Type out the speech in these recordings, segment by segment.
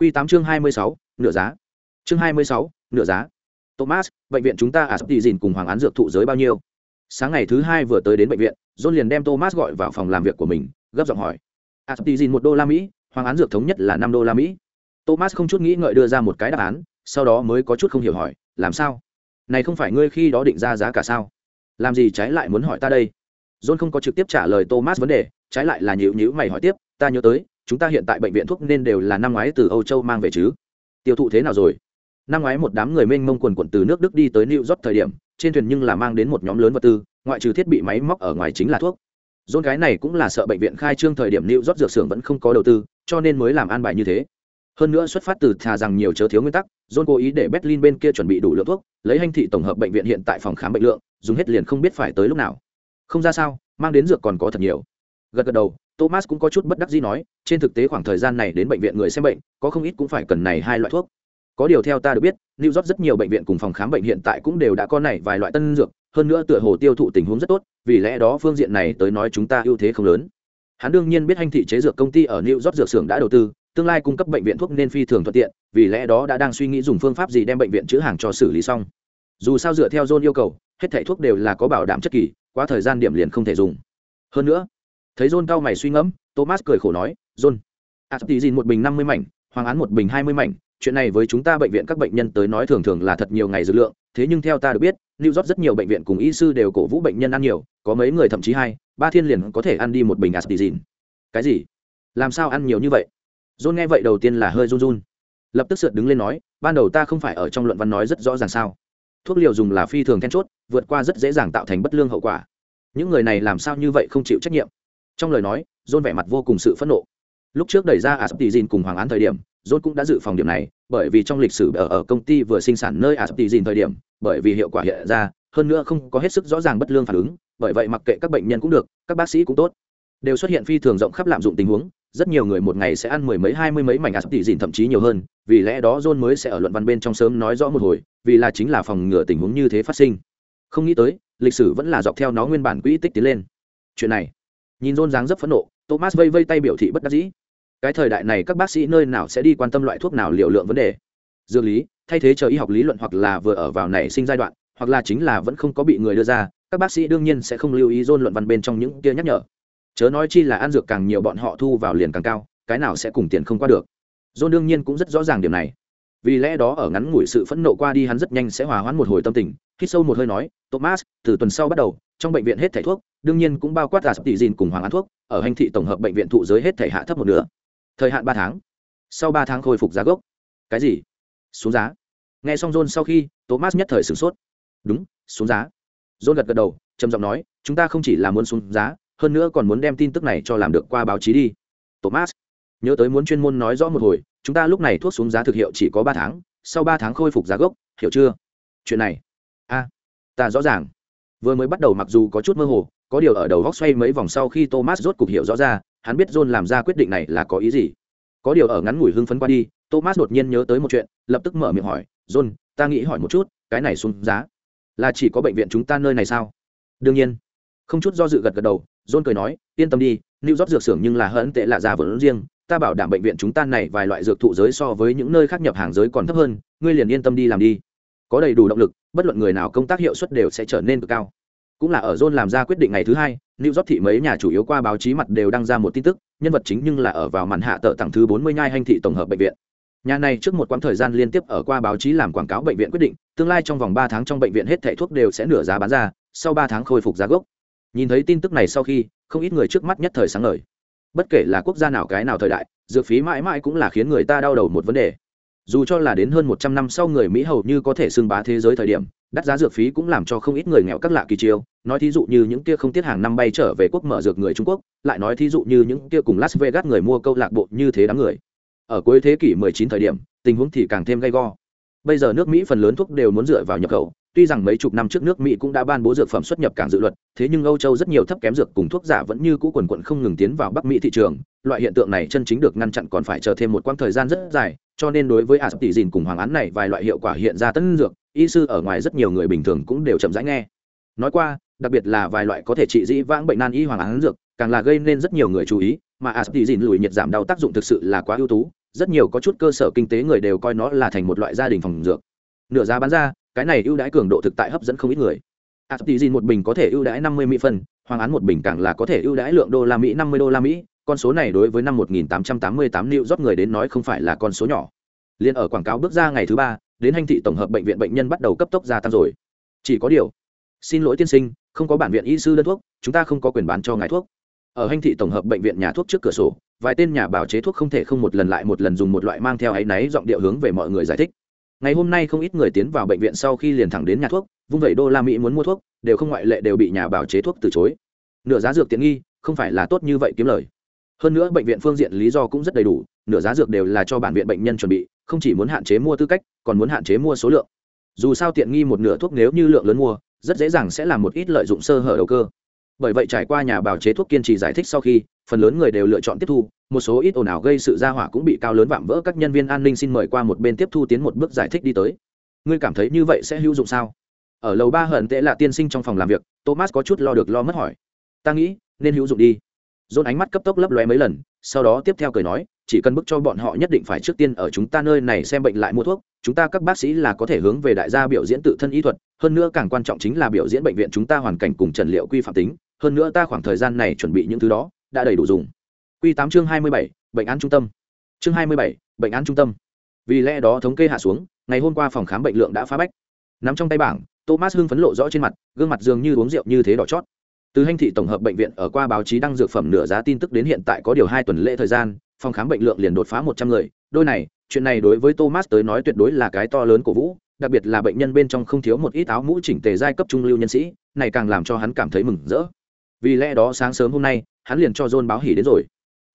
Quy 8 chương 26, nửa giá. Chương 26, nửa giá. Thomas, bệnh viện chúng ta à sắp gìn cùng hoàng án dược thụ giới bao nhiêu? Sáng ngày thứ hai vừa tới đến bệnh viện, John liền đem Thomas gọi vào phòng làm việc của mình, gấp giọng hỏi. À sắp gìn 1 đô la Mỹ, hoàng án dược thống nhất là 5 đô la Mỹ. Thomas không chút nghĩ ngợi đưa ra một cái đáp án, sau đó mới có chút không hiểu hỏi, làm sao? Này không phải ngươi khi đó định ra giá cả sao? Làm gì trái lại muốn hỏi ta đây? John không có trực tiếp trả lời Thomas vấn đề, trái lại là nhíu nhíu mày hỏi tiếp, ta nhớ tới, chúng ta hiện tại bệnh viện thuốc nên đều là năm ngoái từ Âu Châu mang về chứ? Tiêu thụ thế nào rồi? Năm ngoái một đám người mênh mông quần quần từ nước Đức đi tới New York thời điểm, trên thuyền nhưng là mang đến một nhóm lớn vật tư, ngoại trừ thiết bị máy móc ở ngoài chính là thuốc. John cái này cũng là sợ bệnh viện khai trương thời điểm New York dược xưởng vẫn không có đầu tư, cho nên mới làm an bài như thế. Hơn nữa xuất phát từ thà rằng nhiều chớ thiếu nguyên tắc, John cố ý để Berlin bên kia chuẩn bị đủ lượng thuốc, lấy hành thị tổng hợp bệnh viện hiện tại phòng khám bệnh lượng, dùng hết liền không biết phải tới lúc nào. Không ra sao, mang đến dược còn có thật nhiều gật gật đầu thomas cũng có chút bất đắc dĩ nói, trên thực tế khoảng thời gian này đến bệnh viện người xem bệnh, có không ít cũng phải cần này hai loại thuốc. Có điều theo ta được biết, new york rất nhiều bệnh viện cùng phòng khám bệnh hiện tại cũng đều đã có này vài loại tân dược, hơn nữa tựa hồ tiêu thụ tình huống rất tốt, vì lẽ đó phương diện này tới nói chúng ta ưu thế không lớn. Hắn đương nhiên biết hành thị chế dược công ty ở new york dược xưởng đã đầu tư, tương lai cung cấp bệnh viện thuốc nên phi thường thuận tiện, vì lẽ đó đã đang suy nghĩ dùng phương pháp gì đem bệnh viện chữ hàng cho xử lý xong. Dù sao dựa theo john yêu cầu, hết thảy thuốc đều là có bảo đảm chất kỳ, quá thời gian điểm liền không thể dùng. Hơn nữa thấy john cao mày suy ngẫm, thomas cười khổ nói, john a tỷ dìn một bình năm mươi mảnh, hoàng án một bình hai mươi mảnh, chuyện này với chúng ta bệnh viện các bệnh nhân tới nói thường thường là thật nhiều ngày dư lượng, thế nhưng theo ta được biết, new york rất nhiều bệnh viện cùng y sư đều cổ vũ bệnh nhân ăn nhiều, có mấy người thậm chí hai, ba thiên liền có thể ăn đi một bình aspizin cái gì? Làm sao ăn nhiều như vậy? John nghe vậy đầu tiên là hơi run run, lập tức sượt đứng lên nói, ban đầu ta không phải ở trong luận văn nói rất rõ ràng sao? Thuốc liều dùng là phi thường then chốt, vượt qua rất dễ dàng tạo thành bất lương hậu quả. Những người này làm sao như vậy không chịu trách nhiệm? Trong lời nói john vẻ mặt vô cùng sự phẫn nộ. Lúc trước đẩy ra aspizin cùng hoàng án thời điểm john cũng đã dự phòng điểm này bởi vì trong lịch sử ở, ở công ty vừa sinh sản nơi aspizin thời điểm bởi vì hiệu quả hiện ra hơn nữa không có hết sức rõ ràng bất lương phản ứng bởi vậy mặc kệ các bệnh nhân cũng được các bác sĩ cũng tốt. Đều xuất hiện phi thường rộng khắp lạm dụng tình huống rất nhiều người một ngày sẽ ăn mười mấy hai mươi mấy mảnh aspizin thậm chí nhiều hơn vì lẽ đó john mới sẽ ở luận văn bên trong sớm nói rõ một hồi vì là chính là phòng ngừa tình huống như thế phát sinh. Không nghĩ tới lịch sử vẫn là dọc theo nó nguyên bản quỹ tích tiến lên. Chuyện này nhìn rôn dáng rất phẫn nộ, thomas vây vây tay biểu thị bất đắc dĩ. Cái thời đại này các bác sĩ nơi nào sẽ đi quan tâm loại thuốc nào liệu lượng vấn đề? Dược lý, thay thế chờ y học lý luận hoặc là vừa ở vào nảy sinh giai đoạn, hoặc là chính là vẫn không có bị người đưa ra, các bác sĩ đương nhiên sẽ không lưu ý rôn luận văn bên trong những kia nhắc nhở. Chớ nói chi là ăn dược càng nhiều bọn họ thu vào liền càng cao, cái nào sẽ cùng tiền không qua được. Rôn đương nhiên cũng rất rõ ràng điểm này. Vì lẽ đó ở ngắn ngủi sự phẫn nộ qua đi hắn rất nhanh sẽ hòa hoãn một hồi tâm tình, hít sâu một hơi nói, thomas, từ tuần sau bắt đầu, trong bệnh viện hết thẻ thuốc đương nhiên cũng bao quát cả sập tỷ dìn cùng hoàng án thuốc, ở hành thị tổng hợp bệnh viện thụ giới hết thể hạ thấp một nửa. Thời hạn ba tháng. Sau ba tháng khôi phục giá gốc. Cái gì? Xuống giá. Nghe xong john sau khi, thomas nhất thời sửng sốt. Đúng, xuống giá. John gật gật đầu, trầm giọng nói, chúng ta không chỉ là muốn xuống giá, hơn nữa còn muốn đem tin tức này cho làm được qua báo chí đi. Thomas, nhớ tới muốn chuyên môn nói rõ một hồi, chúng ta lúc này thuốc xuống giá thực hiệu chỉ có ba tháng, sau ba tháng khôi phục giá gốc, hiểu chưa? Chuyện này. A ta rõ ràng. Vừa mới bắt đầu mặc dù có chút mơ hồ có điều ở đầu góc xoay mấy vòng sau khi thomas rốt cục hiểu rõ ra, hắn biết john làm ra quyết định này là có ý gì. Có điều ở ngắn ngủi hưng phấn qua đi, thomas đột nhiên nhớ tới một chuyện, lập tức mở miệng hỏi, john, ta nghĩ hỏi một chút, cái này xuống giá là chỉ có bệnh viện chúng ta nơi này sao? Đương nhiên. Không chút do dự gật gật đầu, john cười nói, yên tâm đi, new rót dược xưởng nhưng là hận tệ lạ già vẫn riêng, ta bảo đảm bệnh viện chúng ta này vài loại dược thụ giới so với những nơi khác nhập hàng giới còn thấp hơn, ngươi liền yên tâm đi làm đi. Có đầy đủ động lực, bất luận người nào công tác hiệu suất đều sẽ trở nên cực cao cũng là ở John làm ra quyết định ngày thứ hai, New York thị mấy nhà chủ yếu qua báo chí mặt đều đăng ra một tin tức, nhân vật chính nhưng là ở vào màn hạ tợ tặng thứ 40 nhai hành thị tổng hợp bệnh viện. Nhà này trước một quãng thời gian liên tiếp ở qua báo chí làm quảng cáo bệnh viện quyết định, tương lai trong vòng 3 tháng trong bệnh viện hết thảy thuốc đều sẽ nửa giá bán ra, sau 3 tháng khôi phục giá gốc. Nhìn thấy tin tức này sau khi, không ít người trước mắt nhất thời sáng ngời. Bất kể là quốc gia nào cái nào thời đại, dược phí mãi mãi cũng là khiến người ta đau đầu một vấn đề. Dù cho là đến hơn 100 năm sau người Mỹ hầu như có thể xưng bá thế giới thời điểm, đắt giá dược phí cũng làm cho không ít người nghèo các lạ kỳ chiêu. Nói thí dụ như những kia không tiết hàng năm bay trở về quốc mở dược người trung quốc, lại nói thí dụ như những kia cùng las vegas người mua câu lạc bộ như thế đám người. Ở cuối thế kỷ 19 thời điểm, tình huống thì càng thêm gay go. Bây giờ nước mỹ phần lớn thuốc đều muốn dựa vào nhập khẩu. Tuy rằng mấy chục năm trước nước mỹ cũng đã ban bố dược phẩm xuất nhập cảng dự luật, thế nhưng âu châu rất nhiều thấp kém dược cùng thuốc giả vẫn như cũ quần quận không ngừng tiến vào bắc mỹ thị trường. Loại hiện tượng này chân chính được ngăn chặn còn phải chờ thêm một quãng thời gian rất dài, cho nên đối với ả tỷ dìn cùng hoàng án này vài loại hiệu quả hiện ra tân dược y sư ở ngoài rất nhiều người bình thường cũng đều chậm rãi nghe. Nói qua đặc biệt là vài loại có thể trị dĩ vãng bệnh nan y hoàng án dược càng là gây nên rất nhiều người chú ý mà aspizin lùi nhiệt giảm đau tác dụng thực sự là quá ưu tú rất nhiều có chút cơ sở kinh tế người đều coi nó là thành một loại gia đình phòng dược. Nửa giá bán ra cái này ưu đãi cường độ thực tại hấp dẫn không ít người. Aspirin một bình có thể ưu đãi 50 mỹ phân, hoàng án một bình càng là có thể ưu đãi lượng đô la Mỹ 50 đô la Mỹ, con số này đối với năm 1888 liệu rót người đến nói không phải là con số nhỏ. Liên ở quảng cáo bước ra ngày thứ ba, đến hành thị tổng hợp bệnh viện bệnh nhân bắt đầu cấp tốc gia tăng rồi. Chỉ có điều, xin lỗi tiên sinh, không có bản viện y sư đơn thuốc, chúng ta không có quyền bán cho ngài thuốc. Ở hành thị tổng hợp bệnh viện nhà thuốc trước cửa sổ, vài tên nhà bảo chế thuốc không thể không một lần lại một lần dùng một loại mang theo áy náy giọng điệu hướng về mọi người giải thích ngày hôm nay không ít người tiến vào bệnh viện sau khi liền thẳng đến nhà thuốc vung vẩy đô la mỹ muốn mua thuốc đều không ngoại lệ đều bị nhà bảo chế thuốc từ chối nửa giá dược tiện nghi không phải là tốt như vậy kiếm lời hơn nữa bệnh viện phương diện lý do cũng rất đầy đủ nửa giá dược đều là cho bản viện bệnh nhân chuẩn bị không chỉ muốn hạn chế mua tư cách, còn muốn hạn chế mua số lượng. Dù sao tiện nghi một nửa thuốc nếu như lượng lớn mua, rất dễ dàng sẽ làm một ít lợi dụng sơ hở đầu cơ. Bởi vậy trải qua nhà bào chế thuốc kiên trì giải thích sau khi, phần lớn người đều lựa chọn tiếp thu, một số ít ồn ào gây sự ra hỏa cũng bị cao lớn vạm vỡ. Các nhân viên an ninh xin mời qua một bên tiếp thu tiến một bước giải thích đi tới. Ngươi cảm thấy như vậy sẽ hữu dụng sao? Ở lầu ba hận tệ là tiên sinh trong phòng làm việc, thomas có chút lo được lo mất hỏi. Ta nghĩ, nên hữu dụng đi. Dồn ánh mắt cấp tốc lấp lóe mấy lần, sau đó tiếp theo cười nói chỉ cần bức cho bọn họ nhất định phải trước tiên ở chúng ta nơi này xem bệnh lại mua thuốc, chúng ta các bác sĩ là có thể hướng về đại gia biểu diễn tự thân y thuật, hơn nữa càng quan trọng chính là biểu diễn bệnh viện chúng ta hoàn cảnh cùng trần liệu quy phạm tính, hơn nữa ta khoảng thời gian này chuẩn bị những thứ đó, đã đầy đủ dùng. Q tám chương hai mươi bảy, bệnh án trung tâm. Chương hai mươi bảy, bệnh án trung tâm. Vì lẽ đó thống kê hạ xuống, ngày hôm qua phòng khám bệnh lượng đã phá bách. Nắm trong tay bảng, thomas hưng phấn lộ rõ trên mặt, gương mặt dường như uống rượu như thế đỏ chót. Từ hành thị tổng hợp bệnh viện ở qua báo chí đăng dược phẩm nửa giá tin tức đến hiện tại có điều hai tuần lễ thời gian phòng khám bệnh lượng liền đột phá một trăm người. Đôi này, chuyện này đối với thomas tới nói tuyệt đối là cái to lớn của vũ, đặc biệt là bệnh nhân bên trong không thiếu một ít áo mũ chỉnh tề giai cấp trung lưu nhân sĩ, này càng làm cho hắn cảm thấy mừng rỡ. Vì lẽ đó sáng sớm hôm nay, hắn liền cho john báo hỉ đến rồi.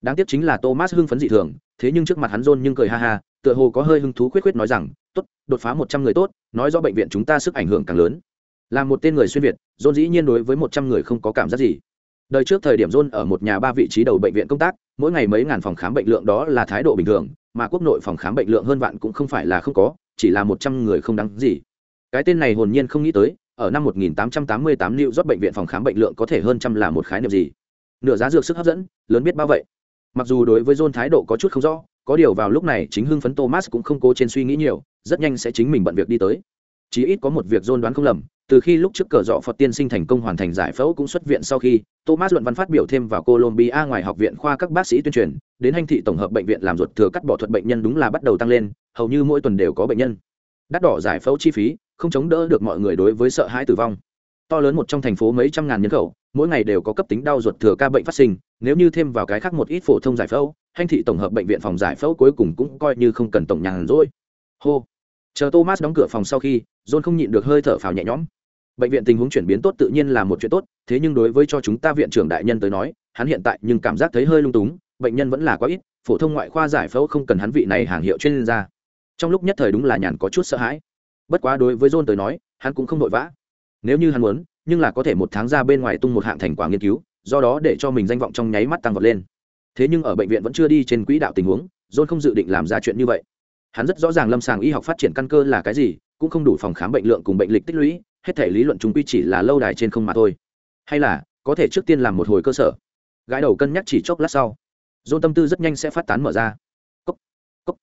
Đáng tiếc chính là thomas hưng phấn dị thường, thế nhưng trước mặt hắn john nhưng cười ha ha, tựa hồ có hơi hứng thú khuyết khuyết nói rằng, tốt, đột phá một trăm người tốt, nói do bệnh viện chúng ta sức ảnh hưởng càng lớn. Là một tên người xuyên việt, john dĩ nhiên đối với một trăm người không có cảm giác gì đời trước thời điểm john ở một nhà ba vị trí đầu bệnh viện công tác mỗi ngày mấy ngàn phòng khám bệnh lượng đó là thái độ bình thường mà quốc nội phòng khám bệnh lượng hơn vạn cũng không phải là không có chỉ là một trăm người không đáng gì cái tên này hồn nhiên không nghĩ tới ở năm 1888 New York bệnh viện phòng khám bệnh lượng có thể hơn trăm là một khái niệm gì. Nửa giá dược sức hấp dẫn, lớn biết bao vậy. Mặc dù đối với John thái độ có chút không rõ, có điều vào lúc này chính hưng phấn Thomas cũng không cố trên suy nghĩ nhiều, rất nhanh sẽ chính mình bận việc đi tới. Chỉ ít có một việc John đoán không lầm, từ khi lúc trước cờ dọ Phật tiên sinh thành công hoàn thành giải phẫu cũng xuất viện sau khi, Thomas luận văn phát biểu thêm vào Colombia ngoài học viện khoa các bác sĩ tuyên truyền, đến hành thị tổng hợp bệnh viện làm ruột thừa cắt bỏ thuật bệnh nhân đúng là bắt đầu tăng lên, hầu như mỗi tuần đều có bệnh nhân. Đắt đỏ giải phẫu chi phí, không chống đỡ được mọi người đối với sợ hãi tử vong. To lớn một trong thành phố mấy trăm ngàn nhân khẩu mỗi ngày đều có cấp tính đau ruột thừa ca bệnh phát sinh nếu như thêm vào cái khác một ít phổ thông giải phẫu hành thị tổng hợp bệnh viện phòng giải phẫu cuối cùng cũng coi như không cần tổng nhàn rỗi. Hô chờ thomas đóng cửa phòng sau khi, john không nhịn được hơi thở phào nhẹ nhõm. Bệnh viện tình huống chuyển biến tốt tự nhiên là một chuyện tốt, thế nhưng đối với cho chúng ta viện trưởng đại nhân tới nói, hắn hiện tại nhưng cảm giác thấy hơi lung túng, bệnh nhân vẫn là quá ít, phổ thông ngoại khoa giải phẫu không cần hắn vị này hàng hiệu chuyên gia. Trong lúc nhất thời đúng là nhàn có chút sợ hãi. Bất quá đối với john tới nói, hắn cũng không vội vã. Nếu như hắn muốn, nhưng là có thể một tháng ra bên ngoài tung một hạng thành quả nghiên cứu, do đó để cho mình danh vọng trong nháy mắt tăng vọt lên. Thế nhưng ở bệnh viện vẫn chưa đi trên quỹ đạo tình huống, john không dự định làm ra chuyện như vậy hắn rất rõ ràng lâm sàng y học phát triển căn cơ là cái gì cũng không đủ phòng khám bệnh lượng cùng bệnh lịch tích lũy hết thể lý luận chúng quy chỉ là lâu đài trên không mà thôi. Hay là có thể trước tiên làm một hồi cơ sở. Gái đầu cân nhắc chỉ chốc lát sau. Dôn tâm tư rất nhanh sẽ phát tán mở ra. Cốc, cốc.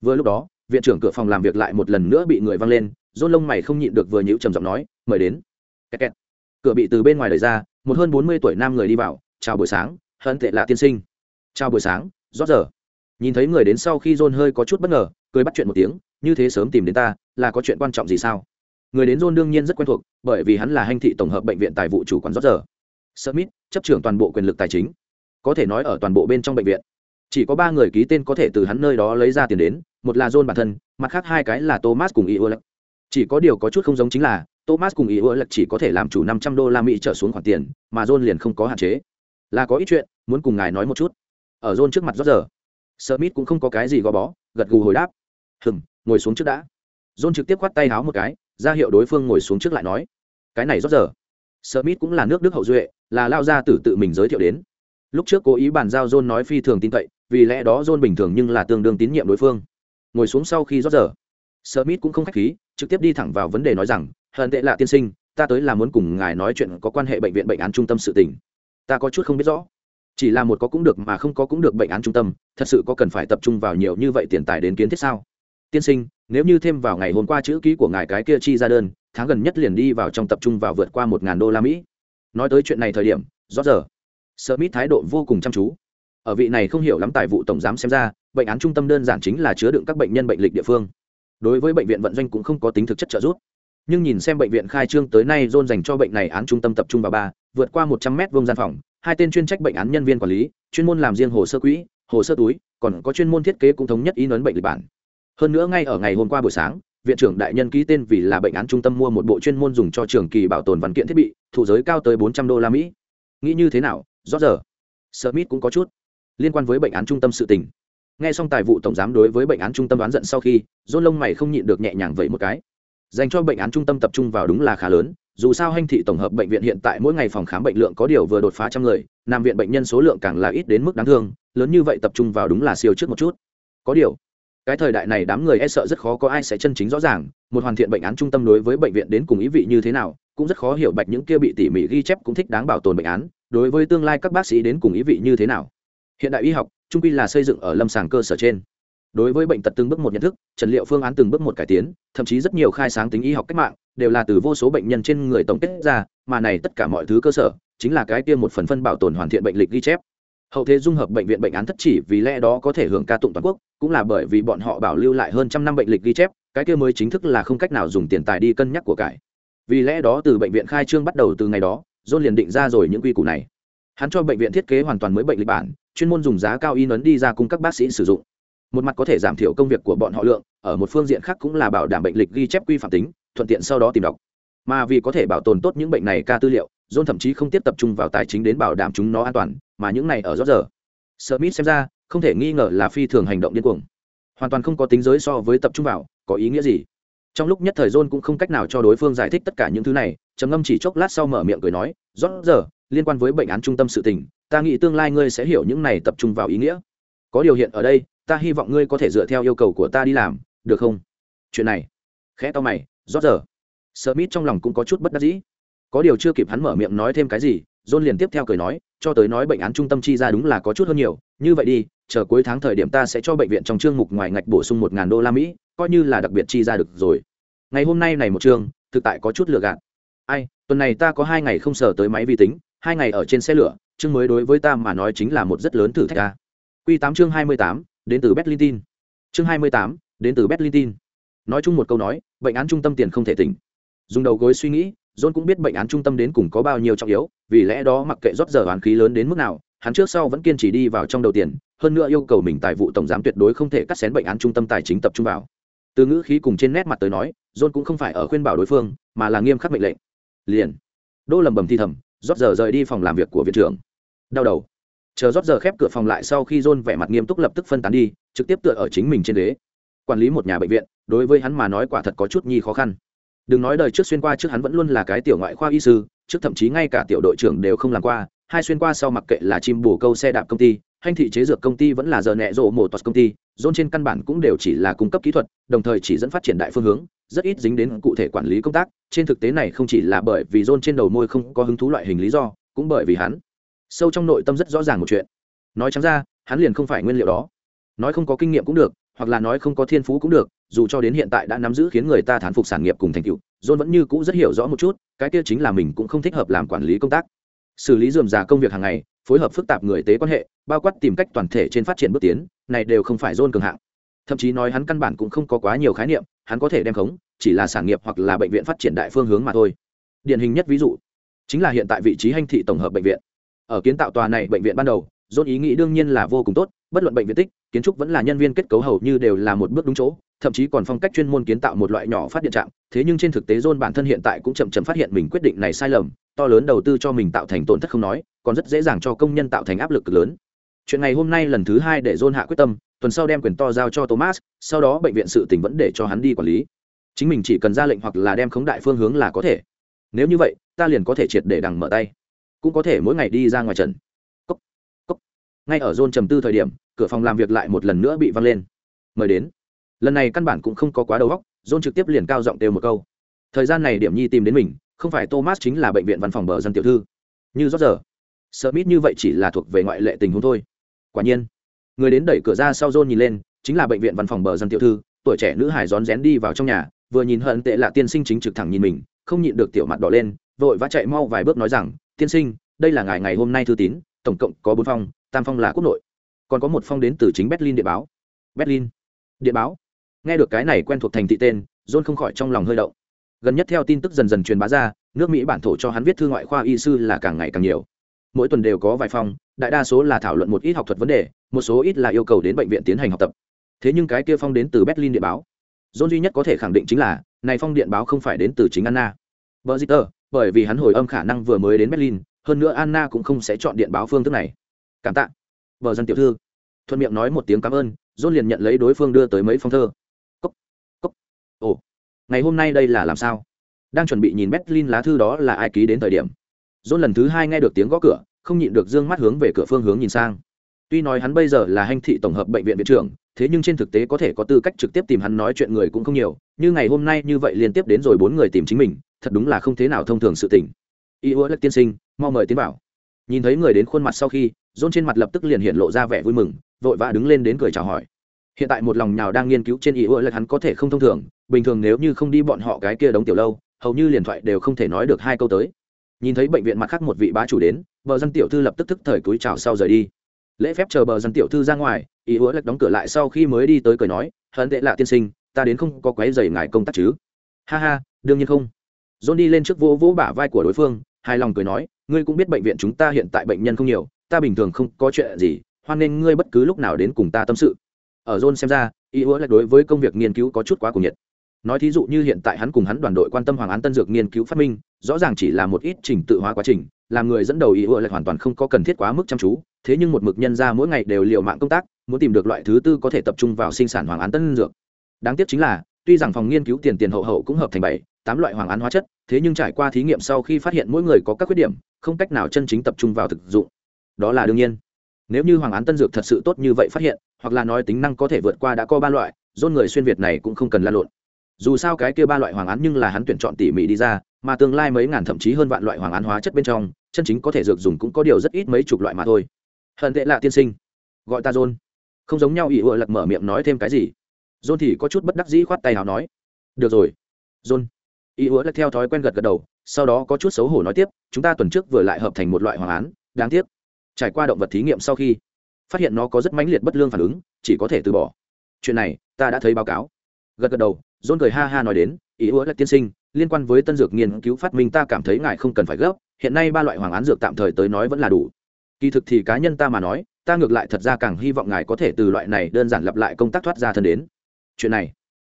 vừa lúc đó viện trưởng cửa phòng làm việc lại một lần nữa bị người văng lên dôn lông mày không nhịn được vừa nhíu trầm giọng nói mời đến. Kẹt kẹt. cửa bị từ bên ngoài lời ra một hơn bốn mươi tuổi nam người đi vào chào buổi sáng hân tệ lạ tiên sinh. Chào buổi sáng rót giờ nhìn thấy người đến sau khi dôn hơi có chút bất ngờ cười bắt chuyện một tiếng, như thế sớm tìm đến ta, là có chuyện quan trọng gì sao? Người đến John đương nhiên rất quen thuộc, bởi vì hắn là hành thị tổng hợp bệnh viện tài vụ chủ quản rót giờ smith chấp trưởng toàn bộ quyền lực tài chính. Có thể nói ở toàn bộ bên trong bệnh viện. Chỉ có ba người ký tên có thể từ hắn nơi đó lấy ra tiền đến, một là john bản thân, mặt khác hai cái là thomas cùng iuel chỉ có điều có chút không giống chính là, thomas cùng iuel chỉ có thể làm chủ năm trăm đô la mỹ trở xuống khoản tiền, mà john liền không có hạn chế. Là có ít chuyện, muốn cùng ngài nói một chút. Ở john trước mặt rót giờ smith cũng không có cái gì gò bó, gật gù hồi đáp hừm, ngồi xuống trước đã. John trực tiếp khoát tay háo một cái, ra hiệu đối phương ngồi xuống trước lại nói, cái này rót giờ. Smith cũng là nước đức hậu duệ, là lao ra tử tự mình giới thiệu đến. Lúc trước cố ý bàn giao john nói phi thường tin cậy, vì lẽ đó john bình thường nhưng là tương đương tín nhiệm đối phương. Ngồi xuống sau khi rót giờ, smith cũng không khách khí, trực tiếp đi thẳng vào vấn đề nói rằng, hận tệ lạ tiên sinh, ta tới là muốn cùng ngài nói chuyện có quan hệ bệnh viện bệnh án trung tâm sự tỉnh ta có chút không biết rõ. Chỉ là một có cũng được mà không có cũng được bệnh án trung tâm, thật sự có cần phải tập trung vào nhiều như vậy tiền tài đến kiến thiết sao? Tiên sinh, nếu như thêm vào ngày hôm qua chữ ký của ngài cái kia chi ra đơn, tháng gần nhất liền đi vào trong tập trung vào vượt qua một ngàn đô la mỹ. Nói tới chuyện này thời điểm rõ giờ smith thái độ vô cùng chăm chú. Ở vị này không hiểu lắm tài vụ tổng giám xem ra, bệnh án trung tâm đơn giản chính là chứa đựng các bệnh nhân bệnh lịch địa phương. Đối với bệnh viện vận doanh cũng không có tính thực chất trợ giúp. Nhưng nhìn xem bệnh viện khai trương tới nay dôn dành cho bệnh này án trung tâm tập trung vào ba, vượt qua một trăm mét vuông gian phòng, hai tên chuyên trách bệnh án nhân viên quản lý, chuyên môn làm riêng hồ sơ quỹ, hồ sơ túi, còn có chuyên môn thiết kế cũng thống nhất ý nấn bệnh lịch bản hơn nữa ngay ở ngày hôm qua buổi sáng, viện trưởng đại nhân ký tên vì là bệnh án trung tâm mua một bộ chuyên môn dùng cho trường kỳ bảo tồn văn kiện thiết bị thủ giới cao tới bốn trăm đô la mỹ. Nghĩ như thế nào rõ giờ smith cũng có chút liên quan với bệnh án trung tâm sự tình. Nghe xong tài vụ tổng giám đối với bệnh án trung tâm đoán giận sau khi dôn lông mày không nhịn được nhẹ nhàng vậy một cái. Dành cho bệnh án trung tâm tập trung vào đúng là khá lớn, dù sao hành thị tổng hợp bệnh viện hiện tại mỗi ngày phòng khám bệnh lượng có điều vừa đột phá trăm người nằm viện bệnh nhân số lượng càng là ít đến mức đáng thương, lớn như vậy tập trung vào đúng là siêu trước một chút. Có điều cái thời đại này đám người e sợ rất khó có ai sẽ chân chính rõ ràng, một hoàn thiện bệnh án trung tâm đối với bệnh viện đến cùng ý vị như thế nào, cũng rất khó hiểu bạch những kia bị tỉ mỉ ghi chép cũng thích đáng bảo tồn bệnh án, đối với tương lai các bác sĩ đến cùng ý vị như thế nào. Hiện đại y học, trung quy là xây dựng ở lâm sàng cơ sở trên. Đối với bệnh tật từng bước một nhận thức, trần liệu phương án từng bước một cải tiến, thậm chí rất nhiều khai sáng tính y học cách mạng, đều là từ vô số bệnh nhân trên người tổng kết ra, mà này tất cả mọi thứ cơ sở, chính là cái kia một phần phân bảo tồn hoàn thiện bệnh lịch ghi chép hậu thế dung hợp bệnh viện bệnh án thất chỉ vì lẽ đó có thể hưởng ca tụng toàn quốc, cũng là bởi vì bọn họ bảo lưu lại hơn trăm năm bệnh lịch ghi chép, cái kia mới chính thức là không cách nào dùng tiền tài đi cân nhắc của cải. Vì lẽ đó từ bệnh viện khai trương bắt đầu từ ngày đó, john liền định ra rồi những quy củ này. Hắn cho bệnh viện thiết kế hoàn toàn mới bệnh lịch bản, chuyên môn dùng giá cao in ấn đi ra cung các bác sĩ sử dụng. Một mặt có thể giảm thiểu công việc của bọn họ lượng, ở một phương diện khác cũng là bảo đảm bệnh lịch ghi chép quy phạm tính, thuận tiện sau đó tìm đọc. Mà vì có thể bảo tồn tốt những bệnh này ca tư liệu, john thậm chí không tiếp tập trung vào tài chính đến bảo đảm chúng nó an toàn mà những này ở rót giờ. Smith xem ra, không thể nghi ngờ là phi thường hành động điên cuồng. Hoàn toàn không có tính giới so với tập trung vào, có ý nghĩa gì? Trong lúc nhất thời john cũng không cách nào cho đối phương giải thích tất cả những thứ này, trầm ngâm chỉ chốc lát sau mở miệng cười nói, rót giờ, liên quan với bệnh án trung tâm sự tình, ta nghĩ tương lai ngươi sẽ hiểu những này tập trung vào ý nghĩa. Có điều hiện ở đây, ta hy vọng ngươi có thể dựa theo yêu cầu của ta đi làm, được không? Chuyện này, khẽ to mày, rót giờ. Smith trong lòng cũng có chút bất đắc dĩ. Có điều chưa kịp hắn mở miệng nói thêm cái gì john liền tiếp theo cười nói, cho tới nói bệnh án trung tâm chi ra đúng là có chút hơn nhiều, như vậy đi, chờ cuối tháng thời điểm ta sẽ cho bệnh viện trong chương mục ngoài ngạch bổ sung một ngàn đô la mỹ, coi như là đặc biệt chi ra được rồi. Ngày hôm nay này một chương, thực tại có chút lừa gạt. Ai, tuần này ta có hai ngày không sở tới máy vi tính, hai ngày ở trên xe lửa, chương mới đối với ta mà nói chính là một rất lớn thử thách ta q tám chương hai mươi tám, đến từ berlin. Tin chương hai mươi tám, đến từ berlin. Tin nói chung một câu nói, bệnh án trung tâm tiền không thể tỉnh. Dùng đầu gối suy nghĩ john cũng biết bệnh án trung tâm đến cùng có bao nhiêu trọng yếu, vì lẽ đó mặc kệ rót giờ oán khí lớn đến mức nào, hắn trước sau vẫn kiên trì đi vào trong đầu tiền, hơn nữa yêu cầu mình tài vụ tổng giám tuyệt đối không thể cắt xén bệnh án trung tâm tài chính tập trung vào. Từ ngữ khí cùng trên nét mặt tới nói, john cũng không phải ở khuyên bảo đối phương, mà là nghiêm khắc mệnh lệnh. Liền. Đô lầm bầm thi thầm, rót giờ rời đi phòng làm việc của viện trưởng. Đau đầu. Chờ rót giờ khép cửa phòng lại sau khi john vẻ mặt nghiêm túc lập tức phân tán đi, trực tiếp tựa ở chính mình trên ghế. Quản lý một nhà bệnh viện, đối với hắn mà nói quả thật có chút nhi khó khăn đừng nói đời trước xuyên qua trước hắn vẫn luôn là cái tiểu ngoại khoa y sư, trước thậm chí ngay cả tiểu đội trưởng đều không làm qua, hai xuyên qua sau mặc kệ là chim bù câu xe đạp công ty hành thị chế dược công ty vẫn là giờ nẹ rộ mổ toạt công ty dôn trên căn bản cũng đều chỉ là cung cấp kỹ thuật, đồng thời chỉ dẫn phát triển đại phương hướng, rất ít dính đến cụ thể quản lý công tác, trên thực tế này không chỉ là bởi vì dôn trên đầu môi không có hứng thú loại hình lý do, cũng bởi vì hắn sâu trong nội tâm rất rõ ràng một chuyện. Nói chẳng ra, hắn liền không phải nguyên liệu đó. Nói không có kinh nghiệm cũng được, hoặc là nói không có thiên phú cũng được dù cho đến hiện tại đã nắm giữ khiến người ta thán phục sản nghiệp cùng thành tựu, john vẫn như cũ rất hiểu rõ một chút, cái kia chính là mình cũng không thích hợp làm quản lý công tác. Xử lý dườm già công việc hàng ngày, phối hợp phức tạp người tế quan hệ, bao quát tìm cách toàn thể trên phát triển bước tiến, này đều không phải john cường hạng. Thậm chí nói hắn căn bản cũng không có quá nhiều khái niệm, hắn có thể đem khống, chỉ là sản nghiệp hoặc là bệnh viện phát triển đại phương hướng mà thôi. Điển hình nhất ví dụ, chính là hiện tại vị trí hành thị tổng hợp bệnh viện. Ở kiến tạo tòa này bệnh viện ban đầu dôn ý nghĩ đương nhiên là vô cùng tốt, bất luận bệnh viện tích, kiến trúc vẫn là nhân viên kết cấu hầu như đều là một bước đúng chỗ thậm chí còn phong cách chuyên môn kiến tạo một loại nhỏ phát điện trạm thế nhưng trên thực tế John bản thân hiện tại cũng chậm chậm phát hiện mình quyết định này sai lầm to lớn đầu tư cho mình tạo thành tổn thất không nói còn rất dễ dàng cho công nhân tạo thành áp lực cực lớn. Chuyện này hôm nay lần thứ hai để John hạ quyết tâm tuần sau đem quyền to giao cho thomas sau đó bệnh viện sự tỉnh vẫn để cho hắn đi quản lý. Chính mình chỉ cần ra lệnh hoặc là đem khống đại phương hướng là có thể. Nếu như vậy ta liền có thể triệt để đằng mở tay. Cũng có thể mỗi ngày đi ra ngoài trần cốc, cốc. ngay ở John trầm tư thời điểm cửa phòng làm việc lại một lần nữa bị văng lên. Mời đến lần này căn bản cũng không có quá đầu óc, john trực tiếp liền cao giọng kêu một câu. Thời gian này điểm nhi tìm đến mình, không phải thomas chính là bệnh viện văn phòng bờ dân tiểu thư. Như rót giờ, smith như vậy chỉ là thuộc về ngoại lệ tình huống thôi. Quả nhiên, người đến đẩy cửa ra sau john nhìn lên, chính là bệnh viện văn phòng bờ dân tiểu thư, tuổi trẻ nữ hải rón rén đi vào trong nhà, vừa nhìn hận tệ là tiên sinh chính trực thẳng nhìn mình, không nhịn được tiểu mặt đỏ lên, vội vã chạy mau vài bước nói rằng, tiên sinh, đây là ngày ngày hôm nay thư tín, tổng cộng có bốn phong, tam phong là quốc nội. Còn có một phong đến từ chính berlin địa báo. Berlin địa báo? Nghe được cái này quen thuộc thành thị tên, john không khỏi trong lòng hơi động. Gần nhất theo tin tức dần dần truyền bá ra, nước mỹ bản thổ cho hắn viết thư ngoại khoa y sư là càng ngày càng nhiều. Mỗi tuần đều có vài phong, đại đa số là thảo luận một ít học thuật vấn đề, một số ít là yêu cầu đến bệnh viện tiến hành học tập. Thế nhưng cái kia phong đến từ berlin điện báo. John duy nhất có thể khẳng định chính là, này phong điện báo không phải đến từ chính anna. Vợ zitter bởi vì hắn hồi âm khả năng vừa mới đến berlin, hơn nữa anna cũng không sẽ chọn điện báo phương thức này. Cảm tạ. Vợ dân tiểu thư. Thuận miệng nói một tiếng cảm ơn, john liền nhận lấy đối phương đưa tới mấy phong thơ ồ, ngày hôm nay đây là làm sao? Đang chuẩn bị nhìn berlin lá thư đó là ai ký đến thời điểm. John lần thứ hai nghe được tiếng gõ cửa, không nhịn được d ư ơ n g mắt hướng về cửa phương hướng nhìn sang. Tuy nói hắn bây giờ là hành thị tổng hợp bệnh viện viện trưởng, thế nhưng trên thực tế có thể có tư cách trực tiếp tìm hắn nói chuyện người cũng không nhiều, như ngày hôm nay như vậy liên tiếp đến rồi bốn người tìm chính mình, thật đúng là không thế nào thông thường sự tình. Y ua lệch tiên sinh, mau mời tiến bảo nhìn thấy người đến khuôn mặt sau khi dôn trên mặt lập tức liền hiện lộ ra vẻ vui mừng, vội vã đứng lên đến cười chào hỏi. Hiện tại một lòng nào đang nghiên cứu trên y ua lệch hắn có thể không thông thường bình thường nếu như không đi bọn họ cái kia đóng tiểu lâu, hầu như liền thoại đều không thể nói được hai câu tới. Nhìn thấy bệnh viện mặt khác một vị bá chủ đến, bờ dân tiểu thư lập tức tức thời cúi chào sau rời đi. Lễ phép chờ bờ dân tiểu thư ra ngoài, ý hứa lệch đóng cửa lại sau khi mới đi tới cười nói, hận tệ lạ tiên sinh, ta đến không có quấy dày ngài công tác chứ? Ha ha, đương nhiên không. John đi lên trước vỗ vỗ bả vai của đối phương, hài lòng cười nói, ngươi cũng biết bệnh viện chúng ta hiện tại bệnh nhân không nhiều, ta bình thường không có chuyện gì, hoan nên ngươi bất cứ lúc nào đến cùng ta tâm sự. Ở john xem ra, ý hứa lệch đối với công việc nghiên cứu có chút quá cuồng nhiệt nói thí dụ như hiện tại hắn cùng hắn đoàn đội quan tâm hoàng án tân dược nghiên cứu phát minh, rõ ràng chỉ là một ít trình tự hóa quá trình, làm người dẫn đầu ý ựa lại hoàn toàn không có cần thiết quá mức chăm chú. Thế nhưng một mực nhân ra mỗi ngày đều liệu mạng công tác, muốn tìm được loại thứ tư có thể tập trung vào sinh sản hoàng án tân dược. Đáng tiếc chính là, tuy rằng phòng nghiên cứu tiền tiền hậu hậu cũng hợp thành bảy, tám loại hoàng án hóa chất, thế nhưng trải qua thí nghiệm sau khi phát hiện mỗi người có các khuyết điểm, không cách nào chân chính tập trung vào thực dụng. Đó là đương nhiên. Nếu như hoàng án tân dược thật sự tốt như vậy phát hiện, hoặc là nói tính năng có thể vượt qua đã có ba loại, dôn người xuyên việt này cũng không cần la lộn dù sao cái kia ba loại hoàng án nhưng là hắn tuyển chọn tỉ mỉ đi ra, mà tương lai mấy ngàn thậm chí hơn vạn loại hoàng án hóa chất bên trong, chân chính có thể dược dùng cũng có điều rất ít mấy chục loại mà thôi. Hận tệ lạ tiên sinh. Gọi ta john. Không giống nhau ỷ ựa lật mở miệng nói thêm cái gì. John thì có chút bất đắc dĩ khoát tay nào nói. Được rồi. John. Ỷ ựa lật theo thói quen gật gật đầu, sau đó có chút xấu hổ nói tiếp, chúng ta tuần trước vừa lại hợp thành một loại hoàng án, đáng tiếc. Trải qua động vật thí nghiệm sau khi, phát hiện nó có rất mãnh liệt bất lương phản ứng, chỉ có thể từ bỏ. Chuyện này, ta đã thấy báo cáo. Gật gật đầu John cười ha ha nói đến, ý ứa là tiên sinh, liên quan với tân dược nghiên cứu phát minh ta cảm thấy ngài không cần phải gấp, hiện nay ba loại hoàng án dược tạm thời tới nói vẫn là đủ. Kỳ thực thì cá nhân ta mà nói, ta ngược lại thật ra càng hy vọng ngài có thể từ loại này đơn giản lặp lại công tác thoát ra thân đến. Chuyện này,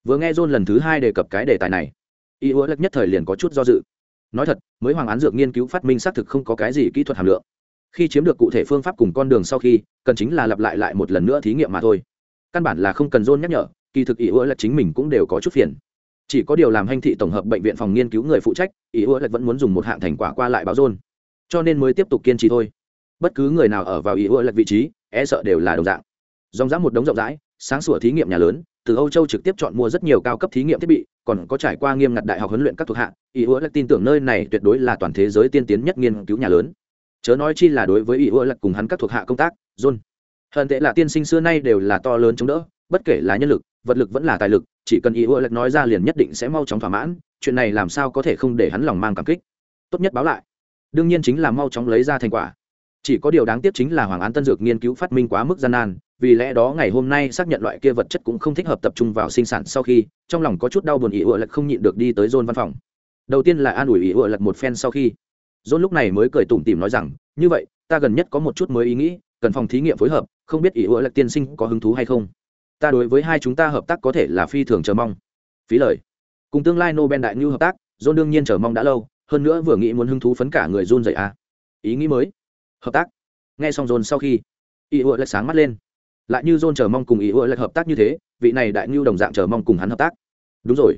vừa nghe john lần thứ hai đề cập cái đề tài này, ý ứa nhất thời liền có chút do dự. Nói thật, mới hoàng án dược nghiên cứu phát minh xác thực không có cái gì kỹ thuật hàm lượng. Khi chiếm được cụ thể phương pháp cùng con đường sau khi, cần chính là lặp lại lại một lần nữa thí nghiệm mà thôi. Căn bản là không cần john nhắc nhở kỳ thực ý ứa là chính mình cũng đều có chút phiền. Chỉ có điều làm hành thị tổng hợp bệnh viện phòng nghiên cứu người phụ trách, ý ứa là vẫn muốn dùng một hạng thành quả qua lại báo rôn cho nên mới tiếp tục kiên trì thôi. Bất cứ người nào ở vào ý ứa là vị trí e sợ đều là đồng dạng. Dòng dã một đống rộng rãi, sáng sủa thí nghiệm nhà lớn, từ âu châu trực tiếp chọn mua rất nhiều cao cấp thí nghiệm thiết bị, còn có trải qua nghiêm ngặt đại học huấn luyện các thuộc hạ, ý ứa là tin tưởng nơi này tuyệt đối là toàn thế giới tiên tiến nhất nghiên cứu nhà lớn. Chớ nói chi là đối với ý ứa là cùng hắn các thuộc hạ công tác john hận tệ là tiên sinh xưa nay đều là to lớn chống đỡ bất kể là nhân lực, vật lực vẫn là tài lực, chỉ cần ý ưa lệch nói ra liền nhất định sẽ mau chóng thỏa mãn, chuyện này làm sao có thể không để hắn lòng mang cảm kích. Tốt nhất báo lại. Đương nhiên chính là mau chóng lấy ra thành quả. Chỉ có điều đáng tiếc chính là hoàng án tân dược nghiên cứu phát minh quá mức gian nan, vì lẽ đó ngày hôm nay xác nhận loại kia vật chất cũng không thích hợp tập trung vào sinh sản sau khi, trong lòng có chút đau buồn ý ưa lệch không nhịn được đi tới dôn văn phòng. Đầu tiên là an ủi ý ưa lệch một phen sau khi dôn lúc này mới cười tủm tìm nói rằng, như vậy, ta gần nhất có một chút mới ý nghĩ, cần phòng thí nghiệm phối hợp, không biết ý ưa lệch tiên sinh có hứng thú hay không? Ta đối với hai chúng ta hợp tác có thể là phi thường chờ mong. Phí lời. Cùng tương lai nobel đại ngưu hợp tác, john đương nhiên chờ mong đã lâu, hơn nữa vừa nghĩ muốn hứng thú phấn cả người john dậy à. ý nghĩ mới. Hợp tác. Nghe xong john sau khi ý ựa lại sáng mắt lên. Lại như john chờ mong cùng ý ựa lại hợp tác như thế, vị này đại ngưu đồng dạng chờ mong cùng hắn hợp tác. Đúng rồi.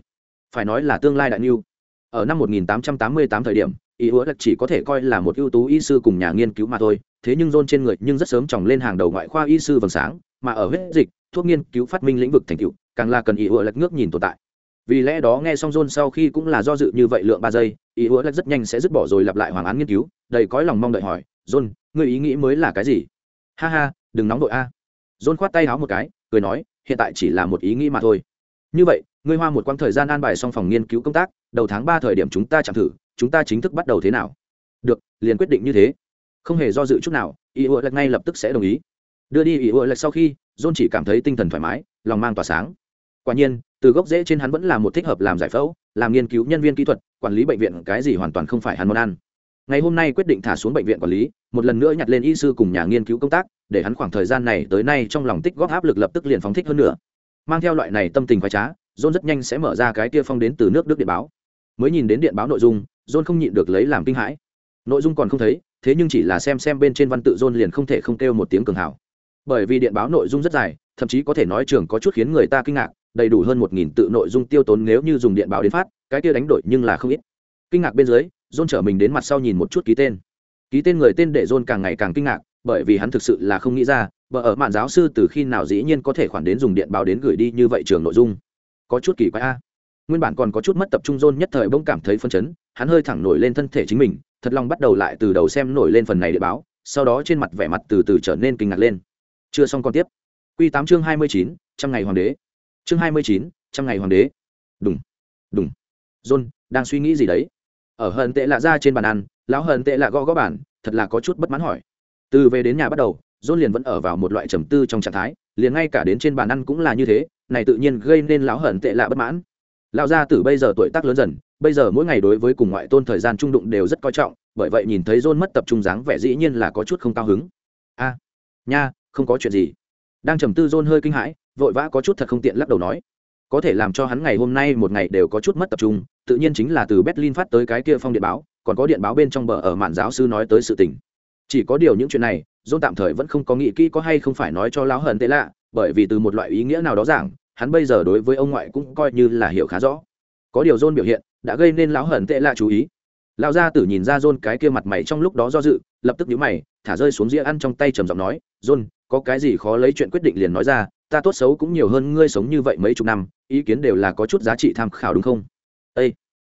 Phải nói là tương lai đại ngưu ở năm 1888 thời điểm ý ứa lạch chỉ có thể coi là một ưu tú y sư cùng nhà nghiên cứu mà thôi. Thế nhưng john trên người nhưng rất sớm tròng lên hàng đầu ngoại khoa y sư vầng sáng, mà ở huyết dịch thuốc nghiên cứu phát minh lĩnh vực thành tựu, càng là cần ý ủa lệch ngước nhìn tồn tại. Vì lẽ đó nghe xong john sau khi cũng là do dự như vậy lượng ba giây ý ủa lệch rất nhanh sẽ dứt bỏ rồi lặp lại hoàng án nghiên cứu, đầy cõi lòng mong đợi hỏi, john, ngươi ý nghĩ mới là cái gì? Ha ha, đừng nóng đội a. John khoát tay háo một cái, cười nói, hiện tại chỉ là một ý nghĩ mà thôi. Như vậy, ngươi hoa một quãng thời gian an bài xong phòng nghiên cứu công tác, đầu tháng ba thời điểm chúng ta chạm thử, chúng ta chính thức bắt đầu thế nào? Được, liền quyết định như thế. Không hề do dự chút nào ý ủa lệch ngay lập tức sẽ đồng ý. Đưa đi ý ủa lệch sau khi john chỉ cảm thấy tinh thần thoải mái, lòng mang tỏa sáng. Quả nhiên, từ gốc rễ trên hắn vẫn là một thích hợp làm giải phẫu, làm nghiên cứu nhân viên kỹ thuật, quản lý bệnh viện cái gì hoàn toàn không phải hắn món ăn. Ngày hôm nay quyết định thả xuống bệnh viện quản lý, một lần nữa nhặt lên y sư cùng nhà nghiên cứu công tác, để hắn khoảng thời gian này tới nay trong lòng tích góp áp lực lập tức liền phóng thích hơn nữa. Mang theo loại này tâm tình khoái trá, john rất nhanh sẽ mở ra cái kia phong đến từ nước đức điện báo. Mới nhìn đến điện báo nội dung, john không nhịn được lấy làm kinh hãi. Nội dung còn không thấy, thế nhưng chỉ là xem xem bên trên văn tự john liền không thể không kêu một tiếng cường hảo bởi vì điện báo nội dung rất dài, thậm chí có thể nói trường có chút khiến người ta kinh ngạc, đầy đủ hơn một nghìn tự nội dung tiêu tốn nếu như dùng điện báo đến phát, cái kia đánh đổi nhưng là không ít. Kinh ngạc bên dưới, john trở mình đến mặt sau nhìn một chút ký tên. Ký tên người tên để john càng ngày càng kinh ngạc, bởi vì hắn thực sự là không nghĩ ra vợ ở mạn giáo sư từ khi nào dĩ nhiên có thể khoản đến dùng điện báo đến gửi đi như vậy trường nội dung. Có chút kỳ quái a. Nguyên bản còn có chút mất tập trung john nhất thời bỗng cảm thấy phân chấn, hắn hơi thẳng nổi lên thân thể chính mình, thật lòng bắt đầu lại từ đầu xem nổi lên phần này điện báo, sau đó trên mặt vẻ mặt từ từ trở nên kinh ngạc lên chưa xong còn tiếp. Q tám chương hai mươi chín, trăm ngày hoàng đế. Chương hai mươi chín, trăm ngày hoàng đế. Đúng đúng john, đang suy nghĩ gì đấy? Ở hận tệ lạ ra trên bàn ăn, lão hận tệ lạ gõ gõ bản thật là có chút bất mãn hỏi. Từ về đến nhà bắt đầu, john liền vẫn ở vào một loại trầm tư trong trạng thái, liền ngay cả đến trên bàn ăn cũng là như thế, này tự nhiên gây nên lão hận tệ lạ bất mãn. Lão gia tử bây giờ tuổi tác lớn dần, bây giờ mỗi ngày đối với cùng ngoại tôn thời gian trung đụng đều rất coi trọng, bởi vậy nhìn thấy john mất tập trung dáng vẻ dĩ nhiên là có chút không cao hứng. A, nha không có chuyện gì. Đang trầm tư john hơi kinh hãi, vội vã có chút thật không tiện lắc đầu nói. Có thể làm cho hắn ngày hôm nay một ngày đều có chút mất tập trung, tự nhiên chính là từ berlin phát tới cái kia phong điện báo, còn có điện báo bên trong bờ ở mạn giáo sư nói tới sự tình. Chỉ có điều những chuyện này, john tạm thời vẫn không có nghĩ kỹ có hay không phải nói cho lão hận tệ lạ, bởi vì từ một loại ý nghĩa nào đó giảng, hắn bây giờ đối với ông ngoại cũng coi như là hiểu khá rõ. Có điều john biểu hiện đã gây nên lão hận tệ lạ chú ý. Lão gia tử nhìn ra john cái kia mặt mày trong lúc đó do dự, lập tức nhíu mày, thả rơi xuống dĩa ăn trong tay trầm giọng nói, john có cái gì khó lấy chuyện quyết định liền nói ra, ta tốt xấu cũng nhiều hơn ngươi sống như vậy mấy chục năm, ý kiến đều là có chút giá trị tham khảo đúng không? Ây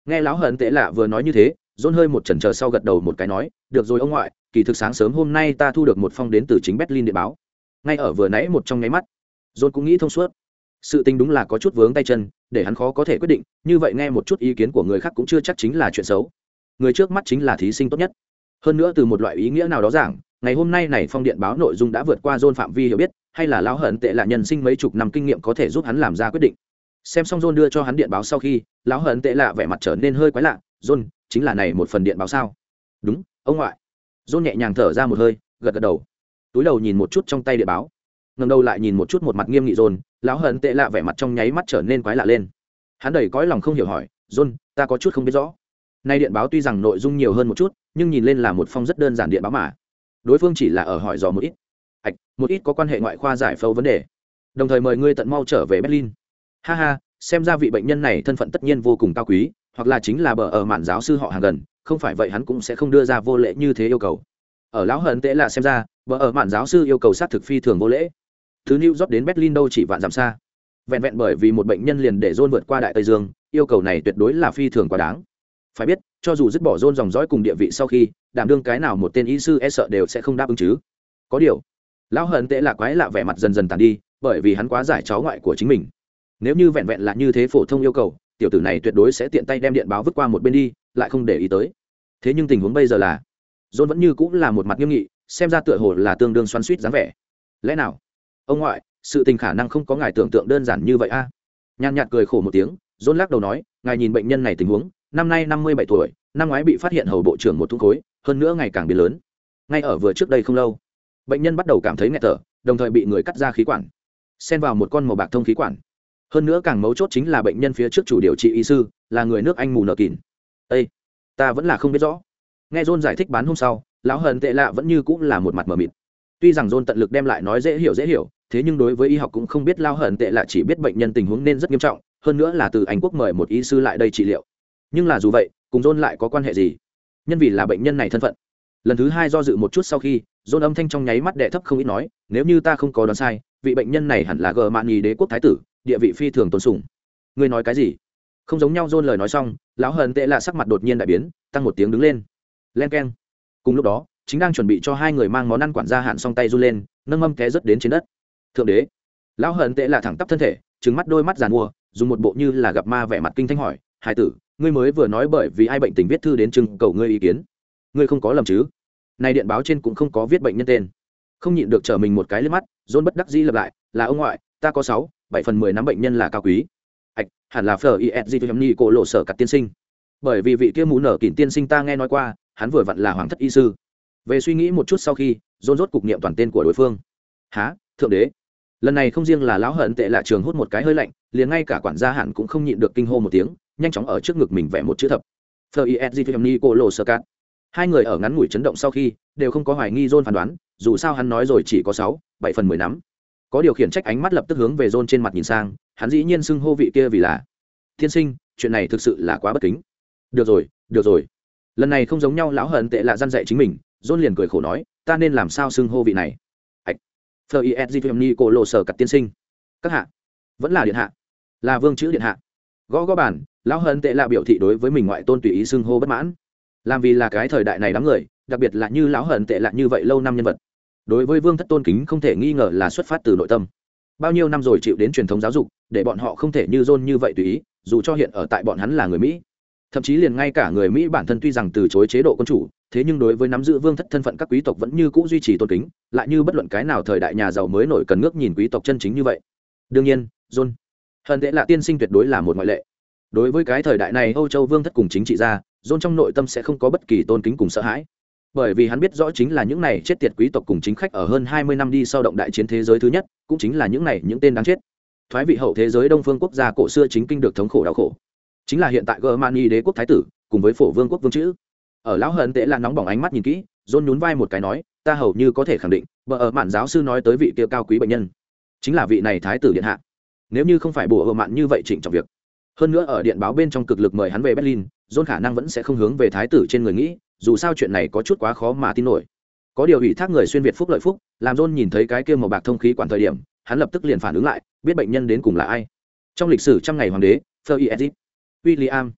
nghe lão hận tệ lạ vừa nói như thế john hơi một chần chờ sau gật đầu một cái nói, được rồi ông ngoại, kỳ thực sáng sớm hôm nay ta thu được một phong đến từ chính berlin điện báo. Ngay ở vừa nãy một trong nháy mắt john cũng nghĩ thông suốt. Sự tình đúng là có chút vướng tay chân, để hắn khó có thể quyết định, như vậy nghe một chút ý kiến của người khác cũng chưa chắc chính là chuyện xấu. Người trước mắt chính là thí sinh tốt nhất. Hơn nữa từ một loại ý nghĩa nào đó giảng ngày hôm nay này phong điện báo nội dung đã vượt qua John phạm vi hiểu biết, hay là lão hận tệ là nhân sinh mấy chục năm kinh nghiệm có thể giúp hắn làm ra quyết định. Xem xong John đưa cho hắn điện báo sau khi, lão hận tệ lạ vẻ mặt trở nên hơi quái lạ, John, chính là này một phần điện báo sao? Đúng, ông ngoại. John nhẹ nhàng thở ra một hơi, gật gật đầu. Túi đầu nhìn một chút trong tay điện báo. Ngầm đầu lại nhìn một chút một mặt nghiêm nghị John, lão hận tệ lạ vẻ mặt trong nháy mắt trở nên quái lạ lên. Hắn đầy cõi lòng không hiểu hỏi, John, ta có chút không biết rõ. Nay điện báo tuy rằng nội dung nhiều hơn một chút, nhưng nhìn lên là một phong rất đơn giản điện báo mà đối phương chỉ là ở hỏi dò một ít. Ạch, một ít có quan hệ ngoại khoa giải phẫu vấn đề. Đồng thời mời ngươi tận mau trở về berlin. Ha ha, xem ra vị bệnh nhân này thân phận tất nhiên vô cùng cao quý, hoặc là chính là bờ ở mạn giáo sư họ hàng gần, không phải vậy hắn cũng sẽ không đưa ra vô lễ như thế yêu cầu. Ở lão hận tệ là xem ra, bờ ở mạn giáo sư yêu cầu sát thực phi thường vô lễ. Thứ new job đến berlin đâu chỉ vạn dặm xa. Vẹn vẹn bởi vì một bệnh nhân liền để dôn vượt qua đại tây dương, yêu cầu này tuyệt đối là phi thường quá đáng phải biết, cho dù dứt bỏ rôn dòng dõi cùng địa vị sau khi, đảm đương cái nào một tên y sư e sợ đều sẽ không đáp ứng chứ. Có điều, lão hận tệ là quái lạ vẻ mặt dần dần tàn đi, bởi vì hắn quá giải cháu ngoại của chính mình. Nếu như vẹn vẹn là như thế phổ thông yêu cầu, tiểu tử này tuyệt đối sẽ tiện tay đem điện báo vứt qua một bên đi, lại không để ý tới. Thế nhưng tình huống bây giờ là john vẫn như cũng là một mặt nghiêm nghị, xem ra tựa hồ là tương đương xoắn suýt dáng vẻ. Lẽ nào? Ông ngoại, sự tình khả năng không có ngài tưởng tượng đơn giản như vậy a. À? nhàn nhạt cười khổ một tiếng john lắc đầu nói, ngài nhìn bệnh nhân này tình huống năm nay năm mươi bảy tuổi, năm ngoái bị phát hiện hầu bộ trưởng một thung khối, hơn nữa ngày càng biến lớn. Ngay ở vừa trước đây không lâu, bệnh nhân bắt đầu cảm thấy nghẹt thở, đồng thời bị người cắt ra khí quản, xen vào một con màu bạc thông khí quản. Hơn nữa càng mấu chốt chính là bệnh nhân phía trước chủ điều trị y sư, là người nước anh mù nợ kín ây ta vẫn là không biết rõ. Nghe john giải thích bán hôm sau, lão hờn tệ lạ vẫn như cũng là một mặt mờ mịt. Tuy rằng john tận lực đem lại nói dễ hiểu dễ hiểu, thế nhưng đối với y học cũng không biết lao hờn tệ lạ chỉ biết bệnh nhân tình huống nên rất nghiêm trọng, hơn nữa là từ anh quốc mời một y sư lại đây trị liệu nhưng là dù vậy, cùng john lại có quan hệ gì? Nhân vì là bệnh nhân này thân phận. Lần thứ hai do dự một chút sau khi, john âm thanh trong nháy mắt đệ thấp không ít nói, nếu như ta không có đoán sai, vị bệnh nhân này hẳn là gờ mạn nhì đế quốc thái tử, địa vị phi thường tôn sùng. Ngươi nói cái gì? Không giống nhau dôn lời nói xong, lão hờn tệ là sắc mặt đột nhiên đại biến, tăng một tiếng đứng lên. Len keng. Cùng lúc đó, chính đang chuẩn bị cho hai người mang món ăn quản gia hạn xong tay run lên, nâng mâm té rớt đến trên đất. Thượng đế. Lão hận tệ là thẳng tắp thân thể trứng mắt đôi mắt giàn mua, dùng một bộ như là gặp ma vẻ mặt kinh thanh hỏi hai tử ngươi mới vừa nói bởi vì ai bệnh tình viết thư đến chừng cầu ngươi ý kiến. Ngươi không có lầm chứ? Nay điện báo trên cũng không có viết bệnh nhân tên. Không nhịn được trở mình một cái lên mắt dôn bất đắc dĩ lập lại, là ông ngoại, ta có sáu, bảy phần mười năm bệnh nhân là cao quý. Ạch hẳn là phờ isg ni cổ lộ sở cặt tiên sinh. Bởi vì vị kia mũ nở kỉn tiên sinh ta nghe nói qua, hắn vừa vặn là hoàng thất y sư. Về suy nghĩ một chút sau khi dôn rốt cục niệm toàn tên của đối phương. Há thượng đế? Lần này không riêng là lão hận tệ lạ trường hút một cái hơi lạnh, liền ngay cả quản gia hẳn cũng không nhịn được kinh hô một tiếng nhanh chóng ở trước ngực mình vẽ một chữ thập. Phờ isg cổ lộ sở hai người ở ngắn ngủi chấn động sau khi, đều không có hoài nghi john phán đoán, dù sao hắn nói rồi chỉ có sáu, bảy phần mười nắm có điều khiển trách ánh mắt lập tức hướng về john trên mặt nhìn sang, hắn dĩ nhiên xưng hô vị kia vì là thiên sinh, chuyện này thực sự là quá bất kính. Được rồi được rồi. Lần này không giống nhau lão hận tệ là gian dạy chính mình, john liền cười khổ nói, ta nên làm sao xưng hô vị này? Hạch. phờ isgfmni cổ lộ sở cặt tiên sinh. Các hạ. Vẫn là điện hạ. Là vương chữ điện hạ. Gõ gõ bản lão hận tệ là biểu thị đối với mình ngoại tôn tùy ý xưng hô bất mãn. Làm vì là cái thời đại này đám người, đặc biệt là như lão hận tệ lại như vậy lâu năm nhân vật. Đối với vương thất tôn kính không thể nghi ngờ là xuất phát từ nội tâm. Bao nhiêu năm rồi chịu đến truyền thống giáo dục, để bọn họ không thể như john như vậy tùy ý, dù cho hiện ở tại bọn hắn là người mỹ. Thậm chí liền ngay cả người mỹ bản thân tuy rằng từ chối chế độ quân chủ, thế nhưng đối với nắm giữ vương thất thân phận các quý tộc vẫn như cũ duy trì tôn kính, lại như bất luận cái nào thời đại nhà giàu mới nổi cần ngước nhìn quý tộc chân chính như vậy. Đương nhiên, john hận tệ là tiên sinh tuyệt đối là một ngoại lệ đối với cái thời đại này, âu châu vương thất cùng chính trị gia john trong nội tâm sẽ không có bất kỳ tôn kính cùng sợ hãi. Bởi vì hắn biết rõ chính là những này chết tiệt quý tộc cùng chính khách ở hơn hai mươi năm đi sau động đại chiến thế giới thứ nhất, cũng chính là những này những tên đáng chết. Thoái vị hậu thế giới đông phương quốc gia cổ xưa chính kinh được thống khổ đau khổ. Chính là hiện tại germany đế quốc thái tử, cùng với phổ vương quốc vương chữ. Ở lão hận tệ là nóng bỏng ánh mắt nhìn kỹ john nhún vai một cái nói, ta hầu như có thể khẳng định, bờ ở mạn giáo sư nói tới vị kia cao quý bệnh nhân, chính là vị này thái tử điện hạ. Nếu như không phải bùa ở mạn như vậy trịnh trọng việc hơn nữa ở điện báo bên trong cực lực mời hắn về berlin john khả năng vẫn sẽ không hướng về thái tử trên người nghĩ dù sao chuyện này có chút quá khó mà tin nổi có điều ủy thác người xuyên việt phúc lợi phúc làm john nhìn thấy cái kia màu bạc thông khí quản thời điểm hắn lập tức liền phản ứng lại biết bệnh nhân đến cùng là ai trong lịch sử trăm ngày hoàng đế Fleur Ezit, William,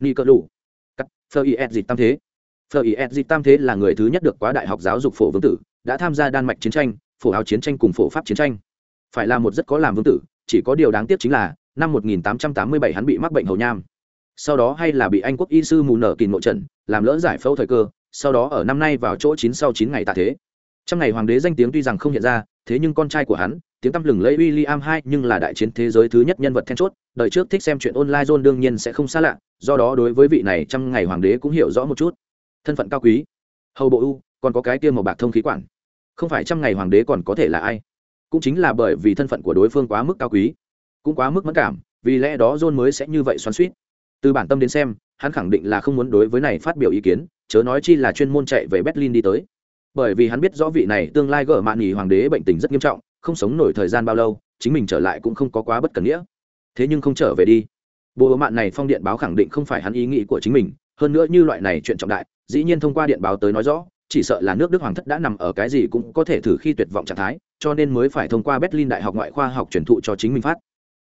Nicolau, Cắt, Fleur Ezit tam thế. Fleur Ezit tam thế là người thứ nhất được quá đại học giáo dục phổ vương tử, đã tham gia đan mạch chiến tranh, phổ áo chiến tranh cùng phổ pháp chiến tranh. Phải là một rất có làm vương tử, chỉ có điều đáng tiếc chính là năm 1887 hắn bị mắc bệnh hầu nham. Sau đó hay là bị anh quốc y sư mù nở kìn mộ trận, làm lỡ giải phẫu thời cơ, sau đó ở năm nay vào chỗ chín sau chín ngày tạ thế. Trong ngày hoàng đế danh tiếng tuy rằng không hiện ra, thế nhưng con trai của hắn, tiếng tăm lừng lẫy William hai nhưng là đại chiến thế giới thứ nhất nhân vật then chốt đời trước thích xem chuyện online John đương nhiên sẽ không xa lạ, do đó đối với vị này trăm ngày hoàng đế cũng hiểu rõ một chút. Thân phận cao quý. Hầu bộ u, còn có cái kia màu bạc thông khí quản. Không phải trăm ngày hoàng đế còn có thể là ai? Cũng chính là bởi vì thân phận của đối phương quá mức cao quý cũng quá mức mất cảm, vì lẽ đó john mới sẽ như vậy xoắn suýt từ bản tâm đến xem, hắn khẳng định là không muốn đối với này phát biểu ý kiến, chớ nói chi là chuyên môn chạy về berlin đi tới. Bởi vì hắn biết rõ vị này tương lai gỡ mạn nghỉ hoàng đế bệnh tình rất nghiêm trọng, không sống nổi thời gian bao lâu, chính mình trở lại cũng không có quá bất cần nghĩa. Thế nhưng không trở về đi. Bộ mạn này phong điện báo khẳng định không phải hắn ý nghĩ của chính mình, hơn nữa như loại này chuyện trọng đại, dĩ nhiên thông qua điện báo tới nói rõ, chỉ sợ là nước đức hoàng thất đã nằm ở cái gì cũng có thể thử khi tuyệt vọng trạng thái, cho nên mới phải thông qua berlin đại học ngoại khoa học truyền thụ cho chính mình phát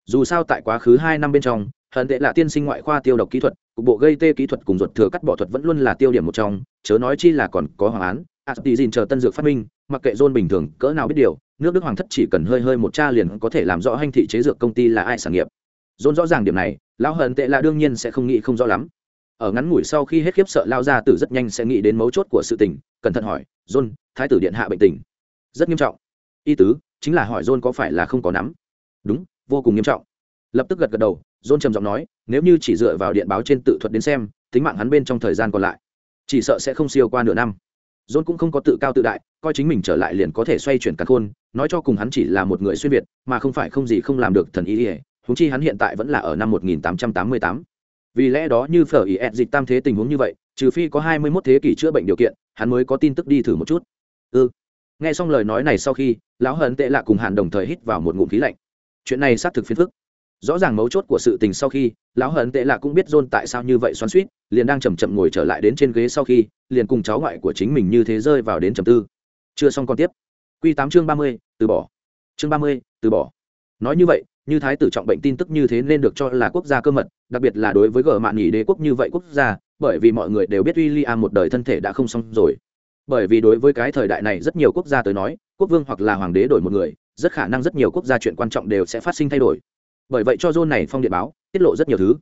dù sao tại quá khứ hai năm bên trong hận tệ là tiên sinh ngoại khoa tiêu độc kỹ thuật cục bộ gây tê kỹ thuật cùng ruột thừa cắt bỏ thuật vẫn luôn là tiêu điểm một trong chớ nói chi là còn có hoàng án à, Astizin chờ tân dược phát minh, mặc kệ John bình thường cỡ nào biết điều, nước Đức hoàng thất chỉ cần hơi hơi một tra liền có thể làm rõ hành thị chế dược công ty là ai sản nghiệp. John rõ ràng điểm này, lão hận tệ là đương nhiên sẽ không nghĩ không rõ lắm. Ở ngắn ngủi sau khi hết khiếp sợ lao ra tử rất nhanh sẽ nghĩ đến mấu chốt của sự tình, cẩn thận hỏi, "John, thái tử điện hạ bệnh tình rất nghiêm trọng." Y tứ, chính là hỏi John có phải là không có nắm. "Đúng, vô cùng nghiêm trọng." Lập tức gật gật đầu, John trầm giọng nói, nếu như chỉ dựa vào điện báo trên tự thuật đến xem, tính mạng hắn bên trong thời gian còn lại, chỉ sợ sẽ không siêu qua nửa năm. John cũng không có tự cao tự đại, coi chính mình trở lại liền có thể xoay chuyển cả khôn, nói cho cùng hắn chỉ là một người xuyên việt, mà không phải không gì không làm được thần ý. Huống chi hắn hiện tại vẫn là ở năm 1888. Vì lẽ đó như phở ý dịch tam thế tình huống như vậy, trừ phi có 21 thế kỷ chữa bệnh điều kiện, hắn mới có tin tức đi thử một chút. Ừ. Nghe xong lời nói này sau khi, lão hận tệ lạ cùng Hàn đồng thời hít vào một ngụm khí lạnh. Chuyện này xác thực phiền phức. Rõ ràng mấu chốt của sự tình sau khi, lão hận tệ là cũng biết john tại sao như vậy xoắn suýt liền đang chầm chậm ngồi trở lại đến trên ghế sau khi, liền cùng cháu ngoại của chính mình như thế rơi vào đến trầm tư. Chưa xong còn tiếp. Q tám chương ba mươi, từ bỏ. Chương ba mươi, từ bỏ. Nói như vậy, như thái tử trọng bệnh tin tức như thế nên được cho là quốc gia cơ mật, đặc biệt là đối với gờ mạn nghỉ đế quốc như vậy quốc gia, bởi vì mọi người đều biết w i l l i am một đời thân thể đã không xong rồi. Bởi vì đối với cái thời đại này rất nhiều quốc gia tới nói, quốc vương hoặc là hoàng đế đổi một người rất khả năng rất nhiều quốc gia chuyện quan trọng đều sẽ phát sinh thay đổi bởi vậy cho john này phong điện báo tiết lộ rất nhiều thứ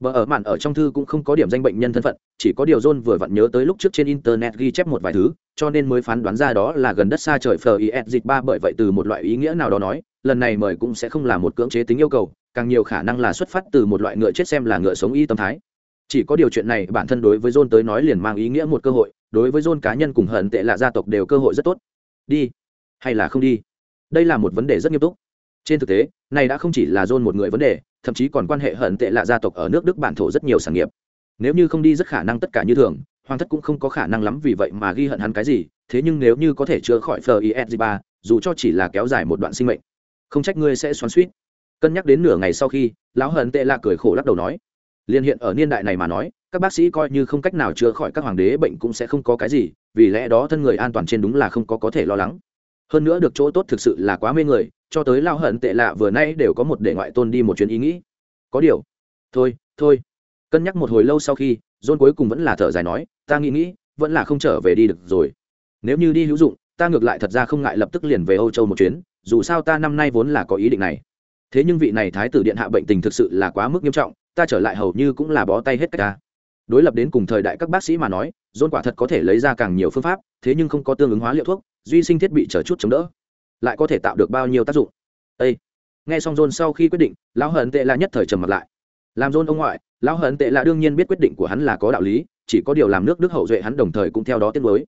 Bờ ở mạn ở trong thư cũng không có điểm danh bệnh nhân thân phận, chỉ có điều John vừa vặn nhớ tới lúc trước trên internet ghi chép một vài thứ, cho nên mới phán đoán ra đó là gần đất xa trời FIS dịch 3 bởi vậy từ một loại ý nghĩa nào đó nói, lần này mời cũng sẽ không là một cưỡng chế tính yêu cầu, càng nhiều khả năng là xuất phát từ một loại ngựa chết xem là ngựa sống y tâm thái. Chỉ có điều chuyện này bản thân đối với John tới nói liền mang ý nghĩa một cơ hội, đối với John cá nhân cùng hận tệ là gia tộc đều cơ hội rất tốt. Đi, hay là không đi? Đây là một vấn đề rất nghiêm túc. Trên thực tế, này đã không chỉ là John một người vấn đề, thậm chí còn quan hệ hận tệ lạ gia tộc ở nước đức bản thổ rất nhiều sản nghiệp. Nếu như không đi rất khả năng tất cả như thường hoàng thất cũng không có khả năng lắm vì vậy mà ghi hận hắn cái gì thế nhưng nếu như có thể chữa khỏi fis ba dù cho chỉ là kéo dài một đoạn sinh mệnh không trách ngươi sẽ xoắn suýt cân nhắc đến nửa ngày sau khi lão hận tệ lạ cười khổ lắc đầu nói liên hiện ở niên đại này mà nói các bác sĩ coi như không cách nào chữa khỏi các hoàng đế bệnh cũng sẽ không có cái gì vì lẽ đó thân người an toàn trên đúng là không có có thể lo lắng hơn nữa được chỗ tốt thực sự là quá mê người, cho tới lao hận tệ lạ vừa nay đều có một để ngoại tôn đi một chuyến ý nghĩ. Có điều, thôi thôi. Cân nhắc một hồi lâu sau khi, john cuối cùng vẫn là thở dài nói, ta nghĩ nghĩ, vẫn là không trở về đi được rồi. Nếu như đi hữu dụng, ta ngược lại thật ra không ngại lập tức liền về âu châu một chuyến, dù sao ta năm nay vốn là có ý định này. Thế nhưng vị này thái tử điện hạ bệnh tình thực sự là quá mức nghiêm trọng, ta trở lại hầu như cũng là bó tay hết cách ta. Đối lập đến cùng thời đại các bác sĩ mà nói dôn quả thật có thể lấy ra càng nhiều phương pháp, thế nhưng không có tương ứng hóa liệu thuốc duy sinh thiết bị chờ chút chống đỡ, lại có thể tạo được bao nhiêu tác dụng? Ê! nghe xong john sau khi quyết định, lão hận tệ là nhất thời trầm mặt lại. Làm john ông ngoại, lão hận tệ là đương nhiên biết quyết định của hắn là có đạo lý, chỉ có điều làm nước đức hậu duệ hắn đồng thời cũng theo đó tiết mới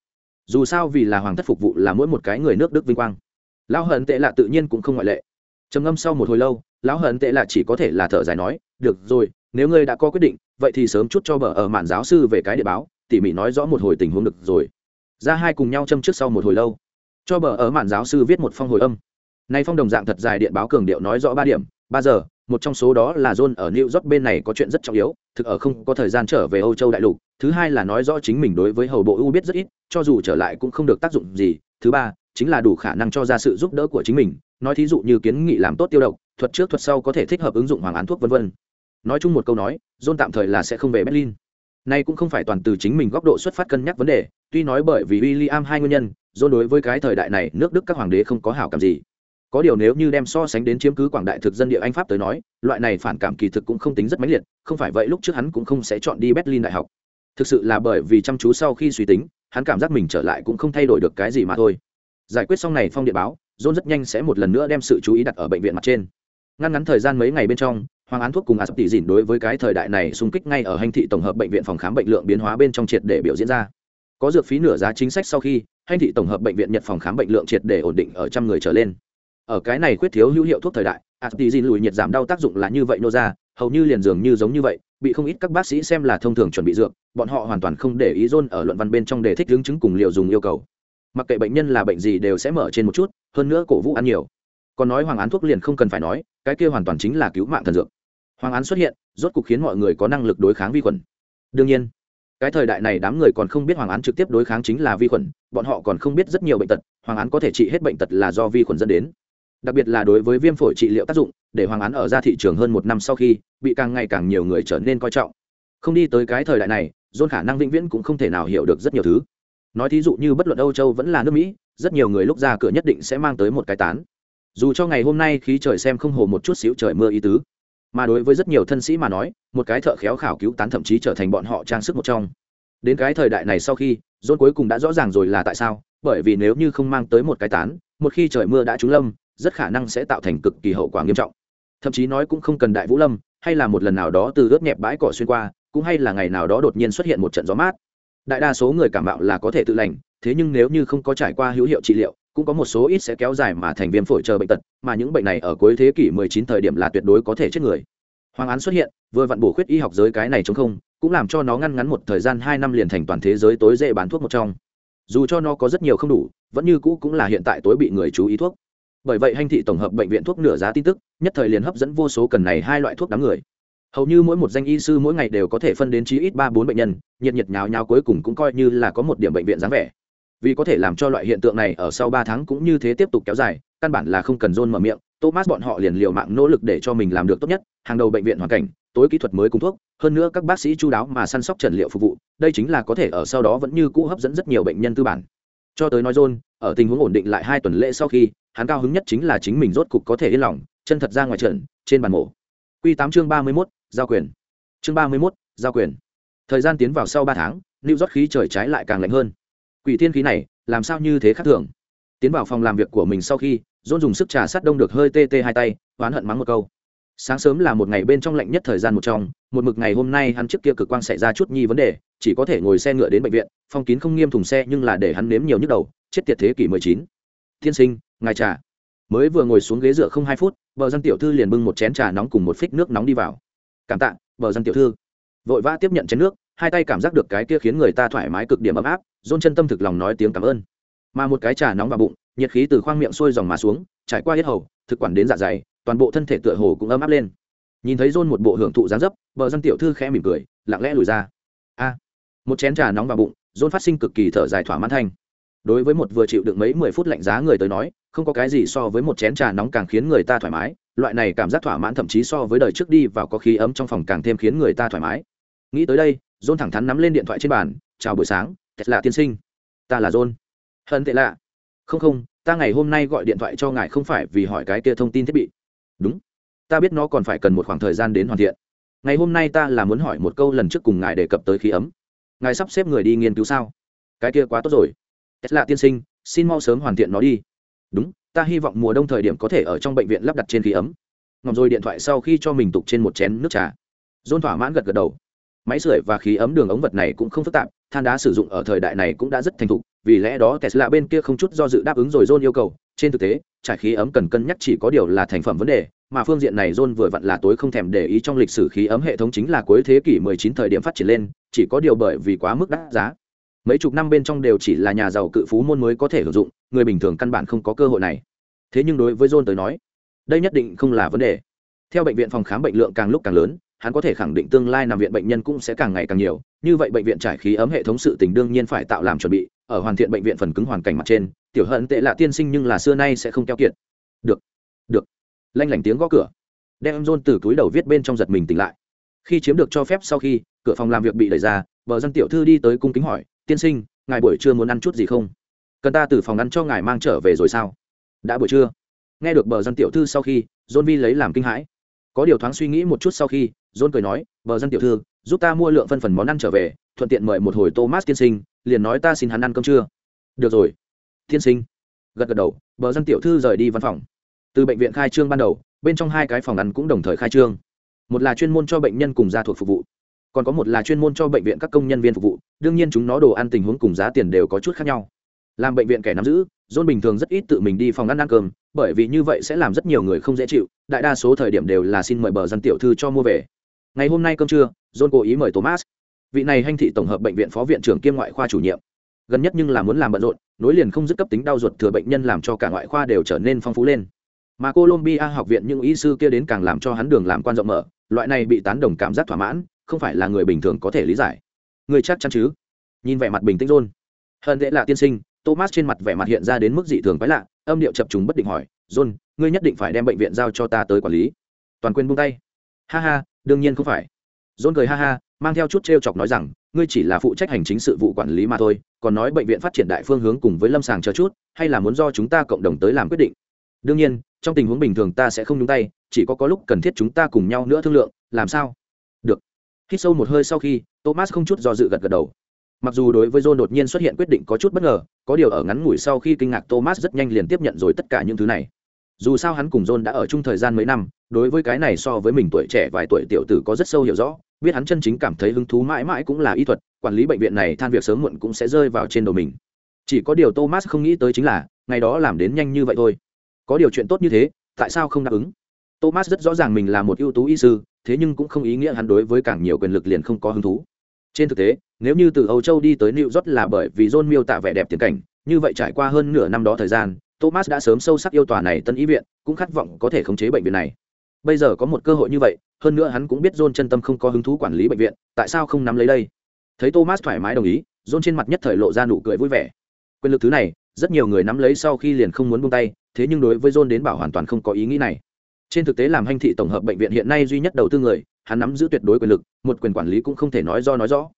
dù sao vì là hoàng thất phục vụ là mỗi một cái người nước đức vinh quang. Lão hận tệ là tự nhiên cũng không ngoại lệ. Trầm ngâm sau một hồi lâu, lão hận tệ là chỉ có thể là thở dài nói, được rồi, nếu ngươi đã có quyết định, vậy thì sớm chút cho bờ ở mạn giáo sư về cái địa báo, tỉ mỉ nói rõ một hồi tình huống được rồi ra hai cùng nhau châm trước sau một hồi lâu. Cho bờ ở mạn giáo sư viết một phong hồi âm. Nay phong đồng dạng thật dài điện báo cường điệu nói rõ ba điểm, ba giờ, một trong số đó là john ở new york bên này có chuyện rất trọng yếu, thực ở không có thời gian trở về âu châu đại lục. Thứ hai là nói rõ chính mình đối với hầu bộ u biết rất ít, cho dù trở lại cũng không được tác dụng gì. Thứ ba, chính là đủ khả năng cho ra sự giúp đỡ của chính mình, nói thí dụ như kiến nghị làm tốt tiêu độc, thuật trước thuật sau có thể thích hợp ứng dụng hoàng án thuốc vân vân. Nói chung một câu nói, john tạm thời là sẽ không về berlin nay cũng không phải toàn từ chính mình góc độ xuất phát cân nhắc vấn đề, tuy nói bởi vì William hai nguyên nhân john đối với cái thời đại này nước đức các hoàng đế không có hảo cảm gì. Có điều nếu như đem so sánh đến chiếm cứ quảng đại thực dân địa anh pháp tới nói, loại này phản cảm kỳ thực cũng không tính rất mãnh liệt, không phải vậy lúc trước hắn cũng không sẽ chọn đi berlin đại học. Thực sự là bởi vì chăm chú sau khi suy tính, hắn cảm giác mình trở lại cũng không thay đổi được cái gì mà thôi. Giải quyết xong này phong điện báo john rất nhanh sẽ một lần nữa đem sự chú ý đặt ở bệnh viện mặt trên. Ngăn ngắn thời gian mấy ngày bên trong hoàng án thuốc cùng asp tỷ dìn đối với cái thời đại này xung kích ngay ở hành thị tổng hợp bệnh viện phòng khám bệnh lượng biến hóa bên trong triệt để biểu diễn ra. Có dược phí nửa giá chính sách sau khi hành thị tổng hợp bệnh viện nhật phòng khám bệnh lượng triệt để ổn định ở trăm người trở lên. Ở cái này khuyết thiếu hữu hiệu thuốc thời đại astizin lùi nhiệt giảm đau tác dụng là như vậy nô ra, hầu như liền dường như giống như vậy, bị không ít các bác sĩ xem là thông thường chuẩn bị dược, bọn họ hoàn toàn không để ý dôn ở luận văn bên trong đề thích hướng chứng cùng liệu dùng yêu cầu. Mặc kệ bệnh nhân là bệnh gì đều sẽ mở trên một chút, hơn nữa cổ vũ ăn nhiều. Còn nói hoàng án thuốc liền không cần phải nói, cái kia hoàn toàn chính là cứu mạng thần dược hoàng án xuất hiện, rốt cục khiến mọi người có năng lực đối kháng vi khuẩn. Đương nhiên, cái thời đại này đám người còn không biết hoàng án trực tiếp đối kháng chính là vi khuẩn, bọn họ còn không biết rất nhiều bệnh tật, hoàng án có thể trị hết bệnh tật là do vi khuẩn dẫn đến. Đặc biệt là đối với viêm phổi trị liệu tác dụng, để hoàng án ở ra thị trường hơn một năm sau khi bị càng ngày càng nhiều người trở nên coi trọng. Không đi tới cái thời đại này dôn khả năng vĩnh viễn cũng không thể nào hiểu được rất nhiều thứ. Nói thí dụ như bất luận âu châu vẫn là nước mỹ, rất nhiều người lúc ra cửa nhất định sẽ mang tới một cái tán. Dù cho ngày hôm nay khí trời xem không hồ một chút xíu trời mưa ý tứ mà đối với rất nhiều thân sĩ mà nói, một cái thợ khéo khảo cứu tán thậm chí trở thành bọn họ trang sức một trong. Đến cái thời đại này sau khi dôn cuối cùng đã rõ ràng rồi là tại sao, bởi vì nếu như không mang tới một cái tán, một khi trời mưa đã trúng lâm, rất khả năng sẽ tạo thành cực kỳ hậu quả nghiêm trọng. Thậm chí nói cũng không cần đại vũ lâm, hay là một lần nào đó từ ướt nhẹp bãi cỏ xuyên qua, cũng hay là ngày nào đó đột nhiên xuất hiện một trận gió mát. Đại đa số người cảm bạo là có thể tự lành, thế nhưng nếu như không có trải qua hữu hiệu trị liệu cũng có một số ít sẽ kéo dài mà thành viêm phổi chờ bệnh tật, mà những bệnh này ở cuối thế kỷ 19 thời điểm là tuyệt đối có thể chết người. Hoàng án xuất hiện, vừa vặn bổ khuyết y học giới cái này chống không, cũng làm cho nó ngăn ngắn một thời gian hai năm liền thành toàn thế giới tối dễ bán thuốc một trong. Dù cho nó có rất nhiều không đủ, vẫn như cũ cũng là hiện tại tối bị người chú ý thuốc. Bởi vậy hành thị tổng hợp bệnh viện thuốc nửa giá tin tức, nhất thời liền hấp dẫn vô số cần này hai loại thuốc đám người. Hầu như mỗi một danh y sư mỗi ngày đều có thể phân đến chí ít ba bốn bệnh nhân, nhiệt nhiệt nháo nháo cuối cùng cũng coi như là có một điểm bệnh viện dáng vẻ vì có thể làm cho loại hiện tượng này ở sau ba tháng cũng như thế tiếp tục kéo dài căn bản là không cần dôn mở miệng thomas bọn họ liền liều mạng nỗ lực để cho mình làm được tốt nhất hàng đầu bệnh viện hoàn cảnh tối kỹ thuật mới cung thuốc hơn nữa các bác sĩ chú đáo mà săn sóc trần liệu phục vụ đây chính là có thể ở sau đó vẫn như cũ hấp dẫn rất nhiều bệnh nhân tư bản. Cho tới nói rôn, ở tình huống ổn định lại hai tuần lễ sau khi hắn cao hứng nhất chính là chính mình rốt cục có thể yên lòng chân thật ra ngoài trận trên bàn mổ. Q tám chương ba mươi mốt giao quyền. Chương ba mươi mốt giao quyền. Thời gian tiến vào sau ba tháng lưu rót khí trời trái lại càng lạnh hơn quỷ thiên khí này, làm sao như thế khác thường? Tiến vào phòng làm việc của mình sau khi dôn dùng sức trà sát đông được hơi tê tê hai tay, oán hận mắng một câu. Sáng sớm là một ngày bên trong lạnh nhất thời gian một trong, một mực ngày hôm nay hắn trước kia cực quang xảy ra chút nhi vấn đề, chỉ có thể ngồi xe ngựa đến bệnh viện, phong kín không nghiêm thùng xe nhưng là để hắn nếm nhiều nhức đầu, chết tiệt thế kỷ mười chín. Tiên sinh, ngài trà. Mới vừa ngồi xuống ghế dựa không hai phút vợ dân tiểu thư liền bưng một chén trà nóng cùng một phích nước nóng đi vào. Cảm tạ vợ dân tiểu thư. Vội vã tiếp nhận chén nước hai tay cảm giác được cái kia khiến người ta thoải mái cực điểm ấm áp, dôn chân tâm thực lòng nói tiếng cảm ơn. Mà một cái trà nóng vào bụng, nhiệt khí từ khoang miệng sôi dòng mà xuống, trải qua hết hầu, thực quản đến dạ dày, toàn bộ thân thể tựa hồ cũng ấm áp lên. Nhìn thấy dôn một bộ hưởng thụ dáng dấp, vợ dân tiểu thư khẽ mỉm cười, lặng lẽ lùi ra. A! Một chén trà nóng vào bụng, dôn phát sinh cực kỳ thở dài thỏa mãn thanh. Đối với một vừa chịu được mấy mười phút lạnh giá người tới nói, không có cái gì so với một chén trà nóng càng khiến người ta thoải mái, loại này cảm giác thỏa mãn thậm chí so với đời trước đi vào có khí ấm trong phòng càng thêm khiến người ta thoải mái. Nghĩ tới đây john thẳng thắn nắm lên điện thoại trên bàn, chào buổi sáng thật lạ tiên sinh. Ta là john. Hận tệ lạ. Không không, ta ngày hôm nay gọi điện thoại cho ngài không phải vì hỏi cái kia thông tin thiết bị. Đúng. Ta biết nó còn phải cần một khoảng thời gian đến hoàn thiện. Ngày hôm nay ta là muốn hỏi một câu lần trước cùng ngài đề cập tới khí ấm. Ngài sắp xếp người đi nghiên cứu sao? Cái kia quá tốt rồi. Tesla tiên sinh, xin mau sớm hoàn thiện nó đi. Đúng, ta hy vọng mùa đông thời điểm có thể ở trong bệnh viện lắp đặt trên khí ấm. Ngọc rồi điện thoại sau khi cho mình tục trên một chén nước trà. Dôn thỏa mãn gật gật đầu máy sưởi và khí ấm đường ống vật này cũng không phức tạp, than đá sử dụng ở thời đại này cũng đã rất thành thục, vì lẽ đó tesla bên kia không chút do dự đáp ứng rồi john yêu cầu. Trên thực tế, trải khí ấm cần cân nhắc chỉ có điều là thành phẩm vấn đề, mà phương diện này john vừa vặn là tối không thèm để ý trong lịch sử khí ấm hệ thống chính là cuối thế kỷ 19 thời điểm phát triển lên, chỉ có điều bởi vì quá mức đắt giá. Mấy chục năm bên trong đều chỉ là nhà giàu cự phú môn mới có thể sử dụng, người bình thường căn bản không có cơ hội này. Thế nhưng đối với john tới nói, đây nhất định không là vấn đề. Theo bệnh viện phòng khám bệnh lượng càng lúc càng lớn hắn có thể khẳng định tương lai nằm viện bệnh nhân cũng sẽ càng ngày càng nhiều. Như vậy bệnh viện trải khí ấm hệ thống sự tình đương nhiên phải tạo làm chuẩn bị. Ở hoàn thiện bệnh viện phần cứng hoàn cảnh mặt trên, tiểu hận tệ lạ tiên sinh nhưng là xưa nay sẽ không keo kiệt. Được được. Lanh lảnh tiếng gõ cửa. Đem john từ túi đầu viết bên trong giật mình tỉnh lại. Khi chiếm được cho phép sau khi, cửa phòng làm việc bị đẩy ra, vợ dân tiểu thư đi tới cung kính hỏi, tiên sinh, ngài buổi trưa muốn ăn chút gì không? Cần ta từ phòng ăn cho ngài mang trở về rồi sao? Đã buổi trưa. Nghe được bờ dân tiểu thư sau khi, john vi lấy làm kinh hãi có điều thoáng suy nghĩ một chút sau khi, john cười nói, bờ dân tiểu thư, giúp ta mua lượng phân phần món ăn trở về, thuận tiện mời một hồi thomas tiên sinh, liền nói ta xin hắn ăn cơm trưa. Được rồi. Tiên sinh. Gật gật đầu, bờ dân tiểu thư rời đi văn phòng. Từ bệnh viện khai trương ban đầu, bên trong hai cái phòng ăn cũng đồng thời khai trương. Một là chuyên môn cho bệnh nhân cùng gia thuộc phục vụ, còn có một là chuyên môn cho bệnh viện các công nhân viên phục vụ, đương nhiên chúng nó đồ ăn tình huống cùng giá tiền đều có chút khác nhau làm bệnh viện kẻ nắm giữ, john bình thường rất ít tự mình đi phòng ăn ăn cơm, bởi vì như vậy sẽ làm rất nhiều người không dễ chịu, đại đa số thời điểm đều là xin mời bờ dân tiểu thư cho mua về. Ngày hôm nay cơm trưa, john cố ý mời thomas. Vị này hành thị tổng hợp bệnh viện phó viện trưởng kiêm ngoại khoa chủ nhiệm. Gần nhất nhưng là muốn làm bận rộn, nối liền không dứt cấp tính đau ruột thừa bệnh nhân làm cho cả ngoại khoa đều trở nên phong phú lên. Mà colombia học viện những y sư kia đến càng làm cho hắn đường làm quan rộng mở, loại này bị tán đồng cảm giác thỏa mãn, không phải là người bình thường có thể lý giải. Người chắc chắn chứ? Nhìn vẻ mặt bình tĩnh rôn hơn tệ là tiên sinh thomas trên mặt vẻ mặt hiện ra đến mức dị thường quái lạ, âm điệu chập trùng bất định hỏi, john, ngươi nhất định phải đem bệnh viện giao cho ta tới quản lý. Toàn quyền buông tay. Ha ha, đương nhiên không phải. John cười ha ha, mang theo chút t chọc nói rằng, ngươi chỉ là phụ trách hành chính sự vụ quản lý mà thôi, còn nói bệnh viện phát triển đại phương hướng cùng với lâm sàng chờ chút, hay là muốn do chúng ta cộng đồng tới làm quyết định? Đương nhiên, trong tình huống bình thường ta sẽ không nhúng tay, chỉ có có lúc cần thiết chúng ta cùng nhau nữa thương lượng, làm sao? Được. Hít sâu một hơi sau khi, thomas không chút do dự gật gật đầu mặc dù đối với john đột nhiên xuất hiện quyết định có chút bất ngờ, có điều ở ngắn ngủi sau khi kinh ngạc thomas rất nhanh liền tiếp nhận rồi tất cả những thứ này. Dù sao hắn cùng john đã ở chung thời gian mấy năm, đối với cái này so với mình tuổi trẻ vài tuổi tiểu tử có rất sâu hiểu rõ, biết hắn chân chính cảm thấy hứng thú mãi mãi cũng là y thuật, quản lý bệnh viện này than việc sớm muộn cũng sẽ rơi vào trên đầu mình. Chỉ có điều thomas không nghĩ tới chính là, ngày đó làm đến nhanh như vậy thôi. Có điều chuyện tốt như thế, tại sao không đáp ứng? Thomas rất rõ ràng mình là một ưu tú y sư, thế nhưng cũng không ý nghĩa hắn đối với càng nhiều quyền lực liền không có hứng thú trên thực tế, nếu như từ âu châu đi tới new york là bởi vì john miêu tả vẻ đẹp tiền cảnh, như vậy trải qua hơn nửa năm đó thời gian, thomas đã sớm sâu sắc yêu tòa này tân ý viện, cũng khát vọng có thể khống chế bệnh viện này. Bây giờ có một cơ hội như vậy, hơn nữa hắn cũng biết john chân tâm không có hứng thú quản lý bệnh viện, tại sao không nắm lấy đây? Thấy thomas thoải mái đồng ý, john trên mặt nhất thời lộ ra nụ cười vui vẻ. Quyền lực thứ này, rất nhiều người nắm lấy sau khi liền không muốn buông tay, thế nhưng đối với john đến bảo hoàn toàn không có ý nghĩ này trên thực tế làm hành thị tổng hợp bệnh viện hiện nay duy nhất đầu tư người, hắn nắm giữ tuyệt đối quyền lực, một quyền quản lý cũng không thể nói do nói rõ.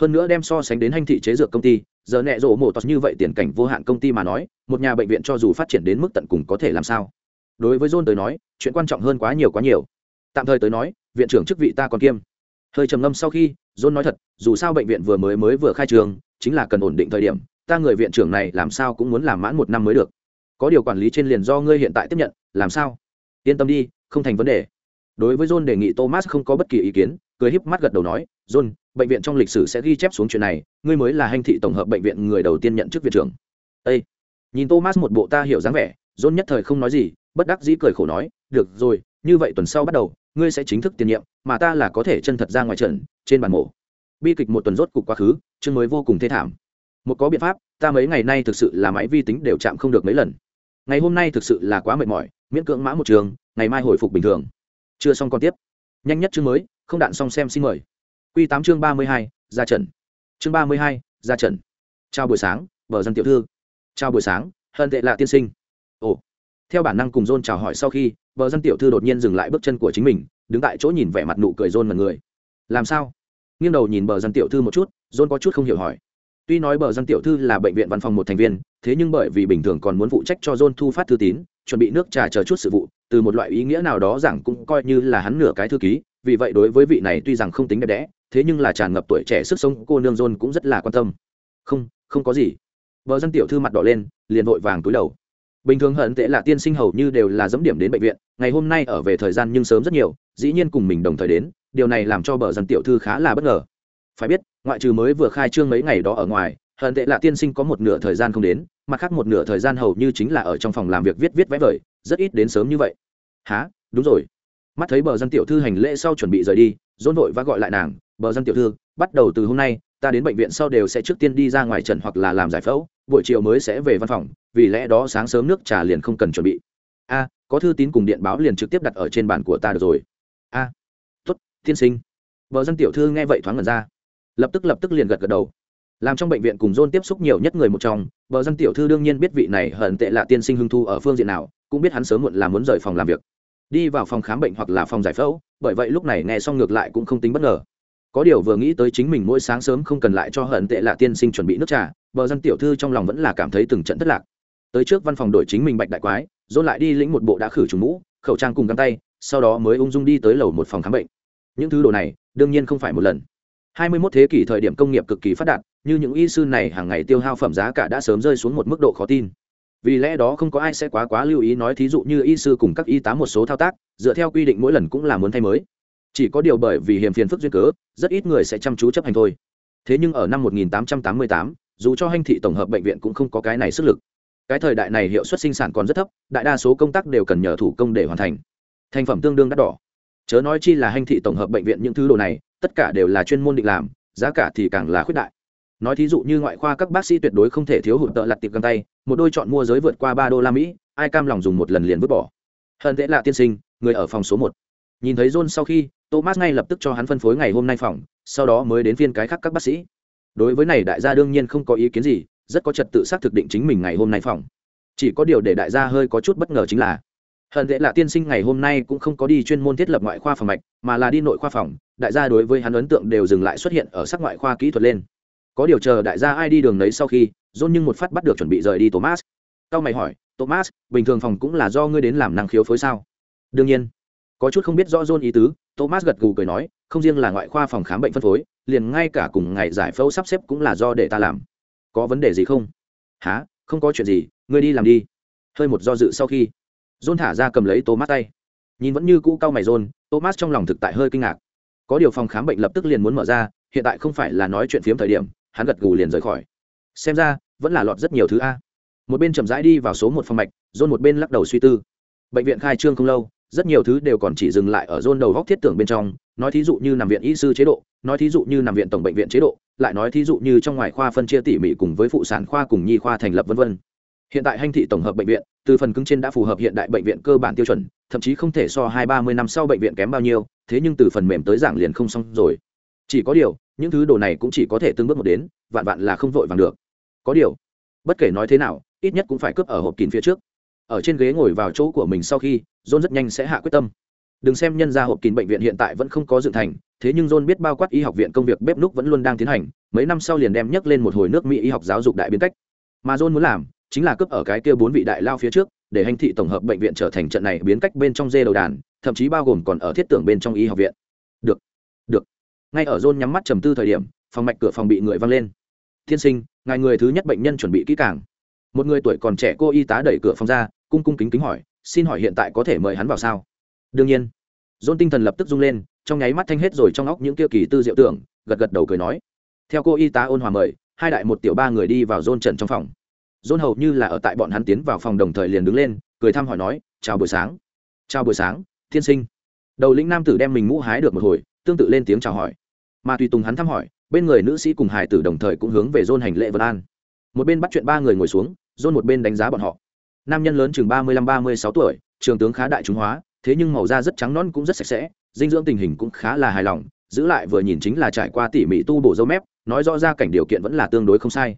Hơn nữa đem so sánh đến hành thị chế dược công ty, giờ nẹ rộ mổ tos như vậy tiền cảnh vô hạn công ty mà nói, một nhà bệnh viện cho dù phát triển đến mức tận cùng có thể làm sao. Đối với john tới nói, chuyện quan trọng hơn quá nhiều quá nhiều. Tạm thời tới nói, viện trưởng chức vị ta còn kiêm. Hơi trầm ngâm sau khi, john nói thật, dù sao bệnh viện vừa mới mới vừa khai trường, chính là cần ổn định thời điểm, ta người viện trưởng này làm sao cũng muốn làm mãn một năm mới được. Có điều quản lý trên liền do ngươi hiện tại tiếp nhận, làm sao? Yên tâm đi, không thành vấn đề. Đối với john đề nghị thomas không có bất kỳ ý kiến, cười híp mắt gật đầu nói, john, bệnh viện trong lịch sử sẽ ghi chép xuống chuyện này, ngươi mới là hành thị tổng hợp bệnh viện người đầu tiên nhận chức viện trưởng. Ê! nhìn thomas một bộ ta hiểu dáng vẻ, john nhất thời không nói gì, bất đắc dĩ cười khổ nói, được rồi, như vậy tuần sau bắt đầu, ngươi sẽ chính thức tiền nhiệm, mà ta là có thể chân thật ra ngoài trận, trên bàn mổ. Bi kịch một tuần rốt cục quá khứ, chương mới vô cùng thê thảm. Một có biện pháp, ta mấy ngày nay thực sự là máy vi tính đều chạm không được mấy lần. Ngày hôm nay thực sự là quá mệt mỏi miễn cưỡng mã một trường, ngày mai hồi phục bình thường. Chưa xong còn tiếp. Nhanh nhất chương mới, không đạn xong xem xin mời. Q tám chương ba mươi hai, ra trận. Chương ba mươi hai, ra trận. Chào buổi sáng vợ dân tiểu thư. Chào buổi sáng, hân tệ lạ tiên sinh. Ồ. Theo bản năng cùng dôn chào hỏi sau khi vợ dân tiểu thư đột nhiên dừng lại bước chân của chính mình, đứng tại chỗ nhìn vẻ mặt nụ cười dôn mật người. Làm sao? Nghiêng đầu nhìn bờ dân tiểu thư một chút dôn có chút không hiểu hỏi. Tuy nói bờ dân tiểu thư là bệnh viện văn phòng một thành viên, thế nhưng bởi vì bình thường còn muốn phụ trách cho dôn thu phát thư tín chuẩn bị nước trà chờ chút sự vụ, từ một loại ý nghĩa nào đó rằng cũng coi như là hắn nửa cái thư ký, vì vậy đối với vị này tuy rằng không tính đẹp đẽ, thế nhưng là tràn ngập tuổi trẻ sức sống, cô nương dôn cũng rất là quan tâm. Không không có gì. Vợ dân tiểu thư mặt đỏ lên, liền vội vàng túi đầu. Bình thường hận tệ là tiên sinh hầu như đều là dẫm điểm đến bệnh viện, ngày hôm nay ở về thời gian nhưng sớm rất nhiều, dĩ nhiên cùng mình đồng thời đến, điều này làm cho bờ dân tiểu thư khá là bất ngờ. Phải biết, ngoại trừ mới vừa khai trương mấy ngày đó ở ngoài hận tệ là tiên sinh có một nửa thời gian không đến mặt khác một nửa thời gian hầu như chính là ở trong phòng làm việc viết viết vẽ vời rất ít đến sớm như vậy. Há đúng rồi. Mắt thấy bờ dân tiểu thư hành lễ sau chuẩn bị rời đi dôn vội và gọi lại nàng bờ dân tiểu thư bắt đầu từ hôm nay ta đến bệnh viện sau đều sẽ trước tiên đi ra ngoài trần hoặc là làm giải phẫu buổi chiều mới sẽ về văn phòng vì lẽ đó sáng sớm nước trà liền không cần chuẩn bị. A có thư tín cùng điện báo liền trực tiếp đặt ở trên bàn của ta được rồi. A à, tuất tiên sinh. Vợ dân tiểu thư nghe vậy thoáng ngẩn ra. Lập tức lập tức liền gật gật đầu làm trong bệnh viện cùng dôn tiếp xúc nhiều nhất người một trong, vợ dân tiểu thư đương nhiên biết vị này hận tệ là tiên sinh hưng thu ở phương diện nào, cũng biết hắn sớm muộn là muốn rời phòng làm việc. Đi vào phòng khám bệnh hoặc là phòng giải phẫu, bởi vậy lúc này nghe xong ngược lại cũng không tính bất ngờ. Có điều vừa nghĩ tới chính mình mỗi sáng sớm không cần lại cho hận tệ là tiên sinh chuẩn bị nước trà bờ dân tiểu thư trong lòng vẫn là cảm thấy từng trận thất lạc. Tới trước văn phòng đổi chính mình bạch đại quái dôn lại đi lĩnh một bộ đã khử trùng mũ, khẩu trang cùng găng tay, sau đó mới ung dung đi tới lầu một phòng khám bệnh. Những thứ đồ này, đương nhiên không phải một lần. 21 thế kỷ thời điểm công nghiệp cực kỳ phát đạt như những y sư này hàng ngày tiêu hao phẩm giá cả đã sớm rơi xuống một mức độ khó tin. Vì lẽ đó không có ai sẽ quá quá lưu ý nói thí dụ như y sư cùng các y tá một số thao tác dựa theo quy định mỗi lần cũng là muốn thay mới. Chỉ có điều bởi vì hiểm phiền phức duyên cớ rất ít người sẽ chăm chú chấp hành thôi. Thế nhưng ở năm 1888, dù cho hành thị tổng hợp bệnh viện cũng không có cái này sức lực. Cái thời đại này hiệu suất sinh sản còn rất thấp đại đa số công tác đều cần nhờ thủ công để hoàn thành. Thành phẩm tương đương đắt đỏ. Chớ nói chi là hành thị tổng hợp bệnh viện những thứ đồ này tất cả đều là chuyên môn định làm, giá cả thì càng là khuyết đại. Nói thí dụ như ngoại khoa các bác sĩ tuyệt đối không thể thiếu hụt tợ lặt tiệp găng tay, một đôi chọn mua giới vượt qua ba đô la mỹ, ai cam lòng dùng một lần liền vứt bỏ. Hận tệ là tiên sinh, người ở phòng số một. Nhìn thấy john sau khi, thomas ngay lập tức cho hắn phân phối ngày hôm nay phòng, sau đó mới đến phiên cái khác các bác sĩ. Đối với này đại gia đương nhiên không có ý kiến gì, rất có trật tự xác thực định chính mình ngày hôm nay phòng. Chỉ có điều để đại gia hơi có chút bất ngờ chính là hận tệ là tiên sinh ngày hôm nay cũng không có đi chuyên môn thiết lập ngoại khoa phòng mạch, mà là đi nội khoa phòng. Đại gia đối với hắn ấn tượng đều dừng lại xuất hiện ở sắc ngoại khoa kỹ thuật lên. Có điều chờ đại gia ai đi đường nấy sau khi, john nhưng một phát bắt được chuẩn bị rời đi thomas. Cao mày hỏi, thomas, bình thường phòng cũng là do ngươi đến làm năng khiếu phối sao? Đương nhiên. Có chút không biết rõ john ý tứ, thomas gật gù cười nói, không riêng là ngoại khoa phòng khám bệnh phân phối, liền ngay cả cùng ngày giải phẫu sắp xếp cũng là do để ta làm. Có vấn đề gì không? Há không có chuyện gì, ngươi đi làm đi. Hơi một do dự sau khi john thả ra cầm lấy thomas tay. Nhìn vẫn như cũ cao mày john, thomas trong lòng thực tại hơi kinh ngạc. Có điều phòng khám bệnh lập tức liền muốn mở ra, hiện tại không phải là nói chuyện phiếm thời điểm, hắn gật gù liền rời khỏi. Xem ra, vẫn là lọt rất nhiều thứ a. Một bên chậm rãi đi vào số một phòng mạch, john một bên lắc đầu suy tư. Bệnh viện khai trương không lâu, rất nhiều thứ đều còn chỉ dừng lại ở John đầu góc thiết tưởng bên trong, nói thí dụ như nằm viện y sư chế độ, nói thí dụ như nằm viện tổng bệnh viện chế độ, lại nói thí dụ như trong ngoài khoa phân chia tỉ mỉ cùng với phụ sản khoa cùng nhi khoa thành lập vân vân hiện tại hành thị tổng hợp bệnh viện, từ phần cứng trên đã phù hợp hiện đại bệnh viện cơ bản tiêu chuẩn, thậm chí không thể so hai ba mươi năm sau bệnh viện kém bao nhiêu, thế nhưng từ phần mềm tới giảng liền không xong rồi. Chỉ có điều, những thứ đồ này cũng chỉ có thể từng bước một đến, vạn vạn là không vội vàng được. Có điều, bất kể nói thế nào, ít nhất cũng phải cướp ở hộp kín phía trước. Ở trên ghế ngồi vào chỗ của mình sau khi, john rất nhanh sẽ hạ quyết tâm. Đừng xem nhân gia hộp kín bệnh viện hiện tại vẫn không có dựng thành, thế nhưng john biết bao quát y học viện công việc bếp núc vẫn luôn đang tiến hành, mấy năm sau liền đem nhấc lên một hồi nước mỹ y học giáo dục đại biến cách. Mà john muốn làm chính là cướp ở cái kia bốn vị đại lao phía trước, để hành thị tổng hợp bệnh viện trở thành trận này biến cách bên trong dê đầu đàn, thậm chí bao gồm còn ở thiết tưởng bên trong y học viện. Được được. Ngay ở john nhắm mắt trầm tư thời điểm, phòng mạch cửa phòng bị người văng lên. Thiên sinh, ngài người thứ nhất bệnh nhân chuẩn bị kỹ càng. Một người tuổi còn trẻ cô y tá đẩy cửa phòng ra, cung cung kính kính hỏi, xin hỏi hiện tại có thể mời hắn vào sao? Đương nhiên. John tinh thần lập tức rung lên, trong nháy mắt thanh hết rồi trong óc những kia kỳ tư diệu tưởng, gật gật đầu cười nói. Theo cô y tá ôn hòa mời, hai đại một tiểu ba người đi vào john trần trong phòng john hầu như là ở tại bọn hắn tiến vào phòng đồng thời liền đứng lên, cười thăm hỏi nói, chào buổi sáng. Chào buổi sáng thiên sinh. Đầu lĩnh nam tử đem mình mũ hái được một hồi, tương tự lên tiếng chào hỏi. Mà tùy tùng hắn thăm hỏi, bên người nữ sĩ cùng hải tử đồng thời cũng hướng về john hành lễ vân an. Một bên bắt chuyện ba người ngồi xuống, john một bên đánh giá bọn họ. Nam nhân lớn chừng ba mươi lăm, ba mươi sáu tuổi, trường tướng khá đại chúng hóa, thế nhưng màu da rất trắng non cũng rất sạch sẽ, dinh dưỡng tình hình cũng khá là hài lòng, giữ lại vừa nhìn chính là trải qua tỉ mỉ tu bổ dâu mép, nói rõ ra cảnh điều kiện vẫn là tương đối không sai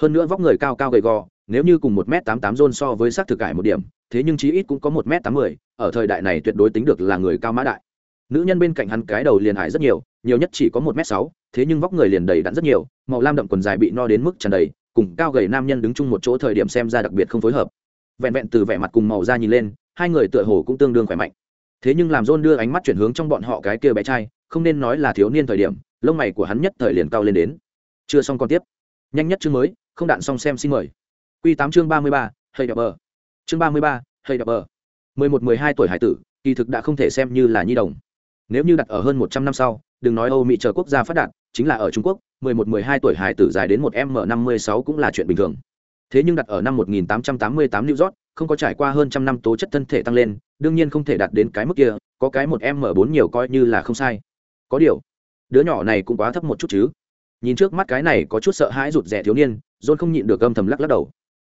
hơn nữa vóc người cao cao gầy gò, nếu như cùng một m tám tám rôn so với s á c thực cải một điểm, thế nhưng chí ít cũng có một m tám mươi ở thời đại này tuyệt đối tính được là người cao mã đại. Nữ nhân bên cạnh hắn cái đầu liền hải rất nhiều nhiều nhất chỉ có một m sáu, thế nhưng vóc người liền đầy đặn rất nhiều, màu lam đậm quần dài bị no đến mức tràn đầy, cùng cao gầy nam nhân đứng chung một chỗ thời điểm xem ra đặc biệt không phối hợp. Vẹn vẹn từ vẻ mặt cùng màu da nhìn lên, hai người tựa hồ cũng tương đương khỏe mạnh. Thế nhưng làm john đưa ánh mắt chuyển hướng trong bọn họ cái kia bé trai, không nên nói là thiếu niên thời điểm, lông mày của hắn nhất thời liền cao lên đến. Chưa xong còn tiếp. Nhanh nhất chương mới không đạn xong xem xin mời. Q tám chương ba mươi ba hay đập bờ. Chương ba mươi ba hay đập bờ. Mười một mười hai tuổi hải tử kỳ thực đã không thể xem như là nhi đồng. Nếu như đặt ở hơn một trăm năm sau đừng nói âu mỹ chờ quốc gia phát đạt chính là ở trung quốc mười một mười hai tuổi hải tử dài đến một m năm mươi sáu cũng là chuyện bình thường. Thế nhưng đặt ở năm 1888 New York, không có trải qua hơn trăm năm tố chất thân thể tăng lên, đương nhiên không thể đạt đến cái mức kia, có cái một m 4 nhiều coi như là không sai. Có điều, đứa nhỏ này cũng quá thấp một chút chứ. Nhìn trước mắt cái này có chút sợ hãi rụt rè thiếu niên, John không nhịn được âm thầm lắc lắc đầu.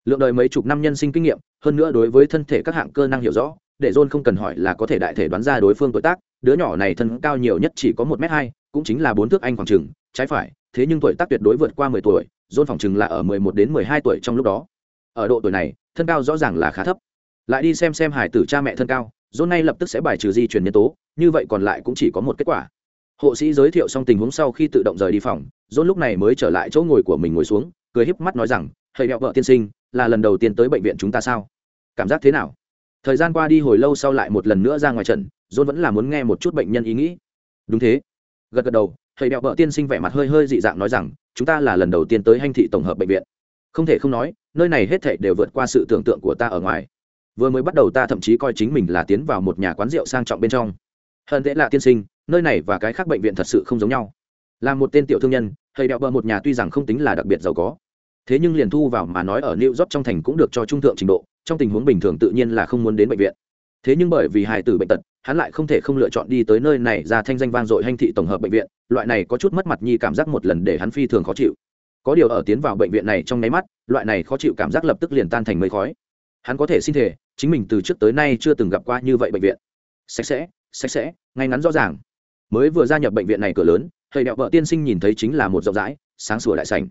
Lượng đời mấy chục năm nhân sinh kinh nghiệm, hơn nữa đối với thân thể các hạng cơ năng hiểu rõ, để John không cần hỏi là có thể đại thể đoán ra đối phương tuổi tác, đứa nhỏ này thân cao nhiều nhất chỉ có một m hai, cũng chính là bốn thước anh khoảng chừng, trái phải, thế nhưng tuổi tác tuyệt đối vượt qua mười tuổi, John phòng chừng là ở mười một đến mười hai tuổi trong lúc đó. Ở độ tuổi này, thân cao rõ ràng là khá thấp. Lại đi xem xem hải tử cha mẹ thân cao, John nay lập tức sẽ bài trừ di truyền nhân tố, như vậy còn lại cũng chỉ có một kết quả. Hộ sĩ giới thiệu xong tình huống sau khi tự động rời đi phòng, John lúc này mới trở lại chỗ ngồi của mình ngồi xuống, cười híp mắt nói rằng, "Hầy mẹ vợ tiên sinh, là lần đầu tiên tới bệnh viện chúng ta sao? Cảm giác thế nào?" Thời gian qua đi hồi lâu sau lại một lần nữa ra ngoài trận, John vẫn là muốn nghe một chút bệnh nhân ý nghĩ. "Đúng thế." Gật gật đầu, thầy đẹo vợ tiên sinh vẻ mặt hơi hơi dị dạng nói rằng chúng ta là lần đầu tiên tới hành thị tổng hợp bệnh viện không thể không nói nơi này hết thảy đều vượt qua sự tưởng tượng của ta ở ngoài vừa mới bắt đầu ta thậm chí coi chính mình là tiến vào một nhà quán rượu sang trọng bên trong hơn thế là tiên sinh nơi này và cái khác bệnh viện thật sự không giống nhau là một tên tiểu thương nhân thầy đẹo bờ một nhà tuy rằng không tính là đặc biệt giàu có thế nhưng liền thu vào mà nói ở new york trong thành cũng được cho trung thượng trình độ, trong tình huống bình thường tự nhiên là không muốn đến bệnh viện. Thế nhưng bởi vì hài tử bệnh tật, hắn lại không thể không lựa chọn đi tới nơi này ra thanh danh vang dội hành thị tổng hợp bệnh viện, loại này có chút mất mặt nhi cảm giác một lần để hắn phi thường khó chịu. Có điều ở tiến vào bệnh viện này trong nháy mắt, loại này khó chịu cảm giác lập tức liền tan thành mây khói. Hắn có thể xin thể chính mình từ trước tới nay chưa từng gặp qua như vậy bệnh viện. Sạch sẽ sạch sẽ, ngay ngắn rõ ràng. Mới vừa gia nhập bệnh viện này cửa lớn, thầy đẹo vợ tiên sinh nhìn thấy chính là một rộng rãi, sáng sủa đại sảnh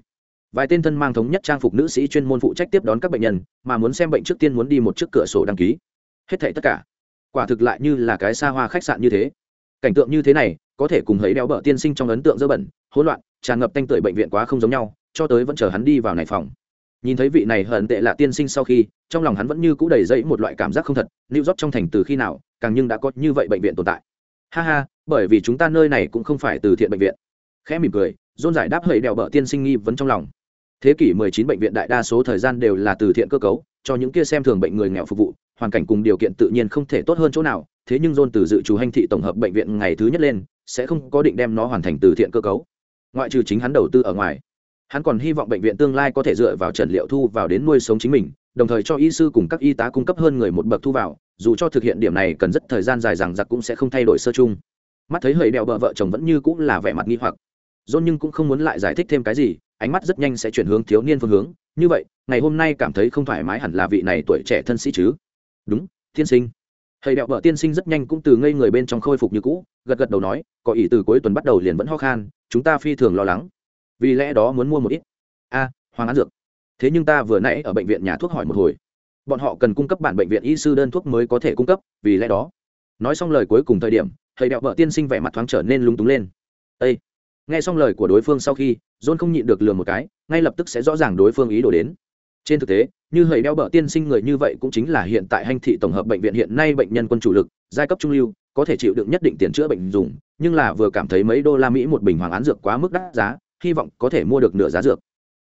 vài tên thân mang thống nhất trang phục nữ sĩ chuyên môn phụ trách tiếp đón các bệnh nhân, mà muốn xem bệnh trước tiên muốn đi một chiếc cửa sổ đăng ký. Hết thảy tất cả. Quả thực lại như là cái xa hoa khách sạn như thế. Cảnh tượng như thế này, có thể cùng thấy đeo bở tiên sinh trong ấn tượng dơ bẩn, hỗn loạn, tràn ngập tanh tưởi bệnh viện quá không giống nhau, cho tới vẫn chờ hắn đi vào này phòng. Nhìn thấy vị này hận tệ là tiên sinh sau khi, trong lòng hắn vẫn như cũ đầy dẫy một loại cảm giác không thật lưu rót trong thành từ khi nào, càng nhưng đã có như vậy bệnh viện tồn tại. Ha ha, bởi vì chúng ta nơi này cũng không phải từ thiện bệnh viện. Khẽ mỉm cười dôn giải đáp hơi đèo bợ tiên sinh nghi vấn trong lòng thế kỷ 19 bệnh viện đại đa số thời gian đều là từ thiện cơ cấu, cho những kia xem thường bệnh người nghèo phục vụ, hoàn cảnh cùng điều kiện tự nhiên không thể tốt hơn chỗ nào, thế nhưng john từ dự trù hành thị tổng hợp bệnh viện ngày thứ nhất lên, sẽ không có định đem nó hoàn thành từ thiện cơ cấu. Ngoại trừ chính hắn đầu tư ở ngoài, hắn còn hy vọng bệnh viện tương lai có thể dựa vào trần liệu thu vào đến nuôi sống chính mình, đồng thời cho y sư cùng các y tá cung cấp hơn người một bậc thu vào, dù cho thực hiện điểm này cần rất thời gian dài rằng giặc cũng sẽ không thay đổi sơ chung. Mắt thấy hơi đeo bờ vợ chồng vẫn như cũng là vẻ mặt nghi hoặc. John nhưng cũng không muốn lại giải thích thêm cái gì ánh mắt rất nhanh sẽ chuyển hướng thiếu niên phương hướng. Như vậy, ngày hôm nay cảm thấy không thoải mái hẳn là vị này tuổi trẻ thân sĩ chứ? Đúng, tiên sinh. Thầy đẹo vợ tiên sinh rất nhanh cũng từ ngây người bên trong khôi phục như cũ, gật gật đầu nói, có ý từ cuối tuần bắt đầu liền vẫn ho khan, chúng ta phi thường lo lắng. Vì lẽ đó muốn mua một ít. A, hoàng án dược. Thế nhưng ta vừa nãy ở bệnh viện nhà thuốc hỏi một hồi. Bọn họ cần cung cấp bản bệnh viện y sư đơn thuốc mới có thể cung cấp, vì lẽ đó. Nói xong lời cuối cùng thời điểm, thầy đẹo vợ tiên sinh vẻ mặt thoáng trở nên lúng túng lên. Ây nghe xong lời của đối phương sau khi, john không nhịn được lừa một cái, ngay lập tức sẽ rõ ràng đối phương ý đồ đến. Trên thực tế, như hầy đeo bợ tiên sinh người như vậy cũng chính là hiện tại hành thị tổng hợp bệnh viện hiện nay bệnh nhân quân chủ lực, giai cấp trung lưu, có thể chịu đựng nhất định tiền chữa bệnh dùng, nhưng là vừa cảm thấy mấy đô la mỹ một bình hoàng án dược quá mức đắt giá, hy vọng có thể mua được nửa giá dược.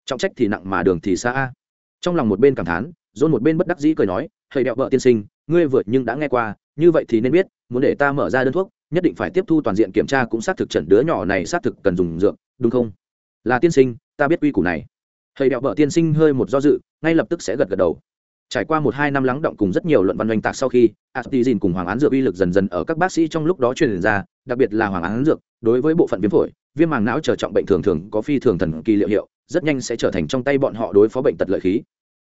Trọng trách thì nặng mà đường thì xa trong lòng một bên cảm thán, John một bên bất đắc dĩ cười nói, hầy đeo bợ tiên sinh, ngươi vượt nhưng đã nghe qua, như vậy thì nên biết, muốn để ta mở ra đơn thuốc nhất định phải tiếp thu toàn diện kiểm tra cũng xác thực trận đứa nhỏ này xác thực cần dùng dược, đúng không? Là tiên sinh, ta biết quy củ này. Thầy đẹo bờ tiên sinh hơi một do dự, ngay lập tức sẽ gật gật đầu. Trải qua một hai năm lắng động cùng rất nhiều luận văn oanh tạc sau khi astizin cùng hoàng án dược uy lực dần dần ở các bác sĩ trong lúc đó truyền ra, đặc biệt là hoàng án dược, đối với bộ phận viêm phổi, viêm màng não trở trọng bệnh thường thường có phi thường thần kỳ liệu hiệu, rất nhanh sẽ trở thành trong tay bọn họ đối phó bệnh tật lợi khí.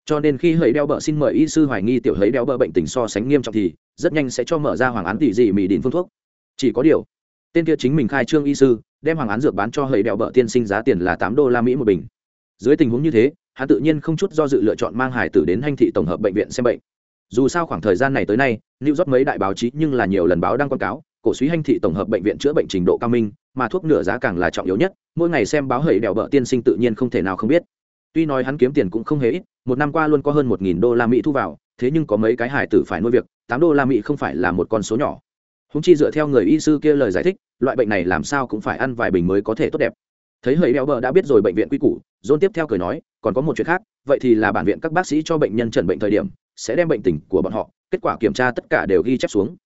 Cho nên khi hấy đeo bờ xin mời y sư hoài nghi tiểu hấy đeo bờ bệnh tình so sánh nghiêm trọng thì, rất nhanh sẽ cho mở ra hoàng án tỷ dị mỹ đỉnh phương thuốc chỉ có điều, tên kia chính mình khai trương y sư, đem hàng án dược bán cho hầy đèo bợ tiên sinh giá tiền là tám đô la mỹ một bình. Dưới tình huống như thế, hắn tự nhiên không chút do dự lựa chọn mang hải tử đến hành thị tổng hợp bệnh viện xem bệnh. Dù sao khoảng thời gian này tới nay, new rót mấy đại báo chí nhưng là nhiều lần báo đăng quảng cáo, cổ suý hành thị tổng hợp bệnh viện chữa bệnh trình độ cao minh, mà thuốc nửa giá càng là trọng yếu nhất, mỗi ngày xem báo hầy đèo bợ tiên sinh tự nhiên không thể nào không biết. Tuy nói hắn kiếm tiền cũng không hề ít, một năm qua luôn có hơn một nghìn đô la mỹ thu vào, thế nhưng có mấy cái hải tử phải nuôi việc, tám đô la mỹ không phải là một con số nhỏ húng chi dựa theo người y sư kia lời giải thích, loại bệnh này làm sao cũng phải ăn vài bình mới có thể tốt đẹp. Thấy hơi béo bờ đã biết rồi bệnh viện quy củ dôn tiếp theo cười nói, còn có một chuyện khác, vậy thì là bản viện các bác sĩ cho bệnh nhân trần bệnh thời điểm, sẽ đem bệnh tình của bọn họ, kết quả kiểm tra tất cả đều ghi chép xuống.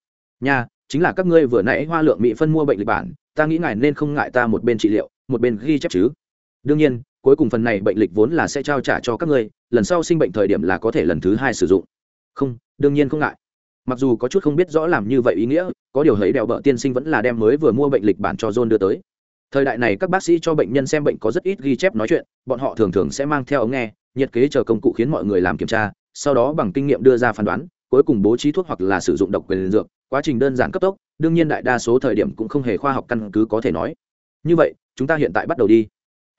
Nha, chính là các ngươi vừa nãy hoa lượng mỹ phân mua bệnh lịch bản, ta nghĩ ngài nên không ngại ta một bên trị liệu, một bên ghi chép chứ. Đương nhiên, cuối cùng phần này bệnh lịch vốn là sẽ trao trả cho các ngươi, lần sau sinh bệnh thời điểm là có thể lần thứ hai sử dụng. Không, đương nhiên không ngại mặc dù có chút không biết rõ làm như vậy ý nghĩa, có điều hấy đèo bợ tiên sinh vẫn là đem mới vừa mua bệnh lịch bản cho john đưa tới. Thời đại này các bác sĩ cho bệnh nhân xem bệnh có rất ít ghi chép nói chuyện, bọn họ thường thường sẽ mang theo ống nghe, nhiệt kế chờ công cụ khiến mọi người làm kiểm tra, sau đó bằng kinh nghiệm đưa ra phán đoán, cuối cùng bố trí thuốc hoặc là sử dụng độc quyền dược, quá trình đơn giản cấp tốc, đương nhiên đại đa số thời điểm cũng không hề khoa học căn cứ có thể nói. Như vậy, chúng ta hiện tại bắt đầu đi.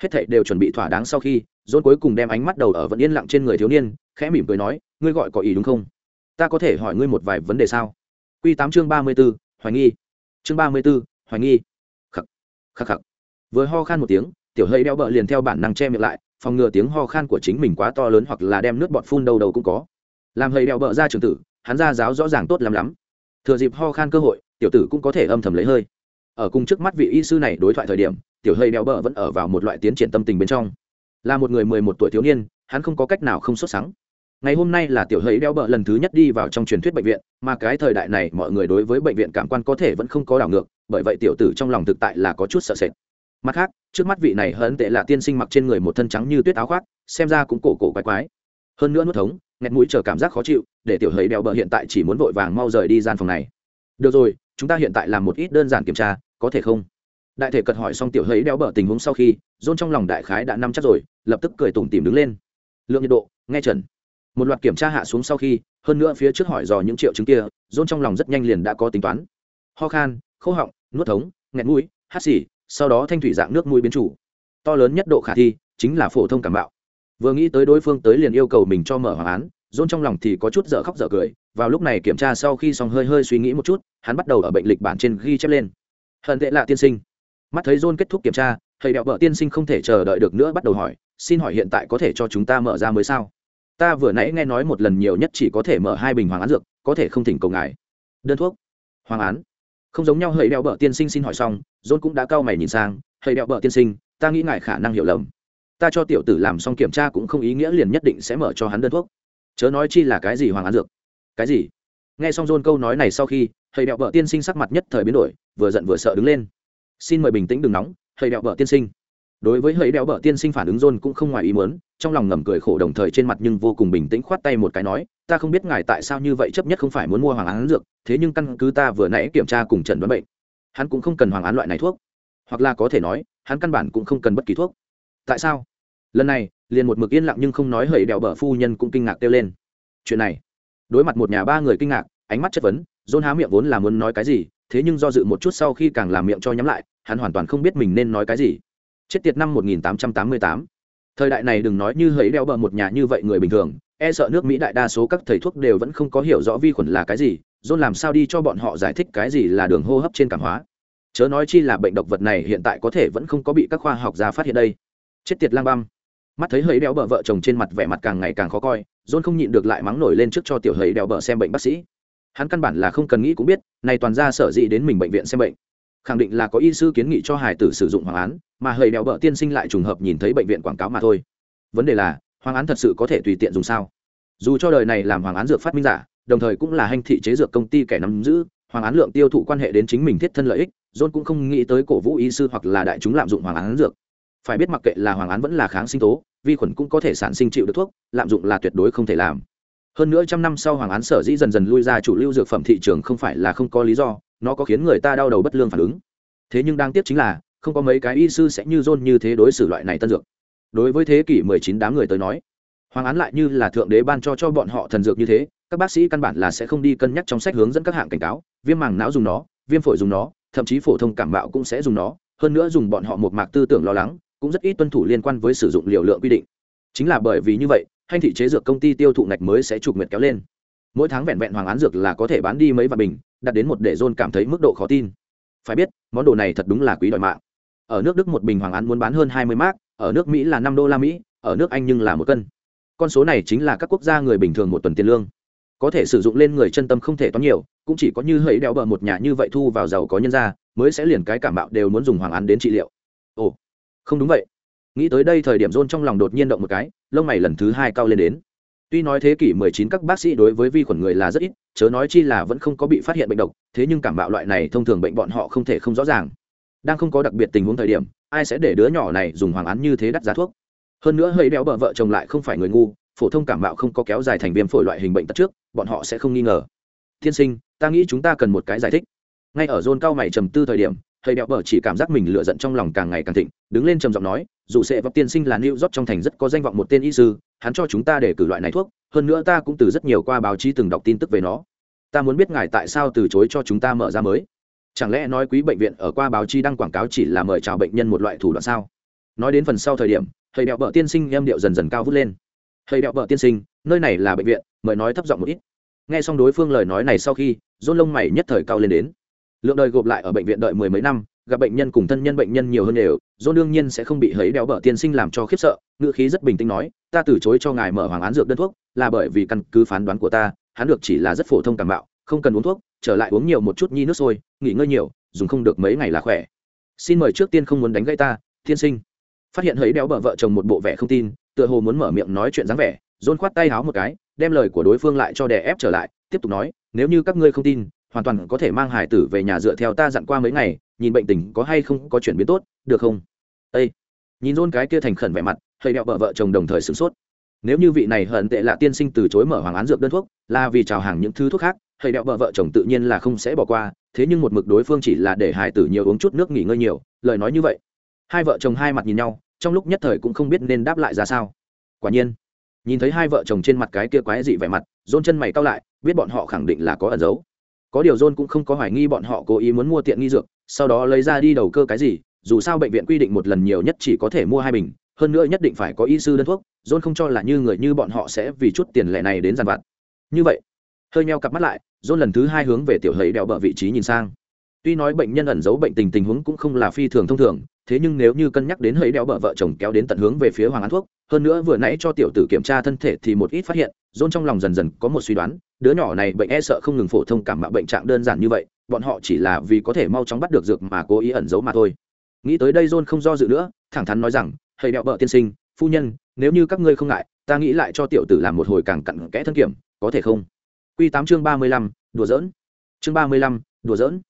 Hết thảy đều chuẩn bị thỏa đáng sau khi dôn cuối cùng đem ánh mắt đầu ở vẫn yên lặng trên người thiếu niên, khẽ mỉm cười nói, ngươi gọi có ý đúng không? Ta có thể hỏi ngươi một vài vấn đề sao? Q tám chương ba mươi b ố hoài nghi. Chương ba mươi b ố hoài nghi. Khắc khắc khắc. Vừa ho khan một tiếng, tiểu hơi đeo bợ liền theo bản năng che miệng lại, phòng ngừa tiếng ho khan của chính mình quá to lớn hoặc là đem nước bọt phun đầu đầu cũng có. Làm hơi đeo bợ ra trường tử, hắn ra giáo rõ ràng tốt lắm lắm. Thừa dịp ho khan cơ hội, tiểu tử cũng có thể âm thầm lấy hơi. Ở cùng trước mắt vị y sư này đối thoại thời điểm, tiểu hơi đeo bợ vẫn ở vào một loại tiến triển tâm tình bên trong. Là một người mười một tuổi thiếu niên, hắn không có cách nào không xuất sáng ngày hôm nay là tiểu hấy đeo bợ lần thứ nhất đi vào trong truyền thuyết bệnh viện, mà cái thời đại này mọi người đối với bệnh viện cảm quan có thể vẫn không có đảo ngược, bởi vậy tiểu tử trong lòng thực tại là có chút sợ sệt. Mặt khác, trước mắt vị này hấn tệ là tiên sinh mặc trên người một thân trắng như tuyết áo khoác, xem ra cũng cổ cổ quái quái. Hơn nữa nuốt thống, nghẹt mũi chờ cảm giác khó chịu, để tiểu hấy đeo bợ hiện tại chỉ muốn vội vàng mau rời đi gian phòng này. Được rồi, chúng ta hiện tại làm một ít đơn giản kiểm tra, có thể không? Đại thể cật hỏi xong tiểu hấy đeo bợ tình huống sau khi dôn trong lòng đại khái đã nắm chắc rồi, lập tức cười tủm tìm đứng lên. Lượng nhiệt độ, nghe trần một loạt kiểm tra hạ xuống sau khi, hơn nữa phía trước hỏi dò những triệu chứng kia dôn trong lòng rất nhanh liền đã có tính toán. Ho khan, khô họng, nuốt thống nghẹn mũi, hát xì, sau đó thanh thủy dạng nước mũi biến chủ. To lớn nhất độ khả thi chính là phổ thông cảm bạo. Vừa nghĩ tới đối phương tới liền yêu cầu mình cho mở hoàng án dôn trong lòng thì có chút dở khóc dở cười. Vào lúc này kiểm tra sau khi xong hơi hơi suy nghĩ một chút, hắn bắt đầu ở bệnh lịch bản trên ghi chép lên. Hận tệ lạ tiên sinh. Mắt thấy dôn kết thúc kiểm tra, thầy đẹo vợ tiên sinh không thể chờ đợi được nữa bắt đầu hỏi, xin hỏi hiện tại có thể cho chúng ta mở ra mới sao? Ta vừa nãy nghe nói một lần nhiều nhất chỉ có thể mở hai bình hoàng án dược, có thể không thỉnh cầu ngài. Đơn thuốc. Hoàng án. Không giống nhau hơi đeo bờ tiên sinh xin hỏi xong, john cũng đã cau mày nhìn sang hơi đeo bờ tiên sinh, ta nghĩ ngài khả năng hiểu lầm. Ta cho tiểu tử làm xong kiểm tra cũng không ý nghĩa liền nhất định sẽ mở cho hắn đơn thuốc. Chớ nói chi là cái gì hoàng án dược? Cái gì? Nghe xong john câu nói này sau khi hơi đeo bờ tiên sinh sắc mặt nhất thời biến đổi, vừa giận vừa sợ đứng lên. Xin mời bình tĩnh đừng nóng hơi đeo bờ tiên sinh đối với hơi đeo bờ tiên sinh phản ứng john cũng không ngoài ý muốn, trong lòng ngầm cười khổ đồng thời trên mặt nhưng vô cùng bình tĩnh khoát tay một cái nói, ta không biết ngài tại sao như vậy chấp nhất không phải muốn mua hoàng án dược, thế nhưng căn cứ ta vừa nãy kiểm tra cùng trần đoán bệnh, hắn cũng không cần hoàng án loại này thuốc. Hoặc là có thể nói, hắn căn bản cũng không cần bất kỳ thuốc. Tại sao? Lần này, liền một mực yên lặng nhưng không nói hầy đèo bờ phu nhân cũng kinh ngạc kêu lên. Chuyện này. Đối mặt một nhà ba người kinh ngạc, ánh mắt chất vấn dôn há miệng vốn là muốn nói cái gì, thế nhưng do dự một chút sau khi càng làm miệng cho nhắm lại, hắn hoàn toàn không biết mình nên nói cái gì chết tiệt năm 1888 thời đại này đừng nói như hấy đeo bờ một nhà như vậy người bình thường e sợ nước mỹ đại đa số các thầy thuốc đều vẫn không có hiểu rõ vi khuẩn là cái gì, john làm sao đi cho bọn họ giải thích cái gì là đường hô hấp trên cảm hóa. Chớ nói chi là bệnh độc vật này hiện tại có thể vẫn không có bị các khoa học gia phát hiện đây. Chết tiệt lang băm. Mắt thấy hấy đeo bờ vợ chồng trên mặt vẻ mặt càng ngày càng khó coi, john không nhịn được lại mắng nổi lên trước cho tiểu hấy đeo bờ xem bệnh bác sĩ. Hắn căn bản là không cần nghĩ cũng biết này toàn ra sở dĩ đến mình bệnh viện xem bệnh khẳng định là có y sư kiến nghị cho hải tử sử dụng hoàng án, mà hơi đeo bợ tiên sinh lại trùng hợp nhìn thấy bệnh viện quảng cáo mà thôi. Vấn đề là, hoàng án thật sự có thể tùy tiện dùng sao? Dù cho đời này làm hoàng án dược phát minh giả, đồng thời cũng là hành thị chế dược công ty kẻ nắm giữ, hoàng án lượng tiêu thụ quan hệ đến chính mình thiết thân lợi ích, john cũng không nghĩ tới cổ vũ y sư hoặc là đại chúng lạm dụng hoàng án dược. Phải biết mặc kệ là hoàng án vẫn là kháng sinh tố, vi khuẩn cũng có thể sản sinh chịu được thuốc, lạm dụng là tuyệt đối không thể làm. Hơn nữa trăm năm sau hoàng án sở dĩ dần dần lui ra chủ lưu dược phẩm thị trường không phải là không có lý do nó có khiến người ta đau đầu bất lương phản ứng. Thế nhưng đáng tiếc chính là, không có mấy cái y sư sẽ như john như thế đối xử loại này tân dược. Đối với thế kỷ 19 đám người tới nói, hoàng án lại như là thượng đế ban cho cho bọn họ thần dược như thế, các bác sĩ căn bản là sẽ không đi cân nhắc trong sách hướng dẫn các hạng cảnh cáo, viêm màng não dùng nó, viêm phổi dùng nó, thậm chí phổ thông cảm bạo cũng sẽ dùng nó, hơn nữa dùng bọn họ một mạc tư tưởng lo lắng, cũng rất ít tuân thủ liên quan với sử dụng liều lượng quy định. Chính là bởi vì như vậy, hành thị chế dược công ty tiêu thụ ngạch mới sẽ trục nguyệt kéo lên. Mỗi tháng vẹn vẹn hoàng án dược là có thể bán đi mấy vạn bình đạt đến một để john cảm thấy mức độ khó tin. Phải biết, món đồ này thật đúng là quý đòi mạng. Ở nước đức một bình hoàng án muốn bán hơn hai mươi mark, ở nước mỹ là năm đô la mỹ, ở nước anh nhưng là một cân. Con số này chính là các quốc gia người bình thường một tuần tiền lương. Có thể sử dụng lên người chân tâm không thể toán nhiều, cũng chỉ có như hẫy đeo bờ một nhà như vậy thu vào giàu có nhân ra mới sẽ liền cái cảm bạo đều muốn dùng hoàng án đến trị liệu. Ồ, không đúng vậy. Nghĩ tới đây thời điểm rôn trong lòng đột nhiên động một cái, lông mày lần thứ hai cao lên đến tuy nói thế kỷ 19 các bác sĩ đối với vi khuẩn người là rất ít, chớ nói chi là vẫn không có bị phát hiện bệnh độc, thế nhưng cảm mạo loại này thông thường bệnh bọn họ không thể không rõ ràng. Đang không có đặc biệt tình huống thời điểm, ai sẽ để đứa nhỏ này dùng hoàng án như thế đắt giá thuốc? Hơn nữa hơi béo bờ vợ chồng lại không phải người ngu, phổ thông cảm mạo không có kéo dài thành viêm phổi loại hình bệnh tật trước, bọn họ sẽ không nghi ngờ. Thiên sinh, ta nghĩ chúng ta cần một cái giải thích. Ngay ở zone cao mày trầm tư thời điểm thầy đẹo bờ chỉ cảm giác mình lựa giận trong lòng càng ngày càng thịnh, đứng lên trầm giọng nói, dù sẽ vấp tiên sinh là new york trong thành rất có danh vọng một tên y sư, hắn cho chúng ta để cử loại này thuốc, hơn nữa ta cũng từ rất nhiều qua báo chí từng đọc tin tức về nó. Ta muốn biết ngài tại sao từ chối cho chúng ta mở ra mới. Chẳng lẽ nói quý bệnh viện ở qua báo chí đăng quảng cáo chỉ là mời chào bệnh nhân một loại thủ đoạn sao? Nói đến phần sau thời điểm, thầy đẹo bờ tiên sinh em điệu dần dần cao vút lên. Thầy đẹo bờ tiên sinh, nơi này là bệnh viện, mời nói thấp giọng một ít. Nghe xong đối phương lời nói này sau khi rôn lông mày nhất thời cao lên đến lượng đời gộp lại ở bệnh viện đợi mười mấy năm, gặp bệnh nhân cùng thân nhân bệnh nhân nhiều hơn đều dôn đương nhiên sẽ không bị hấy đeo bở tiên sinh làm cho khiếp sợ, ngữ khí rất bình tĩnh nói, ta từ chối cho ngài mở hoàng án dược đơn thuốc, là bởi vì căn cứ phán đoán của ta, hắn được chỉ là rất phổ thông cảm bạo không cần uống thuốc, trở lại uống nhiều một chút nhi nước sôi, nghỉ ngơi nhiều, dùng không được mấy ngày là khỏe. Xin mời trước tiên không muốn đánh gãy ta, tiên sinh. Phát hiện hấy đeo bở vợ chồng một bộ vẻ không tin, tựa hồ muốn mở miệng nói chuyện dáng vẻ dôn khoát tay háo một cái, đem lời của đối phương lại cho đè ép trở lại, tiếp tục nói, nếu như các ngươi không tin hoàn toàn có thể mang hải tử về nhà dựa theo ta dặn qua mấy ngày, nhìn bệnh tình có hay không có chuyển biến tốt, được không? Ây nhìn rôn cái kia thành khẩn vẻ mặt hơi đeo vợ vợ chồng đồng thời sửng sốt. Nếu như vị này hận tệ là tiên sinh từ chối mở hoàng án dược đơn thuốc, là vì chào hàng những thứ thuốc khác hơi đeo vợ vợ chồng tự nhiên là không sẽ bỏ qua, thế nhưng một mực đối phương chỉ là để hải tử nhiều uống chút nước nghỉ ngơi nhiều, lời nói như vậy. Hai vợ chồng hai mặt nhìn nhau, trong lúc nhất thời cũng không biết nên đáp lại ra sao. Quả nhiên, nhìn thấy hai vợ chồng trên mặt cái kia quái dị vẻ mặt rôn chân mày cao lại, biết bọn họ khẳng định là có ẩn giấu có điều john cũng không có hoài nghi bọn họ cố ý muốn mua tiện nghi dược, sau đó lấy ra đi đầu cơ cái gì, dù sao bệnh viện quy định một lần nhiều nhất chỉ có thể mua hai bình, hơn nữa nhất định phải có y sư đơn thuốc, john không cho là như người như bọn họ sẽ vì chút tiền lệ này đến giàn vặt. Như vậy, hơi meo cặp mắt lại, john lần thứ hai hướng về tiểu hầy đèo bờ vị trí nhìn sang tuy nói bệnh nhân ẩn giấu bệnh tình tình huống cũng không là phi thường thông thường, thế nhưng nếu như cân nhắc đến hơi đeo bợ vợ chồng kéo đến tận hướng về phía hoàng án thuốc, hơn nữa vừa nãy cho tiểu tử kiểm tra thân thể thì một ít phát hiện john trong lòng dần dần có một suy đoán, đứa nhỏ này bệnh e sợ không ngừng phổ thông cảm mạo bệnh trạng đơn giản như vậy, bọn họ chỉ là vì có thể mau chóng bắt được dược mà cố ý ẩn giấu mà thôi. Nghĩ tới đây john không do dự nữa, thẳng thắn nói rằng hơi đeo bợ tiên sinh, phu nhân, nếu như các ngươi không ngại, ta nghĩ lại cho tiểu tử làm một hồi càng cặn kẽ thân kiểm, có thể không? Quy tám chương ba mươi lăm, đùa giỡn. Chương ba mươi lăm, đùa giỡn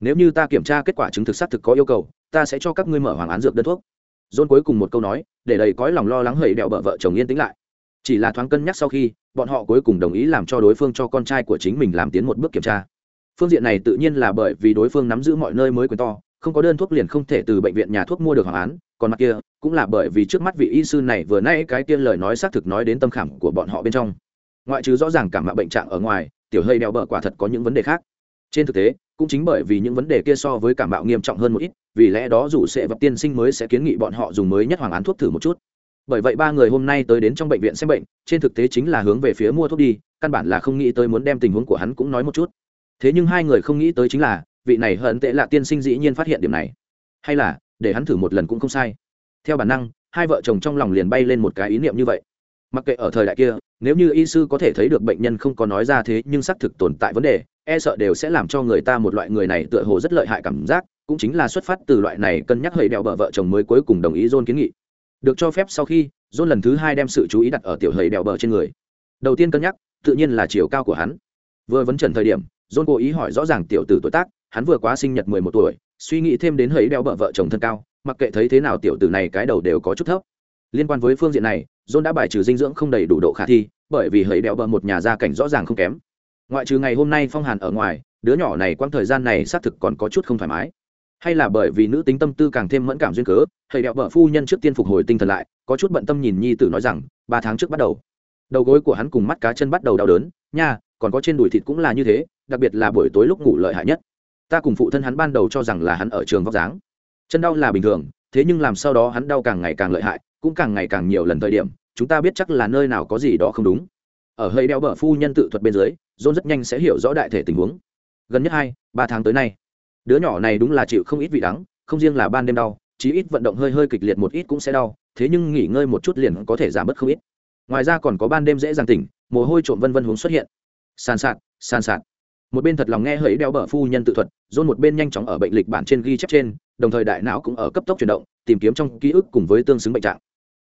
nếu như ta kiểm tra kết quả chứng thực xác thực có yêu cầu, ta sẽ cho các ngươi mở hoàng án dược đơn thuốc. John cuối cùng một câu nói, để đầy cõi lòng lo lắng hầy đẹo bợ vợ chồng yên tĩnh lại. Chỉ là thoáng cân nhắc sau khi, bọn họ cuối cùng đồng ý làm cho đối phương cho con trai của chính mình làm tiến một bước kiểm tra. Phương diện này tự nhiên là bởi vì đối phương nắm giữ mọi nơi mới quyền to, không có đơn thuốc liền không thể từ bệnh viện nhà thuốc mua được hoàng án, còn mặt kia, cũng là bởi vì trước mắt vị y sư này vừa nãy cái tiên lời nói xác thực nói đến tâm khảm của bọn họ bên trong. Ngoại trừ rõ ràng cảm mạo bệnh trạng ở ngoài, tiểu hơi đeo bờ quả thật có những vấn đề khác. Trên thực tế cũng chính bởi vì những vấn đề kia so với cảm bạo nghiêm trọng hơn một ít, vì lẽ đó dù sẽ vật tiên sinh mới sẽ kiến nghị bọn họ dùng mới nhất hoàng án thuốc thử một chút. Bởi vậy ba người hôm nay tới đến trong bệnh viện xem bệnh, trên thực tế chính là hướng về phía mua thuốc đi, căn bản là không nghĩ tới muốn đem tình huống của hắn cũng nói một chút. Thế nhưng hai người không nghĩ tới chính là, vị này hận tệ là tiên sinh dĩ nhiên phát hiện điểm này. Hay là, để hắn thử một lần cũng không sai. Theo bản năng, hai vợ chồng trong lòng liền bay lên một cái ý niệm như vậy. Mặc kệ ở thời đại kia, nếu như y sư có thể thấy được bệnh nhân không có nói ra thế nhưng xác thực tồn tại vấn đề e sợ đều sẽ làm cho người ta một loại người này tựa hồ rất lợi hại cảm giác, cũng chính là xuất phát từ loại này cân nhắc hơi đèo bờ vợ chồng mới cuối cùng đồng ý john kiến nghị. Được cho phép sau khi, john lần thứ hai đem sự chú ý đặt ở tiểu hơi đèo bờ trên người. Đầu tiên cân nhắc, tự nhiên là chiều cao của hắn. Vừa vấn trần thời điểm, john cố ý hỏi rõ ràng tiểu tử tuổi tác, hắn vừa quá sinh nhật mười một tuổi, suy nghĩ thêm đến hơi đeo bờ vợ chồng thân cao, mặc kệ thấy thế nào tiểu tử này cái đầu đều có chút thấp. Liên quan với phương diện này, john đã bài trừ dinh dưỡng không đầy đủ độ khả thi, bởi vì hơi đeo bờ một nhà gia cảnh rõ ràng không kém ngoại trừ ngày hôm nay phong hàn ở ngoài, đứa nhỏ này quãng thời gian này xác thực còn có chút không thoải mái. Hay là bởi vì nữ tính tâm tư càng thêm mẫn cảm duyên cớ, thầy đẹo vợ phu nhân trước tiên phục hồi tinh thần lại, có chút bận tâm nhìn nhi tử nói rằng, ba tháng trước bắt đầu. Đầu gối của hắn cùng mắt cá chân bắt đầu đau đớn, nha, còn có trên đùi thịt cũng là như thế, đặc biệt là buổi tối lúc ngủ lợi hại nhất. Ta cùng phụ thân hắn ban đầu cho rằng là hắn ở trường vóc dáng. Chân đau là bình thường, thế nhưng làm sau đó hắn đau càng ngày càng lợi hại, cũng càng ngày càng nhiều lần thời điểm, chúng ta biết chắc là nơi nào có gì đó không đúng ở hơi đeo bờ phu nhân tự thuật bên dưới, john rất nhanh sẽ hiểu rõ đại thể tình huống. Gần nhất hai, ba tháng tới nay, đứa nhỏ này đúng là chịu không ít vị đắng, không riêng là ban đêm đau, chí ít vận động hơi hơi kịch liệt một ít cũng sẽ đau, thế nhưng nghỉ ngơi một chút liền có thể giảm bớt không ít. Ngoài ra còn có ban đêm dễ dàng tỉnh, mồ hôi trộm vân vân hướng xuất hiện. Sàn sạt sàn sạt. Một bên thật lòng nghe hơi đeo bờ phu nhân tự thuật dôn một bên nhanh chóng ở bệnh lịch bản trên ghi chép trên, đồng thời đại não cũng ở cấp tốc chuyển động, tìm kiếm trong ký ức cùng với tương xứng bệnh trạng.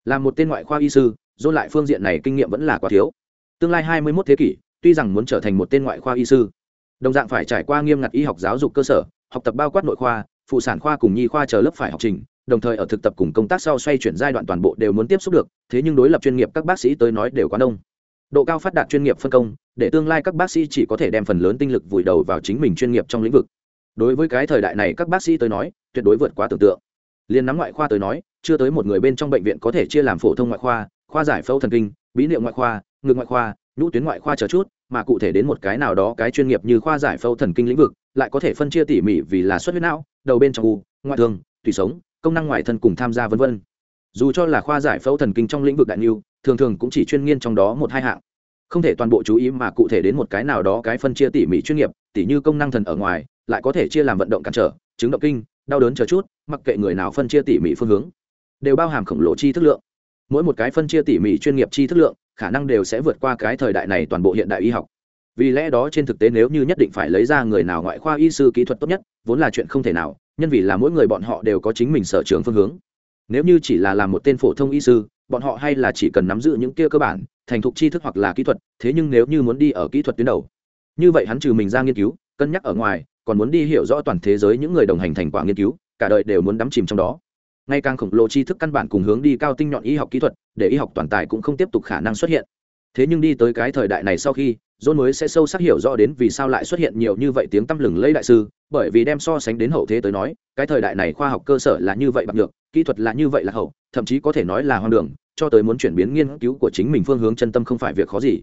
Là một tên ngoại khoa y sư dôn lại phương diện này kinh nghiệm vẫn là quá thiếu tương lai hai mươi 21 thế kỷ, tuy rằng muốn trở thành một tên ngoại khoa y sư, đồng dạng phải trải qua nghiêm ngặt y học giáo dục cơ sở, học tập bao quát nội khoa, phụ sản khoa cùng nhi khoa chờ lớp phải học trình, đồng thời ở thực tập cùng công tác sau xoay chuyển giai đoạn toàn bộ đều muốn tiếp xúc được, thế nhưng đối lập chuyên nghiệp các bác sĩ tới nói đều quá đông. Độ cao phát đạt chuyên nghiệp phân công, để tương lai các bác sĩ chỉ có thể đem phần lớn tinh lực vùi đầu vào chính mình chuyên nghiệp trong lĩnh vực. Đối với cái thời đại này các bác sĩ tới nói, tuyệt đối vượt quá tưởng tượng. Liên nắm ngoại khoa tới nói, chưa tới một người bên trong bệnh viện có thể chia làm phổ thông ngoại khoa khoa giải phẫu thần kinh, bí liệu ngoại khoa ngược ngoại khoa, nhũ tuyến ngoại khoa chờ chút, mà cụ thể đến một cái nào đó cái chuyên nghiệp như khoa giải phẫu thần kinh lĩnh vực, lại có thể phân chia tỉ mỉ vì là xuất huyết não, đầu bên trong u, ngoại thương tùy sống, công năng ngoại thân cùng tham gia vân vân. Dù cho là khoa giải phẫu thần kinh trong lĩnh vực đại niu thường thường cũng chỉ chuyên nghiên trong đó một hai hạng. Không thể toàn bộ chú ý mà cụ thể đến một cái nào đó cái phân chia tỉ mỉ chuyên nghiệp, tỉ như công năng thần ở ngoài, lại có thể chia làm vận động cản trở, chứng động kinh, đau đớn chờ chút, mặc kệ người nào phân chia tỉ mỉ phương hướng, đều bao hàm khổng lồ chi thức lượng. Mỗi một cái phân chia tỉ mỉ chuyên nghiệp chi thức lượng khả năng đều sẽ vượt qua cái thời đại này toàn bộ hiện đại y học. Vì lẽ đó trên thực tế nếu như nhất định phải lấy ra người nào ngoại khoa y sư kỹ thuật tốt nhất, vốn là chuyện không thể nào, nhân vì là mỗi người bọn họ đều có chính mình sở trường phương hướng. Nếu như chỉ là làm một tên phổ thông y sư, bọn họ hay là chỉ cần nắm giữ những kia cơ bản, thành thục tri thức hoặc là kỹ thuật, thế nhưng nếu như muốn đi ở kỹ thuật tuyến đầu, như vậy hắn trừ mình ra nghiên cứu, cân nhắc ở ngoài, còn muốn đi hiểu rõ toàn thế giới những người đồng hành thành quả nghiên cứu, cả đời đều muốn đắm chìm trong đó. Ngày càng khổng lồ tri thức căn bản cùng hướng đi cao tinh nhọn y học kỹ thuật để y học toàn tài cũng không tiếp tục khả năng xuất hiện. Thế nhưng đi tới cái thời đại này sau khi, john mới sẽ sâu sắc hiểu rõ đến vì sao lại xuất hiện nhiều như vậy tiếng tăm lừng lấy đại sư, bởi vì đem so sánh đến hậu thế tới nói, cái thời đại này khoa học cơ sở là như vậy bạc được kỹ thuật là như vậy là hậu, thậm chí có thể nói là hoang đường, cho tới muốn chuyển biến nghiên cứu của chính mình phương hướng chân tâm không phải việc khó gì.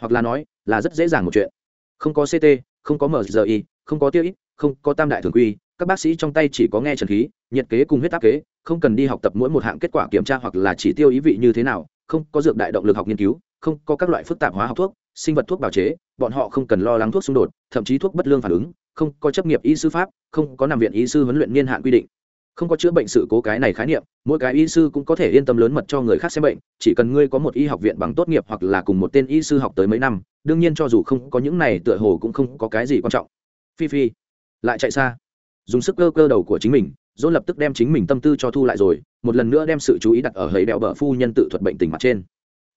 Hoặc là nói, là rất dễ dàng một chuyện. Không có ct không có mgi không có tiêu ít không có tam đại thường quy các bác sĩ trong tay chỉ có nghe trần khí, nhiệt kế cùng huyết áp kế, không cần đi học tập mỗi một hạng kết quả kiểm tra hoặc là chỉ tiêu ý vị như thế nào, không có dược đại động lực học nghiên cứu, không có các loại phức tạp hóa học thuốc, sinh vật thuốc bào chế, bọn họ không cần lo lắng thuốc xung đột, thậm chí thuốc bất lương phản ứng, không có chấp nghiệp y sư pháp, không có nằm viện y sư huấn luyện niên hạn quy định. Không có chữa bệnh sự cố cái này khái niệm, mỗi cái y sư cũng có thể yên tâm lớn mật cho người khác xem bệnh, chỉ cần ngươi có một y học viện bằng tốt nghiệp hoặc là cùng một tên y sư học tới mấy năm, đương nhiên cho dù không có những này tựa hồ cũng không có cái gì quan trọng. Phi phi, lại chạy xa dùng sức cơ cơ đầu của chính mình dôn lập tức đem chính mình tâm tư cho thu lại rồi, một lần nữa đem sự chú ý đặt ở hầy đèo bờ phu nhân tự thuật bệnh tình mặt trên.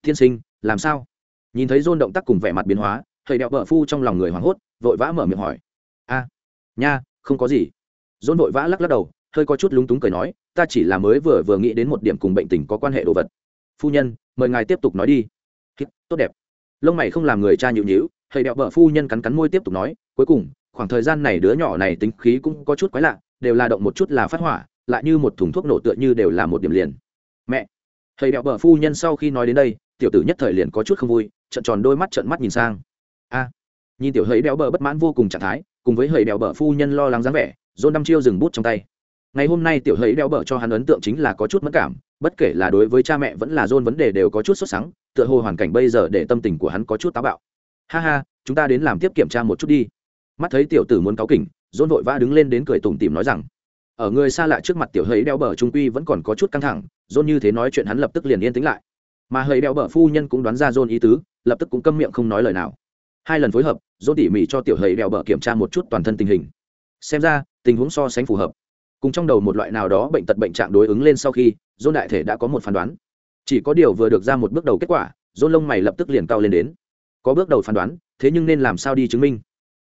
Tiên sinh, làm sao? Nhìn thấy dôn động tác cùng vẻ mặt biến hóa thầy đeo bờ phu trong lòng người hoảng hốt, vội vã mở miệng hỏi. A, nha, không có gì. Dôn vội vã lắc lắc đầu, hơi có chút lúng túng cười nói, ta chỉ là mới vừa vừa nghĩ đến một điểm cùng bệnh tình có quan hệ đồ vật. Phu nhân, mời ngài tiếp tục nói đi. Tốt đẹp. Lông mày không làm người cha nhịu nhịu thầy đẹo bờ phu nhân cắn cắn môi tiếp tục nói, cuối cùng khoảng thời gian này đứa nhỏ này tính khí cũng có chút quái lạ, đều là động một chút là phát hỏa, lại như một thùng thuốc nổ tựa như đều là một điểm liền. Mẹ! Thầy đẹo bờ phu nhân sau khi nói đến đây, tiểu tử nhất thời liền có chút không vui trận tròn đôi mắt trận mắt nhìn sang. A! Nhìn tiểu hầy đeo bờ bất mãn vô cùng trạng thái, cùng với hầy đeo bờ phu nhân lo lắng dáng vẻ dôn năm chiêu dừng bút trong tay. Ngày hôm nay tiểu hầy đeo bờ cho hắn ấn tượng chính là có chút mất cảm, bất kể là đối với cha mẹ vẫn là dôn vấn đề đều có chút sốt sắng, tựa hồ hoàn cảnh bây giờ để tâm tình của hắn có chút táo bạo. Ha ha, chúng ta đến làm tiếp kiểm tra một chút đi mắt thấy tiểu tử muốn cáu kỉnh dôn vội vã đứng lên đến cười tủm tỉm nói rằng, ở người xa lạ trước mặt tiểu hấy đeo bờ trung quy vẫn còn có chút căng thẳng dôn như thế nói chuyện hắn lập tức liền yên tĩnh lại. Mà hấy đeo bờ phu nhân cũng đoán ra dôn ý tứ, lập tức cũng câm miệng không nói lời nào. Hai lần phối hợp dôn tỉ mỉ cho tiểu hầy đeo bờ kiểm tra một chút toàn thân tình hình. Xem ra, tình huống so sánh phù hợp. Cùng trong đầu một loại nào đó bệnh tật bệnh trạng đối ứng lên sau khi dôn đại thể đã có một phán đoán. Chỉ có điều vừa được ra một bước đầu kết quả dôn lông mày lập tức liền cao lên đến. Có bước đầu phán đoán, thế nhưng nên làm sao đi chứng minh?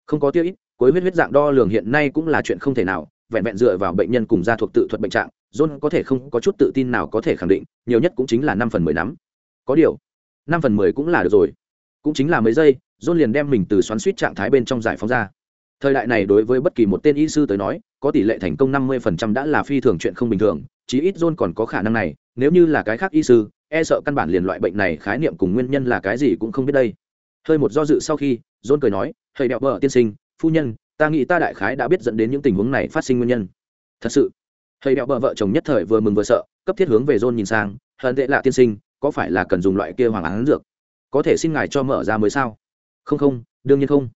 Không có tiêu ít, cuối huyết huyết dạng đo lường hiện nay cũng là chuyện không thể nào, vẹn vẹn dựa vào bệnh nhân cùng gia thuộc tự thuật bệnh trạng, john có thể không có chút tự tin nào có thể khẳng định, nhiều nhất cũng chính là năm phần mười nắm có điều, năm phần mười cũng là được rồi. Cũng chính là mấy giây, john liền đem mình từ xoắn suýt trạng thái bên trong giải phóng ra. Thời đại này đối với bất kỳ một tên y sư tới nói, có tỷ lệ thành công năm mươi phần trăm đã là phi thường chuyện không bình thường, chí ít john còn có khả năng này, nếu như là cái khác y sư e sợ căn bản liền loại bệnh này khái niệm cùng nguyên nhân là cái gì cũng không biết đây hơi một do dự sau khi, john cười nói, thầy đẹo vợ tiên sinh, phu nhân, ta nghĩ ta đại khái đã biết dẫn đến những tình huống này phát sinh nguyên nhân. Thật sự? Thầy đẹo vợ vợ chồng nhất thời vừa mừng vừa sợ, cấp thiết hướng về john nhìn sang, hận tệ lạ tiên sinh, có phải là cần dùng loại kia hoàng án dược? Có thể xin ngài cho mở ra mới sao? Không không, đương nhiên không.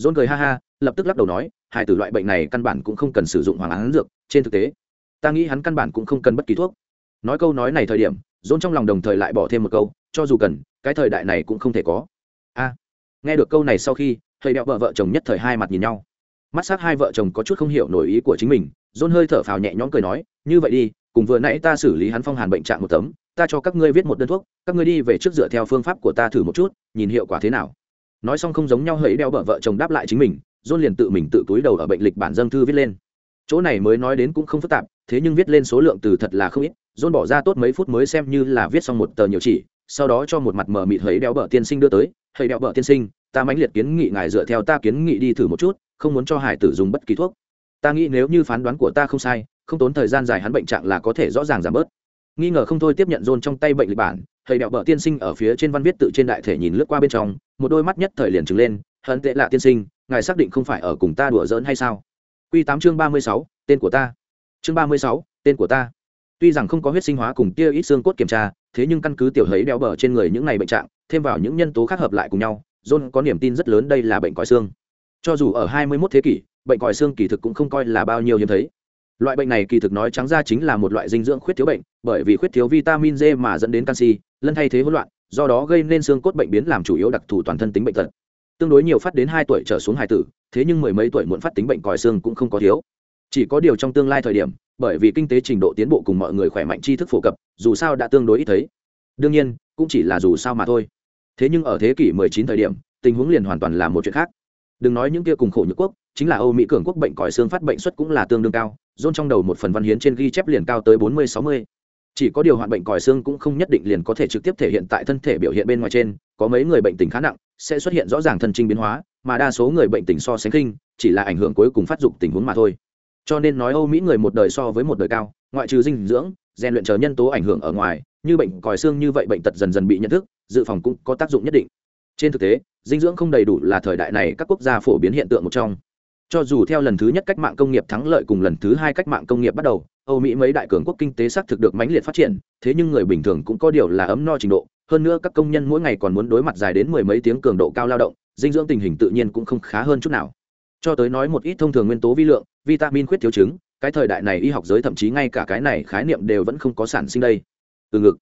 John cười ha ha, lập tức lắc đầu nói, hai từ loại bệnh này căn bản cũng không cần sử dụng hoàng án dược, trên thực tế, ta nghĩ hắn căn bản cũng không cần bất kỳ thuốc. Nói câu nói này thời điểm, john trong lòng đồng thời lại bỏ thêm một câu, cho dù cần, cái thời đại này cũng không thể có nghe được câu này sau khi, thầy đeo vợ vợ chồng nhất thời hai mặt nhìn nhau. Mắt s á c hai vợ chồng có chút không hiểu nổi ý của chính mình dôn hơi thở phào nhẹ nhõm cười nói, như vậy đi, cùng vừa nãy ta xử lý hắn phong hàn bệnh trạng một tấm, ta cho các ngươi viết một đơn thuốc, các ngươi đi về trước dựa theo phương pháp của ta thử một chút, nhìn hiệu quả thế nào. Nói xong không giống nhau hãy đeo bờ vợ chồng đáp lại chính mình dôn liền tự mình tự túi đầu ở bệnh lịch bản dâng thư viết lên. Chỗ này mới nói đến cũng không phức tạp, thế nhưng viết lên số lượng từ thật là không ít dôn bỏ ra tốt mấy phút mới xem như là viết xong một tờ nhiều chỉ, sau đó cho một mặt mờ mịt hãy đeo bờ tiên sinh đưa tới hấy đeo bờ tiên sinh, ta mãnh liệt kiến nghị ngài dựa theo ta kiến nghị đi thử một chút, không muốn cho hải tử dùng bất kỳ thuốc. Ta nghĩ nếu như phán đoán của ta không sai, không tốn thời gian dài hắn bệnh trạng là có thể rõ ràng giảm bớt. Nghi ngờ không thôi tiếp nhận dôn trong tay bệnh lịch bản thầy đẹo bờ tiên sinh ở phía trên văn viết tự trên đại thể nhìn lướt qua bên trong, một đôi mắt nhất thời liền trừng lên, hận tệ lạ tiên sinh, ngài xác định không phải ở cùng ta đùa giỡn hay sao? Q tám chương ba mươi sáu, tên của ta. Chương ba mươi sáu, tên của ta. Tuy rằng không có huyết sinh hóa cùng tia ít xương cốt kiểm tra thế nhưng căn cứ tiểu hấy đeo bờ trên người những này bệnh trạng, thêm vào những nhân tố khác hợp lại cùng nhau, john có niềm tin rất lớn đây là bệnh còi xương. Cho dù ở 21 thế kỷ, bệnh còi xương kỳ thực cũng không coi là bao nhiêu hiếm thấy. Loại bệnh này kỳ thực nói trắng ra chính là một loại dinh dưỡng khuyết thiếu bệnh, bởi vì khuyết thiếu vitamin d mà dẫn đến canxi, lân thay thế hỗn loạn, do đó gây nên xương cốt bệnh biến làm chủ yếu đặc thù toàn thân tính bệnh tật. Tương đối nhiều phát đến hai tuổi trở xuống hai tử, thế nhưng mười mấy tuổi muộn phát tính bệnh còi xương cũng không có thiếu chỉ có điều trong tương lai thời điểm, bởi vì kinh tế trình độ tiến bộ cùng mọi người khỏe mạnh tri thức phổ cập, dù sao đã tương đối ít thấy. Đương nhiên, cũng chỉ là dù sao mà thôi. Thế nhưng ở thế kỷ 19 thời điểm, tình huống liền hoàn toàn là một chuyện khác. Đừng nói những kia cùng khổ nhược quốc, chính là âu mỹ cường quốc bệnh còi xương phát bệnh suất cũng là tương đương cao dôn trong đầu một phần văn hiến trên ghi chép liền cao tới 40-60. chỉ có điều hoạn bệnh còi xương cũng không nhất định liền có thể trực tiếp thể hiện tại thân thể biểu hiện bên ngoài trên, có mấy người bệnh tình khá nặng, sẽ xuất hiện rõ ràng thân trinh biến hóa, mà đa số người bệnh tình so sánh kinh, chỉ là ảnh hưởng cuối cùng phát dục tình huống mà thôi cho nên nói âu mỹ người một đời so với một đời cao, ngoại trừ dinh dưỡng, rèn luyện chờ nhân tố ảnh hưởng ở ngoài, như bệnh còi xương như vậy bệnh tật dần dần bị nhận thức, dự phòng cũng có tác dụng nhất định. Trên thực tế, dinh dưỡng không đầy đủ là thời đại này các quốc gia phổ biến hiện tượng một trong. Cho dù theo lần thứ nhất cách mạng công nghiệp thắng lợi cùng lần thứ hai cách mạng công nghiệp bắt đầu, âu mỹ mấy đại cường quốc kinh tế xác thực được mãnh liệt phát triển, thế nhưng người bình thường cũng có điều là ấm no trình độ. Hơn nữa các công nhân mỗi ngày còn muốn đối mặt dài đến mười mấy tiếng cường độ cao lao động, dinh dưỡng tình hình tự nhiên cũng không khá hơn chút nào cho tới nói một ít thông thường nguyên tố vi lượng, vitamin khuyết thiếu chứng, cái thời đại này y học giới thậm chí ngay cả cái này khái niệm đều vẫn không có sản sinh đây. Từ ngực.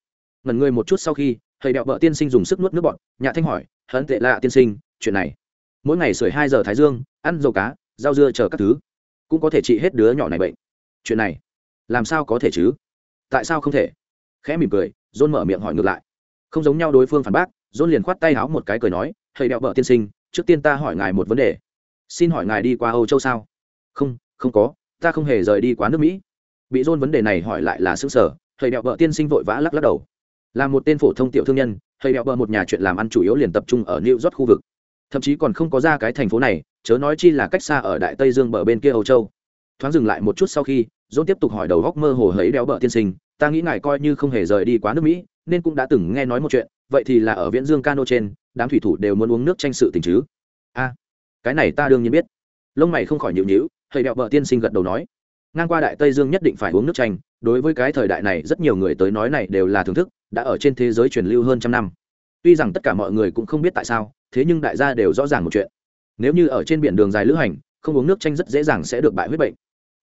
Ngần người một chút sau khi, thầy đẹo vợ tiên sinh dùng sức nuốt nước bọn nhạ thanh hỏi hấn tệ lạ tiên sinh, chuyện này? Mỗi ngày sưởi hai giờ thái dương, ăn dầu cá, rau dưa chờ các thứ, cũng có thể trị hết đứa nhỏ này bệnh. Chuyện này, làm sao có thể chứ? Tại sao không thể? Khẽ mỉm cười dôn mở miệng hỏi ngược lại. Không giống nhau đối phương phản bác dôn liền khoát tay háo một cái cười nói, thầy đẹo vợ tiên sinh, trước tiên ta hỏi ngài một vấn đề xin hỏi ngài đi qua âu châu sao? Không không có, ta không hề rời đi quá nước mỹ. Bị dôn vấn đề này hỏi lại là xứng sở thầy đẹo vợ tiên sinh vội vã lắc lắc đầu. Là một tên phổ thông tiểu thương nhân, thầy đẹo bờ một nhà chuyện làm ăn chủ yếu liền tập trung ở new york khu vực. Thậm chí còn không có ra cái thành phố này, chớ nói chi là cách xa ở đại tây dương bờ bên kia âu châu. Thoáng dừng lại một chút sau khi dôn tiếp tục hỏi đầu góc mơ hồ hấy đeo bờ tiên sinh, ta nghĩ ngài coi như không hề rời đi quá nước mỹ, nên cũng đã từng nghe nói một chuyện, vậy thì là ở viễn dương cano trên, đám thủy thủ đều muốn uống nước tranh sự tình chứ? A cái này ta đương nhiên biết. Lông mày không khỏi nhịu nhịu thầy đẹo vợ tiên sinh gật đầu nói, ngang qua đại tây dương nhất định phải uống nước chanh, đối với cái thời đại này rất nhiều người tới nói này đều là thưởng thức, đã ở trên thế giới truyền lưu hơn trăm năm. Tuy rằng tất cả mọi người cũng không biết tại sao, thế nhưng đại gia đều rõ ràng một chuyện. Nếu như ở trên biển đường dài lữ hành, không uống nước chanh rất dễ dàng sẽ được bại huyết bệnh.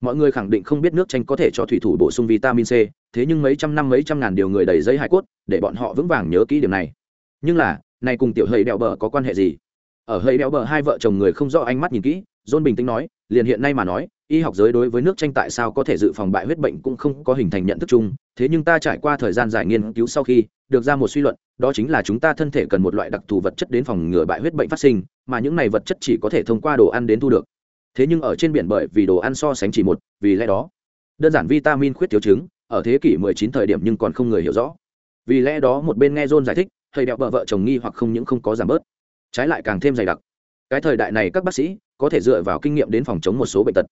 Mọi người khẳng định không biết nước chanh có thể cho thủy thủ bổ sung vitamin c, thế nhưng mấy trăm năm mấy trăm ngàn điều người đầy giấy hải cốt, để bọn họ vững vàng nhớ kỹ điểm này. Nhưng là, này cùng tiểu hầy đèo bờ có quan hệ gì? Ở hơi béo bờ hai vợ chồng người không rõ ánh mắt nhìn kỹ john bình tĩnh nói, liền hiện nay mà nói, y học giới đối với nước tranh tại sao có thể dự phòng bại huyết bệnh cũng không có hình thành nhận thức chung, thế nhưng ta trải qua thời gian dài nghiên cứu sau khi được ra một suy luận, đó chính là chúng ta thân thể cần một loại đặc thù vật chất đến phòng ngừa bại huyết bệnh phát sinh, mà những này vật chất chỉ có thể thông qua đồ ăn đến thu được. Thế nhưng ở trên biển bởi vì đồ ăn so sánh chỉ một, vì lẽ đó, đơn giản vitamin khuyết thiếu chứng ở thế kỷ 19 thời điểm nhưng còn không người hiểu rõ. Vì lẽ đó một bên nghe john giải thích thầy đẹo vợ vợ chồng nghi hoặc không những không có giảm bớt trái lại càng thêm dày đặc. Cái thời đại này các bác sĩ có thể dựa vào kinh nghiệm đến phòng chống một số bệnh tật.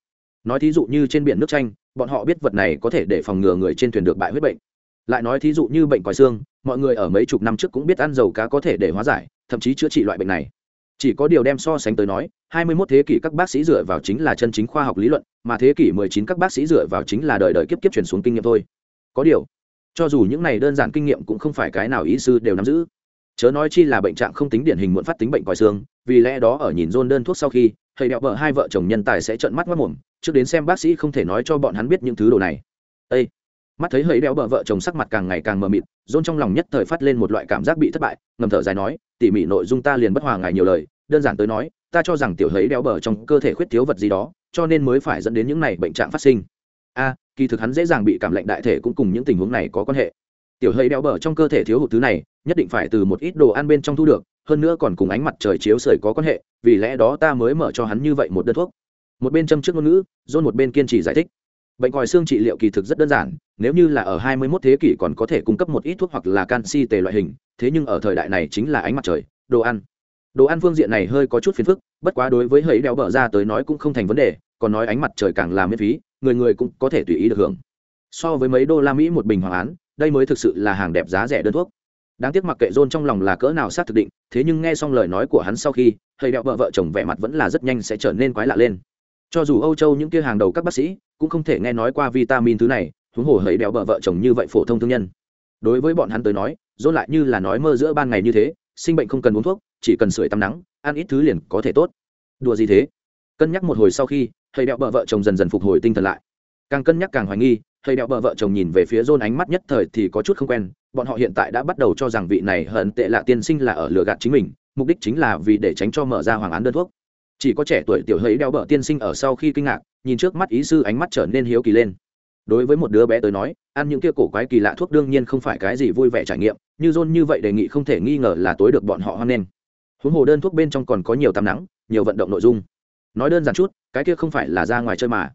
Nói thí dụ như trên biển nước tranh, bọn họ biết vật này có thể để phòng ngừa người trên thuyền được bại huyết bệnh. Lại nói thí dụ như bệnh còi xương mọi người ở mấy chục năm trước cũng biết ăn dầu cá có thể để hóa giải thậm chí chữa trị loại bệnh này. Chỉ có điều đem so sánh tới nói 21 thế kỷ các bác sĩ dựa vào chính là chân chính khoa học lý luận mà thế kỷ 19 các bác sĩ dựa vào chính là đời đời kiếp kiếp truyền xuống kinh nghiệm thôi. Có điều cho dù những này đơn giản kinh nghiệm cũng không phải cái nào ý sư đều nắm giữ chớ nói chi là bệnh trạng không tính điển hình muộn phát tính bệnh còi xương, vì lẽ đó ở nhìn rôn đơn thuốc sau khi, thầy đẹo vợ hai vợ chồng nhân tài sẽ trợn mắt mất mồm, trước đến xem bác sĩ không thể nói cho bọn hắn biết những thứ đồ này. Ê! mắt thấy hầy đeo bờ vợ chồng sắc mặt càng ngày càng mờ mịt rôn trong lòng nhất thời phát lên một loại cảm giác bị thất bại, ngầm thở dài nói, tỉ mỉ nội dung ta liền bất hòa ngài nhiều lời, đơn giản tới nói, ta cho rằng tiểu hấy đeo bờ trong cơ thể khuyết thiếu vật gì đó, cho nên mới phải dẫn đến những này bệnh trạng phát sinh. A, kỳ thực hắn dễ dàng bị cảm lạnh đại thể cũng cùng những tình huống này có quan hệ tiểu hơi đeo bờ trong cơ thể thiếu hụt thứ này, nhất định phải từ một ít đồ ăn bên trong thu được, hơn nữa còn cùng ánh mặt trời chiếu sưởi có quan hệ, vì lẽ đó ta mới mở cho hắn như vậy một đơn thuốc. Một bên châm trước ngôn ngữ dôn một bên kiên trì giải thích. Bệnh còi xương trị liệu kỳ thực rất đơn giản, nếu như là ở 21 thế kỷ còn có thể cung cấp một ít thuốc hoặc là canxi tề loại hình, thế nhưng ở thời đại này chính là ánh mặt trời, đồ ăn. Đồ ăn phương diện này hơi có chút phiền phức, bất quá đối với hấy đeo bờ ra tới nói cũng không thành vấn đề, còn nói ánh mặt trời càng làm miễn phí, người người cũng có thể tùy ý được hưởng. So với mấy đô la mỹ một bình hoàng án đây mới thực sự là hàng đẹp giá rẻ đơn thuốc. Đáng tiếc mặc kệ john trong lòng là cỡ nào sát thực định, thế nhưng nghe xong lời nói của hắn sau khi, thầy đeo vợ vợ chồng vẻ mặt vẫn là rất nhanh sẽ trở nên quái lạ lên. Cho dù âu châu những kia hàng đầu các bác sĩ cũng không thể nghe nói qua vitamin thứ này, huống hồ hầy đeo vợ vợ chồng như vậy phổ thông thương nhân. Đối với bọn hắn tới nói, john lại như là nói mơ giữa ban ngày như thế, sinh bệnh không cần uống thuốc, chỉ cần sưởi tắm nắng, ăn ít thứ liền có thể tốt. Đùa gì thế? Cân nhắc một hồi sau khi, thầy đeo vợ vợ chồng dần dần phục hồi tinh thần lại. Càng cân nhắc càng hoài nghi thầy đeo bờ vợ chồng nhìn về phía John ánh mắt nhất thời thì có chút không quen, bọn họ hiện tại đã bắt đầu cho rằng vị này hận tệ lạ tiên sinh là ở lừa gạt chính mình, mục đích chính là vì để tránh cho mở ra hoàng án đơn thuốc. Chỉ có trẻ tuổi tiểu hấy đeo bờ tiên sinh ở sau khi kinh ngạc, nhìn trước mắt ý sư ánh mắt trở nên hiếu kỳ lên. Đối với một đứa bé tới nói, ăn những kia cổ quái kỳ lạ thuốc đương nhiên không phải cái gì vui vẻ trải nghiệm, như John như vậy đề nghị không thể nghi ngờ là tối được bọn họ hoan nghênh. Huống hồ đơn thuốc bên trong còn có nhiều tắm nắng, nhiều vận động nội dung. Nói đơn giản chút, cái kia không phải là ra ngoài chơi mà.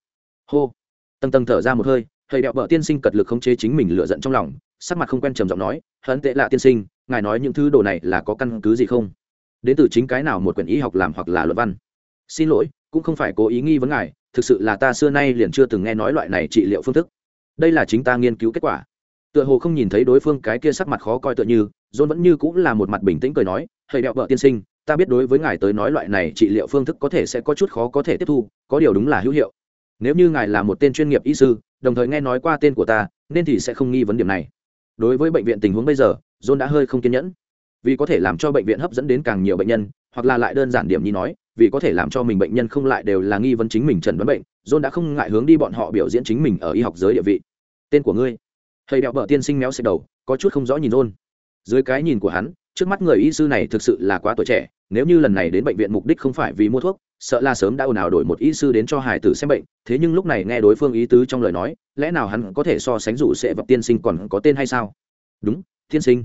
Hô. Tầng tầng thở ra một hơi, thầy đẹo bợ tiên sinh cật lực khống chế chính mình lựa giận trong lòng, sắc mặt không quen trầm giọng nói hận tệ lạ tiên sinh, ngài nói những thứ đồ này là có căn cứ gì không? Đến từ chính cái nào một quyển y học làm hoặc là luận văn? Xin lỗi, cũng không phải cố ý nghi vấn ngài, thực sự là ta xưa nay liền chưa từng nghe nói loại này trị liệu phương thức. Đây là chính ta nghiên cứu kết quả. Tựa hồ không nhìn thấy đối phương cái kia sắc mặt khó coi tựa như, john vẫn như cũng là một mặt bình tĩnh cười nói, thầy đẹo vợ tiên sinh, ta biết đối với ngài tới nói loại này trị liệu phương thức có thể sẽ có chút khó có thể tiếp thu, có điều đúng là hữu hiệu. Nếu như ngài là một tên chuyên nghiệp y sư đồng thời nghe nói qua tên của ta, nên thì sẽ không nghi vấn điểm này. Đối với bệnh viện tình huống bây giờ, john đã hơi không kiên nhẫn. Vì có thể làm cho bệnh viện hấp dẫn đến càng nhiều bệnh nhân, hoặc là lại đơn giản điểm như nói, vì có thể làm cho mình bệnh nhân không lại đều là nghi vấn chính mình trần đoán bệnh, john đã không ngại hướng đi bọn họ biểu diễn chính mình ở y học giới địa vị. Tên của ngươi? Thầy đẹo vợ tiên sinh méo xẹt đầu, có chút không rõ nhìn john. Dưới cái nhìn của hắn, trước mắt người y sư này thực sự là quá tuổi trẻ, nếu như lần này đến bệnh viện mục đích không phải vì mua thuốc sợ là sớm đã ồn ào đổi một y sư đến cho hải tử xem bệnh, thế nhưng lúc này nghe đối phương ý tứ trong lời nói, lẽ nào hắn có thể so sánh rủ sẽ vật tiên sinh còn có tên hay sao? Đúng, tiên sinh.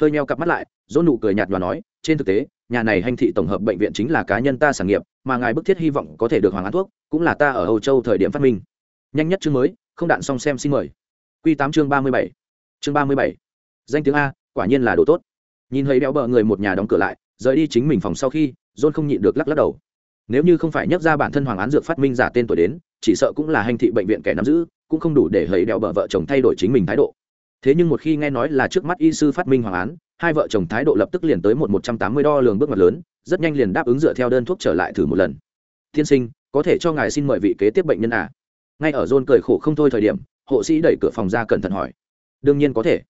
Hơi meo cặp mắt lại, dỗ nụ cười nhạt và nói, trên thực tế, nhà này hành thị tổng hợp bệnh viện chính là cá nhân ta sản nghiệp, mà ngài bức thiết hy vọng có thể được hoàng án thuốc, cũng là ta ở âu châu thời điểm phát minh. Nhanh nhất chương mới, không đạn xong xem xin mời. Q tám chương ba mươi bảy. Chương ba mươi bảy. Danh tiếng a, quả nhiên là đồ tốt. Nhìn thấy đeo bờ người một nhà đóng cửa lại, rời đi chính mình phòng sau khi, john không nhịn được lắc lắc đầu nếu như không phải nhắc ra bản thân hoàng án dược phát minh giả tên tuổi đến, chỉ sợ cũng là hành thị bệnh viện kẻ nắm giữ, cũng không đủ để hầy đeo bờ vợ chồng thay đổi chính mình thái độ. Thế nhưng một khi nghe nói là trước mắt y sư phát minh hoàng án, hai vợ chồng thái độ lập tức liền tới một một trăm tám mươi đo lường bước ngoặt lớn, rất nhanh liền đáp ứng dựa theo đơn thuốc trở lại thử một lần. Tiên sinh, có thể cho ngài xin mời vị kế tiếp bệnh nhân à? Ngay ở john cười khổ không thôi thời điểm, hộ sĩ đẩy cửa phòng ra cẩn thận hỏi. Đương nhiên có thể.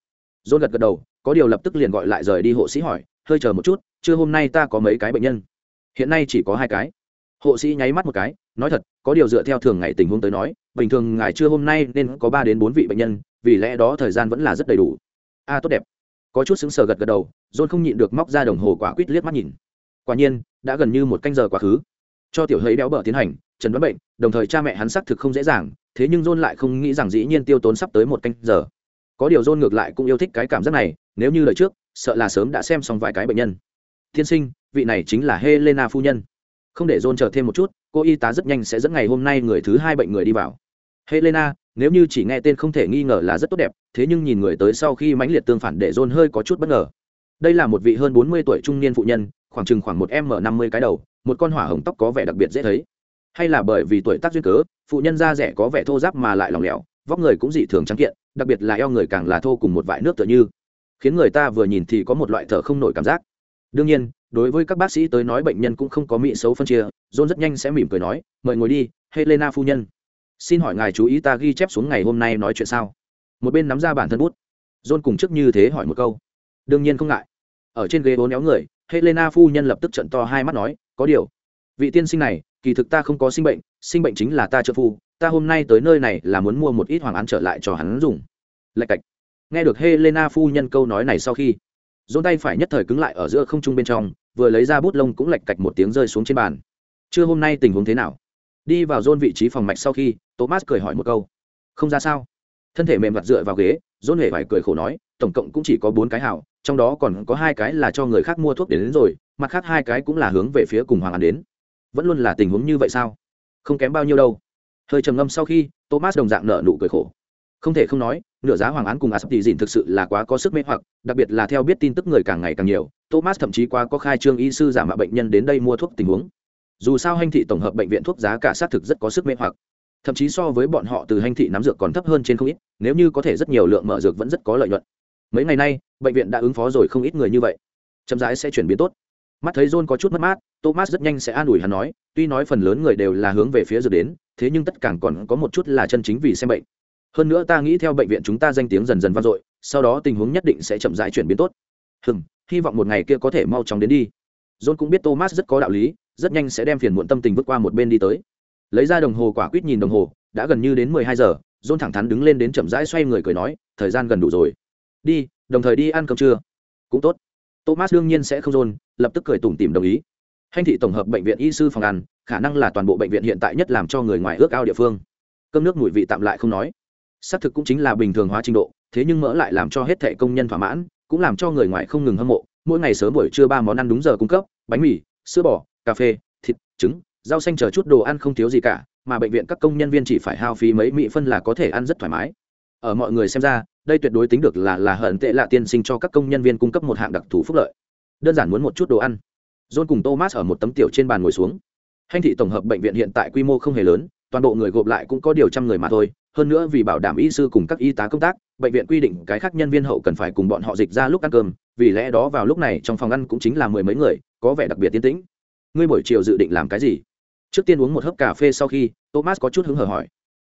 John gật gật đầu, có điều lập tức liền gọi lại rời đi hộ sĩ hỏi, hơi chờ một chút chưa hôm nay ta có mấy cái bệnh nhân? Hiện nay chỉ có hai cái hộ sĩ nháy mắt một cái, nói thật, có điều dựa theo thường ngày tình huống tới nói, bình thường ngài chưa hôm nay nên có ba đến bốn vị bệnh nhân, vì lẽ đó thời gian vẫn là rất đầy đủ. A tốt đẹp. Có chút xứng sờ gật gật đầu, john không nhịn được móc ra đồng hồ quả quýt liếc mắt nhìn. Quả nhiên, đã gần như một canh giờ quá khứ. Cho tiểu hấy béo bở tiến hành, trần đoán bệnh, đồng thời cha mẹ hắn xác thực không dễ dàng, thế nhưng john lại không nghĩ rằng dĩ nhiên tiêu tốn sắp tới một canh giờ. Có điều john ngược lại cũng yêu thích cái cảm giác này, nếu như lời trước, sợ là sớm đã xem xong vài cái bệnh nhân. Tiên sinh, vị này chính là helena phu nhân không để john chờ thêm một chút, cô y tá rất nhanh sẽ dẫn ngày hôm nay người thứ hai bệnh người đi vào. Helena, nếu như chỉ nghe tên không thể nghi ngờ là rất tốt đẹp, thế nhưng nhìn người tới sau khi mãnh liệt tương phản để john hơi có chút bất ngờ. Đây là một vị hơn bốn mươi tuổi trung niên phụ nhân, khoảng chừng khoảng một m năm mươi cái đầu, một con hỏa hồng tóc có vẻ đặc biệt dễ thấy. Hay là bởi vì tuổi tác duyên cớ, phụ nhân da rẻ có vẻ thô giáp mà lại lỏng lẻo, vóc người cũng dị thường trắng kiện, đặc biệt là eo người càng là thô cùng một vại nước tựa như. Khiến người ta vừa nhìn thì có một loại thở không nổi cảm giác đương nhiên, đối với các bác sĩ tới nói bệnh nhân cũng không có mỹ xấu phân chia, john rất nhanh sẽ mỉm cười nói, mời ngồi đi, helena phu nhân. Xin hỏi ngài chú ý ta ghi chép xuống ngày hôm nay nói chuyện sao? Một bên nắm ra bản thân bút. John cùng trước như thế hỏi một câu. Đương nhiên không ngại. Ở trên ghế bốn éo người, helena phu nhân lập tức trận to hai mắt nói, có điều, vị tiên sinh này, kỳ thực ta không có sinh bệnh sinh bệnh chính là ta trợ phu, ta hôm nay tới nơi này là muốn mua một ít hoàng án trở lại cho hắn dùng. Lạch cạch. Nghe được helena phu nhân câu nói này sau khi dồn tay phải nhất thời cứng lại ở giữa không trung bên trong vừa lấy ra bút lông cũng lạch cạch một tiếng rơi xuống trên bàn. Trưa hôm nay tình huống thế nào? Đi vào dồn vị trí phòng mạch sau khi thomas cười hỏi một câu. Không ra sao. Thân thể mềm mặt dựa vào ghế dồn hề phải cười khổ nói tổng cộng cũng chỉ có bốn cái hảo trong đó còn có hai cái là cho người khác mua thuốc đến, đến rồi mặt khác hai cái cũng là hướng về phía cùng hoàng An đến. Vẫn luôn là tình huống như vậy sao? Không kém bao nhiêu đâu. Hơi trầm ngâm sau khi thomas đồng dạng nợ nụ cười khổ không thể không nói, nửa giá hoàng án cùng asapti dìn thực sự là quá có sức mê hoặc, đặc biệt là theo biết tin tức người càng ngày càng nhiều, thomas thậm chí quá có khai trương y sư giả mạo bệnh nhân đến đây mua thuốc tình huống. Dù sao hành thị tổng hợp bệnh viện thuốc giá cả xác thực rất có sức mê hoặc. Thậm chí so với bọn họ từ hành thị nắm dược còn thấp hơn trên không ít, nếu như có thể rất nhiều lượng mở dược vẫn rất có lợi nhuận. Mấy ngày nay, bệnh viện đã ứng phó rồi không ít người như vậy. Chậm rãi sẽ chuyển biến tốt. Mắt thấy john có chút mất mát, thomas rất nhanh sẽ an ủi hắn nói, tuy nói phần lớn người đều là hướng về phía dược đến, thế nhưng tất cả còn có một chút là chân chính vì xem bệnh hơn nữa ta nghĩ theo bệnh viện chúng ta danh tiếng dần dần vang dội, sau đó tình huống nhất định sẽ chậm rãi chuyển biến tốt. Hừm, hy vọng một ngày kia có thể mau chóng đến đi. John cũng biết thomas rất có đạo lý, rất nhanh sẽ đem phiền muộn tâm tình vượt qua một bên đi tới. Lấy ra đồng hồ quả quýt nhìn đồng hồ, đã gần như đến mười hai giờ, john thẳng thắn đứng lên đến chậm rãi xoay người cười nói, thời gian gần đủ rồi. Đi, đồng thời đi ăn cơm trưa. Cũng tốt. Thomas đương nhiên sẽ không john lập tức cười tủm tỉm đồng ý. Hành thị tổng hợp bệnh viện y sư phòng ăn, khả năng là toàn bộ bệnh viện hiện tại nhất làm cho người ngoài ước ao địa phương. Cơm nước mùi vị tạm lại không nói xác thực cũng chính là bình thường hóa trình độ, thế nhưng mỡ lại làm cho hết thẻ công nhân thỏa mãn, cũng làm cho người ngoài không ngừng hâm mộ. Mỗi ngày sớm buổi trưa ba món ăn đúng giờ cung cấp, bánh mì, sữa bò, cà phê, thịt, trứng, rau xanh chờ chút đồ ăn không thiếu gì cả, mà bệnh viện các công nhân viên chỉ phải hao phí mấy mỹ phân là có thể ăn rất thoải mái. Ở mọi người xem ra, đây tuyệt đối tính được là là hận tệ lạ tiên sinh cho các công nhân viên cung cấp một hạng đặc thù phúc lợi. Đơn giản muốn một chút đồ ăn. John cùng thomas ở một tấm tiểu trên bàn ngồi xuống. Hành thị tổng hợp bệnh viện hiện tại quy mô không hề lớn, toàn bộ người gộp lại cũng có điều trăm người mà thôi hơn nữa vì bảo đảm y sư cùng các y tá công tác, bệnh viện quy định cái khác nhân viên hậu cần phải cùng bọn họ dịch ra lúc ăn cơm, vì lẽ đó vào lúc này trong phòng ăn cũng chính là mười mấy người, có vẻ đặc biệt tiến tĩnh. Ngươi buổi chiều dự định làm cái gì? Trước tiên uống một hớp cà phê sau khi, thomas có chút hứng hở hỏi.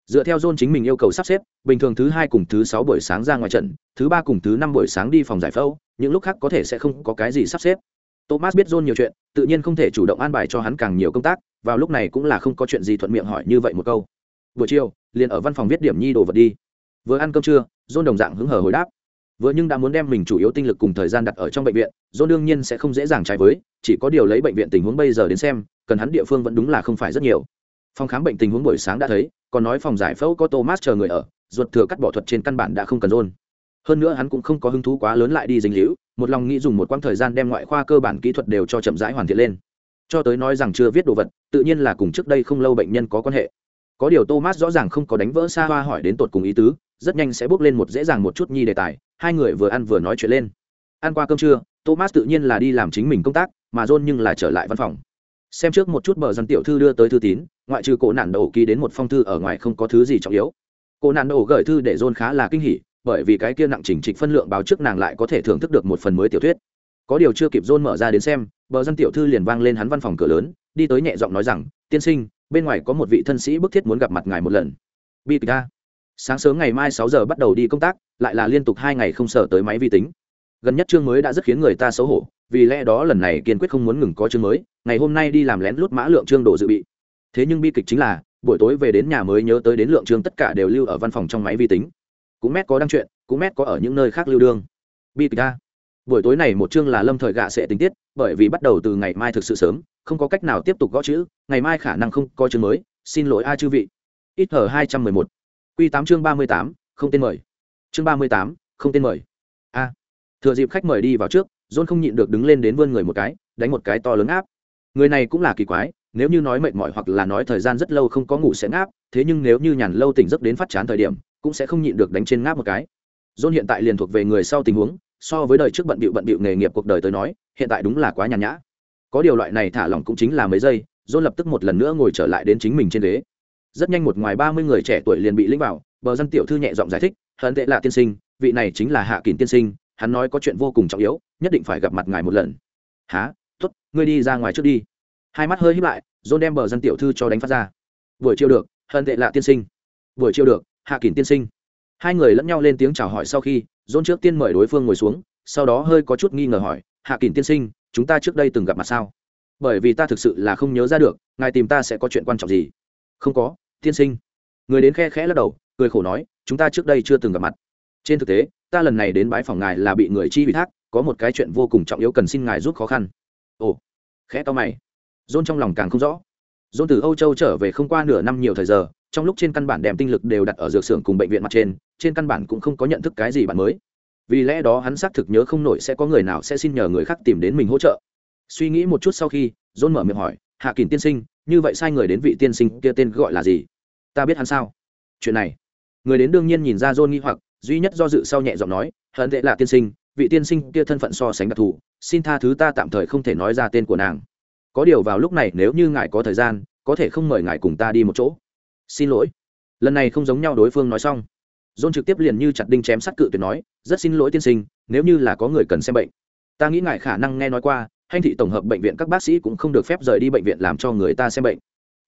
Dựa theo john chính mình yêu cầu sắp xếp, bình thường thứ hai cùng thứ sáu buổi sáng ra ngoài trận, thứ ba cùng thứ năm buổi sáng đi phòng giải phẫu, những lúc khác có thể sẽ không có cái gì sắp xếp. Thomas biết john nhiều chuyện, tự nhiên không thể chủ động an bài cho hắn càng nhiều công tác, vào lúc này cũng là không có chuyện gì thuận miệng hỏi như vậy một câu buổi chiều, liền ở văn phòng viết điểm nhi đồ vật đi. Vừa ăn cơm trưa, john đồng dạng hứng hở hồi đáp. Vừa nhưng đã muốn đem mình chủ yếu tinh lực cùng thời gian đặt ở trong bệnh viện, john đương nhiên sẽ không dễ dàng trái với, chỉ có điều lấy bệnh viện tình huống bây giờ đến xem, cần hắn địa phương vẫn đúng là không phải rất nhiều. Phòng khám bệnh tình huống buổi sáng đã thấy, còn nói phòng giải phẫu có thomas chờ người ở, ruột thừa cắt bỏ thuật trên căn bản đã không cần john. Hơn nữa hắn cũng không có hứng thú quá lớn lại đi dính hữu một lòng nghĩ dùng một quãng thời gian đem ngoại khoa cơ bản kỹ thuật đều cho chậm rãi hoàn thiện lên. Cho tới nói rằng chưa viết đồ vật, tự nhiên là cùng trước đây không lâu bệnh nhân có quan hệ có điều thomas rõ ràng không có đánh vỡ xa hoa hỏi đến tột cùng ý tứ, rất nhanh sẽ bước lên một dễ dàng một chút nhi đề tài, hai người vừa ăn vừa nói chuyện lên. Ăn qua cơm trưa, thomas tự nhiên là đi làm chính mình công tác, mà john nhưng là trở lại văn phòng. Xem trước một chút bờ dân tiểu thư đưa tới thư tín, ngoại trừ cổ nạn đầu ký đến một phong thư ở ngoài không có thứ gì trọng yếu. Cổ nạn đầu gửi thư để john khá là kinh hỉ, bởi vì cái kia nặng chỉnh trịch phân lượng báo trước nàng lại có thể thưởng thức được một phần mới tiểu thuyết. Có điều chưa kịp john mở ra đến xem, bờ dân tiểu thư liền vang lên hắn văn phòng cửa lớn, đi tới nhẹ giọng nói rằng, tiên sinh bên ngoài có một vị thân sĩ bức thiết muốn gặp mặt ngài một lần. Bi kịch sáng sớm ngày mai sáu giờ bắt đầu đi công tác, lại là liên tục hai ngày không sở tới máy vi tính. Gần nhất chương mới đã rất khiến người ta xấu hổ, vì lẽ đó lần này kiên quyết không muốn ngừng có chương mới, ngày hôm nay đi làm lén lút mã lượng chương đồ dự bị. Thế nhưng bi kịch chính là, buổi tối về đến nhà mới nhớ tới đến lượng chương tất cả đều lưu ở văn phòng trong máy vi tính. Cũng mét có đăng chuyện, cũng mét có ở những nơi khác lưu đương. Bi kịch ta buổi tối này một chương là lâm thời gạ sẽ tình tiết, bởi vì bắt đầu từ ngày mai thực sự sớm, không có cách nào tiếp tục gõ chữ, ngày mai khả năng không có chương mới, xin lỗi ai chư vị. Ít hở hai trăm mười một. Q tám chương ba mươi tám, không tên mời. Chương ba mươi tám, không tên mời. A. Thừa dịp khách mời đi vào trước, john không nhịn được đứng lên đến vươn người một cái, đánh một cái to lớn áp. Người này cũng là kỳ quái, nếu như nói mệt mỏi hoặc là nói thời gian rất lâu không có ngủ sẽ ngáp, thế nhưng nếu như nhàn lâu tỉnh giấc đến phát chán thời điểm, cũng sẽ không nhịn được đánh trên ngáp một cái. John hiện tại liền thuộc về người sau tình huống so với đời trước bận bịu bận bịu nghề nghiệp cuộc đời tới nói, hiện tại đúng là quá nhàn nhã. Có điều loại này thả lỏng cũng chính là mấy giây, john lập tức một lần nữa ngồi trở lại đến chính mình trên ghế. Rất nhanh một ngoài ba mươi người trẻ tuổi liền bị lĩnh vào, bờ dân tiểu thư nhẹ giọng giải thích, hận tệ là tiên sinh, vị này chính là hạ kín tiên sinh, hắn nói có chuyện vô cùng trọng yếu, nhất định phải gặp mặt ngài một lần. Há t ố t ngươi đi ra ngoài trước đi. Hai mắt hơi hít lại, john đem bờ dân tiểu thư cho đánh phát ra. Buổi chiều được, hận tệ là tiên sinh. Buổi chiều được, hạ kín tiên sinh. Hai người lẫn nhau lên tiếng chào hỏi sau khi john trước tiên mời đối phương ngồi xuống, sau đó hơi có chút nghi ngờ hỏi, hạ Kình tiên sinh, chúng ta trước đây từng gặp mặt sao? Bởi vì ta thực sự là không nhớ ra được, ngài tìm ta sẽ có chuyện quan trọng gì. Không có, tiên sinh. Người đến khe khẽ lắc đầu, cười khổ nói, chúng ta trước đây chưa từng gặp mặt. Trên thực tế, ta lần này đến bãi phòng ngài là bị người chi ủy thác, có một cái chuyện vô cùng trọng yếu cần xin ngài giúp khó khăn. Ồ. Khẽ to mày. Dôn trong lòng càng không rõ. Dôn từ âu châu trở về không qua nửa năm nhiều thời giờ trong lúc trên căn bản đem tinh lực đều đặt ở dược xưởng cùng bệnh viện mặt trên trên căn bản cũng không có nhận thức cái gì bạn mới. Vì lẽ đó hắn xác thực nhớ không nổi sẽ có người nào sẽ xin nhờ người khác tìm đến mình hỗ trợ. Suy nghĩ một chút sau khi dôn mở miệng hỏi, hạ kỳ tiên sinh, như vậy sai người đến vị tiên sinh kia tên gọi là gì? Ta biết hắn sao? Chuyện này, người đến đương nhiên nhìn ra dôn nghi hoặc, duy nhất do dự sau nhẹ giọng nói, hận tệ là tiên sinh, vị tiên sinh kia thân phận so sánh đặc thù, xin tha thứ ta tạm thời không thể nói ra tên của nàng. Có điều vào lúc này nếu như ngài có thời gian, có thể không mời ngài cùng ta đi một chỗ xin lỗi. Lần này không giống nhau đối phương nói xong. Dôn trực tiếp liền như chặt đinh chém sắt cự tuyệt nói, rất xin lỗi tiên sinh, nếu như là có người cần xem bệnh. Ta nghĩ ngại khả năng nghe nói qua, hành thị tổng hợp bệnh viện các bác sĩ cũng không được phép rời đi bệnh viện làm cho người ta xem bệnh.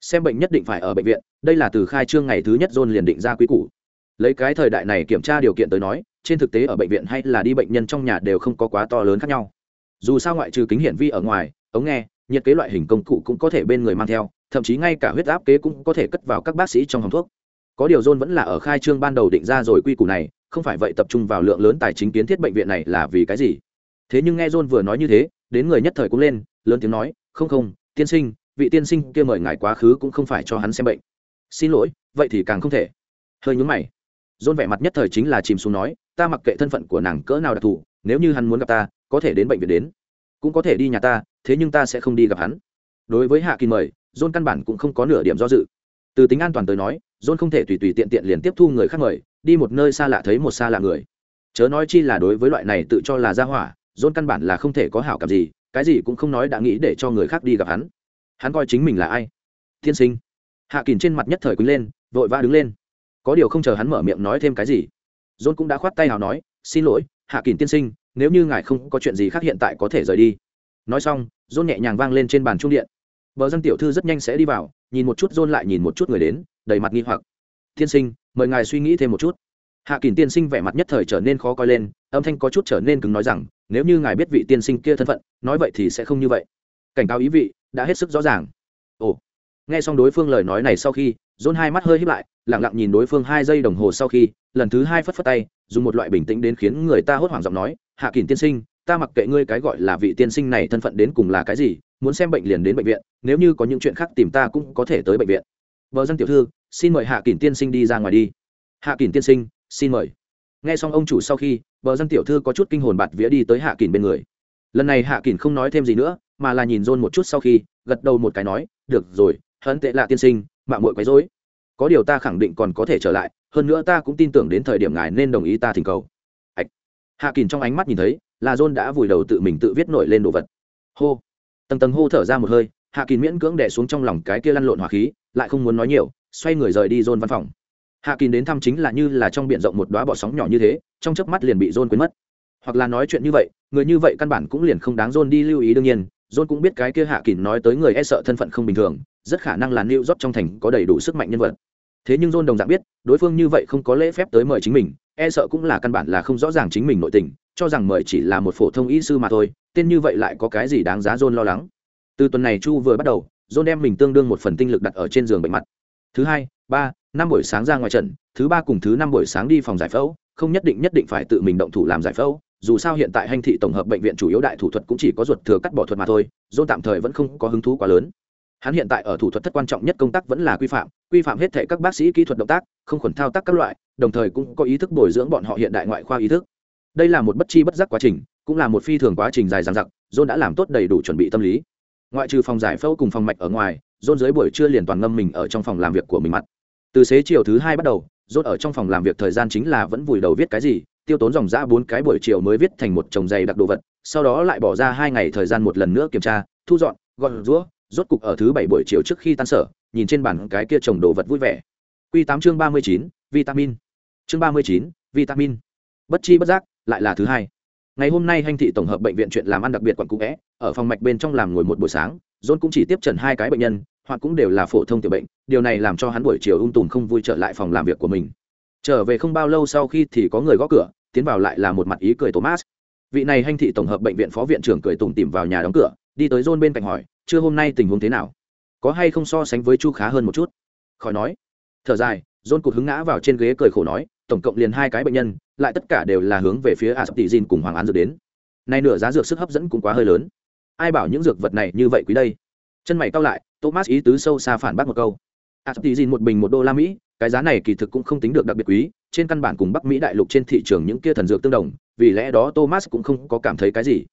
Xem bệnh nhất định phải ở bệnh viện, đây là từ khai trương ngày thứ nhất dôn liền định ra quý củ. Lấy cái thời đại này kiểm tra điều kiện tới nói, trên thực tế ở bệnh viện hay là đi bệnh nhân trong nhà đều không có quá to lớn khác nhau. Dù sao ngoại trừ kính hiển vi ở ngoài, ống nghe, nhiệt kế loại hình công cụ cũng có thể bên người mang theo thậm chí ngay cả huyết áp kế cũng có thể cất vào các bác sĩ trong hòng thuốc. Có điều john vẫn là ở khai trương ban đầu định ra rồi quy củ này, không phải vậy tập trung vào lượng lớn tài chính kiến thiết bệnh viện này là vì cái gì? Thế nhưng nghe john vừa nói như thế, đến người nhất thời cũng lên, lớn tiếng nói, không không, tiên sinh, vị tiên sinh kia mời ngài quá khứ cũng không phải cho hắn xem bệnh. Xin lỗi, vậy thì càng không thể. Hơi nhướng mày. John vẻ mặt nhất thời chính là chìm xuống nói, ta mặc kệ thân phận của nàng cỡ nào đặc thù, nếu như hắn muốn gặp ta, có thể đến bệnh viện đến, cũng có thể đi nhà ta, thế nhưng ta sẽ không đi gặp hắn. Đối với hạ kỳ mời John căn bản cũng không có nửa điểm do dự. Từ tính an toàn tới nói, John không thể tùy tùy tiện tiện liền tiếp thu người khác mời, đi một nơi xa lạ thấy một xa lạ người. Chớ nói chi là đối với loại này tự cho là gia hỏa, John căn bản là không thể có hảo cảm gì, cái gì cũng không nói đã nghĩ để cho người khác đi gặp hắn. Hắn coi chính mình là ai? Thiên sinh. Hạ Kình trên mặt nhất thời quỳ lên, vội vã đứng lên. Có điều không chờ hắn mở miệng nói thêm cái gì, john cũng đã khoát tay hào nói, xin lỗi, hạ Kình tiên sinh, nếu như ngài không có chuyện gì khác hiện tại có thể rời đi. Nói xong, john nhẹ nhàng vang lên trên bàn trung điện bờ dân tiểu thư rất nhanh sẽ đi vào, nhìn một chút john lại nhìn một chút người đến, đầy mặt nghi hoặc. Tiên sinh, mời ngài suy nghĩ thêm một chút. Hạ kỳn tiên sinh vẻ mặt nhất thời trở nên khó coi lên, âm thanh có chút trở nên cứng nói rằng, nếu như ngài biết vị tiên sinh kia thân phận, nói vậy thì sẽ không như vậy. Cảnh cáo ý vị, đã hết sức rõ ràng. Ồ. Nghe xong đối phương lời nói này sau khi john hai mắt hơi híp lại, lặng lặng nhìn đối phương hai giây đồng hồ sau khi, lần thứ hai phất phất tay, dùng một loại bình tĩnh đến khiến người ta hốt hoảng giọng nói, hạ kỳn tiên sinh ta mặc kệ ngươi cái gọi là vị tiên sinh này thân phận đến cùng là cái gì, muốn xem bệnh liền đến bệnh viện, nếu như có những chuyện khác tìm ta cũng có thể tới bệnh viện. Vợ dân tiểu thư, xin mời hạ kỳn tiên sinh đi ra ngoài đi. Hạ kỳn tiên sinh, xin mời. Nghe xong ông chủ sau khi vợ dân tiểu thư có chút kinh hồn bạt vía đi tới hạ kỳn bên người. Lần này hạ kỳn không nói thêm gì nữa, mà là nhìn rôn một chút sau khi, gật đầu một cái nói, được rồi hận tệ lạ tiên sinh mạng mội quấy dối có điều ta khẳng định còn có thể trở lại, hơn nữa ta cũng tin tưởng đến thời điểm ngài nên đồng ý ta thỉnh cầu. Ạch. Hạ kỳn trong ánh mắt nhìn thấy là john đã vùi đầu tự mình tự viết nổi lên đồ vật. Hô. Tầng tầng hô thở ra một hơi hạ kỳn miễn cưỡng đẻ xuống trong lòng cái kia lăn lộn hỏa khí lại không muốn nói nhiều xoay người rời đi john văn phòng. Hạ kỳn đến thăm chính là như là trong b i ể n rộng một đoá bọ sóng nhỏ như thế trong chớp mắt liền bị john quên mất. Hoặc là nói chuyện như vậy người như vậy căn bản cũng liền không đáng john đi lưu ý đương nhiên john cũng biết cái kia hạ kỳn nói tới người e sợ thân phận không bình thường rất khả năng là New York trong thành có đầy đủ sức mạnh nhân vật. Thế nhưng John đồng dạng biết, đối phương như vậy không có lễ phép tới mời chính mình, e sợ cũng là căn bản là không rõ ràng chính mình nội tình, cho rằng mời chỉ là một phổ thông y sư mà thôi tên như vậy lại có cái gì đáng giá john lo lắng. Từ tuần này chu vừa bắt đầu john đem mình tương đương một phần tinh lực đặt ở trên giường bệnh mặt. Thứ hai ba năm buổi sáng ra ngoài trận thứ ba cùng thứ năm buổi sáng đi phòng giải phẫu không nhất định nhất định phải tự mình động thủ làm giải phẫu dù sao hiện tại hành thị tổng hợp bệnh viện chủ yếu đại thủ thuật cũng chỉ có ruột thừa cắt bỏ thuật mà thôi john tạm thời vẫn không có hứng thú quá lớn hắn hiện tại ở thủ thuật thất quan trọng nhất công tác vẫn là quy phạm quy phạm hết thể các bác sĩ kỹ thuật động tác, không khuẩn thao tác các loại, đồng thời cũng có ý thức bồi dưỡng bọn họ hiện đại ngoại khoa ý thức. Đây là một bất chi bất giác quá trình, cũng là một phi thường quá trình dài dằng dặc, john đã làm tốt đầy đủ chuẩn bị tâm lý. Ngoại trừ phòng giải phẫu cùng phòng mạch ở ngoài, john dưới buổi trưa liền toàn ngâm mình ở trong phòng làm việc của mình mặt. Từ xế chiều thứ hai bắt đầu, john ở trong phòng làm việc thời gian chính là vẫn vùi đầu viết cái gì, tiêu tốn dòng ra bốn cái buổi chiều mới viết thành một chồng dày đặc đồ vật, sau đó lại bỏ ra hai ngày thời gian một lần nữa kiểm tra, thu dọn, gọn rũa rốt cục ở thứ bảy buổi chiều trước khi tan sở, nhìn trên bàn cái kia trồng đồ vật vui vẻ. Q tám chương ba mươi chín, vitamin. Chương ba mươi chín, vitamin. Bất chi bất giác, lại là thứ hai. Ngày hôm nay hành thị tổng hợp bệnh viện chuyện làm ăn đặc biệt quận cũ vẽ ở phòng mạch bên trong làm ngồi một buổi sáng, john cũng chỉ tiếp trần hai cái bệnh nhân, hoặc cũng đều là phổ thông tiểu bệnh, điều này làm cho hắn buổi chiều ung tùm không vui trở lại phòng làm việc của mình. Trở về không bao lâu sau khi thì có người gõ cửa, tiến vào lại là một mặt ý cười thomas. Vị này hành thị tổng hợp bệnh viện phó viện trưởng cười tùng tìm vào nhà đóng cửa, đi tới john bên cạnh hỏi chưa hôm nay tình huống thế nào? Có hay không so sánh với chu khá hơn một chút? Khỏi nói. Thở dài john cụt hứng ngã vào trên ghế cười khổ nói, tổng cộng liền hai cái bệnh nhân, lại tất cả đều là hướng về phía asap tỷ dìn cùng hoàng án dược đến. Nay nửa giá dược sức hấp dẫn cũng quá hơi lớn. Ai bảo những dược vật này như vậy quý đây? Chân mày cao lại, thomas ý tứ sâu xa phản bác một câu. Asap tỷ dìn một bình một đô la mỹ, cái giá này kỳ thực cũng không tính được đặc biệt quý, trên căn bản cùng bắc mỹ đại lục trên thị trường những kia thần dược tương đồng, vì lẽ đó thomas cũng không có cảm thấy cái gì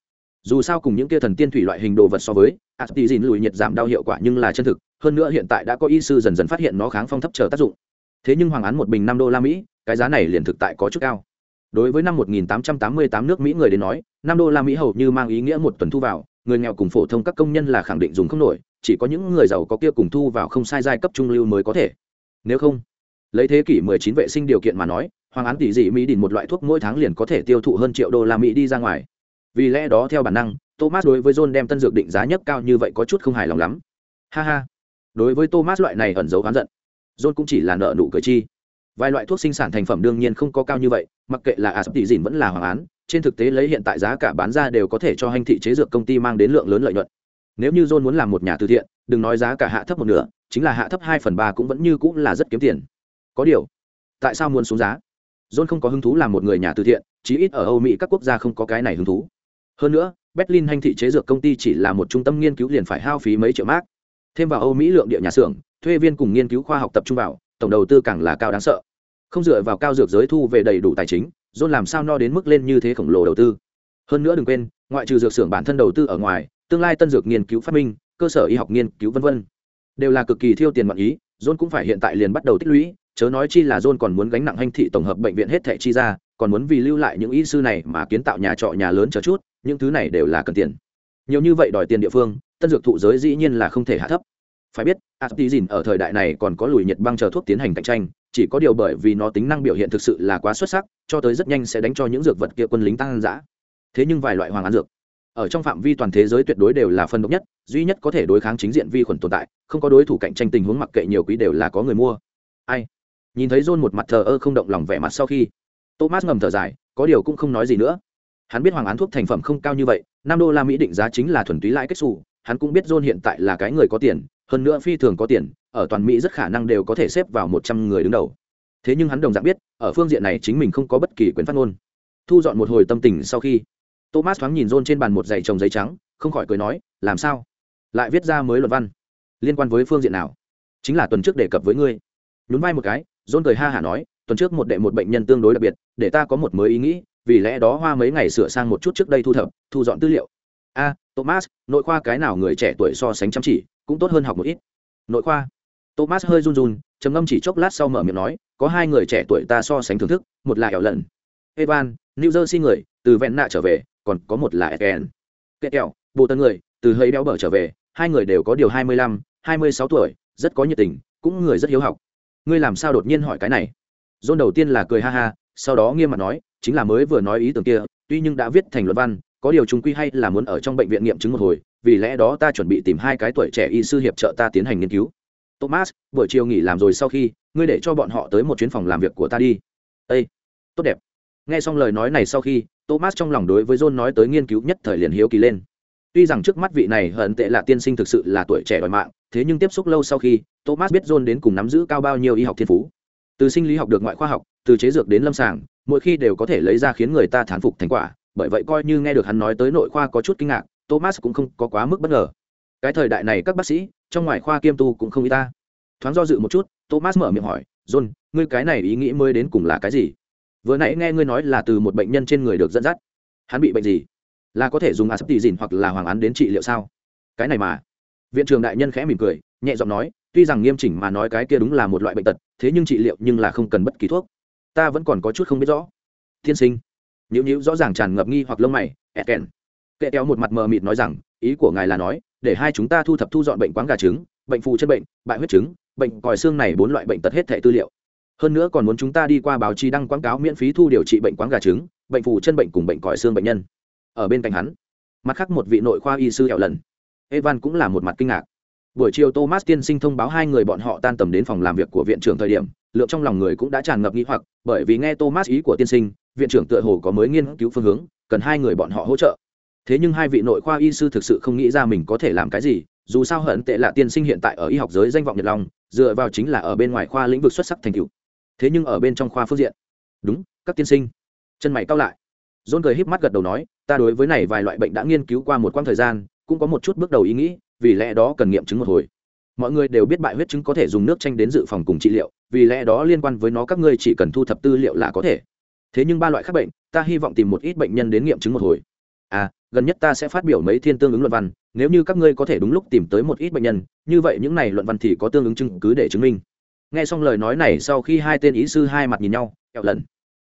dù sao cùng những kia thần tiên thủy loại hình đồ vật so với astizin lùi nhiệt giảm đau hiệu quả nhưng là chân thực, hơn nữa hiện tại đã có y sư dần dần phát hiện nó kháng phong thấp chờ tác dụng. Thế nhưng hoàng án một bình năm đô la mỹ, cái giá này liền thực tại có chút cao. Đối với năm 1888 nước mỹ người đến nói, năm đô la mỹ hầu như mang ý nghĩa một tuần thu vào, người nghèo cùng phổ thông các công nhân là khẳng định dùng không nổi, chỉ có những người giàu có kia cùng thu vào không sai giai cấp trung lưu mới có thể. Nếu không, lấy thế kỷ 19 vệ sinh điều kiện mà nói, hoàng án tỷ dị mỹ đỉnh một loại thuốc mỗi tháng liền có thể tiêu thụ hơn triệu đô la mỹ đi ra ngoài vì lẽ đó theo bản năng, thomas đối với john đem tân dược định giá nhất cao như vậy có chút không hài lòng lắm. Ha ha. Đối với thomas loại này ẩn giấu oán giận, john cũng chỉ là nợ nụ cười chi. Vài loại thuốc sinh sản thành phẩm đương nhiên không có cao như vậy, mặc kệ là asp tỷ dìn vẫn là hoàng án, trên thực tế lấy hiện tại giá cả bán ra đều có thể cho hành thị chế dược công ty mang đến lượng lớn lợi nhuận. Nếu như john muốn làm một nhà từ thiện, đừng nói giá cả hạ thấp một nửa, chính là hạ thấp hai phần ba cũng vẫn như cũng là rất kiếm tiền. Có điều, tại sao muốn xuống giá? John không có hứng thú làm một người nhà từ thiện, chí ít ở âu mỹ các quốc gia không có cái này hứng thú hơn nữa, berlin hành thị chế dược công ty chỉ là một trung tâm nghiên cứu liền phải hao phí mấy triệu mark. Thêm vào âu mỹ lượng địa nhà xưởng, thuê viên cùng nghiên cứu khoa học tập trung vào, tổng đầu tư càng là cao đáng sợ. Không dựa vào cao dược giới thu về đầy đủ tài chính, john làm sao no đến mức lên như thế khổng lồ đầu tư. Hơn nữa đừng quên, ngoại trừ dược xưởng bản thân đầu tư ở ngoài, tương lai tân dược nghiên cứu phát minh, cơ sở y học nghiên cứu v v đều là cực kỳ thiêu tiền mạng ý, john cũng phải hiện tại liền bắt đầu tích lũy, chớ nói chi là john còn muốn gánh nặng hành thị tổng hợp bệnh viện hết thẻ chi ra, còn muốn vì lưu lại những y sư này mà kiến tạo nhà trọ nhà lớn chờ chút những thứ này đều là cần tiền. Nhiều như vậy đòi tiền địa phương, tân dược thụ giới dĩ nhiên là không thể hạ thấp. Phải biết aptizin ở thời đại này còn có lùi nhiệt băng chờ thuốc tiến hành cạnh tranh, chỉ có điều bởi vì nó tính năng biểu hiện thực sự là quá xuất sắc, cho tới rất nhanh sẽ đánh cho những dược vật kia quân lính tăng giã thế nhưng vài loại hoàng án dược, ở trong phạm vi toàn thế giới tuyệt đối đều là phân độc nhất, duy nhất có thể đối kháng chính diện vi khuẩn tồn tại, không có đối thủ cạnh tranh tình huống mặc kệ nhiều quý đều là có người mua. Ai? Nhìn thấy john một mặt thờ ơ không động lòng vẻ mặt sau khi, thomas ngầm thở dài, có điều cũng không nói gì nữa hắn biết hoàng án thuốc thành phẩm không cao như vậy, năm đô la mỹ định giá chính là thuần túy lãi kết xù, hắn cũng biết john hiện tại là cái người có tiền, hơn nữa phi thường có tiền, ở toàn mỹ rất khả năng đều có thể xếp vào một trăm người đứng đầu. Thế nhưng hắn đồng dạng biết, ở phương diện này chính mình không có bất kỳ quyền phát ngôn. Thu dọn một hồi tâm tình sau khi, thomas thoáng nhìn john trên bàn một giày trồng giấy trắng, không khỏi cười nói, làm sao? Lại viết ra mới luận văn. Liên quan với phương diện nào? Chính là tuần trước đề cập với ngươi. Nhún vai một cái, john cười ha hả nói, tuần trước một đệ một bệnh nhân tương đối đặc biệt, để ta có một mới ý nghĩ vì lẽ đó hoa mấy ngày sửa sang một chút trước đây thu thập, thu dọn tư liệu. A, thomas, nội khoa cái nào người trẻ tuổi so sánh chăm chỉ, cũng tốt hơn học một ít. Nội khoa. Thomas hơi run run, trầm ngâm chỉ chốc lát sau mở miệng nói, có hai người trẻ tuổi ta so sánh thưởng thức, một là ẻo lần evan, new jersey người, từ vẹn nạ trở về, còn có một là eken kẹt kẹo bộ tân người, từ hơi béo bở trở về, hai người đều có điều hai mươi lăm, hai mươi sáu tuổi, rất có nhiệt tình, cũng người rất hiếu học. Ngươi làm sao đột nhiên hỏi cái này? John đầu tiên là cười ha ha, sau đó nghiêm mặt nói chính là mới vừa nói ý tưởng kia, tuy nhưng đã viết thành luật văn, có điều chúng quy hay là muốn ở trong bệnh viện nghiệm chứng một hồi, vì lẽ đó ta chuẩn bị tìm hai cái tuổi trẻ y sư hiệp trợ ta tiến hành nghiên cứu. Thomas, buổi chiều nghỉ làm rồi sau khi, ngươi để cho bọn họ tới một chuyến phòng làm việc của ta đi. Ây tốt đẹp. Nghe xong lời nói này sau khi, thomas trong lòng đối với john nói tới nghiên cứu nhất thời liền hiếu kỳ lên. Tuy rằng trước mắt vị này hận tệ là tiên sinh thực sự là tuổi trẻ đòi mạng, thế nhưng tiếp xúc lâu sau khi, thomas biết john đến cùng nắm giữ cao bao nhiêu y học thiên phú. Từ sinh lý học được ngoại khoa học, từ chế dược đến lâm sàng mỗi khi đều có thể lấy ra khiến người ta thán phục thành quả, bởi vậy coi như nghe được hắn nói tới nội khoa có chút kinh ngạc, thomas cũng không có quá mức bất ngờ. Cái thời đại này các bác sĩ, trong ngoại khoa kiêm tu cũng không y ta. Thoáng do dự một chút, thomas mở miệng hỏi, john, ngươi cái này ý nghĩ mới đến cùng là cái gì? Vừa nãy nghe ngươi nói là từ một bệnh nhân trên người được dẫn dắt. Hắn bị bệnh gì? Là có thể dùng aspti dìn hoặc là hoàng án đến trị liệu sao? Cái này mà. Viện trường đại nhân khẽ mỉm cười, nhẹ giọng nói, tuy rằng nghiêm chỉnh mà nói cái kia đúng là một loại bệnh tật, thế nhưng trị liệu nhưng là không cần bất kỳ thuốc ta vẫn còn có chút không biết rõ. Tiên sinh. Nhữ nhữ rõ ràng tràn ngập nghi hoặc lông mày, ẹt kèn kệ kéo một mặt mờ mịt nói rằng, ý của ngài là nói, để hai chúng ta thu thập thu dọn bệnh quáng gà trứng, bệnh phù chân bệnh, bại huyết trứng, bệnh còi xương này bốn loại bệnh tật hết thẻ tư liệu. Hơn nữa còn muốn chúng ta đi qua báo chí đăng quảng cáo miễn phí thu điều trị bệnh quáng gà trứng, bệnh phù chân bệnh cùng bệnh còi xương bệnh nhân. Ở bên cạnh hắn, mặt khác một vị nội khoa y sư hẹo lần. Evan cũng là một mặt kinh ngạc buổi chiều thomas tiên sinh thông báo hai người bọn họ tan tầm đến phòng làm việc của viện trưởng thời điểm, lượng trong lòng người cũng đã tràn ngập nghi hoặc, bởi vì nghe thomas ý của tiên sinh, viện trưởng tựa hồ có mới nghiên cứu phương hướng, cần hai người bọn họ hỗ trợ. Thế nhưng hai vị nội khoa y sư thực sự không nghĩ ra mình có thể làm cái gì, dù sao hận tệ là tiên sinh hiện tại ở y học giới danh vọng nhật long, dựa vào chính là ở bên ngoài khoa lĩnh vực xuất sắc thành tựu. Thế nhưng ở bên trong khoa phương diện. Đúng, các tiên sinh. Chân mày cao lại. Dôn cười híp mắt gật đầu nói, ta đối với này vài loại bệnh đã nghiên cứu qua một quãng thời gian, cũng có một chút bước đầu ý nghĩ vì lẽ đó cần nghiệm chứng một hồi. Mọi người đều biết bại huyết chứng có thể dùng nước chanh đến dự phòng cùng trị liệu, vì lẽ đó liên quan với nó các ngươi chỉ cần thu thập tư liệu là có thể. Thế nhưng ba loại khác bệnh, ta hy vọng tìm một ít bệnh nhân đến nghiệm chứng một hồi. À gần nhất ta sẽ phát biểu mấy thiên tương ứng luận văn, nếu như các ngươi có thể đúng lúc tìm tới một ít bệnh nhân, như vậy những này luận văn thì có tương ứng chứng cứ để chứng minh. Nghe xong lời nói này sau khi hai tên ý sư hai mặt nhìn nhau, kẹo lần.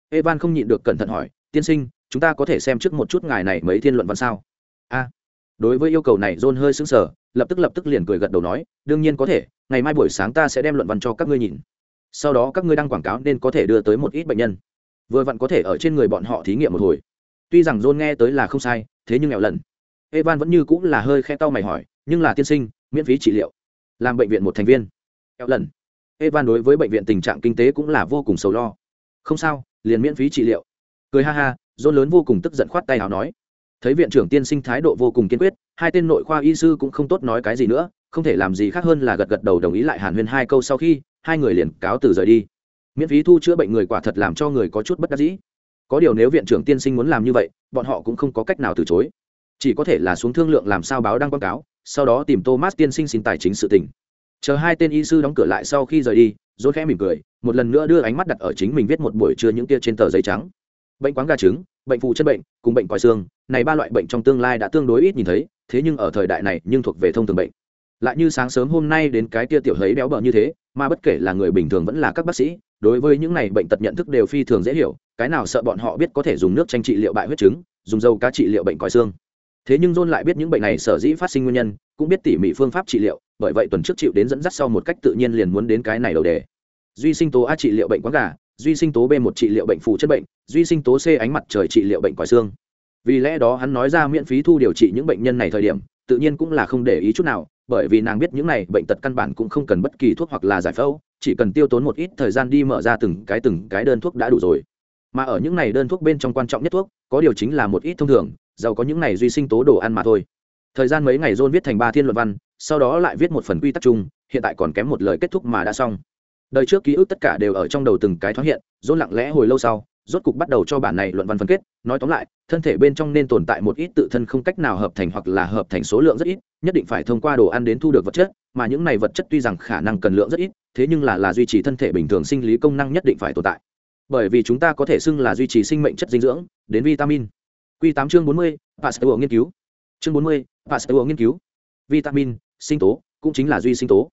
Evan không nhịn được cẩn thận hỏi, tiên sinh, chúng ta có thể xem trước một chút ngài này mấy thiên luận văn sao? A. Đối với yêu cầu này, john hơi sững sờ lập tức lập tức liền cười gật đầu nói, đương nhiên có thể, ngày mai buổi sáng ta sẽ đem luận văn cho các ngươi nhìn. Sau đó các ngươi đăng quảng cáo nên có thể đưa tới một ít bệnh nhân. Vừa vặn có thể ở trên người bọn họ thí nghiệm một hồi. Tuy rằng john nghe tới là không sai, thế nhưng nghèo lần evan vẫn như cũng là hơi khe tao mày hỏi, nhưng là tiên sinh, miễn phí trị liệu. Làm bệnh viện một thành viên. Nghèo lần evan đối với bệnh viện tình trạng kinh tế cũng là vô cùng sầu lo. Không sao, liền miễn phí trị liệu. Cười ha ha, john lớn vô cùng tức giận khoát tay nào nói. Thấy viện trưởng tiên sinh thái độ vô cùng kiên quyết hai tên nội khoa y sư cũng không tốt nói cái gì nữa, không thể làm gì khác hơn là gật gật đầu đồng ý lại hàn huyên hai câu sau khi, hai người liền cáo từ rời đi. Miễn phí thu chữa bệnh người quả thật làm cho người có chút bất đắc dĩ. Có điều nếu viện trưởng tiên sinh muốn làm như vậy, bọn họ cũng không có cách nào từ chối. Chỉ có thể là xuống thương lượng làm sao báo đăng quảng cáo, sau đó tìm thomas tiên sinh xin tài chính sự tình. Chờ hai tên y sư đóng cửa lại sau khi rời đi dốt khẽ mỉm cười, một lần nữa đưa ánh mắt đặt ở chính mình viết một buổi trưa những tia trên tờ giấy trắng. Bệnh quáng gà trứng, bệnh phụ chân bệnh, cùng bệnh còi xương, này ba loại bệnh trong tương lai đã tương đối ít nhìn thấy thế nhưng ở thời đại này nhưng thuộc về thông thường bệnh. Lại như sáng sớm hôm nay đến cái tia tiểu hấy béo bở như thế, mà bất kể là người bình thường vẫn là các bác sĩ, đối với những này bệnh tật nhận thức đều phi thường dễ hiểu, cái nào sợ bọn họ biết có thể dùng nước tranh trị liệu bại huyết trứng dùng dầu cá trị liệu bệnh còi xương. Thế nhưng john lại biết những bệnh này sở dĩ phát sinh nguyên nhân, cũng biết tỉ mỉ phương pháp trị liệu, bởi vậy tuần trước chịu đến dẫn dắt sau một cách tự nhiên liền muốn đến cái này đầu đề. Duy sinh tố a trị liệu bệnh quán gà, duy sinh tố b một trị liệu bệnh phù chất bệnh, duy sinh tố c ánh mặt trời trị liệu bệnh còi xương vì lẽ đó hắn nói ra miễn phí thu điều trị những bệnh nhân này thời điểm, tự nhiên cũng là không để ý chút nào, bởi vì nàng biết những này bệnh tật căn bản cũng không cần bất kỳ thuốc hoặc là giải phẫu, chỉ cần tiêu tốn một ít thời gian đi mở ra từng cái từng cái đơn thuốc đã đủ rồi. Mà ở những này đơn thuốc bên trong quan trọng nhất thuốc, có điều chính là một ít thông thường, giàu có những này duy sinh tố đồ ăn mà thôi. Thời gian mấy ngày john viết thành ba thiên luận văn, sau đó lại viết một phần quy tắc chung, hiện tại còn kém một lời kết thúc mà đã xong đời trước ký ức tất cả đều ở trong đầu từng cái thoáng hiện john lặng lẽ hồi lâu sau, rốt cục bắt đầu cho bản này luận văn phân kết. Nói tóm lại, thân thể bên trong nên tồn tại một ít tự thân không cách nào hợp thành hoặc là hợp thành số lượng rất ít, nhất định phải thông qua đồ ăn đến thu được vật chất, mà những này vật chất tuy rằng khả năng cần lượng rất ít, thế nhưng là là duy trì thân thể bình thường sinh lý công năng nhất định phải tồn tại. Bởi vì chúng ta có thể xưng là duy trì sinh mệnh chất dinh dưỡng, đến vitamin. Q8 chương bốn mươi, pasteur nghiên cứu. Chương bốn mươi, pasteur nghiên cứu. Vitamin, sinh tố, cũng chính là duy sinh tố.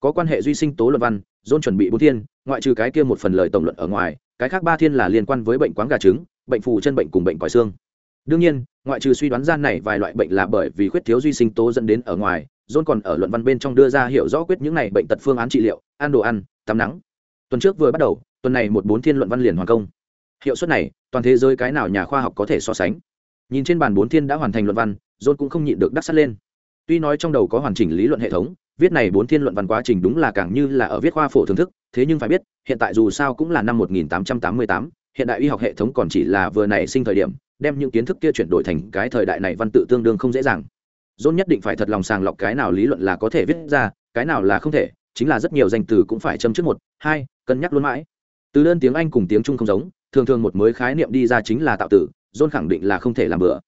Có quan hệ duy sinh tố luận văn dôn chuẩn bị bốn thiên, ngoại trừ cái kia một phần lời tổng luận ở ngoài, cái khác ba thiên là liên quan với bệnh quáng gà trứng, bệnh phù chân bệnh cùng bệnh còi xương. Đương nhiên, ngoại trừ suy đoán gian này vài loại bệnh là bởi vì khuyết thiếu duy sinh tố dẫn đến ở ngoài, dôn còn ở luận văn bên trong đưa ra hiểu rõ quyết những này bệnh tật phương án trị liệu, ăn đồ ăn, tắm nắng. Tuần trước vừa bắt đầu, tuần này một bốn thiên luận văn liền hoàn công. Hiệu suất này, toàn thế giới cái nào nhà khoa học có thể so sánh. Nhìn trên bàn bốn thiên đã hoàn thành luận văn, dôn cũng không nhịn được đắc sắt lên. Tuy nói trong đầu có hoàn chỉnh lý luận hệ thống viết này bốn thiên luận văn quá trình đúng là càng như là ở viết khoa phổ thưởng thức thế nhưng phải biết hiện tại dù sao cũng là năm 1888, hiện đại y học hệ thống còn chỉ là vừa nảy sinh thời điểm đem những kiến thức kia chuyển đổi thành cái thời đại này văn tự tương đương không dễ dàng. John nhất định phải thật lòng sàng lọc cái nào lý luận là có thể viết ra cái nào là không thể chính là rất nhiều danh từ cũng phải châm trước một hai cân nhắc luôn mãi. Từ đơn tiếng anh cùng tiếng trung không giống thường thường một mới khái niệm đi ra chính là tạo tử john khẳng định là không thể làm bừa.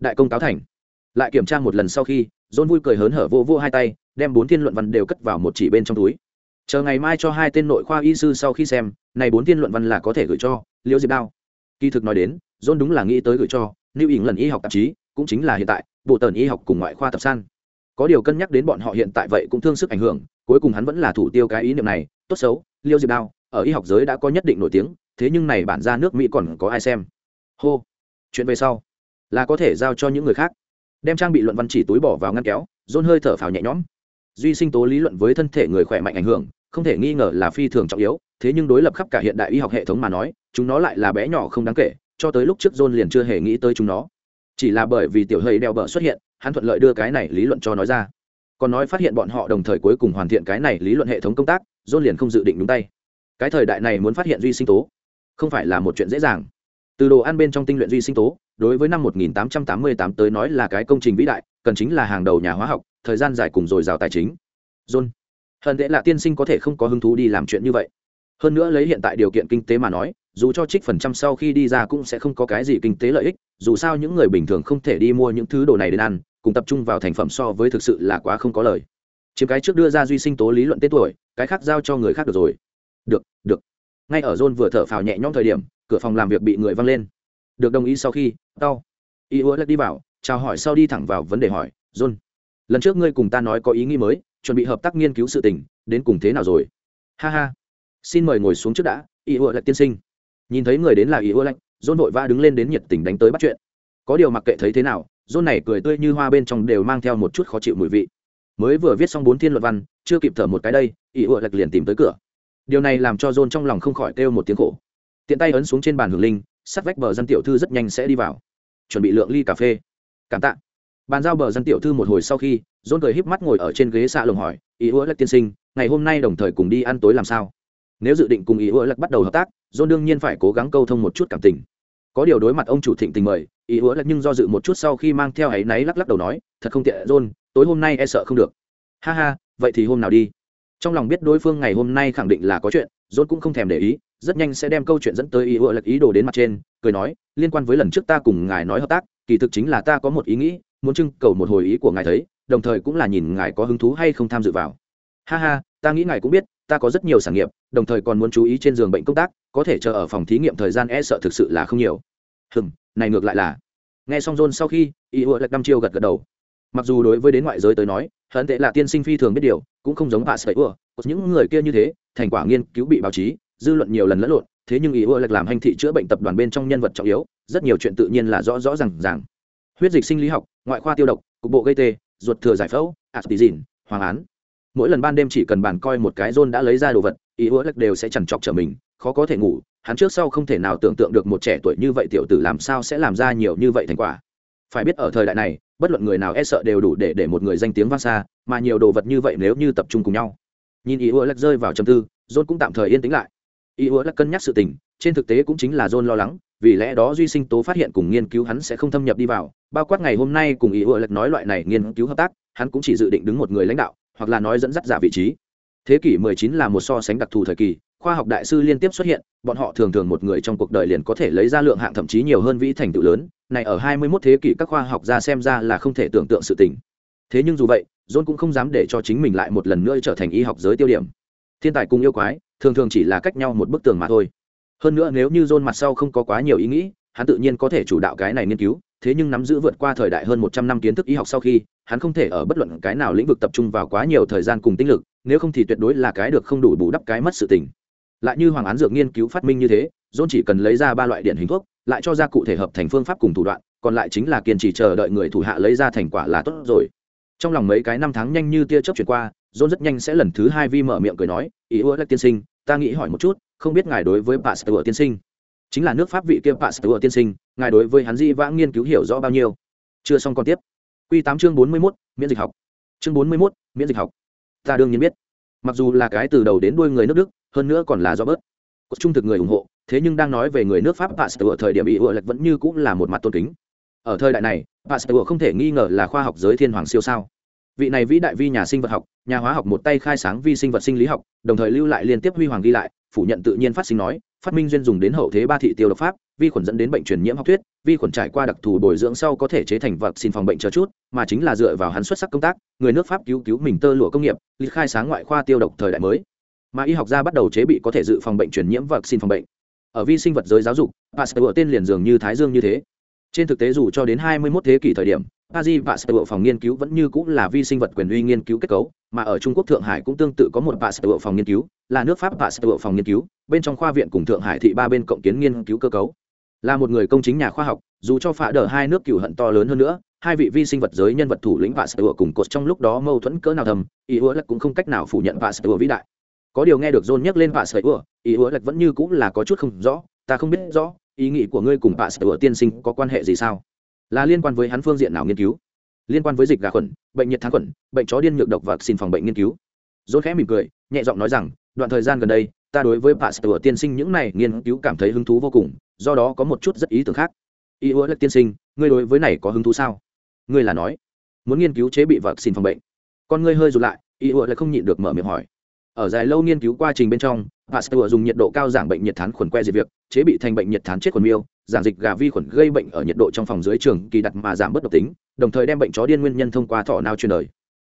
Đại công cáo thành. Lại kiểm tra một lần sau khi john vui cười hớn hở vô vô hai tay, đem bốn thiên luận văn đều cất vào một chỉ bên trong túi. Chờ ngày mai cho hai tên nội khoa y sư sau khi xem, này bốn thiên luận văn là có thể gửi cho liễu diệp đao. Kỳ thực nói đến, john đúng là nghĩ tới gửi cho lưu ý lần y học tạp chí, cũng chính là hiện tại, bộ tần y học cùng ngoại khoa tập san. Có điều cân nhắc đến bọn họ hiện tại vậy cũng thương sức ảnh hưởng, cuối cùng hắn vẫn là thủ tiêu cái ý niệm này, tốt xấu, Liễu diệp đao, ở y học giới đã có nhất định nổi tiếng, thế nhưng này bản ra nước mỹ còn có ai xem? Hô. Chuyện về sau. Là có thể giao cho những người khác đem trang bị luận văn chỉ túi bỏ vào ngăn kéo dôn hơi thở phào nhẹ nhõm. Duy sinh tố lý luận với thân thể người khỏe mạnh ảnh hưởng, không thể nghi ngờ là phi thường trọng yếu, thế nhưng đối lập khắp cả hiện đại y học hệ thống mà nói, chúng nó lại là bé nhỏ không đáng kể, cho tới lúc trước john liền chưa hề nghĩ tới chúng nó. Chỉ là bởi vì tiểu hơi đeo bờ xuất hiện, hắn thuận lợi đưa cái này lý luận cho nói ra. Còn nói phát hiện bọn họ đồng thời cuối cùng hoàn thiện cái này lý luận hệ thống công tác john liền không dự định đúng tay. Cái thời đại này muốn phát hiện duy sinh tố, không phải là một chuyện dễ dàng. Từ đồ ăn bên trong tinh luyện duy sinh tố đối với năm 1888 tới nói là cái công trình vĩ đại, cần chính là hàng đầu nhà hóa học, thời gian dài cùng dồi dào tài chính. John, hận tệ là tiên sinh có thể không có hứng thú đi làm chuyện như vậy. Hơn nữa lấy hiện tại điều kiện kinh tế mà nói, dù cho trích phần trăm sau khi đi ra cũng sẽ không có cái gì kinh tế lợi ích, dù sao những người bình thường không thể đi mua những thứ đồ này đến ăn, cùng tập trung vào thành phẩm so với thực sự là quá không có lời. Chiếm cái trước đưa ra duy sinh tố lý luận tết tuổi, cái khác giao cho người khác được rồi. Được được. Ngay ở john vừa thở phào nhẹ nhõm thời điểm, cửa phòng làm việc bị người văng lên được đồng ý sau khi đau y ua đi vào, chào hỏi sau đi thẳng vào vấn đề hỏi, john, lần trước ngươi cùng ta nói có ý nghĩ mới, chuẩn bị hợp tác nghiên cứu sự tình, đến cùng thế nào rồi? Ha ha, xin mời ngồi xuống trước đã, y ua lật tiên sinh. Nhìn thấy người đến là y ua lạnh john vội vã đứng lên đến nhiệt tình đánh tới bắt chuyện. Có điều mặc kệ thấy thế nào, john này cười tươi như hoa bên trong đều mang theo một chút khó chịu mùi vị. Mới vừa viết xong bốn thiên luật văn, chưa kịp thở một cái đây, y ua lật liền tìm tới cửa. Điều này làm cho john trong lòng không khỏi kêu một tiếng khổ. Tiện tay ấn xuống trên bàn hưởng linh sắt vách bờ dân tiểu thư rất nhanh sẽ đi vào. Chuẩn bị lượng ly cà phê. Cảm tạ. Bàn giao bờ dân tiểu thư một hồi sau khi, john cười híp mắt ngồi ở trên ghế xạ lồng hỏi, ý Hứa Lạc tiên sinh, ngày hôm nay đồng thời cùng đi ăn tối làm sao? Nếu dự định cùng ý Hứa Lạc bắt đầu hợp tác, john đương nhiên phải cố gắng câu thông một chút cảm tình. Có điều đối mặt ông chủ thịnh tình mời, ý Hứa Lạc nhưng do dự một chút sau khi mang theo áy náy lắc lắc đầu nói, thật không tiện, john, tối hôm nay e sợ không được. Ha ha, vậy thì hôm nào đi. Trong lòng biết đối phương ngày hôm nay khẳng định là có chuyện, john cũng không thèm để ý rất nhanh sẽ đem câu chuyện dẫn tới ý ưa lắc ý đồ đến mặt trên, cười nói, liên quan với lần trước ta cùng ngài nói hợp tác, kỳ thực chính là ta có một ý nghĩ, muốn trưng cầu một hồi ý của ngài thấy, đồng thời cũng là nhìn ngài có hứng thú hay không tham dự vào. Ha ha, ta nghĩ ngài cũng biết, ta có rất nhiều sản nghiệp, đồng thời còn muốn chú ý trên giường bệnh công tác, có thể chờ ở phòng thí nghiệm thời gian e sợ thực sự là không nhiều. Hừm, này ngược lại là. Nghe xong john sau khi, ý ưa lạch năm chiêu gật gật đầu. Mặc dù đối với đến ngoại giới tới nói hận tệ là tiên sinh phi thường biết điều, cũng không giống bà sợi ưa những người kia như thế, thành quả nghiên cứu bị báo chí dư luận nhiều lần lẫn lộn, thế nhưng ý ưa lạch làm hành thị chữa bệnh tập đoàn bên trong nhân vật trọng yếu, rất nhiều chuyện tự nhiên là rõ rõ rằng rằng huyết dịch sinh lý học, ngoại khoa tiêu độc, cục bộ gây tê, ruột thừa giải phẫu aspizin hoàng án. Mỗi lần ban đêm chỉ cần bàn coi một cái rôn đã lấy ra đồ vật, ý ưa lệch đều sẽ chằn chọc trở mình, khó có thể ngủ, hắn trước sau không thể nào tưởng tượng được một trẻ tuổi như vậy tiểu tử làm sao sẽ làm ra nhiều như vậy thành quả. Phải biết ở thời đại này, bất luận người nào e sợ đều đủ để để một người danh tiếng vang xa, mà nhiều đồ vật như vậy nếu như tập trung cùng nhau. Nhìn ý ưa lệch rơi vào trầm tư rôn cũng tạm thời yên tĩnh lại ý hứa là cân nhắc sự tình, trên thực tế cũng chính là john lo lắng, vì lẽ đó duy sinh tố phát hiện cùng nghiên cứu hắn sẽ không thâm nhập đi vào, bao quát ngày hôm nay cùng ý hứa lệch nói loại này nghiên cứu hợp tác, hắn cũng chỉ dự định đứng một người lãnh đạo, hoặc là nói dẫn dắt giả vị trí. Thế kỷ 19 là một so sánh đặc thù thời kỳ, khoa học đại sư liên tiếp xuất hiện, bọn họ thường thường một người trong cuộc đời liền có thể lấy ra lượng hạng thậm chí nhiều hơn vĩ thành tựu lớn, này ở 21 thế kỷ các khoa học gia xem ra là không thể tưởng tượng sự tình. Thế nhưng dù vậy, john cũng không dám để cho chính mình lại một lần nữa trở thành y học giới tiêu điểm. Thiên tài cùng yêu quái thường thường chỉ là cách nhau một bức tường mà thôi. Hơn nữa nếu như john mặt sau không có quá nhiều ý nghĩ, hắn tự nhiên có thể chủ đạo cái này nghiên cứu, thế nhưng nắm giữ vượt qua thời đại hơn một trăm năm kiến thức y học sau khi, hắn không thể ở bất luận cái nào lĩnh vực tập trung vào quá nhiều thời gian cùng tinh lực, nếu không thì tuyệt đối là cái được không đủ bù đắp cái mất sự tình. Lại như hoàng án dược nghiên cứu phát minh như thế, john chỉ cần lấy ra ba loại điển hình thuốc, lại cho ra cụ thể hợp thành phương pháp cùng thủ đoạn, còn lại chính là kiên trì chờ đợi người thủ hạ lấy ra thành quả là tốt rồi. Trong lòng mấy cái năm tháng nhanh như tia chớp chuyển qua john rất nhanh sẽ lần thứ hai vi mở miệng cười nói, ý ưa lách tiên sinh, ta nghĩ hỏi một chút, không biết ngài đối với pasteur tiên sinh? Chính là nước pháp vị kia pasteur tiên sinh, ngài đối với hắn di vãng nghiên cứu hiểu rõ bao nhiêu? Chưa xong còn tiếp. Q tám chương bốn mươi mốt, miễn dịch học. Chương bốn mươi mốt, miễn dịch học. Ta đương nhiên biết. Mặc dù là cái từ đầu đến đuôi người nước đức, hơn nữa còn là do bớt. Có trung thực người ủng hộ, thế nhưng đang nói về người nước pháp pasteur thời điểm ý ựa lệch vẫn như cũng là một mặt tôn kính. Ở thời đại này, pasteur không thể nghi ngờ là khoa học giới thiên hoàng siêu sao vị này vĩ đại vi nhà sinh vật học, nhà hóa học một tay khai sáng vi sinh vật sinh lý học, đồng thời lưu lại liên tiếp huy hoàng ghi lại, phủ nhận tự nhiên phát sinh nói, phát minh duyên dùng đến hậu thế ba thị tiêu độc pháp, vi khuẩn dẫn đến bệnh truyền nhiễm học thuyết, vi khuẩn trải qua đặc thù bồi dưỡng sau có thể chế thành vật xin phòng bệnh chờ chút, mà chính là dựa vào hắn xuất sắc công tác, người nước pháp cứu cứu mình tơ lụa công nghiệp lý khai sáng ngoại khoa tiêu độc thời đại mới. Mà y học gia bắt đầu chế bị có thể dự phòng bệnh truyền nhiễm vật xin phòng bệnh. Ở vi sinh vật giới giáo dục, pasteur tên liền dường như thái dương như thế. Trên thực tế dù cho đến 21 thế kỷ thời điểm Paris Sở phòng nghiên cứu vẫn như cũng là vi sinh vật quyền uy nghiên cứu kết cấu, mà ở Trung Quốc Thượng Hải cũng tương tự có một Pasteur phòng nghiên cứu, là nước Pháp Pasteur phòng nghiên cứu, bên trong khoa viện cùng Thượng Hải thị ba bên cộng kiến nghiên cứu cơ cấu. Là một người công chính nhà khoa học, dù cho phạ đỡ hai nước cừu hận to lớn hơn nữa, hai vị vi sinh vật giới nhân vật thủ lĩnh Pasteur cùng cột trong lúc đó mâu thuẫn cỡ nào thầm, ý hứa cũng không cách nào phủ nhận Pasteur vĩ đại. Có điều nghe được John nhắc lên Pasteur, ý hứa vẫn như cũng là có chút không rõ, ta không biết rõ, ý nghĩ của ngươi cùng Pasteur tiên sinh có quan hệ gì sao? Là liên quan với hắn phương diện nào nghiên cứu? Liên quan với dịch gà khuẩn, bệnh nhiệt tháng khuẩn, bệnh chó điên nhược độc và xin phòng bệnh nghiên cứu. Dốt khẽ mỉm cười, nhẹ giọng nói rằng, đoạn thời gian gần đây, ta đối với bà sửa tiên sinh những này nghiên cứu cảm thấy hứng thú vô cùng, do đó có một chút rất ý tưởng khác. Ý hứa tiên sinh, ngươi đối với này có hứng thú sao? Ngươi là nói, muốn nghiên cứu chế bị vật xin phòng bệnh. Con ngươi hơi rụt lại ý hứa lại không nhịn được mở miệng hỏi. Ở dài lâu nghiên cứu quá trình bên trong pasteur dùng nhiệt độ cao giảm bệnh nhiệt thán khuẩn que diệt việc, chế bị thành bệnh nhiệt thán chết khuẩn miêu, giảm dịch gà vi khuẩn gây bệnh ở nhiệt độ trong phòng dưới trường kỳ đặt mà giảm bất độc tính, đồng thời đem bệnh chó điên nguyên nhân thông qua thọ não truyền đời.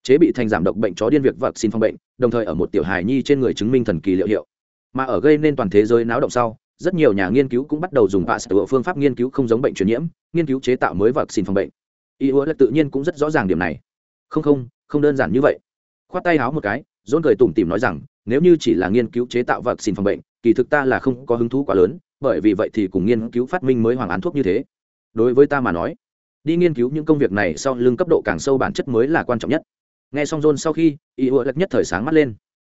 Chế bị thành giảm độc bệnh chó điên việc vật xin phòng bệnh, đồng thời ở một tiểu hài nhi trên người chứng minh thần kỳ liệu hiệu. Mà ở gây nên toàn thế giới náo động sau, rất nhiều nhà nghiên cứu cũng bắt đầu dùng pasteur phương pháp nghiên cứu không giống bệnh truyền nhiễm, nghiên cứu chế tạo mới vật xin phòng bệnh. Y ứa là tự nhiên cũng rất rõ ràng điểm này. Không không không đơn giản như vậy. Khoát tay háo một cái dôn cười tủm tỉm nói rằng nếu như chỉ là nghiên cứu chế tạo vật xin phòng bệnh, kỳ thực ta là không có hứng thú quá lớn, bởi vì vậy thì cùng nghiên cứu phát minh mới hoàng án thuốc như thế. Đối với ta mà nói, đi nghiên cứu những công việc này sau lưng cấp độ càng sâu bản chất mới là quan trọng nhất. Nghe xong john sau khi, ý ủa lật nhất thời sáng mắt lên.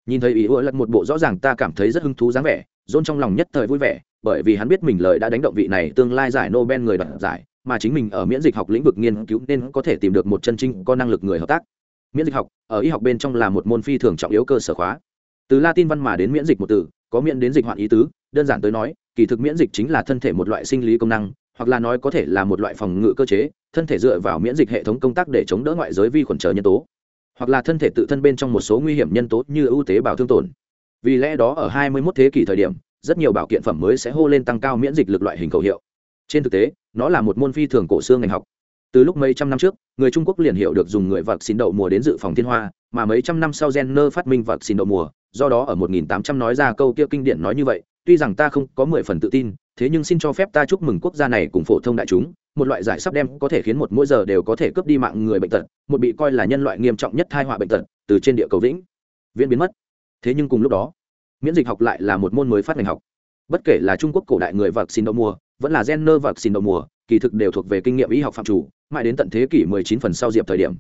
Nhìn thấy ý ủa lật một bộ rõ ràng ta cảm thấy rất hứng thú dáng vẻ, john trong lòng nhất thời vui vẻ, bởi vì hắn biết mình lời đã đánh động vị này tương lai giải nobel người đoạt giải, mà chính mình ở miễn dịch học lĩnh vực nghiên cứu nên có thể tìm được một chân trinh có năng lực người hợp tác. Miễn dịch học, ở y học bên trong là một môn phi thường trọng yếu cơ sở khóa từ latin văn mà đến miễn dịch một từ, có miễn đến dịch hoạn ý tứ, đơn giản tới nói, kỳ thực miễn dịch chính là thân thể một loại sinh lý công năng, hoặc là nói có thể là một loại phòng ngự cơ chế, thân thể dựa vào miễn dịch hệ thống công tác để chống đỡ ngoại giới vi khuẩn trở nhân tố, hoặc là thân thể tự thân bên trong một số nguy hiểm nhân tố như ưu tế bào thương tổn. Vì lẽ đó ở 21 thế kỷ thời điểm, rất nhiều bảo kiện phẩm mới sẽ hô lên tăng cao miễn dịch lực loại hình khẩu hiệu. Trên thực tế, nó là một môn phi thường cổ xương ngành học từ lúc mấy trăm năm trước, người trung quốc liền hiểu được dùng người vật xin đậu mùa đến dự phòng thiên hoa, mà mấy trăm năm sau Jenner phát minh vật xin đậu mùa, do đó ở 1800 nói ra câu kia kinh điển nói như vậy, tuy rằng ta không có mười phần tự tin, thế nhưng xin cho phép ta chúc mừng quốc gia này cùng phổ thông đại chúng, một loại giải sắp đem có thể khiến một mỗi giờ đều có thể cướp đi mạng người bệnh tật, một bị coi là nhân loại nghiêm trọng nhất thai họa bệnh tật, từ trên địa cầu vĩnh viễn biến mất. Thế nhưng cùng lúc đó, miễn dịch học lại là một môn mới phát ngành học. Bất kể là trung quốc cổ đại người vật xin đậu mùa, vẫn là gen nơ vật xin đậu mùa kỳ thực đều thuộc về kinh nghiệm y học phạm chủ, mãi đến tận thế kỷ 19 phần sau diệp thời điểm.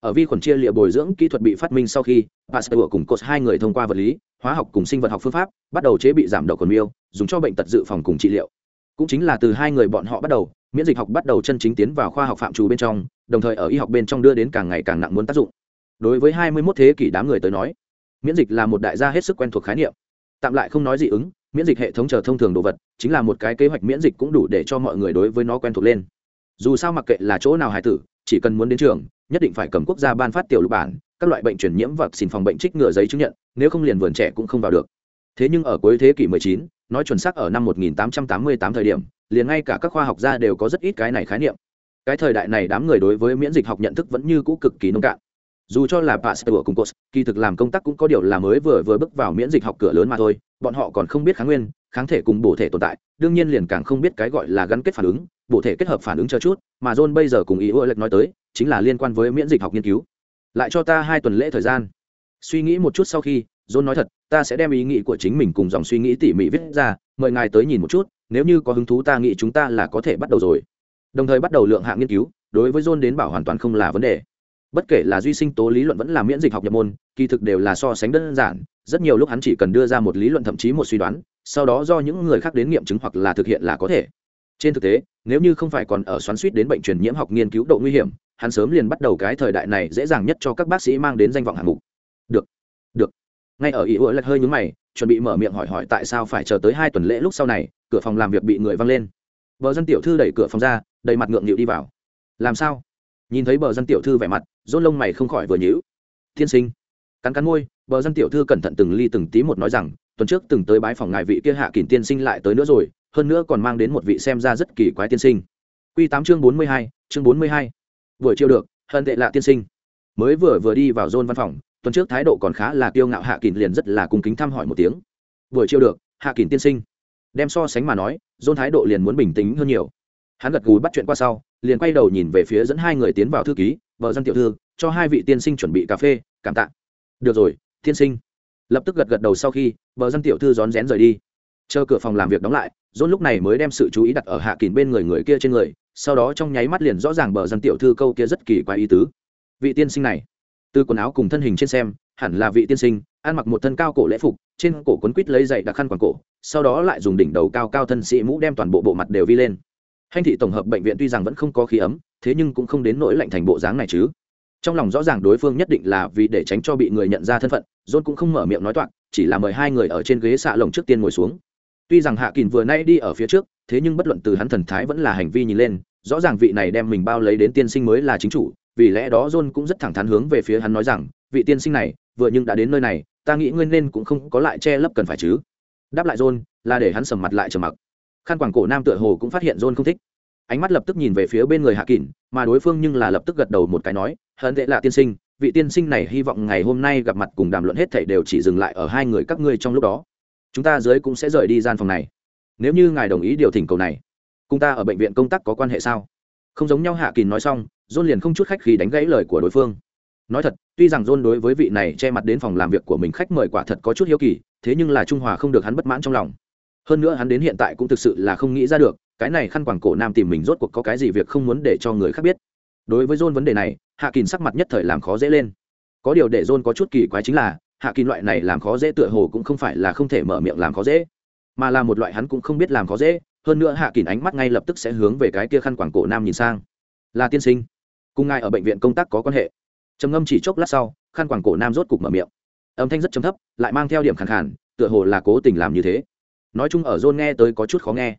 Ở vi khuẩn chia liệu bồi dưỡng kỹ thuật bị phát minh sau khi, pasteur cùng cột hai người thông qua vật lý, hóa học cùng sinh vật học phương pháp, bắt đầu chế bị giảm độc còn miêu, dùng cho bệnh tật dự phòng cùng trị liệu. Cũng chính là từ hai người bọn họ bắt đầu, miễn dịch học bắt đầu chân chính tiến vào khoa học phạm trù bên trong, đồng thời ở y học bên trong đưa đến càng ngày càng nặng muốn tác dụng. Đối với 21 thế kỷ đám người tới nói, miễn dịch là một đại gia hết sức quen thuộc khái niệm. Tạm lại không nói dị ứng miễn dịch hệ thống chờ thông thường đồ vật chính là một cái kế hoạch miễn dịch cũng đủ để cho mọi người đối với nó quen thuộc lên. Dù sao mặc kệ là chỗ nào hài tử chỉ cần muốn đến trường nhất định phải cầm quốc gia ban phát tiểu lục bản các loại bệnh truyền nhiễm và xin phòng bệnh trích ngừa giấy chứng nhận nếu không liền vườn trẻ cũng không vào được. Thế nhưng ở cuối thế kỷ 19, nói chuẩn xác ở năm 1888 thời điểm liền ngay cả các khoa học gia đều có rất ít cái này khái niệm. Cái thời đại này đám người đối với miễn dịch học nhận thức vẫn như cũ cực kỳ nông cạn dù cho là pasteur cùng cos kỳ thực làm công tác cũng có điều là mới vừa vừa bước vào miễn dịch học cửa lớn mà thôi, bọn họ còn không biết kháng nguyên, kháng thể cùng bổ thể tồn tại, đương nhiên liền càng không biết cái gọi là gắn kết phản ứng, bổ thể kết hợp phản ứng cho chút, mà john bây giờ cùng ý ưa lệch nói tới, chính là liên quan với miễn dịch học nghiên cứu. Lại cho ta hai tuần lễ thời gian. Suy nghĩ một chút sau khi, john nói thật, ta sẽ đem ý nghĩ của chính mình cùng dòng suy nghĩ tỉ mỉ viết ra, mời ngài tới nhìn một chút, nếu như có hứng thú ta nghĩ chúng ta là có thể bắt đầu rồi. Đồng thời bắt đầu lượng hạng nghiên cứu, đối với john đến bảo hoàn toàn không là vấn đề bất kể là duy sinh tố lý luận vẫn là miễn dịch học nhập môn, kỳ thực đều là so sánh đơn giản, rất nhiều lúc hắn chỉ cần đưa ra một lý luận thậm chí một suy đoán, sau đó do những người khác đến nghiệm chứng hoặc là thực hiện là có thể. Trên thực tế, nếu như không phải còn ở xoắn suýt đến bệnh truyền nhiễm học nghiên cứu độ nguy hiểm, hắn sớm liền bắt đầu cái thời đại này dễ dàng nhất cho các bác sĩ mang đến danh vọng hạng mục. Được được. Ngay ở ý ủa lật hơi nhúng mày, chuẩn bị mở miệng hỏi hỏi tại sao phải chờ tới hai tuần lễ lúc sau này, cửa phòng làm việc bị người văng lên. Bờ dân tiểu thư đẩy cửa phòng ra, đầy mặt ngượng nghịu đi vào. Làm sao? Nhìn thấy bờ dân tiểu thư vẻ mặt rôn lông mày không khỏi vừa nhíu. Tiên sinh. Cắn cắn môi, bờ dân tiểu thư cẩn thận từng ly từng tí một nói rằng, tuần trước từng tới bái phòng ngài vị kia hạ kỷ tiên sinh lại tới nữa rồi, hơn nữa còn mang đến một vị xem ra rất kỳ quái tiên sinh. Q tám chương bốn mươi hai, chương bốn mươi hai. Vừa chiêu được hơn tệ lạ tiên sinh. Mới vừa vừa đi vào rôn văn phòng, tuần trước thái độ còn khá là kiêu ngạo hạ kỷ liền rất là cung kính thăm hỏi một tiếng. Vừa chiêu được, hạ kỷ tiên sinh. Đem so sánh mà nói rôn thái độ liền muốn bình tĩnh hơn nhiều hắn gật gù bắt chuyện qua sau, liền quay đầu nhìn về phía dẫn hai người tiến vào thư ký vợ dân tiểu thư, cho hai vị tiên sinh chuẩn bị cà phê, cảm tạ. Được rồi, tiên sinh. Lập tức gật gật đầu sau khi vợ dân tiểu thư rón rén rời đi. Chờ cửa phòng làm việc đóng lại dôn lúc này mới đem sự chú ý đặt ở hạ kín bên người người kia trên người, sau đó trong nháy mắt liền rõ ràng bờ dân tiểu thư câu kia rất kỳ quái ý tứ. Vị tiên sinh này. Từ quần áo cùng thân hình trên xem, hẳn là vị tiên sinh, ăn mặc một thân cao cổ lễ phục, trên cổ quấn quít lấy dậy đặc khăn quàng cổ, sau đó lại dùng đỉnh đầu cao cao thân sĩ mũ đem toàn bộ bộ mặt đều vi lên. Hanh thị tổng hợp bệnh viện tuy rằng vẫn không có khí ấm, thế nhưng cũng không đến nỗi lạnh thành bộ dáng này chứ. Trong lòng rõ ràng đối phương nhất định là vì để tránh cho bị người nhận ra thân phận, john cũng không mở miệng nói toạc, chỉ là mời hai người ở trên ghế xạ lồng trước tiên ngồi xuống. Tuy rằng hạ kín vừa nay đi ở phía trước, thế nhưng bất luận từ hắn thần thái vẫn là hành vi nhìn lên, rõ ràng vị này đem mình bao lấy đến tiên sinh mới là chính chủ, vì lẽ đó john cũng rất thẳng thắn hướng về phía hắn nói rằng, vị tiên sinh này, vừa nhưng đã đến nơi này, ta nghĩ ngươi nên cũng không có lại che lấp cần phải chứ. Đáp lại john, là để hắn sầm mặt lại trầm mặc khăn quàng cổ nam tựa hồ cũng phát hiện john không thích. Ánh mắt lập tức nhìn về phía bên người hạ kỳn, mà đối phương nhưng là lập tức gật đầu một cái nói, hận tệ là tiên sinh, vị tiên sinh này hy vọng ngày hôm nay gặp mặt cùng đàm luận hết thảy đều chỉ dừng lại ở hai người các ngươi trong lúc đó. Chúng ta dưới cũng sẽ rời đi gian phòng này. Nếu như ngài đồng ý điều thỉnh cầu này, cùng ta ở bệnh viện công tác có quan hệ sao? Không giống nhau, hạ kỳn nói xong, john liền không chút khách khi đánh gãy lời của đối phương. Nói thật, tuy rằng john đối với vị này che mặt đến phòng làm việc của mình khách mời quả thật có chút hiếu kỳ, thế nhưng là trung hòa không được hắn bất mãn trong lòng hơn nữa hắn đến hiện tại cũng thực sự là không nghĩ ra được, cái này khăn quàng cổ nam tìm mình rốt cuộc có cái gì việc không muốn để cho người khác biết. Đối với john vấn đề này, hạ kín sắc mặt nhất thời làm khó dễ lên. Có điều để john có chút kỳ quái chính là, hạ kín loại này làm khó dễ tựa hồ cũng không phải là không thể mở miệng làm khó dễ, mà là một loại hắn cũng không biết làm khó dễ. Hơn nữa hạ kín ánh mắt ngay lập tức sẽ hướng về cái kia khăn quàng cổ nam nhìn sang. Là tiên sinh. Cùng ngài ở bệnh viện công tác có quan hệ. Trầm ngâm chỉ chốc lát sau, khăn quàng cổ nam rốt cục mở miệng. Âm thanh rất trầm thấp, lại mang theo điểm khẳng khản tựa hồ là cố tình làm như thế nói chung ở john nghe tới có chút khó nghe.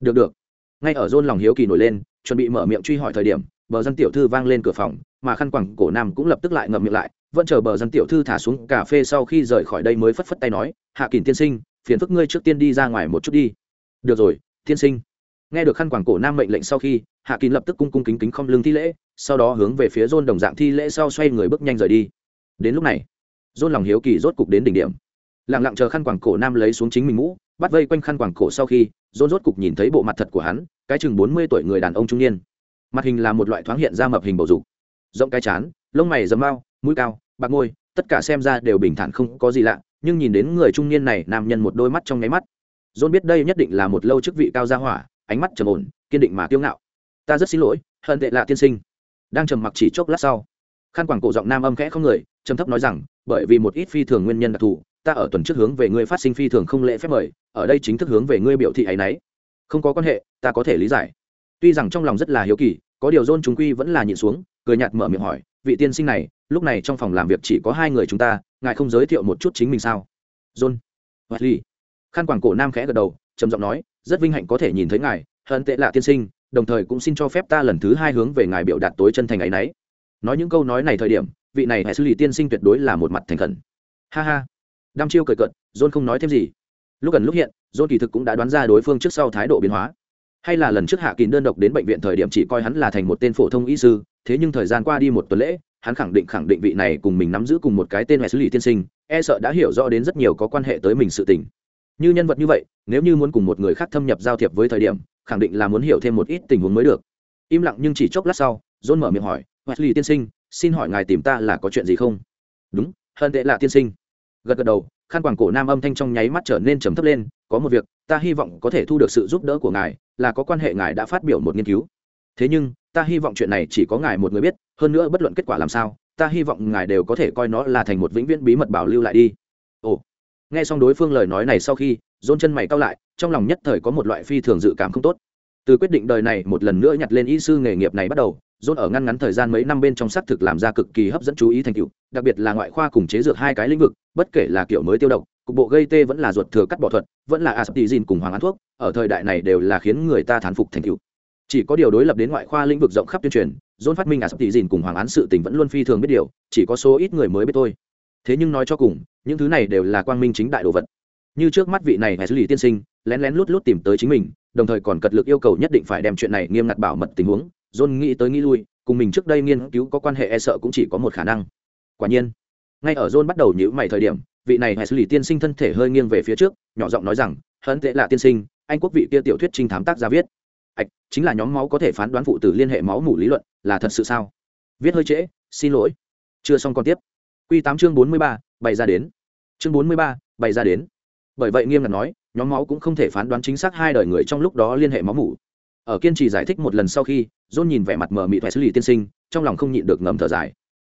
Được được. Ngay ở john lòng hiếu kỳ nổi lên, chuẩn bị mở miệng truy hỏi thời điểm, bờ dân tiểu thư vang lên cửa phòng, mà khăn quẳng cổ nam cũng lập tức lại ngậm miệng lại, vẫn chờ bờ dân tiểu thư thả xuống cà phê sau khi rời khỏi đây mới phất phất tay nói, hạ Kình tiên sinh, phiền phức ngươi trước tiên đi ra ngoài một chút đi. Được rồi, tiên sinh. Nghe được khăn quàng cổ nam mệnh lệnh sau khi, hạ kín lập tức cung cung kính kính không lưng thi lễ, sau đó hướng về phía dôn đồng dạng thi lễ sau xoay người bước nhanh rời đi. Đến lúc này dôn lòng hiếu kỳ rốt cục đến đỉnh điểm. Lẳng lặng chờ khăn quàng cổ nam lấy xuống chính mình mũ bắt vây quanh khăn quàng cổ sau khi rôn rốt cục nhìn thấy bộ mặt thật của hắn, cái chừng bốn mươi tuổi người đàn ông trung niên. Mặt hình là một loại thoáng hiện ra mập hình bầu dục. Rộng cái chán, lông mày dấm mau, mũi cao, bạc môi, tất cả xem ra đều bình thản không có gì lạ, nhưng nhìn đến người trung niên này, nam nhân một đôi mắt trong nháy mắt. Rôn biết đây nhất định là một lâu chức vị cao gia hỏa, ánh mắt trầm ổn, kiên định mà kiêu ngạo. Ta rất xin lỗi hận tệ lạ tiên sinh. Đang trầm mặc chỉ chốc lát sau, khăn quảng cổ giọng nam âm khẽ không người, trầm thấp nói rằng, bởi vì một ít phi thường nguyên nhân đặc thù ta ở tuần trước hướng về ngươi phát sinh phi thường không lễ phép mời, ở đây chính thức hướng về ngươi biểu thị ấy nấy không có quan hệ, ta có thể lý giải. Tuy rằng trong lòng rất là hiếu kỳ, có điều dôn chúng quy vẫn là nhịn xuống, cười nhạt mở miệng hỏi, vị tiên sinh này, lúc này trong phòng làm việc chỉ có hai người chúng ta, ngài không giới thiệu một chút chính mình sao? John Wesley. khăn quảng cổ nam khẽ gật đầu, trầm giọng nói, rất vinh hạnh có thể nhìn thấy ngài hận tệ lạ tiên sinh, đồng thời cũng xin cho phép ta lần thứ hai hướng về ngài biểu đạt tối chân thành ấy nấy nói những câu nói này thời điểm, vị này hãy xử lý tiên sinh tuyệt đối là một mặt thành khẩn. Ha ha đăm chiêu cười cận john không nói thêm gì. Lúc gần lúc hiện john kỳ thực cũng đã đoán ra đối phương trước sau thái độ biến hóa. Hay là lần trước hạ kín đơn độc đến bệnh viện thời điểm chỉ coi hắn là thành một tên phổ thông y sư, thế nhưng thời gian qua đi một tuần lễ, hắn khẳng định khẳng định vị này cùng mình nắm giữ cùng một cái tên hệ xử lý tiên sinh e sợ đã hiểu rõ đến rất nhiều có quan hệ tới mình sự tình. Như nhân vật như vậy, nếu như muốn cùng một người khác thâm nhập giao thiệp với thời điểm, khẳng định là muốn hiểu thêm một ít tình huống mới được. Im lặng nhưng chỉ chốc lát sau john mở miệng hỏi wesley tiên sinh, xin hỏi ngài tìm ta là có chuyện gì không? Đúng, hơn tệ là tiên sinh gật gật đầu, khăn quàng cổ nam âm thanh trong nháy mắt trở nên trầm thấp lên, có một việc, ta hy vọng có thể thu được sự giúp đỡ của ngài, là có quan hệ ngài đã phát biểu một nghiên cứu. Thế nhưng, ta hy vọng chuyện này chỉ có ngài một người biết, hơn nữa bất luận kết quả làm sao, ta hy vọng ngài đều có thể coi nó là thành một vĩnh viễn bí mật bảo lưu lại đi. Ồ. Nghe xong đối phương lời nói này sau khi, dôn chân mày cao lại, trong lòng nhất thời có một loại phi thường dự cảm không tốt. Từ quyết định đời này một lần nữa nhặt lên y sư nghề nghiệp này bắt đầu dồn ở ngăn ngắn thời gian mấy năm bên trong xác thực làm ra cực kỳ hấp dẫn chú ý thành tựu, đặc biệt là ngoại khoa cùng chế dược hai cái lĩnh vực, bất kể là kiểu mới tiêu độc, cục bộ gây tê vẫn là ruột thừa cắt bỏ thuật, vẫn là aspizin cùng hoàng án thuốc, ở thời đại này đều là khiến người ta thán phục thành tựu. Chỉ có điều đối lập đến ngoại khoa lĩnh vực rộng khắp tuyên truyền dồn phát minh aspizin cùng hoàng án sự tình vẫn luôn phi thường biết điều, chỉ có số ít người mới biết thôi. Thế nhưng nói cho cùng, những thứ này đều là quang minh chính đại đồ vật. Như trước mắt vị này hệ xử lý tiên sinh, lén lén lút lút tìm tới chính mình, đồng thời còn cật lực yêu cầu nhất định phải đem chuyện này nghiêm ngặt bảo mật tình huống john nghĩ tới nghĩ lui, cùng mình trước đây nghiên cứu có quan hệ e sợ cũng chỉ có một khả năng. Quả nhiên, ngay ở john bắt đầu nhữ mày thời điểm, vị này hệ xử lý tiên sinh thân thể hơi nghiêng về phía trước, nhỏ giọng nói rằng Hắn tệ là tiên sinh, anh quốc vị kia tiểu thuyết trinh thám tác ra viết. Ạch, chính là nhóm máu có thể phán đoán phụ tử liên hệ máu mủ lý luận, là thật sự sao? Viết hơi trễ, xin lỗi. Chưa xong còn tiếp. Q tám chương bốn mươi ba, bày ra đến. Chương bốn mươi ba, bày ra đến. Bởi vậy nghiêm ngặt nói, nhóm máu cũng không thể phán đoán chính xác hai đời người trong lúc đó liên hệ máu mủ ở kiên trì giải thích một lần sau khi, john nhìn vẻ mặt mờ mịt và xử lý tiên sinh, trong lòng không nhịn được ngầm thở dài.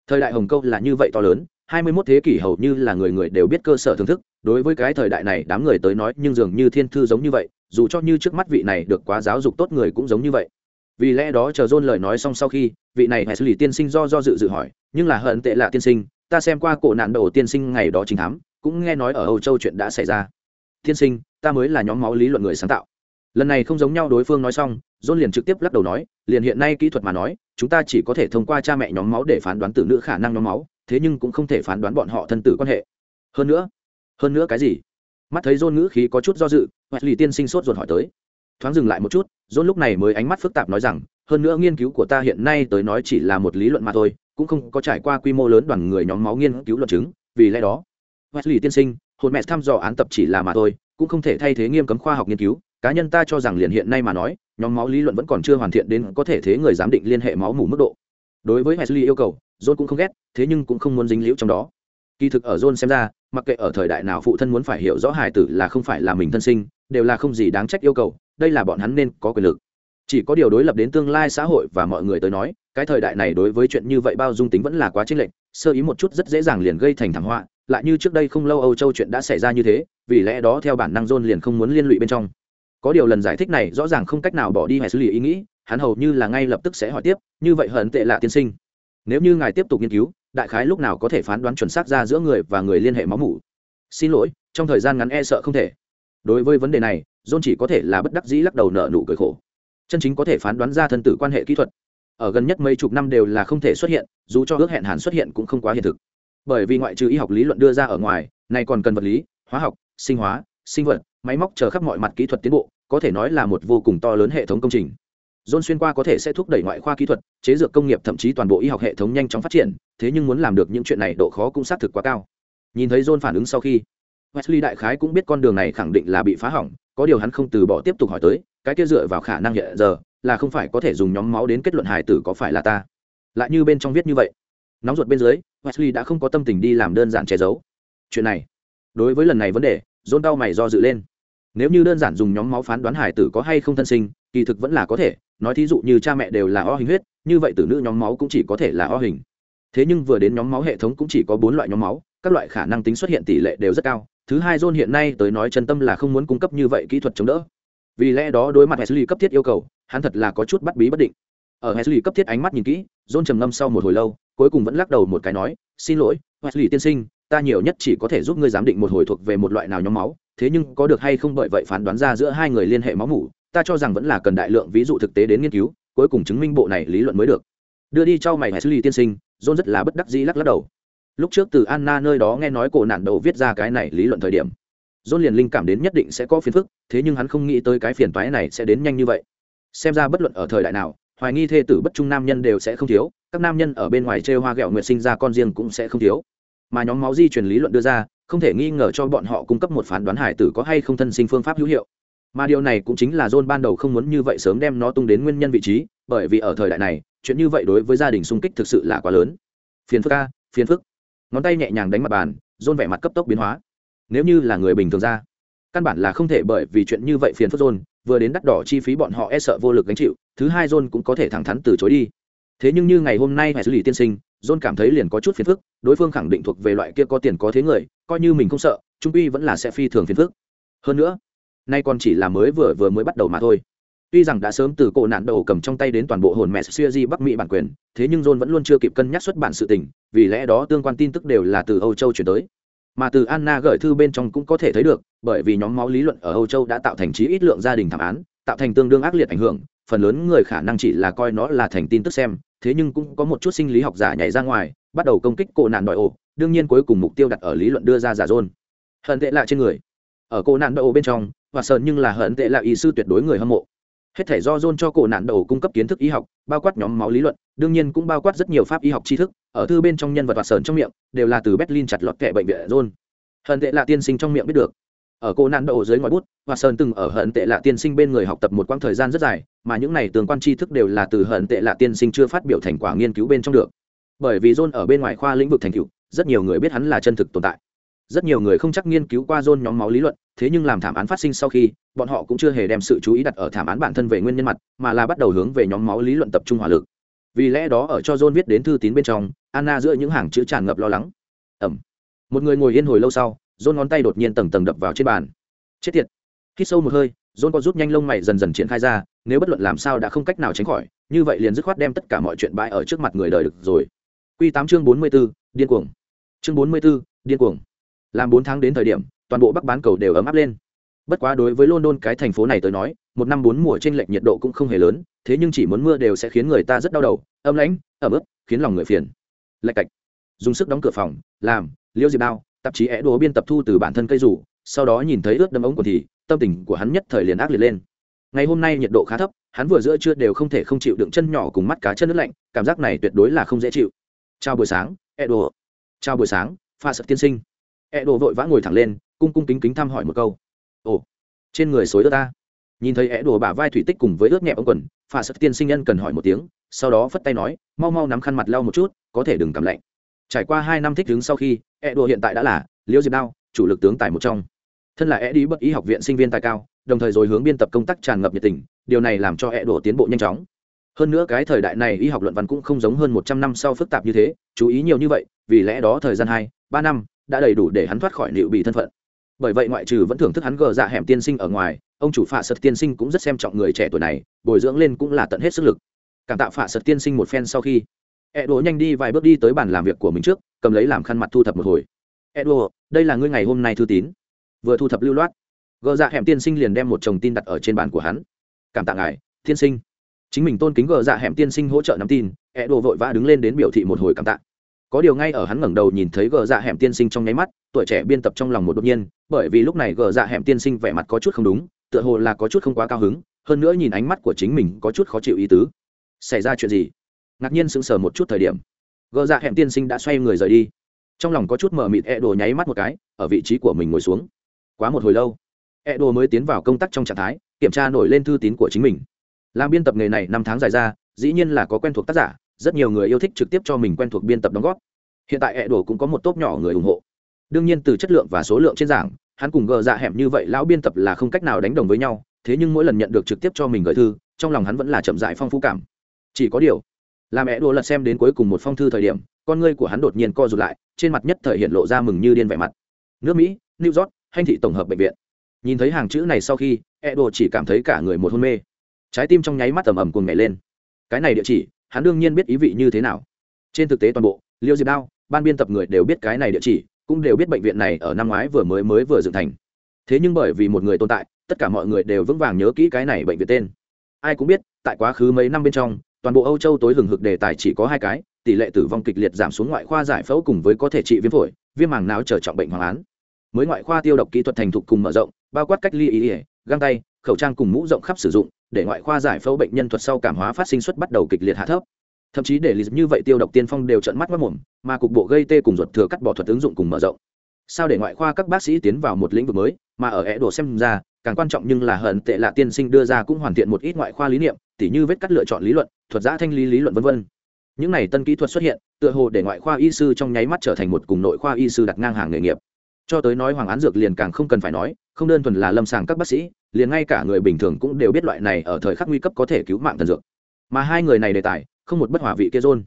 Thời đại hồng câu là như vậy to lớn, hai mươi 21 thế kỷ hầu như là người người đều biết cơ sở thưởng thức, đối với cái thời đại này đám người tới nói nhưng dường như thiên thư giống như vậy, dù cho như trước mắt vị này được quá giáo dục tốt người cũng giống như vậy. Vì lẽ đó chờ john lời nói xong sau khi, vị này hay xử lý tiên sinh do do dự dự hỏi, nhưng là hận tệ là tiên sinh, ta xem qua cổ nạn đầu tiên sinh ngày đó chính thám, cũng nghe nói ở âu châu chuyện đã xảy ra. Tiên sinh, ta mới là nhóm máu lý luận người sáng tạo lần này không giống nhau đối phương nói xong john liền trực tiếp lắc đầu nói liền hiện nay kỹ thuật mà nói chúng ta chỉ có thể thông qua cha mẹ nhóm máu để phán đoán tử nữ khả năng nhóm máu thế nhưng cũng không thể phán đoán bọn họ thân tử quan hệ hơn nữa hơn nữa cái gì mắt thấy john ngữ khí có chút do dự lì tiên sinh sốt ruột hỏi tới thoáng dừng lại một chút john lúc này mới ánh mắt phức tạp nói rằng hơn nữa nghiên cứu của ta hiện nay tới nói chỉ là một lý luận mà thôi cũng không có trải qua quy mô lớn đoàn người nhóm máu nghiên cứu luận chứng vì lẽ đó Wesley tiên sinh, hồn mẹ thăm dò án tập chỉ là mà thôi, cũng không thể thay thế nghiêm cấm khoa học nghiên cứu. Cá nhân ta cho rằng liền hiện nay mà nói, nhóm máu lý luận vẫn còn chưa hoàn thiện đến có thể thế người giám định liên hệ máu mủ mức độ. Đối với Wesley yêu cầu, John cũng không ghét, thế nhưng cũng không muốn dính liễu trong đó. Kỳ thực ở John xem ra, mặc kệ ở thời đại nào phụ thân muốn phải hiểu rõ hài tử là không phải là mình thân sinh, đều là không gì đáng trách yêu cầu, đây là bọn hắn nên có quyền lực. Chỉ có điều đối lập đến tương lai xã hội và mọi người tới nói, cái thời đại này đối với chuyện như vậy bao dung tính vẫn là quá chênh lệch, sơ ý một chút rất dễ dàng liền gây thành thảm họa, lại như trước đây không lâu âu châu chuyện đã xảy ra như thế vì lẽ đó theo bản năng john liền không muốn liên lụy bên trong có điều lần giải thích này rõ ràng không cách nào bỏ đi hay xử lý ý nghĩ, hắn hầu như là ngay lập tức sẽ hỏi tiếp, như vậy hận tệ lạ tiên sinh, nếu như ngài tiếp tục nghiên cứu, đại khái lúc nào có thể phán đoán chuẩn xác ra giữa người và người liên hệ máu mủ? Xin lỗi, trong thời gian ngắn e sợ không thể. Đối với vấn đề này, john chỉ có thể là bất đắc dĩ lắc đầu nợ nụ cười khổ. Chân chính có thể phán đoán ra thân tử quan hệ kỹ thuật, ở gần nhất mấy chục năm đều là không thể xuất hiện, dù cho ước hẹn hẳn xuất hiện cũng không quá hiện thực. Bởi vì ngoại trừ y học lý luận đưa ra ở ngoài, này còn cần vật lý, hóa học, sinh hóa, sinh vật máy móc chờ khắp mọi mặt kỹ thuật tiến bộ có thể nói là một vô cùng to lớn hệ thống công trình John xuyên qua có thể sẽ thúc đẩy ngoại khoa kỹ thuật, chế dược công nghiệp thậm chí toàn bộ y học hệ thống nhanh chóng phát triển, thế nhưng muốn làm được những chuyện này độ khó cũng xác thực quá cao. Nhìn thấy John phản ứng sau khi, Wesley đại khái cũng biết con đường này khẳng định là bị phá hỏng, có điều hắn không từ bỏ tiếp tục hỏi tới, cái kia dựa vào khả năng hiện giờ, là không phải có thể dùng nhóm máu đến kết luận hài tử có phải là ta. Lại như bên trong viết như vậy nóng ruột bên dưới wesley đã không có tâm tình đi làm đơn giản che giấu chuyện này đối với lần này vấn đề dôn đau mày do dự lên nếu như đơn giản dùng nhóm máu phán đoán hải tử có hay không thân sinh, kỳ thực vẫn là có thể. Nói thí dụ như cha mẹ đều là o hình huyết, như vậy tử nữ nhóm máu cũng chỉ có thể là o hình. Thế nhưng vừa đến nhóm máu hệ thống cũng chỉ có bốn loại nhóm máu, các loại khả năng tính xuất hiện tỷ lệ đều rất cao. Thứ hai john hiện nay tới nói chân tâm là không muốn cung cấp như vậy kỹ thuật chống đỡ. Vì lẽ đó đối mặt Wesley cấp thiết yêu cầu, hắn thật là có chút bắt bí bất định. Ở Wesley cấp thiết ánh mắt nhìn kỹ, john trầm ngâm sau một hồi lâu, cuối cùng vẫn lắc đầu một cái nói, xin lỗi wesley tiên sinh, ta nhiều nhất chỉ có thể giúp ngươi giám định một hồi thuộc về một loại nào nhóm máu thế nhưng có được hay không bởi vậy phán đoán ra giữa hai người liên hệ máu mủ, ta cho rằng vẫn là cần đại lượng ví dụ thực tế đến nghiên cứu, cuối cùng chứng minh bộ này lý luận mới được. Đưa đi cho mày xử lý tiên sinh, john rất là bất đắc dĩ lắc lắc đầu. Lúc trước từ anna nơi đó nghe nói cổ nạn đầu viết ra cái này lý luận thời điểm, john liền linh cảm đến nhất định sẽ có phiền phức, thế nhưng hắn không nghĩ tới cái phiền toái này sẽ đến nhanh như vậy. Xem ra bất luận ở thời đại nào, hoài nghi thê tử bất trung nam nhân đều sẽ không thiếu, các nam nhân ở bên ngoài chơi hoa ghẹo nguyệt sinh ra con riêng cũng sẽ không thiếu. Mà nhóm máu di truyền lý luận đưa ra không thể nghi ngờ cho bọn họ cung cấp một phán đoán hải tử có hay không thân sinh phương pháp hữu hiệu. Mà điều này cũng chính là john ban đầu không muốn như vậy sớm đem nó tung đến nguyên nhân vị trí, bởi vì ở thời đại này, chuyện như vậy đối với gia đình xung kích thực sự là quá lớn. Phiền phức a, phiền phức. Ngón tay nhẹ nhàng đánh mặt bàn, john vẻ mặt cấp tốc biến hóa. Nếu như là người bình thường ra, căn bản là không thể bởi vì chuyện như vậy phiền phức john, vừa đến đắt đỏ chi phí bọn họ e sợ vô lực gánh chịu, thứ hai john cũng có thể thẳng thắn từ chối đi thế nhưng như ngày hôm nay phải xử lý tiên sinh, john cảm thấy liền có chút phiền phức, đối phương khẳng định thuộc về loại kia có tiền có thế người, coi như mình không sợ, trung uy vẫn là sẽ phi thường phiền phức. Hơn nữa, nay còn chỉ là mới vừa vừa mới bắt đầu mà thôi. Tuy rằng đã sớm từ cổ nạn đầu cầm trong tay đến toàn bộ hồn mẹ siêu bắc mỹ bản quyền, thế nhưng john vẫn luôn chưa kịp cân nhắc xuất bản sự tình, vì lẽ đó tương quan tin tức đều là từ âu châu chuyển tới. Mà từ anna gửi thư bên trong cũng có thể thấy được, bởi vì nhóm máu lý luận ở âu châu đã tạo thành trí ít lượng gia đình thảm án, tạo thành tương đương ác liệt ảnh hưởng, phần lớn người khả năng chỉ là coi nó là thành tin tức xem thế nhưng cũng có một chút sinh lý học giả nhảy ra ngoài, bắt đầu công kích cổ nạn đòi ổ, đương nhiên cuối cùng mục tiêu đặt ở lý luận đưa ra giả dôn. Hận tệ lạ trên người. Ở cổ nạn đòi ổ bên trong, và sơn nhưng là hận tệ lạ y sư tuyệt đối người hâm mộ. Hết thể do dôn cho cổ nạn đầu cung cấp kiến thức y học, bao quát nhóm máu lý luận, đương nhiên cũng bao quát rất nhiều pháp y học tri thức, ở thư bên trong nhân vật và sờn trong miệng, đều là từ berlin chặt lọt kệ bệnh viện dôn. Hận tệ lạ tiên sinh trong miệng biết được ở cô nạn đậu dưới ngòi bút, và sơn từng ở hận tệ lạ tiên sinh bên người học tập một quãng thời gian rất dài, mà những này tương quan tri thức đều là từ hận tệ lạ tiên sinh chưa phát biểu thành quả nghiên cứu bên trong được. Bởi vì john ở bên ngoài khoa lĩnh vực thành tựu, rất nhiều người biết hắn là chân thực tồn tại. Rất nhiều người không chắc nghiên cứu qua john nhóm máu lý luận, thế nhưng làm thảm án phát sinh sau khi, bọn họ cũng chưa hề đem sự chú ý đặt ở thảm án bản thân về nguyên nhân mặt, mà là bắt đầu hướng về nhóm máu lý luận tập trung hỏa lực. Vì lẽ đó ở cho john viết đến thư tín bên trong, anna giữa những hàng chữ tràn ngập lo lắng. Ẩm. Một người ngồi yên hồi lâu sau john ngón tay đột nhiên tầng tầng đập vào trên bàn. Chết tiệt. Hít sâu một hơi, john có rút nhanh lông mày dần dần triển khai ra, nếu bất luận làm sao đã không cách nào tránh khỏi, như vậy liền dứt khoát đem tất cả mọi chuyện bãi ở trước mặt người đời được rồi. Q tám chương bốn mươi b ố điên cuồng. Chương bốn mươi b ố điên cuồng. Làm bốn tháng đến thời điểm, toàn bộ bắc bán cầu đều ấm áp lên. Bất quá đối với london cái thành phố này tới nói, một năm bốn mùa trên lệch nhiệt độ cũng không hề lớn, thế nhưng chỉ muốn mưa đều sẽ khiến người ta rất đau đầu, âm lãnh, ẩm ướt, khiến lòng người phiền. Lạch cạch. Dùng sức đóng cửa phòng, làm, liêu diệp đao tạp chí é đồ biên tập thu từ bản thân cây rủ, sau đó nhìn thấy ướt đâm ống quần thì, tâm tình của hắn nhất thời liền ác liệt lên. Ngày hôm nay nhiệt độ khá thấp, hắn vừa giữa trưa đều không thể không chịu đựng chân nhỏ cùng mắt cá chân nước lạnh, cảm giác này tuyệt đối là không dễ chịu. Chào buổi sáng É đồ chào buổi sáng, pha sợ tiên sinh. É đồ vội vã ngồi thẳng lên, cung cung kính kính thăm hỏi một câu. Ồ, trên người xối ướt ta. Nhìn thấy é đồ bả vai thủy tích cùng với ướt nhẹ ông quần, pha sợ tiên sinh nhân cần hỏi một tiếng, sau đó phất tay nói, mau mau nắm khăn mặt lau một chút, có thể đừng cảm lạnh trải qua hai năm thích đứng sau khi e đồ hiện tại đã là liễu diệp đao, chủ lực tướng tài một trong. Thân là e đi bất ý học viện sinh viên tài cao, đồng thời rồi hướng biên tập công tác tràn ngập nhiệt tình, điều này làm cho e đồ tiến bộ nhanh chóng. Hơn nữa cái thời đại này y học luận văn cũng không giống hơn một trăm năm sau phức tạp như thế, chú ý nhiều như vậy, vì lẽ đó thời gian hai, ba năm đã đầy đủ để hắn thoát khỏi liệu bị thân phận. Bởi vậy ngoại trừ vẫn thưởng thức hắn gờ dạ hẻm tiên sinh ở ngoài, ông chủ phạ sật tiên sinh cũng rất xem trọng người trẻ tuổi này, bồi dưỡng lên cũng là tận hết sức lực. Cảm tạ phạ sật tiên sinh một phen sau khi Edo nhanh đi vài bước đi tới bàn làm việc của mình trước, cầm lấy làm khăn mặt thu thập một hồi. Edo, đây là ngươi ngày hôm nay thư tín. Vừa thu thập lưu loát, gờ dạ hẻm tiên sinh liền đem một chồng tin đặt ở trên bàn của hắn. Cảm tạ ngài, tiên sinh. Chính mình tôn kính gờ dạ hẻm tiên sinh hỗ trợ nắm tin, Edo vội vã đứng lên đến biểu thị một hồi cảm tạ. Có điều ngay ở hắn ngẩng đầu nhìn thấy gờ dạ hẻm tiên sinh trong nháy mắt, tuổi trẻ biên tập trong lòng một đột nhiên, bởi vì lúc này gờ dạ hẻm tiên sinh vẻ mặt có chút không đúng, tựa hồ là có chút không quá cao hứng, hơn nữa nhìn ánh mắt của chính mình có chút khó chịu ý tứ. Xảy ra chuyện gì? Ngạc nhiên sững sờ một chút thời điểm. Gờ dạ hẹn tiên sinh đã xoay người rời đi. Trong lòng có chút mờ mịt e đồ nháy mắt một cái, ở vị trí của mình ngồi xuống. Quá một hồi lâu e đồ mới tiến vào công tác trong trạng thái, kiểm tra nổi lên thư tín của chính mình. Làm biên tập nghề này năm tháng dài ra, dĩ nhiên là có quen thuộc tác giả, rất nhiều người yêu thích trực tiếp cho mình quen thuộc biên tập đóng góp. Hiện tại e đồ cũng có một tốp nhỏ người ủng hộ. Đương nhiên từ chất lượng và số lượng trên giảng, hắn cùng gờ dạ hẻm như vậy lão biên tập là không cách nào đánh đồng với nhau, thế nhưng mỗi lần nhận được trực tiếp cho mình gửi thư, trong lòng hắn vẫn là chậm dại phong phú cảm. Chỉ có điều làm mẹ đùa lật xem đến cuối cùng một phong thư thời điểm, con ngươi của hắn đột nhiên co rụt lại, trên mặt nhất thời hiện lộ ra mừng như điên vẻ mặt. Nước mỹ, new york, hanh thị tổng hợp bệnh viện. Nhìn thấy hàng chữ này sau khi e đồ chỉ cảm thấy cả người một hôn mê. Trái tim trong nháy mắt ầm ầm cuồng nhảy lên. Cái này địa chỉ, hắn đương nhiên biết ý vị như thế nào. Trên thực tế toàn bộ, liêu diệp đao, ban biên tập người đều biết cái này địa chỉ, cũng đều biết bệnh viện này ở năm ngoái vừa mới mới vừa dựng thành. Thế nhưng bởi vì một người tồn tại, tất cả mọi người đều vững vàng nhớ kỹ cái này bệnh viện tên. Ai cũng biết, tại quá khứ mấy năm bên trong toàn bộ âu châu tối hừng hực đề tài chỉ có hai cái, tỷ lệ tử vong kịch liệt giảm xuống ngoại khoa giải phẫu cùng với có thể trị viêm phổi, viêm màng não trở trọng bệnh hoàng án. Mới ngoại khoa tiêu độc kỹ thuật thành thục cùng mở rộng, bao quát cách ly ý ỉa găng tay, khẩu trang cùng mũ rộng khắp sử dụng, để ngoại khoa giải phẫu bệnh nhân thuật sau cảm hóa phát sinh suất bắt đầu kịch liệt hạ thấp. Thậm chí để lý như vậy tiêu độc tiên phong đều trận mắt mất mồm, mà cục bộ gây tê cùng ruột thừa cắt bỏ thuật ứng dụng cùng mở rộng. Sao để ngoại khoa các bác sĩ tiến vào một lĩnh vực mới, mà ở é đồ xem ra, càng quan trọng nhưng là hận tệ lạ tiên sinh đưa ra cũng hoàn thiện một ít ngoại khoa lý niệm, tỉ như vết cắt lựa chọn lý luận thuật giã thanh lý lý luận v v những này tân kỹ thuật xuất hiện, tựa hồ để ngoại khoa y sư trong nháy mắt trở thành một cùng nội khoa y sư đặt ngang hàng nghề nghiệp. Cho tới nói hoàng án dược liền càng không cần phải nói, không đơn thuần là lâm sàng các bác sĩ, liền ngay cả người bình thường cũng đều biết loại này ở thời khắc nguy cấp có thể cứu mạng thần dược. Mà hai người này đề tài, không một bất hòa vị kia rôn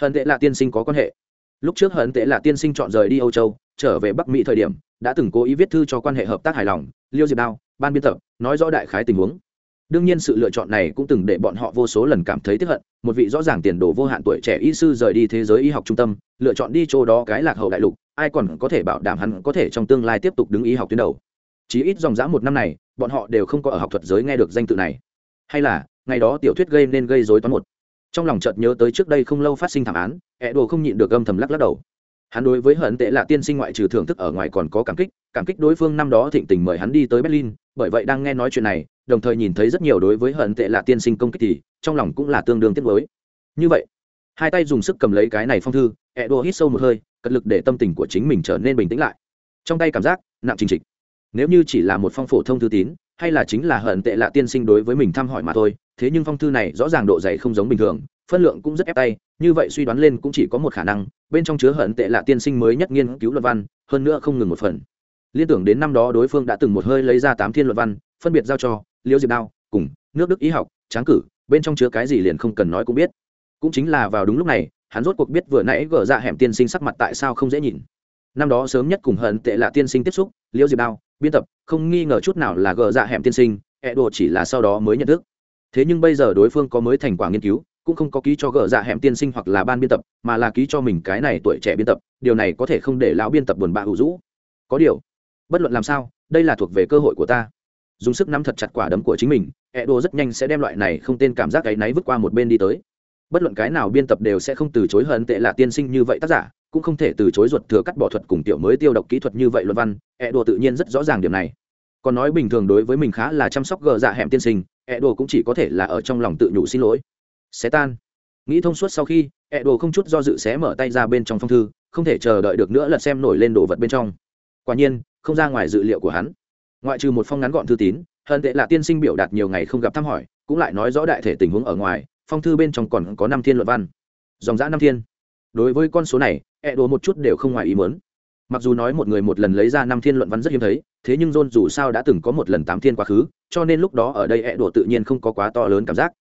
hận tệ là tiên sinh có quan hệ. Lúc trước hận tệ là tiên sinh chọn rời đi âu châu, trở về bắc mỹ thời điểm, đã từng cố ý viết thư cho quan hệ hợp tác hài lòng, liêu diệp đao, ban biên tập, nói rõ đại khái tình huống đương nhiên sự lựa chọn này cũng từng để bọn họ vô số lần cảm thấy tiếc hận, một vị rõ ràng tiền đồ vô hạn tuổi trẻ y sư rời đi thế giới y học trung tâm, lựa chọn đi chỗ đó cái lạc hậu đại lục, ai còn có thể bảo đảm hắn có thể trong tương lai tiếp tục đứng y học tuyến đầu. Chỉ ít dòng dã một năm này, bọn họ đều không có ở học thuật giới nghe được danh tự này. Hay là, ngày đó tiểu thuyết gây nên gây dối toán một. Trong lòng chợt nhớ tới trước đây không lâu phát sinh thảm án ẹ đồ không nhịn được âm thầm lắc lắc đầu hắn đối với hận tệ là tiên sinh ngoại trừ thưởng thức ở ngoài còn có cảm kích cảm kích đối phương năm đó thịnh tình mời hắn đi tới berlin, bởi vậy đang nghe nói chuyện này, đồng thời nhìn thấy rất nhiều đối với hận tệ là tiên sinh công kích thì trong lòng cũng là tương đương tiếc với như vậy, hai tay dùng sức cầm lấy cái này phong thư e đua hít sâu một hơi, cật lực để tâm tình của chính mình trở nên bình tĩnh lại. Trong tay cảm giác, nặng trình trịch. Nếu như chỉ là một phong phổ thông thư tín, hay là chính là hận tệ lạ tiên sinh đối với mình thăm hỏi mà thôi, thế nhưng phong thư này rõ ràng độ dày không giống bình thường phân lượng cũng rất ép tay, như vậy suy đoán lên cũng chỉ có một khả năng, bên trong chứa hận tệ lạ tiên sinh mới nhất nghiên cứu luận văn, hơn nữa không ngừng một phần. Liên tưởng đến năm đó đối phương đã từng một hơi lấy ra tám thiên luận văn, phân biệt giao cho liêu diệp đao cùng nước đức ý học, tráng cử, bên trong chứa cái gì liền không cần nói cũng biết. Cũng chính là vào đúng lúc này, hắn rốt cuộc biết vừa nãy gỡ ra dạ hẻm tiên sinh sắc mặt tại sao không dễ nhìn. Năm đó sớm nhất cùng hận tệ lạ tiên sinh tiếp xúc liêu diệp đao, biên tập, không nghi ngờ chút nào là gỡ ra dạ hẻm tiên sinh e ẹ đồ chỉ là sau đó mới nhận thức. Thế nhưng bây giờ đối phương có mới thành quả nghiên cứu cũng không có ký cho gỡ dạ hẻm tiên sinh hoặc là ban biên tập, mà là ký cho mình cái này tuổi trẻ biên tập, điều này có thể không để lão biên tập buồn bã hữu rũ. Có điều, bất luận làm sao, đây là thuộc về cơ hội của ta. Dùng sức nắm thật chặt quả đấm của chính mình e đô rất nhanh sẽ đem loại này không tên cảm giác cái náy vứt qua một bên đi tới. Bất luận cái nào biên tập đều sẽ không từ chối hận tệ là tiên sinh như vậy tác giả, cũng không thể từ chối ruột thừa cắt bỏ thuật cùng tiểu mới tiêu độc kỹ thuật như vậy luận văn e đô tự nhiên rất rõ ràng điểm này. Còn nói bình thường đối với mình khá là chăm sóc gờ dạ hẻm tiên sinh e đô cũng chỉ có thể là ở trong lòng tự nhủ xin lỗi xé tan. Nghĩ thông suốt sau khi ẹ đồ không chút do dự xé mở tay ra bên trong phong thư, không thể chờ đợi được nữa lật xem nổi lên đồ vật bên trong. Quả nhiên, không ra ngoài dự liệu của hắn. Ngoại trừ một phong ngắn gọn thư tín hận tệ là tiên sinh biểu đạt nhiều ngày không gặp thăm hỏi, cũng lại nói rõ đại thể tình huống ở ngoài, phong thư bên trong còn có năm thiên luận văn. Dòng giã năm thiên. Đối với con số này ẹ đồ một chút đều không ngoài ý muốn. Mặc dù nói một người một lần lấy ra năm thiên luận văn rất hiếm thấy, thế nhưng john dù sao đã từng có một lần tám thiên quá khứ, cho nên lúc đó ở đây ẹ đồ tự nhiên không có quá to lớn cảm giác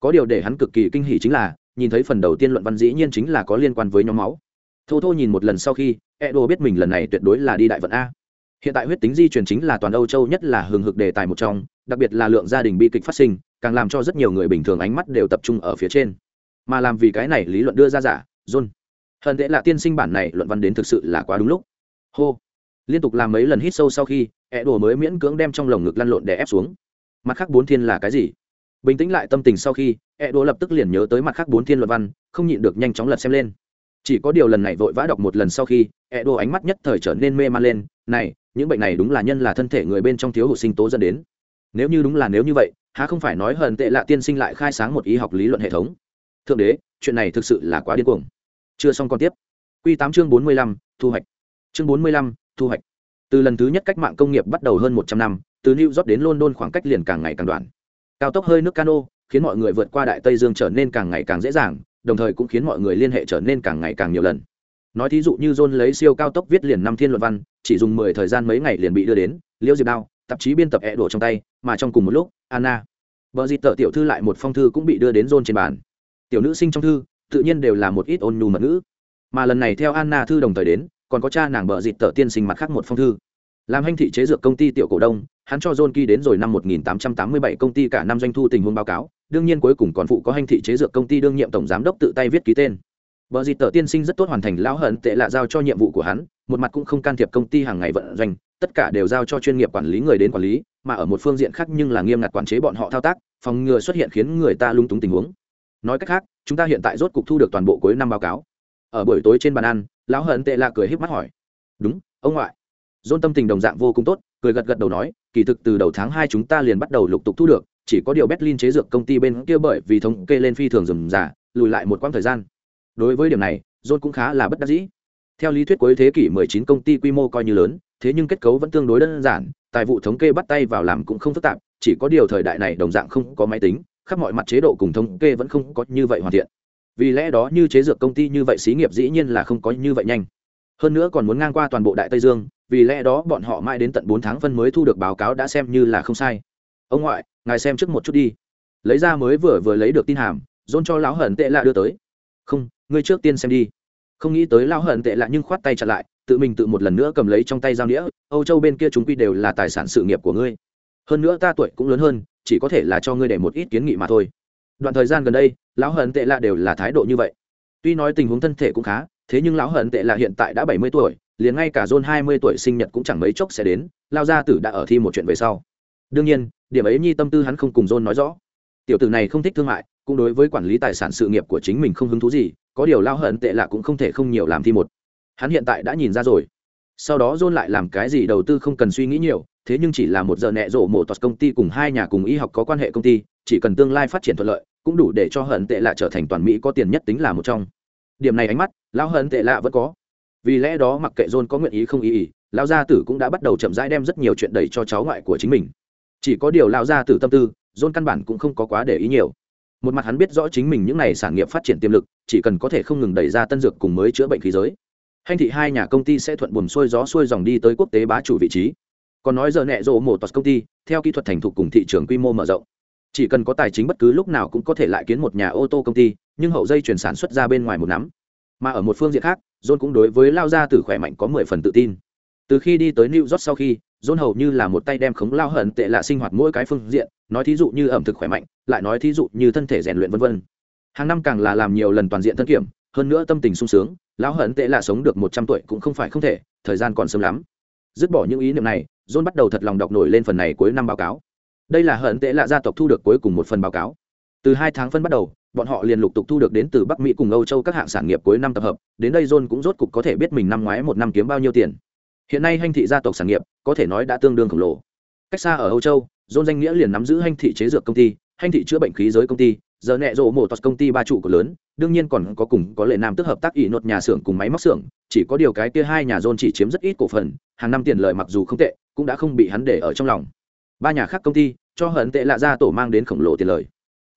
có điều để hắn cực kỳ kinh hỉ chính là, nhìn thấy phần đầu tiên luận văn dĩ nhiên chính là có liên quan với nhóm máu. Thô thô nhìn một lần sau khi Edo biết mình lần này tuyệt đối là đi đại vận a. Hiện tại huyết tính di truyền chính là toàn âu châu nhất là hừng hực đề tài một trong, đặc biệt là lượng gia đình bi kịch phát sinh, càng làm cho rất nhiều người bình thường ánh mắt đều tập trung ở phía trên. Mà làm vì cái này lý luận đưa ra giả, john. Hận tệ là tiên sinh bản này luận văn đến thực sự là quá đúng lúc. Hô. Liên tục làm mấy lần hít sâu sau khi Edo mới miễn cưỡng đem trong lồng ngực lăn lộn để ép xuống. Mặt khác bốn thiên là cái gì? Bình tĩnh lại tâm tình sau khi e ẹ đồ lập tức liền nhớ tới mặt khác bốn thiên luận văn, không nhịn được nhanh chóng lật xem lên. Chỉ có điều lần này vội vã đọc một lần sau khi e ẹ đồ ánh mắt nhất thời trở nên mê man lên, này, những bệnh này đúng là nhân là thân thể người bên trong thiếu hụt sinh tố dẫn đến. Nếu như đúng là nếu như vậy, há không phải nói hận tệ lạ tiên sinh lại khai sáng một y học lý luận hệ thống? Thượng đế, chuyện này thực sự là quá điên cuồng. Chưa xong còn tiếp. Q tám chương bốn mươi lăm, thu hoạch. Chương bốn mươi lăm, thu hoạch. Từ lần thứ nhất cách mạng công nghiệp bắt đầu hơn một trăm năm, từ new york đến london khoảng cách liền càng ngày càng đoạn cao tốc hơi nước cano, khiến mọi người vượt qua đại tây dương trở nên càng ngày càng dễ dàng, đồng thời cũng khiến mọi người liên hệ trở nên càng ngày càng nhiều lần. Nói thí dụ như john lấy siêu cao tốc viết liền năm thiên luận văn, chỉ dùng mười thời gian mấy ngày liền bị đưa đến, liễu diệp đao, tạp chí biên tập ẹ đổ trong tay, mà trong cùng một lúc, anna. Vợ dịt tợ tiểu thư lại một phong thư cũng bị đưa đến john trên bàn. Tiểu nữ sinh trong thư, tự nhiên đều là một ít ôn nhu mật ngữ. Mà lần này theo anna thư đồng thời đến, còn có cha nàng vợ dịt tợ tiên sinh mặt khác một phong thư làm hành thị chế dược công ty tiểu cổ đông hắn cho john Key đến rồi năm 1887 công ty cả năm doanh thu tình huống báo cáo đương nhiên cuối cùng còn phụ có hành thị chế dược công ty đương nhiệm tổng giám đốc tự tay viết ký tên Bờ dịt tờ tiên sinh rất tốt hoàn thành lão hận tệ lạ giao cho nhiệm vụ của hắn, một mặt cũng không can thiệp công ty hàng ngày vận doanh, tất cả đều giao cho chuyên nghiệp quản lý người đến quản lý, mà ở một phương diện khác nhưng là nghiêm ngặt quản chế bọn họ thao tác, phòng ngừa xuất hiện khiến người ta lung túng tình huống. Nói cách khác, chúng ta hiện tại rốt cục thu được toàn bộ cuối năm báo cáo. Ở buổi tối trên bàn ăn, lão hận tệ lạ cười híp mắt hỏi: "Đúng, ông ngoại." Dôn tâm tình đồng dạng vô cùng tốt, cười gật gật đầu nói, kỳ thực từ đầu tháng hai chúng ta liền bắt đầu lục tục thu được, chỉ có điều Berlin chế dược công ty bên kia bởi vì thống kê lên phi thường rườm rà, lùi lại một quãng thời gian. Đối với điểm này, dôn cũng khá là bất đắc dĩ. Theo lý thuyết cuối thế kỷ 19 công ty quy mô coi như lớn, thế nhưng kết cấu vẫn tương đối đơn giản, tài vụ thống kê bắt tay vào làm cũng không phức tạp, chỉ có điều thời đại này đồng dạng không có máy tính, khắp mọi mặt chế độ cùng thống kê vẫn không có như vậy hoàn thiện. Vì lẽ đó như chế dược công ty như vậy xí nghiệp dĩ nhiên là không có như vậy nhanh. Hơn nữa còn muốn ngang qua toàn bộ Đại Tây Dương, vì lẽ đó bọn họ mãi đến tận bốn tháng phân mới thu được báo cáo đã xem như là không sai. Ông ngoại, ngài xem trước một chút đi. Lấy ra mới vừa vừa lấy được tin hàm, dôn cho lão hận tệ lạ đưa tới. Không, ngươi trước tiên xem đi không nghĩ tới lão hận tệ lạ nhưng khoát tay chặt lại tự mình tự một lần nữa cầm lấy trong tay giao đĩa âu châu bên kia chúng quy đều là tài sản sự nghiệp của ngươi hơn nữa ta tuổi cũng lớn hơn chỉ có thể là cho ngươi để một ít kiến nghị mà thôi đoạn thời gian gần đây lão hận tệ lạ đều là thái độ như vậy tuy nói tình huống thân thể cũng khá thế nhưng lão hận tệ là hiện tại đã bảy mươi tuổi, liền ngay cả john hai mươi tuổi sinh nhật cũng chẳng mấy chốc sẽ đến, lao gia tử đã ở thi một chuyện về sau. Đương nhiên, điểm ấy nhi tâm tư hắn không cùng john nói rõ. Tiểu tử này không thích thương mại, cũng đối với quản lý tài sản sự nghiệp của chính mình không hứng thú gì, có điều lao hận tệ là cũng không thể không nhiều làm thi một. Hắn hiện tại đã nhìn ra rồi. Sau đó john lại làm cái gì đầu tư không cần suy nghĩ nhiều, thế nhưng chỉ là một giờ nẹ rộ một toạt công ty cùng hai nhà cùng y học có quan hệ công ty, chỉ cần tương lai phát triển thuận lợi, cũng đủ để cho hận tệ là trở thành toàn mỹ có tiền nhất tính là một trong. Điểm này ánh mắt lão hận tệ lạ vẫn có. Vì lẽ đó mặc kệ john có nguyện ý không ý ý, lão gia tử cũng đã bắt đầu chậm rãi đem rất nhiều chuyện đẩy cho cháu ngoại của chính mình. Chỉ có điều lão gia tử tâm tư, john căn bản cũng không có quá để ý nhiều. Một mặt hắn biết rõ chính mình những n à y sản nghiệp phát triển tiềm lực, chỉ cần có thể không ngừng đẩy ra tân dược cùng mới chữa bệnh khí giới. Hành thị hai nhà công ty sẽ thuận buồm xuôi gió xuôi dòng đi tới quốc tế bá chủ vị trí. Còn nói giờ nẹ rộ một toạt công ty, theo kỹ thuật thành thục cùng thị trường quy mô mở rộng. Chỉ cần có tài chính bất cứ lúc nào cũng có thể lại kiến một nhà ô tô công ty, nhưng hậu dây chuyển sản xuất ra bên ngoài một nắm mà ở một phương diện khác, john cũng đối với lao gia tử khỏe mạnh có mười phần tự tin. Từ khi đi tới new york sau khi, john hầu như là một tay đem khống lao hận tệ lạ sinh hoạt mỗi cái phương diện, nói thí dụ như ẩm thực khỏe mạnh, lại nói thí dụ như thân thể rèn luyện vân vân. Hàng năm càng là làm nhiều lần toàn diện thân kiểm, hơn nữa tâm tình sung sướng lão hận tệ lạ sống được một trăm tuổi cũng không phải không thể, thời gian còn sớm lắm. Dứt bỏ những ý niệm này, john bắt đầu thật lòng đọc nổi lên phần này cuối năm báo cáo. Đây là hận tệ lạ gia tộc thu được cuối cùng một phần báo cáo. Từ hai tháng phân bắt đầu bọn họ liền lục tục thu được đến từ bắc mỹ cùng âu châu các hạng sản nghiệp cuối năm tập hợp, đến đây john cũng rốt cục có thể biết mình năm ngoái một năm kiếm bao nhiêu tiền. Hiện nay hành thị gia tộc sản nghiệp, có thể nói đã tương đương khổng lồ. Cách xa ở âu châu, john danh nghĩa liền nắm giữ hành thị chế dược công ty hành thị chữa bệnh khí giới công ty, giờ nẹ rộ mổ tọt công ty ba trụ của lớn, đương nhiên còn có cùng có lệ nam tức hợp tác ỷ nốt nhà xưởng cùng máy móc xưởng, chỉ có điều cái kia hai nhà john chỉ chiếm rất ít cổ phần, hàng năm tiền lợi mặc dù không tệ, cũng đã không bị hắn để ở trong lòng. Ba nhà khác công ty, cho hận tệ lạ ra tổ mang đến khổng lồ tiền lời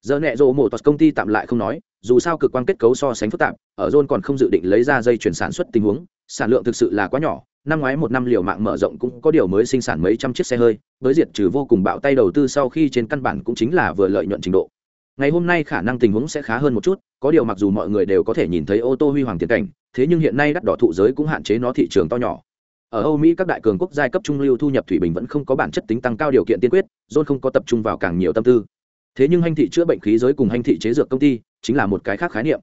giờ nẹ rộ mổ tọt công ty tạm lại không nói, dù sao cực quan kết cấu so sánh phức tạp, ở john còn không dự định lấy ra dây chuyển sản xuất tình huống, sản lượng thực sự là quá nhỏ, năm ngoái một năm liều mạng mở rộng cũng có điều mới sinh sản mấy trăm chiếc xe hơi, với diệt trừ vô cùng bạo tay đầu tư sau khi trên căn bản cũng chính là vừa lợi nhuận trình độ. Ngày hôm nay khả năng tình huống sẽ khá hơn một chút, có điều mặc dù mọi người đều có thể nhìn thấy ô tô huy hoàng tiền cảnh, thế nhưng hiện nay đắt đỏ thụ giới cũng hạn chế nó thị trường to nhỏ. Ở âu mỹ các đại cường quốc giai cấp trung lưu thu nhập thủy bình vẫn không có bản chất tính tăng cao điều kiện tiên quyết john không có tập trung vào càng nhiều tâm tư thế nhưng hành thị chữa bệnh khí giới cùng hành thị chế dược công ty chính là một cái khác khái niệm.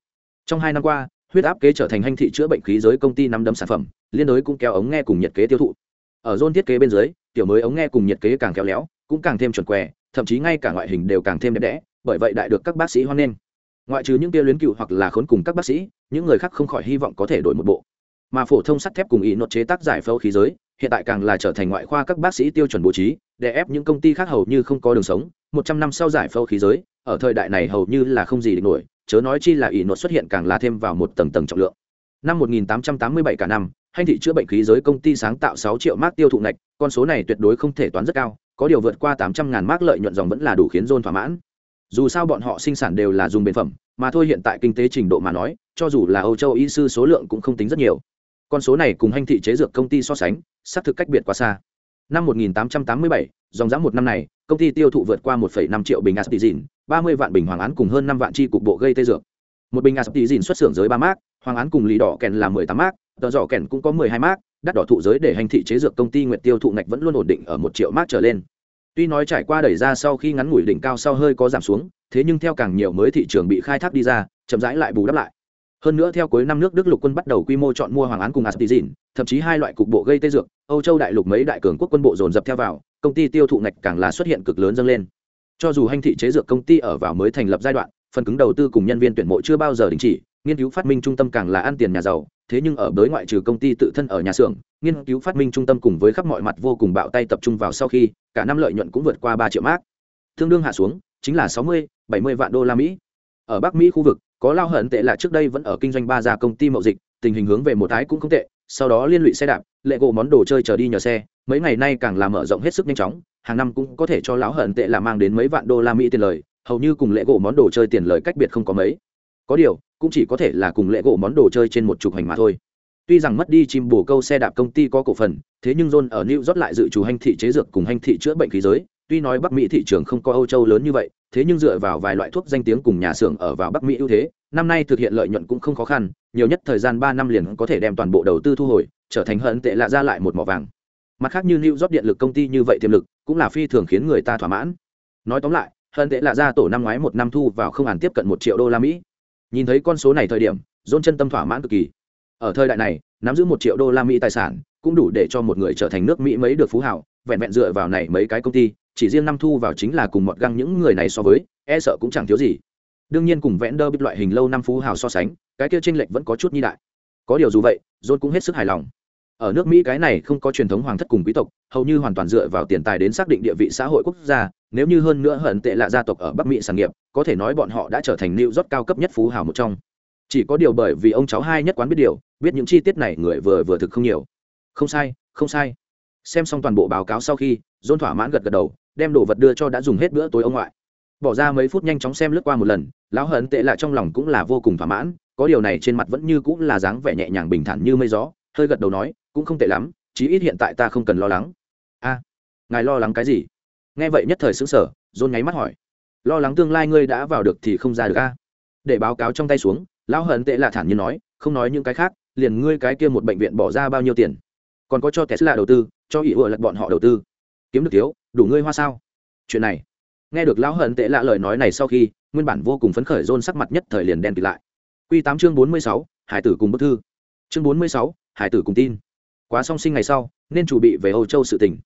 Trong hai năm qua, huyết áp kế trở thành hành thị chữa bệnh khí giới công ty nắm đấm sản phẩm, liên đối cũng kéo ống nghe cùng nhiệt kế tiêu thụ. Ở zone thiết kế bên dưới, tiểu mới ống nghe cùng nhiệt kế càng kéo léo, cũng càng thêm chuẩn què, thậm chí ngay cả ngoại hình đều càng thêm đẹp đẽ, bởi vậy đại được các bác sĩ hoan nghênh. Ngoại trừ những tia luyến cựu hoặc là khốn cùng các bác sĩ, những người khác không khỏi hy vọng có thể đổi một bộ. Mà phổ thông sắt thép cùng ý nốt chế tác giải phẫu khí giới, hiện tại càng là trở thành ngoại khoa các bác sĩ tiêu chuẩn bố trí, để ép những công ty khác hầu như không có đường sống một trăm năm sau giải phẫu khí giới ở thời đại này hầu như là không gì địch nổi chớ nói chi là ỷ nốt xuất hiện càng là thêm vào một tầng tầng trọng lượng. Năm 1887 cả năm hành thị chữa bệnh khí giới công ty sáng tạo 6 triệu mác tiêu thụ ngạch con số này tuyệt đối không thể toán rất cao có điều vượt qua 800 ngàn mác lợi nhuận dòng vẫn là đủ khiến John thỏa mãn. Dù sao bọn họ sinh sản đều là dùng bền phẩm mà thôi hiện tại kinh tế trình độ mà nói cho dù là âu châu y sư số lượng cũng không tính rất nhiều. Con số này cùng hành thị chế dược công ty so sánh xác thực cách biệt quá xa. Năm 1887, dòng dã một năm này công ty tiêu thụ vượt qua 1,5 triệu bình aspirin 30 vạn bình hoàng án cùng hơn 5 vạn chi cục bộ gây tê dược. Một bình aspirin xuất xưởng giới 3 mác hoàng án cùng lý đỏ kèn là 18 mác đỏ dọ kèn cũng có 12 mác đắt đỏ thụ giới để hành thị chế dược công ty Nguyệt tiêu thụ ngạch vẫn luôn ổn định ở một triệu mác trở lên. Tuy nói trải qua đẩy ra sau khi ngắn ngủi đỉnh cao sau hơi có giảm xuống thế nhưng theo càng nhiều mới thị trường bị khai thác đi ra chậm rãi lại bù đắp lại. Hơn nữa theo cuối năm nước đức lục quân bắt đầu quy mô chọn mua hoàng án cùng Aspirin, thậm chí hai loại cục bộ gây tê dược âu châu đại lục mấy đại cường quốc quân bộ dồn dập theo vào công ty tiêu thụ ngạch càng là xuất hiện cực lớn dâng lên. Cho dù hành thị chế dược công ty ở vào mới thành lập giai đoạn, phần cứng đầu tư cùng nhân viên tuyển mộ chưa bao giờ đình chỉ, nghiên cứu phát minh trung tâm càng là ăn tiền nhà giàu, thế nhưng ở đối ngoại trừ công ty tự thân ở nhà xưởng, nghiên cứu phát minh trung tâm cùng với khắp mọi mặt vô cùng bạo tay tập trung vào sau khi, cả năm lợi nhuận cũng vượt qua ba triệu mác tương đương hạ xuống, chính là sáu mươi, bảy mươi vạn đô la mỹ. Ở bắc mỹ khu vực, có lao hận tệ là trước đây vẫn ở kinh doanh ba gia công ty mậu dịch, tình hình hướng về một thái cũng không tệ, sau đó liên lụy xe đạp lệ gỗ món đồ chơi chờ đi nhờ xe, mấy ngày nay càng làm mở rộng hết sức nhanh chóng, hàng năm cũng có thể cho lão hận tệ là mang đến mấy vạn đô la mỹ tiền lời, hầu như cùng lệ gỗ món đồ chơi tiền lời cách biệt không có mấy. Có điều, cũng chỉ có thể là cùng lệ gỗ món đồ chơi trên một chục hành mà thôi. Tuy rằng mất đi chim bồ câu xe đạp công ty có cổ phần, thế nhưng john ở new york lại dự trù hành thị chế dược cùng hành thị chữa bệnh khí giới. Tuy nói bắc mỹ thị trường không có âu châu lớn như vậy, thế nhưng dựa vào vài loại thuốc danh tiếng cùng nhà xưởng ở vào bắc mỹ ưu thế, năm nay thực hiện lợi nhuận cũng không khó khăn, nhiều nhất thời gian ba năm liền có thể đem toàn bộ đầu tư thu hồi trở thành hận tệ lạ ra lại một mỏ vàng. Mặt khác như new job điện lực công ty như vậy tiềm lực, cũng là phi thường khiến người ta thỏa mãn. Nói tóm lại, hận tệ lạ ra tổ năm ngoái một năm thu vào không hẳn tiếp cận một triệu đô la mỹ. Nhìn thấy con số này thời điểm dôn chân tâm thỏa mãn cực kỳ. Ở thời đại này, nắm giữ một triệu đô la mỹ tài sản, cũng đủ để cho một người trở thành nước mỹ mấy được phú hảo vẹn vẹn dựa vào này mấy cái công ty, chỉ riêng năm thu vào chính là cùng một găng những người này so với e sợ cũng chẳng thiếu gì. Đương nhiên cùng vẽn đơ biết loại hình lâu năm phú hào so sánh, cái kia tranh lệch vẫn có chút nhi đại. Có điều dù vậy john cũng hết sức hài lòng ở nước mỹ cái này không có truyền thống hoàng thất cùng quý tộc, hầu như hoàn toàn dựa vào tiền tài đến xác định địa vị xã hội quốc gia, nếu như hơn nữa hận tệ lạ gia tộc ở bắc mỹ sản nghiệp, có thể nói bọn họ đã trở thành lưu rót cao cấp nhất phú hào một trong. Chỉ có điều bởi vì ông cháu hai nhất quán biết điều, biết những chi tiết này người vừa vừa thực không nhiều. Không sai không sai. Xem xong toàn bộ báo cáo sau khi dôn thỏa mãn gật gật đầu, đem đồ vật đưa cho đã dùng hết bữa tối ông ngoại. Bỏ ra mấy phút nhanh chóng xem lướt qua một lần, lão hận tệ lạ trong lòng cũng là vô cùng thỏa mãn, có điều này trên mặt vẫn như cũng là dáng vẻ nhẹ nhàng bình thản như mây gió, hơi gật đầu nói cũng không tệ lắm, chí ít hiện tại ta không cần lo lắng. A, ngài lo lắng cái gì? Nghe vậy nhất thời xứng sở dôn nháy mắt hỏi. Lo lắng tương lai ngươi đã vào được thì không ra được a. Để báo cáo trong tay xuống, lão hận tệ là thản nhiên nói, không nói những cái khác, liền ngươi cái kia một bệnh viện bỏ ra bao nhiêu tiền? Còn có cho tesla đầu tư, cho ỷ ựa lật bọn họ đầu tư. Kiếm được thiếu, đủ ngươi hoa sao? Chuyện này. Nghe được lão hận tệ lạ lời nói này sau khi, nguyên bản vô cùng phấn khởi rôn sắc mặt nhất thời liền đen kịt lại. Q tám chương bốn mươi sáu, hải tử cùng bức thư. Chương bốn mươi sáu, hải tử cùng tin quá song sinh ngày sau, nên chủ bị về âu châu sự tỉnh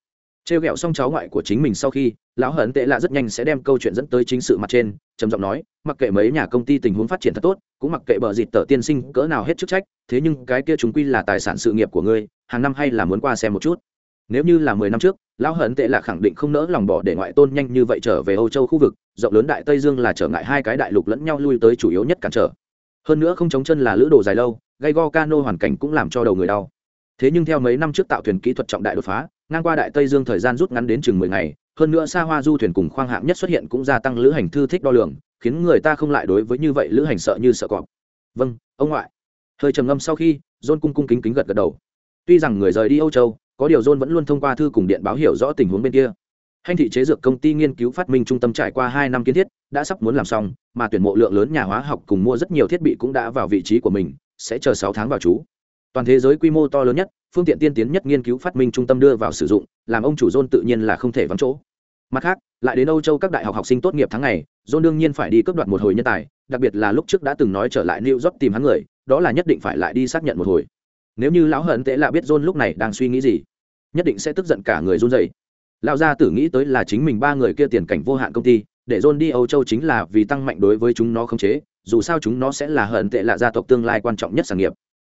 trêu ghẹo xong cháu ngoại của chính mình sau khi, lão hận tệ lạ rất nhanh sẽ đem câu chuyện dẫn tới chính sự mặt trên, trầm giọng nói, mặc kệ mấy nhà công ty tình huống phát triển thật tốt, cũng mặc kệ bờ dịt tờ tiên sinh cỡ nào hết chức trách, thế nhưng cái kia chúng quy là tài sản sự nghiệp của ngươi, hàng năm hay là muốn qua xem một chút. Nếu như là mười năm trước, lão hận tệ là khẳng định không nỡ lòng bỏ để ngoại tôn nhanh như vậy trở về âu châu khu vực, rộng lớn đại tây dương là trở ngại hai cái đại lục lẫn nhau lui tới chủ yếu nhất cản trở. Hơn nữa không chống chân là lữ đồ dài lâu gây go cano hoàn cảnh cũng làm cho đầu người đau thế nhưng theo mấy năm trước tạo thuyền kỹ thuật trọng đại đột phá, ngang qua đại tây dương thời gian rút ngắn đến chừng mười ngày, hơn nữa xa hoa du thuyền cùng khoang hạng nhất xuất hiện cũng gia tăng lữ hành thư thích đo lường, khiến người ta không lại đối với như vậy lữ hành sợ như sợ cọp. Vâng ông ngoại. Hơi trầm ngâm sau khi, john cung cung kính kính gật gật đầu. Tuy rằng người rời đi âu châu, có điều john vẫn luôn thông qua thư cùng điện báo hiểu rõ tình huống bên kia. Hành thị chế dược công ty nghiên cứu phát minh trung tâm trải qua hai năm kiến thiết, đã sắp muốn làm xong, mà tuyển mộ lượng lớn nhà hóa học cùng mua rất nhiều thiết bị cũng đã vào vị trí của mình, sẽ chờ sáu tháng vào chú toàn thế giới quy mô to lớn nhất, phương tiện tiên tiến nhất nghiên cứu phát minh trung tâm đưa vào sử dụng, làm ông chủ john tự nhiên là không thể vắng chỗ. Mặt khác, lại đến âu châu các đại học học sinh tốt nghiệp tháng này john đương nhiên phải đi cấp đoạt một hồi nhân tài, đặc biệt là lúc trước đã từng nói trở lại new york tìm hắn người, đó là nhất định phải lại đi xác nhận một hồi. Nếu như lão hận tệ lạ biết john lúc này đang suy nghĩ gì, nhất định sẽ tức giận cả người run dậy. lão gia tử nghĩ tới là chính mình ba người kia tiền cảnh vô hạn công ty, để john đi âu châu chính là vì tăng mạnh đối với chúng nó không chế, dù sao chúng nó sẽ là hận tệ lạ gia tộc tương lai quan trọng nhất sản nghiệp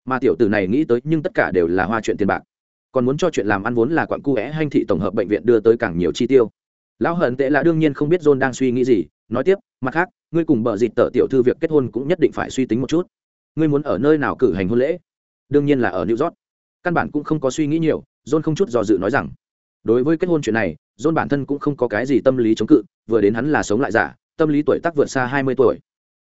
mà tiểu tử này nghĩ tới nhưng tất cả đều là hoa chuyện tiền bạc. Còn muốn cho chuyện làm ăn vốn là quặng cu é hanh thị tổng hợp bệnh viện đưa tới càng nhiều chi tiêu. Lão hận tệ là đương nhiên không biết john đang suy nghĩ gì, nói tiếp, mặt khác, ngươi cùng bờ dịt tờ tiểu thư việc kết hôn cũng nhất định phải suy tính một chút. Ngươi muốn ở nơi nào cử hành hôn lễ? Đương nhiên là ở new york. Căn bản cũng không có suy nghĩ nhiều, john không chút do dự nói rằng, đối với kết hôn chuyện này, john bản thân cũng không có cái gì tâm lý chống cự, vừa đến hắn là sống lại giả, tâm lý tuổi tác vượt xa hai mươi tuổi.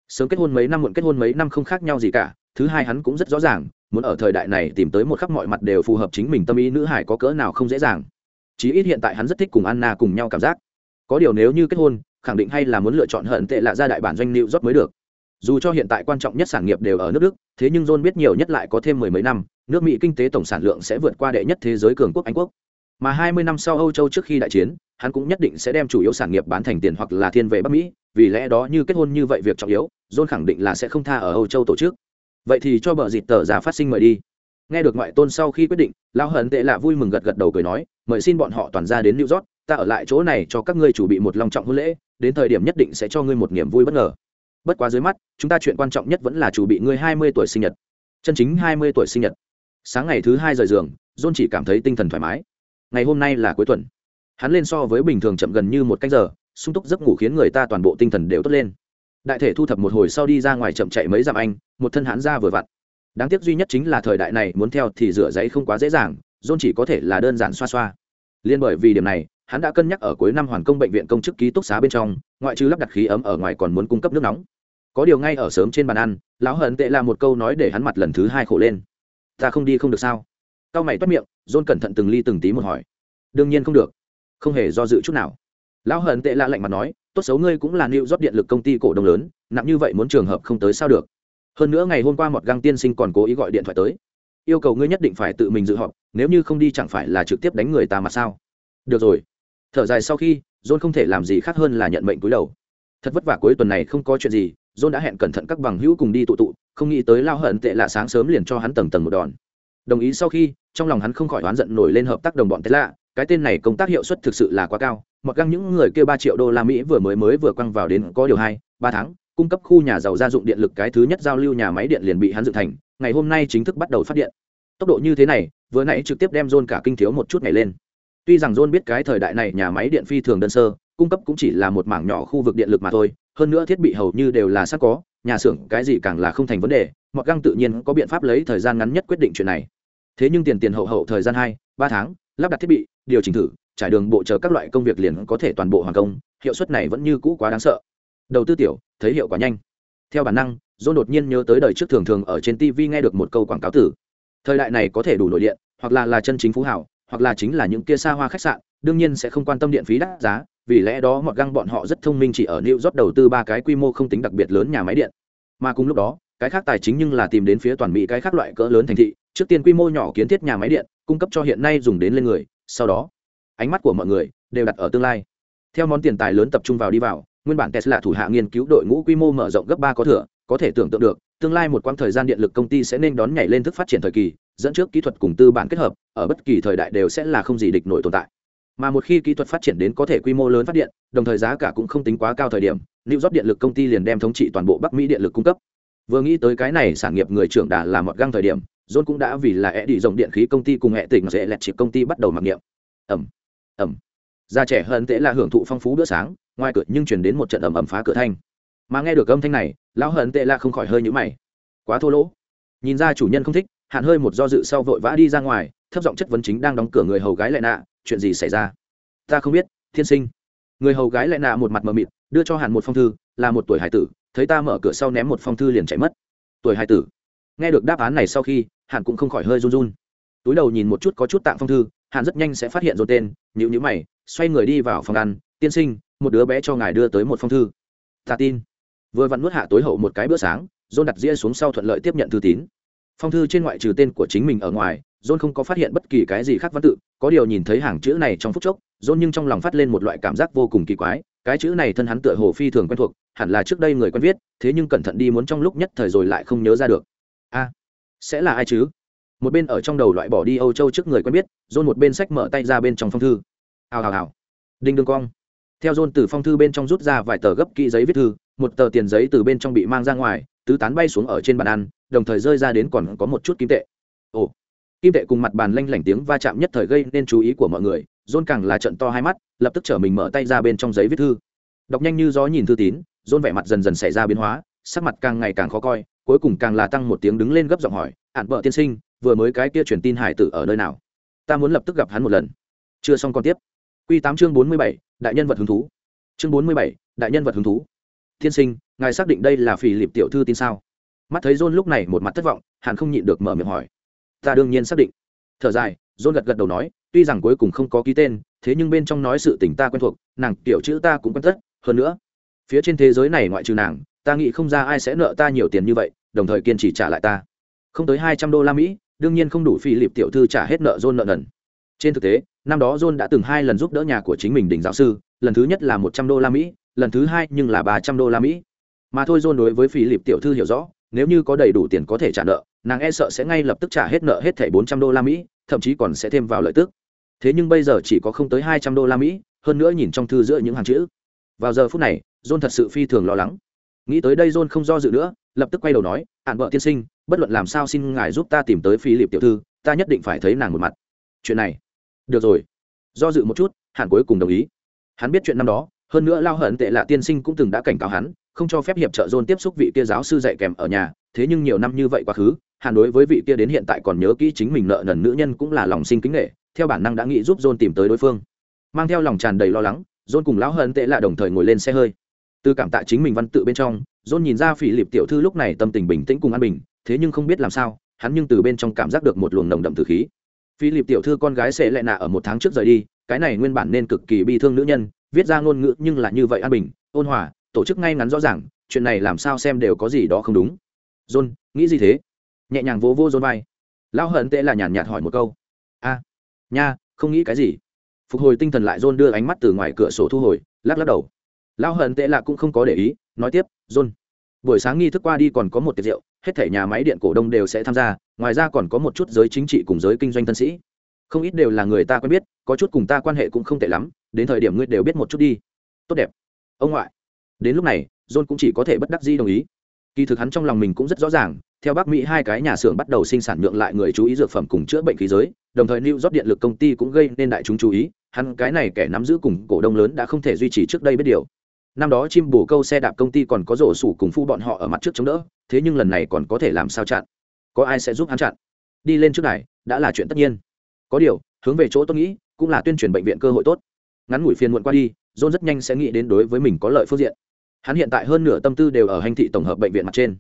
Sớm kết hôn mấy năm muộn kết hôn mấy năm không khác nhau gì cả, thứ hai hắn cũng rất rõ ràng muốn ở thời đại này tìm tới một khắp mọi mặt đều phù hợp chính mình tâm ý nữ hải có cỡ nào không dễ dàng. Chí ít hiện tại hắn rất thích cùng anna cùng nhau cảm giác. Có điều nếu như kết hôn, khẳng định hay là muốn lựa chọn hận tệ lạ ra đại bản doanh new job mới được. Dù cho hiện tại quan trọng nhất sản nghiệp đều ở nước đức, thế nhưng john biết nhiều nhất lại có thêm mười mấy năm, nước mỹ kinh tế tổng sản lượng sẽ vượt qua đệ nhất thế giới cường quốc anh quốc. Mà hai mươi năm sau âu châu trước khi đại chiến, hắn cũng nhất định sẽ đem chủ yếu sản nghiệp bán thành tiền hoặc là thiên về bắc mỹ, vì lẽ đó như kết hôn như vậy việc trọng yếu, john khẳng định là sẽ không tha ở âu châu tổ chức vậy thì cho bờ dịt tờ giả phát sinh mời đi. Nghe được ngoại tôn sau khi quyết định, lão hận tệ lạ vui mừng gật gật đầu cười nói, mời xin bọn họ toàn ra đến new york, ta ở lại chỗ này cho các ngươi chủ bị một long trọng hôn lễ, đến thời điểm nhất định sẽ cho ngươi một niềm vui bất ngờ. Bất quá dưới mắt, chúng ta chuyện quan trọng nhất vẫn là chủ bị ngươi hai mươi tuổi sinh nhật. Chân chính hai mươi tuổi sinh nhật. Sáng ngày thứ hai rời giường, john chỉ cảm thấy tinh thần thoải mái. Ngày hôm nay là cuối tuần. Hắn lên so với bình thường chậm gần như một cách giờ, sung túc giấc ngủ khiến người ta toàn bộ tinh thần đều tốt lên đại thể thu thập một hồi sau đi ra ngoài chậm chạy mấy dặm anh, một thân hãn ra vừa vặn. Đáng tiếc duy nhất chính là thời đại này muốn theo thì rửa giấy không quá dễ dàng, john chỉ có thể là đơn giản xoa xoa. Liên bởi vì điểm này, hắn đã cân nhắc ở cuối năm hoàn công bệnh viện công chức ký túc xá bên trong, ngoại trừ lắp đặt khí ấm ở ngoài còn muốn cung cấp nước nóng. Có điều ngay ở sớm trên bàn ăn, lão hận tệ là một câu nói để hắn mặt lần thứ hai khổ lên. Ta không đi không được sao? Cao mày toát miệng, john cẩn thận từng ly từng tí một hỏi. Đương nhiên không được, không hề do dự chút nào lão hận tệ lạ lạnh mặt nói, tốt xấu ngươi cũng là nịu rót điện lực công ty cổ đông lớn, nặng như vậy muốn trường hợp không tới sao được? Hơn nữa ngày hôm qua một găng tiên sinh còn cố ý gọi điện thoại tới. Yêu cầu ngươi nhất định phải tự mình dự họp, nếu như không đi chẳng phải là trực tiếp đánh người ta mà sao? Được rồi. Thở dài sau khi, john không thể làm gì khác hơn là nhận mệnh cúi đầu. Thật vất vả cuối tuần này không có chuyện gì, john đã hẹn cẩn thận các bằng hữu cùng đi tụ tụ, không nghĩ tới lao hận tệ lạ sáng sớm liền cho hắn tầng tầng một đòn. Đồng ý sau khi, trong lòng hắn không khỏi oán giận nổi lên hợp tác đồng bọn tệ lạ, cái tên này công tác hiệu suất thực sự là quá cao mặc găng những người kêu ba triệu đô la mỹ vừa mới mới vừa quăng vào đến có điều hai, ba tháng, cung cấp khu nhà giàu gia dụng điện lực cái thứ nhất giao lưu nhà máy điện liền bị hắn dựng thành, ngày hôm nay chính thức bắt đầu phát điện. Tốc độ như thế này, vừa nãy trực tiếp đem John cả kinh thiếu một chút ngày lên. Tuy rằng John biết cái thời đại này nhà máy điện phi thường đơn sơ, cung cấp cũng chỉ là một mảng nhỏ khu vực điện lực mà thôi, hơn nữa thiết bị hầu như đều là sẵn có, nhà xưởng cái gì càng là không thành vấn đề, mặc găng tự nhiên có biện pháp lấy thời gian ngắn nhất quyết định chuyện này. Thế nhưng tiền tiền hậu hậu thời gian hai, ba tháng, lắp đặt thiết bị, điều chỉnh thử trải đường bộ chờ các loại công việc liền có thể toàn bộ hoàn công hiệu suất này vẫn như cũ quá đáng sợ đầu tư tiểu thấy hiệu quả nhanh theo bản năng John đột nhiên nhớ tới đời trước thường thường ở trên TV nghe được một câu quảng cáo tử. Thời đại này có thể đủ nội điện, hoặc là là chân chính phú hảo, hoặc là chính là những kia xa hoa khách sạn, đương nhiên sẽ không quan tâm điện phí đắt giá, vì lẽ đó mọt găng bọn họ rất thông minh chỉ ở New York đầu tư ba cái quy mô không tính đặc biệt lớn nhà máy điện. Mà cùng lúc đó, cái khác tài chính nhưng là tìm đến phía toàn mỹ cái khác loại cỡ lớn thành thị, trước tiên quy mô nhỏ kiến thiết nhà máy điện, cung cấp cho hiện nay dùng đến lên người, sau đó, ánh mắt của mọi người đều đặt ở tương lai. Theo món tiền tài lớn tập trung vào đi vào, nguyên bản Tesla thủ hạ nghiên cứu đội ngũ quy mô mở rộng gấp ba có thừa, có thể tưởng tượng được, tương lai một quãng thời gian điện lực công ty sẽ nên đón nhảy lên thức phát triển thời kỳ, dẫn trước kỹ thuật cùng tư bản kết hợp, ở bất kỳ thời đại đều sẽ là không gì địch nổi tồn tại. Mà một khi kỹ thuật phát triển đến có thể quy mô lớn phát điện, đồng thời giá cả cũng không tính quá cao thời điểm, New York điện lực công ty liền đem thống trị toàn bộ Bắc Mỹ điện lực cung cấp. Vừa nghĩ tới cái này sản nghiệp người trưởng đã là một găng thời điểm, John cũng đã vì là ẻ đi rộng điện khí công ty cùng hệ tỉnh dễ lẹt chịp công ty bắt đầu mặc niệm. Ẩm, Ẩm. già trẻ hơn tệ là hưởng thụ phong phú bữa sáng, ngoài cửa nhưng truyền đến một trận ầm ầm phá cửa thanh. Mà nghe được âm thanh này lão hận tệ là không khỏi hơi nhũ mày. Quá thô lỗ. Nhìn ra chủ nhân không thích hạn hơi một do dự sau vội vã đi ra ngoài thấp giọng chất vấn chính đang đóng cửa người hầu gái lại nạ chuyện gì xảy ra? Ta không biết thiên sinh. Người hầu gái lại nạ một mặt mờ mịt đưa cho hạn một phong thư là một tuổi hải tử thấy ta mở cửa sau ném một phong thư liền chạy mất. Tuổi hải tử. Nghe được đáp án này sau khi hạn cũng không khỏi hơi run run túi đầu nhìn một chút có chút tạng phong thư hàn rất nhanh sẽ phát hiện rồi tên nhữ nhữ mày, xoay người đi vào phòng ăn, tiên sinh, một đứa bé cho ngài đưa tới một phong thư. Ta tin. Vừa vặn nuốt hạ tối hậu một cái bữa sáng, john đặt dĩa xuống sau thuận lợi tiếp nhận thư tín. Phong thư trên ngoại trừ tên của chính mình ở ngoài, john không có phát hiện bất kỳ cái gì khác văn tự, có điều nhìn thấy hàng chữ này trong phút chốc, john nhưng trong lòng phát lên một loại cảm giác vô cùng kỳ quái, cái chữ này thân hắn tựa hồ phi thường quen thuộc, hẳn là trước đây người quen viết, thế nhưng cẩn thận đi muốn trong lúc nhất thời rồi lại không nhớ ra được. A, sẽ là ai chứ? Một bên ở trong đầu loại bỏ đi âu châu trước người quen biết, john một bên sách mở tay ra bên trong phong thư. Hào hào hào. Đinh đương cong. Theo john từ phong thư bên trong rút ra vài tờ gấp kỹ giấy viết thư, một tờ tiền giấy từ bên trong bị mang ra ngoài, tứ tán bay xuống ở trên bàn ăn, đồng thời rơi ra đến còn có một chút kim tệ. Ồ. Kim tệ cùng mặt bàn lanh lảnh tiếng va chạm nhất thời gây nên chú ý của mọi người, john càng là trận to hai mắt, lập tức trở mình mở tay ra bên trong giấy viết thư. Đọc nhanh như gió nhìn thư tín, john vẻ mặt dần dần xảy ra biến hóa, sắc mặt càng ngày càng khó coi, cuối cùng càng là tăng một tiếng đứng lên gấp giọng hỏi ạn vợ tiên sinh vừa mới cái kia truyền tin hải tử ở nơi nào? Ta muốn lập tức gặp hắn một lần. Chưa xong còn tiếp. Q tám chương bốn mươi bảy, đại nhân vật hứng thú. Chương bốn mươi bảy, đại nhân vật hứng thú. Tiên sinh, ngài xác định đây là phì liệp tiểu thư tin sao? Mắt thấy john lúc này một mặt thất vọng, hàn không nhịn được mở miệng hỏi. Ta đương nhiên xác định. Thở dài, john gật gật đầu nói, tuy rằng cuối cùng không có ký tên, thế nhưng bên trong nói sự tình ta quen thuộc, nàng tiểu chữ ta cũng quen tất. Hơn nữa, phía trên thế giới này ngoại trừ nàng, ta nghĩ không ra ai sẽ nợ ta nhiều tiền như vậy, đồng thời kiên trì trả lại ta. Không tới hai trăm đô la mỹ đương nhiên không đủ phi lịp tiểu thư trả hết nợ john nợ nần. Trên thực tế, năm đó john đã từng hai lần giúp đỡ nhà của chính mình đình giáo sư, lần thứ nhất là một trăm đô la mỹ, lần thứ hai nhưng là ba trăm đô la mỹ. Mà thôi john đối với phi lịp tiểu thư hiểu rõ, nếu như có đầy đủ tiền có thể trả nợ, nàng e sợ sẽ ngay lập tức trả hết nợ hết thẻ bốn trăm đô la mỹ, thậm chí còn sẽ thêm vào lợi tức. Thế nhưng bây giờ chỉ có không tới hai trăm đô la mỹ, hơn nữa nhìn trong thư giữa những hàng chữ. Vào giờ phút này, john thật sự phi thường lo lắng nghĩ tới đây john không do dự nữa, lập tức quay đầu nói ạn vợ tiên sinh, bất luận làm sao xin ngài giúp ta tìm tới phi liệp tiểu thư, ta nhất định phải thấy nàng một mặt. Chuyện này. Được rồi. Do dự một chút, hàn cuối cùng đồng ý. Hắn biết chuyện năm đó, hơn nữa lao hận tệ là tiên sinh cũng từng đã cảnh cáo hắn, không cho phép hiệp trợ John tiếp xúc vị kia giáo sư dạy kèm ở nhà, thế nhưng nhiều năm như vậy quá khứ, hàn đối với vị kia đến hiện tại còn nhớ kỹ chính mình nợ nần nữ nhân cũng là lòng sinh kính nghệ theo bản năng đã nghĩ giúp John tìm tới đối phương. Mang theo lòng tràn đầy lo lắng, John cùng lão hận tệ là đồng thời ngồi lên xe hơi từ cảm tạ chính mình văn tự bên trong dôn nhìn ra phỉ liệp tiểu thư lúc này tâm tình bình tĩnh cùng an bình, thế nhưng không biết làm sao, hắn nhưng từ bên trong cảm giác được một luồng nồng đậm từ khí. Phi lịp tiểu thư con gái sẽ lại nạ ở một tháng trước rời đi, cái này nguyên bản nên cực kỳ bi thương nữ nhân, viết ra ngôn ngữ nhưng là như vậy an bình, ôn hòa, tổ chức ngay ngắn rõ ràng, chuyện này làm sao xem đều có gì đó không đúng. John, nghĩ gì thế? Nhẹ nhàng vỗ vô john vai. Lão hận tệ là nhàn nhạt hỏi một câu. A, nha, không nghĩ cái gì. Phục hồi tinh thần lại john đưa ánh mắt từ ngoài cửa sổ thu hồi, lắc lắc đầu lão hận tệ lạ cũng không có để ý, nói tiếp, john, buổi sáng nghi thức qua đi còn có một tiệc rượu, hết thể nhà máy điện cổ đông đều sẽ tham gia, ngoài ra còn có một chút giới chính trị cùng giới kinh doanh thân sĩ. Không ít đều là người ta quen biết, có chút cùng ta quan hệ cũng không tệ lắm, đến thời điểm ngươi đều biết một chút đi. Tốt đẹp. Ông ngoại. Đến lúc này, john cũng chỉ có thể bất đắc dĩ đồng ý. Kỳ thực hắn trong lòng mình cũng rất rõ ràng, theo bắc mỹ hai cái nhà xưởng bắt đầu sinh sản nhượng lại người chú ý dược phẩm cùng chữa bệnh khí giới, đồng thời new york điện lực công ty cũng gây nên đại chúng chú ý, hắn cái này kẻ nắm giữ cùng cổ đông lớn đã không thể duy trì trước đây biết điều năm đó chim bổ câu xe đạp công ty còn có rổ sủ cùng phu bọn họ ở mặt trước chống đỡ, thế nhưng lần này còn có thể làm sao chặn? Có ai sẽ giúp hắn chặn? Đi lên trước này, đã là chuyện tất nhiên. Có điều, hướng về chỗ tôi nghĩ, cũng là tuyên truyền bệnh viện cơ hội tốt. Ngắn ngủi phiền muộn qua đi, john rất nhanh sẽ nghĩ đến đối với mình có lợi phương diện. Hắn hiện tại hơn nửa tâm tư đều ở hành thị tổng hợp bệnh viện mặt trên.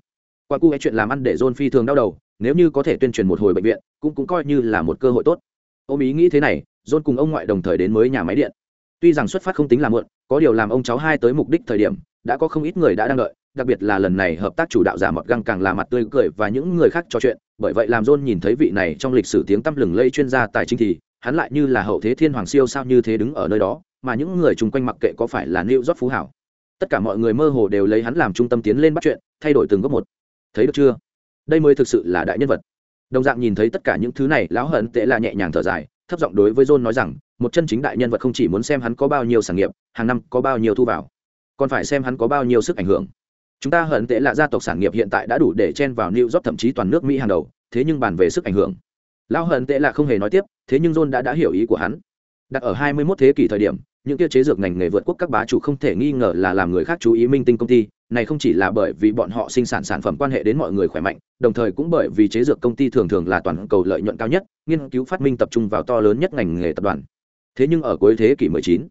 Qua cu cái chuyện làm ăn để john phi thường đau đầu, nếu như có thể tuyên truyền một hồi bệnh viện, cũng cũng coi như là một cơ hội tốt. Ôm ý nghĩ thế này, john cùng ông ngoại đồng thời đến mới nhà máy điện tuy rằng xuất phát không tính là muộn có điều làm ông cháu hai tới mục đích thời điểm đã có không ít người đã đang đợi đặc biệt là lần này hợp tác chủ đạo giả mọt găng càng là mặt tươi cười và những người khác trò chuyện bởi vậy làm john nhìn thấy vị này trong lịch sử tiếng tăm lừng lây chuyên gia tài chính thì hắn lại như là hậu thế thiên hoàng siêu sao như thế đứng ở nơi đó mà những người chung quanh mặc kệ có phải là New York phú hảo. Tất cả mọi người mơ hồ đều lấy hắn làm trung tâm tiến lên bắt chuyện, thay đổi từng góc một. Thấy được chưa? Đây mới thực sự là đại nhân vật. Đồng dạng nhìn thấy tất cả những thứ này, lão hận tệ là nhẹ nhàng thở dài, thấp giọng đối với John nói rằng, một chân chính đại nhân vật không chỉ muốn xem hắn có bao nhiêu sản nghiệp, hàng năm có bao nhiêu thu vào, còn phải xem hắn có bao nhiêu sức ảnh hưởng. Chúng ta hận tệ là gia tộc sản nghiệp hiện tại đã đủ để chen vào New York thậm chí toàn nước Mỹ hàng đầu, thế nhưng bàn về sức ảnh hưởng, lão hận tệ là không hề nói tiếp, thế nhưng John đã đã hiểu ý của hắn. Đặt ở 21 thế kỷ thời điểm, những kia chế dược ngành nghề vượt quốc các bá chủ không thể nghi ngờ là làm người khác chú ý minh tinh công ty này không chỉ là bởi vì bọn họ sinh sản sản phẩm quan hệ đến mọi người khỏe mạnh đồng thời cũng bởi vì chế dược công ty thường thường là toàn cầu lợi nhuận cao nhất nghiên cứu phát minh tập trung vào to lớn nhất ngành nghề tập đoàn. Thế nhưng ở cuối thế kỷ 19,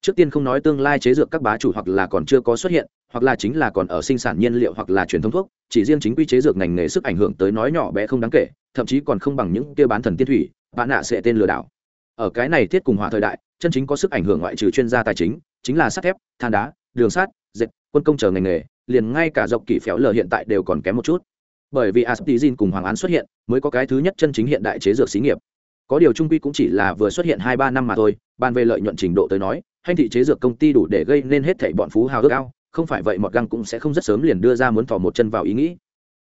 trước tiên không nói tương lai chế dược các bá chủ hoặc là còn chưa có xuất hiện hoặc là chính là còn ở sinh sản nhiên liệu hoặc là truyền thông thuốc chỉ riêng chính quy chế dược ngành nghề sức ảnh hưởng tới nói nhỏ bé không đáng kể thậm chí còn không bằng những kia bán thần tiên thủy bạn nạ sẽ tên lừa đảo. Ở cái này thiết cùng hỏa thời đại chân chính có sức ảnh hưởng ngoại trừ chuyên gia tài chính chính là sắt thép, than đá, đường sắt, dệt, quân công chờ ngành nghề, liền ngay cả dọc kỷ phéo lờ hiện tại đều còn kém một chút. Bởi vì aspizin cùng hoàng án xuất hiện, mới có cái thứ nhất chân chính hiện đại chế dược xí nghiệp. Có điều trung quy cũng chỉ là vừa xuất hiện hai ba năm mà thôi, bàn về lợi nhuận trình độ tới nói, hành thị chế dược công ty đủ để gây nên hết thảy bọn phú hào ước ao. không phải vậy mọt găng cũng sẽ không rất sớm liền đưa ra muốn thò một chân vào ý nghĩ.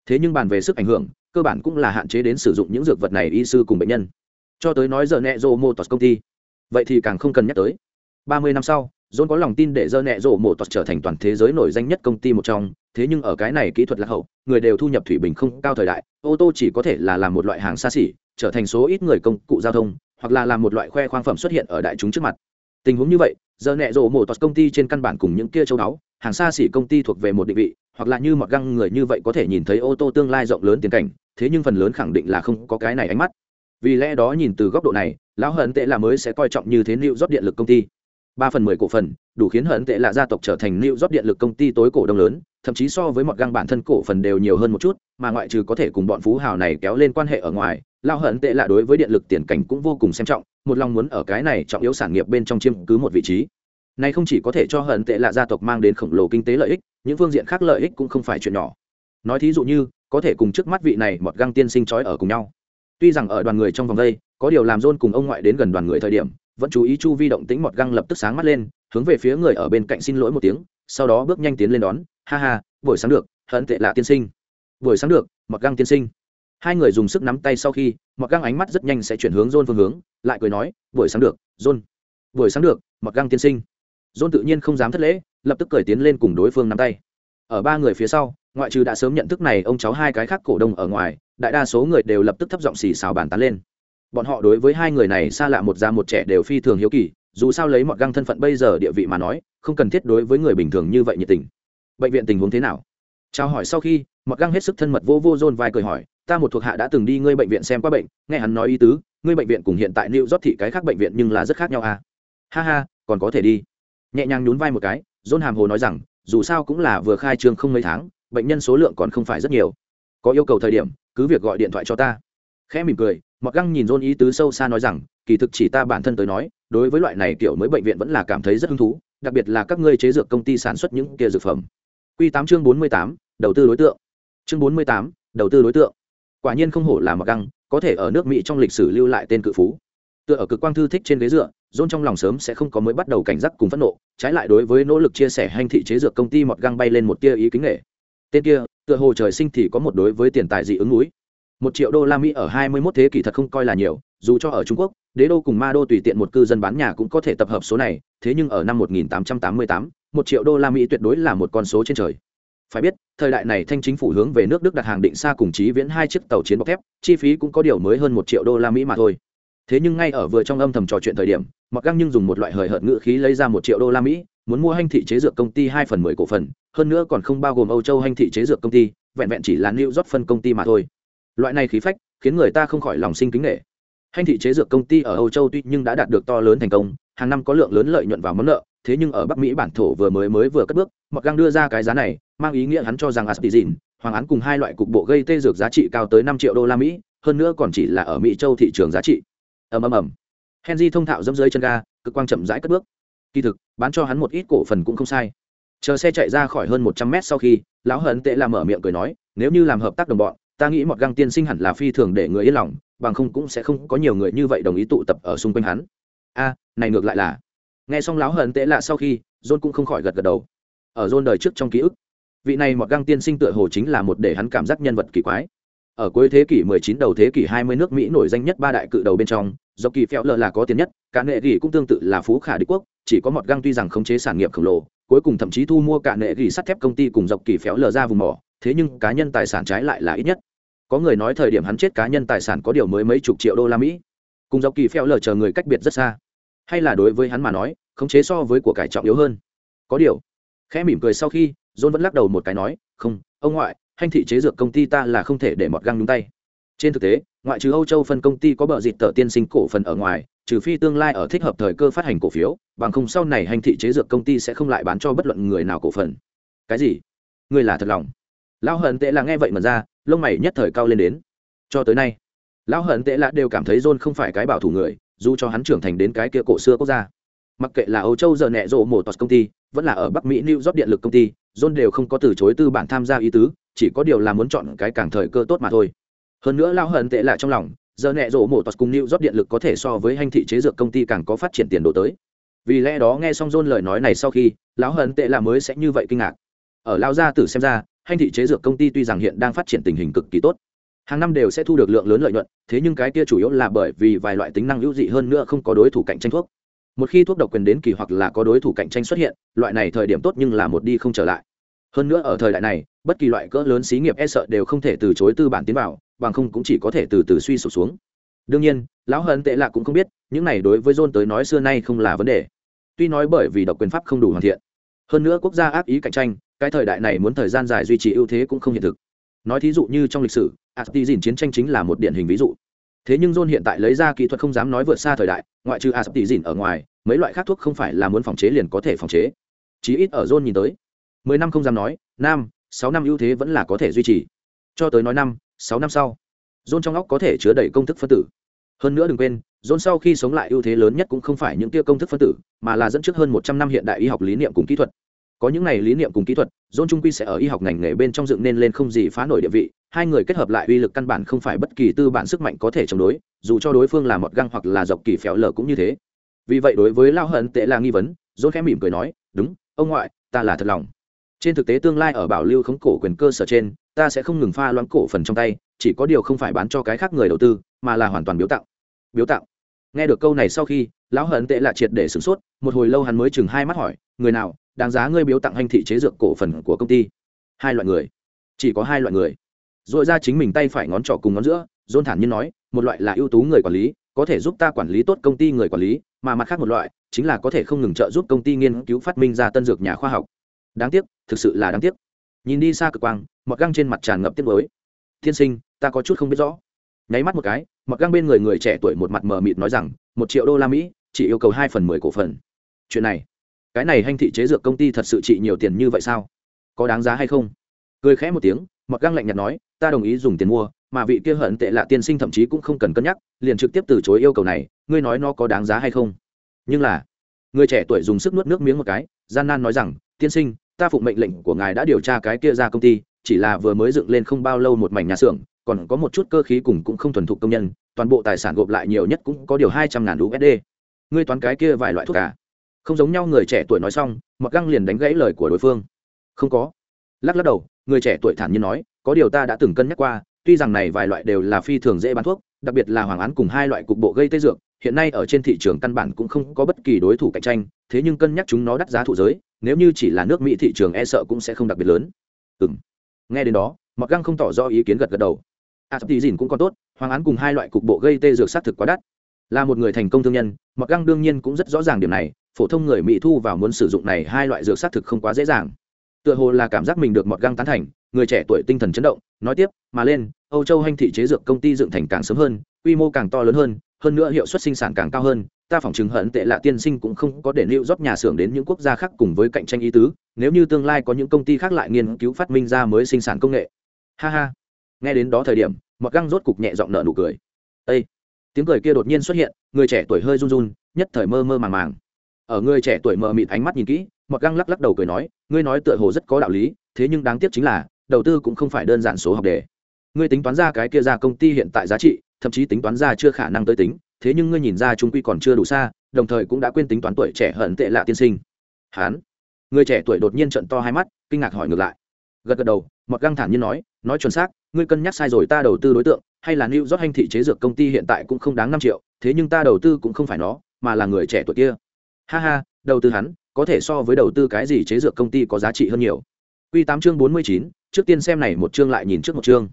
Thế nhưng bàn về sức ảnh hưởng, cơ bản cũng là hạn chế đến sử dụng những dược vật này y sư cùng bệnh nhân. Cho tới nói giờ nẹ dô mô tos công ty vậy thì càng không cần nhắc tới. Ba mươi năm sau, john có lòng tin để dơ nẹ rổ mổ toạt trở thành toàn thế giới nổi danh nhất công ty một trong. Thế nhưng ở cái này kỹ thuật lạc hậu, người đều thu nhập thủy bình không cao thời đại. Ô tô chỉ có thể là làm một loại hàng xa xỉ, trở thành số ít người công cụ giao thông, hoặc là làm một loại khoe khoang phẩm xuất hiện ở đại chúng trước mặt. Tình huống như vậy giờ nẹ rộ mổ toạt công ty trên căn bản cùng những kia châu đáo hàng xa xỉ công ty thuộc về một định vị, hoặc là như mọt găng người như vậy có thể nhìn thấy ô tô tương lai rộng lớn tiền cảnh. Thế nhưng phần lớn khẳng định là không có cái này ánh mắt vì lẽ đó nhìn từ góc độ này, lão hận tệ là mới sẽ coi trọng như thế lưu rót điện lực công ty. Ba phần mười cổ phần, đủ khiến hận tệ là gia tộc trở thành lưu rót điện lực công ty tối cổ đông lớn, thậm chí so với mọi găng bản thân cổ phần đều nhiều hơn một chút, mà ngoại trừ có thể cùng bọn phú hào này kéo lên quan hệ ở ngoài, lão hận tệ là đối với điện lực tiền cảnh cũng vô cùng xem trọng, một lòng muốn ở cái này trọng yếu sản nghiệp bên trong chiếm cứ một vị trí. Này không chỉ có thể cho hận tệ là gia tộc mang đến khổng lồ kinh tế lợi ích, những phương diện khác lợi ích cũng không phải chuyện nhỏ. Nói thí dụ như, có thể cùng trước mắt vị này một găng tiên sinh trói ở cùng nhau tuy rằng ở đoàn người trong vòng đây, có điều làm rôn cùng ông ngoại đến gần đoàn người thời điểm, vẫn chú ý chu vi động tính mọt găng lập tức sáng mắt lên, hướng về phía người ở bên cạnh xin lỗi một tiếng, sau đó bước nhanh tiến lên đón. Ha ha, buổi sáng được, hận tệ lạ tiên sinh. Buổi sáng được, mọt găng tiên sinh. Hai người dùng sức nắm tay sau khi, mọt găng ánh mắt rất nhanh sẽ chuyển hướng rôn phương hướng, lại cười nói, buổi sáng được rôn buổi sáng được, mọt găng tiên sinh. Rôn tự nhiên không dám thất lễ, lập tức cởi tiến lên cùng đối phương nắm tay. Ở ba người phía sau, ngoại trừ đã sớm nhận thức này, ông cháu hai cái khác cổ đông ở ngoài đại đa số người đều lập tức thấp giọng xì xào bàn tán lên. Bọn họ đối với hai người này xa lạ một già một trẻ đều phi thường hiếu kỳ, dù sao lấy mọi găng thân phận bây giờ địa vị mà nói, không cần thiết đối với người bình thường như vậy nhiệt tình. Bệnh viện tình huống thế nào? Chào hỏi sau khi mọi găng hết sức thân mật vô vô dôn vai cười hỏi, ta một thuộc hạ đã từng đi ngươi bệnh viện xem qua bệnh, nghe hắn nói ý tứ, ngươi bệnh viện cùng hiện tại new rót thị cái khác bệnh viện nhưng là rất khác nhau à? Ha ha, còn có thể đi. Nhẹ nhàng nhún vai một cái dôn hàm hồ nói rằng, dù sao cũng là vừa khai trương không mấy tháng, bệnh nhân số lượng còn không phải rất nhiều có yêu cầu thời điểm cứ việc gọi điện thoại cho ta. Khẽ mỉm cười mặc găng nhìn dôn ý tứ sâu xa nói rằng kỳ thực chỉ ta bản thân tới nói đối với loại này kiểu mới bệnh viện vẫn là cảm thấy rất hứng thú đặc biệt là các ngươi chế dược công ty sản xuất những kia dược phẩm. Q tám chương bốn mươi tám đầu tư đối tượng. Chương bốn mươi tám đầu tư đối tượng. Quả nhiên không hổ là mặc găng có thể ở nước mỹ trong lịch sử lưu lại tên cự phú. Tựa ở cực quang thư thích trên ghế dựa John trong lòng sớm sẽ không có mới bắt đầu cảnh giác cùng phẫn nộ, trái lại đối với nỗ lực chia sẻ hành thị chế dược công ty mọt găng bay lên một tia ý kính nghệ. Tên kia, tựa hồ trời sinh thì có một đối với tiền tài dị ứng núi. Một triệu đô la Mỹ ở 21 thế kỷ thật không coi là nhiều, dù cho ở Trung Quốc, đế đô cùng ma đô tùy tiện một cư dân bán nhà cũng có thể tập hợp số này, thế nhưng ở năm 1888, một triệu đô la Mỹ tuyệt đối là một con số trên trời. Phải biết, thời đại này thanh chính phủ hướng về nước Đức đặt hàng định xa cùng chí viễn hai chiếc tàu chiến bọc thép, chi phí cũng có điều mới hơn một triệu đô la Mỹ mà thôi thế nhưng ngay ở vừa trong âm thầm trò chuyện thời điểm mặc găng nhưng dùng một loại hời hợt ngữ khí lấy ra một triệu đô la mỹ muốn mua hành thị chế dược công ty hai phần mười cổ phần, hơn nữa còn không bao gồm âu châu hành thị chế dược công ty, vẹn vẹn chỉ là new rót phân công ty mà thôi. Loại này khí phách khiến người ta không khỏi lòng sinh kính nể. hành thị chế dược công ty ở âu châu tuy nhưng đã đạt được to lớn thành công, hàng năm có lượng lớn lợi nhuận vào món nợ, thế nhưng ở bắc mỹ bản thổ vừa mới mới vừa cất bước mặc găng đưa ra cái giá này, mang ý nghĩa hắn cho rằng aspizin hoàng án cùng hai loại cục bộ gây tê dược giá trị cao tới năm triệu đô la mỹ, hơn nữa còn chỉ là ở mỹ châu thị trường giá trị. Ầm ầm ầm. Henry thông thạo dẫm dưới chân ga, cực quang chậm rãi cất bước kỳ thực bán cho hắn một ít cổ phần cũng không sai. Chờ xe chạy ra khỏi hơn một trăm mét sau khi lão hận tệ làm mở miệng cười nói nếu như làm hợp tác đồng bọn ta nghĩ một găng tiên sinh hẳn là phi thường để người yên lòng bằng không cũng sẽ không có nhiều người như vậy đồng ý tụ tập ở xung quanh hắn. A này ngược lại là. Nghe xong lão hận tệ lạ sau khi john cũng không khỏi gật gật đầu. Ở john đời trước trong ký ức vị này một găng tiên sinh tựa hồ chính là một để hắn cảm giác nhân vật kỳ quái. Ở cuối thế kỷ 19 đầu thế kỷ 20 nước Mỹ nổi danh nhất ba đại cự đầu bên trong, do kỳ phèo lờ là có tiền nhất, cả nghệ gỉ cũng tương tự là phú khả địch quốc, chỉ có một găng tuy rằng khống chế sản nghiệp khổng lồ, cuối cùng thậm chí thu mua cả nệ gỉ sắt thép công ty cùng dọc kỳ phèo lờ ra vùng mỏ, thế nhưng cá nhân tài sản trái lại là ít nhất. Có người nói thời điểm hắn chết cá nhân tài sản có điều mới mấy chục triệu đô la Mỹ. Cùng dọc kỳ phèo lờ chờ người cách biệt rất xa. Hay là đối với hắn mà nói, khống chế so với của cải trọng yếu hơn. Có điều, khẽ mỉm cười sau khi, John vẫn lắc đầu một cái nói, "Không, ông ngoại, hành thị chế dược công ty ta là không thể để mọt găng nhúng tay trên thực tế ngoại trừ âu châu phân công ty có bờ dịt tờ tiên sinh cổ phần ở ngoài trừ phi tương lai ở thích hợp thời cơ phát hành cổ phiếu, bằng không sau này hành thị chế dược công ty sẽ không lại bán cho bất luận người nào cổ phần. Cái gì? Người là thật lòng? Lão hận tệ là nghe vậy mà ra, lông mày nhất thời cao lên đến. Cho tới nay, lão hận tệ là đều cảm thấy john không phải cái bảo thủ người, dù cho hắn trưởng thành đến cái kia cổ xưa quốc gia. Mặc kệ là âu châu giờ nẹ rộ một công ty, vẫn là ở bắc mỹ new york điện lực công ty, john đều không có từ chối tư bản tham gia ý tứ, chỉ có điều là muốn chọn cái càng thời cơ tốt mà thôi. Hơn nữa lao hận tệ lại trong lòng giờ nẹ rộ mổ tos cùng new rót điện lực có thể so với hành thị chế dược công ty càng có phát triển tiền đồ tới. Vì lẽ đó nghe xong john lời nói này sau khi, lão hận tệ là mới sẽ như vậy kinh ngạc. Ở lao gia tử xem ra, hành thị chế dược công ty tuy rằng hiện đang phát triển tình hình cực kỳ tốt, hàng năm đều sẽ thu được lượng lớn lợi nhuận, thế nhưng cái kia chủ yếu là bởi vì vài loại tính năng hữu dị hơn nữa không có đối thủ cạnh tranh thuốc. Một khi thuốc độc quyền đến kỳ hoặc là có đối thủ cạnh tranh xuất hiện, loại này thời điểm tốt nhưng là một đi không trở lại hơn nữa ở thời đại này, bất kỳ loại cỡ lớn xí nghiệp e sợ đều không thể từ chối tư bản tiến vào, bằng không cũng chỉ có thể từ từ suy sụp xuống. Đương nhiên, lão hận tệ lạ cũng không biết, những này đối với john tới nói xưa nay không là vấn đề. Tuy nói bởi vì độc quyền pháp không đủ hoàn thiện, hơn nữa quốc gia ác ý cạnh tranh, cái thời đại này muốn thời gian dài duy trì ưu thế cũng không hiện thực. Nói thí dụ như trong lịch sử Astizin chiến tranh chính là một điển hình ví dụ. Thế nhưng john hiện tại lấy ra kỹ thuật không dám nói vượt xa thời đại, ngoại trừ Astizin ở ngoài, mấy loại khác thuốc không phải là muốn phòng chế liền có thể phòng chế. Chí ít ở john nhìn tới mười năm không dám nói, năm, sáu năm ưu thế vẫn là có thể duy trì. Cho tới nói năm, sáu năm sau dôn trong óc có thể chứa đầy công thức phân tử. Hơn nữa đừng quên dôn sau khi sống lại ưu thế lớn nhất cũng không phải những kia công thức phân tử, mà là dẫn trước hơn một trăm năm hiện đại y học lý niệm cùng kỹ thuật. Có những này lý niệm cùng kỹ thuật dôn trung quy sẽ ở y học ngành nghề bên trong dựng nên lên không gì phá nổi địa vị, hai người kết hợp lại uy lực căn bản không phải bất kỳ tư bản sức mạnh có thể chống đối, dù cho đối phương là một găng hoặc là dọc kỳ phèo lở cũng như thế. Vì vậy đối với lao hận tệ là nghi vấn dôn khẽ mỉm cười nói, đúng, ông ngoại, ta là thật lòng trên thực tế tương lai ở bảo lưu khống cổ quyền cơ sở trên, ta sẽ không ngừng pha loãng cổ phần trong tay, chỉ có điều không phải bán cho cái khác người đầu tư, mà là hoàn toàn biếu tặng. Biếu tặng. Nghe được câu này sau khi, lão hận tệ là triệt để sửng sốt, một hồi lâu hắn mới chừng hai mắt hỏi, người nào, đáng giá ngươi biếu tặng hành thị chế dược cổ phần của công ty? Hai loại người. Chỉ có hai loại người. Dội ra chính mình tay phải ngón trỏ cùng ngón giữa, dôn thản nhiên nói, một loại là ưu tú người quản lý, có thể giúp ta quản lý tốt công ty người quản lý, mà mặt khác một loại, chính là có thể không ngừng trợ giúp công ty nghiên cứu phát minh ra tân dược nhà khoa học đáng tiếc, thực sự là đáng tiếc. Nhìn đi xa cực quang, mọt găng trên mặt tràn ngập tiếc mới tiên sinh, ta có chút không biết rõ. Nháy mắt một cái, mọt găng bên người người trẻ tuổi một mặt mờ mịt nói rằng, một triệu đô la mỹ, chỉ yêu cầu hai phần mười cổ phần. Chuyện này, cái này hanh thị chế dược công ty thật sự trị nhiều tiền như vậy sao? Có đáng giá hay không? Cười khẽ một tiếng, mọt găng lạnh nhạt nói, ta đồng ý dùng tiền mua, mà vị kia hận tệ lạ tiên sinh thậm chí cũng không cần cân nhắc, liền trực tiếp từ chối yêu cầu này, ngươi nói nó có đáng giá hay không? Nhưng là, người trẻ tuổi dùng sức nuốt nước miếng một cái, gian nan nói rằng, tiên sinh ta phụng mệnh lệnh của ngài đã điều tra cái kia ra công ty, chỉ là vừa mới dựng lên không bao lâu một mảnh nhà xưởng, còn có một chút cơ khí cùng cũng không thuần thục công nhân, toàn bộ tài sản gộp lại nhiều nhất cũng có điều hai trăm ngàn usd ngươi toán cái kia vài loại thuốc cả không giống nhau người trẻ tuổi nói xong, mặc găng liền đánh gãy lời của đối phương. Không có. Lắc lắc đầu, người trẻ tuổi thản nhiên nói, có điều ta đã từng cân nhắc qua, tuy rằng này vài loại đều là phi thường dễ bán thuốc, đặc biệt là hoàng án cùng hai loại cục bộ gây tê dược hiện nay ở trên thị trường căn bản cũng không có bất kỳ đối thủ cạnh tranh, thế nhưng cân nhắc chúng nó đắt giá thụ giới, nếu như chỉ là nước mỹ thị trường e sợ cũng sẽ không đặc biệt lớn. Ừ nghe đến đó mặc găng không tỏ rõ ý kiến gật gật đầu. A sắp tí dìn cũng còn tốt, hoàng án cùng hai loại cục bộ gây tê dược xác thực quá đắt. Là một người thành công thương nhân mặc găng đương nhiên cũng rất rõ ràng điểm này, phổ thông người mỹ thu vào muốn sử dụng này hai loại dược xác thực không quá dễ dàng. Tựa hồ là cảm giác mình được mọt găng tán thành, người trẻ tuổi tinh thần chấn động, nói tiếp, mà lên, âu châu hành thị chế dược công ty dựng thành càng sớm hơn, quy mô càng to lớn hơn hơn nữa hiệu suất sinh sản càng cao hơn, ta phỏng chứng hận tệ lạ tiên sinh cũng không có để lưu rót nhà xưởng đến những quốc gia khác cùng với cạnh tranh ý tứ, nếu như tương lai có những công ty khác lại nghiên cứu phát minh ra mới sinh sản công nghệ. Ha ha. Nghe đến đó thời điểm, mọt găng rốt cục nhẹ giọng nợ nụ cười. Ây tiếng cười kia đột nhiên xuất hiện, người trẻ tuổi hơi run run, nhất thời mơ mơ màng màng. Ở người trẻ tuổi mờ mịt ánh mắt nhìn kỹ, mọt găng lắc lắc đầu cười nói, ngươi nói tựa hồ rất có đạo lý, thế nhưng đáng tiếc chính là, đầu tư cũng không phải đơn giản số học đề. Ngươi tính toán ra cái kia ra công ty hiện tại giá trị thậm chí tính toán ra chưa khả năng tới tính, thế nhưng ngươi nhìn ra trung quy còn chưa đủ xa, đồng thời cũng đã quên tính toán tuổi trẻ hận tệ lạ tiên sinh. Hán. Người trẻ tuổi đột nhiên trận to hai mắt, kinh ngạc hỏi ngược lại. Gật gật đầu, mọt găng thản như nói nói chuẩn xác, ngươi cân nhắc sai rồi ta đầu tư đối tượng, hay là new rót hành thị chế dược công ty hiện tại cũng không đáng năm triệu, thế nhưng ta đầu tư cũng không phải nó, mà là người trẻ tuổi kia. Ha ha, đầu tư hắn, có thể so với đầu tư cái gì chế dược công ty có giá trị hơn nhiều. Quy tám chương bốn mươi chín, trước tiên xem này một chương lại nhìn trước một chương.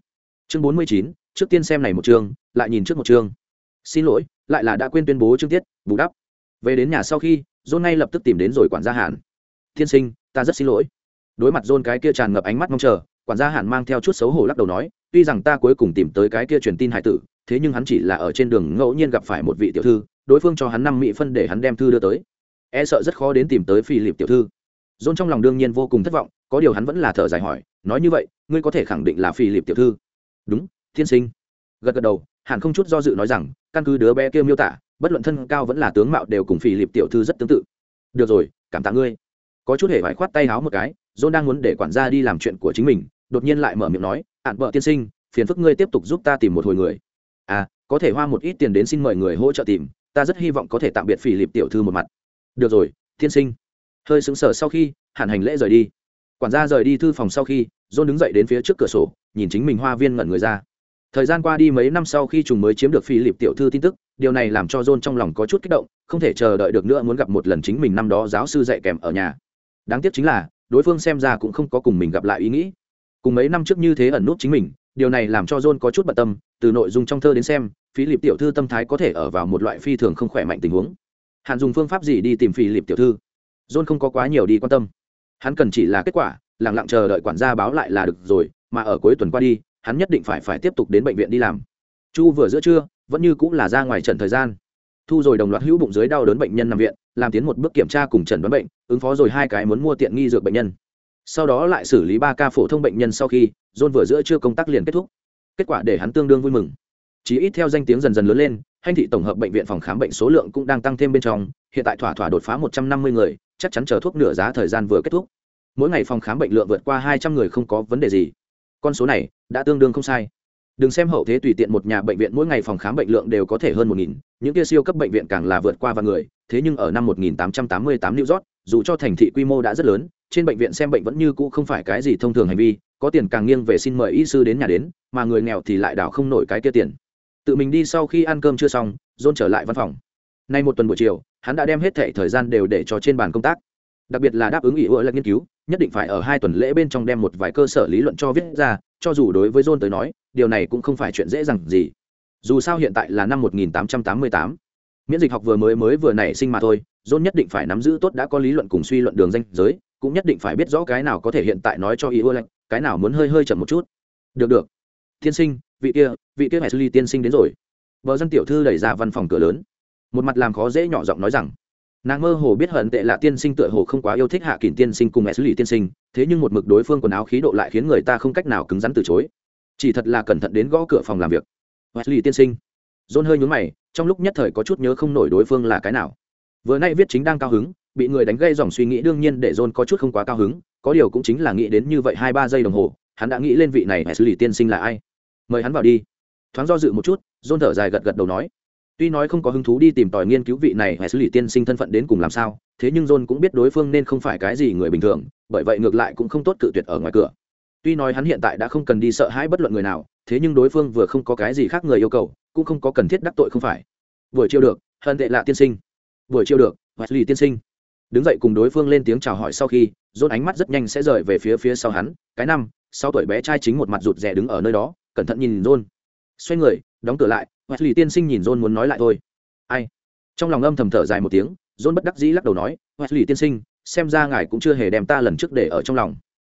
Chương bốn mươi chín trước tiên xem này một chương, lại nhìn trước một chương. Xin lỗi, lại là đã quên tuyên bố chương tiết, bù đắp. Về đến nhà sau khi, john ngay lập tức tìm đến rồi quản gia hàn. Tiên sinh, ta rất xin lỗi. Đối mặt john cái kia tràn ngập ánh mắt mong chờ, quản gia hàn mang theo chút xấu hổ lắc đầu nói, tuy rằng ta cuối cùng tìm tới cái kia truyền tin hải tử, thế nhưng hắn chỉ là ở trên đường ngẫu nhiên gặp phải một vị tiểu thư, đối phương cho hắn năm mỹ phân để hắn đem thư đưa tới. E sợ rất khó đến tìm tới phi lịp tiểu thư. John trong lòng đương nhiên vô cùng thất vọng, có điều hắn vẫn là thở dài hỏi, nói như vậy, ngươi có thể khẳng định là phi lịp tiểu thư? Đúng tiên sinh. Gật gật đầu hàn không chút do dự nói rằng, căn cứ đứa bé kia miêu tả, bất luận thân cao vẫn là tướng mạo đều cùng phỉ liệp tiểu thư rất tương tự. Được rồi, cảm tạ ngươi. Có chút hề phải khoát tay háo một cái, john đang muốn để quản gia đi làm chuyện của chính mình, đột nhiên lại mở miệng nói ạn vợ tiên sinh, phiền phức ngươi tiếp tục giúp ta tìm một hồi người. À có thể hoa một ít tiền đến xin mời người hỗ trợ tìm, ta rất hy vọng có thể tạm biệt phỉ liệp tiểu thư một mặt. Được rồi, tiên sinh. Hơi sững sờ sau khi hạn hành lễ rời đi. Quản gia rời đi thư phòng sau khi, john đứng dậy đến phía trước cửa sổ, nhìn chính mình hoa viên ngẩn người ra thời gian qua đi mấy năm sau khi trùng mới chiếm được phi lịp tiểu thư tin tức, điều này làm cho john trong lòng có chút kích động, không thể chờ đợi được nữa muốn gặp một lần chính mình năm đó giáo sư dạy kèm ở nhà. Đáng tiếc chính là, đối phương xem ra cũng không có cùng mình gặp lại ý nghĩ. Cùng mấy năm trước như thế ẩn nút chính mình, điều này làm cho john có chút bận tâm, từ nội dung trong thơ đến xem phi lịp tiểu thư tâm thái có thể ở vào một loại phi thường không khỏe mạnh tình huống. Hạn dùng phương pháp gì đi tìm phi lịp tiểu thư? John không có quá nhiều đi quan tâm. Hắn cần chỉ là kết quả lẳng lặng chờ đợi quản gia báo lại là được rồi, mà ở cuối tuần qua đi hắn nhất định phải phải tiếp tục đến bệnh viện đi làm. Chu vừa giữa trưa, vẫn như cũng là ra ngoài trận thời gian. Thu rồi đồng loạt hữu bụng dưới đau đớn bệnh nhân nằm viện, làm tiến một bước kiểm tra cùng trần đoán bệnh, ứng phó rồi hai cái muốn mua tiện nghi dược bệnh nhân. Sau đó lại xử lý ba ca phổ thông bệnh nhân sau khi, john vừa giữa chưa công tác liền kết thúc. Kết quả để hắn tương đương vui mừng. Chỉ ít theo danh tiếng dần dần lớn lên hành thị tổng hợp bệnh viện phòng khám bệnh số lượng cũng đang tăng thêm bên trong, hiện tại thỏa thỏa đột phá một trăm năm mươi người, chắc chắn chờ thuốc nửa giá thời gian vừa kết thúc. Mỗi ngày phòng khám bệnh lượng vượt qua hai trăm người không có vấn đề gì con số này đã tương đương không sai đừng xem hậu thế tùy tiện một nhà bệnh viện mỗi ngày phòng khám bệnh lượng đều có thể hơn một nghìn những kia siêu cấp bệnh viện càng là vượt qua vài người thế nhưng ở năm 1888 New York, dù cho thành thị quy mô đã rất lớn, trên bệnh viện xem bệnh vẫn như cũ không phải cái gì thông thường hành vi, có tiền càng nghiêng về xin mời y sư đến nhà đến, mà người nghèo thì lại đảo không nổi cái kia tiền. Tự mình đi sau khi ăn cơm chưa xong, John trở lại văn phòng. Nay một tuần buổi chiều, hắn đã đem hết thảy thời gian đều để cho trên bàn công tác. Đặc biệt là đáp ứng ủy hội là nghiên cứu, nhất định phải ở hai tuần lễ bên trong đem một vài cơ sở lý luận cho viết ra, cho dù đối với John tới nói, điều này cũng không phải chuyện dễ dàng gì. Dù sao hiện tại là năm 1888, miễn dịch học vừa mới mới vừa nảy sinh mà thôi john nhất định phải nắm giữ tốt đã có lý luận cùng suy luận đường danh giới cũng nhất định phải biết rõ cái nào có thể hiện tại nói cho ý ưa lạnh cái nào muốn hơi hơi chậm một chút. Được được. Tiên sinh vị kia vị kia Wesley tiên sinh đến rồi. Vợ dân tiểu thư đẩy ra văn phòng cửa lớn. Một mặt làm khó dễ nhỏ giọng nói rằng nàng mơ hồ biết hận tệ là tiên sinh tựa hồ không quá yêu thích hạ kỷ tiên sinh cùng mẹ xử lý tiên sinh, thế nhưng một mực đối phương quần áo khí độ lại khiến người ta không cách nào cứng rắn từ chối. Chỉ thật là cẩn thận đến gõ cửa phòng làm việc. Wesley tiên sinh. John hơi nhún mày, trong lúc nhất thời có chút nhớ không nổi đối phương là cái nào. Vừa nay viết chính đang cao hứng, bị người đánh gây dòng suy nghĩ đương nhiên để john có chút không quá cao hứng, có điều cũng chính là nghĩ đến như vậy hai ba giây đồng hồ, hắn đã nghĩ lên vị này mẹ xử lý tiên sinh là ai. Mời hắn vào đi. Thoáng do dự một chút, john thở dài gật gật đầu nói tuy nói không có hứng thú đi tìm tòi nghiên cứu vị này hay xử lý tiên sinh thân phận đến cùng làm sao, thế nhưng john cũng biết đối phương nên không phải cái gì người bình thường, bởi vậy ngược lại cũng không tốt cự tuyệt ở ngoài cửa. Tuy nói hắn hiện tại đã không cần đi sợ hãi bất luận người nào, thế nhưng đối phương vừa không có cái gì khác người yêu cầu, cũng không có cần thiết đắc tội không phải. Buổi chiều được hận tệ lạ tiên sinh. Buổi chiều được, Wesley tiên sinh. Đứng dậy cùng đối phương lên tiếng chào hỏi sau khi dôn ánh mắt rất nhanh sẽ rời về phía phía sau hắn, cái năm sau tuổi bé trai chính một mặt rụt rè đứng ở nơi đó, cẩn thận nhìn dôn xoay người, đóng cửa lại Wesley tiên sinh nhìn John muốn nói lại thôi. Ai? Trong lòng âm thầm thở dài một tiếng, John bất đắc dĩ lắc đầu nói Wesley tiên sinh, xem ra ngài cũng chưa hề đem ta lần trước để ở trong lòng.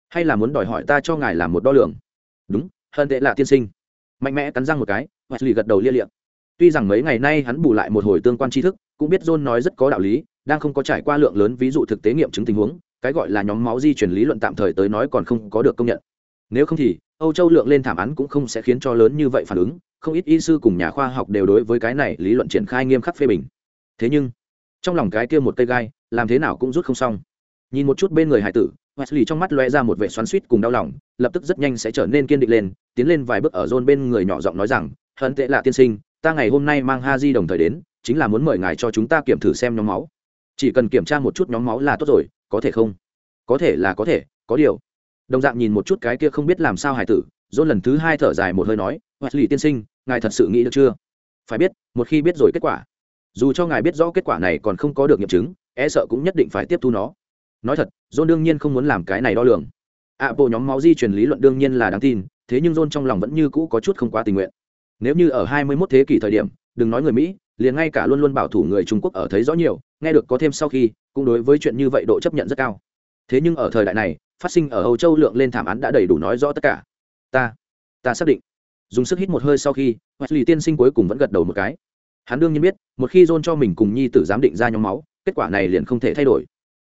Hay là muốn đòi hỏi ta cho ngài làm một đo lường? Đúng, hơn tệ là tiên sinh. Mạnh mẽ cắn răng một cái Wesley gật đầu lia liệm tuy rằng mấy ngày nay hắn bù lại một hồi tương quan tri thức, cũng biết john nói rất có đạo lý, đang không có trải qua lượng lớn ví dụ thực tế nghiệm chứng tình huống, cái gọi là nhóm máu di chuyển lý luận tạm thời tới nói còn không có được công nhận. Nếu không thì, âu châu lượng lên thảm án cũng không sẽ khiến cho lớn như vậy phản ứng không ít y sư cùng nhà khoa học đều đối với cái này lý luận triển khai nghiêm khắc phê bình thế nhưng trong lòng cái kia một cây gai làm thế nào cũng rút không xong nhìn một chút bên người hải tử Wesley trong mắt loe ra một vẻ xoắn suýt cùng đau lòng, lập tức rất nhanh sẽ trở nên kiên định lên, tiến lên vài bước ở rôn bên người nhỏ giọng nói rằng, "Hận tệ lạ tiên sinh, ta ngày hôm nay mang ha di đồng thời đến, chính là muốn mời ngài cho chúng ta kiểm thử xem nhóm máu. Chỉ cần kiểm tra một chút nhóm máu là tốt rồi, có thể không?" "Có thể là có thể, có điều." Đồng dạng nhìn một chút cái kia không biết làm sao hải tử, rôn lần thứ hai thở dài một hơi nói, "Wesley tiên sinh, ngài thật sự nghĩ được chưa? Phải biết, một khi biết rồi kết quả, dù cho ngài biết rõ kết quả này còn không có được nghiệm chứng, e sợ cũng nhất định phải tiếp thu nó." nói thật john đương nhiên không muốn làm cái này đo lường. Ạ bộ nhóm máu di truyền lý luận đương nhiên là đáng tin thế nhưng john trong lòng vẫn như cũ có chút không quá tình nguyện. Nếu như ở 21 thế kỷ thời điểm đừng nói người mỹ liền ngay cả luôn luôn bảo thủ người trung quốc ở thấy rõ nhiều nghe được có thêm sau khi cũng đối với chuyện như vậy độ chấp nhận rất cao. Thế nhưng ở thời đại này phát sinh ở âu châu lượng lên thảm án đã đầy đủ nói rõ tất cả. Ta ta xác định dùng sức hít một hơi sau khi, Wesley tiên sinh cuối cùng vẫn gật đầu một cái. Hắn đương nhiên biết, một khi john cho mình cùng nhi tử giám định ra nhóm máu, kết quả này liền không thể thay đổi.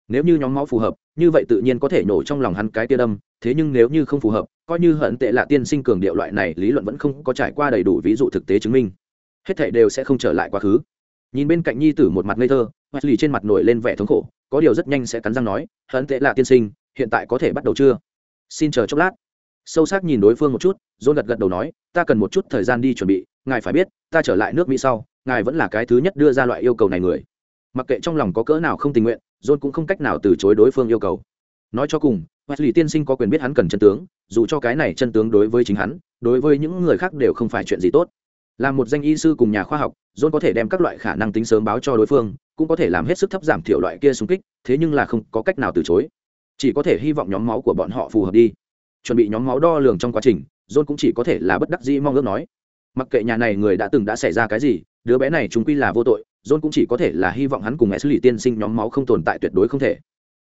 Nếu như nhóm máu phù hợp, như vậy tự nhiên có thể nổ trong lòng hắn cái tia đâm, thế nhưng nếu như không phù hợp, coi như hận tệ lạ tiên sinh cường điệu loại này, lý luận vẫn không có trải qua đầy đủ ví dụ thực tế chứng minh. Hết thể đều sẽ không trở lại quá khứ. Nhìn bên cạnh nhi tử một mặt ngây thơ hoặc lì trên mặt nổi lên vẻ thống khổ, có điều rất nhanh sẽ cắn răng nói, hận tệ lạ tiên sinh, hiện tại có thể bắt đầu chưa? Xin chờ chốc lát sâu sắc nhìn đối phương một chút dôn gật gật đầu nói, ta cần một chút thời gian đi chuẩn bị, ngài phải biết, ta trở lại nước mỹ sau, ngài vẫn là cái thứ nhất đưa ra loại yêu cầu này người. Mặc kệ trong lòng có cỡ nào không tình nguyện, john cũng không cách nào từ chối đối phương yêu cầu. Nói cho cùng, wesley tiên sinh có quyền biết hắn cần chân tướng, dù cho cái này chân tướng đối với chính hắn, đối với những người khác đều không phải chuyện gì tốt. Là một danh y sư cùng nhà khoa học, john có thể đem các loại khả năng tính sớm báo cho đối phương, cũng có thể làm hết sức thấp giảm thiểu loại kia xung kích, thế nhưng là không có cách nào từ chối. Chỉ có thể hy vọng nhóm máu của bọn họ phù hợp đi chuẩn bị nhóm máu đo lường trong quá trình, john cũng chỉ có thể là bất đắc dĩ mong ước nói. Mặc kệ nhà này người đã từng đã xảy ra cái gì, đứa bé này chúng quy là vô tội, john cũng chỉ có thể là hy vọng hắn cùng mẹ xử lý tiên sinh nhóm máu không tồn tại tuyệt đối không thể.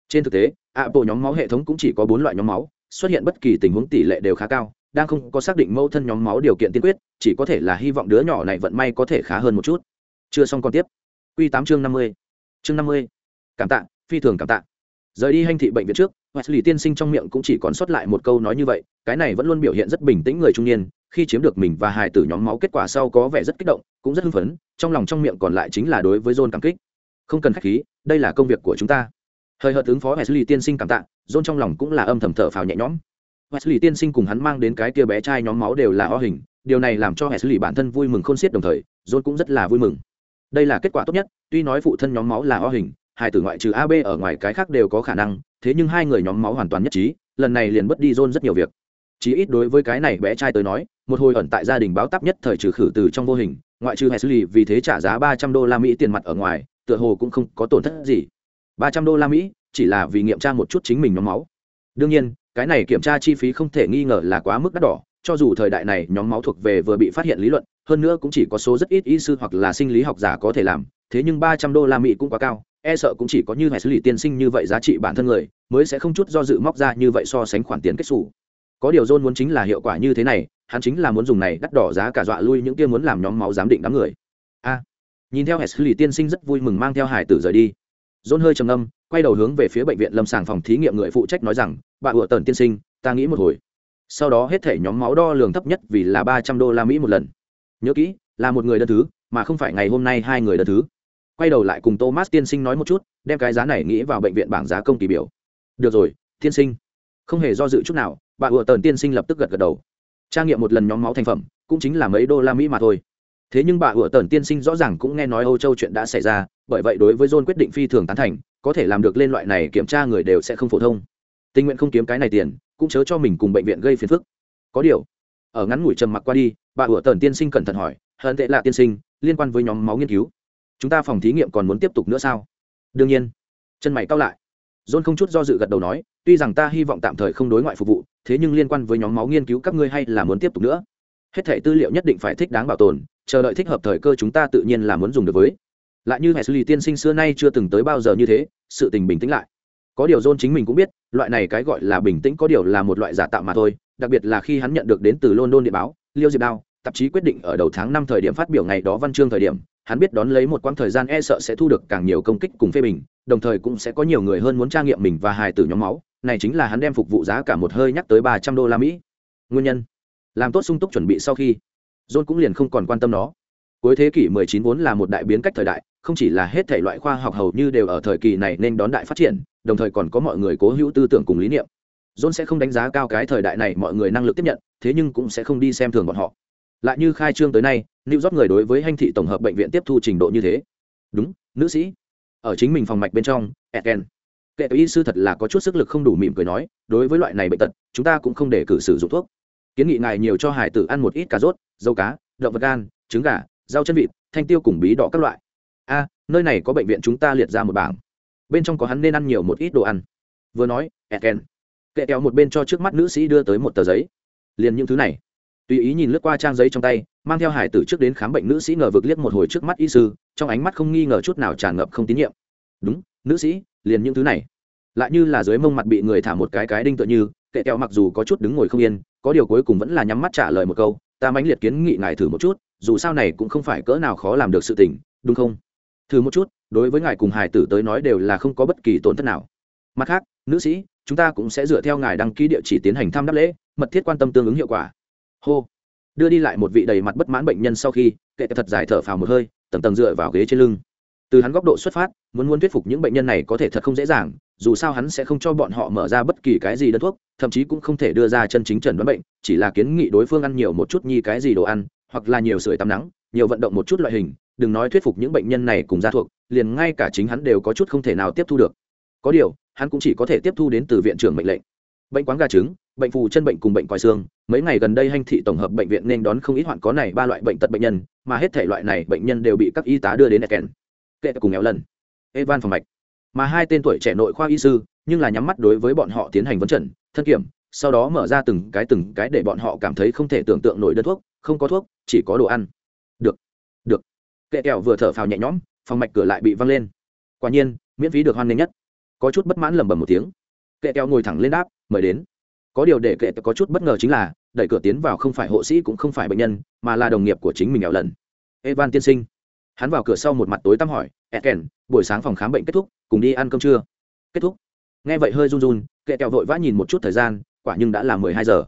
Trên thực tế ạ bộ nhóm máu hệ thống cũng chỉ có bốn loại nhóm máu, xuất hiện bất kỳ tình huống tỷ lệ đều khá cao, đang không có xác định mâu thân nhóm máu điều kiện tiên quyết, chỉ có thể là hy vọng đứa nhỏ này vận may có thể khá hơn một chút. Chưa xong còn tiếp. Q tám chương năm mươi. Chương năm mươi. Cảm tạ, phi thường cảm tạ. Rời đi hành thị bệnh viện trước Wesley tiên sinh trong miệng cũng chỉ còn sót lại một câu nói như vậy, cái này vẫn luôn biểu hiện rất bình tĩnh người trung niên, khi chiếm được mình và hài tử nhóm máu kết quả sau có vẻ rất kích động, cũng rất hưng phấn, trong lòng trong miệng còn lại chính là đối với John cảm kích. Không cần khách khí, đây là công việc của chúng ta. Hơi hợt ứng phó Wesley tiên sinh cảm tạ, John trong lòng cũng là âm thầm thở phào nhẹ nhõm. Wesley tiên sinh cùng hắn mang đến cái kia bé trai nhóm máu đều là o hình, điều này làm cho Wesley bản thân vui mừng khôn xiết đồng thời, John cũng rất là vui mừng. Đây là kết quả tốt nhất, tuy nói phụ thân nhóm máu là o hình, hai tử ngoại trừ AB ở ngoài cái khác đều có khả năng, thế nhưng hai người nhóm máu hoàn toàn nhất trí, lần này liền bất đi John rất nhiều việc. Chỉ ít đối với cái này bé trai tới nói, một hồi ẩn tại gia đình báo táp nhất thời trừ khử từ trong vô hình, ngoại trừ Wesley vì thế trả giá ba trăm đô la Mỹ tiền mặt ở ngoài, tựa hồ cũng không có tổn thất gì. ba trăm đô la Mỹ, chỉ là vì nghiệm tra một chút chính mình nhóm máu. Đương nhiên, cái này kiểm tra chi phí không thể nghi ngờ là quá mức đắt đỏ, cho dù thời đại này nhóm máu thuộc về vừa bị phát hiện lý luận, hơn nữa cũng chỉ có số rất ít y sư hoặc là sinh lý học giả có thể làm, thế nhưng ba trăm đô la Mỹ cũng quá cao, e sợ cũng chỉ có như hệ xử lý tiên sinh như vậy giá trị bản thân người, mới sẽ không chút do dự móc ra như vậy so sánh khoản tiền kết xù. Có điều john muốn chính là hiệu quả như thế này, hắn chính là muốn dùng này đắt đỏ giá cả dọa lui những kia muốn làm nhóm máu giám định đám người. A, nhìn theo hệ xử lý tiên sinh rất vui mừng mang theo hải tử rời đi. John hơi trầm âm quay đầu hướng về phía bệnh viện lâm sàng phòng thí nghiệm người phụ trách nói rằng, bà ủa tần tiên sinh, ta nghĩ một hồi. Sau đó hết thể nhóm máu đo lường thấp nhất vì là ba trăm đô la mỹ một lần. Nhớ kỹ, là một người đơn thứ, mà không phải ngày hôm nay hai người đơn thứ quay đầu lại cùng thomas tiên sinh nói một chút, đem cái giá này nghĩ vào bệnh viện bảng giá công kỳ biểu. Được rồi, tiên sinh. Không hề do dự chút nào, bà ủa tần tiên sinh lập tức gật gật đầu. Trang nghiệm một lần nhóm máu thành phẩm, cũng chính là mấy đô la mỹ mà thôi. Thế nhưng bà ủa tần tiên sinh rõ ràng cũng nghe nói âu châu chuyện đã xảy ra, bởi vậy đối với john quyết định phi thường tán thành, có thể làm được lên loại này kiểm tra người đều sẽ không phổ thông. Tình nguyện không kiếm cái này tiền, cũng chớ cho mình cùng bệnh viện gây phiền phức. Có điều, ở ngắn ngủi trầm mặc qua đi, bà ủa tần tiên sinh cẩn thận hỏi, hận tệ là tiên sinh, liên quan với nhóm máu nghiên cứu? Chúng ta phòng thí nghiệm còn muốn tiếp tục nữa sao? Đương nhiên. Chân mày cao lại. John không chút do dự gật đầu nói, tuy rằng ta hy vọng tạm thời không đối ngoại phục vụ, thế nhưng liên quan với nhóm máu nghiên cứu các ngươi hay là muốn tiếp tục nữa. Hết thể tư liệu nhất định phải thích đáng bảo tồn, chờ đợi thích hợp thời cơ chúng ta tự nhiên là muốn dùng được với. Lại như hệ xử lý tiên sinh xưa nay chưa từng tới bao giờ như thế, sự tình bình tĩnh lại. Có điều john chính mình cũng biết, loại này cái gọi là bình tĩnh có điều là một loại giả tạo mà thôi, đặc biệt là khi hắn nhận được đến từ london địa báo, liêu diệp đao, tạp chí quyết định ở đầu tháng năm thời điểm phát biểu ngày đó văn chương thời điểm hắn biết đón lấy một quãng thời gian e sợ sẽ thu được càng nhiều công kích cùng phê bình, đồng thời cũng sẽ có nhiều người hơn muốn tra nghiệm mình và hài tử nhóm máu. Này chính là hắn đem phục vụ giá cả một hơi nhắc tới ba trăm đô la mỹ. Nguyên nhân? Làm tốt sung túc chuẩn bị sau khi, john cũng liền không còn quan tâm nó. Cuối thế kỷ 19 vốn là một đại biến cách thời đại, không chỉ là hết thể loại khoa học hầu như đều ở thời kỳ này nên đón đại phát triển, đồng thời còn có mọi người cố hữu tư tưởng cùng lý niệm. John sẽ không đánh giá cao cái thời đại này mọi người năng lực tiếp nhận, thế nhưng cũng sẽ không đi xem thường bọn họ lại như khai trương tới nay, new york người đối với hành thị tổng hợp bệnh viện tiếp thu trình độ như thế. Đúng, nữ sĩ. Ở chính mình phòng mạch bên trong eden kệ y sư thật là có chút sức lực không đủ mỉm cười nói, đối với loại này bệnh tật, chúng ta cũng không để cử sử dụng thuốc. Kiến nghị ngài nhiều cho hải tử ăn một ít cà rốt, dâu cá, động vật gan, trứng gà, rau chân vịt, thanh tiêu cùng bí đỏ các loại. A, nơi này có bệnh viện chúng ta liệt ra một bảng. Bên trong có hắn nên ăn nhiều một ít đồ ăn. Vừa nói eden kệ kéo một bên cho trước mắt nữ sĩ đưa tới một tờ giấy. Liền những thứ này tùy ý nhìn lướt qua trang giấy trong tay, mang theo hải tử trước đến khám bệnh nữ sĩ ngờ vực liếc một hồi trước mắt y sư, trong ánh mắt không nghi ngờ chút nào tràn ngập không tín nhiệm. Đúng, nữ sĩ, liền những thứ này. Lại như là dưới mông mặt bị người thả một cái cái đinh tựa như, kệ kẹo mặc dù có chút đứng ngồi không yên, có điều cuối cùng vẫn là nhắm mắt trả lời một câu, ta mãnh liệt kiến nghị ngài thử một chút, dù sao này cũng không phải cỡ nào khó làm được sự tình, đúng không? Thử một chút, đối với ngài cùng hải tử tới nói đều là không có bất kỳ tổn thất nào. Mặt khác, nữ sĩ, chúng ta cũng sẽ dựa theo ngài đăng ký địa chỉ tiến hành thăm đáp lễ, mật thiết quan tâm tương ứng hiệu quả hô. Đưa đi lại một vị đầy mặt bất mãn bệnh nhân sau khi, kệ thật dài thở phào một hơi, tầng tầng dựa vào ghế trên lưng. Từ hắn góc độ xuất phát, muốn muốn thuyết phục những bệnh nhân này có thể thật không dễ dàng, dù sao hắn sẽ không cho bọn họ mở ra bất kỳ cái gì đơn thuốc, thậm chí cũng không thể đưa ra chân chính trần đoán bệnh, chỉ là kiến nghị đối phương ăn nhiều một chút nhi cái gì đồ ăn, hoặc là nhiều sưởi tắm nắng, nhiều vận động một chút loại hình, đừng nói thuyết phục những bệnh nhân này cùng ra thuộc, liền ngay cả chính hắn đều có chút không thể nào tiếp thu được. Có điều, hắn cũng chỉ có thể tiếp thu đến từ viện trưởng mệnh lệnh. Bệnh quán gà trứng bệnh phù chân bệnh cùng bệnh quai xương. Mấy ngày gần đây hanh thị tổng hợp bệnh viện nên đón không ít hoạn có này ba loại bệnh tật bệnh nhân, mà hết thể loại này bệnh nhân đều bị các y tá đưa đến kèn kệ cùng nghèo lần. Evan phòng mạch. Mà hai tên tuổi trẻ nội khoa y sư, nhưng là nhắm mắt đối với bọn họ tiến hành vấn trần thân kiểm, sau đó mở ra từng cái từng cái để bọn họ cảm thấy không thể tưởng tượng nổi đơn thuốc, không có thuốc, chỉ có đồ ăn. Được. Được. Kệ kẹo vừa thở phào nhẹ nhõm, phòng mạch cửa lại bị văng lên. Quả nhiên, miễn phí được hoan nghênh nhất. Có chút bất mãn lẩm bẩm một tiếng. Kệ kẹo ngồi thẳng lên đáp, mời đến có điều để kệ có chút bất ngờ chính là, đẩy cửa tiến vào không phải hộ sĩ cũng không phải bệnh nhân, mà là đồng nghiệp của chính mình nghèo lần evan tiên sinh. Hắn vào cửa sau một mặt tối tăm hỏi eken buổi sáng phòng khám bệnh kết thúc, cùng đi ăn cơm trưa kết thúc. Nghe vậy hơi run run, kệ kẹo vội vã nhìn một chút thời gian, quả nhưng đã là mười hai giờ.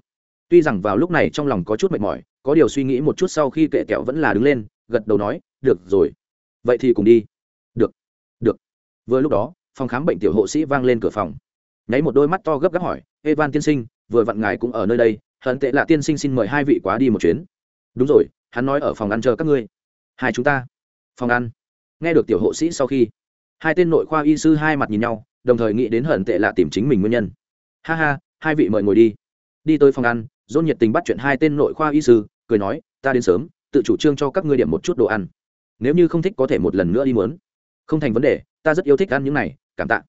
Tuy rằng vào lúc này trong lòng có chút mệt mỏi, có điều suy nghĩ một chút sau khi kệ kẹo vẫn là đứng lên, gật đầu nói, được rồi. Vậy thì cùng đi. Được được. Vừa lúc đó, phòng khám bệnh tiểu hộ sĩ vang lên cửa phòng. Nháy một đôi mắt to gấp gáp hỏi, evan tiên sinh vừa vặn ngài cũng ở nơi đây, hận tệ là tiên sinh xin mời hai vị quá đi một chuyến. Đúng rồi, hắn nói ở phòng ăn chờ các ngươi. Hai chúng ta. Phòng ăn. Nghe được tiểu hộ sĩ sau khi, hai tên nội khoa y sư hai mặt nhìn nhau, đồng thời nghĩ đến hận tệ là tìm chính mình nguyên nhân. Ha ha, hai vị mời ngồi đi. Đi tới phòng ăn dôn nhiệt tình bắt chuyện hai tên nội khoa y sư, cười nói, ta đến sớm, tự chủ trương cho các ngươi điểm một chút đồ ăn. Nếu như không thích có thể một lần nữa đi muốn. Không thành vấn đề, ta rất yêu thích ăn những này, cảm tạ.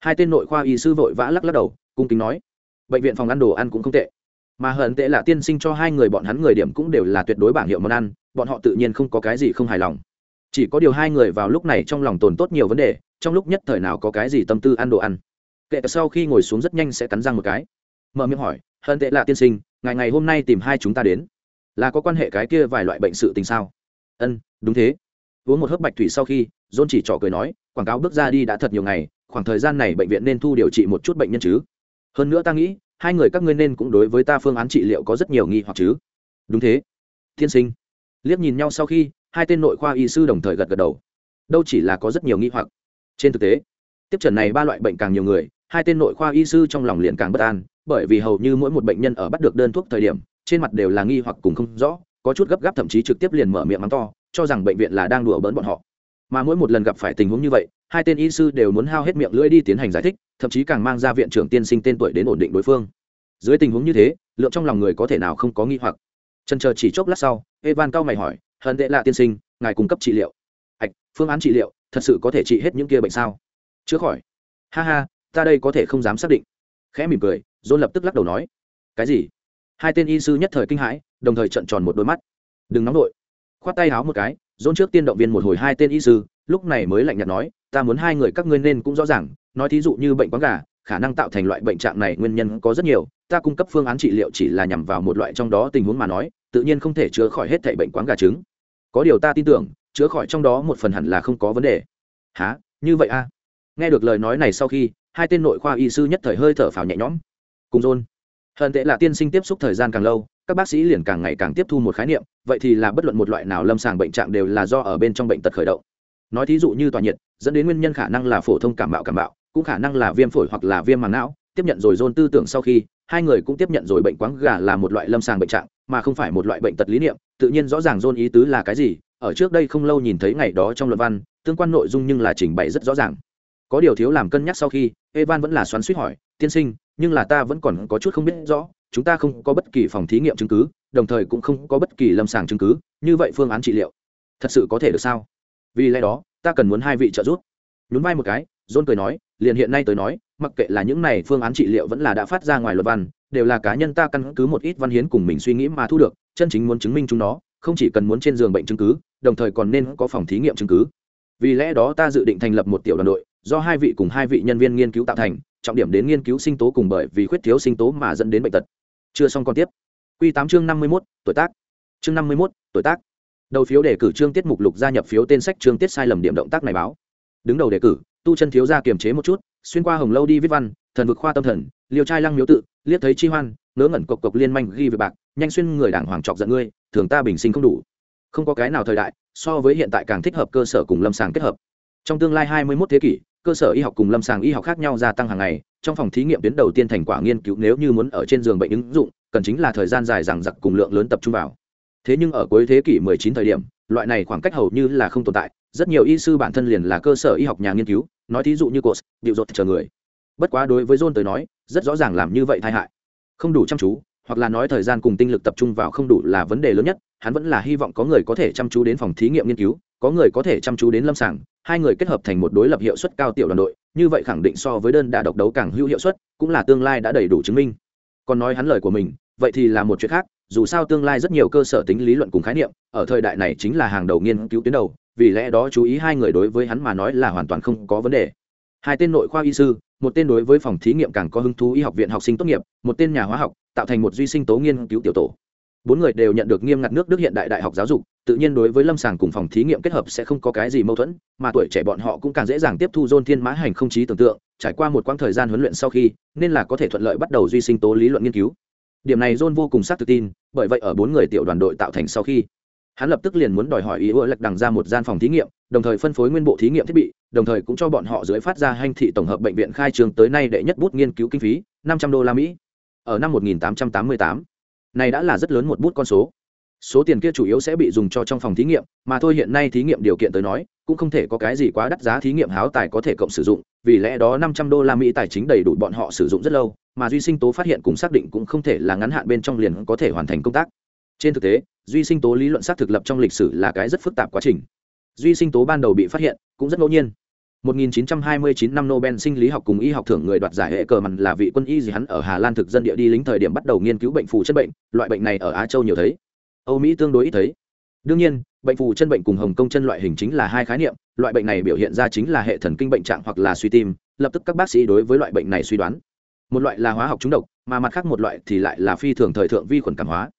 Hai tên nội khoa y sư vội vã lắc lắc đầu, cung kính nói bệnh viện phòng ăn đồ ăn cũng không tệ. Mà hận tệ là tiên sinh cho hai người bọn hắn người điểm cũng đều là tuyệt đối bảng hiệu món ăn, bọn họ tự nhiên không có cái gì không hài lòng. Chỉ có điều hai người vào lúc này trong lòng tồn tốt nhiều vấn đề, trong lúc nhất thời nào có cái gì tâm tư ăn đồ ăn. Kệ sau khi ngồi xuống rất nhanh sẽ cắn răng một cái. Mở miệng hỏi, hận tệ là tiên sinh, ngày ngày hôm nay tìm hai chúng ta đến. Là có quan hệ cái kia vài loại bệnh sự tình sao? Ân, đúng thế. Uống một hớp bạch thủy sau khi, john chỉ trỏ cười nói, quảng cáo bước ra đi đã thật nhiều ngày, khoảng thời gian này bệnh viện nên thu điều trị một chút bệnh nhân chứ hơn nữa ta nghĩ, hai người các ngươi nên cũng đối với ta phương án trị liệu có rất nhiều nghi hoặc chứ. Đúng thế, tiên sinh. Liếc nhìn nhau sau khi, hai tên nội khoa y sư đồng thời gật gật đầu. Đâu chỉ là có rất nhiều nghi hoặc. Trên thực tế, tiếp trần này ba loại bệnh càng nhiều người, hai tên nội khoa y sư trong lòng liền càng bất an, bởi vì hầu như mỗi một bệnh nhân ở bắt được đơn thuốc thời điểm, trên mặt đều là nghi hoặc cùng không rõ, có chút gấp gáp thậm chí trực tiếp liền mở miệng mắng to, cho rằng bệnh viện là đang đùa bỡn bọn họ mà mỗi một lần gặp phải tình huống như vậy, hai tên y sư đều muốn hao hết miệng lưỡi đi tiến hành giải thích, thậm chí càng mang ra viện trưởng tiên sinh tên tuổi đến ổn định đối phương. Dưới tình huống như thế, lượng trong lòng người có thể nào không có nghi hoặc? Trần chờ chỉ chốc lát sau, evan cao mày hỏi, hận tệ lạ tiên sinh, ngài cung cấp trị liệu. Ạch phương án trị liệu, thật sự có thể trị hết những kia bệnh sao? Chữa khỏi. Ha ha, ta đây có thể không dám xác định. Khẽ mỉm cười dôn lập tức lắc đầu nói, cái gì? Hai tên y sư nhất thời kinh hãi, đồng thời trận tròn một đôi mắt. Đừng nóng nổi. khoát tay háo một cái dôn trước tiên động viên một hồi hai tên y sư, lúc này mới lạnh nhạt nói, ta muốn hai người các ngươi nên cũng rõ ràng, nói thí dụ như bệnh quáng gà, khả năng tạo thành loại bệnh trạng này nguyên nhân có rất nhiều, ta cung cấp phương án trị liệu chỉ là nhằm vào một loại trong đó tình huống mà nói, tự nhiên không thể chữa khỏi hết thảy bệnh quáng gà trứng. Có điều ta tin tưởng, chữa khỏi trong đó một phần hẳn là không có vấn đề. Há như vậy a à? nghe được lời nói này sau khi, hai tên nội khoa y sư nhất thời hơi thở phào nhẹ nhõm. Cùng rôn hận tệ là tiên sinh tiếp xúc thời gian càng lâu, các bác sĩ liền càng ngày càng tiếp thu một khái niệm, vậy thì là bất luận một loại nào lâm sàng bệnh trạng đều là do ở bên trong bệnh tật khởi động. Nói thí dụ như tòa nhiệt, dẫn đến nguyên nhân khả năng là phổ thông cảm bạo cảm bạo cũng khả năng là viêm phổi hoặc là viêm màng não, tiếp nhận rồi dôn tư tưởng sau khi, hai người cũng tiếp nhận rồi bệnh quáng gà là một loại lâm sàng bệnh trạng, mà không phải một loại bệnh tật lý niệm, tự nhiên rõ ràng dôn ý tứ là cái gì, ở trước đây không lâu nhìn thấy ngày đó trong luận văn, tương quan nội dung nhưng là trình bày rất rõ ràng. Có điều thiếu làm cân nhắc sau khi, evan vẫn là xoắn suýt hỏi tiên sinh, nhưng là ta vẫn còn có chút không biết rõ, chúng ta không có bất kỳ phòng thí nghiệm chứng cứ, đồng thời cũng không có bất kỳ lâm sàng chứng cứ, như vậy phương án trị liệu, thật sự có thể được sao? Vì lẽ đó, ta cần muốn hai vị trợ giúp. Nhún vai một cái, john cười nói, liền hiện nay tới nói, mặc kệ là những này phương án trị liệu vẫn là đã phát ra ngoài luật văn, đều là cá nhân ta căn cứ một ít văn hiến cùng mình suy nghĩ mà thu được, chân chính muốn chứng minh chúng nó, không chỉ cần muốn trên giường bệnh chứng cứ, đồng thời còn nên có phòng thí nghiệm chứng cứ. Vì lẽ đó ta dự định thành lập một tiểu đoàn đội, do hai vị cùng hai vị nhân viên nghiên cứu tạo thành trọng điểm đến nghiên cứu sinh tố cùng bởi vì khuyết thiếu sinh tố mà dẫn đến bệnh tật. Chưa xong còn tiếp. Q tám chương năm mươi mốt, tuổi tác. Chương năm mươi mốt, tuổi tác. Đầu phiếu đề cử chương tiết mục lục gia nhập phiếu tên sách chương tiết sai lầm điểm động tác này báo. Đứng đầu đề cử, tu chân thiếu gia kiềm chế một chút, xuyên qua hồng lâu đi viết văn, thần vực khoa tâm thần liều trai lăng miếu tự liếc thấy chi hoan, ngớ ngẩn cộc cộc liên manh ghi về bạc, nhanh xuyên người đảng hoàng trọc giận ngươi, thường ta bình sinh không đủ. Không có cái nào thời đại, so với hiện tại càng thích hợp cơ sở cùng lâm sàng kết hợp. Trong tương lai 21 thế kỷ cơ sở y học cùng lâm sàng y học khác nhau gia tăng hàng ngày, trong phòng thí nghiệm tuyến đầu tiên thành quả nghiên cứu nếu như muốn ở trên giường bệnh ứng dụng, cần chính là thời gian dài rằng giặc cùng lượng lớn tập trung vào. Thế nhưng ở cuối thế kỷ 19 thời điểm, loại này khoảng cách hầu như là không tồn tại, rất nhiều y sư bản thân liền là cơ sở y học nhà nghiên cứu, nói thí dụ như cột điệu dột chờ người. Bất quá đối với john tới nói, rất rõ ràng làm như vậy tai hại. Không đủ chăm chú, hoặc là nói thời gian cùng tinh lực tập trung vào không đủ là vấn đề lớn nhất, hắn vẫn là hy vọng có người có thể chăm chú đến phòng thí nghiệm nghiên cứu, có người có thể chăm chú đến lâm sàng hai người kết hợp thành một đối lập hiệu suất cao tiểu đoàn đội, như vậy khẳng định so với đơn đà độc đấu càng hữu hiệu suất, cũng là tương lai đã đầy đủ chứng minh. Còn nói hắn lời của mình, vậy thì là một chuyện khác, dù sao tương lai rất nhiều cơ sở tính lý luận cùng khái niệm, ở thời đại này chính là hàng đầu nghiên cứu tuyến đầu, vì lẽ đó chú ý hai người đối với hắn mà nói là hoàn toàn không có vấn đề. Hai tên nội khoa y sư, một tên đối với phòng thí nghiệm càng có hứng thú y học viện học sinh tốt nghiệp, một tên nhà hóa học, tạo thành một duy sinh tố nghiên cứu tiểu tổ. Bốn người đều nhận được nghiêm ngặt nước đức hiện đại đại học giáo dục tự nhiên đối với lâm sàng cùng phòng thí nghiệm kết hợp sẽ không có cái gì mâu thuẫn mà tuổi trẻ bọn họ cũng càng dễ dàng tiếp thu dôn thiên mã hành không trí tưởng tượng trải qua một quãng thời gian huấn luyện sau khi nên là có thể thuận lợi bắt đầu duy sinh tố lý luận nghiên cứu. Điểm này john vô cùng xác tự tin bởi vậy ở bốn người tiểu đoàn đội tạo thành sau khi hắn lập tức liền muốn đòi hỏi ý ưa lệch đằng ra một gian phòng thí nghiệm đồng thời phân phối nguyên bộ thí nghiệm thiết bị đồng thời cũng cho bọn họ dưới phát ra hành thị tổng hợp bệnh viện khai trường tới nay đệ nhất bút nghiên cứu kinh phí năm trăm đô la mỹ. Ở năm 1888, này đã là rất lớn một bút con số số tiền kia chủ yếu sẽ bị dùng cho trong phòng thí nghiệm mà thôi hiện nay thí nghiệm điều kiện tới nói cũng không thể có cái gì quá đắt giá thí nghiệm háo tài có thể cộng sử dụng vì lẽ đó năm trăm đô la mỹ tài chính đầy đủ bọn họ sử dụng rất lâu mà duy sinh tố phát hiện cùng xác định cũng không thể là ngắn hạn bên trong liền có thể hoàn thành công tác. Trên thực tế duy sinh tố lý luận xác thực lập trong lịch sử là cái rất phức tạp quá trình. Duy sinh tố ban đầu bị phát hiện cũng rất ngẫu nhiên. 1929 năm Nobel sinh lý học cùng y học thưởng người đoạt giải hệ cờ mặn là vị quân y gì hắn ở Hà Lan thực dân địa đi lính thời điểm bắt đầu nghiên cứu bệnh phù chân bệnh, loại bệnh này ở Á Châu nhiều thấy. Âu Mỹ tương đối ít thấy. Đương nhiên, bệnh phù chân bệnh cùng hồng Kông chân loại hình chính là hai khái niệm, loại bệnh này biểu hiện ra chính là hệ thần kinh bệnh trạng hoặc là suy tim, lập tức các bác sĩ đối với loại bệnh này suy đoán. Một loại là hóa học trúng độc, mà mặt khác một loại thì lại là phi thường thời thượng vi khuẩn cảm hóa.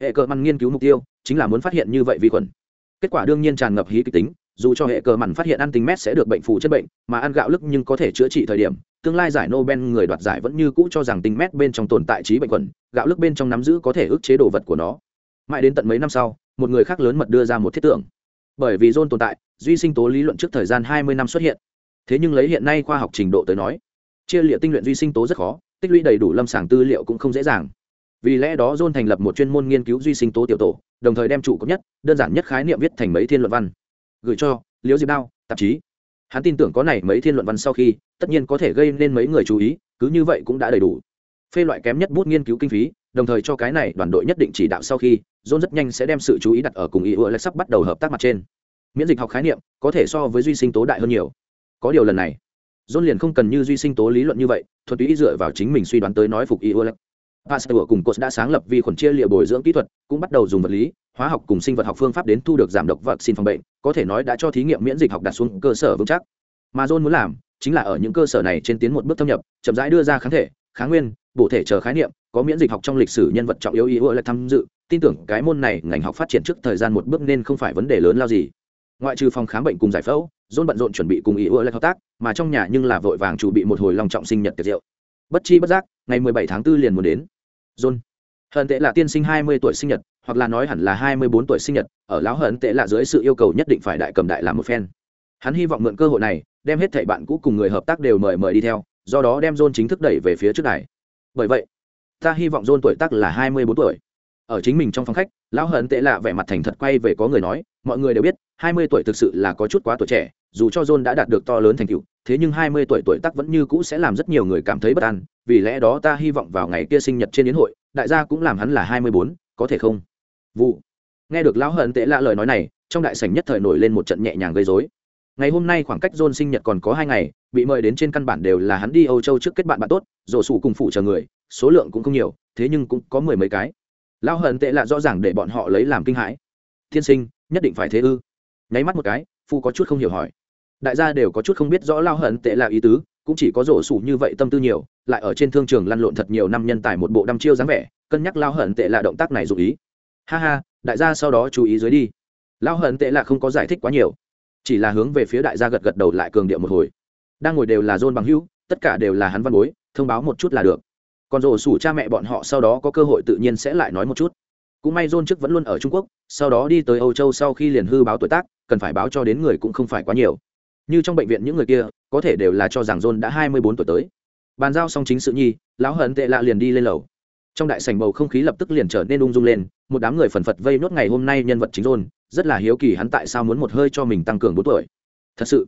Hệ cờ mặn nghiên cứu mục tiêu chính là muốn phát hiện như vậy vi khuẩn. Kết quả đương nhiên tràn ngập hí kịch tính, dù cho hệ cờ mặn phát hiện ăn tính mét sẽ được bệnh phù chất bệnh mà ăn gạo lức nhưng có thể chữa trị thời điểm tương lai giải nobel người đoạt giải vẫn như cũ cho rằng tính mét bên trong tồn tại trí bệnh khuẩn gạo lức bên trong nắm giữ có thể ức chế đồ vật của nó mãi đến tận mấy năm sau, một người khác lớn mật đưa ra một thiết tưởng. Bởi vì dôn tồn tại, duy sinh tố lý luận trước thời gian hai mươi năm xuất hiện. Thế nhưng lấy hiện nay khoa học trình độ tới nói, chia liệu tinh luyện duy sinh tố rất khó, tích lũy đầy đủ lâm sàng tư liệu cũng không dễ dàng. Vì lẽ đó john thành lập một chuyên môn nghiên cứu duy sinh tố tiểu tổ, đồng thời đem trụ cấp nhất, đơn giản nhất khái niệm viết thành mấy thiên luận văn. Gửi cho liễu diệp đao, tạp chí. Hắn tin tưởng có này mấy thiên luận văn sau khi, tất nhiên có thể gây nên mấy người chú ý, cứ như vậy cũng đã đầy đủ. Phê loại kém nhất bút nghiên cứu kinh phí đồng thời cho cái này đoàn đội nhất định chỉ đạo sau khi john rất nhanh sẽ đem sự chú ý đặt ở cùng ý ưa sắp bắt đầu hợp tác mặt trên. Miễn dịch học khái niệm có thể so với duy sinh tố đại hơn nhiều. Có điều lần này john liền không cần như duy sinh tố lý luận như vậy thuần túy dựa vào chính mình suy đoán tới nói phục ý ưa Pasteur cùng Cos đã sáng lập vi khuẩn chia liệu bồi dưỡng kỹ thuật, cũng bắt đầu dùng vật lý, hóa học cùng sinh vật học phương pháp đến thu được giảm độc vật xin phòng bệnh, có thể nói đã cho thí nghiệm miễn dịch học đặt xuống cơ sở vững chắc. Mà John muốn làm, chính là ở những cơ sở này trên tiến một bước thâm nhập, chậm rãi đưa ra kháng thể, kháng nguyên, bổ thể chờ khái niệm, có miễn dịch học trong lịch sử nhân vật trọng yếu ý lại tham dự, tin tưởng cái môn này ngành học phát triển trước thời gian một bước nên không phải vấn đề lớn lao gì. Ngoại trừ phòng khám bệnh cùng giải phẫu, John bận rộn chuẩn bị cùng ý lại hợp tác, mà trong nhà nhưng là vội vàng chuẩn bị một hồi long trọng sinh nhật tiệc rượu. Bất chi bất giác, ngày 17 tháng 4 liền muốn đến john hận tệ là tiên sinh hai mươi tuổi sinh nhật hoặc là nói hẳn là hai mươi bốn tuổi sinh nhật ở lão hận tệ là dưới sự yêu cầu nhất định phải đại cầm đại làm một phen hắn hy vọng mượn cơ hội này đem hết thảy bạn cũ cùng người hợp tác đều mời mời đi theo do đó đem john chính thức đẩy về phía trước này bởi vậy ta hy vọng john tuổi tác là hai mươi bốn tuổi. Ở chính mình trong phòng khách, lão hận tệ lạ vẻ mặt thành thật quay về có người nói, mọi người đều biết, hai mươi tuổi thực sự là có chút quá tuổi trẻ, dù cho john đã đạt được to lớn thành tựu, thế nhưng hai mươi tuổi tuổi tác vẫn như cũ sẽ làm rất nhiều người cảm thấy bất an, vì lẽ đó ta hy vọng vào ngày kia sinh nhật trên yến hội, đại gia cũng làm hắn là hai mươi bốn, có thể không? Vụ. Nghe được lão hận tệ lạ lời nói này, trong đại sảnh nhất thời nổi lên một trận nhẹ nhàng gây dối ngày hôm nay khoảng cách john sinh nhật còn có hai ngày, bị mời đến trên căn bản đều là hắn đi âu châu trước kết bạn bạn tốt, rổ sủ cùng phụ chờ người, số lượng cũng không nhiều, thế nhưng cũng có mười mấy cái. Lão hận tệ là rõ ràng để bọn họ lấy làm kinh hãi. Thiên sinh, nhất định phải thế ư? Nháy mắt một cái, phu có chút không hiểu hỏi. Đại gia đều có chút không biết rõ lao hận tệ là ý tứ, cũng chỉ có rổ sủ như vậy tâm tư nhiều, lại ở trên thương trường lăn lộn thật nhiều năm nhân tài một bộ đăm chiêu dáng vẻ, cân nhắc lao hận tệ là động tác này dụng ý. Ha ha, đại gia sau đó chú ý dưới đi. Lao hận tệ là không có giải thích quá nhiều chỉ là hướng về phía đại gia gật gật đầu lại cường điệu một hồi. Đang ngồi đều là john bằng hữu, tất cả đều là hắn văn bối, thông báo một chút là được. Còn rổ sủ cha mẹ bọn họ sau đó có cơ hội tự nhiên sẽ lại nói một chút. Cũng may john trước vẫn luôn ở trung quốc, sau đó đi tới âu châu sau khi liền hư báo tuổi tác, cần phải báo cho đến người cũng không phải quá nhiều. Như trong bệnh viện những người kia, có thể đều là cho rằng john đã hai mươi bốn tuổi tới. Bàn giao xong chính sự nhi, lão hận tệ lạ liền đi lên lầu. Trong đại sảnh bầu không khí lập tức liền trở nên ung dung lên, một đám người phần phật vây nốt ngày hôm nay nhân vật chính john rất là hiếu kỳ hắn tại sao muốn một hơi cho mình tăng cường bốn tuổi. Thật sự,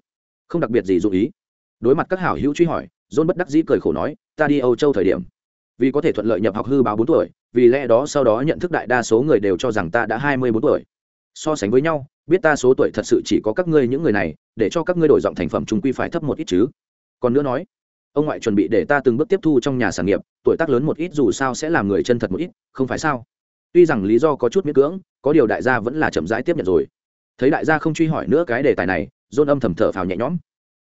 không đặc biệt gì dụ ý. Đối mặt các hảo hữu truy hỏi, john bất đắc dĩ cười khổ nói, ta đi âu châu thời điểm, vì có thể thuận lợi nhập học hư báo bốn tuổi, vì lẽ đó sau đó nhận thức đại đa số người đều cho rằng ta đã hai mươi bốn tuổi. So sánh với nhau, biết ta số tuổi thật sự chỉ có các ngươi những người này, để cho các ngươi đổi giọng thành phẩm trung quy phải thấp một ít chứ. Còn nữa nói, ông ngoại chuẩn bị để ta từng bước tiếp thu trong nhà sản nghiệp, tuổi tác lớn một ít dù sao sẽ làm người chân thật một ít, không phải sao? Tuy rằng lý do có chút miễn cưỡng, có điều đại gia vẫn là chậm rãi tiếp nhận rồi. Thấy đại gia không truy hỏi nữa cái đề tài này dôn âm thầm thở phào nhẹ nhõm.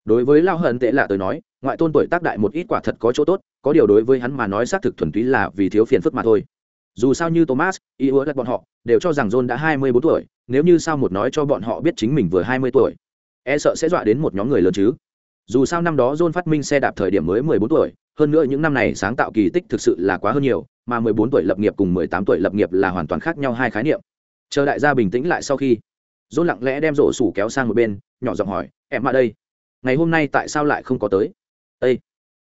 Đối với lao hận tệ lạ tới nói, ngoại tôn tuổi tác đại một ít quả thật có chỗ tốt, có điều đối với hắn mà nói xác thực thuần túy là vì thiếu phiền phức mà thôi. Dù sao như thomas, y ứa lật bọn họ, đều cho rằng john đã hai mươi bốn tuổi, nếu như sao một nói cho bọn họ biết chính mình vừa hai mươi tuổi e sợ sẽ dọa đến một nhóm người lớn chứ. Dù sao năm đó john phát minh xe đạp thời điểm mới mười bốn tuổi, hơn nữa những năm này sáng tạo kỳ tích thực sự là quá hơn nhiều mà mười bốn tuổi lập nghiệp cùng mười tám tuổi lập nghiệp là hoàn toàn khác nhau hai khái niệm. Chờ đại gia bình tĩnh lại sau khi john lặng lẽ đem rổ sủ kéo sang một bên, nhỏ giọng hỏi, em mà đây, ngày hôm nay tại sao lại không có tới? Ê!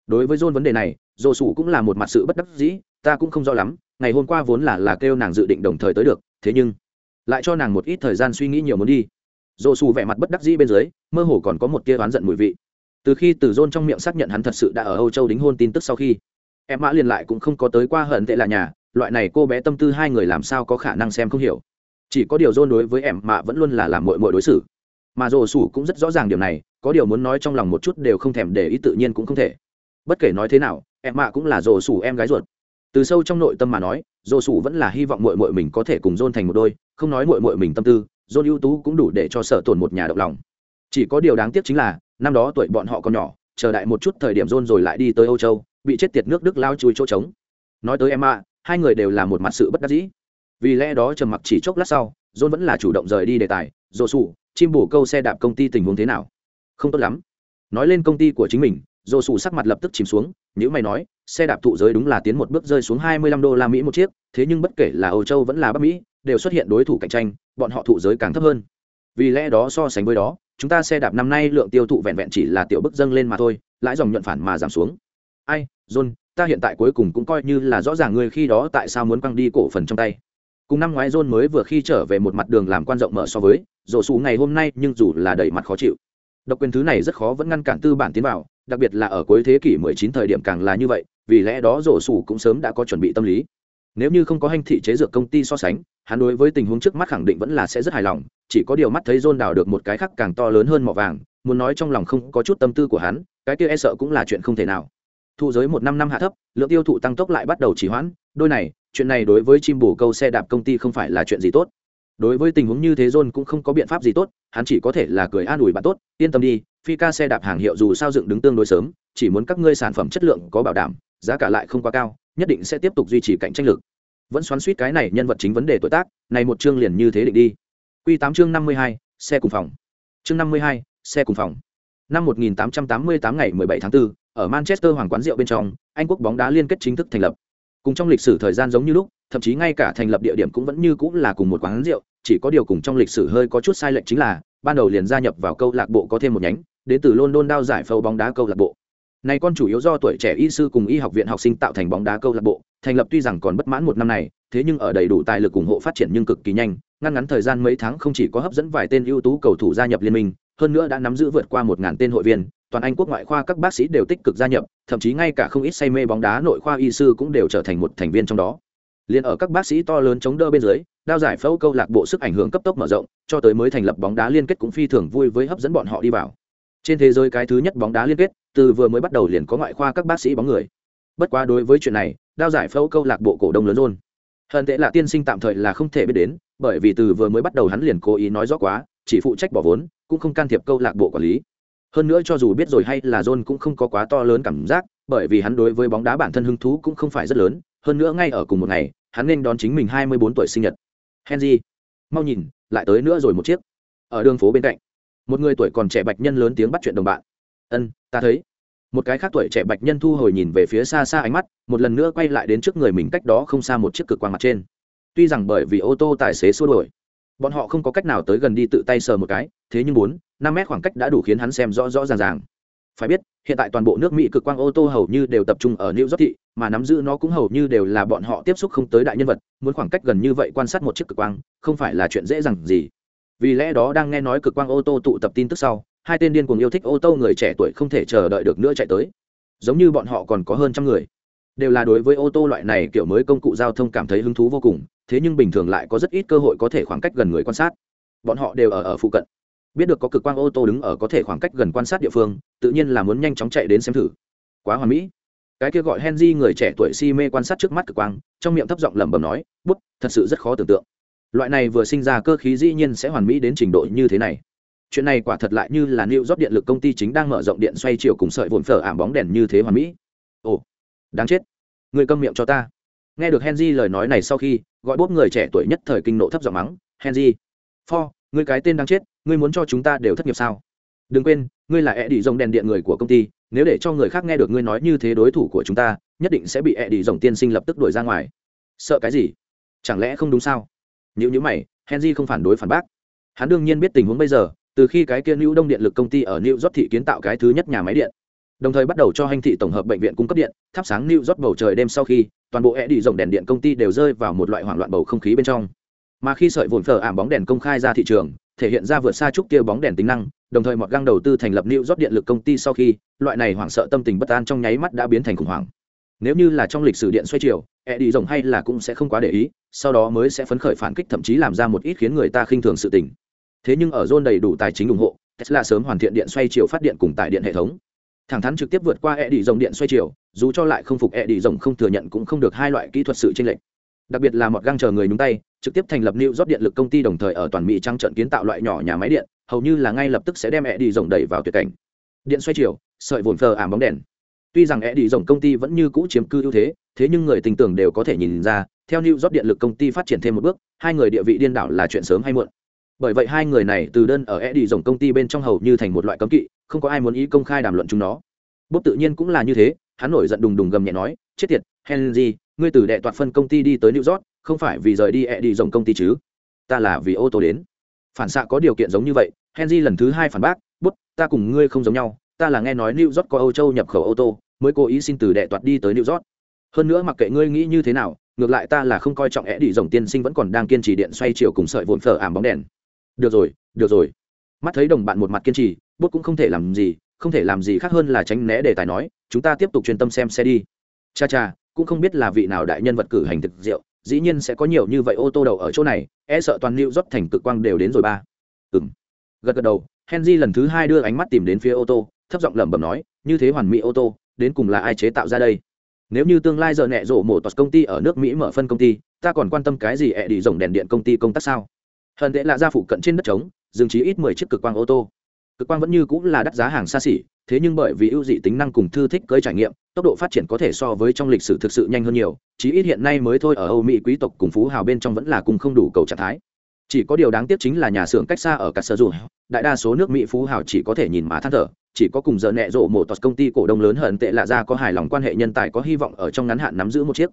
đối với john vấn đề này, rổ sủ cũng là một mặt sự bất đắc dĩ, ta cũng không rõ lắm, ngày hôm qua vốn là là kêu nàng dự định đồng thời tới được, thế nhưng lại cho nàng một ít thời gian suy nghĩ nhiều muốn đi. Dồ xù vẻ mặt bất đắc dĩ bên dưới, mơ hồ còn có một tia oán giận mùi vị. Từ khi từ dôn trong miệng xác nhận hắn thật sự đã ở âu châu đính hôn tin tức sau khi em mã liền lại cũng không có tới qua hận tệ là nhà, loại này cô bé tâm tư hai người làm sao có khả năng xem không hiểu. Chỉ có điều dôn đối với em mạ vẫn luôn là làm mội mội đối xử. Mà dồ sủ cũng rất rõ ràng điều này, có điều muốn nói trong lòng một chút đều không thèm để ý tự nhiên cũng không thể. Bất kể nói thế nào, em mạ cũng là dồ sủ em gái ruột. Từ sâu trong nội tâm mà nói dồ sủ vẫn là hy vọng mội mội mình có thể cùng dôn thành một đôi, không nói mội mội mình tâm tư, dôn ưu tú cũng đủ để cho sở tồn một nhà động lòng. Chỉ có điều đáng tiếc chính là, năm đó tuổi bọn họ còn nhỏ, chờ đại một chút thời điểm dôn rồi lại đi tới âu châu bị chết tiệt nước đức lao chui chỗ trống nói tới em ạ hai người đều là một mặt sự bất đắc dĩ vì lẽ đó trầm mặc chỉ chốc lát sau john vẫn là chủ động rời đi đề tài dồ sủ chim bổ câu xe đạp công ty tình huống thế nào không tốt lắm nói lên công ty của chính mình dồ sủ sắc mặt lập tức chìm xuống nếu mày nói xe đạp thụ giới đúng là tiến một bước rơi xuống 25 đô la Mỹ một chiếc, thế nhưng bất kể là Âu Châu vẫn là Bắc Mỹ, đều xuất hiện đối thủ cạnh tranh, bọn họ thụ giới càng thấp hơn. Vì lẽ đó so sánh với đó, chúng ta xe đạp năm nay lượng tiêu thụ vẹn vẹn chỉ là tiểu bức dâng lên mà thôi, lãi dòng nhuận phản mà giảm xuống. Ai, John, ta hiện tại cuối cùng cũng coi như là rõ ràng ngươi khi đó tại sao muốn quăng đi cổ phần trong tay. Cùng năm ngoái john mới vừa khi trở về một mặt đường làm quan rộng mở so với rổ xù ngày hôm nay nhưng dù là đầy mặt khó chịu. Độc quyền thứ này rất khó vẫn ngăn cản tư bản tiến vào đặc biệt là ở cuối thế kỷ 19 thời điểm càng là như vậy vì lẽ đó rổ xù cũng sớm đã có chuẩn bị tâm lý. Nếu như không có hành thị chế dược công ty so sánh hắn đối với tình huống trước mắt khẳng định vẫn là sẽ rất hài lòng chỉ có điều mắt thấy john đào được một cái khác càng to lớn hơn mỏ vàng muốn nói trong lòng không có chút tâm tư của hắn cái kia e sợ cũng là chuyện không thể nào thu giới một năm năm hạ thấp, lượng tiêu thụ tăng tốc lại bắt đầu trì hoãn. Đôi này, chuyện này đối với chim bù câu xe đạp công ty không phải là chuyện gì tốt. Đối với tình huống như thế john cũng không có biện pháp gì tốt, hắn chỉ có thể là cười an ủi bạn tốt, yên tâm đi, phi ca xe đạp hàng hiệu dù sao dựng đứng tương đối sớm, chỉ muốn các ngươi sản phẩm chất lượng có bảo đảm, giá cả lại không quá cao, nhất định sẽ tiếp tục duy trì cạnh tranh lực. Vẫn xoắn suýt cái này nhân vật chính vấn đề tuổi tác, này một chương liền như thế định đi. Q tám chương năm mươi hai, xe cùng phòng. Chương năm mươi hai, xe cùng phòng năm 1888 ngày 17 tháng 4, ở manchester hoàng quán rượu bên trong anh quốc bóng đá liên kết chính thức thành lập. Cùng trong lịch sử thời gian giống như lúc thậm chí ngay cả thành lập địa điểm cũng vẫn như cũng là cùng một quán rượu chỉ có điều cùng trong lịch sử hơi có chút sai lệch chính là ban đầu liền gia nhập vào câu lạc bộ có thêm một nhánh đến từ london đao giải phâu bóng đá câu lạc bộ. Này con chủ yếu do tuổi trẻ y sư cùng y học viện học sinh tạo thành bóng đá câu lạc bộ thành lập tuy rằng còn bất mãn một năm này thế nhưng ở đầy đủ tài lực ủng hộ phát triển nhưng cực kỳ nhanh ngăn ngắn thời gian mấy tháng không chỉ có hấp dẫn vài tên ưu tú cầu thủ gia nhập liên minh hơn nữa đã nắm giữ vượt qua một ngàn tên hội viên, toàn anh quốc ngoại khoa các bác sĩ đều tích cực gia nhập, thậm chí ngay cả không ít say mê bóng đá nội khoa y sư cũng đều trở thành một thành viên trong đó. Liền ở các bác sĩ to lớn chống đỡ bên dưới, đao giải phẫu câu lạc bộ sức ảnh hưởng cấp tốc mở rộng, cho tới mới thành lập bóng đá liên kết cũng phi thường vui với hấp dẫn bọn họ đi vào. Trên thế giới cái thứ nhất bóng đá liên kết, từ vừa mới bắt đầu liền có ngoại khoa các bác sĩ bóng người. Bất quá đối với chuyện này, đao giải phẫu câu lạc bộ cổ đông lớn rôn hận tệ là tiên sinh tạm thời là không thể biết đến, bởi vì từ vừa mới bắt đầu hắn liền cố ý nói rõ quá chỉ phụ trách bỏ vốn, cũng không can thiệp câu lạc bộ quản lý. Hơn nữa cho dù biết rồi hay là john cũng không có quá to lớn cảm giác, bởi vì hắn đối với bóng đá bản thân hứng thú cũng không phải rất lớn. Hơn nữa ngay ở cùng một ngày, hắn nên đón chính mình hai mươi bốn tuổi sinh nhật. Henry, mau nhìn, lại tới nữa rồi một chiếc. Ở đường phố bên cạnh, một người tuổi còn trẻ bạch nhân lớn tiếng bắt chuyện đồng bạn. Ân, ta thấy. Một cái khác tuổi trẻ bạch nhân thu hồi nhìn về phía xa xa ánh mắt, một lần nữa quay lại đến trước người mình cách đó không xa một chiếc cực quang mặt trên. Tuy rằng bởi vì ô tô tài xế xua đổi bọn họ không có cách nào tới gần đi tự tay sờ một cái, thế nhưng bốn, năm mét khoảng cách đã đủ khiến hắn xem rõ rõ ràng ràng. Phải biết, hiện tại toàn bộ nước mỹ cực quang ô tô hầu như đều tập trung ở new york thị, mà nắm giữ nó cũng hầu như đều là bọn họ tiếp xúc không tới đại nhân vật, muốn khoảng cách gần như vậy quan sát một chiếc cực quang, không phải là chuyện dễ dàng gì. Vì lẽ đó đang nghe nói cực quang ô tô tụ tập tin tức sau, hai tên điên cùng yêu thích ô tô người trẻ tuổi không thể chờ đợi được nữa chạy tới. Giống như bọn họ còn có hơn trăm người đều là đối với ô tô loại này kiểu mới công cụ giao thông cảm thấy hứng thú vô cùng thế nhưng bình thường lại có rất ít cơ hội có thể khoảng cách gần người quan sát. Bọn họ đều ở ở phụ cận. Biết được có cực quang ô tô đứng ở có thể khoảng cách gần quan sát địa phương tự nhiên là muốn nhanh chóng chạy đến xem thử. Quá hoàn mỹ. Cái kia gọi henry người trẻ tuổi si mê quan sát trước mắt cực quang trong miệng thấp giọng lẩm bẩm nói bút thật sự rất khó tưởng tượng. Loại này vừa sinh ra cơ khí dĩ nhiên sẽ hoàn mỹ đến trình độ như thế này. Chuyện này quả thật lại như là New job điện lực công ty chính đang mở rộng điện xoay chiều cùng sợi vồn phở ảm bóng đèn như thế hoàn mỹ. Ồ, đáng chết. Người câm miệng cho ta. Nghe được Henry lời nói này sau khi, gọi bốp người trẻ tuổi nhất thời kinh nộ thấp giọng mắng, "Henry, For, ngươi cái tên đang chết, ngươi muốn cho chúng ta đều thất nghiệp sao? Đừng quên, ngươi là e đi rồng đèn điện người của công ty, nếu để cho người khác nghe được ngươi nói như thế đối thủ của chúng ta, nhất định sẽ bị e đi rồng tiên sinh lập tức đuổi ra ngoài. Sợ cái gì? Chẳng lẽ không đúng sao? Nếu như mày, Henry không phản đối phản bác. Hắn đương nhiên biết tình huống bây giờ, từ khi cái kia New Đông điện lực công ty ở New York thị kiến tạo cái thứ nhất nhà máy điện, đồng thời bắt đầu cho hành thị tổng hợp bệnh viện cung cấp điện, thắp sáng New rót bầu trời đêm sau khi, toàn bộ e đi rồng đèn điện công ty đều rơi vào một loại hoảng loạn bầu không khí bên trong. Mà khi sợi vồn phở ảm bóng đèn công khai ra thị trường, thể hiện ra vượt xa chút kia bóng đèn tính năng, đồng thời mọt găng đầu tư thành lập New rót điện lực công ty sau khi, loại này hoảng sợ tâm tình bất an trong nháy mắt đã biến thành khủng hoảng. Nếu như là trong lịch sử điện xoay chiều, e đi rồng hay là cũng sẽ không quá để ý, sau đó mới sẽ phấn khởi phản kích thậm chí làm ra một ít khiến người ta khinh thường sự tình thế nhưng ở zone đầy đủ tài chính ủng hộ tesla sớm hoàn thiện điện xoay chiều phát điện cùng tải điện hệ thống thẳng thắn trực tiếp vượt qua e đi dòng điện xoay chiều, dù cho lại không phục e đi dòng không thừa nhận cũng không được hai loại kỹ thuật sự tranh lệch. Đặc biệt là một găng chờ người nhúng tay, trực tiếp thành lập new rót điện lực công ty đồng thời ở toàn mỹ trăng trận kiến tạo loại nhỏ nhà máy điện, hầu như là ngay lập tức sẽ đem e đi dòng đẩy vào tuyệt cảnh. Điện xoay chiều, sợi vồn phờ ảm bóng đèn. Tuy rằng e đi dòng công ty vẫn như cũ chiếm cư ưu thế thế nhưng người tình tưởng đều có thể nhìn ra, theo new rót điện lực công ty phát triển thêm một bước, hai người địa vị điên đảo là chuyện sớm hay muộn. Bởi vậy hai người này từ đơn ở e đi rồng công ty bên trong hầu như thành một loại cấm kỵ không có ai muốn ý công khai đàm luận chúng nó. Bốp tự nhiên cũng là như thế, hắn nổi giận đùng đùng gầm nhẹ nói, chết tiệt, henry, ngươi từ đệ toạt phân công ty đi tới new york, không phải vì rời đi e đi rộng công ty chứ? Ta là vì ô tô đến. Phản xạ có điều kiện giống như vậy, henry lần thứ hai phản bác bút ta cùng ngươi không giống nhau, ta là nghe nói new york có âu châu nhập khẩu ô tô, mới cố ý xin từ đệ toạt đi tới new york. Hơn nữa mặc kệ ngươi nghĩ như thế nào, ngược lại ta là không coi trọng ẹ đi rộng tiên sinh vẫn còn đang kiên trì điện xoay chiều cùng sợi vồn phở ảm bóng đèn. Được rồi được rồi. Mắt thấy đồng bạn một mặt kiên trì bốt cũng không thể làm gì không thể làm gì khác hơn là tránh né đề tài nói chúng ta tiếp tục chuyên tâm xem xe đi. Cha cha cũng không biết là vị nào đại nhân vật cử hành thực rượu, dĩ nhiên sẽ có nhiều như vậy ô tô đầu ở chỗ này e sợ toàn lưu rót thành cực quang đều đến rồi ba. Ừng gật gật đầu henry lần thứ hai đưa ánh mắt tìm đến phía ô tô thấp giọng lẩm bẩm nói như thế hoàn mỹ ô tô đến cùng là ai chế tạo ra đây? Nếu như tương lai giờ nẹ rổ mổ toàn công ty ở nước mỹ mở phân công ty ta còn quan tâm cái gì ẹ đi rồng đèn điện công ty công tác sao? Hận tệ là gia phụ cận trên đất trống dừng trí ít mười chiếc cực quang ô tô cực quang vẫn như cũng là đắt giá hàng xa xỉ, thế nhưng bởi vì ưu dị tính năng cùng thư thích cơi trải nghiệm, tốc độ phát triển có thể so với trong lịch sử thực sự nhanh hơn nhiều, chí ít hiện nay mới thôi ở âu mỹ quý tộc cùng phú hào bên trong vẫn là cùng không đủ cầu trạng thái. Chỉ có điều đáng tiếc chính là nhà xưởng cách xa ở cả sở dù, đại đa số nước mỹ phú hào chỉ có thể nhìn mà than thở, chỉ có cùng giờ nẹ rộ một tọt công ty cổ đông lớn hận tệ lạ ra có hài lòng quan hệ nhân tài có hy vọng ở trong ngắn hạn nắm giữ một chiếc.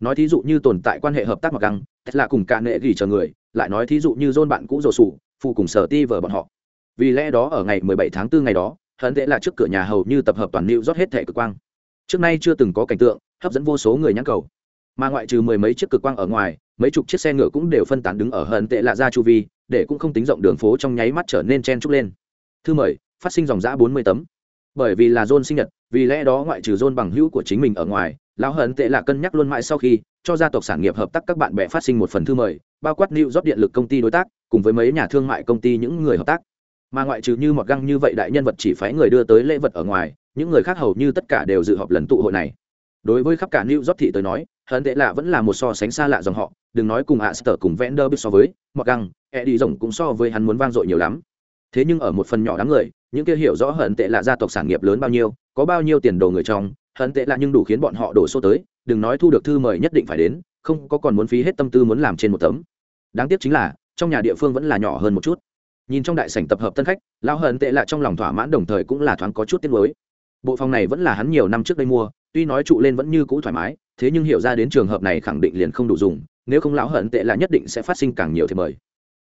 Nói thí dụ như tồn tại quan hệ hợp tác mặc găng là cùng cả nệ gỉ chờ người, lại nói thí dụ như dôn bạn cũ rồ sủ phụ cùng sở ti vờ bọn họ vì lẽ đó ở ngày 17 tháng 4 ngày đó hận tệ là trước cửa nhà hầu như tập hợp toàn lưu rót hết thẻ cực quang. Trước nay chưa từng có cảnh tượng, hấp dẫn vô số người nhãn cầu. Mà ngoại trừ mười mấy chiếc cực quang ở ngoài, mấy chục chiếc xe ngựa cũng đều phân tán đứng ở hận tệ lạ ra chu vi, để cũng không tính rộng đường phố trong nháy mắt trở nên chen trúc lên. Thư mời, phát sinh dòng giã bốn mươi tấm. Bởi vì là john sinh nhật, vì lẽ đó ngoại trừ john bằng hữu của chính mình ở ngoài, lão hận tệ là cân nhắc luôn mãi sau khi cho gia tộc sản nghiệp hợp tác các bạn bè phát sinh một phần thư mời, bao quát new rót điện lực công ty đối tác, cùng với mấy nhà thương mại công ty những người hợp tác mà ngoại trừ như mọt găng như vậy đại nhân vật chỉ phái người đưa tới lễ vật ở ngoài, những người khác hầu như tất cả đều dự họp lần tụ hội này. Đối với khắp cả new job thị tới nói hận tệ lạ vẫn là một so sánh xa lạ dòng họ, đừng nói cùng hạ sở cùng vender biết so với mọt găng e đi rồng cũng so với hắn muốn vang dội nhiều lắm. Thế nhưng ở một phần nhỏ đám người, những kia hiểu rõ hận tệ lạ gia tộc sản nghiệp lớn bao nhiêu, có bao nhiêu tiền đồ người trong, hận tệ lạ nhưng đủ khiến bọn họ đổ số tới, đừng nói thu được thư mời nhất định phải đến, không có còn muốn phí hết tâm tư muốn làm trên một tấm. Đáng tiếc chính là, trong nhà địa phương vẫn là nhỏ hơn một chút nhìn trong đại sảnh tập hợp tân khách, lão hận tệ lạ trong lòng thỏa mãn đồng thời cũng là thoáng có chút tiếc mới bộ phòng này vẫn là hắn nhiều năm trước đây mua, tuy nói trụ lên vẫn như cũ thoải mái, thế nhưng hiểu ra đến trường hợp này khẳng định liền không đủ dùng, nếu không lão hận tệ là nhất định sẽ phát sinh càng nhiều thì mời.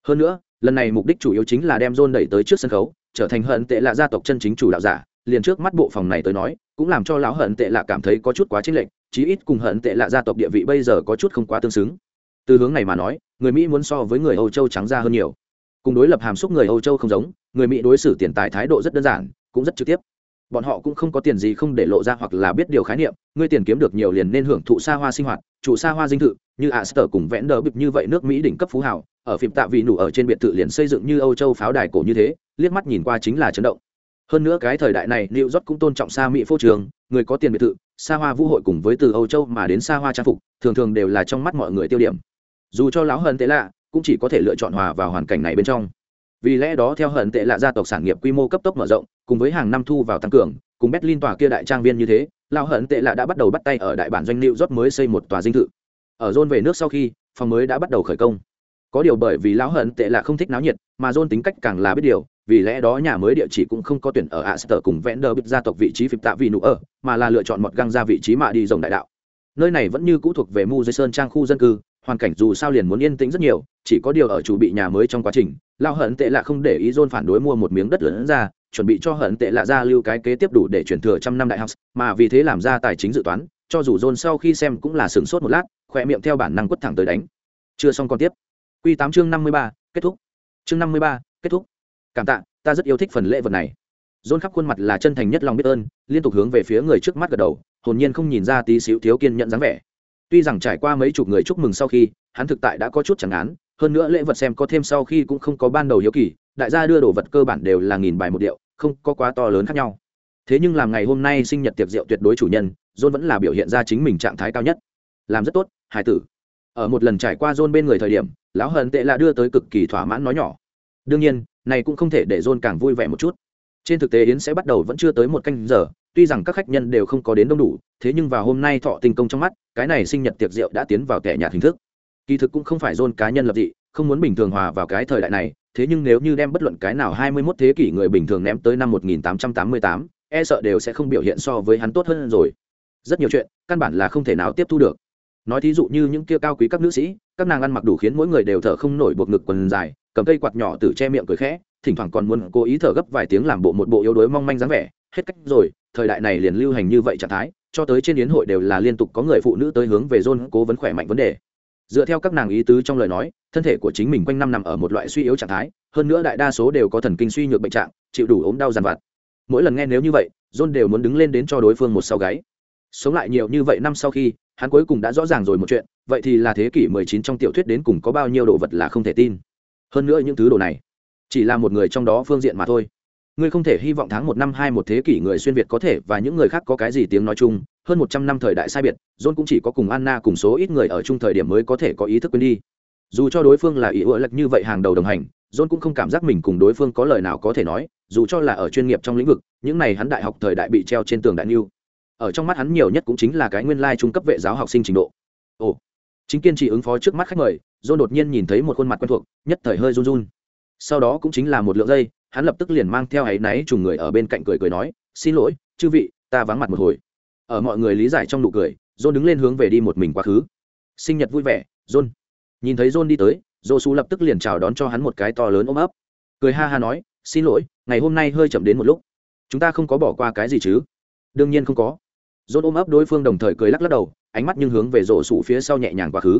Hơn nữa, lần này mục đích chủ yếu chính là đem john đẩy tới trước sân khấu, trở thành hận tệ là gia tộc chân chính chủ đạo giả, liền trước mắt bộ phòng này tới nói, cũng làm cho lão hận tệ lạ cảm thấy có chút quá chính lệch, chí ít cùng hận tệ là gia tộc địa vị bây giờ có chút không quá tương xứng. Từ hướng này mà nói, người mỹ muốn so với người âu châu trắng ra hơn nhiều cùng đối lập hàm xúc người âu châu không giống người mỹ đối xử tiền tài thái độ rất đơn giản cũng rất trực tiếp bọn họ cũng không có tiền gì không để lộ ra hoặc là biết điều khái niệm ngươi tiền kiếm được nhiều liền nên hưởng thụ xa hoa sinh hoạt trụ xa hoa dinh thự như Astor cùng vẽn đỡ bịp như vậy nước Mỹ đỉnh cấp phú hào, ở phim tạ vị nụ ở trên biệt thự liền xây dựng như Âu Châu pháo đài cổ như thế, liếc mắt nhìn qua chính là chấn động. Hơn nữa cái thời đại này New York cũng tôn trọng xa Mỹ phô trường, người có tiền biệt thự, xa hoa vũ hội cùng với từ Âu Châu mà đến xa hoa trang phục, thường thường đều là trong mắt mọi người tiêu điểm. Dù cho lão hơn thế lạ, cũng chỉ có thể lựa chọn hòa vào hoàn cảnh này bên trong. Vì lẽ đó theo hận tệ lạ gia tộc sản nghiệp quy mô cấp tốc mở rộng, cùng với hàng năm thu vào tăng cường, cùng Berlin tòa kia đại trang viên như thế, lão hận tệ lạ đã bắt đầu bắt tay ở đại bản doanh lưu rót mới xây một tòa dinh thự ở john về nước sau khi phòng mới đã bắt đầu khởi công có điều bởi vì lão hận tệ là không thích náo nhiệt mà john tính cách càng là biết điều vì lẽ đó nhà mới địa chỉ cũng không có tuyển ở Aster cùng Vender bịp gia tộc vị trí phịp tạ vì nụ ở, mà là lựa chọn một găng ra vị trí mạ đi rồng đại đạo. Nơi này vẫn như cũ thuộc về Mu Sơn trang khu dân cư, hoàn cảnh dù sao liền muốn yên tĩnh rất nhiều, chỉ có điều ở chủ bị nhà mới trong quá trình, lao hận tệ là không để ý dôn phản đối mua một miếng đất lớn ra, chuẩn bị cho hận tệ là ra lưu cái kế tiếp đủ để chuyển thừa trăm năm đại học, mà vì thế làm ra tài chính dự toán, cho dù dôn sau khi xem cũng là sửng sốt một lát, khỏe miệng theo bản năng quất thẳng tới đánh. Chưa xong còn tiếp. Q tám chương năm mươi ba kết thúc. Chương năm mươi ba kết thúc. Cảm tạ ta rất yêu thích phần lễ vật này. Dôn khắp khuôn mặt là chân thành nhất lòng biết ơn liên tục hướng về phía người trước mắt gật đầu hồn nhiên không nhìn ra tí xíu thiếu kiên nhận dáng vẻ tuy rằng trải qua mấy chục người chúc mừng sau khi, hắn thực tại đã có chút chẳng án, hơn nữa lễ vật xem có thêm sau khi cũng không có ban đầu hiếu kỳ, đại gia đưa đồ vật cơ bản đều là nghìn bài một điệu, không có quá to lớn khác nhau. Thế nhưng làm ngày hôm nay sinh nhật tiệc rượu tuyệt đối chủ nhân, john vẫn là biểu hiện ra chính mình trạng thái cao nhất. Làm rất tốt hải tử. Ở một lần trải qua John bên người thời điểm, lão hận tệ là đưa tới cực kỳ thỏa mãn nói nhỏ. Đương nhiên, này cũng không thể để John càng vui vẻ một chút. Trên thực tế yến sẽ bắt đầu vẫn chưa tới một canh giờ tuy rằng các khách nhân đều không có đến đông đủ thế nhưng vào hôm nay thọ tình công trong mắt cái này sinh nhật tiệc rượu đã tiến vào tẻ nhạt hình thức. Kỳ thực cũng không phải dôn cá nhân lập dị không muốn bình thường hòa vào cái thời đại này thế nhưng nếu như đem bất luận cái nào hai mươi 21 thế kỷ người bình thường ném tới năm 1888, e sợ đều sẽ không biểu hiện so với hắn tốt hơn rồi. Rất nhiều chuyện căn bản là không thể nào tiếp thu được. Nói thí dụ như những kia cao quý các nữ sĩ các nàng ăn mặc đủ khiến mỗi người đều thở không nổi buộc ngực quần dài cầm cây quạt nhỏ từ che miệng cười khẽ thỉnh thoảng còn muốn cố ý thở gấp vài tiếng làm bộ một bộ yếu đuối mong manh dáng vẻ hết cách rồi thời đại này liền lưu hành như vậy trạng thái, cho tới trên yến hội đều là liên tục có người phụ nữ tới hướng về john cố vấn khỏe mạnh vấn đề. Dựa theo các nàng ý tứ trong lời nói, thân thể của chính mình quanh năm nằm ở một loại suy yếu trạng thái, hơn nữa đại đa số đều có thần kinh suy nhược bệnh trạng, chịu đủ ốm đau dằn vặt. Mỗi lần nghe nếu như vậy john đều muốn đứng lên đến cho đối phương một sau gáy. Sống lại nhiều như vậy năm sau khi, hắn cuối cùng đã rõ ràng rồi một chuyện, vậy thì là thế kỷ 19 trong tiểu thuyết đến cùng có bao nhiêu đồ vật là không thể tin. Hơn nữa những thứ đồ này, chỉ là một người trong đó phương diện mà thôi ngươi không thể hy vọng tháng một năm hai một thế kỷ người xuyên việt có thể và những người khác có cái gì tiếng nói chung. Hơn một trăm năm thời đại sai biệt, john cũng chỉ có cùng anna cùng số ít người ở chung thời điểm mới có thể có ý thức quên đi. Dù cho đối phương là ý ựa lệch như vậy hàng đầu đồng hành, john cũng không cảm giác mình cùng đối phương có lời nào có thể nói, dù cho là ở chuyên nghiệp trong lĩnh vực, những này hắn đại học thời đại bị treo trên tường đại niu ở trong mắt hắn nhiều nhất cũng chính là cái nguyên lai trung cấp vệ giáo học sinh trình độ. Ồ, chính kiên trì ứng phó trước mắt khách mời, john đột nhiên nhìn thấy một khuôn mặt quen thuộc, nhất thời hơi run run. Sau đó cũng chính là một lượng giây hắn lập tức liền mang theo áy náy trùng người ở bên cạnh cười cười nói, xin lỗi, chư vị, ta vắng mặt một hồi. Ở mọi người lý giải trong nụ cười, john đứng lên hướng về đi một mình quá khứ. Sinh nhật vui vẻ, john. Nhìn thấy john đi tới dô su lập tức liền chào đón cho hắn một cái to lớn ôm ấp. Cười ha ha nói, xin lỗi, ngày hôm nay hơi chậm đến một lúc. Chúng ta không có bỏ qua cái gì chứ? Đương nhiên không có. John ôm ấp đối phương đồng thời cười lắc lắc đầu, ánh mắt nhưng hướng về rổ sủ phía sau nhẹ nhàng quá khứ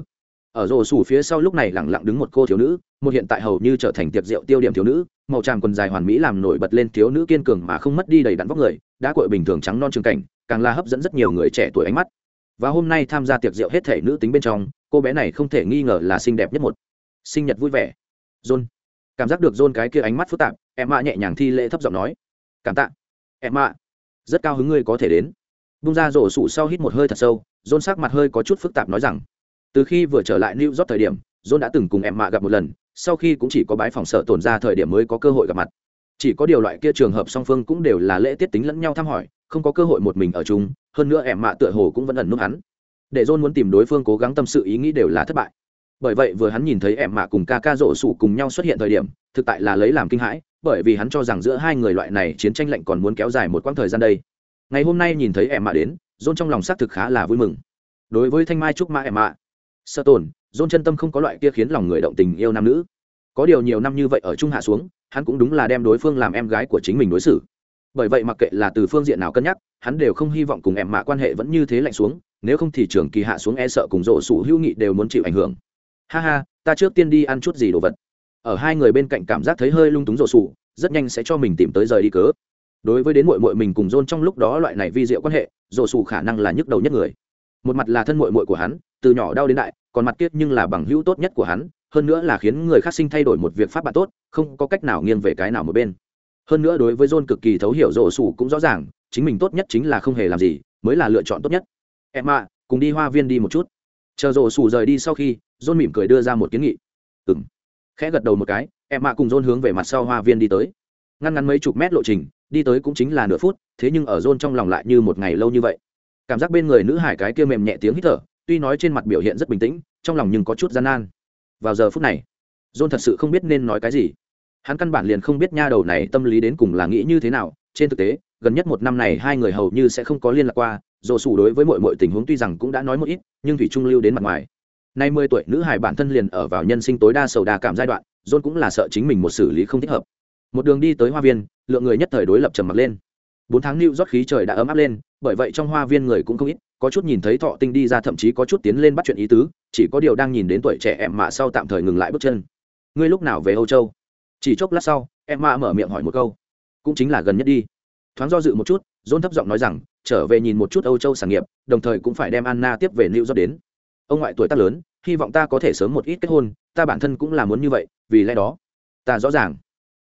ở rổ sủ phía sau lúc này lẳng lặng đứng một cô thiếu nữ, một hiện tại hầu như trở thành tiệc rượu tiêu điểm thiếu nữ, màu tràm quần dài hoàn mỹ làm nổi bật lên thiếu nữ kiên cường mà không mất đi đầy đặn vóc người đã cội bình thường trắng non trường cảnh, càng là hấp dẫn rất nhiều người trẻ tuổi ánh mắt. Và hôm nay tham gia tiệc rượu hết thể nữ tính bên trong, cô bé này không thể nghi ngờ là xinh đẹp nhất một. Sinh nhật vui vẻ. John. Cảm giác được john cái kia ánh mắt phức tạp em mạ nhẹ nhàng thi lễ thấp giọng nói. Cảm tạ. Em mạ rất cao hứng ngươi có thể đến. Bung ra rổ sủ sau hít một hơi thật sâu, john sắc mặt hơi có chút phức tạp nói rằng từ khi vừa trở lại new york thời điểm, john đã từng cùng em mạ gặp một lần, sau khi cũng chỉ có bái phòng sợ tổn ra thời điểm mới có cơ hội gặp mặt. Chỉ có điều loại kia trường hợp song phương cũng đều là lễ tiết tính lẫn nhau thăm hỏi, không có cơ hội một mình ở chung, hơn nữa em mạ tựa hồ cũng vẫn ẩn núp hắn. Để john muốn tìm đối phương cố gắng tâm sự ý nghĩ đều là thất bại. Bởi vậy vừa hắn nhìn thấy em mạ cùng ca ca rộ sủ cùng nhau xuất hiện thời điểm, thực tại là lấy làm kinh hãi, bởi vì hắn cho rằng giữa hai người loại này chiến tranh lạnh còn muốn kéo dài một quãng thời gian đây. Ngày hôm nay nhìn thấy em mạ đến, john trong lòng xác thực khá là vui mừng. Đối với thanh mai trúc mã em mạ sợ tồn, dôn chân tâm không có loại kia khiến lòng người động tình yêu nam nữ. Có điều nhiều năm như vậy ở trung hạ xuống, hắn cũng đúng là đem đối phương làm em gái của chính mình đối xử. Bởi vậy mặc kệ là từ phương diện nào cân nhắc, hắn đều không hy vọng cùng em mạ quan hệ vẫn như thế lạnh xuống, nếu không thì trường kỳ hạ xuống e sợ cùng rộ sủ hữu nghị đều muốn chịu ảnh hưởng. Ha ha, ta trước tiên đi ăn chút gì đồ vật. Ở hai người bên cạnh cảm giác thấy hơi lung túng rộ sủ, rất nhanh sẽ cho mình tìm tới rời đi cớ. Đối với đến mội mội mình cùng dôn trong lúc đó loại này vi diệu quan hệ, rộ sủ khả năng là nhức đầu nhất người. Một mặt là thân mội mội của hắn từ nhỏ đau đến đại, còn mặt kiết nhưng là bằng hữu tốt nhất của hắn, hơn nữa là khiến người khác sinh thay đổi một việc pháp bạn tốt, không có cách nào nghiêng về cái nào một bên. Hơn nữa đối với john cực kỳ thấu hiểu rổ sủ cũng rõ ràng, chính mình tốt nhất chính là không hề làm gì, mới là lựa chọn tốt nhất. Em ạ, cùng đi hoa viên đi một chút. Chờ rổ sủ rời đi sau khi, john mỉm cười đưa ra một kiến nghị. Ừng khẽ gật đầu một cái, em ạ cùng john hướng về mặt sau hoa viên đi tới. Ngăn ngắn mấy chục mét lộ trình, đi tới cũng chính là nửa phút, thế nhưng ở john trong lòng lại như một ngày lâu như vậy. Cảm giác bên người nữ hải cái kia mềm nhẹ tiếng hít thở tuy nói trên mặt biểu hiện rất bình tĩnh, trong lòng nhưng có chút gian nan. Vào giờ phút này, john thật sự không biết nên nói cái gì. Hắn căn bản liền không biết nha đầu này tâm lý đến cùng là nghĩ như thế nào. Trên thực tế, gần nhất một năm này hai người hầu như sẽ không có liên lạc qua. Dồ sủ đối với mọi mọi tình huống tuy rằng cũng đã nói một ít, nhưng thủy trung lưu đến mặt ngoài. Nay mười tuổi nữ hải bản thân liền ở vào nhân sinh tối đa sầu đa cảm giai đoạn, john cũng là sợ chính mình một xử lý không thích hợp. Một đường đi tới hoa viên, lượng người nhất thời đối lập trầm mặc lên. Bốn tháng lưu rót khí trời đã ấm áp lên, bởi vậy trong hoa viên người cũng không ít có chút nhìn thấy thọ tinh đi ra thậm chí có chút tiến lên bắt chuyện ý tứ, chỉ có điều đang nhìn đến tuổi trẻ em mạ sau tạm thời ngừng lại bước chân. Ngươi lúc nào về âu châu? Chỉ chốc lát sau, em mạ mở miệng hỏi một câu. Cũng chính là gần nhất đi. Thoáng do dự một chút dôn thấp giọng nói rằng, trở về nhìn một chút âu châu sản nghiệp, đồng thời cũng phải đem anna tiếp về new york đến. Ông ngoại tuổi tác lớn, hy vọng ta có thể sớm một ít kết hôn, ta bản thân cũng là muốn như vậy, vì lẽ đó, ta rõ ràng.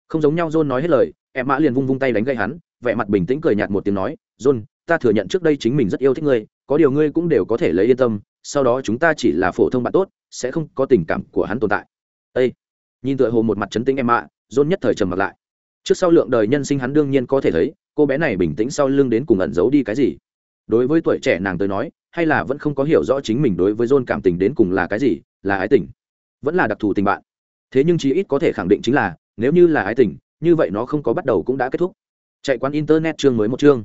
Không giống nhau john nói hết lời, em mã liền vung vung tay đánh gây hắn, vẻ mặt bình tĩnh cười nhạt một tiếng nói, john, ta thừa nhận trước đây chính mình rất yêu thích ngươi có điều ngươi cũng đều có thể lấy yên tâm, sau đó chúng ta chỉ là phổ thông bạn tốt, sẽ không có tình cảm của hắn tồn tại. Ê! nhìn tựa hồ một mặt chấn tĩnh em ạ dôn nhất thời trầm mặt lại. Trước sau lượng đời nhân sinh hắn đương nhiên có thể thấy, cô bé này bình tĩnh sau lưng đến cùng ẩn giấu đi cái gì. Đối với tuổi trẻ nàng tới nói, hay là vẫn không có hiểu rõ chính mình đối với dôn cảm tình đến cùng là cái gì, là ái tình. Vẫn là đặc thù tình bạn. Thế nhưng chí ít có thể khẳng định chính là, nếu như là ái tình, như vậy nó không có bắt đầu cũng đã kết thúc. Chạy quán internet chương mới một chương.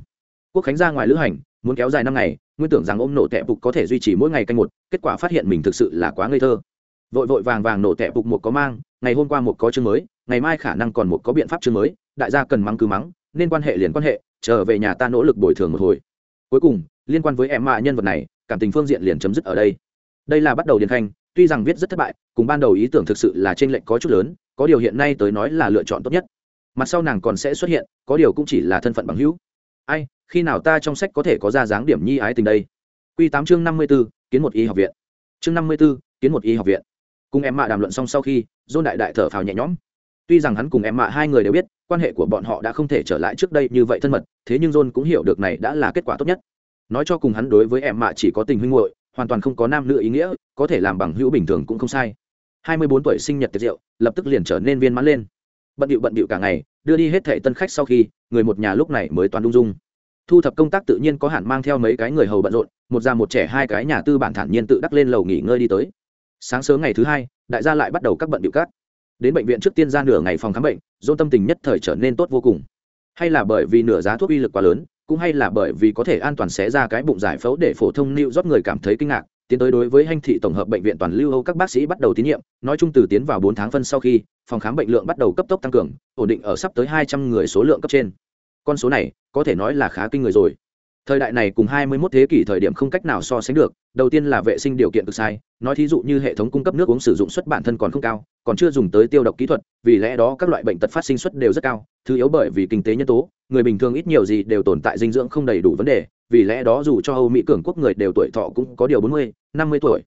Quốc khánh ra ngoài lữ hành muốn kéo dài năm ngày, nguyên tưởng rằng ôm nổ tẹp bục có thể duy trì mỗi ngày canh một, kết quả phát hiện mình thực sự là quá ngây thơ. Vội vội vàng vàng nổ tẹp bục một có mang, ngày hôm qua một có chương mới, ngày mai khả năng còn một có biện pháp chương mới, đại gia cần mắng cứ mắng, nên quan hệ liền quan hệ, trở về nhà ta nỗ lực bồi thường một hồi. Cuối cùng, liên quan với em mạ nhân vật này, cảm tình phương diện liền chấm dứt ở đây. Đây là bắt đầu điền khanh, tuy rằng viết rất thất bại, cùng ban đầu ý tưởng thực sự là trên lệnh có chút lớn, có điều hiện nay tới nói là lựa chọn tốt nhất. Mặt sau nàng còn sẽ xuất hiện, có điều cũng chỉ là thân phận bằng hữu ai, khi nào ta trong sách có thể có ra dáng điểm nhi ái tình đây? Q tám chương năm mươi b ố kiến một y học viện. Chương năm mươi b ố kiến một y học viện. Cùng em mạ đàm luận xong sau khi dôn đại đại thở phào nhẹ nhõm. Tuy rằng hắn cùng em mạ hai người đều biết, quan hệ của bọn họ đã không thể trở lại trước đây như vậy thân mật, thế nhưng john cũng hiểu được này đã là kết quả tốt nhất. Nói cho cùng hắn đối với em mạ chỉ có tình huynh hội hoàn toàn không có nam nữ ý nghĩa, có thể làm bằng hữu bình thường cũng không sai. Hai mươi bốn tuổi sinh nhật tiệc rượu, lập tức liền trở nên viên mãn lên. Bận điệu bận điệu cả ngày, đưa đi hết thệ tân khách sau khi người một nhà lúc này mới toàn đung dung. Thu thập công tác tự nhiên có hạn mang theo mấy cái người hầu bận rộn, một già một trẻ hai cái nhà tư bản thản nhiên tự đắc lên lầu nghỉ ngơi đi tới. Sáng sớm ngày thứ hai, đại gia lại bắt đầu các bận điệu cát. Đến bệnh viện trước tiên ra nửa ngày phòng khám bệnh, dôn tâm tình nhất thời trở nên tốt vô cùng. Hay là bởi vì nửa giá thuốc uy lực quá lớn, cũng hay là bởi vì có thể an toàn xé ra cái bụng giải phẫu để phổ thông lưu rót người cảm thấy kinh ngạc tiến tới đối với hành thị tổng hợp bệnh viện toàn lưu âu các bác sĩ bắt đầu tín nhiệm nói chung từ tiến vào bốn tháng phân sau khi, phòng khám bệnh lượng bắt đầu cấp tốc tăng cường, ổn định ở sắp tới hai trăm người số lượng cấp trên. Con số này có thể nói là khá kinh người rồi thời đại này cùng 21 thế kỷ thời điểm không cách nào so sánh được đầu tiên là vệ sinh điều kiện cực sai nói thí dụ như hệ thống cung cấp nước uống sử dụng suất bản thân còn không cao còn chưa dùng tới tiêu độc kỹ thuật vì lẽ đó các loại bệnh tật phát sinh suất đều rất cao thứ yếu bởi vì kinh tế nhân tố người bình thường ít nhiều gì đều tồn tại dinh dưỡng không đầy đủ vấn đề vì lẽ đó dù cho âu mỹ cường quốc người đều tuổi thọ cũng có điều 40, 50 tuổi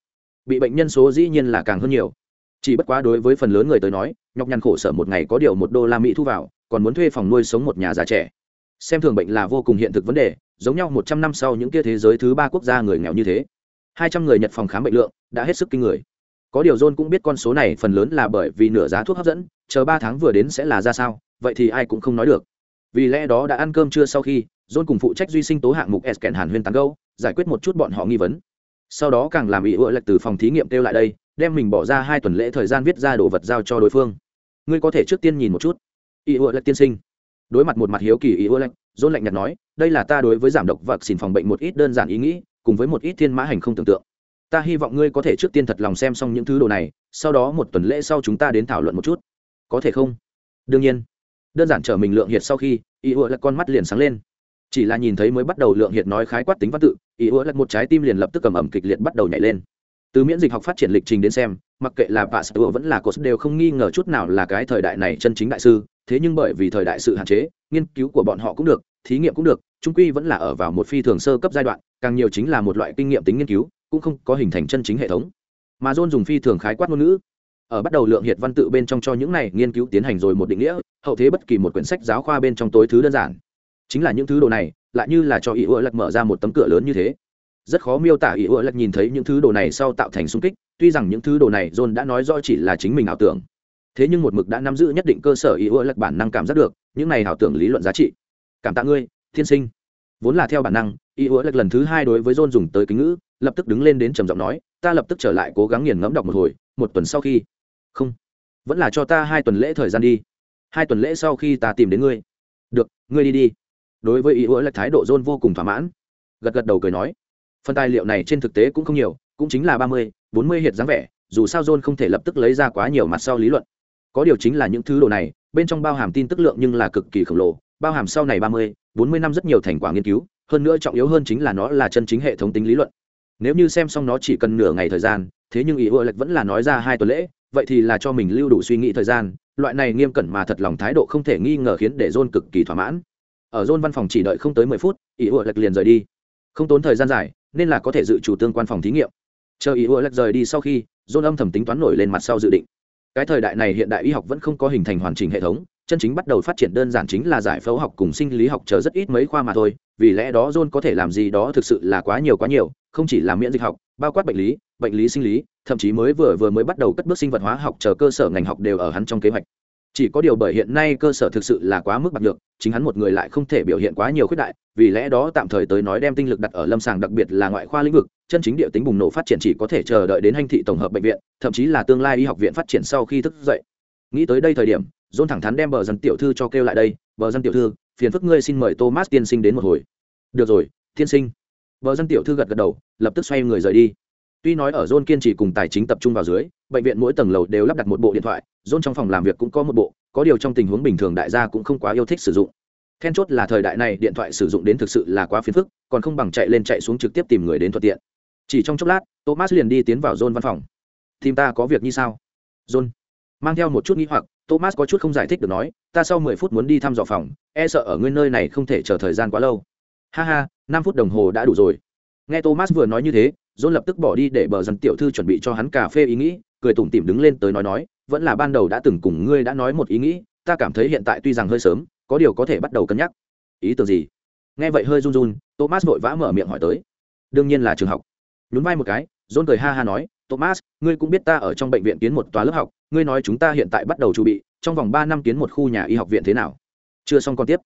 bị bệnh nhân số dĩ nhiên là càng hơn nhiều. Chỉ bất quá đối với phần lớn người tới nói nhọc nhằn khổ sở một ngày có điều một đô la mỹ thu vào còn muốn thuê phòng nuôi sống một nhà già trẻ xem thường bệnh là vô cùng hiện thực vấn đề, giống nhau một trăm năm sau những kia thế giới thứ ba quốc gia người nghèo như thế. Hai trăm người nhật phòng khám bệnh lượng đã hết sức kinh người. Có điều john cũng biết con số này phần lớn là bởi vì nửa giá thuốc hấp dẫn, chờ ba tháng vừa đến sẽ là ra sao, vậy thì ai cũng không nói được. Vì lẽ đó đã ăn cơm trưa sau khi, john cùng phụ trách duy sinh tố hạng mục s kèn hàn huyên tán gâu giải quyết một chút bọn họ nghi vấn. Sau đó càng làm ý ựa lệch từ phòng thí nghiệm kêu lại đây, đem mình bỏ ra hai tuần lễ thời gian viết ra đồ vật giao cho đối phương. Ngươi có thể trước tiên nhìn một chút. Ý ựa lệch tiên sinh đối mặt một mặt hiếu kỳ ý ưa lạnh dôn lạnh nhạt nói, đây là ta đối với giảm độc vật xỉn phòng bệnh một ít đơn giản ý nghĩ, cùng với một ít thiên mã hành không tưởng tượng. Ta hy vọng ngươi có thể trước tiên thật lòng xem xong những thứ đồ này, sau đó một tuần lễ sau chúng ta đến thảo luận một chút. Có thể không? Đương nhiên. Đơn giản trở mình lượng hiệt sau khi, ý ưa lạnh con mắt liền sáng lên. Chỉ là nhìn thấy mới bắt đầu lượng hiệt nói khái quát tính văn tự, ý ưa lạnh một trái tim liền lập tức cầm ẩm kịch liệt bắt đầu nhảy lên. Từ miễn dịch học phát triển lịch trình đến xem, mặc kệ là bà sở vẫn là cột đều không nghi ngờ chút nào là cái thời đại này chân chính đại sư thế nhưng bởi vì thời đại sự hạn chế, nghiên cứu của bọn họ cũng được, thí nghiệm cũng được, trung quy vẫn là ở vào một phi thường sơ cấp giai đoạn, càng nhiều chính là một loại kinh nghiệm tính nghiên cứu, cũng không có hình thành chân chính hệ thống. Mà john dùng phi thường khái quát ngôn ngữ. Ở bắt đầu lượng hiệt văn tự bên trong cho những này nghiên cứu tiến hành rồi một định nghĩa, hậu thế bất kỳ một quyển sách giáo khoa bên trong tối thứ đơn giản. Chính là những thứ đồ này, lại như là cho ý ưa lật mở ra một tấm cửa lớn như thế. Rất khó miêu tả ý ưa lật nhìn thấy những thứ đồ này sau tạo thành sung kích, tuy rằng những thứ đồ này john đã nói rõ chỉ là chính mình ảo tưởng thế nhưng một mực đã nắm giữ nhất định cơ sở ý ưa lật bản năng cảm giác được, những này ảo tưởng lý luận giá trị. Cảm tạ ngươi, thiên sinh. Vốn là theo bản năng ý ưa lật lần thứ hai đối với john dùng tới kính ngữ, lập tức đứng lên đến trầm giọng nói, ta lập tức trở lại cố gắng nghiền ngẫm đọc một hồi, một tuần sau khi. Không, vẫn là cho ta hai tuần lễ thời gian đi. Hai tuần lễ sau khi ta tìm đến ngươi. Được, ngươi đi đi. Đối với ý ưa lật thái độ john vô cùng thỏa mãn. Gật gật đầu cười nói, phần tài liệu này trên thực tế cũng không nhiều, cũng chính là ba mươi, bốn mươi hiện dáng vẻ, dù sao john không thể lập tức lấy ra quá nhiều mặt sau lý luận có điều chính là những thứ đồ này, bên trong bao hàm tin tức lượng nhưng là cực kỳ khổng lồ, bao hàm sau này ba mươi, bốn mươi năm rất nhiều thành quả nghiên cứu, hơn nữa trọng yếu hơn chính là nó là chân chính hệ thống tính lý luận. Nếu như xem xong nó chỉ cần nửa ngày thời gian, thế nhưng ý ưa lệch vẫn là nói ra hai tuần lễ, vậy thì là cho mình lưu đủ suy nghĩ thời gian, loại này nghiêm cẩn mà thật lòng thái độ không thể nghi ngờ khiến để john cực kỳ thỏa mãn. Ở john văn phòng chỉ đợi không tới mười phút, ý ưa lệch liền rời đi. Không tốn thời gian dài, nên là có thể dự chủ tương quan phòng thí nghiệm. Chờ ý ưa lệch rời đi sau khi john âm thầm tính toán nổi lên mặt sau dự định cái thời đại này hiện đại y học vẫn không có hình thành hoàn chỉnh hệ thống, chân chính bắt đầu phát triển đơn giản chính là giải phẫu học cùng sinh lý học chờ rất ít mấy khoa mà thôi, vì lẽ đó john có thể làm gì đó thực sự là quá nhiều quá nhiều, không chỉ là miễn dịch học, bao quát bệnh lý bệnh lý sinh lý, thậm chí mới vừa vừa mới bắt đầu cất bước sinh vật hóa học chờ cơ sở ngành học đều ở hắn trong kế hoạch. Chỉ có điều bởi hiện nay cơ sở thực sự là quá mức bạc nhược, chính hắn một người lại không thể biểu hiện quá nhiều khuyết đại, vì lẽ đó tạm thời tới nói đem tinh lực đặt ở lâm sàng đặc biệt là ngoại khoa lĩnh vực chân chính địa tính bùng nổ phát triển chỉ có thể chờ đợi đến hành thị tổng hợp bệnh viện, thậm chí là tương lai y học viện phát triển sau khi thức dậy. Nghĩ tới đây thời điểm dôn thẳng thắn đem bờ dân tiểu thư cho kêu lại đây, bờ dân tiểu thư, phiền phức ngươi xin mời thomas tiên sinh đến một hồi. Được rồi, tiên sinh. Bờ dân tiểu thư gật gật đầu, lập tức xoay người rời đi. Tuy nói ở dôn kiên trì cùng tài chính tập trung vào dưới, bệnh viện mỗi tầng lầu đều lắp đặt một bộ điện thoại dôn trong phòng làm việc cũng có một bộ, có điều trong tình huống bình thường đại gia cũng không quá yêu thích sử dụng. Then chốt là thời đại này điện thoại sử dụng đến thực sự là quá phiền phức, còn không bằng chạy lên chạy xuống trực tiếp tìm người đến thuận tiện chỉ trong chốc lát, thomas liền đi tiến vào john văn phòng. Tìm ta có việc như sao? John mang theo một chút nghĩ hoặc, thomas có chút không giải thích được nói, ta sau mười phút muốn đi thăm dò phòng e sợ ở nguyên nơi này không thể chờ thời gian quá lâu. Ha ha, năm phút đồng hồ đã đủ rồi. Nghe thomas vừa nói như thế, john lập tức bỏ đi để bờ dần tiểu thư chuẩn bị cho hắn cà phê ý nghĩ, cười tủm tỉm đứng lên tới nói nói, vẫn là ban đầu đã từng cùng ngươi đã nói một ý nghĩ, ta cảm thấy hiện tại tuy rằng hơi sớm, có điều có thể bắt đầu cân nhắc. Ý tưởng gì? Nghe vậy hơi run run, thomas vội vã mở miệng hỏi tới. Đương nhiên là trường học nhún vai một cái, john cười ha ha nói, thomas, ngươi cũng biết ta ở trong bệnh viện kiến một tòa lớp học, ngươi nói chúng ta hiện tại bắt đầu chuẩn bị, trong vòng ba năm kiến một khu nhà y học viện thế nào? Chưa xong còn tiếp.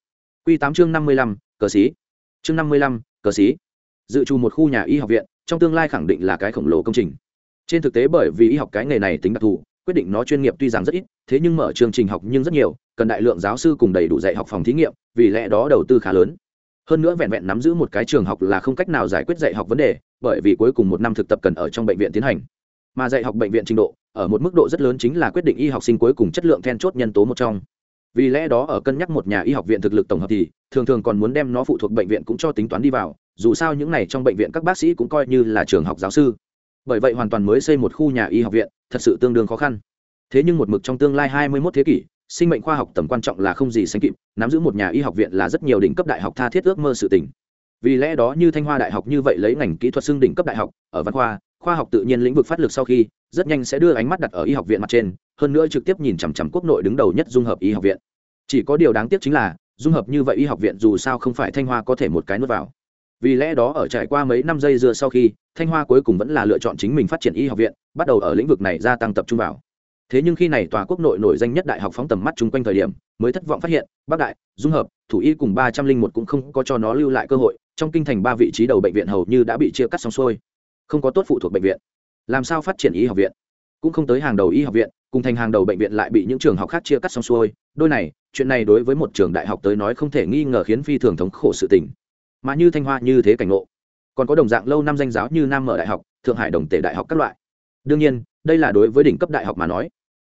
Q tám chương năm mươi lăm, cờ xí. Chương năm mươi lăm, cờ xí. Dự trù một khu nhà y học viện, trong tương lai khẳng định là cái khổng lồ công trình. Trên thực tế bởi vì y học cái nghề này tính đặc thù, quyết định nó chuyên nghiệp tuy rằng rất ít, thế nhưng mở chương trình học nhưng rất nhiều, cần đại lượng giáo sư cùng đầy đủ dạy học phòng thí nghiệm, vì lẽ đó đầu tư khá lớn hơn nữa vẹn vẹn nắm giữ một cái trường học là không cách nào giải quyết dạy học vấn đề, bởi vì cuối cùng một năm thực tập cần ở trong bệnh viện tiến hành. Mà dạy học bệnh viện trình độ, ở một mức độ rất lớn chính là quyết định y học sinh cuối cùng chất lượng then chốt nhân tố một trong. Vì lẽ đó ở cân nhắc một nhà y học viện thực lực tổng hợp thì, thường thường còn muốn đem nó phụ thuộc bệnh viện cũng cho tính toán đi vào, dù sao những này trong bệnh viện các bác sĩ cũng coi như là trường học giáo sư. Bởi vậy hoàn toàn mới xây một khu nhà y học viện, thật sự tương đương khó khăn. Thế nhưng một mực trong tương lai 21 thế kỷ sinh mệnh khoa học tầm quan trọng là không gì sánh kịp, nắm giữ một nhà y học viện là rất nhiều đỉnh cấp đại học tha thiết ước mơ sự tình. Vì lẽ đó như thanh hoa đại học như vậy lấy ngành kỹ thuật xưng đỉnh cấp đại học, ở văn khoa khoa học tự nhiên lĩnh vực phát lực sau khi, rất nhanh sẽ đưa ánh mắt đặt ở y học viện mặt trên, hơn nữa trực tiếp nhìn chằm chằm quốc nội đứng đầu nhất dung hợp y học viện. Chỉ có điều đáng tiếc chính là, dung hợp như vậy y học viện dù sao không phải thanh hoa có thể một cái nuốt vào. Vì lẽ đó ở trải qua mấy năm giây dưa sau khi, thanh hoa cuối cùng vẫn là lựa chọn chính mình phát triển y học viện, bắt đầu ở lĩnh vực này gia tăng tập trung vào thế nhưng khi này tòa quốc nội nổi danh nhất đại học phóng tầm mắt chung quanh thời điểm, mới thất vọng phát hiện, bắc đại, dung hợp, thủ y cùng ba trăm linh một cũng không có cho nó lưu lại cơ hội, trong kinh thành ba vị trí đầu bệnh viện hầu như đã bị chia cắt xong xuôi. Không có tốt phụ thuộc bệnh viện. Làm sao phát triển y học viện? Cũng không tới hàng đầu y học viện, cùng thành hàng đầu bệnh viện lại bị những trường học khác chia cắt xong xuôi. Đôi này, chuyện này đối với một trường đại học tới nói không thể nghi ngờ khiến phi thường thống khổ sự tình. Mà như thanh hoa như thế cảnh ngộ, còn có đồng dạng lâu năm danh giáo như nam mở đại học, thượng hải đồng tể đại học các loại. Đương nhiên, đây là đối với đỉnh cấp đại học mà nói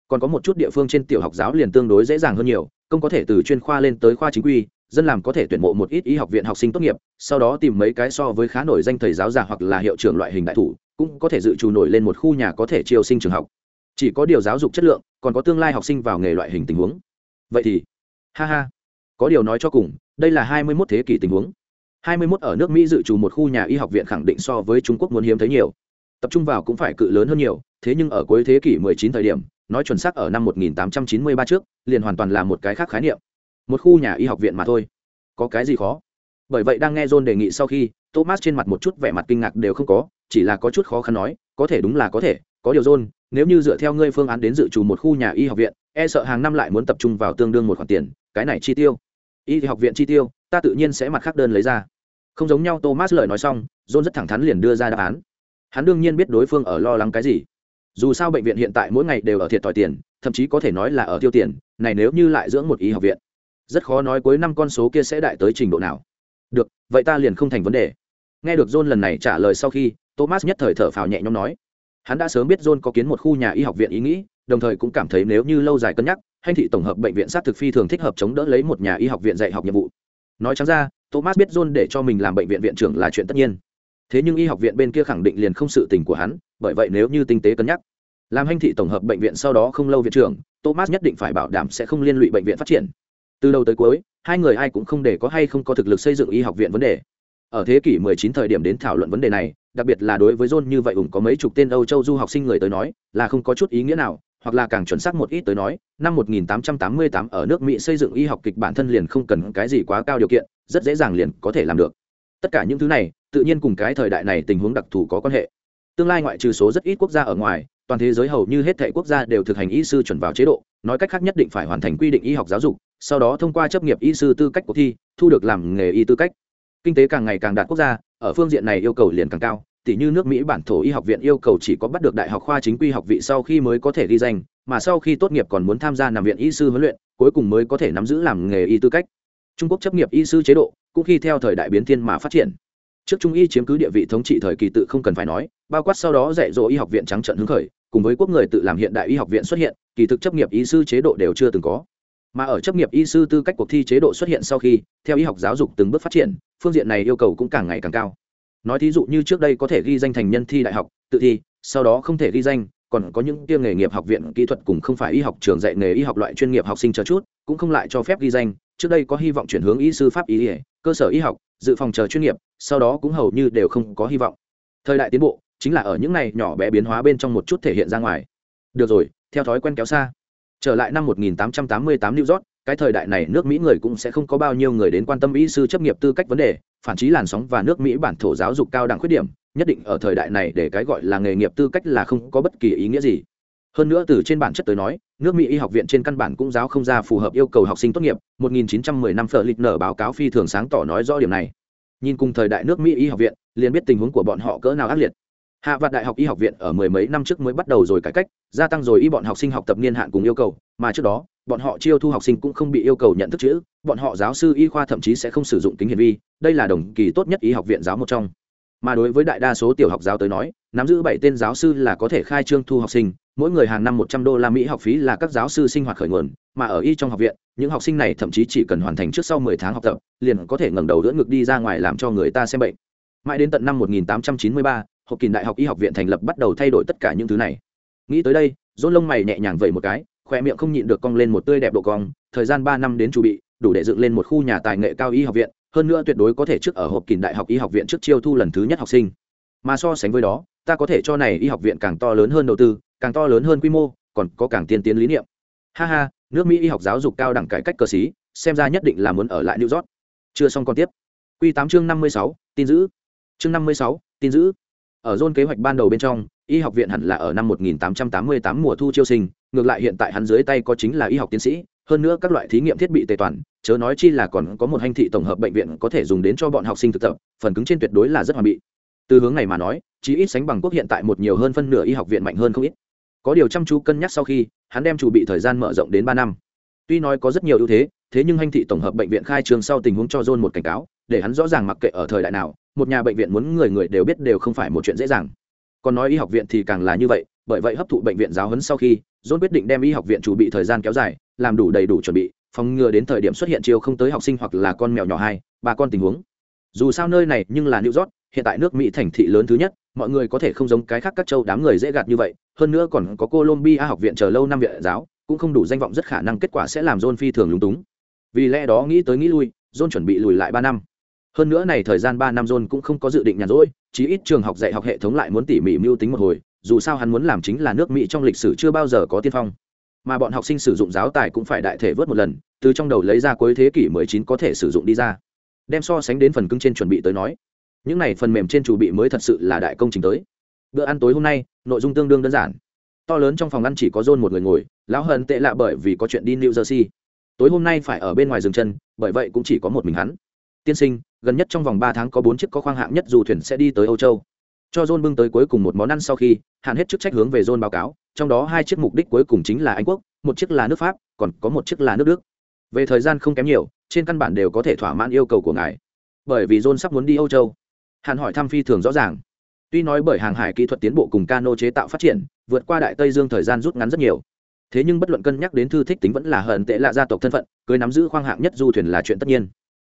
còn có một chút địa phương trên tiểu học giáo liền tương đối dễ dàng hơn nhiều, công có thể từ chuyên khoa lên tới khoa chính quy, dân làm có thể tuyển mộ một ít y học viện học sinh tốt nghiệp, sau đó tìm mấy cái so với khá nổi danh thầy giáo già hoặc là hiệu trưởng loại hình đại thủ, cũng có thể dự trù nổi lên một khu nhà có thể chiêu sinh trường học. Chỉ có điều giáo dục chất lượng, còn có tương lai học sinh vào nghề loại hình tình huống. Vậy thì, ha ha, có điều nói cho cùng, đây là hai mươi 21 thế kỷ tình huống. Hai mươi 21 ở nước mỹ dự trù một khu nhà y học viện khẳng định so với trung quốc muốn hiếm thấy nhiều. Tập trung vào cũng phải cự lớn hơn nhiều, thế nhưng ở cuối thế kỷ 19 thời điểm nói chuẩn xác ở năm 1893 trước, liền hoàn toàn là một cái khác khái niệm. Một khu nhà y học viện mà thôi. Có cái gì khó? Bởi vậy đang nghe john đề nghị sau khi, thomas trên mặt một chút vẻ mặt kinh ngạc đều không có, chỉ là có chút khó khăn nói, có thể đúng là có thể, có điều john, nếu như dựa theo ngươi phương án đến dự trù một khu nhà y học viện e sợ hàng năm lại muốn tập trung vào tương đương một khoản tiền, cái này chi tiêu. Y học viện chi tiêu, ta tự nhiên sẽ mặt khác đơn lấy ra. Không giống nhau, thomas lời nói xong, john rất thẳng thắn liền đưa ra đáp án. Hắn đương nhiên biết đối phương ở lo lắng cái gì dù sao bệnh viện hiện tại mỗi ngày đều ở thiệt thòi tiền, thậm chí có thể nói là ở tiêu tiền, này nếu như lại dưỡng một y học viện, rất khó nói cuối năm con số kia sẽ đại tới trình độ nào. Được, vậy ta liền không thành vấn đề. Nghe được john lần này trả lời sau khi, thomas nhất thời thở phào nhẹ nhõm nói, hắn đã sớm biết john có kiến một khu nhà y học viện ý nghĩ, đồng thời cũng cảm thấy nếu như lâu dài cân nhắc hành thị tổng hợp bệnh viện sát thực phi thường thích hợp chống đỡ lấy một nhà y học viện dạy học nhiệm vụ. Nói chẳng ra, thomas biết john để cho mình làm bệnh viện viện trưởng là chuyện tất nhiên thế nhưng y học viện bên kia khẳng định liền không sự tình của hắn, bởi vậy nếu như tinh tế cân nhắc, làm hành thị tổng hợp bệnh viện sau đó không lâu viện trưởng, thomas nhất định phải bảo đảm sẽ không liên lụy bệnh viện phát triển. Từ đầu tới cuối, hai người ai cũng không để có hay không có thực lực xây dựng y học viện vấn đề. Ở thế kỷ 19 thời điểm đến thảo luận vấn đề này, đặc biệt là đối với john như vậy ủng có mấy chục tên âu châu du học sinh người tới nói, là không có chút ý nghĩa nào, hoặc là càng chuẩn xác một ít tới nói, năm 1888 ở nước mỹ xây dựng y học kịch bản thân liền không cần cái gì quá cao điều kiện, rất dễ dàng liền có thể làm được tất cả những thứ này, tự nhiên cùng cái thời đại này tình huống đặc thù có quan hệ. Tương lai ngoại trừ số rất ít quốc gia ở ngoài, toàn thế giới hầu như hết thể quốc gia đều thực hành y sư chuẩn vào chế độ, nói cách khác nhất định phải hoàn thành quy định y học giáo dục, sau đó thông qua chấp nghiệp y sư tư cách cuộc thi, thu được làm nghề y tư cách. Kinh tế càng ngày càng đạt quốc gia, ở phương diện này yêu cầu liền càng cao tỷ như nước mỹ bản thổ y học viện yêu cầu chỉ có bắt được đại học khoa chính quy học vị sau khi mới có thể ghi danh, mà sau khi tốt nghiệp còn muốn tham gia nằm viện y sư huấn luyện, cuối cùng mới có thể nắm giữ làm nghề y tư cách. Trung quốc chấp nghiệp y sư chế độ cũng khi theo thời đại biến thiên mà phát triển. Trước trung y chiếm cứ địa vị thống trị thời kỳ tự không cần phải nói, bao quát sau đó dạy dỗ y học viện trắng trận hứng khởi, cùng với quốc người tự làm hiện đại y học viện xuất hiện, kỳ thực chấp nghiệp y sư chế độ đều chưa từng có. Mà ở chấp nghiệp y sư tư cách cuộc thi chế độ xuất hiện sau khi, theo y học giáo dục từng bước phát triển, phương diện này yêu cầu cũng càng ngày càng cao. Nói thí dụ như trước đây có thể ghi danh thành nhân thi đại học, tự thi, sau đó không thể ghi danh, còn có những kia nghề nghiệp học viện kỹ thuật cùng không phải y học trường dạy nghề y học loại chuyên nghiệp học sinh chờ chút, cũng không lại cho phép ghi danh, trước đây có hy vọng chuyển hướng y sư pháp y cơ sở y học dự phòng chờ chuyên nghiệp sau đó cũng hầu như đều không có hy vọng. Thời đại tiến bộ chính là ở những này nhỏ bé biến hóa bên trong một chút thể hiện ra ngoài. Được rồi theo thói quen kéo xa. Trở lại năm 1888 New York, cái thời đại này nước Mỹ người cũng sẽ không có bao nhiêu người đến quan tâm y sư chấp nghiệp tư cách vấn đề, phản chí làn sóng và nước Mỹ bản thổ giáo dục cao đẳng khuyết điểm, nhất định ở thời đại này để cái gọi là nghề nghiệp tư cách là không có bất kỳ ý nghĩa gì. Hơn nữa từ trên bản chất tới nói, nước Mỹ y học viện trên căn bản cũng giáo không ra phù hợp yêu cầu học sinh tốt nghiệp, 1910 năm phở lịch nở báo cáo phi thường sáng tỏ nói rõ điểm này. Nhìn cùng thời đại nước Mỹ y học viện, liền biết tình huống của bọn họ cỡ nào ác liệt hạ vạn đại học y học viện ở mười mấy năm trước mới bắt đầu rồi cải cách gia tăng rồi y bọn học sinh học tập niên hạn cùng yêu cầu mà trước đó bọn họ chiêu thu học sinh cũng không bị yêu cầu nhận thức chữ bọn họ giáo sư y khoa thậm chí sẽ không sử dụng kính hiển vi đây là đồng kỳ tốt nhất y học viện giáo một trong mà đối với đại đa số tiểu học giáo tới nói, nắm giữ bảy tên giáo sư là có thể khai trương thu học sinh, mỗi người hàng năm một trăm đô la mỹ học phí là các giáo sư sinh hoạt khởi nguồn, mà ở y trong học viện, những học sinh này thậm chí chỉ cần hoàn thành trước sau mười tháng học tập, liền có thể ngẩng đầu đỡ ngực đi ra ngoài làm cho người ta xem bệnh. Mãi đến tận năm một nghìn tám trăm chín mươi ba, học kỳ đại học y học viện thành lập bắt đầu thay đổi tất cả những thứ này. Nghĩ tới đây, dôn lông mày nhẹ nhàng vẩy một cái, khoe miệng không nhịn được cong lên một tươi đẹp độ cong, thời gian ba năm đến chuẩn bị, đủ để dựng lên một khu nhà tài nghệ cao y học viện hơn nữa tuyệt đối có thể trước ở hộp kỳ đại học y học viện trước chiêu thu lần thứ nhất học sinh. Mà so sánh với đó, ta có thể cho này y học viện càng to lớn hơn đầu tư, càng to lớn hơn quy mô, còn có càng tiên tiến lý niệm. Ha ha, nước mỹ y học giáo dục cao đẳng cải cách cơ sĩ xem ra nhất định là muốn ở lại new york. Chưa xong còn tiếp. Q tám chương năm mươi sáu, tin giữ. Chương năm mươi sáu, tin giữ. Ở zone kế hoạch ban đầu bên trong, y học viện hẳn là ở năm 1888 mùa thu chiêu sinh, ngược lại hiện tại hắn dưới tay có chính là y học tiến sĩ hơn nữa các loại thí nghiệm thiết bị tề toàn, chớ nói chi là còn có một hành thị tổng hợp bệnh viện có thể dùng đến cho bọn học sinh thực tập, phần cứng trên tuyệt đối là rất hoàn bị. Từ hướng này mà nói chỉ ít sánh bằng quốc hiện tại một nhiều hơn phân nửa y học viện mạnh hơn không ít. Có điều chăm chú cân nhắc sau khi, hắn đem chủ bị thời gian mở rộng đến ba năm. Tuy nói có rất nhiều ưu thế thế nhưng hành thị tổng hợp bệnh viện khai trường sau tình huống cho john một cảnh cáo, để hắn rõ ràng mặc kệ ở thời đại nào, một nhà bệnh viện muốn người người đều biết đều không phải một chuyện dễ dàng. Còn nói y học viện thì càng là như vậy, bởi vậy hấp thụ bệnh viện giáo huấn sau khi john quyết định đem y học viện chủ bị thời gian kéo dài, làm đủ đầy đủ chuẩn bị, phòng ngừa đến thời điểm xuất hiện chiều không tới học sinh hoặc là con mèo nhỏ hai, ba con tình huống. Dù sao nơi này nhưng là new york, hiện tại nước mỹ thành thị lớn thứ nhất, mọi người có thể không giống cái khác các châu đám người dễ gạt như vậy, hơn nữa còn có colombia học viện chờ lâu năm viện giáo, cũng không đủ danh vọng rất khả năng kết quả sẽ làm john phi thường lúng túng. Vì lẽ đó nghĩ tới nghĩ lui, john chuẩn bị lùi lại ba năm. Hơn nữa này thời gian ba năm john cũng không có dự định nhàn rỗi, chí ít trường học dạy học hệ thống lại muốn tỉ mỉ mưu tính một hồi dù sao hắn muốn làm chính là nước mỹ trong lịch sử chưa bao giờ có tiên phong. Mà bọn học sinh sử dụng giáo tài cũng phải đại thể vớt một lần, từ trong đầu lấy ra cuối thế kỷ 19 có thể sử dụng đi ra. Đem so sánh đến phần cứng trên chuẩn bị tới nói, những này phần mềm trên chủ bị mới thật sự là đại công trình tới. Bữa ăn tối hôm nay, nội dung tương đương đơn giản. To lớn trong phòng ăn chỉ có john một người ngồi, lão hận tệ lạ bởi vì có chuyện đi new jersey. Tối hôm nay phải ở bên ngoài dừng chân, bởi vậy cũng chỉ có một mình hắn. Tiên sinh, gần nhất trong vòng ba tháng có bốn chiếc có khoang hạng nhất dù thuyền sẽ đi tới âu châu cho john bưng tới cuối cùng một món ăn sau khi, hạn hết chức trách hướng về john báo cáo, trong đó hai chiếc mục đích cuối cùng chính là anh quốc, một chiếc là nước pháp, còn có một chiếc là nước đức. Về thời gian không kém nhiều, trên căn bản đều có thể thỏa mãn yêu cầu của ngài. Bởi vì john sắp muốn đi âu châu. Hạn hỏi thăm phi thường rõ ràng. Tuy nói bởi hàng hải kỹ thuật tiến bộ cùng cano chế tạo phát triển, vượt qua đại tây dương thời gian rút ngắn rất nhiều. Thế nhưng bất luận cân nhắc đến thư thích tính vẫn là hận tệ lạ gia tộc thân phận, cưới nắm giữ khoang hạng nhất du thuyền là chuyện tất nhiên.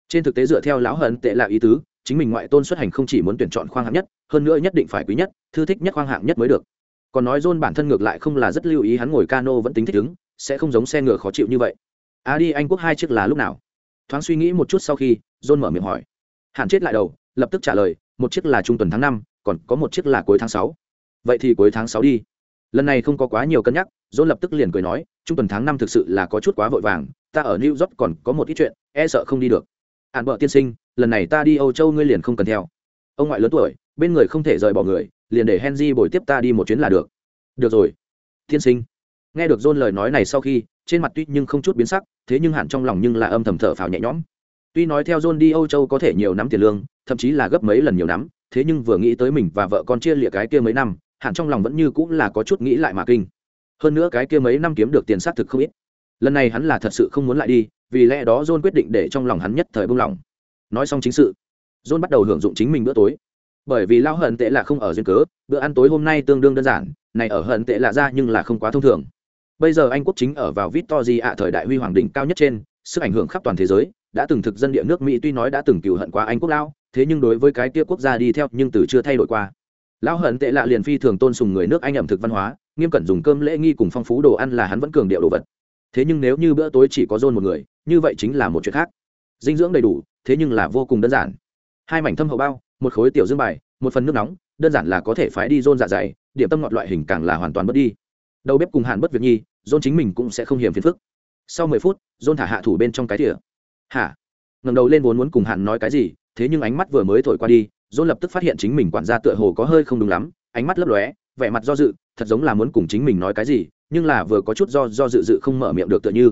Trên thực tế dựa theo lão hận tệ lạ ý tứ chính mình ngoại tôn xuất hành không chỉ muốn tuyển chọn khoang hạng nhất, hơn nữa nhất định phải quý nhất, thư thích nhất khoang hạng nhất mới được. Còn nói john bản thân ngược lại không là rất lưu ý hắn ngồi cano vẫn tính thích ứng, sẽ không giống xe ngựa khó chịu như vậy. A đi, anh quốc hai chiếc là lúc nào? Thoáng suy nghĩ một chút sau khi, john mở miệng hỏi. Hạn chết lại đầu, lập tức trả lời, một chiếc là trung tuần tháng năm, còn có một chiếc là cuối tháng sáu. Vậy thì cuối tháng sáu đi. Lần này không có quá nhiều cân nhắc, john lập tức liền cười nói, trung tuần tháng năm thực sự là có chút quá vội vàng, ta ở new york còn có một ít chuyện e sợ không đi được. Hạn bợ tiên sinh lần này ta đi âu châu ngươi liền không cần theo. Ông ngoại lớn tuổi, bên người không thể rời bỏ người, liền để henry bồi tiếp ta đi một chuyến là được. Được rồi. Tiên sinh. Nghe được john lời nói này sau khi, trên mặt tuy nhưng không chút biến sắc, thế nhưng hạn trong lòng nhưng là âm thầm thở phào nhẹ nhõm. Tuy nói theo john đi âu châu có thể nhiều nắm tiền lương, thậm chí là gấp mấy lần nhiều nắm, thế nhưng vừa nghĩ tới mình và vợ con chia lịa cái kia mấy năm hạn trong lòng vẫn như cũng là có chút nghĩ lại mà kinh. Hơn nữa cái kia mấy năm kiếm được tiền xác thực không ít. Lần này hắn là thật sự không muốn lại đi, vì lẽ đó john quyết định để trong lòng hắn nhất thời buông lỏng nói xong chính sự. John bắt đầu hưởng dụng chính mình bữa tối. Bởi vì lao hận tệ là không ở duyên cớ, bữa ăn tối hôm nay tương đương đơn giản, này ở hận tệ là ra nhưng là không quá thông thường. Bây giờ anh quốc chính ở vào victory ạ thời đại huy hoàng đỉnh cao nhất trên, sức ảnh hưởng khắp toàn thế giới, đã từng thực dân địa nước mỹ tuy nói đã từng cựu hận quá anh quốc lao thế nhưng đối với cái kia quốc gia đi theo nhưng từ chưa thay đổi qua. Lão hận tệ lạ liền phi thường tôn sùng người nước anh ẩm thực văn hóa, nghiêm cẩn dùng cơm lễ nghi cùng phong phú đồ ăn là hắn vẫn cường điệu đồ vật. Thế nhưng nếu như bữa tối chỉ có dôn một người, như vậy chính là một chuyện khác. Dinh dưỡng đầy đủ thế nhưng là vô cùng đơn giản. Hai mảnh thâm hậu bao, một khối tiểu dương bài, một phần nước nóng, đơn giản là có thể phái đi dôn dạ dày, điểm tâm ngọt loại hình càng là hoàn toàn mất đi. Đầu bếp cùng hàn bất việc nhi, dôn chính mình cũng sẽ không hiểm phiền phức. Sau mười phút, dôn thả hạ thủ bên trong cái thỉa hả? Ngầm đầu lên vốn muốn cùng hàn nói cái gì, thế nhưng ánh mắt vừa mới thổi qua đi, dôn lập tức phát hiện chính mình quản gia tựa hồ có hơi không đúng lắm, ánh mắt lấp lóe, vẻ mặt do dự, thật giống là muốn cùng chính mình nói cái gì, nhưng là vừa có chút do do dự dự không mở miệng được tựa như.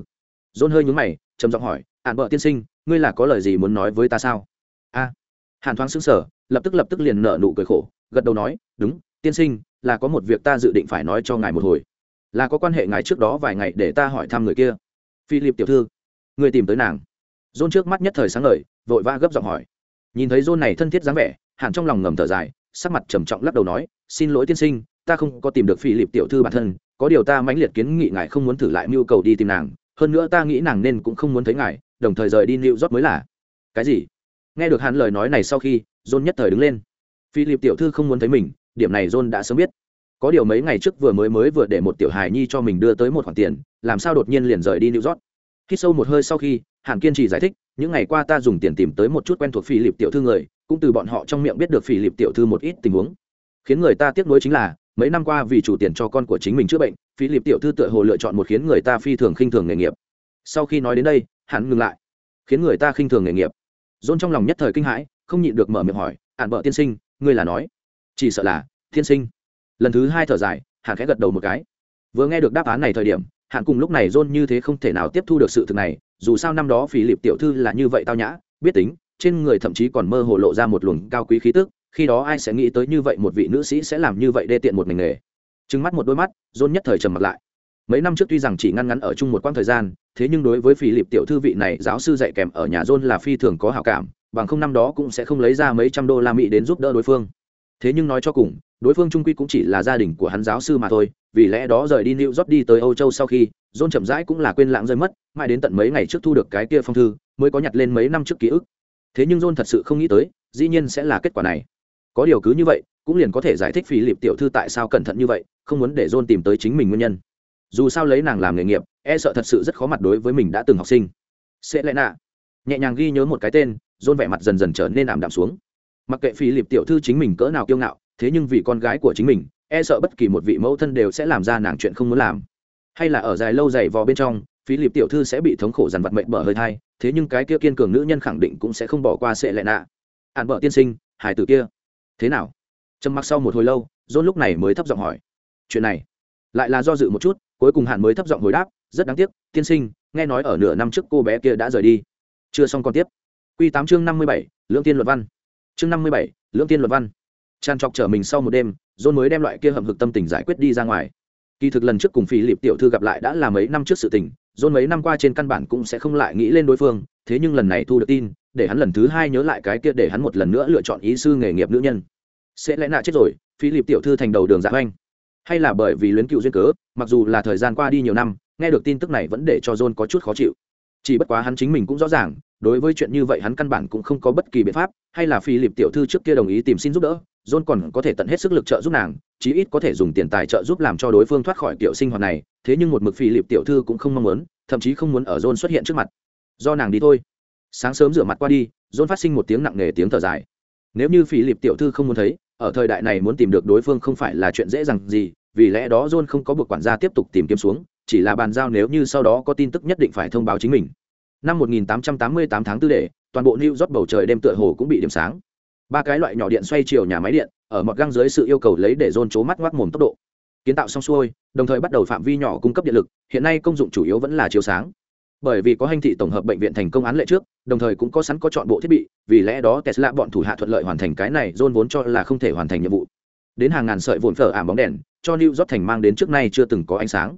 Dôn hơi nhúng mày, trầm giọng hỏi ạn bợ tiên sinh ngươi là có lời gì muốn nói với ta sao? A. Hàn thoáng xứng sở lập tức lập tức liền nở nụ cười khổ, gật đầu nói, đúng, tiên sinh, là có một việc ta dự định phải nói cho ngài một hồi. Là có quan hệ ngài trước đó vài ngày để ta hỏi thăm người kia. Philip tiểu thư, người tìm tới nàng. Dôn trước mắt nhất thời sáng ngời, vội vã gấp giọng hỏi. Nhìn thấy dôn này thân thiết dáng vẻ hẳn trong lòng ngầm thở dài, sắc mặt trầm trọng lắc đầu nói, xin lỗi tiên sinh, ta không có tìm được philip tiểu thư bản thân, có điều ta mãnh liệt kiến nghị ngài không muốn thử lại mưu cầu đi tìm nàng, hơn nữa ta nghĩ nàng nên cũng không muốn thấy ngài đồng thời rời đi new york mới là. Cái gì? Nghe được hắn lời nói này sau khi, john nhất thời đứng lên. Philip tiểu thư không muốn thấy mình, điểm này john đã sớm biết. Có điều mấy ngày trước vừa mới mới vừa để một tiểu hài nhi cho mình đưa tới một khoản tiền, làm sao đột nhiên liền rời đi new york? Khi sâu một hơi sau khi, hàn kiên trì giải thích, những ngày qua ta dùng tiền tìm tới một chút quen thuộc Philip tiểu thư người, cũng từ bọn họ trong miệng biết được Philip tiểu thư một ít tình huống. Khiến người ta tiếc nuối chính là, mấy năm qua vì chủ tiền cho con của chính mình chữa bệnh, Philip tiểu thư tựa hồ lựa chọn một khiến người ta phi thường khinh thường nghề nghiệp. Sau khi nói đến đây hắn ngừng lại, khiến người ta khinh thường nghề nghiệp. Dôn trong lòng nhất thời kinh hãi, không nhịn được mở miệng hỏi ạn vợ tiên sinh, ngươi là nói? Chỉ sợ là, tiên sinh. Lần thứ hai thở dài hạn khẽ gật đầu một cái. Vừa nghe được đáp án này thời điểm hạn cùng lúc này dôn như thế không thể nào tiếp thu được sự thực này, dù sao năm đó phí lịp tiểu thư là như vậy tao nhã, biết tính, trên người thậm chí còn mơ hồ lộ ra một luồng cao quý khí tức, khi đó ai sẽ nghĩ tới như vậy một vị nữ sĩ sẽ làm như vậy đê tiện một ngành nghề. Trừng mắt một đôi mắt, dôn nhất thời trầm mặt lại mấy năm trước tuy rằng chỉ ngăn ngắn ở chung một quãng thời gian, thế nhưng đối với phi lịp tiểu thư vị này, giáo sư dạy kèm ở nhà john là phi thường có hảo cảm, bằng không năm đó cũng sẽ không lấy ra mấy trăm đô la mỹ đến giúp đỡ đối phương. Thế nhưng nói cho cùng, đối phương trung quy cũng chỉ là gia đình của hắn giáo sư mà thôi, vì lẽ đó rời đi new york đi tới âu châu sau khi, john chậm rãi cũng là quên lãng rơi mất, mãi đến tận mấy ngày trước thu được cái kia phong thư, mới có nhặt lên mấy năm trước ký ức. Thế nhưng john thật sự không nghĩ tới, dĩ nhiên sẽ là kết quả này. Có điều cứ như vậy, cũng liền có thể giải thích phi lịp tiểu thư tại sao cẩn thận như vậy, không muốn để john tìm tới chính mình nguyên nhân dù sao lấy nàng làm nghề nghiệp e sợ thật sự rất khó mặt đối với mình đã từng học sinh. Sẽ lẽ nạ. Nhẹ nhàng ghi nhớ một cái tên dôn vẻ mặt dần dần trở nên ảm đạm xuống. Mặc kệ phi liệp tiểu thư chính mình cỡ nào kiêu ngạo, thế nhưng vì con gái của chính mình e sợ bất kỳ một vị mẫu thân đều sẽ làm ra nàng chuyện không muốn làm. Hay là ở dài lâu dày vò bên trong phí liệp tiểu thư sẽ bị thống khổ dằn vặt mệnh bở hơi thai, thế nhưng cái kia kiên cường nữ nhân khẳng định cũng sẽ không bỏ qua sệ lệ nạ. Hạn vợ tiên sinh hải tử kia. Thế nào? Trầm mặc sau một hồi lâu dôn lúc này mới thấp giọng hỏi. Chuyện này lại là do dự một chút, cuối cùng hạn mới thấp giọng hồi đáp, rất đáng tiếc, tiên sinh, nghe nói ở nửa năm trước cô bé kia đã rời đi. Chưa xong còn tiếp. Q tám chương năm mươi bảy, lưỡng tiên luật văn. Chương năm mươi bảy, lưỡng tiên luật văn. Tràn trọc trở mình sau một đêm john mới đem loại kia hầm hực tâm tình giải quyết đi ra ngoài. Kỳ thực lần trước cùng phi lịp tiểu thư gặp lại đã là mấy năm trước sự tình john mấy năm qua trên căn bản cũng sẽ không lại nghĩ lên đối phương, thế nhưng lần này thu được tin, để hắn lần thứ hai nhớ lại cái kia để hắn một lần nữa lựa chọn ý sư nghề nghiệp nữ nhân. Sẽ lẽ nạ chết rồi phi lịp tiểu thư thành đầu đường dạ oanh hay là bởi vì luyến cựu duyên cớ, mặc dù là thời gian qua đi nhiều năm, nghe được tin tức này vẫn để cho john có chút khó chịu. Chỉ bất quá hắn chính mình cũng rõ ràng, đối với chuyện như vậy hắn căn bản cũng không có bất kỳ biện pháp, hay là phi lịp tiểu thư trước kia đồng ý tìm xin giúp đỡ, john còn có thể tận hết sức lực trợ giúp nàng, chí ít có thể dùng tiền tài trợ giúp làm cho đối phương thoát khỏi kiểu sinh hoạt này, thế nhưng một mực phi lịp tiểu thư cũng không mong muốn, thậm chí không muốn ở john xuất hiện trước mặt. Do nàng đi thôi. Sáng sớm rửa mặt qua đi, john phát sinh một tiếng nặng nề tiếng thở dài. Nếu như phi lịp tiểu thư không muốn thấy ở thời đại này muốn tìm được đối phương không phải là chuyện dễ dàng gì, vì lẽ đó john không có buộc quản gia tiếp tục tìm kiếm xuống, chỉ là bàn giao nếu như sau đó có tin tức nhất định phải thông báo chính mình. Năm 1888 tháng tư đệ, toàn bộ new york bầu trời đêm tựa hồ cũng bị điểm sáng. Ba cái loại nhỏ điện xoay chiều nhà máy điện, ở một găng dưới sự yêu cầu lấy để john chố mắt ngoác mồm tốc độ. Kiến tạo xong xuôi, đồng thời bắt đầu phạm vi nhỏ cung cấp điện lực, hiện nay công dụng chủ yếu vẫn là chiếu sáng bởi vì có hành thị tổng hợp bệnh viện thành công án lệ trước, đồng thời cũng có sẵn có chọn bộ thiết bị, vì lẽ đó tesla bọn thủ hạ thuận lợi hoàn thành cái này john vốn cho là không thể hoàn thành nhiệm vụ. Đến hàng ngàn sợi vụn phở ảm bóng đèn, cho new york thành mang đến trước nay chưa từng có ánh sáng.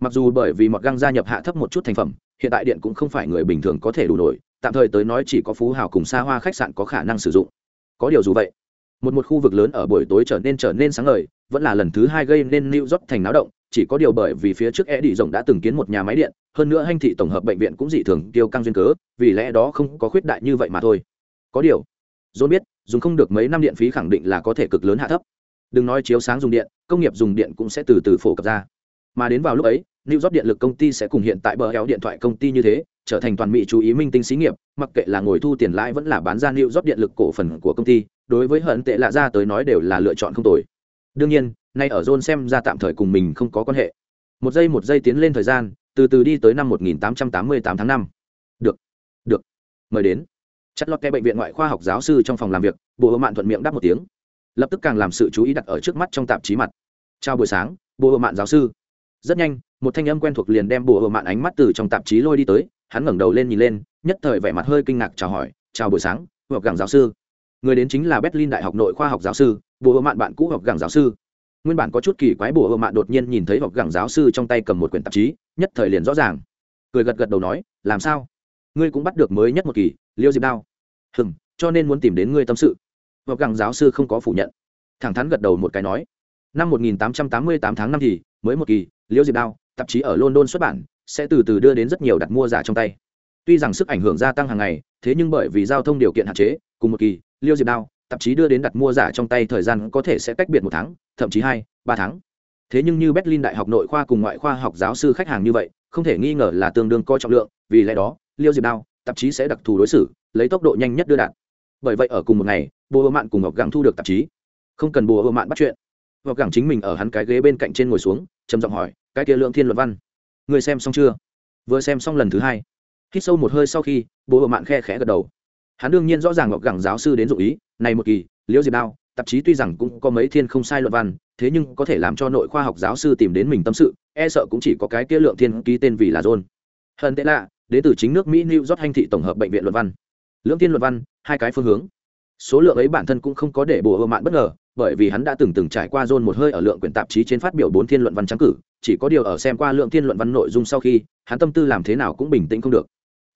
Mặc dù bởi vì mọt găng gia nhập hạ thấp một chút thành phẩm, hiện tại điện cũng không phải người bình thường có thể đủ nổi, tạm thời tới nói chỉ có phú hào cùng xa hoa khách sạn có khả năng sử dụng. Có điều dù vậy, một một khu vực lớn ở buổi tối trở nên trở nên sáng ngời, vẫn là lần thứ hai gây nên new york thành náo động, chỉ có điều bởi vì phía trước e đi rộng đã từng kiến một nhà máy điện hơn nữa hành thị tổng hợp bệnh viện cũng dị thường tiêu căng duyên cớ vì lẽ đó không có khuyết đại như vậy mà thôi có điều john biết dùng không được mấy năm điện phí khẳng định là có thể cực lớn hạ thấp đừng nói chiếu sáng dùng điện công nghiệp dùng điện cũng sẽ từ từ phổ cập ra mà đến vào lúc ấy New York điện lực công ty sẽ cùng hiện tại bờ éo điện thoại công ty như thế, trở thành toàn mỹ chú ý minh tinh xí nghiệp, mặc kệ là ngồi thu tiền lãi vẫn là bán ra New York điện lực cổ phần của công ty, đối với hận tệ lạ ra tới nói đều là lựa chọn không tồi. Đương nhiên, nay ở John xem ra tạm thời cùng mình không có quan hệ. Một giây một giây tiến lên thời gian, từ từ đi tới năm 1888 tháng 5. Được, được, mời đến. Chất lót cái bệnh viện ngoại khoa học giáo sư trong phòng làm việc, bộ Hồ mạn thuận miệng đáp một tiếng. Lập tức càng làm sự chú ý đặt ở trước mắt trong tạp chí mặt. Chào buổi sáng, bộ Hồ mạn giáo sư. Rất nhanh, một thanh âm quen thuộc liền đem bộ Hồ mạn ánh mắt từ trong tạp chí lôi đi tới, hắn ngẩng đầu lên nhìn lên, nhất thời vẻ mặt hơi kinh ngạc chào hỏi, "Chào buổi sáng, hoặc gẳng giáo sư." Người đến chính là Berlin Đại học Nội khoa học giáo sư, bộ Hồ mạn bạn cũ học gẳng giáo sư. Nguyên bản có chút kỳ quái bùa hộ mạn đột nhiên nhìn thấy hoặc gẳng giáo sư trong tay cầm một quyển tạp chí, nhất thời liền rõ ràng. Cười gật gật đầu nói, "Làm sao? Ngươi cũng bắt được mới nhất một kỳ, Liêu Diệp Đao." hừng cho nên muốn tìm đến ngươi tâm sự." hoặc gẳng giáo sư không có phủ nhận, thẳng thắn gật đầu một cái nói, "Năm 1888 tháng năm thì, mới một kỳ, Liêu Diệp Đao, tạp chí ở London xuất bản, sẽ từ từ đưa đến rất nhiều đặt mua giả trong tay. Tuy rằng sức ảnh hưởng gia tăng hàng ngày, thế nhưng bởi vì giao thông điều kiện hạn chế, cùng một kỳ, Liêu Diệp Đao, tạp chí đưa đến đặt mua giả trong tay thời gian có thể sẽ cách biệt một tháng, thậm chí hai, ba tháng. Thế nhưng như Berlin Đại học Nội khoa cùng ngoại khoa học giáo sư khách hàng như vậy, không thể nghi ngờ là tương đương coi trọng lượng, vì lẽ đó, Liêu Diệp Đao, tạp chí sẽ đặc thù đối xử, lấy tốc độ nhanh nhất đưa đạt. Bởi vậy ở cùng một ngày, Bùa Mạn cùng Ngọc gắng thu được tạp chí. Không cần Bùa Mạn bắt chuyện. Ngọc gắng chính mình ở hắn cái ghế bên cạnh trên ngồi xuống, trầm giọng hỏi, cái kia lượng thiên luận văn người xem xong chưa vừa xem xong lần thứ hai hít sâu một hơi sau khi bố hộ mạn khe khẽ gật đầu hắn đương nhiên rõ ràng ngọc gẳng giáo sư đến dụ ý này một kỳ liễu diệp đao tạp chí tuy rằng cũng có mấy thiên không sai luận văn thế nhưng có thể làm cho nội khoa học giáo sư tìm đến mình tâm sự e sợ cũng chỉ có cái kia lượng thiên ký tên vì là john. Hơn tệ lạ đến từ chính nước mỹ new york hành thị tổng hợp bệnh viện luận văn. Lưỡng thiên luận văn hai cái phương hướng. Số lượng ấy bản thân cũng không có để bùa hơ mạn bất ngờ bởi vì hắn đã từng từng trải qua John một hơi ở lượng quyển tạp chí trên phát biểu bốn thiên luận văn trắng cử, chỉ có điều ở xem qua lượng thiên luận văn nội dung sau khi, hắn tâm tư làm thế nào cũng bình tĩnh không được.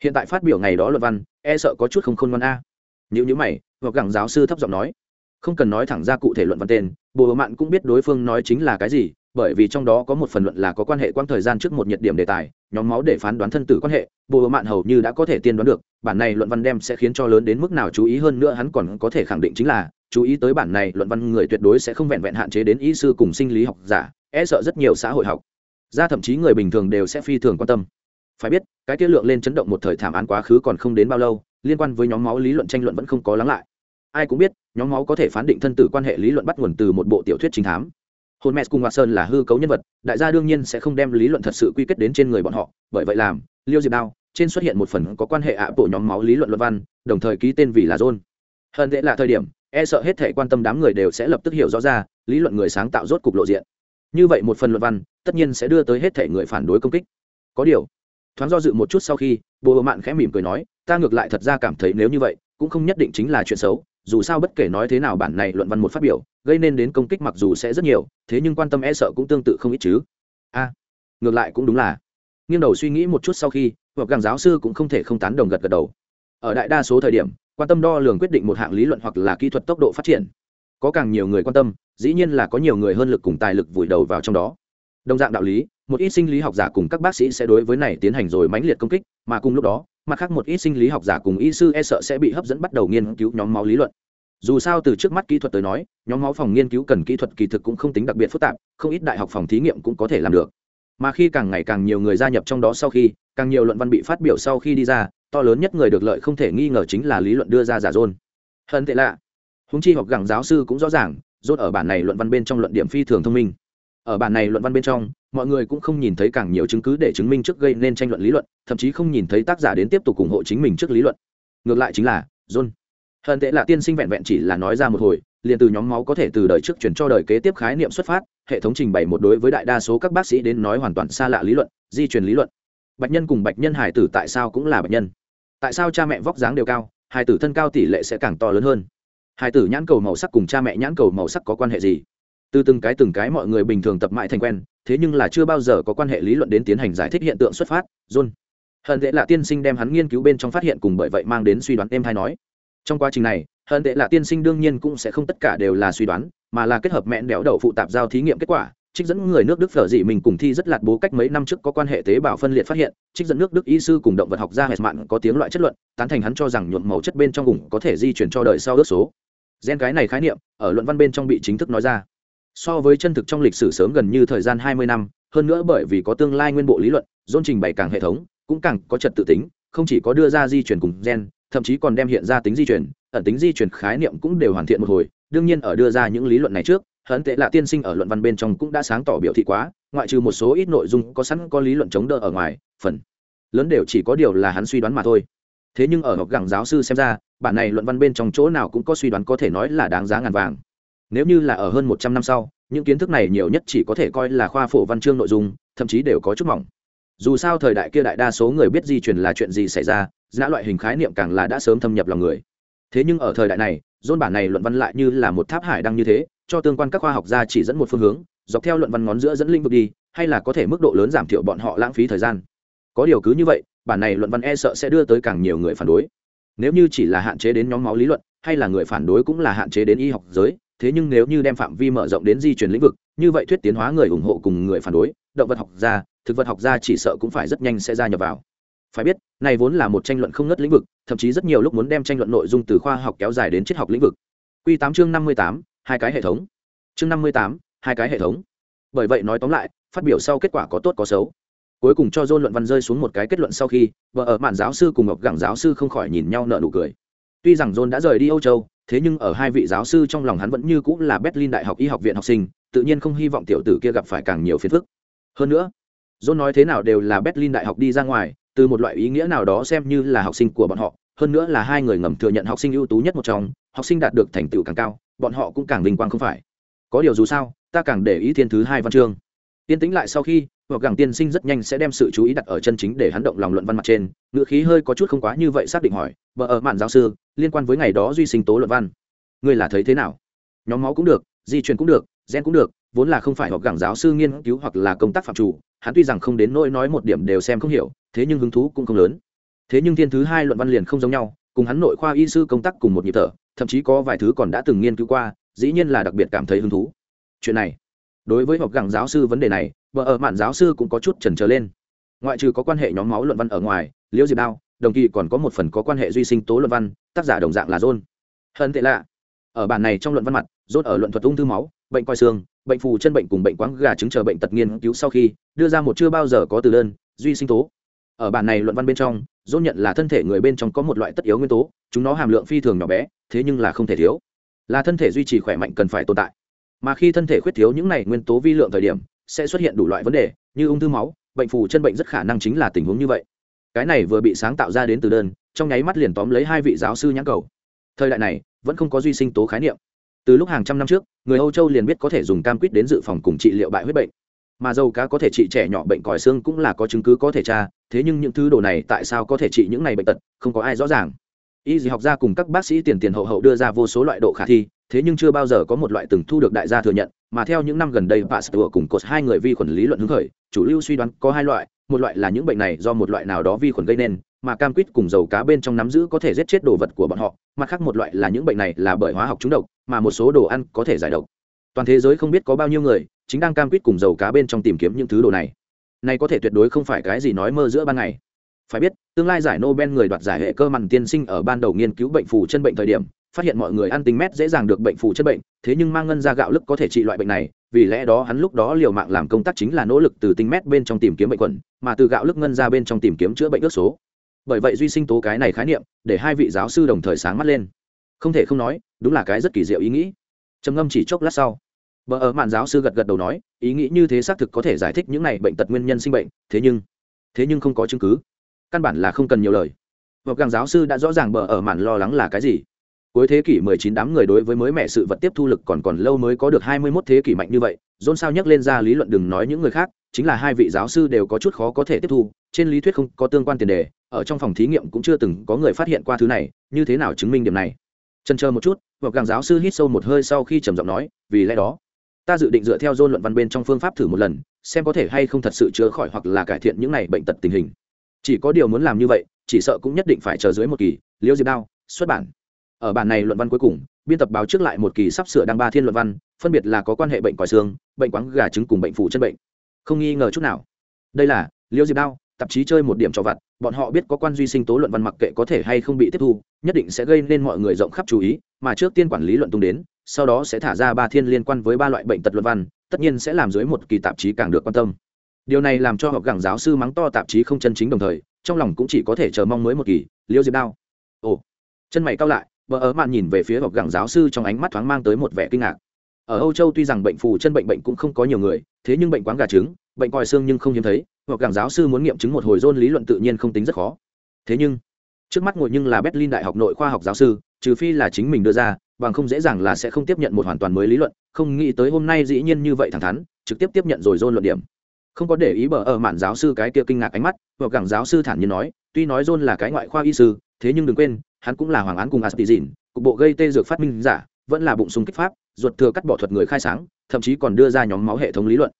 Hiện tại phát biểu ngày đó luận văn, e sợ có chút không khôn ngoan a. Nếu như mày, hoặc gẳng giáo sư thấp giọng nói, không cần nói thẳng ra cụ thể luận văn tên, Bồ Mạn cũng biết đối phương nói chính là cái gì, bởi vì trong đó có một phần luận là có quan hệ quang thời gian trước một nhiệt điểm đề tài, nhóm máu để phán đoán thân tử quan hệ, Bồ Mạn hầu như đã có thể tiên đoán được, bản này luận văn đem sẽ khiến cho lớn đến mức nào chú ý hơn nữa hắn còn có thể khẳng định chính là chú ý tới bản này luận văn người tuyệt đối sẽ không vẹn vẹn hạn chế đến ý sư cùng sinh lý học giả e sợ rất nhiều xã hội học. Ra thậm chí người bình thường đều sẽ phi thường quan tâm phải biết, cái tiết lượng lên chấn động một thời thảm án quá khứ còn không đến bao lâu, liên quan với nhóm máu lý luận tranh luận vẫn không có lắng lại. Ai cũng biết, nhóm máu có thể phán định thân tử quan hệ lý luận bắt nguồn từ một bộ tiểu thuyết chính thám. Hồn mẹ cùng sơn là hư cấu nhân vật, đại gia đương nhiên sẽ không đem lý luận thật sự quy kết đến trên người bọn họ. Bởi vậy làm, liêu diệp đao, trên xuất hiện một phần có quan hệ ạ bộ nhóm máu lý luận luận văn, đồng thời ký tên vì là john. Hơn dễ là thời điểm e sợ hết thể quan tâm đám người đều sẽ lập tức hiểu rõ ra, lý luận người sáng tạo rốt cục lộ diện. Như vậy một phần luận văn, tất nhiên sẽ đưa tới hết thể người phản đối công kích. Có điều thoáng do dự một chút sau khi, bồ hộ mạn khẽ mỉm cười nói, ta ngược lại thật ra cảm thấy nếu như vậy, cũng không nhất định chính là chuyện xấu, dù sao bất kể nói thế nào bản này luận văn một phát biểu, gây nên đến công kích mặc dù sẽ rất nhiều, thế nhưng quan tâm e sợ cũng tương tự không ít chứ. A, ngược lại cũng đúng là. Nghiêng đầu suy nghĩ một chút sau khi hoặc gàng giáo sư cũng không thể không tán đồng gật gật đầu. Ở đại đa số thời điểm, quan tâm đo lường quyết định một hạng lý luận hoặc là kỹ thuật tốc độ phát triển. Có càng nhiều người quan tâm, dĩ nhiên là có nhiều người hơn lực cùng tài lực vùi đầu vào trong đó. Đồng dạng đạo lý một ít sinh lý học giả cùng các bác sĩ sẽ đối với này tiến hành rồi mãnh liệt công kích, mà cùng lúc đó, mặt khác một ít sinh lý học giả cùng y sư e sợ sẽ bị hấp dẫn bắt đầu nghiên cứu nhóm máu lý luận. Dù sao từ trước mắt kỹ thuật tới nói, nhóm máu phòng nghiên cứu cần kỹ thuật kỳ thực cũng không tính đặc biệt phức tạp, không ít đại học phòng thí nghiệm cũng có thể làm được. Mà khi càng ngày càng nhiều người gia nhập trong đó sau khi, càng nhiều luận văn bị phát biểu sau khi đi ra, to lớn nhất người được lợi không thể nghi ngờ chính là lý luận đưa ra giả dôn. Hơn tệ lạ. Húng chi học gẳng giáo sư cũng rõ ràng dốt ở bản này luận văn bên trong luận điểm phi thường thông minh. Ở bản này luận văn bên trong mọi người cũng không nhìn thấy càng nhiều chứng cứ để chứng minh trước gây nên tranh luận lý luận, thậm chí không nhìn thấy tác giả đến tiếp tục ủng hộ chính mình trước lý luận. Ngược lại chính là, john. Hơn tệ là tiên sinh vẹn vẹn chỉ là nói ra một hồi, liền từ nhóm máu có thể từ đời trước chuyển cho đời kế tiếp khái niệm xuất phát, hệ thống trình bày một đối với đại đa số các bác sĩ đến nói hoàn toàn xa lạ lý luận, di truyền lý luận. Bạch nhân cùng bạch nhân hải tử tại sao cũng là bạch nhân? Tại sao cha mẹ vóc dáng đều cao hải tử thân cao tỷ lệ sẽ càng to lớn hơn? Hải tử nhãn cầu màu sắc cùng cha mẹ nhãn cầu màu sắc có quan hệ gì? Từ từng cái từng cái mọi người bình thường tập mãi thành quen thế nhưng là chưa bao giờ có quan hệ lý luận đến tiến hành giải thích hiện tượng xuất phát, john. Hận tệ là tiên sinh đem hắn nghiên cứu bên trong phát hiện cùng bởi vậy mang đến suy đoán em hay nói. Trong quá trình này, hận tệ là tiên sinh đương nhiên cũng sẽ không tất cả đều là suy đoán, mà là kết hợp mẹn đéo đậu phụ tạp giao thí nghiệm kết quả, trích dẫn người nước đức phở dị mình cùng thi rất lạt bố cách mấy năm trước có quan hệ tế bào phân liệt phát hiện, trích dẫn nước đức y sư cùng động vật học gia hẹt mạn có tiếng loại chất luận, tán thành hắn cho rằng nhuộm màu chất bên trong vùng có thể di chuyển cho đời sau ước số. Gen cái này khái niệm, ở luận văn bên trong bị chính thức nói ra so với chân thực trong lịch sử sớm gần như thời gian 20 năm, hơn nữa bởi vì có tương lai nguyên bộ lý luận, dôn trình bày càng hệ thống, cũng càng có trật tự tính, không chỉ có đưa ra di chuyển cùng gen, thậm chí còn đem hiện ra tính di chuyển ẩn tính di chuyển khái niệm cũng đều hoàn thiện một hồi. Đương nhiên ở đưa ra những lý luận này trước hận tệ là tiên sinh ở luận văn bên trong cũng đã sáng tỏ biểu thị quá, ngoại trừ một số ít nội dung có sẵn có lý luận chống đỡ ở ngoài, phần lớn đều chỉ có điều là hắn suy đoán mà thôi. Thế nhưng ở học gẳng giáo sư xem ra, bản này luận văn bên trong chỗ nào cũng có suy đoán có thể nói là đáng giá ngàn vàng nếu như là ở hơn một trăm năm sau, những kiến thức này nhiều nhất chỉ có thể coi là khoa phổ văn chương nội dung, thậm chí đều có chút mỏng. Dù sao thời đại kia đại đa số người biết di truyền là chuyện gì xảy ra giã loại hình khái niệm càng là đã sớm thâm nhập lòng người. Thế nhưng ở thời đại này, dôn bản này luận văn lại như là một tháp hải đăng như thế, cho tương quan các khoa học gia chỉ dẫn một phương hướng, dọc theo luận văn ngón giữa dẫn linh vực đi, hay là có thể mức độ lớn giảm thiểu bọn họ lãng phí thời gian. Có điều cứ như vậy, bản này luận văn e sợ sẽ đưa tới càng nhiều người phản đối. Nếu như chỉ là hạn chế đến nhóm máu lý luận, hay là người phản đối cũng là hạn chế đến y học giới thế nhưng nếu như đem phạm vi mở rộng đến di truyền lĩnh vực, như vậy thuyết tiến hóa người ủng hộ cùng người phản đối, động vật học gia, thực vật học gia chỉ sợ cũng phải rất nhanh sẽ gia nhập vào. Phải biết, này vốn là một tranh luận không ngất lĩnh vực, thậm chí rất nhiều lúc muốn đem tranh luận nội dung từ khoa học kéo dài đến triết học lĩnh vực. Q tám chương năm mươi tám, hai cái hệ thống. Chương năm mươi tám, hai cái hệ thống. Bởi vậy nói tóm lại, phát biểu sau kết quả có tốt có xấu. Cuối cùng cho dôn luận văn rơi xuống một cái kết luận sau khi, vợ ở mạn giáo sư cùng ngọc gẳng giáo sư không khỏi nhìn nhau nợ nụ cười. Tuy rằng dôn đã rời đi âu châu thế nhưng ở hai vị giáo sư trong lòng hắn vẫn như cũng là berlin đại học y học viện học sinh, tự nhiên không hy vọng tiểu tử kia gặp phải càng nhiều phiền phức. Hơn nữa, john nói thế nào đều là berlin đại học đi ra ngoài, từ một loại ý nghĩa nào đó xem như là học sinh của bọn họ, hơn nữa là hai người ngầm thừa nhận học sinh ưu tú nhất một trong, học sinh đạt được thành tựu càng cao, bọn họ cũng càng vinh quang không phải. Có điều dù sao, ta càng để ý thiên thứ hai văn chương. Tiên tính lại sau khi hoặc gẳng tiên sinh rất nhanh sẽ đem sự chú ý đặt ở chân chính để hắn động lòng luận văn mặt trên. Ngựa khí hơi có chút không quá như vậy xác định hỏi, vợ ở mạn giáo sư, liên quan với ngày đó duy sinh tố luận văn. Ngươi là thấy thế nào? Nhóm máu cũng được, di truyền cũng được, gen cũng được, vốn là không phải hoặc gẳng giáo sư nghiên cứu hoặc là công tác phạm chủ, hắn tuy rằng không đến nỗi nói một điểm đều xem không hiểu, thế nhưng hứng thú cũng không lớn. Thế nhưng thiên thứ hai luận văn liền không giống nhau, cùng hắn nội khoa y sư công tác cùng một nhịp thở, thậm chí có vài thứ còn đã từng nghiên cứu qua, dĩ nhiên là đặc biệt cảm thấy hứng thú. Chuyện này, đối với học gẳng giáo sư vấn đề này vợ ở mạn giáo sư cũng có chút trần trờ lên. Ngoại trừ có quan hệ nhóm máu luận văn ở ngoài, liễu diệp đao, đồng kỳ còn có một phần có quan hệ duy sinh tố luận văn, tác giả đồng dạng là john. Hơn tệ lạ. Ở bản này trong luận văn mặt, john ở luận thuật ung thư máu, bệnh coi xương, bệnh phù chân bệnh cùng bệnh quáng gà chứng chờ bệnh tật nghiên cứu sau khi đưa ra một chưa bao giờ có từ đơn, duy sinh tố. Ở bản này luận văn bên trong, John nhận là thân thể người bên trong có một loại tất yếu nguyên tố, chúng nó hàm lượng phi thường nhỏ bé, thế nhưng là không thể thiếu. Là thân thể duy trì khỏe mạnh cần phải tồn tại. Mà khi thân thể khuyết thiếu những này nguyên tố vi lượng thời điểm sẽ xuất hiện đủ loại vấn đề, như ung thư máu, bệnh phù chân bệnh rất khả năng chính là tình huống như vậy. Cái này vừa bị sáng tạo ra đến từ đơn, trong nháy mắt liền tóm lấy hai vị giáo sư nhãn cầu. Thời đại này, vẫn không có duy sinh tố khái niệm. Từ lúc hàng trăm năm trước, người âu châu liền biết có thể dùng cam quýt đến dự phòng cùng trị liệu bại huyết bệnh. Mà dầu cá có thể trị trẻ nhỏ bệnh còi xương cũng là có chứng cứ có thể tra, thế nhưng những thứ đồ này tại sao có thể trị những này bệnh tật, không có ai rõ ràng. Y dị học gia cùng các bác sĩ tiền tiền hậu hậu đưa ra vô số loại độ khả thi, thế nhưng chưa bao giờ có một loại từng thu được đại gia thừa nhận mà theo những năm gần đây, pasteur cùng cột hai người vi khuẩn lý luận hứng khởi, chủ lưu suy đoán có hai loại, một loại là những bệnh này do một loại nào đó vi khuẩn gây nên, mà cam quýt cùng dầu cá bên trong nắm giữ có thể giết chết đồ vật của bọn họ, mặt khác một loại là những bệnh này là bởi hóa học trúng độc, mà một số đồ ăn có thể giải độc. Toàn thế giới không biết có bao nhiêu người chính đang cam quýt cùng dầu cá bên trong tìm kiếm những thứ đồ này. Này có thể tuyệt đối không phải cái gì nói mơ giữa ban ngày. Phải biết, tương lai giải nobel người đoạt giải hệ cơ mặn tiên sinh ở ban đầu nghiên cứu bệnh phù chân bệnh thời điểm phát hiện mọi người ăn tinh mét dễ dàng được bệnh phù chất bệnh, thế nhưng mang ngân ra gạo lức có thể trị loại bệnh này, vì lẽ đó hắn lúc đó liều mạng làm công tác chính là nỗ lực từ tinh mét bên trong tìm kiếm bệnh quẩn, mà từ gạo lức ngân ra bên trong tìm kiếm chữa bệnh ước số. Bởi vậy duy sinh tố cái này khái niệm, để hai vị giáo sư đồng thời sáng mắt lên. Không thể không nói, đúng là cái rất kỳ diệu ý nghĩ. Trầm ngâm chỉ chốc lát sau vợ ở mạn giáo sư gật gật đầu nói, ý nghĩ như thế xác thực có thể giải thích những này bệnh tật nguyên nhân sinh bệnh, thế nhưng thế nhưng không có chứng cứ. Căn bản là không cần nhiều lời. Vợ càng giáo sư đã rõ ràng bờ ở mạn lo lắng là cái gì cuối thế kỷ 19 đám người đối với mới mẹ sự vật tiếp thu lực còn còn lâu mới có được 21 thế kỷ mạnh như vậy dôn sao nhắc lên ra lý luận đừng nói những người khác, chính là hai vị giáo sư đều có chút khó có thể tiếp thu, trên lý thuyết không có tương quan tiền đề, ở trong phòng thí nghiệm cũng chưa từng có người phát hiện qua thứ này, như thế nào chứng minh điểm này? Chân chờ một chút hoặc càng giáo sư hít sâu một hơi sau khi trầm giọng nói, vì lẽ đó, ta dự định dựa theo dôn luận văn bên trong phương pháp thử một lần, xem có thể hay không thật sự chữa khỏi hoặc là cải thiện những này bệnh tật tình hình. Chỉ có điều muốn làm như vậy, chỉ sợ cũng nhất định phải chờ dưới một kỳ, liễu diệp đao, xuất bản ở bản này luận văn cuối cùng, biên tập báo trước lại một kỳ sắp sửa đăng ba thiên luận văn, phân biệt là có quan hệ bệnh còi xương, bệnh quáng gà trứng cùng bệnh phủ chân bệnh. Không nghi ngờ chút nào. Đây là liêu diệp đao, tạp chí chơi một điểm cho vặt, bọn họ biết có quan duy sinh tố luận văn mặc kệ có thể hay không bị tiếp thu, nhất định sẽ gây nên mọi người rộng khắp chú ý, mà trước tiên quản lý luận tung đến, sau đó sẽ thả ra ba thiên liên quan với ba loại bệnh tật luận văn, tất nhiên sẽ làm dưới một kỳ tạp chí càng được quan tâm. Điều này làm cho học gẳng giáo sư mắng to tạp chí không chân chính đồng thời, trong lòng cũng chỉ có thể chờ mong mới một kỳ, liêu diệp đao. Ồ, chân mày cao lại vợ ở mạn nhìn về phía học gẳng giáo sư trong ánh mắt thoáng mang tới một vẻ kinh ngạc. Ở âu châu tuy rằng bệnh phù chân bệnh bệnh cũng không có nhiều người, thế nhưng bệnh quáng gà trứng, bệnh coi xương nhưng không hiếm thấy hoặc gẳng giáo sư muốn nghiệm chứng một hồi dôn lý luận tự nhiên không tính rất khó. Thế nhưng, trước mắt ngồi nhưng là berlin đại học nội khoa học giáo sư, trừ phi là chính mình đưa ra, bằng không dễ dàng là sẽ không tiếp nhận một hoàn toàn mới lý luận, không nghĩ tới hôm nay dĩ nhiên như vậy thẳng thắn, trực tiếp tiếp nhận rồi dôn luận điểm. Không có để ý bờ ở mạn giáo sư cái kia kinh ngạc ánh mắt hoặc gẳng giáo sư thản nhiên nói, tuy nói dôn là cái ngoại khoa y sư, thế nhưng đừng quên hắn cũng là hoàng án cùng aspizin cục bộ gây tê dược phát minh giả, vẫn là bụng súng kích pháp, ruột thừa cắt bỏ thuật người khai sáng, thậm chí còn đưa ra nhóm máu hệ thống lý luận.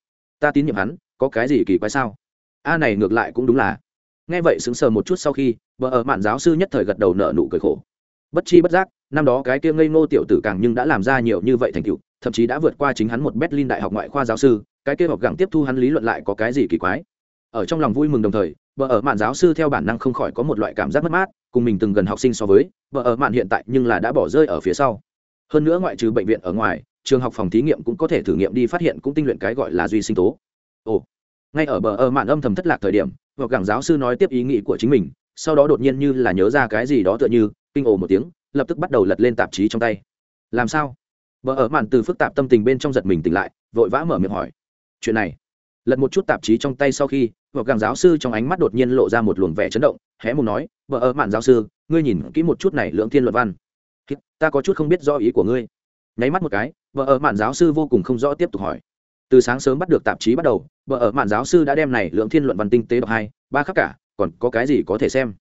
Ta tín nhiệm hắn, có cái gì kỳ quái sao? A này ngược lại cũng đúng là. Nghe vậy sững sờ một chút sau khi, vợ ở mạn giáo sư nhất thời gật đầu nợ nụ cười khổ. Bất chi bất giác, năm đó cái kia ngây ngô tiểu tử càng nhưng đã làm ra nhiều như vậy thành tựu, thậm chí đã vượt qua chính hắn một berlin đại học ngoại khoa giáo sư, cái kia học gặng tiếp thu hắn lý luận lại có cái gì kỳ quái. Ở trong lòng vui mừng đồng thời vợ ở mạn giáo sư theo bản năng không khỏi có một loại cảm giác mất mát, cùng mình từng gần học sinh so với vợ ở mạn hiện tại nhưng là đã bỏ rơi ở phía sau. Hơn nữa ngoại trừ bệnh viện ở ngoài, trường học phòng thí nghiệm cũng có thể thử nghiệm đi phát hiện cũng tinh luyện cái gọi là duy sinh tố. Ồ, ngay ở bờ ở mạn âm thầm thất lạc thời điểm hoặc cảng giáo sư nói tiếp ý nghĩ của chính mình, sau đó đột nhiên như là nhớ ra cái gì đó tựa như, kinh ồ một tiếng, lập tức bắt đầu lật lên tạp chí trong tay. Làm sao? Bờ ở mạn từ phức tạp tâm tình bên trong giật mình tỉnh lại, vội vã mở miệng hỏi. Chuyện này, lật một chút tạp chí trong tay sau khi hoặc gàng giáo sư trong ánh mắt đột nhiên lộ ra một luồng vẻ chấn động, hé mùng nói, vợ ở mạn giáo sư, ngươi nhìn kỹ một chút này lưỡng thiên luật văn. Ta có chút không biết do ý của ngươi. Nháy mắt một cái, vợ ở mạn giáo sư vô cùng không rõ tiếp tục hỏi. Từ sáng sớm bắt được tạp chí bắt đầu, vợ ở mạn giáo sư đã đem này lượng thiên luận văn tinh tế đọc hai, ba khắc cả, còn có cái gì có thể xem?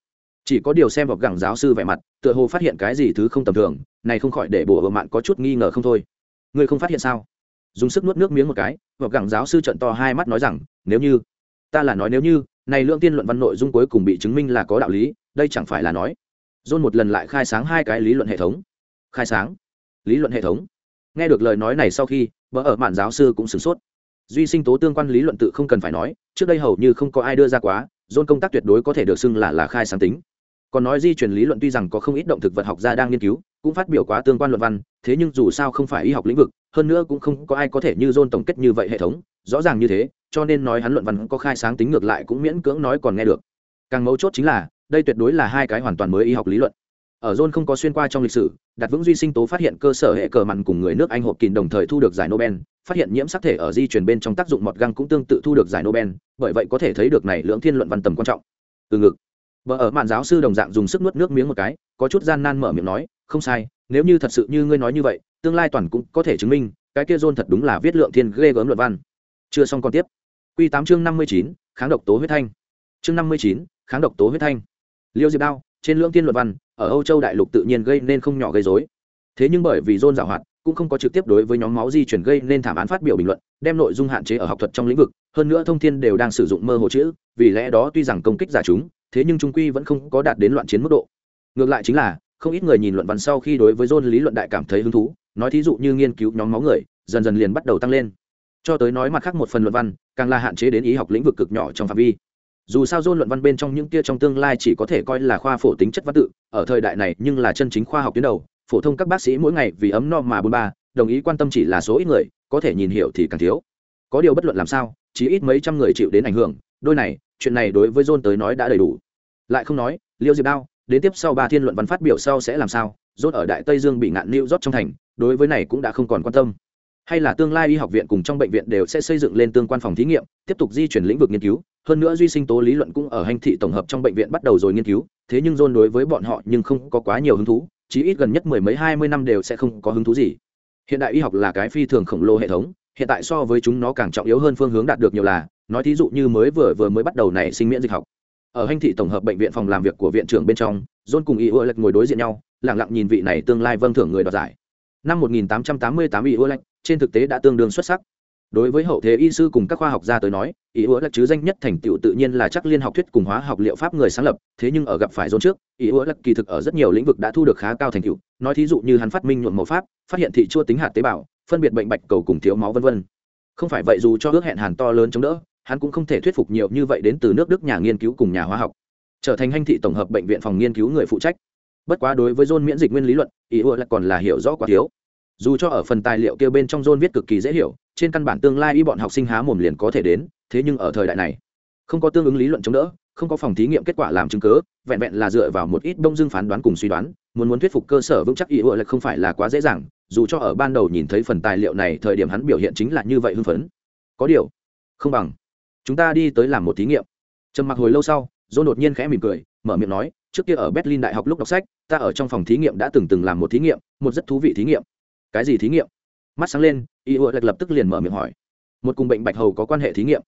Chỉ có điều xem vào gẳng giáo sư vẻ mặt, tựa hồ phát hiện cái gì thứ không tầm thường, này không khỏi để bùa ở mạn có chút nghi ngờ không thôi. Ngươi không phát hiện sao? Dùng sức nuốt nước miếng một cái và gẳng giáo sư trận to hai mắt nói rằng, nếu như ta là nói nếu như, này lượng tiên luận văn nội dung cuối cùng bị chứng minh là có đạo lý, đây chẳng phải là nói. Dôn một lần lại khai sáng hai cái lý luận hệ thống. Khai sáng. Lý luận hệ thống. Nghe được lời nói này sau khi vợ ở mạn giáo sư cũng sửng sốt. Duy sinh tố tương quan lý luận tự không cần phải nói, trước đây hầu như không có ai đưa ra quá dôn công tác tuyệt đối có thể được xưng là là khai sáng tính. Còn nói di truyền lý luận tuy rằng có không ít động thực vật học gia đang nghiên cứu cũng phát biểu quá tương quan luận văn, thế nhưng dù sao không phải y học lĩnh vực, hơn nữa cũng không có ai có thể như dôn tổng kết như vậy hệ thống, rõ ràng như thế, cho nên nói hắn luận văn có khai sáng tính ngược lại cũng miễn cưỡng nói còn nghe được. Càng mấu chốt chính là, đây tuyệt đối là hai cái hoàn toàn mới y học lý luận. Ở john không có xuyên qua trong lịch sử đặt vững duy sinh tố phát hiện cơ sở hệ cờ mặn cùng người nước anh hộp kín đồng thời thu được giải nobel, phát hiện nhiễm sắc thể ở di truyền bên trong tác dụng mọt găng cũng tương tự thu được giải nobel, bởi vậy có thể thấy được này lưỡng thiên luận văn tầm quan trọng. Từ ngực. Bờ ở mạn giáo sư đồng dạng dùng sức nuốt nước miếng một cái có chút gian nan mở miệng nói không sai nếu như thật sự như ngươi nói như vậy tương lai toàn cũng có thể chứng minh cái kia john thật đúng là viết lượng thiên ghê gớm luận văn. Chưa xong còn tiếp. Quy tám chương năm mươi chín kháng độc tố huyết thanh. Chương năm mươi chín kháng độc tố huyết thanh. Liêu diệp đao trên lượng thiên luận văn ở âu châu đại lục tự nhiên gây nên không nhỏ gây rối, thế nhưng bởi vì john giảo hoạt cũng không có trực tiếp đối với nhóm máu di chuyển gây nên thảm án phát biểu bình luận, đem nội dung hạn chế ở học thuật trong lĩnh vực, hơn nữa thông thiên đều đang sử dụng mơ hồ chữ, vì lẽ đó tuy rằng công kích giả chúng, thế nhưng trung quy vẫn không có đạt đến loạn chiến mức độ. Ngược lại chính là, không ít người nhìn luận văn sau khi đối với john lý luận đại cảm thấy hứng thú, nói thí dụ như nghiên cứu nhóm máu người, dần dần liền bắt đầu tăng lên. Cho tới nói mặt khác một phần luận văn, càng là hạn chế đến ý học lĩnh vực cực nhỏ trong phạm vi. Dù sao dôn luận văn bên trong những kia trong tương lai chỉ có thể coi là khoa phổ tính chất văn tự, ở thời đại này nhưng là chân chính khoa học tuyến đầu phổ thông các bác sĩ mỗi ngày vì ấm no mà bôn ba, đồng ý quan tâm chỉ là số ít người, có thể nhìn hiểu thì càng thiếu. Có điều bất luận làm sao, chỉ ít mấy trăm người chịu đến ảnh hưởng, đôi này, chuyện này đối với john tới nói đã đầy đủ. Lại không nói, liêu diệp đao, đến tiếp sau ba thiên luận văn phát biểu sau sẽ làm sao, john ở đại tây dương bị ngạn new rót trong thành, đối với này cũng đã không còn quan tâm. Hay là tương lai y học viện cùng trong bệnh viện đều sẽ xây dựng lên tương quan phòng thí nghiệm, tiếp tục di chuyển lĩnh vực nghiên cứu, hơn nữa duy sinh tố lý luận cũng ở hành thị tổng hợp trong bệnh viện bắt đầu rồi nghiên cứu, thế nhưng john đối với bọn họ nhưng không có quá nhiều hứng thú chí ít gần nhất mười mấy hai mươi năm đều sẽ không có hứng thú gì. Hiện đại y học là cái phi thường khổng lồ hệ thống, hiện tại so với chúng nó càng trọng yếu hơn phương hướng đạt được nhiều là, nói thí dụ như mới vừa vừa mới bắt đầu này sinh miễn dịch học. Ở hành thị tổng hợp bệnh viện phòng làm việc của viện trưởng bên trong, john cùng y ưa lệch ngồi đối diện nhau lẳng lặng nhìn vị này tương lai vâng thưởng người đoạt giải. Năm 1888 y ưa lệch trên thực tế đã tương đương xuất sắc đối với hậu thế y sư cùng các khoa học gia tới nói, ý ứa là chứ danh nhất thành tựu tự nhiên là chắc liên học thuyết cùng hóa học liệu pháp người sáng lập, thế nhưng ở gặp phải dồn trước, ý ứa là kỳ thực ở rất nhiều lĩnh vực đã thu được khá cao thành tựu. Nói thí dụ như hắn phát minh nhuộm màu pháp, phát hiện thị chua tính hạt tế bào, phân biệt bệnh bạch cầu cùng thiếu máu vân vân. Không phải vậy dù cho ước hẹn hàn to lớn chống đỡ, hắn cũng không thể thuyết phục nhiều như vậy đến từ nước đức nhà nghiên cứu cùng nhà hóa học. Trở thành hành thị tổng hợp bệnh viện phòng nghiên cứu người phụ trách. Bất quá đối với john miễn dịch nguyên lý luận, ý ứa là còn là hiểu rõ quá thiếu. Dù cho ở phần tài liệu kia bên trong john viết cực kỳ dễ hiểu trên căn bản tương lai y bọn học sinh há mồm liền có thể đến, thế nhưng ở thời đại này, không có tương ứng lý luận chống đỡ, không có phòng thí nghiệm kết quả làm chứng cớ vẹn vẹn là dựa vào một ít đông dương phán đoán cùng suy đoán, muốn muốn thuyết phục cơ sở vững chắc ý ủa là không phải là quá dễ dàng, dù cho ở ban đầu nhìn thấy phần tài liệu này, thời điểm hắn biểu hiện chính là như vậy hưng phấn. Có điều, không bằng, chúng ta đi tới làm một thí nghiệm. Trầm mặc hồi lâu sau, john đột nhiên khẽ mỉm cười, mở miệng nói, trước kia ở berlin đại học lúc đọc sách, ta ở trong phòng thí nghiệm đã từng từng làm một thí nghiệm, một rất thú vị thí nghiệm. Cái gì thí nghiệm? Mắt sáng lên y ủa lập tức liền mở miệng hỏi. Một cùng bệnh bạch hầu có quan hệ thí nghiệm.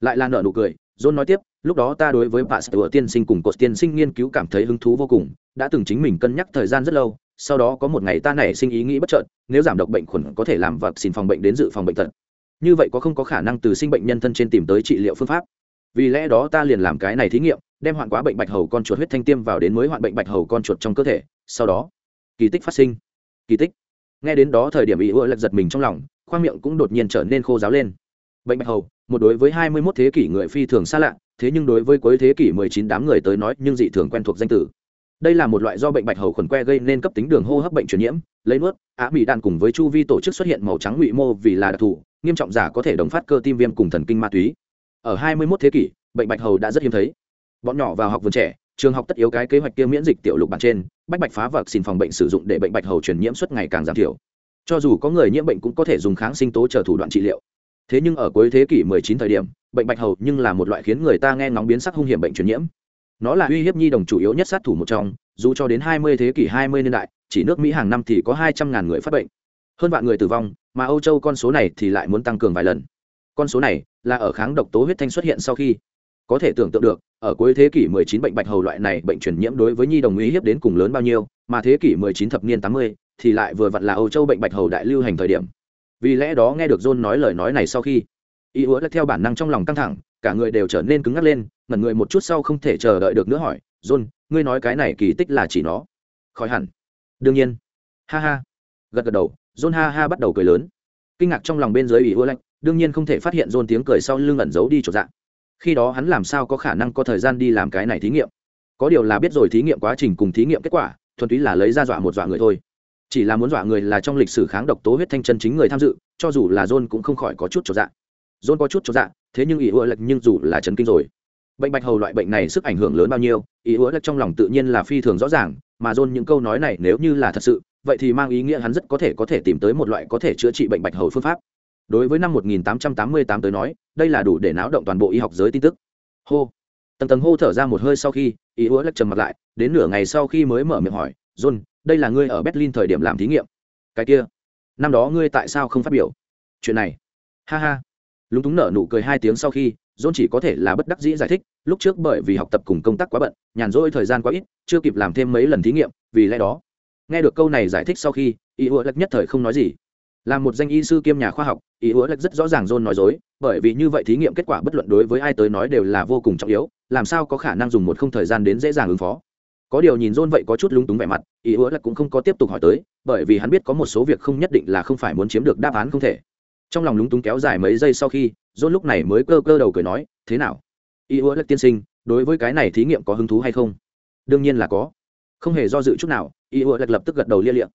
Lại là nợ nụ cười, john nói tiếp, lúc đó ta đối với bà sửa tiên sinh cùng cột tiên sinh nghiên cứu cảm thấy hứng thú vô cùng, đã từng chính mình cân nhắc thời gian rất lâu, sau đó có một ngày ta nảy sinh ý nghĩ bất chợt, nếu giảm độc bệnh khuẩn có thể làm vật xin phòng bệnh đến dự phòng bệnh tật. Như vậy có không có khả năng từ sinh bệnh nhân thân trên tìm tới trị liệu phương pháp. Vì lẽ đó ta liền làm cái này thí nghiệm, đem hoạn quá bệnh bạch hầu con chuột huyết thanh tiêm vào đến mới hoạn bệnh bạch hầu con chuột trong cơ thể, sau đó, kỳ tích phát sinh. Kỳ tích. Nghe đến đó thời điểm ý ưa lật giật mình trong lòng khoang miệng cũng đột nhiên trở nên khô giáo lên. Bệnh bạch hầu, một đối với hai mươi 21 thế kỷ người phi thường xa lạ, thế nhưng đối với cuối thế kỷ 19 đám người tới nói, nhưng dị thường quen thuộc danh tử. Đây là một loại do bệnh bạch hầu khuẩn que gây nên cấp tính đường hô hấp bệnh truyền nhiễm, lấy nuốt, á bị đạn cùng với chu vi tổ chức xuất hiện màu trắng ngụy mô vì là đặc thù, nghiêm trọng giả có thể đồng phát cơ tim viêm cùng thần kinh ma túy. Ở 21 thế kỷ, bệnh bạch hầu đã rất hiếm thấy. Bọn nhỏ vào học vườn trẻ, trường học tất yếu cái kế hoạch kia miễn dịch tiểu lục bản trên, bách bạch phá vật xin phòng bệnh sử dụng để bệnh bạch hầu truyền nhiễm suất ngày càng giảm thiểu cho dù có người nhiễm bệnh cũng có thể dùng kháng sinh tố chờ thủ đoạn trị liệu. Thế nhưng ở cuối thế kỷ 19 thời điểm, bệnh bạch hầu nhưng là một loại khiến người ta nghe ngóng biến sắc hung hiểm bệnh truyền nhiễm. Nó là uy hiếp nhi đồng chủ yếu nhất sát thủ một trong, dù cho đến 20 thế kỷ 20 niên đại, chỉ nước mỹ hàng năm thì có 200.000 người phát bệnh. Hơn vạn người tử vong, mà âu châu con số này thì lại muốn tăng cường vài lần. Con số này là ở kháng độc tố huyết thanh xuất hiện sau khi. Có thể tưởng tượng được, ở cuối thế kỷ 19 bệnh bạch hầu loại này bệnh truyền nhiễm đối với nhi đồng uy hiếp đến cùng lớn bao nhiêu, mà thế kỷ 19 thập niên 80 thì lại vừa vặn là âu châu bệnh bạch hầu đại lưu hành thời điểm. Vì lẽ đó nghe được john nói lời nói này sau khi Y Hứa đã theo bản năng trong lòng căng thẳng, cả người đều trở nên cứng ngắc lên, ngẩn người một chút sau không thể chờ đợi được nữa hỏi, john, ngươi nói cái này kỳ tích là chỉ nó? Khỏi hẳn. Đương nhiên. Ha ha. Gật gật đầu, john ha ha bắt đầu cười lớn. Kinh ngạc trong lòng bên dưới Y Hứa lạnh đương nhiên không thể phát hiện john tiếng cười sau lưng ẩn giấu đi chỗ dạng. Khi đó hắn làm sao có khả năng có thời gian đi làm cái này thí nghiệm? Có điều là biết rồi thí nghiệm quá trình cùng thí nghiệm kết quả, thuần túy là lấy ra dọa một dọa người thôi chỉ là muốn dọa người là trong lịch sử kháng độc tố huyết thanh chân chính người tham dự, cho dù là john cũng không khỏi có chút cho dạ. John có chút cho dạ thế nhưng ý ưa lệch nhưng dù là chấn kinh rồi. Bệnh bạch hầu loại bệnh này sức ảnh hưởng lớn bao nhiêu ý ưa lệch trong lòng tự nhiên là phi thường rõ ràng, mà john những câu nói này nếu như là thật sự, vậy thì mang ý nghĩa hắn rất có thể có thể tìm tới một loại có thể chữa trị bệnh bạch hầu phương pháp. Đối với năm 1888 tới nói, đây là đủ để náo động toàn bộ y học giới tin tức. Hô. Tầng tầng hô thở ra một hơi sau khi ý ứa lệch trầm mặt lại, đến nửa ngày sau khi mới mở miệng hỏi, john đây là ngươi ở berlin thời điểm làm thí nghiệm. Cái kia, năm đó ngươi tại sao không phát biểu? Chuyện này. Ha ha. Lúng túng nở nụ cười hai tiếng sau khi, john chỉ có thể là bất đắc dĩ giải thích, lúc trước bởi vì học tập cùng công tác quá bận, nhàn rỗi thời gian quá ít, chưa kịp làm thêm mấy lần thí nghiệm, vì lẽ đó. Nghe được câu này giải thích sau khi ý Hứa lệch nhất thời không nói gì. Là một danh y sư kiêm nhà khoa học ý Hứa lệch rất rõ ràng john nói dối, bởi vì như vậy thí nghiệm kết quả bất luận đối với ai tới nói đều là vô cùng trọng yếu, làm sao có khả năng dùng một không thời gian đến dễ dàng ứng phó có điều nhìn john vậy có chút lúng túng vẻ mặt, ý ứa là cũng không có tiếp tục hỏi tới, bởi vì hắn biết có một số việc không nhất định là không phải muốn chiếm được đáp án không thể. Trong lòng lúng túng kéo dài mấy giây sau khi, john lúc này mới cơ cơ đầu cười nói, thế nào? Ý ứa là tiên sinh, đối với cái này thí nghiệm có hứng thú hay không? Đương nhiên là có. Không hề do dự chút nào. Ý ứa là lập tức gật đầu lia liệm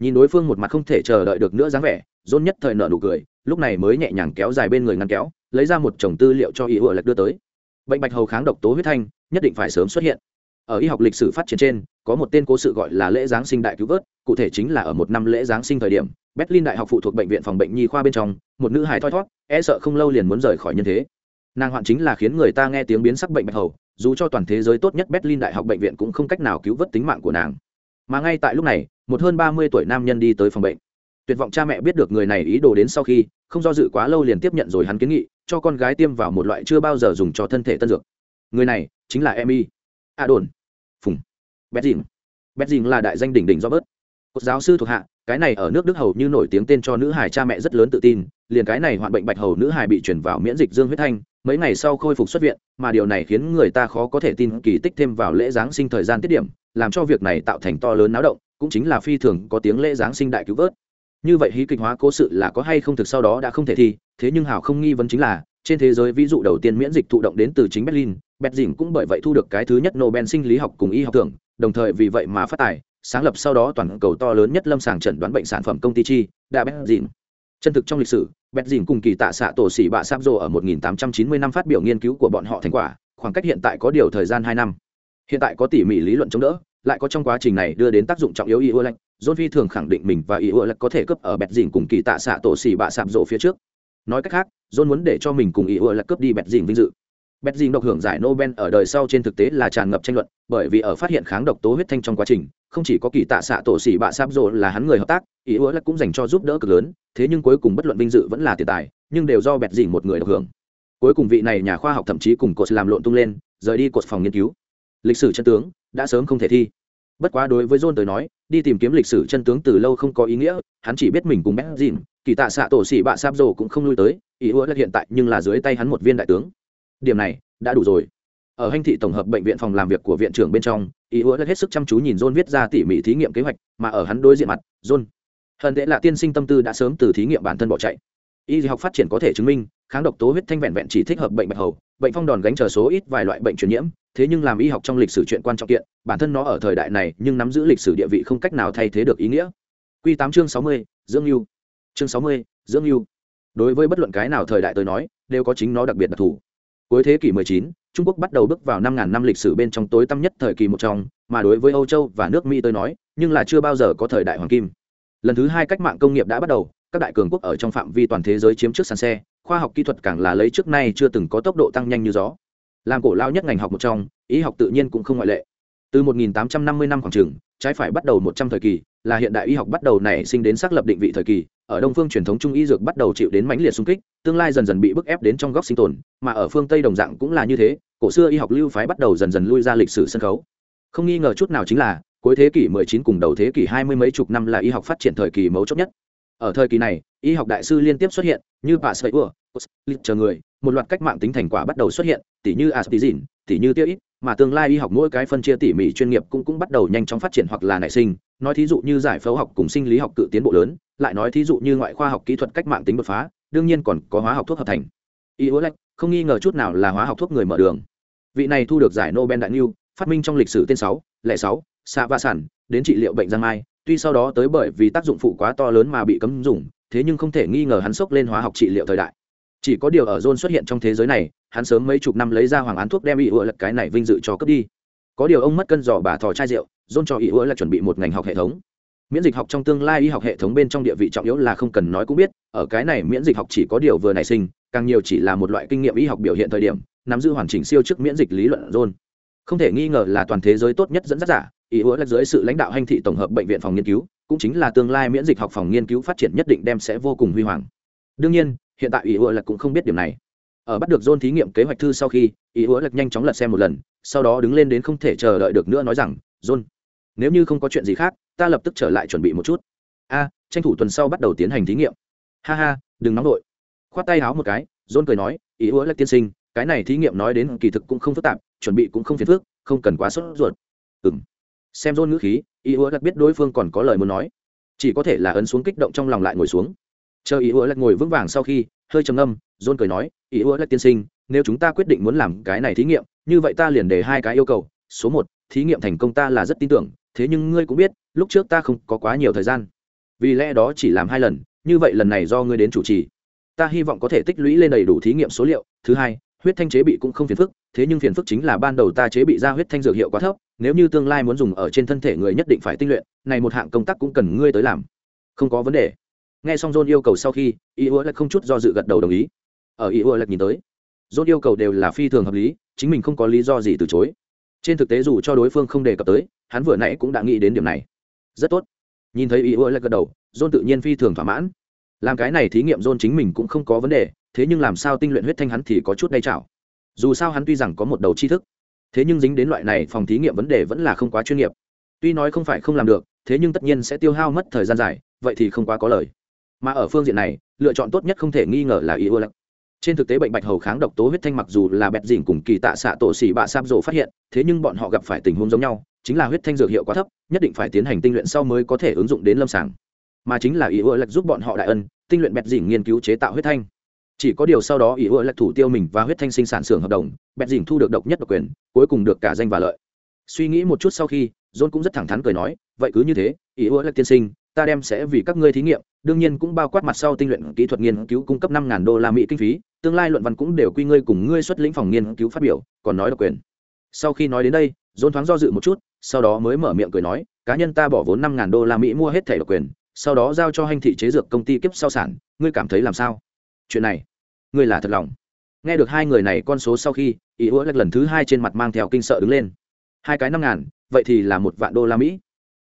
nhìn đối phương một mặt không thể chờ đợi được nữa dáng vẻ dôn nhất thời nợ nụ cười, lúc này mới nhẹ nhàng kéo dài bên người ngăn kéo, lấy ra một chồng tư liệu cho ý ứa là đưa tới. Bệnh bạch hầu kháng độc tố huyết thanh, nhất định phải sớm xuất hiện ở y học lịch sử phát triển trên, có một tên cố sự gọi là lễ giáng sinh đại cứu vớt, cụ thể chính là ở một năm lễ giáng sinh thời điểm, berlin đại học phụ thuộc bệnh viện phòng bệnh nhi khoa bên trong, một nữ hài thoi thót e sợ không lâu liền muốn rời khỏi nhân thế. Nàng hoạn chính là khiến người ta nghe tiếng biến sắc bệnh bạch hầu, dù cho toàn thế giới tốt nhất berlin đại học bệnh viện cũng không cách nào cứu vớt tính mạng của nàng. Mà ngay tại lúc này, một hơn ba mươi tuổi nam nhân đi tới phòng bệnh. Tuyệt vọng cha mẹ biết được người này ý đồ đến sau khi, không do dự quá lâu liền tiếp nhận rồi hắn kiến nghị, cho con gái tiêm vào một loại chưa bao giờ dùng cho thân thể tân dược. Người này chính là emmy a đồn. Phùng. Bét dìm. Bét dìm là đại danh đỉnh đỉnh do bớt. Cột giáo sư thuộc hạ, cái này ở nước đức hầu như nổi tiếng tên cho nữ hài cha mẹ rất lớn tự tin, liền cái này hoạn bệnh bạch hầu nữ hài bị chuyển vào miễn dịch dương huyết thanh, mấy ngày sau khôi phục xuất viện, mà điều này khiến người ta khó có thể tin kỳ tích thêm vào lễ giáng sinh thời gian tiết điểm, làm cho việc này tạo thành to lớn náo động, cũng chính là phi thường có tiếng lễ giáng sinh đại cứu vớt. Như vậy hí kịch hóa cố sự là có hay không thực sau đó đã không thể thi, thế nhưng hào không nghi vấn chính là, trên thế giới ví dụ đầu tiên miễn dịch thụ động đến từ chính berlin bẹt dìm cũng bởi vậy thu được cái thứ nhất nobel sinh lý học cùng y học thưởng, đồng thời vì vậy mà phát tài, sáng lập sau đó toàn cầu to lớn nhất lâm sàng chẩn đoán bệnh sản phẩm công ty chi, đã bẹt dìm chân thực trong lịch sử, bẹt dìm cùng kỳ tạ xạ tổ xỉ bạ sáp rồ ở 1890 năm phát biểu nghiên cứu của bọn họ thành quả, khoảng cách hiện tại có điều thời gian hai năm. Hiện tại có tỉ mỉ lý luận chống đỡ, lại có trong quá trình này đưa đến tác dụng trọng yếu y ưa lạnh john phi thường khẳng định mình và y ưa lạnh có thể cướp ở bẹt dìn cùng kỳ tạ xạ tổ xỉ bạ sạp rộ phía trước. Nói cách khác, john muốn để cho mình cùng y ưa lạnh cướp đi bẹt dìn vinh dự bét dinh độc hưởng giải nobel ở đời sau trên thực tế là tràn ngập tranh luận, bởi vì ở phát hiện kháng độc tố huyết thanh trong quá trình, không chỉ có kỳ tạ xạ tổ xỉ bạ sáp rộ là hắn người hợp tác y ua là cũng dành cho giúp đỡ cực lớn, thế nhưng cuối cùng bất luận vinh dự vẫn là tiền tài, nhưng đều do bẹt dinh một người độc hưởng. Cuối cùng vị này nhà khoa học thậm chí cùng cột làm lộn tung lên, rời đi cột phòng nghiên cứu. Lịch sử chân tướng, đã sớm không thể thi. Bất quá đối với john tới nói, đi tìm kiếm lịch sử chân tướng từ lâu không có ý nghĩa, hắn chỉ biết mình cùng bét dinh kỳ tạ xạ tổ xỉ bạ sáp rồ cũng không lui tới, ý ứa là hiện tại nhưng là dưới tay hắn một viên đại tướng điểm này, đã đủ rồi. Ở hành thị tổng hợp bệnh viện phòng làm việc của viện trưởng bên trong ý hứa hết sức chăm chú nhìn john viết ra tỉ mỉ thí nghiệm kế hoạch, mà ở hắn đối diện mặt, john. Hận tệ là tiên sinh tâm tư đã sớm từ thí nghiệm bản thân bỏ chạy. Y học phát triển có thể chứng minh, kháng độc tố huyết thanh vẹn vẹn chỉ thích hợp bệnh bạch hầu, bệnh phong đòn gánh chờ số ít vài loại bệnh truyền nhiễm, thế nhưng làm y học trong lịch sử chuyện quan trọng kiện, bản thân nó ở thời đại này nhưng nắm giữ lịch sử địa vị không cách nào thay thế được ý nghĩa. Q tám chương sáu mươi, dưỡng lưu chương sáu mươi, dưỡng lưu đối với bất luận cái nào thời đại tôi nói, đều có chính nó đặc biệt đặc thù cuối thế kỷ 19, Trung Quốc bắt đầu bước vào 5.000 năm lịch sử bên trong tối tăm nhất thời kỳ một trong, mà đối với Âu Châu và nước Mỹ tôi nói, nhưng là chưa bao giờ có thời đại hoàng kim. Lần thứ hai cách mạng công nghiệp đã bắt đầu, các đại cường quốc ở trong phạm vi toàn thế giới chiếm trước sàn xe, khoa học kỹ thuật càng là lấy trước nay chưa từng có tốc độ tăng nhanh như gió làm cổ lao nhất ngành học một trong y học tự nhiên cũng không ngoại lệ từ 1850 năm khoảng trường trái phải bắt đầu 100 thời kỳ là hiện đại y học bắt đầu nảy sinh đến xác lập định vị thời kỳ ở đông phương truyền thống trung y dược bắt đầu chịu đến mãnh liệt xung kích, tương lai dần dần bị bức ép đến trong góc sinh tồn, mà ở phương tây đồng dạng cũng là như thế, cổ xưa y học lưu phái bắt đầu dần dần lui ra lịch sử sân khấu. Không nghi ngờ chút nào chính là, cuối thế kỷ 19 cùng đầu thế kỷ 20 mấy chục năm là y học phát triển thời kỳ mấu chốt nhất. Ở thời kỳ này, y học đại sư liên tiếp xuất hiện, như bà sợi ur chờ người, một loạt cách mạng tính thành quả bắt đầu xuất hiện tỉ như aspizin tỉ như tiêu ít, mà tương lai y học mỗi cái phân chia tỉ mỉ chuyên nghiệp cũng cũng bắt đầu nhanh chóng phát triển hoặc là nảy sinh nói thí dụ như giải phẫu học cùng sinh lý học cự tiến bộ lớn, lại nói thí dụ như ngoại khoa học kỹ thuật cách mạng tính đột phá, đương nhiên còn có hóa học thuốc hợp thành. Y ố lạch không nghi ngờ chút nào là hóa học thuốc người mở đường. Vị này thu được giải nobel đại niu phát minh trong lịch sử tên sáu, lẻ sáu xạ va sản, đến trị liệu bệnh giang mai, tuy sau đó tới bởi vì tác dụng phụ quá to lớn mà bị cấm dùng, thế nhưng không thể nghi ngờ hắn sốc lên hóa học trị liệu thời đại. Chỉ có điều ở john xuất hiện trong thế giới này, hắn sớm mấy chục năm lấy ra hoàng án thuốc đem ý ủa cái này vinh dự cho cướp đi. Có điều ông mất cân giỏ bà thò chai rượu john cho ý ứa là chuẩn bị một ngành học hệ thống. Miễn dịch học trong tương lai y học hệ thống bên trong địa vị trọng yếu là không cần nói cũng biết, ở cái này miễn dịch học chỉ có điều vừa nảy sinh, càng nhiều chỉ là một loại kinh nghiệm y học biểu hiện thời điểm, nắm giữ hoàn chỉnh siêu chức miễn dịch lý luận john không thể nghi ngờ là toàn thế giới tốt nhất dẫn dắt giả, ý ứa là dưới sự lãnh đạo hành thị tổng hợp bệnh viện phòng nghiên cứu, cũng chính là tương lai miễn dịch học phòng nghiên cứu phát triển nhất định đem sẽ vô cùng huy hoàng. Đương nhiên, hiện tại ý ứa là cũng không biết điểm này. Ở bắt được dôn thí nghiệm kế hoạch thư sau khi, ý ứa là nhanh chóng lật xem một lần, sau đó đứng lên đến không thể chờ đợi được nữa nói rằng john nếu như không có chuyện gì khác, ta lập tức trở lại chuẩn bị một chút. A, tranh thủ tuần sau bắt đầu tiến hành thí nghiệm. Ha ha, đừng nóng vội. Khoát tay háo một cái dôn cười nói, ý hứa là tiên sinh, cái này thí nghiệm nói đến kỳ thực cũng không phức tạp, chuẩn bị cũng không phiền phức, không cần quá sốt ruột. Ừng xem dôn ngữ khí, ý hứa là biết đối phương còn có lời muốn nói, chỉ có thể là ấn xuống kích động trong lòng lại ngồi xuống. Chờ ý hứa là ngồi vững vàng sau khi, hơi trầm âm dôn cười nói, ý hứa là tiên sinh, nếu chúng ta quyết định muốn làm cái này thí nghiệm, như vậy ta liền để hai cái yêu cầu, số một, thí nghiệm thành công ta là rất tin tưởng thế nhưng ngươi cũng biết, lúc trước ta không có quá nhiều thời gian. Vì lẽ đó chỉ làm hai lần, như vậy lần này do ngươi đến chủ trì. Ta hy vọng có thể tích lũy lên đầy đủ thí nghiệm số liệu. Thứ hai, huyết thanh chế bị cũng không phiền phức, thế nhưng phiền phức chính là ban đầu ta chế bị ra huyết thanh dược hiệu quá thấp, nếu như tương lai muốn dùng ở trên thân thể người nhất định phải tinh luyện, này một hạng công tác cũng cần ngươi tới làm. Không có vấn đề. Nghe xong john yêu cầu sau khi ý ua lại không chút do dự gật đầu đồng ý. Ở ý ua lại nhìn tới, john yêu cầu đều là phi thường hợp lý, chính mình không có lý do gì từ chối trên thực tế dù cho đối phương không đề cập tới, hắn vừa nãy cũng đã nghĩ đến điểm này. Rất tốt. Nhìn thấy ý ưa lại gật đầu, john tự nhiên phi thường thỏa mãn. Làm cái này thí nghiệm john chính mình cũng không có vấn đề, thế nhưng làm sao tinh luyện huyết thanh hắn thì có chút đay chảo. Dù sao hắn tuy rằng có một đầu tri thức, thế nhưng dính đến loại này phòng thí nghiệm vấn đề vẫn là không quá chuyên nghiệp. Tuy nói không phải không làm được, thế nhưng tất nhiên sẽ tiêu hao mất thời gian dài, vậy thì không quá có lời. Mà ở phương diện này, lựa chọn tốt nhất không thể nghi ngờ là ý ưa lắc trên thực tế bệnh bạch hầu kháng độc tố huyết thanh mặc dù là bẹt dìn cùng kỳ tạ xạ tổ xỉ bạ sáp rổ phát hiện, thế nhưng bọn họ gặp phải tình huống giống nhau, chính là huyết thanh dược hiệu quá thấp, nhất định phải tiến hành tinh luyện sau mới có thể ứng dụng đến lâm sàng. Mà chính là ý ưa lạch giúp bọn họ đại ân, tinh luyện bẹt dỉn nghiên cứu chế tạo huyết thanh. Chỉ có điều sau đó ý ưa lạch thủ tiêu mình và huyết thanh sinh sản xưởng hợp đồng, bẹt dỉn thu được độc nhất độc quyền, cuối cùng được cả danh và lợi. Suy nghĩ một chút sau khi, john cũng rất thẳng thắn cười nói, vậy cứ như thế, ý ưa lạch tiên sinh ta đem sẽ vì các ngươi thí nghiệm, đương nhiên cũng bao quát mặt sau tinh luyện kỹ thuật nghiên cứu cung cấp năm ngàn đô la mỹ kinh phí, tương lai luận văn cũng đều quy ngươi cùng ngươi xuất lĩnh phòng nghiên cứu phát biểu, còn nói độc quyền. Sau khi nói đến đây dồn thoáng do dự một chút, sau đó mới mở miệng cười nói, cá nhân ta bỏ vốn năm ngàn đô la mỹ mua hết thẻ độc quyền, sau đó giao cho hành thị chế dược công ty kiếp sau sản, ngươi cảm thấy làm sao? Chuyện này, ngươi là thật lòng. Nghe được hai người này con số sau khi, ý ủa lần thứ hai trên mặt mang theo kinh sợ đứng lên. Hai cái năm ngàn, vậy thì là một vạn đô la mỹ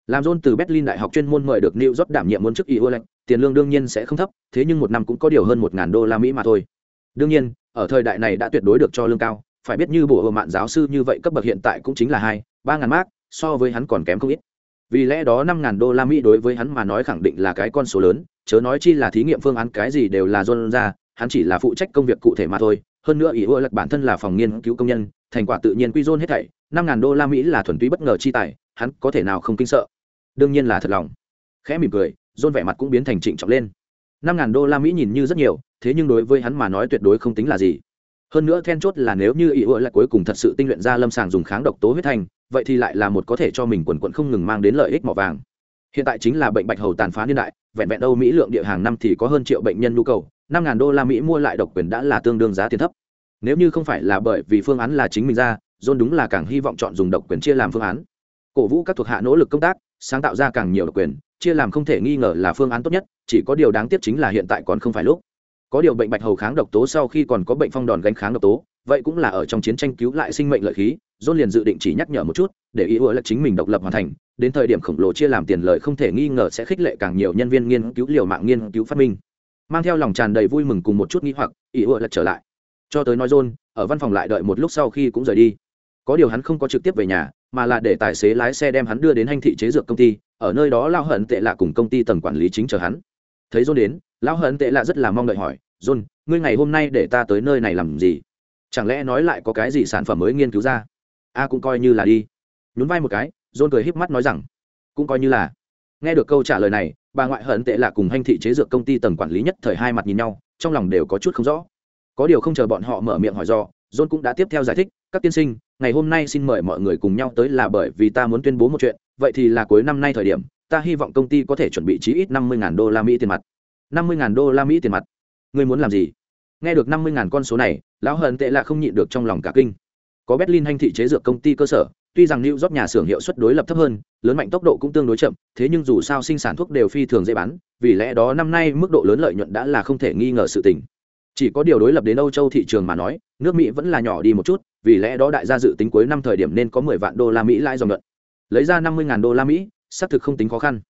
làm John từ Berlin đại học chuyên môn mời được New York đảm nhiệm muốn chức ý lệnh, tiền lương đương nhiên sẽ không thấp, thế nhưng một năm cũng có điều hơn một ngàn đô la Mỹ mà thôi. Đương nhiên, ở thời đại này đã tuyệt đối được cho lương cao, phải biết như bộ hộ mạn giáo sư như vậy cấp bậc hiện tại cũng chính là hai, ba ngàn mark, so với hắn còn kém không ít. Vì lẽ đó năm ngàn đô la Mỹ đối với hắn mà nói khẳng định là cái con số lớn, chớ nói chi là thí nghiệm phương án cái gì đều là John ra, hắn chỉ là phụ trách công việc cụ thể mà thôi. Hơn nữa ý ưa bản thân là phòng nghiên cứu công nhân, thành quả tự nhiên quy John hết thảy, năm ngàn đô la Mỹ là thuần túy bất ngờ chi tài, hắn có thể nào không kinh sợ? Đương nhiên là thật lòng. Khẽ mỉm cười dôn vẻ mặt cũng biến thành trịnh trọng lên. năm ngàn đô la mỹ nhìn như rất nhiều thế nhưng đối với hắn mà nói tuyệt đối không tính là gì. Hơn nữa then chốt là nếu như ý ựa lại cuối cùng thật sự tinh luyện ra lâm sàng dùng kháng độc tố huyết thanh vậy thì lại là một có thể cho mình quần quận không ngừng mang đến lợi ích mỏ vàng. Hiện tại chính là bệnh bạch hầu tàn phá niên đại vẹn vẹn âu mỹ lượng địa hàng năm thì có hơn triệu bệnh nhân nhu cầu năm ngàn đô la mỹ mua lại độc quyền đã là tương đương giá tiền thấp. Nếu như không phải là bởi vì phương án là chính mình ra john đúng là càng hy vọng chọn dùng độc quyền chia làm phương án. Cổ vũ các thuộc hạ nỗ lực công tác sáng tạo ra càng nhiều độc quyền chia làm không thể nghi ngờ là phương án tốt nhất chỉ có điều đáng tiếc chính là hiện tại còn không phải lúc. Có điều bệnh bạch hầu kháng độc tố sau khi còn có bệnh phong đòn gánh kháng độc tố vậy cũng là ở trong chiến tranh cứu lại sinh mệnh lợi khí John liền dự định chỉ nhắc nhở một chút để ý ủa là chính mình độc lập hoàn thành đến thời điểm khổng lồ chia làm tiền lợi không thể nghi ngờ sẽ khích lệ càng nhiều nhân viên nghiên cứu liều mạng nghiên cứu phát minh. Mang theo lòng tràn đầy vui mừng cùng một chút nghĩ hoặc ý ủa lật trở lại. Cho tới nói John, ở văn phòng lại đợi một lúc sau khi cũng rời đi có điều hắn không có trực tiếp về nhà, mà là để tài xế lái xe đem hắn đưa đến hành thị chế dược công ty, ở nơi đó lao hận tệ lạ cùng công ty tầng quản lý chính chờ hắn. Thấy john đến lao hận tệ lạ rất là mong đợi hỏi, john, ngươi ngày hôm nay để ta tới nơi này làm gì? Chẳng lẽ nói lại có cái gì sản phẩm mới nghiên cứu ra? A, cũng coi như là đi. Nhún vai một cái, john cười híp mắt nói rằng, cũng coi như là. Nghe được câu trả lời này, bà ngoại hận tệ lạ cùng hành thị chế dược công ty tầng quản lý nhất thời hai mặt nhìn nhau, trong lòng đều có chút không rõ. Có điều không chờ bọn họ mở miệng hỏi do john cũng đã tiếp theo giải thích, các tiên sinh, ngày hôm nay xin mời mọi người cùng nhau tới là bởi vì ta muốn tuyên bố một chuyện, vậy thì là cuối năm nay thời điểm, ta hy vọng công ty có thể chuẩn bị chí ít năm mươi đô la mỹ tiền mặt. năm mươi đô la mỹ tiền mặt? Ngươi muốn làm gì? Nghe được năm mươi con số này, lão hận tệ là không nhịn được trong lòng cả kinh. Có berlin hành thị chế dược công ty cơ sở, tuy rằng new york nhà xưởng hiệu suất đối lập thấp hơn, lớn mạnh tốc độ cũng tương đối chậm, thế nhưng dù sao sinh sản thuốc đều phi thường dễ bán, vì lẽ đó năm nay mức độ lớn lợi nhuận đã là không thể nghi ngờ sự tình chỉ có điều đối lập đến âu châu thị trường mà nói, nước mỹ vẫn là nhỏ đi một chút, vì lẽ đó đại gia dự tính cuối năm thời điểm nên có mười vạn đô la mỹ lãi dòng nhuận lấy ra năm mươi ngàn đô la mỹ, xác thực không tính khó khăn.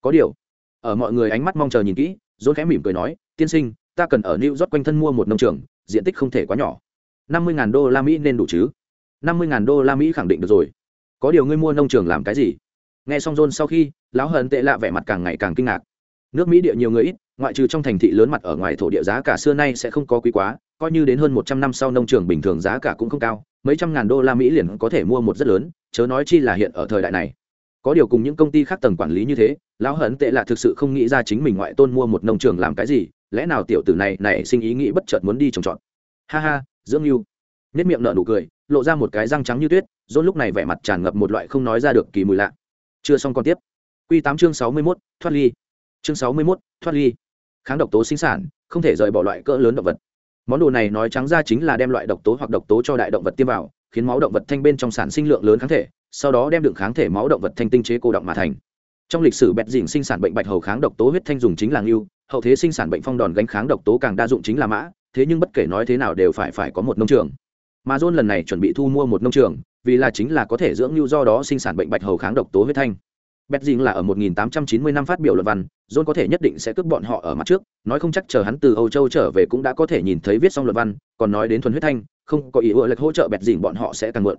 Có điều, ở mọi người ánh mắt mong chờ nhìn kỹ dôn khẽ mỉm cười nói, tiên sinh, ta cần ở new york quanh thân mua một nông trường, diện tích không thể quá nhỏ. năm mươi ngàn đô la mỹ nên đủ chứ? năm mươi ngàn đô la mỹ khẳng định được rồi. Có điều ngươi mua nông trường làm cái gì? Nghe xong john sau khi, lão hận tệ lạ vẻ mặt càng ngày càng kinh ngạc nước mỹ địa nhiều người ít, ngoại trừ trong thành thị lớn mặt ở ngoài thổ địa giá cả xưa nay sẽ không có quý quá, coi như đến hơn một trăm năm sau nông trường bình thường giá cả cũng không cao, mấy trăm ngàn đô la mỹ liền có thể mua một rất lớn, chớ nói chi là hiện ở thời đại này. Có điều cùng những công ty khác tầng quản lý như thế, lão hận tệ là thực sự không nghĩ ra chính mình ngoại tôn mua một nông trường làm cái gì, lẽ nào tiểu tử này này sinh ý nghĩ bất chợt muốn đi trồng trọt. Ha ha, dưỡng yêu. Nếp miệng nở nụ cười, lộ ra một cái răng trắng như tuyết dôn lúc này vẻ mặt tràn ngập một loại không nói ra được kỳ mùi lạ. Chưa xong còn tiếp. Q tám chương sáu mươi mốt, thoát ly chương sáu mươi mốt, thoát ly. Kháng độc tố sinh sản, không thể rời bỏ loại cỡ lớn động vật. Món đồ này nói trắng ra chính là đem loại độc tố hoặc độc tố cho đại động vật tiêm vào, khiến máu động vật thanh bên trong sản sinh lượng lớn kháng thể, sau đó đem đựng kháng thể máu động vật thanh tinh chế cô động mà thành. Trong lịch sử bẹt dình sinh sản bệnh bạch hầu kháng độc tố huyết thanh dùng chính là ngưu, hậu thế sinh sản bệnh phong đòn gánh kháng độc tố càng đa dụng chính là mã, thế nhưng bất kể nói thế nào đều phải phải có một nông trường. Mà john lần này chuẩn bị thu mua một nông trường, vì là chính là có thể dưỡng ngưu do đó sinh sản bệnh bạch hầu kháng độc tố huyết thanh bét dinh là ở 1890 năm phát biểu luận văn, john có thể nhất định sẽ cướp bọn họ ở mặt trước, nói không chắc chờ hắn từ âu châu trở về cũng đã có thể nhìn thấy viết xong luận văn, còn nói đến thuần huyết thanh, không, có ý ưa lệch hỗ trợ bẹt dinh bọn họ sẽ càng mượn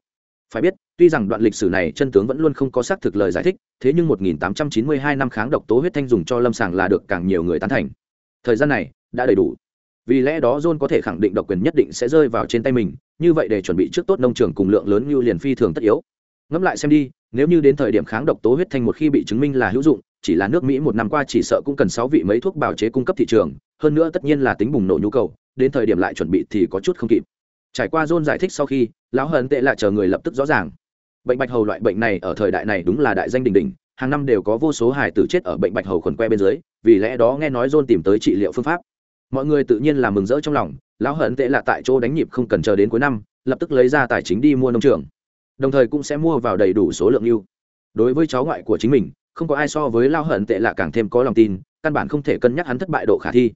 phải biết, tuy rằng đoạn lịch sử này chân tướng vẫn luôn không có xác thực lời giải thích, thế nhưng 1892 năm kháng độc tố huyết thanh dùng cho lâm sàng là được càng nhiều người tán thành. Thời gian này đã đầy đủ. Vì lẽ đó john có thể khẳng định độc quyền nhất định sẽ rơi vào trên tay mình, như vậy để chuẩn bị trước tốt nông trường cùng lượng lớn như liền phi thường tất yếu ngẫm lại xem đi, nếu như đến thời điểm kháng độc tố huyết thanh một khi bị chứng minh là hữu dụng, chỉ là nước mỹ một năm qua chỉ sợ cũng cần sáu vị mấy thuốc bào chế cung cấp thị trường, hơn nữa tất nhiên là tính bùng nổ nhu cầu, đến thời điểm lại chuẩn bị thì có chút không kịp. Trải qua john giải thích sau khi, lão hận tệ lại chờ người lập tức rõ ràng. Bệnh bạch hầu loại bệnh này ở thời đại này đúng là đại danh đình đình hàng năm đều có vô số hài tử chết ở bệnh bạch hầu khuẩn que bên dưới, vì lẽ đó nghe nói john tìm tới trị liệu phương pháp. Mọi người tự nhiên là mừng rỡ trong lòng, lão hận tệ là tại chỗ đánh nhịp không cần chờ đến cuối năm, lập tức lấy ra tài chính đi mua nông trường đồng thời cũng sẽ mua vào đầy đủ số lượng lưu đối với cháu ngoại của chính mình, không có ai so với lao hận tệ là càng thêm có lòng tin, căn bản không thể cân nhắc hắn thất bại độ khả thi.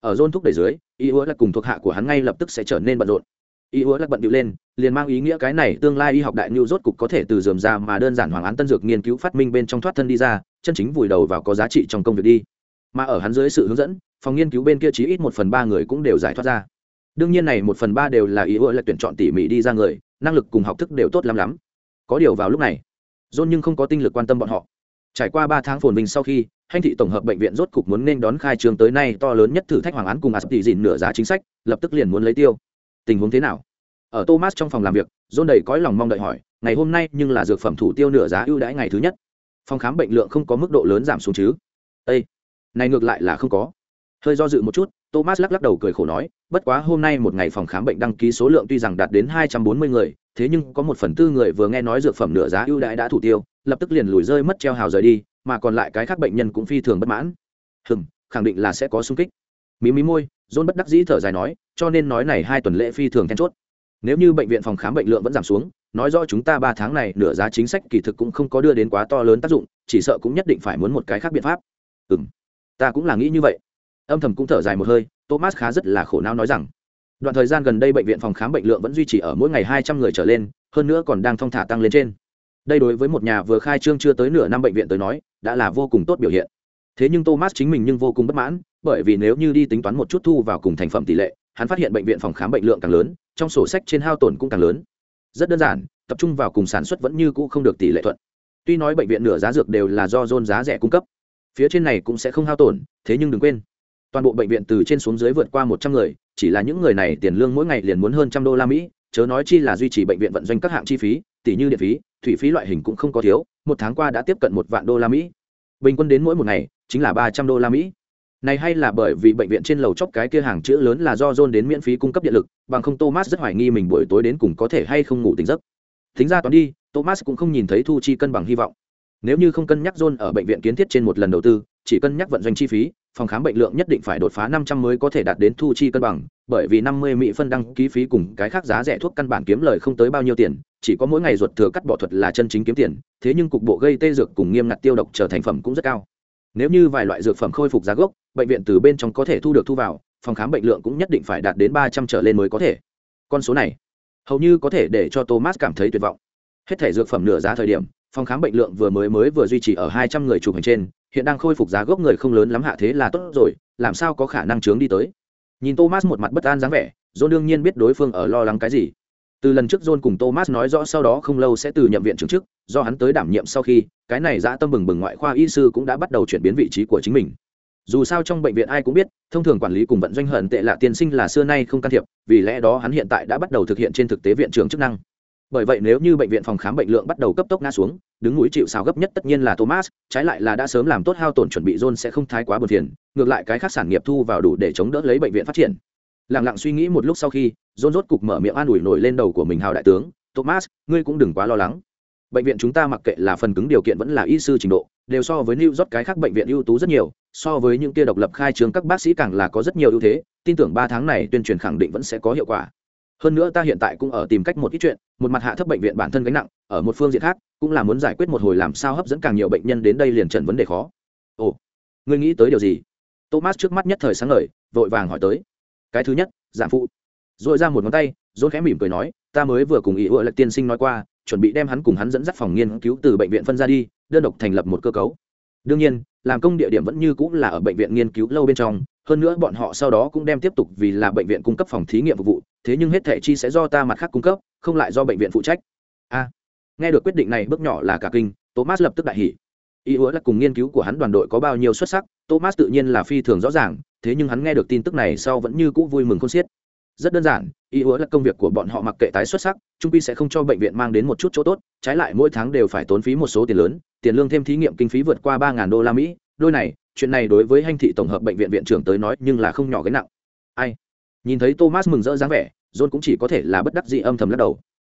Ở zone thúc đẩy dưới ý hứa là cùng thuộc hạ của hắn ngay lập tức sẽ trở nên bận rộn. Ý hứa là bận điệu lên, liền mang ý nghĩa cái này tương lai y học đại nhu rốt cục có thể từ dườm ra mà đơn giản hoàng án tân dược nghiên cứu phát minh bên trong thoát thân đi ra, chân chính vùi đầu vào có giá trị trong công việc đi. Mà ở hắn dưới sự hướng dẫn, phòng nghiên cứu bên kia chí ít một phần ba người cũng đều giải thoát ra đương nhiên này một phần ba đều là ý ưa là tuyển chọn tỉ mỉ đi ra người, năng lực cùng học thức đều tốt lắm lắm. Có điều vào lúc này, john nhưng không có tinh lực quan tâm bọn họ. Trải qua ba tháng phồn vinh sau khi hành thị tổng hợp bệnh viện rốt cục muốn nên đón khai trường tới nay to lớn nhất thử thách hoàng án cùng asp tỷ dìn nửa giá chính sách, lập tức liền muốn lấy tiêu. Tình huống thế nào? Ở thomas trong phòng làm việc, john đầy cõi lòng mong đợi hỏi, ngày hôm nay nhưng là dược phẩm thủ tiêu nửa giá ưu đãi ngày thứ nhất. Phòng khám bệnh lượng không có mức độ lớn giảm xuống chứ? Ây này ngược lại là không có hơi do dự một chút, thomas lắc lắc đầu cười khổ nói, bất quá hôm nay một ngày phòng khám bệnh đăng ký số lượng tuy rằng đạt đến hai trăm bốn mươi người, thế nhưng có một phần tư người vừa nghe nói dược phẩm nửa giá ưu đãi đã thủ tiêu, lập tức liền lùi rơi mất treo hào rời đi, mà còn lại cái khác bệnh nhân cũng phi thường bất mãn. Hừm, khẳng định là sẽ có sung kích. Mí mí môi, john bất đắc dĩ thở dài nói, cho nên nói này hai tuần lễ phi thường then chốt. Nếu như bệnh viện phòng khám bệnh lượng vẫn giảm xuống, nói rõ chúng ta ba tháng này nửa giá chính sách kỳ thực cũng không có đưa đến quá to lớn tác dụng, chỉ sợ cũng nhất định phải muốn một cái khác biện pháp. Ừ m ta cũng là nghĩ như vậy âm thầm cũng thở dài một hơi, thomas khá rất là khổ não nói rằng, đoạn thời gian gần đây bệnh viện phòng khám bệnh lượng vẫn duy trì ở mỗi ngày hai trăm người trở lên, hơn nữa còn đang thong thả tăng lên trên. Đây đối với một nhà vừa khai trương chưa tới nửa năm bệnh viện tới nói, đã là vô cùng tốt biểu hiện. Thế nhưng thomas chính mình nhưng vô cùng bất mãn, bởi vì nếu như đi tính toán một chút thu vào cùng thành phẩm tỷ lệ, hắn phát hiện bệnh viện phòng khám bệnh lượng càng lớn, trong sổ sách trên hao tổn cũng càng lớn. Rất đơn giản, tập trung vào cùng sản xuất vẫn như cũ không được tỷ lệ thuận. Tuy nói bệnh viện nửa giá dược đều là do dôn giá rẻ cung cấp, phía trên này cũng sẽ không hao tổn, thế nhưng đừng quên toàn bộ bệnh viện từ trên xuống dưới vượt qua một trăm người chỉ là những người này tiền lương mỗi ngày liền muốn hơn trăm đô la mỹ chớ nói chi là duy trì bệnh viện vận doanh các hạng chi phí tỷ như điện phí thủy phí loại hình cũng không có thiếu một tháng qua đã tiếp cận một vạn đô la mỹ bình quân đến mỗi một ngày chính là ba trăm đô la mỹ này hay là bởi vì bệnh viện trên lầu chóc cái kia hàng chữ lớn là do John đến miễn phí cung cấp điện lực, bằng không Thomas rất hoài nghi mình buổi tối đến cùng có thể hay không ngủ tỉnh giấc. Tính ra toán đi, Thomas cũng không nhìn thấy thu chi cân bằng hy vọng. Nếu như không cân nhắc John ở bệnh viện kiến thiết trên một lần đầu tư, chỉ cân nhắc vận doanh chi phí, phòng khám bệnh lượng nhất định phải đột phá 500 mới có thể đạt đến thu chi cân bằng, bởi vì 50 mỹ phân đăng ký phí cùng cái khác giá rẻ thuốc căn bản kiếm lời không tới bao nhiêu tiền, chỉ có mỗi ngày ruột thừa cắt bỏ thuật là chân chính kiếm tiền, thế nhưng cục bộ gây tê dược cùng nghiêm ngặt tiêu độc trở thành phẩm cũng rất cao. Nếu như vài loại dược phẩm khôi phục giá gốc, bệnh viện từ bên trong có thể thu được thu vào, phòng khám bệnh lượng cũng nhất định phải đạt đến 300 trở lên mới có thể. Con số này, hầu như có thể để cho Thomas cảm thấy tuyệt vọng. Hết thể dược phẩm nửa giá thời điểm, phòng khám bệnh lượng vừa mới mới vừa duy trì ở 200 người chụp hình trên, hiện đang khôi phục giá gốc người không lớn lắm hạ thế là tốt rồi, làm sao có khả năng chướng đi tới? Nhìn thomas một mặt bất an dáng vẻ, john đương nhiên biết đối phương ở lo lắng cái gì. Từ lần trước john cùng thomas nói rõ sau đó không lâu sẽ từ nhậm viện trưởng chức, do hắn tới đảm nhiệm sau khi, cái này dã tâm bừng bừng ngoại khoa y sư cũng đã bắt đầu chuyển biến vị trí của chính mình. Dù sao trong bệnh viện ai cũng biết, thông thường quản lý cùng vận doanh hận tệ lạ tiên sinh là xưa nay không can thiệp, vì lẽ đó hắn hiện tại đã bắt đầu thực hiện trên thực tế viện trưởng chức năng bởi vậy nếu như bệnh viện phòng khám bệnh lượng bắt đầu cấp tốc ngã xuống, đứng núi chịu sao gấp nhất tất nhiên là thomas, trái lại là đã sớm làm tốt hao tổn chuẩn bị john sẽ không thái quá buồn phiền, ngược lại cái khác sản nghiệp thu vào đủ để chống đỡ lấy bệnh viện phát triển. Lẳng lặng suy nghĩ một lúc sau khi, john rốt cục mở miệng an ủi nổi lên đầu của mình hào đại tướng, thomas, ngươi cũng đừng quá lo lắng. Bệnh viện chúng ta mặc kệ là phần cứng điều kiện vẫn là y sư trình độ, đều so với new york cái khác bệnh viện ưu tú rất nhiều, so với những kia độc lập khai trương các bác sĩ càng là có rất nhiều ưu thế, tin tưởng ba tháng này tuyên truyền khẳng định vẫn sẽ có hiệu quả hơn nữa ta hiện tại cũng ở tìm cách một ít chuyện, một mặt hạ thấp bệnh viện bản thân gánh nặng, ở một phương diện khác, cũng là muốn giải quyết một hồi làm sao hấp dẫn càng nhiều bệnh nhân đến đây liền trần vấn đề khó. Ồ, ngươi nghĩ tới điều gì? Thomas trước mắt nhất thời sáng ngời, vội vàng hỏi tới. Cái thứ nhất, giảm phụ. Dội ra một ngón tay dốt khẽ mỉm cười nói, ta mới vừa cùng ý ựa lệch tiên sinh nói qua, chuẩn bị đem hắn cùng hắn dẫn dắt phòng nghiên cứu từ bệnh viện phân ra đi, đơn độc thành lập một cơ cấu. Đương nhiên, làm công địa điểm vẫn như cũng là ở bệnh viện nghiên cứu lâu bên trong, hơn nữa bọn họ sau đó cũng đem tiếp tục vì là bệnh viện cung cấp phòng thí nghiệm phục vụ thế nhưng hết thẻ chi sẽ do ta mặt khác cung cấp, không lại do bệnh viện phụ trách. A, nghe được quyết định này bước nhỏ là cả kinh, thomas lập tức đại hỉ. Ý hứa là cùng nghiên cứu của hắn đoàn đội có bao nhiêu xuất sắc, thomas tự nhiên là phi thường rõ ràng, thế nhưng hắn nghe được tin tức này sau vẫn như cũ vui mừng không xiết. Rất đơn giản, ý hứa là công việc của bọn họ mặc kệ tái xuất sắc, trung pi sẽ không cho bệnh viện mang đến một chút chỗ tốt, trái lại mỗi tháng đều phải tốn phí một số tiền lớn, tiền lương thêm thí nghiệm kinh phí vượt qua ba đô la mỹ. Đôi này, chuyện này đối với hành thị tổng hợp bệnh viện viện trưởng tới nói nhưng là không nhỏ gánh nặng. Ai? Nhìn thấy thomas mừng rỡ dáng vẻ, john cũng chỉ có thể là bất đắc dĩ âm thầm lắc đầu.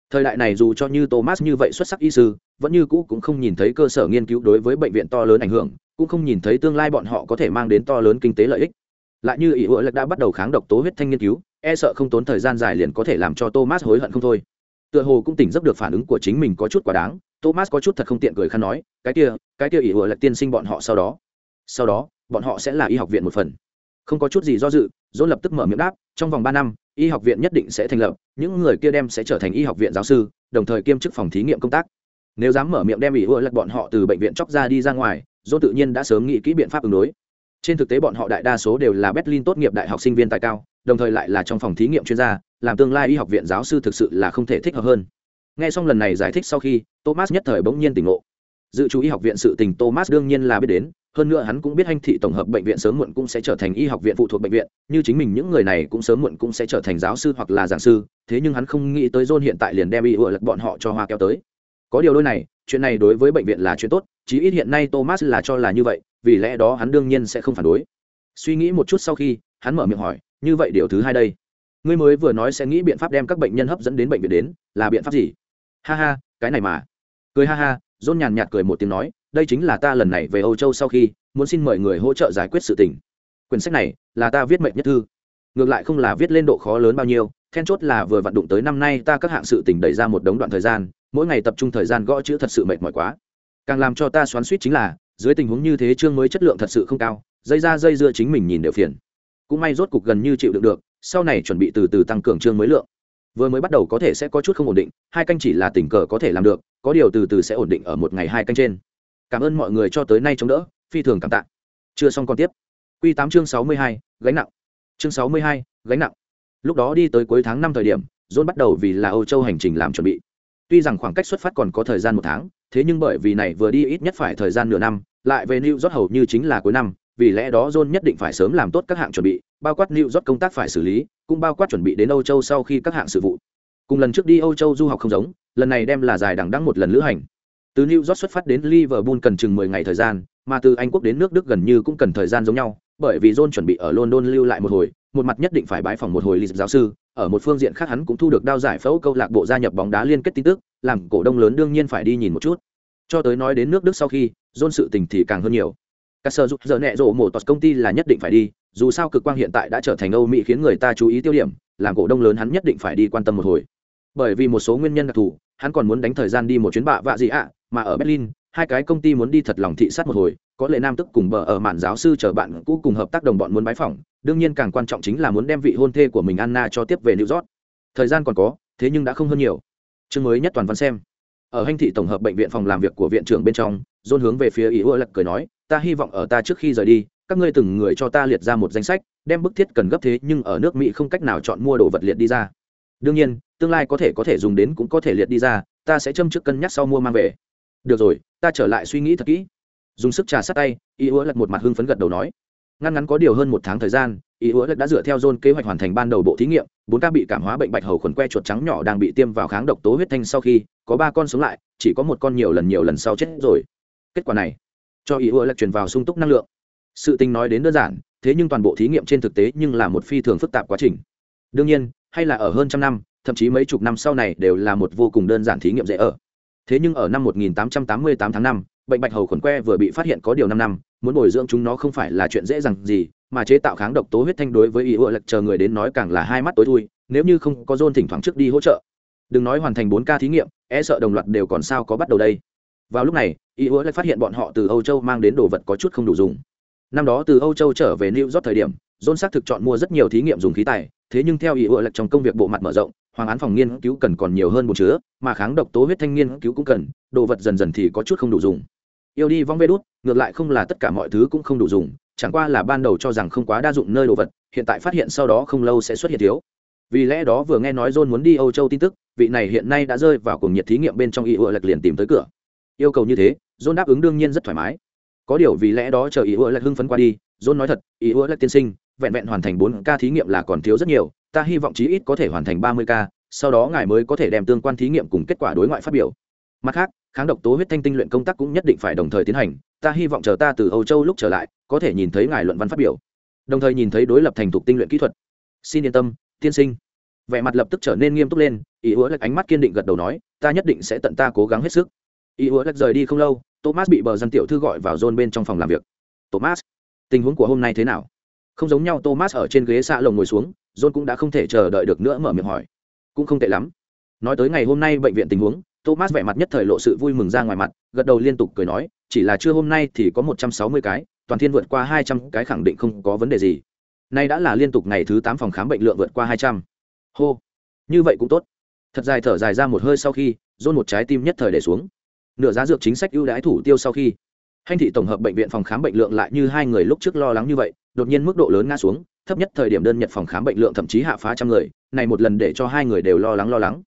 Thời đại này dù cho như thomas như vậy xuất sắc y sư, vẫn như cũ cũng không nhìn thấy cơ sở nghiên cứu đối với bệnh viện to lớn ảnh hưởng, cũng không nhìn thấy tương lai bọn họ có thể mang đến to lớn kinh tế lợi ích. Lại như ỷ hội lực đã bắt đầu kháng độc tố huyết thanh nghiên cứu e sợ không tốn thời gian dài liền có thể làm cho thomas hối hận không thôi. Tựa hồ cũng tỉnh giấc được phản ứng của chính mình có chút quá đáng, thomas có chút thật không tiện cười khăn nói, cái kia cái kia ỷ hội lực tiên sinh bọn họ sau đó sau đó, bọn họ sẽ là y học viện một phần. Không có chút gì do dự dỗ lập tức mở miệng đáp, trong vòng ba năm, y học viện nhất định sẽ thành lập, những người kia đem sẽ trở thành y học viện giáo sư, đồng thời kiêm chức phòng thí nghiệm công tác. Nếu dám mở miệng đem ý ưa lật bọn họ từ bệnh viện chóc ra đi ra ngoài, dỗ tự nhiên đã sớm nghĩ kỹ biện pháp ứng đối. Trên thực tế bọn họ đại đa số đều là berlin tốt nghiệp đại học sinh viên tài cao, đồng thời lại là trong phòng thí nghiệm chuyên gia, làm tương lai y học viện giáo sư thực sự là không thể thích hợp hơn. Nghe xong lần này giải thích sau khi, thomas nhất thời bỗng nhiên tỉnh ngộ. Dự chú y học viện sự tình thomas đương nhiên là biết đến hơn nữa hắn cũng biết hành thị tổng hợp bệnh viện sớm muộn cũng sẽ trở thành y học viện phụ thuộc bệnh viện, như chính mình những người này cũng sớm muộn cũng sẽ trở thành giáo sư hoặc là giảng sư, thế nhưng hắn không nghĩ tới john hiện tại liền đem y ựa lật bọn họ cho hoa kéo tới. Có điều đôi này, chuyện này đối với bệnh viện là chuyện tốt, chí ít hiện nay thomas là cho là như vậy, vì lẽ đó hắn đương nhiên sẽ không phản đối. Suy nghĩ một chút sau khi, hắn mở miệng hỏi, như vậy điều thứ hai đây? Ngươi mới vừa nói sẽ nghĩ biện pháp đem các bệnh nhân hấp dẫn đến bệnh viện đến, là biện pháp gì? Ha ha, cái này mà. Cười ha ha, john nhàn nhạt cười một tiếng nói đây chính là ta lần này về âu châu sau khi, muốn xin mời người hỗ trợ giải quyết sự tình. Quyển sách này là ta viết mệnh nhất thư. Ngược lại không là viết lên độ khó lớn bao nhiêu, then chốt là vừa vận động tới năm nay ta các hạng sự tình đẩy ra một đống đoạn thời gian, mỗi ngày tập trung thời gian gõ chữ thật sự mệt mỏi quá. Càng làm cho ta xoắn suýt chính là, dưới tình huống như thế chương mới chất lượng thật sự không cao, dây ra dây dưa chính mình nhìn đều phiền. Cũng may rốt cục gần như chịu đựng được, sau này chuẩn bị từ từ tăng cường chương mới lượng. Vừa mới bắt đầu có thể sẽ có chút không ổn định, hai canh chỉ là tình cờ có thể làm được, có điều từ từ sẽ ổn định ở một ngày hai canh trên cảm ơn mọi người cho tới nay chống đỡ, phi thường cảm tạ. Chưa xong còn tiếp. Q tám chương sáu mươi hai, gánh nặng. Chương sáu mươi hai, gánh nặng. Lúc đó đi tới cuối tháng năm thời điểm, john bắt đầu vì là âu châu hành trình làm chuẩn bị. Tuy rằng khoảng cách xuất phát còn có thời gian một tháng, thế nhưng bởi vì này vừa đi ít nhất phải thời gian nửa năm, lại về new york hầu như chính là cuối năm, vì lẽ đó john nhất định phải sớm làm tốt các hạng chuẩn bị, bao quát new york công tác phải xử lý, cũng bao quát chuẩn bị đến âu châu sau khi các hạng sự vụ. Cùng lần trước đi âu châu du học không giống, lần này đem là dài đằng đẵng một lần lữ hành từ New York xuất phát đến Liverpool cần chừng 10 ngày thời gian, mà từ Anh quốc đến nước Đức gần như cũng cần thời gian giống nhau, bởi vì John chuẩn bị ở London lưu lại một hồi, một mặt nhất định phải bái phòng một hồi lịch giáo sư, ở một phương diện khác hắn cũng thu được đao giải phẫu câu lạc bộ gia nhập bóng đá liên kết tin tức, làm cổ đông lớn đương nhiên phải đi nhìn một chút. Cho tới nói đến nước Đức sau khi, John sự tình thì càng hơn nhiều. Các sở dục giờ nẹ rộ một tọt công ty là nhất định phải đi, dù sao cực quang hiện tại đã trở thành Âu Mỹ khiến người ta chú ý tiêu điểm, làm cổ đông lớn hắn nhất định phải đi quan tâm một hồi. Bởi vì một số nguyên nhân đặc thù, hắn còn muốn đánh thời gian đi một chuyến bạ vạ gì ạ, mà ở berlin, hai cái công ty muốn đi thật lòng thị sát một hồi, có lệ nam tức cùng bờ ở mạn giáo sư chờ bạn cũ cùng hợp tác đồng bọn muốn bái phỏng, đương nhiên càng quan trọng chính là muốn đem vị hôn thê của mình anna cho tiếp về new york. Thời gian còn có, thế nhưng đã không hơn nhiều. Chương mới nhất toàn văn xem. Ở hành thị tổng hợp bệnh viện phòng làm việc của viện trưởng bên trong dôn hướng về phía ý ưa lật cười nói, ta hy vọng ở ta trước khi rời đi, các ngươi từng người cho ta liệt ra một danh sách, đem bức thiết cần gấp thế nhưng ở nước mỹ không cách nào chọn mua đồ vật liệt đi ra. Đương nhiên, tương lai có thể có thể dùng đến cũng có thể liệt đi ra, ta sẽ châm trước cân nhắc sau mua mang về được rồi, ta trở lại suy nghĩ thật kỹ. Dùng sức trà sát tay, y ứa lật một mặt hưng phấn gật đầu nói. Ngăn ngắn có điều hơn một tháng thời gian, y ứa lật đã dựa theo dôn kế hoạch hoàn thành ban đầu bộ thí nghiệm, bốn ca bị cảm hóa bệnh bạch hầu khuẩn que chuột trắng nhỏ đang bị tiêm vào kháng độc tố huyết thanh sau khi có ba con sống lại, chỉ có một con nhiều lần nhiều lần sau chết rồi. Kết quả này, cho y ứa lật truyền vào sung túc năng lượng. Sự tình nói đến đơn giản, thế nhưng toàn bộ thí nghiệm trên thực tế nhưng là một phi thường phức tạp quá trình. Đương nhiên, hay là ở hơn trăm năm, thậm chí mấy chục năm sau này đều là một vô cùng đơn giản thí nghiệm dễ ở thế nhưng ở năm 1888 tháng năm, bệnh bạch hầu khuẩn que vừa bị phát hiện có điều năm năm muốn bồi dưỡng chúng nó không phải là chuyện dễ dàng gì mà chế tạo kháng độc tố huyết thanh đối với ý ựa lệch chờ người đến nói càng là hai mắt tối thui nếu như không có dôn thỉnh thoảng trước đi hỗ trợ. Đừng nói hoàn thành bốn ca thí nghiệm e sợ đồng loạt đều còn sao có bắt đầu đây. Vào lúc này ý ựa lệch phát hiện bọn họ từ âu châu mang đến đồ vật có chút không đủ dùng. Năm đó từ âu châu trở về new york thời điểm dôn xác thực chọn mua rất nhiều thí nghiệm dùng khí tài thế nhưng theo ý ựa lệch trong công việc bộ mặt mở rộng hoàng án phòng nghiên cứu cần còn nhiều hơn một chứa, mà kháng độc tố huyết thanh nghiên cứu cũng cần, đồ vật dần dần thì có chút không đủ dùng. Yêu đi vong vê đốt ngược lại không là tất cả mọi thứ cũng không đủ dùng, chẳng qua là ban đầu cho rằng không quá đa dụng nơi đồ vật, hiện tại phát hiện sau đó không lâu sẽ xuất hiện thiếu. Vì lẽ đó vừa nghe nói john muốn đi âu châu tin tức, vị này hiện nay đã rơi vào cuồng nhiệt thí nghiệm bên trong Y ựa lạch liền tìm tới cửa. Yêu cầu như thế, john đáp ứng đương nhiên rất thoải mái. Có điều vì lẽ đó chờ Y ựa lạch hưng phấn qua đi, john nói thật, Y ựa lạch tiên sinh, vẹn vẹn hoàn thành bốn ca thí nghiệm là còn thiếu rất nhiều ta hy vọng chí ít có thể hoàn thành ba mươi ca sau đó ngài mới có thể đem tương quan thí nghiệm cùng kết quả đối ngoại phát biểu. Mặt khác, kháng độc tố huyết thanh tinh luyện công tác cũng nhất định phải đồng thời tiến hành, ta hy vọng chờ ta từ âu châu lúc trở lại, có thể nhìn thấy ngài luận văn phát biểu. Đồng thời nhìn thấy đối lập thành thục tinh luyện kỹ thuật. Xin yên tâm, tiên sinh. Vẻ mặt lập tức trở nên nghiêm túc lên ý hứa lệch ánh mắt kiên định gật đầu nói, ta nhất định sẽ tận ta cố gắng hết sức. Ý hứa lệch rời đi không lâu, thomas bị bờ dân tiểu thư gọi vào john bên trong phòng làm việc. Thomas, tình huống của hôm nay thế nào? Không giống nhau, thomas ở trên ghế xạ lồng ngồi xuống john cũng đã không thể chờ đợi được nữa mở miệng hỏi. Cũng không tệ lắm. Nói tới ngày hôm nay bệnh viện tình huống, thomas vẻ mặt nhất thời lộ sự vui mừng ra ngoài mặt, gật đầu liên tục cười nói, chỉ là trưa hôm nay thì có một trăm sáu mươi cái, toàn thiên vượt qua hai trăm cái khẳng định không có vấn đề gì. Nay đã là liên tục ngày thứ tám phòng khám bệnh lượng vượt qua hai trăm. Hô. Như vậy cũng tốt. Thật dài thở dài ra một hơi sau khi dôn một trái tim nhất thời để xuống. Nửa giá dược chính sách ưu đãi thủ tiêu sau khi hành thị tổng hợp bệnh viện phòng khám bệnh lượng lại như hai người lúc trước lo lắng như vậy, đột nhiên mức độ lớn ngã xuống, thấp nhất thời điểm đơn nhật phòng khám bệnh lượng thậm chí hạ phá trăm người, này một lần để cho hai người đều lo lắng lo lắng.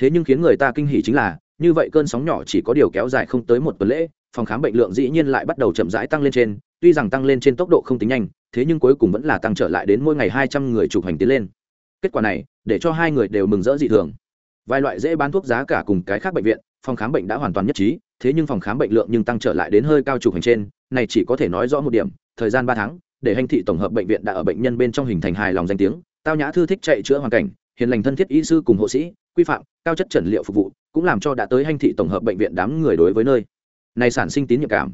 Thế nhưng khiến người ta kinh hỉ chính là, như vậy cơn sóng nhỏ chỉ có điều kéo dài không tới một tuần lễ, phòng khám bệnh lượng dĩ nhiên lại bắt đầu chậm rãi tăng lên trên, tuy rằng tăng lên trên tốc độ không tính nhanh, thế nhưng cuối cùng vẫn là tăng trở lại đến mỗi ngày hai trăm người chụp hành tiến lên. Kết quả này, để cho hai người đều mừng rỡ dị thường. Vài loại dễ bán thuốc giá cả cùng cái khác bệnh viện, phòng khám bệnh đã hoàn toàn nhất trí thế nhưng phòng khám bệnh lượng nhưng tăng trở lại đến hơi cao trục hành trên, này chỉ có thể nói rõ một điểm, thời gian ba tháng, để hành thị tổng hợp bệnh viện đã ở bệnh nhân bên trong hình thành hài lòng danh tiếng, tao nhã thư thích chạy chữa hoàn cảnh, hiền lành thân thiết y sư cùng hộ sĩ, quy phạm, cao chất trần liệu phục vụ, cũng làm cho đã tới hành thị tổng hợp bệnh viện đám người đối với nơi này sản sinh tín nhiệm cảm.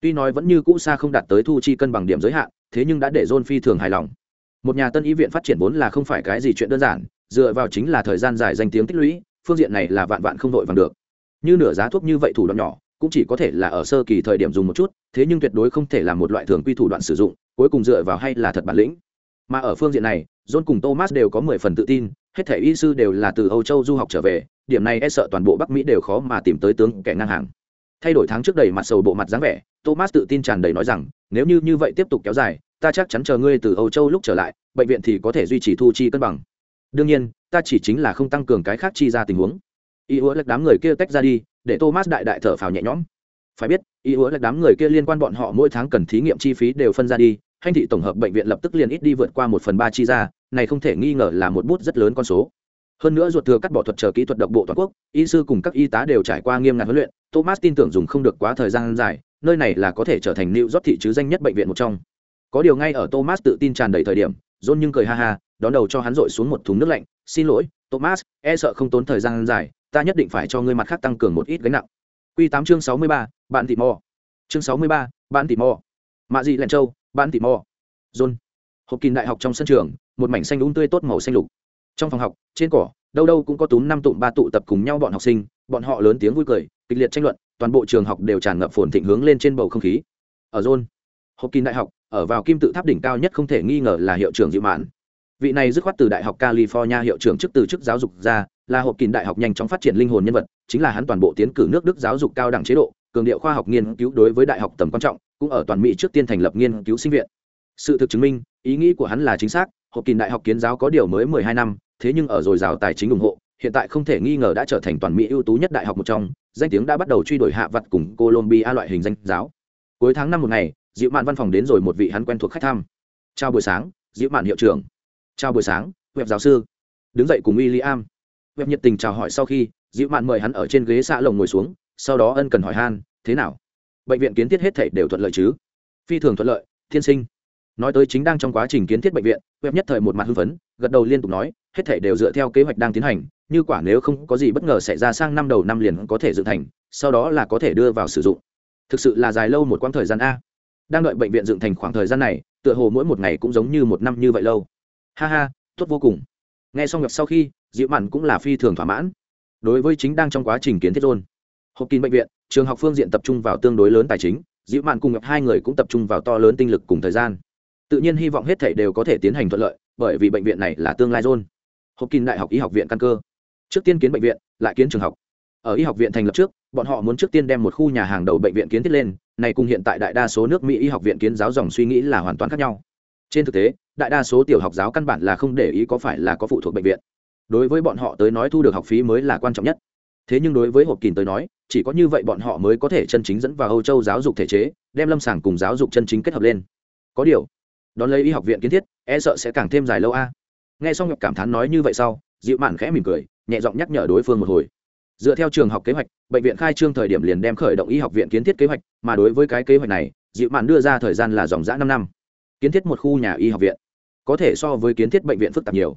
Tuy nói vẫn như cũ xa không đạt tới thu chi cân bằng điểm giới hạn, thế nhưng đã để john phi thường hài lòng. Một nhà tân y viện phát triển vốn là không phải cái gì chuyện đơn giản, dựa vào chính là thời gian dài danh tiếng tích lũy, phương diện này là vạn vạn không đội vàng được như nửa giá thuốc như vậy thủ đoạn nhỏ, cũng chỉ có thể là ở sơ kỳ thời điểm dùng một chút, thế nhưng tuyệt đối không thể là một loại thường quy thủ đoạn sử dụng, cuối cùng dựa vào hay là thật bản lĩnh. Mà ở phương diện này, john cùng thomas đều có mười phần tự tin, hết thể y sư đều là từ âu châu du học trở về, điểm này e sợ toàn bộ bắc mỹ đều khó mà tìm tới tướng kẻ ngang hàng. Thay đổi tháng trước đầy mặt sầu bộ mặt dáng vẻ, thomas tự tin tràn đầy nói rằng, nếu như như vậy tiếp tục kéo dài, ta chắc chắn chờ ngươi từ âu châu lúc trở lại, bệnh viện thì có thể duy trì thu chi cân bằng. Đương nhiên, ta chỉ chính là không tăng cường cái khác chi ra tình huống y hứa lệch đám người kia tách ra đi, để thomas đại đại thở phào nhẹ nhõm. Phải biết, y hứa lệch đám người kia liên quan bọn họ mỗi tháng cần thí nghiệm chi phí đều phân ra đi, hành thị tổng hợp bệnh viện lập tức liền ít đi vượt qua một phần ba chi ra, này không thể nghi ngờ là một bút rất lớn con số. Hơn nữa ruột thừa cắt bỏ thuật chờ kỹ thuật độc bộ toàn quốc, y sư cùng các y tá đều trải qua nghiêm ngặt huấn luyện, thomas tin tưởng dùng không được quá thời gian dài, nơi này là có thể trở thành nựu rót thị chứ danh nhất bệnh viện một trong. Có điều ngay ở thomas tự tin tràn đầy thời điểm, john nhưng cười ha ha, đón đầu cho hắn dội xuống một thùng nước lạnh, xin lỗi, thomas e sợ không tốn thời gian dài ta nhất định phải cho ngươi mặt khác tăng cường một ít gánh nặng. Q tám chương sáu mươi ba, bạn tỉ mò. Chương sáu mươi ba, bạn tỉ mò. Mạ dị lẹn châu, bạn tỉ mò. John. Hộp kín đại học trong sân trường, một mảnh xanh đúng tươi tốt màu xanh lục. Trong phòng học, trên cỏ, đâu đâu cũng có túm năm tụm ba tụ tập cùng nhau bọn học sinh, bọn họ lớn tiếng vui cười, kịch liệt tranh luận, toàn bộ trường học đều tràn ngập phồn thịnh hướng lên trên bầu không khí. Ở john, hộp kín đại học, ở vào kim tự tháp đỉnh cao nhất không thể nghi ngờ là hiệu trưởng dịu mạn. Vị này dứt khoát từ đại học california hiệu trưởng chức từ chức giáo dục ra là hộp kín đại học nhanh chóng phát triển linh hồn nhân vật, chính là hắn toàn bộ tiến cử nước đức giáo dục cao đẳng chế độ, cường điệu khoa học nghiên cứu đối với đại học tầm quan trọng, cũng ở toàn mỹ trước tiên thành lập nghiên cứu sinh viện. Sự thực chứng minh, ý nghĩ của hắn là chính xác, hộp kín đại học kiến giáo có điều mới mười hai năm, thế nhưng ở dồi dào tài chính ủng hộ, hiện tại không thể nghi ngờ đã trở thành toàn mỹ ưu tú nhất đại học một trong, danh tiếng đã bắt đầu truy đuổi hạ vặt cùng colombia loại hình danh giáo. Cuối tháng năm một ngày dịu mạn văn phòng đến rồi một vị hắn quen thuộc khách thăm. Chào buổi sáng dịu mạn hiệu trưởng. Chào buổi sáng web giáo sư. Đứng dậy cùng w i l l i am web nhiệt tình chào hỏi sau khi dịu mạn mời hắn ở trên ghế xạ lồng ngồi xuống, sau đó ân cần hỏi han, thế nào? Bệnh viện kiến thiết hết thể đều thuận lợi chứ? Phi thường thuận lợi thiên sinh. Nói tới chính đang trong quá trình kiến thiết bệnh viện web nhất thời một mặt hưng phấn, gật đầu liên tục nói, hết thể đều dựa theo kế hoạch đang tiến hành, như quả nếu không có gì bất ngờ xảy ra sang năm đầu năm liền có thể dựng thành, sau đó là có thể đưa vào sử dụng. Thực sự là dài lâu một quãng thời gian a. Đang đợi bệnh viện dựng thành khoảng thời gian này, tựa hồ mỗi một ngày cũng giống như một năm như vậy lâu. Ha ha, tốt vô cùng. Nghe xong ngập sau khi dịu mặn cũng là phi thường thỏa mãn. Đối với chính đang trong quá trình kiến thiết rôn hộp kín bệnh viện, trường học phương diện tập trung vào tương đối lớn tài chính, dịu mạn cùng gặp hai người cũng tập trung vào to lớn tinh lực cùng thời gian. Tự nhiên hy vọng hết thể đều có thể tiến hành thuận lợi, bởi vì bệnh viện này là tương lai rôn hộp kín đại học y học viện căn cơ. Trước tiên kiến bệnh viện, lại kiến trường học. Ở y học viện thành lập trước, bọn họ muốn trước tiên đem một khu nhà hàng đầu bệnh viện kiến thiết lên, này cùng hiện tại đại đa số nước mỹ y học viện kiến giáo dòng suy nghĩ là hoàn toàn khác nhau. Trên thực tế, đại đa số tiểu học giáo căn bản là không để ý có phải là có phụ thuộc bệnh viện đối với bọn họ tới nói thu được học phí mới là quan trọng nhất. Thế nhưng đối với hộp kín tới nói, chỉ có như vậy bọn họ mới có thể chân chính dẫn vào âu châu giáo dục thể chế, đem lâm sàng cùng giáo dục chân chính kết hợp lên. Có điều, đón lấy y học viện kiến thiết e sợ sẽ càng thêm dài lâu a. Nghe xong ngọc cảm thán nói như vậy sau dịu mạn khẽ mỉm cười, nhẹ giọng nhắc nhở đối phương một hồi. Dựa theo trường học kế hoạch, bệnh viện khai trương thời điểm liền đem khởi động y học viện kiến thiết kế hoạch, mà đối với cái kế hoạch này dịu mạn đưa ra thời gian là dòng giã năm năm. Kiến thiết một khu nhà y học viện, có thể so với kiến thiết bệnh viện phức tạp nhiều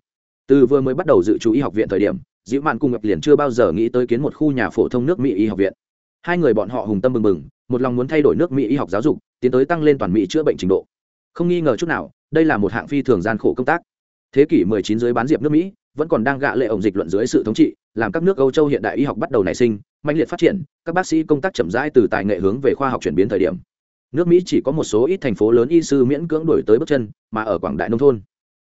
từ vừa mới bắt đầu dự trù y học viện thời điểm dịu mạn cùng ngọc liền chưa bao giờ nghĩ tới kiến một khu nhà phổ thông nước mỹ y học viện. Hai người bọn họ hùng tâm mừng mừng một lòng muốn thay đổi nước mỹ y học giáo dục, tiến tới tăng lên toàn mỹ chữa bệnh trình độ. Không nghi ngờ chút nào, đây là một hạng phi thường gian khổ công tác. Thế kỷ 19 dưới bán diệp nước mỹ, vẫn còn đang gạ lệ ổng dịch luận dưới sự thống trị, làm các nước âu châu hiện đại y học bắt đầu nảy sinh, mạnh liệt phát triển, các bác sĩ công tác chậm rãi từ tài nghệ hướng về khoa học chuyển biến thời điểm. Nước mỹ chỉ có một số ít thành phố lớn y sư miễn cưỡng đổi tới bước chân, mà ở quảng đại nông thôn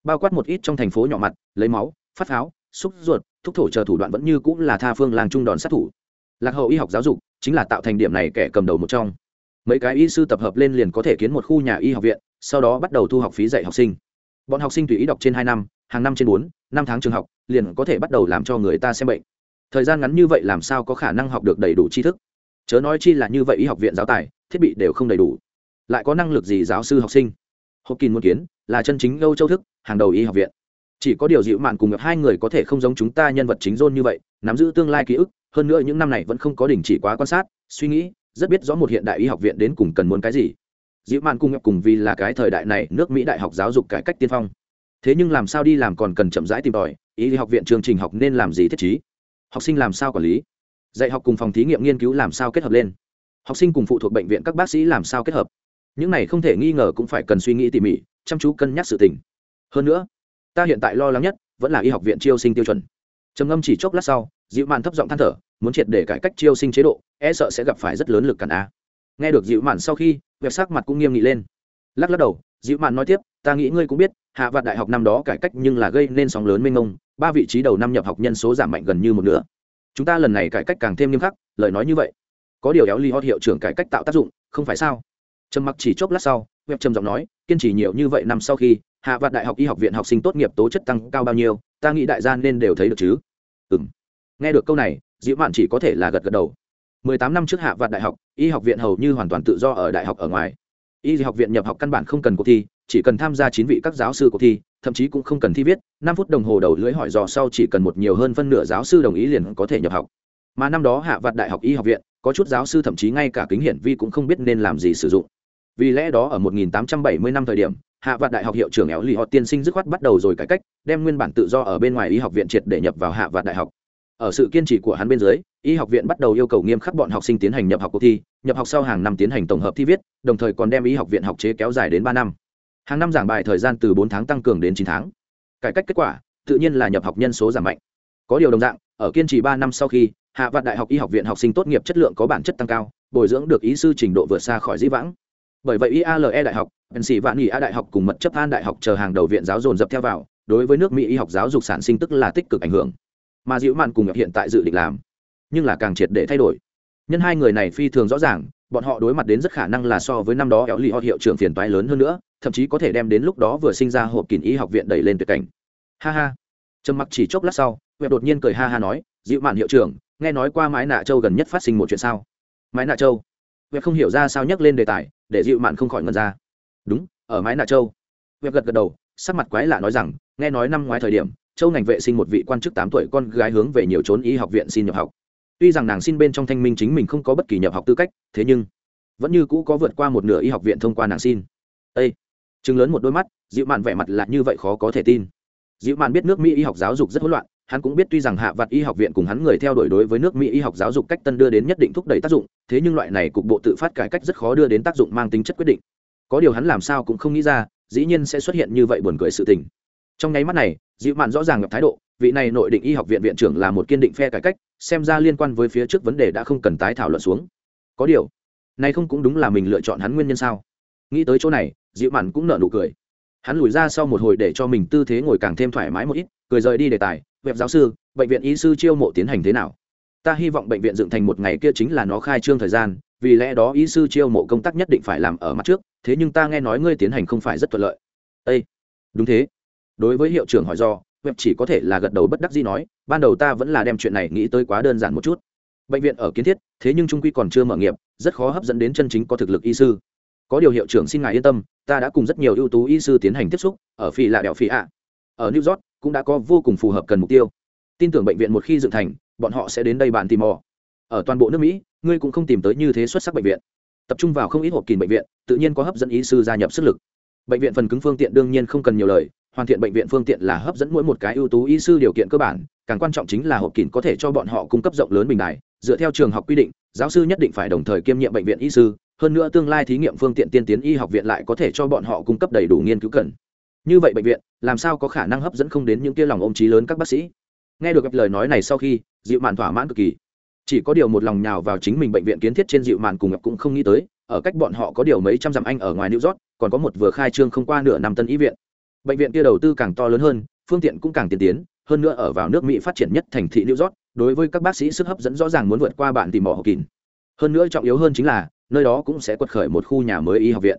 bao quát một ít trong thành phố nhỏ mặt, lấy máu, phát pháo, xúc ruột, thúc thổ chờ thủ đoạn vẫn như cũng là tha phương làng trung đòn sát thủ. Lạc hậu y học giáo dục chính là tạo thành điểm này kẻ cầm đầu một trong. Mấy cái y sư tập hợp lên liền có thể kiến một khu nhà y học viện, sau đó bắt đầu thu học phí dạy học sinh. Bọn học sinh tùy ý đọc trên hai năm, hàng năm trên bốn, năm tháng trường học, liền có thể bắt đầu làm cho người ta xem bệnh. Thời gian ngắn như vậy làm sao có khả năng học được đầy đủ tri thức? Chớ nói chi là như vậy y học viện giáo tài, thiết bị đều không đầy đủ. Lại có năng lực gì giáo sư học sinh? Hộp kín muốn kiến là chân chính âu châu thức, hàng đầu y học viện. Chỉ có điều dịu mạn cùng hai người có thể không giống chúng ta nhân vật chính rôn như vậy, nắm giữ tương lai ký ức, hơn nữa những năm này vẫn không có đình chỉ quá quan sát, suy nghĩ, rất biết rõ một hiện đại y học viện đến cùng cần muốn cái gì. Dịu mạn cùng cùng vì là cái thời đại này nước mỹ đại học giáo dục cải cách tiên phong. Thế nhưng làm sao đi làm còn cần chậm rãi tìm tòi, y học viện chương trình học nên làm gì thiết chí học sinh làm sao quản lý? Dạy học cùng phòng thí nghiệm nghiên cứu làm sao kết hợp lên? Học sinh cùng phụ thuộc bệnh viện các bác sĩ làm sao kết hợp? Những này không thể nghi ngờ cũng phải cần suy nghĩ tỉ mỉ chăm chú cân nhắc sự tình. Hơn nữa, ta hiện tại lo lắng nhất vẫn là y học viện chiêu sinh tiêu chuẩn. Trầm ngâm chỉ chốc lát sau dịu mạn thấp giọng than thở, muốn triệt để cải cách chiêu sinh chế độ e sợ sẽ gặp phải rất lớn lực cản a. Nghe được dịu mạn sau khi vẹp sắc mặt cũng nghiêm nghị lên. Lắc lắc đầu dịu mạn nói tiếp, ta nghĩ ngươi cũng biết, hạ vạn đại học năm đó cải cách nhưng là gây nên sóng lớn mênh mông, ba vị trí đầu năm nhập học nhân số giảm mạnh gần như một nửa. Chúng ta lần này cải cách càng thêm nghiêm khắc, lời nói như vậy. Có điều éo ly hot hiệu trưởng cải cách tạo tác dụng, không phải sao? Trầm mặc chỉ chốc lát sau web trầm giọng nói, kiên trì nhiều như vậy năm sau khi, hạ vạn đại học y học viện học sinh tốt nghiệp tố chất tăng cao bao nhiêu, ta nghĩ đại gia nên đều thấy được chứ? Ừ m nghe được câu này Diễm mạn chỉ có thể là gật gật đầu. Mười tám năm trước hạ vạn đại học y học viện hầu như hoàn toàn tự do ở đại học ở ngoài. Y học viện nhập học căn bản không cần cuộc thi, chỉ cần tham gia chín vị các giáo sư cuộc thi, thậm chí cũng không cần thi viết, năm phút đồng hồ đầu lưỡi hỏi dò sau chỉ cần một nhiều hơn phân nửa giáo sư đồng ý liền có thể nhập học. Mà năm đó hạ vạn đại học y học viện, có chút giáo sư thậm chí ngay cả kính hiển vi cũng không biết nên làm gì sử dụng vì lẽ đó ở 1870 năm thời điểm, hạ vạn đại học hiệu trưởng éo lì họ tiên sinh dứt khoát bắt đầu rồi cải cách, đem nguyên bản tự do ở bên ngoài y học viện triệt để nhập vào hạ vạn đại học. Ở sự kiên trì của hắn bên dưới, y học viện bắt đầu yêu cầu nghiêm khắc bọn học sinh tiến hành nhập học cuộc thi, nhập học sau hàng năm tiến hành tổng hợp thi viết, đồng thời còn đem y học viện học chế kéo dài đến ba năm. Hàng năm giảng bài thời gian từ bốn tháng tăng cường đến chín tháng. Cải cách kết quả, tự nhiên là nhập học nhân số giảm mạnh. Có điều đồng dạng, ở kiên trì ba năm sau khi, hạ vạn đại học y học viện học sinh tốt nghiệp chất lượng có bản chất tăng cao, bồi dưỡng được ý sư trình độ vượt xa khỏi dĩ vãng bởi vậy iale đại học nc vạn a đại học cùng mật chấp an đại học chờ hàng đầu viện giáo dồn dập theo vào, đối với nước mỹ y học giáo dục sản sinh tức là tích cực ảnh hưởng. Mà dịu mạn cùng nhập hiện tại dự định làm, nhưng là càng triệt để thay đổi. Nhân hai người này phi thường rõ ràng, bọn họ đối mặt đến rất khả năng là so với năm đó éo lì họ hiệu trưởng phiền toái lớn hơn nữa, thậm chí có thể đem đến lúc đó vừa sinh ra hộp kín y học viện đẩy lên tuyệt cảnh. Ha ha. Trầm mặc chỉ chốc lát sau web đột nhiên cười ha ha nói dịu mạn hiệu trưởng, nghe nói qua mái nạ châu gần nhất phát sinh một chuyện sao? Mái nạ châu? Web không hiểu ra sao nhắc lên đề tài để dịu mạn không khỏi ngần ra. Đúng, ở mái nạ châu. Việc gật gật đầu, sắc mặt quái lạ nói rằng, nghe nói năm ngoái thời điểm, châu ngành vệ sinh một vị quan chức tám tuổi con gái hướng về nhiều trốn y học viện xin nhập học. Tuy rằng nàng xin bên trong thanh minh chính mình không có bất kỳ nhập học tư cách, thế nhưng vẫn như cũ có vượt qua một nửa y học viện thông qua nàng xin. Ây chừng lớn một đôi mắt, dịu mạn vẻ mặt lạ như vậy khó có thể tin. Dịu mạn biết nước mỹ y học giáo dục rất hỗn loạn hắn cũng biết tuy rằng hạ vặt y học viện cùng hắn người theo đuổi đối với nước mỹ y học giáo dục cách tân đưa đến nhất định thúc đẩy tác dụng, thế nhưng loại này cục bộ tự phát cải cách rất khó đưa đến tác dụng mang tính chất quyết định. Có điều hắn làm sao cũng không nghĩ ra, dĩ nhiên sẽ xuất hiện như vậy buồn cười sự tình. Trong nháy mắt này dịu mạn rõ ràng gặp thái độ, vị này nội định y học viện viện trưởng là một kiên định phe cải cách, xem ra liên quan với phía trước vấn đề đã không cần tái thảo luận xuống. Có điều, này không cũng đúng là mình lựa chọn hắn nguyên nhân sao? Nghĩ tới chỗ này dịu mạn cũng nở nụ cười. Hắn lùi ra sau một hồi để cho mình tư thế ngồi càng thêm thoải mái một ít, cười rời đi đề tài web giáo sư, bệnh viện y sư chiêu mộ tiến hành thế nào? Ta hy vọng bệnh viện dựng thành một ngày kia chính là nó khai trương thời gian, vì lẽ đó y sư chiêu mộ công tác nhất định phải làm ở mặt trước, thế nhưng ta nghe nói ngươi tiến hành không phải rất thuận lợi. Â đúng thế. Đối với hiệu trưởng hỏi do, web chỉ có thể là gật đầu bất đắc dĩ nói, ban đầu ta vẫn là đem chuyện này nghĩ tới quá đơn giản một chút. Bệnh viện ở kiến thiết, thế nhưng trung quy còn chưa mở nghiệp, rất khó hấp dẫn đến chân chính có thực lực y sư. Có điều hiệu trưởng xin ngài yên tâm, ta đã cùng rất nhiều ưu tú y sư tiến hành tiếp xúc, ở phi lạ đèo phi ạ. Ở new york cũng đã có vô cùng phù hợp cần mục tiêu. Tin tưởng bệnh viện một khi dựng thành, bọn họ sẽ đến đây bạn tìm mò. Ở toàn bộ nước mỹ, ngươi cũng không tìm tới như thế xuất sắc bệnh viện. Tập trung vào không ít hộp kín bệnh viện, tự nhiên có hấp dẫn ý sư gia nhập sức lực. Bệnh viện phần cứng phương tiện đương nhiên không cần nhiều lời, hoàn thiện bệnh viện phương tiện là hấp dẫn mỗi một cái ưu tú y sư điều kiện cơ bản, càng quan trọng chính là hộp kín có thể cho bọn họ cung cấp rộng lớn bình đại dựa theo trường học quy định, giáo sư nhất định phải đồng thời kiêm nhiệm bệnh viện y sư, hơn nữa tương lai thí nghiệm phương tiện tiên tiến y học viện lại có thể cho bọn họ cung cấp đầy đủ nghiên cứu cần như vậy bệnh viện, làm sao có khả năng hấp dẫn không đến những kia lòng ôm trí lớn các bác sĩ? Nghe được lời nói này sau khi dịu mạn thỏa mãn cực kỳ. Chỉ có điều một lòng nhào vào chính mình bệnh viện kiến thiết trên dịu mạn cùng cũng không nghĩ tới, ở cách bọn họ có điều mấy trăm dặm anh ở ngoài new york, còn có một vừa khai trương không qua nửa năm tân y viện. Bệnh viện kia đầu tư càng to lớn hơn, phương tiện cũng càng tiên tiến, hơn nữa ở vào nước mỹ phát triển nhất thành thị new york, đối với các bác sĩ sức hấp dẫn rõ ràng muốn vượt qua bạn tìm mỏ học kín hơn nữa trọng yếu hơn chính là, nơi đó cũng sẽ quật khởi một khu nhà mới y học viện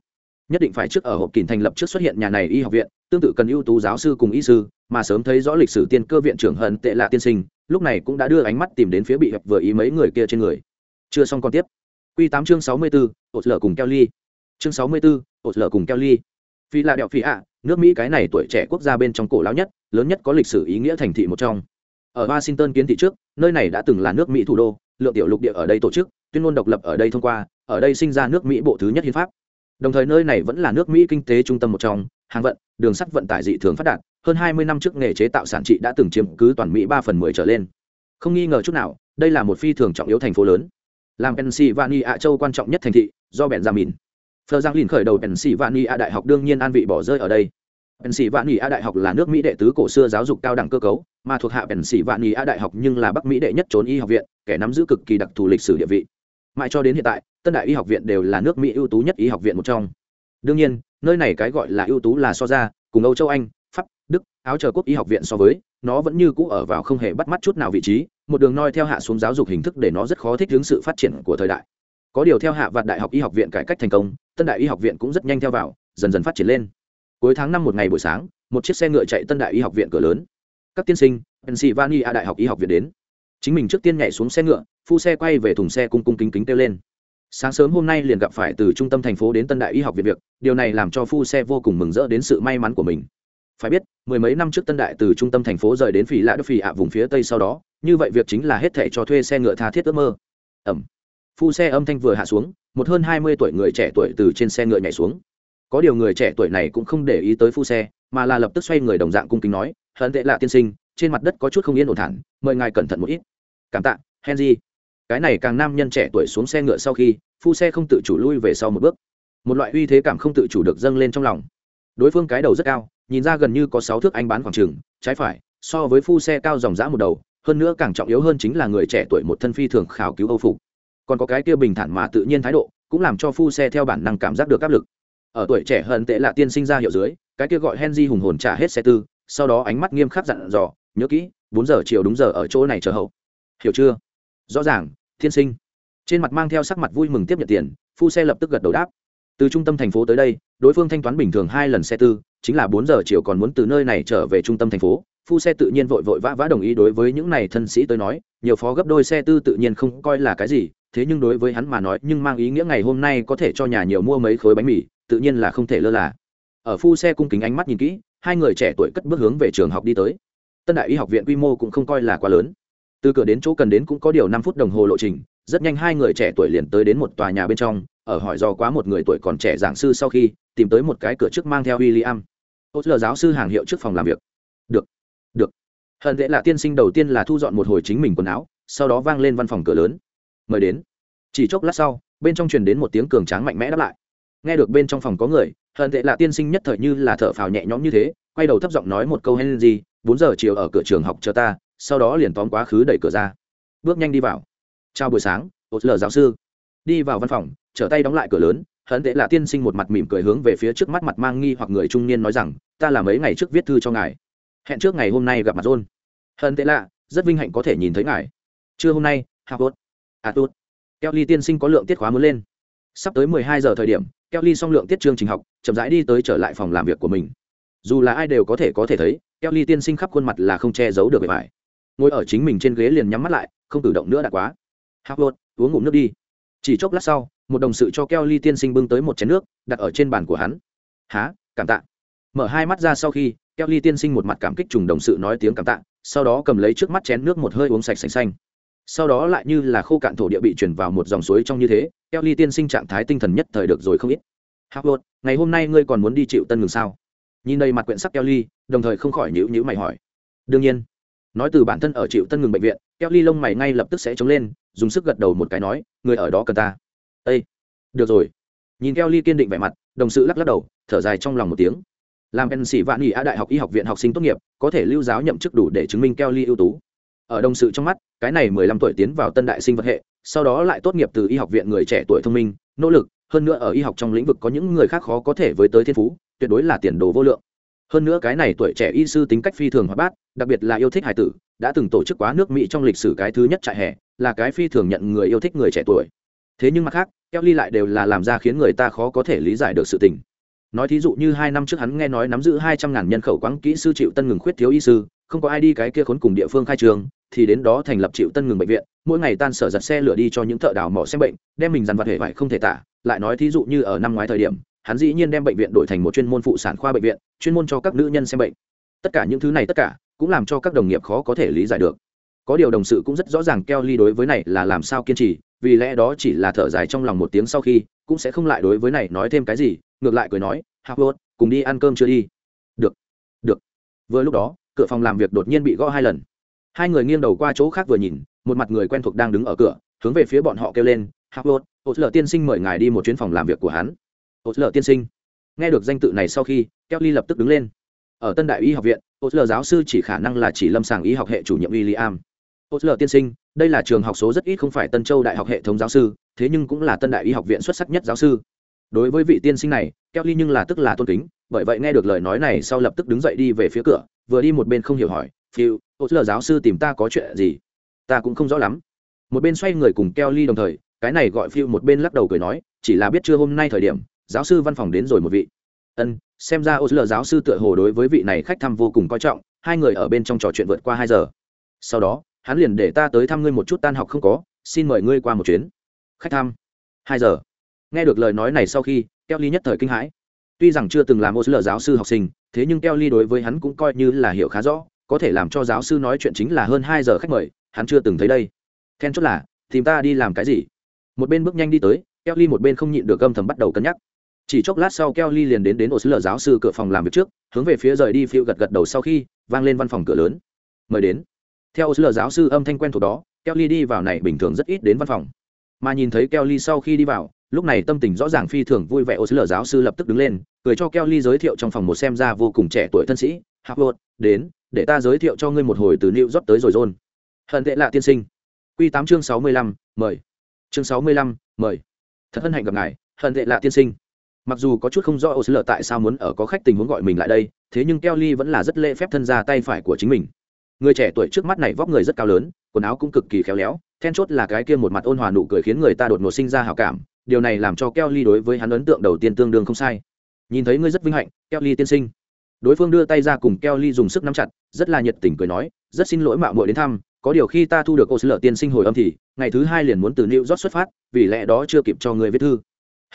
nhất định phải trước ở hộp kín thành lập trước xuất hiện nhà này y học viện, tương tự cần ưu tú giáo sư cùng y sư, mà sớm thấy rõ lịch sử tiên cơ viện trưởng hận tệ lạ tiên sinh, lúc này cũng đã đưa ánh mắt tìm đến phía bị hẹp vừa ý mấy người kia trên người. Chưa xong còn tiếp. Q tám chương sáu mươi bốn ột lở cùng keo ly. Chương sáu mươi bốn ột lở cùng keo ly. Phi là đẹo phi ạ nước mỹ cái này tuổi trẻ quốc gia bên trong cổ lão nhất, lớn nhất có lịch sử ý nghĩa thành thị một trong. Ở washington kiến thị trước, nơi này đã từng là nước mỹ thủ đô, lượng tiểu lục địa ở đây tổ chức, tuyên ngôn độc lập ở đây thông qua, ở đây sinh ra nước mỹ bộ thứ nhất hiến pháp đồng thời nơi này vẫn là nước mỹ kinh tế trung tâm một trong, hàng vận, đường sắt vận tải dị thường phát đạt, hơn hai mươi năm trước nghề chế tạo sản trị đã từng chiếm cứ toàn mỹ ba phần mười trở lên. Không nghi ngờ chút nào, đây là một phi thường trọng yếu thành phố lớn. Làm pennsylvania châu quan trọng nhất thành thị, do bèn ra mìn phờ giang lìn khởi đầu pennsylvania đại học đương nhiên an vị bỏ rơi ở đây. Pennsylvania đại học là nước mỹ đệ tứ cổ xưa giáo dục cao đẳng cơ cấu, mà thuộc hạ pennsylvania đại học nhưng là bắc mỹ đệ nhất trốn y học viện, kẻ nắm giữ cực kỳ đặc thù lịch sử địa vị. Mãi cho đến hiện tại tân đại y học viện đều là nước mỹ ưu tú nhất y học viện một trong. Đương nhiên, nơi này cái gọi là ưu tú là so ra, cùng âu châu anh, pháp, đức, áo chờ quốc y học viện so với, nó vẫn như cũ ở vào không hề bắt mắt chút nào vị trí, một đường noi theo hạ xuống giáo dục hình thức để nó rất khó thích ứng sự phát triển của thời đại. Có điều theo hạ vạn đại học y học viện cải cách thành công, tân đại y học viện cũng rất nhanh theo vào, dần dần phát triển lên. Cuối tháng năm một ngày buổi sáng, một chiếc xe ngựa chạy tân đại y học viện cửa lớn. Các tiên sinh, pennsylvania đại học y học viện đến. Chính mình trước tiên nhảy xuống xe ngựa, phu xe quay về thùng xe cung cung kính kính kêu lên sáng sớm hôm nay liền gặp phải từ trung tâm thành phố đến tân đại y học viện việc, điều này làm cho phu xe vô cùng mừng rỡ đến sự may mắn của mình. Phải biết, mười mấy năm trước tân đại từ trung tâm thành phố rời đến phỉ lạ đất phỉ ạ, vùng phía tây sau đó, như vậy việc chính là hết thệ cho thuê xe ngựa tha thiết ước mơ. Ẩm. Phu xe âm thanh vừa hạ xuống, một hơn hai mươi tuổi người trẻ tuổi từ trên xe ngựa nhảy xuống. Có điều người trẻ tuổi này cũng không để ý tới phu xe, mà là lập tức xoay người đồng dạng cung kính nói, hận tệ lạ tiên sinh, trên mặt đất có chút không yên ổn thản, mời ngài cẩn thận một ít. Cảm tạ, henry cái này càng nam nhân trẻ tuổi xuống xe ngựa sau khi, phu xe không tự chủ lui về sau một bước. Một loại uy thế cảm không tự chủ được dâng lên trong lòng. Đối phương cái đầu rất cao, nhìn ra gần như có sáu thước anh bán khoảng trừng trái phải, so với phu xe cao dòng dã một đầu, hơn nữa càng trọng yếu hơn chính là người trẻ tuổi một thân phi thường khảo cứu âu phục. Còn có cái kia bình thản mà tự nhiên thái độ, cũng làm cho phu xe theo bản năng cảm giác được áp lực. Ở tuổi trẻ hận tệ lạ tiên sinh ra hiệu dưới, cái kia gọi henry hùng hồn trả hết xe tư, sau đó ánh mắt nghiêm khắc dặn dò, nhớ kỹ, bốn giờ chiều đúng giờ ở chỗ này chờ hậu. Hiểu chưa? Rõ ràng thiên sinh. Trên mặt mang theo sắc mặt vui mừng tiếp nhận tiền, phu xe lập tức gật đầu đáp. Từ trung tâm thành phố tới đây, đối phương thanh toán bình thường hai lần xe tư, chính là bốn giờ chiều còn muốn từ nơi này trở về trung tâm thành phố. Phu xe tự nhiên vội vội vã vã đồng ý đối với những này thân sĩ tới nói, nhiều phó gấp đôi xe tư tự nhiên không coi là cái gì, thế nhưng đối với hắn mà nói, nhưng mang ý nghĩa ngày hôm nay có thể cho nhà nhiều mua mấy khối bánh mì, tự nhiên là không thể lơ là. Ở phu xe cung kính ánh mắt nhìn kỹ, hai người trẻ tuổi cất bước hướng về trường học đi tới. Tân đại y học viện quy mô cũng không coi là quá lớn từ cửa đến chỗ cần đến cũng có điều năm phút đồng hồ lộ trình rất nhanh hai người trẻ tuổi liền tới đến một tòa nhà bên trong ở hỏi do quá một người tuổi còn trẻ giảng sư sau khi tìm tới một cái cửa trước mang theo William. Hốt lờ giáo sư hàng hiệu trước phòng làm việc. Được, được. Hận lẽ là tiên sinh đầu tiên là thu dọn một hồi chính mình quần áo, sau đó vang lên văn phòng cửa lớn. Mời đến. Chỉ chốc lát sau, bên trong truyền đến một tiếng cường tráng mạnh mẽ đáp lại. Nghe được bên trong phòng có người, hận tệ là tiên sinh nhất thời như là thở phào nhẹ nhõm như thế, quay đầu thấp giọng nói một câu Henry, bốn giờ chiều ở cửa trường học chờ ta, sau đó liền tóm quá khứ đẩy cửa ra. Bước nhanh đi vào. Chào buổi sáng, ột lờ giáo sư. Đi vào văn phòng, trở tay đóng lại cửa lớn hận tệ là tiên sinh một mặt mỉm cười hướng về phía trước mắt mặt mang nghi hoặc người trung niên nói rằng ta là mấy ngày trước viết thư cho ngài. Hẹn trước ngày hôm nay gặp mặt rôn hận tệ lạ rất vinh hạnh có thể nhìn thấy ngài. Trưa hôm nay hạ tốt. À tốt. Kelly tiên sinh có lượng tiết khóa mới lên. Sắp tới mười hai giờ thời điểm kelly xong lượng tiết chương trình học chậm rãi đi tới trở lại phòng làm việc của mình. Dù là ai đều có thể có thể thấy kelly tiên sinh khắp khuôn mặt là không che giấu được bề bài ngồi ở chính mình trên ghế liền nhắm mắt lại, không cử động nữa đã quá. Hạ uống ngụm nước đi. Chỉ chốc lát sau, một đồng sự cho keo ly tiên sinh bưng tới một chén nước, đặt ở trên bàn của hắn. Há, cảm tạ. Mở hai mắt ra sau khi kelly tiên sinh một mặt cảm kích trùng đồng sự nói tiếng cảm tạ, sau đó cầm lấy trước mắt chén nước một hơi uống sạch sành xanh. Sau đó lại như là khô cạn thổ địa bị chuyển vào một dòng suối trong như thế kelly tiên sinh trạng thái tinh thần nhất thời được rồi không ít. Howard ngày hôm nay ngươi còn muốn đi chịu tân ngừng sao? Nhìn đây mặt quyển sắc kelly đồng thời không khỏi nhữ nhữ mày hỏi. Đương nhiên nói từ bản thân ở chịu tân ngừng bệnh viện, keo ly lông mày ngay lập tức sẽ chống lên, dùng sức gật đầu một cái nói, người ở đó cần ta. Ây được rồi. Nhìn keo ly kiên định vẻ mặt, đồng sự lắc lắc đầu, thở dài trong lòng một tiếng. Làm en sĩ vạn nghỉ a đại học y học viện học sinh tốt nghiệp, có thể lưu giáo nhậm chức đủ để chứng minh keo ly ưu tú. Ở đồng sự trong mắt, cái này mười lăm tuổi tiến vào tân đại sinh vật hệ, sau đó lại tốt nghiệp từ y học viện người trẻ tuổi thông minh, nỗ lực, hơn nữa ở y học trong lĩnh vực có những người khác khó có thể với tới thiên phú, tuyệt đối là tiền đồ vô lượng hơn nữa cái này tuổi trẻ y sư tính cách phi thường hoạt bát, đặc biệt là yêu thích hải tử, đã từng tổ chức quá nước mỹ trong lịch sử cái thứ nhất trại hè, là cái phi thường nhận người yêu thích người trẻ tuổi. Thế nhưng mặt khác keo ly lại đều là làm ra khiến người ta khó có thể lý giải được sự tình. Nói thí dụ như hai năm trước hắn nghe nói nắm giữ hai trăm ngàn nhân khẩu quãng kỹ sư chịu tân ngừng khuyết thiếu y sư, không có ai đi cái kia khốn cùng địa phương khai trường, thì đến đó thành lập chịu tân ngừng bệnh viện, mỗi ngày tan sở giật xe lửa đi cho những thợ đào mỏ xem bệnh, đem mình dằn vặt hệ vải không thể tả, lại nói thí dụ như ở năm ngoái thời điểm hắn dĩ nhiên đem bệnh viện đổi thành một chuyên môn phụ sản khoa bệnh viện, chuyên môn cho các nữ nhân xem bệnh. Tất cả những thứ này tất cả, cũng làm cho các đồng nghiệp khó có thể lý giải được. Có điều đồng sự cũng rất rõ ràng Kelly đối với này là làm sao kiên trì, vì lẽ đó chỉ là thở dài trong lòng một tiếng sau khi, cũng sẽ không lại đối với này nói thêm cái gì, ngược lại cười nói Howard cùng đi ăn cơm chưa đi? Được được. Vừa lúc đó, cửa phòng làm việc đột nhiên bị gõ hai lần. Hai người nghiêng đầu qua chỗ khác vừa nhìn, một mặt người quen thuộc đang đứng ở cửa, hướng về phía bọn họ kêu lên Howard ô lờ tiên sinh mời ngài đi một chuyến phòng làm việc của hắn ô lờ tiên sinh. Nghe được danh tự này sau khi, kelly lập tức đứng lên. Ở tân đại y học viện ô lờ giáo sư chỉ khả năng là chỉ lâm sàng y học hệ chủ nhiệm William. ô lờ tiên sinh, đây là trường học số rất ít không phải tân châu đại học hệ thống giáo sư, thế nhưng cũng là tân đại y học viện xuất sắc nhất giáo sư. Đối với vị tiên sinh này, kelly nhưng là tức là tôn kính, bởi vậy nghe được lời nói này sau lập tức đứng dậy đi về phía cửa, vừa đi một bên không hiểu hỏi, phiêu ô lờ giáo sư tìm ta có chuyện gì? Ta cũng không rõ lắm. Một bên xoay người cùng kelly đồng thời, cái này gọi phiêu một bên lắc đầu cười nói, chỉ là biết chưa hôm nay thời điểm giáo sư văn phòng đến rồi một vị. Ân, xem ra ô lờ giáo sư tựa hồ đối với vị này khách thăm vô cùng coi trọng, hai người ở bên trong trò chuyện vượt qua hai giờ. Sau đó, hắn liền để ta tới thăm ngươi một chút tan học không có, xin mời ngươi qua một chuyến. Khách thăm. Hai giờ. Nghe được lời nói này sau khi, kelly nhất thời kinh hãi. Tuy rằng chưa từng làm ô lờ giáo sư học sinh, thế nhưng kelly đối với hắn cũng coi như là hiểu khá rõ, có thể làm cho giáo sư nói chuyện chính là hơn hai giờ khách mời, hắn chưa từng thấy đây. Then chốt là, tìm ta đi làm cái gì? Một bên bước nhanh đi tới, kelly một bên không nhịn được âm thầm bắt đầu cân nhắc chỉ chốc lát sau kelly liền đến đến ô lờ giáo sư cửa phòng làm việc trước, hướng về phía rời đi phiêu gật gật đầu sau khi vang lên văn phòng cửa lớn. Mời đến. Theo ô lờ giáo sư âm thanh quen thuộc đó, kelly đi vào này bình thường rất ít đến văn phòng. Mà nhìn thấy kelly sau khi đi vào, lúc này tâm tình rõ ràng phi thường vui vẻ ô lờ giáo sư lập tức đứng lên, cười cho kelly giới thiệu trong phòng một xem ra vô cùng trẻ tuổi thân sĩ, howard, đến, để ta giới thiệu cho ngươi một hồi từ new york tới rồi rôn hận tệ lạ tiên sinh. Q tám chương sáu mươi lăm, mời. Chương sáu mươi lăm, mời. Thật hân hạnh gặp ngài, hận tệ lạ tiên sinh mặc dù có chút không rõ ô lờ tại sao muốn ở có khách tình huống gọi mình lại đây, thế nhưng kelly vẫn là rất lễ phép thân ra tay phải của chính mình. Người trẻ tuổi trước mắt này vóc người rất cao lớn, quần áo cũng cực kỳ khéo léo, then chốt là cái kia một mặt ôn hòa nụ cười khiến người ta đột ngột sinh ra hào cảm, điều này làm cho kelly đối với hắn ấn tượng đầu tiên tương đương không sai. Nhìn thấy ngươi rất vinh hạnh, kelly tiên sinh. Đối phương đưa tay ra cùng kelly dùng sức nắm chặt, rất là nhiệt tình cười nói, rất xin lỗi mạo muội đến thăm, có điều khi ta thu được ô sứ tiên sinh hồi âm thì, ngày thứ hai liền muốn từ new york xuất phát, vì lẽ đó chưa kịp cho người viết thư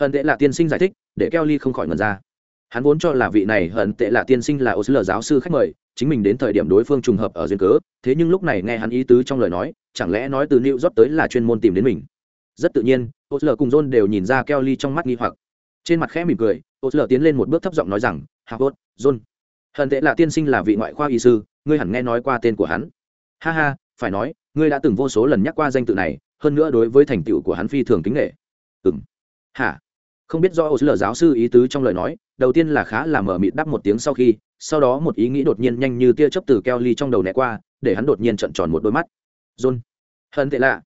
hận tệ là tiên sinh giải thích để kelly không khỏi ngần ra. Hắn vốn cho là vị này hận tệ là tiên sinh là ô sứ giáo sư khách mời chính mình đến thời điểm đối phương trùng hợp ở duyên cớ thế nhưng lúc này nghe hắn ý tứ trong lời nói chẳng lẽ nói từ new york tới là chuyên môn tìm đến mình? Rất tự nhiên ô sứ cùng john đều nhìn ra kelly trong mắt nghi hoặc. Trên mặt khẽ mỉm cười ô sứ tiến lên một bước thấp giọng nói rằng Harvard, john hận tệ là tiên sinh là vị ngoại khoa y sư ngươi hẳn nghe nói qua tên của hắn. Ha ha phải nói ngươi đã từng vô số lần nhắc qua danh tự này hơn nữa đối với thành tựu của hắn phi thường kính nghệ ừng hả? Không biết do ô sứ giáo sư ý tứ trong lời nói, đầu tiên là khá là mở mịt đắp một tiếng sau khi, sau đó một ý nghĩ đột nhiên nhanh như tia chớp từ keo ly trong đầu né qua, để hắn đột nhiên trận tròn một đôi mắt. John. Hận tệ lạ.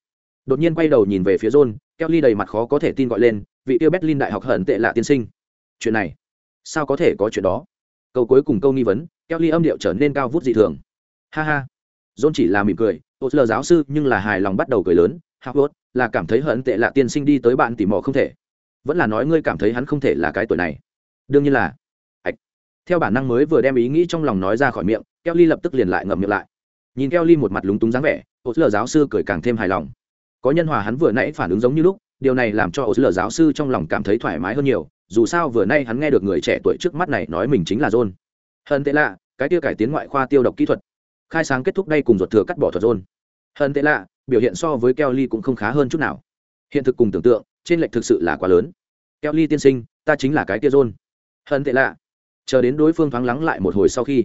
Đột nhiên quay đầu nhìn về phía john, keo ly đầy mặt khó có thể tin gọi lên, vị tiêu berlin đại học hận tệ lạ tiên sinh. Chuyện này, sao có thể có chuyện đó? Câu cuối cùng câu nghi vấn, keo ly âm điệu trở nên cao vút dị thường. Ha ha. John chỉ là mỉm cười ô sứ giáo sư nhưng là hài lòng bắt đầu cười lớn. Hạc là cảm thấy hận tệ lạ tiên sinh đi tới bạn tỉ mò không thể vẫn là nói ngươi cảm thấy hắn không thể là cái tuổi này. Đương nhiên là. Ạch. Theo bản năng mới vừa đem ý nghĩ trong lòng nói ra khỏi miệng kelly lập tức liền lại ngậm miệng lại. Nhìn kelly một mặt lúng túng dáng vẻ ô lờ giáo sư cười càng thêm hài lòng. Có nhân hòa hắn vừa nãy phản ứng giống như lúc, điều này làm cho ô lờ giáo sư trong lòng cảm thấy thoải mái hơn nhiều, dù sao vừa nay hắn nghe được người trẻ tuổi trước mắt này nói mình chính là john. Hơn tệ lạ, cái kia cải tiến ngoại khoa tiêu độc kỹ thuật. Khai sáng kết thúc đây cùng ruột thừa cắt bỏ thuật John. hơn tệ lạ, biểu hiện so với kelly cũng không khá hơn chút nào. Hiện thực cùng tưởng tượng trên lệch thực sự là quá lớn. Kelly tiên sinh, ta chính là cái kia rôn hận tệ lạ. Chờ đến đối phương thoáng lắng lại một hồi sau khi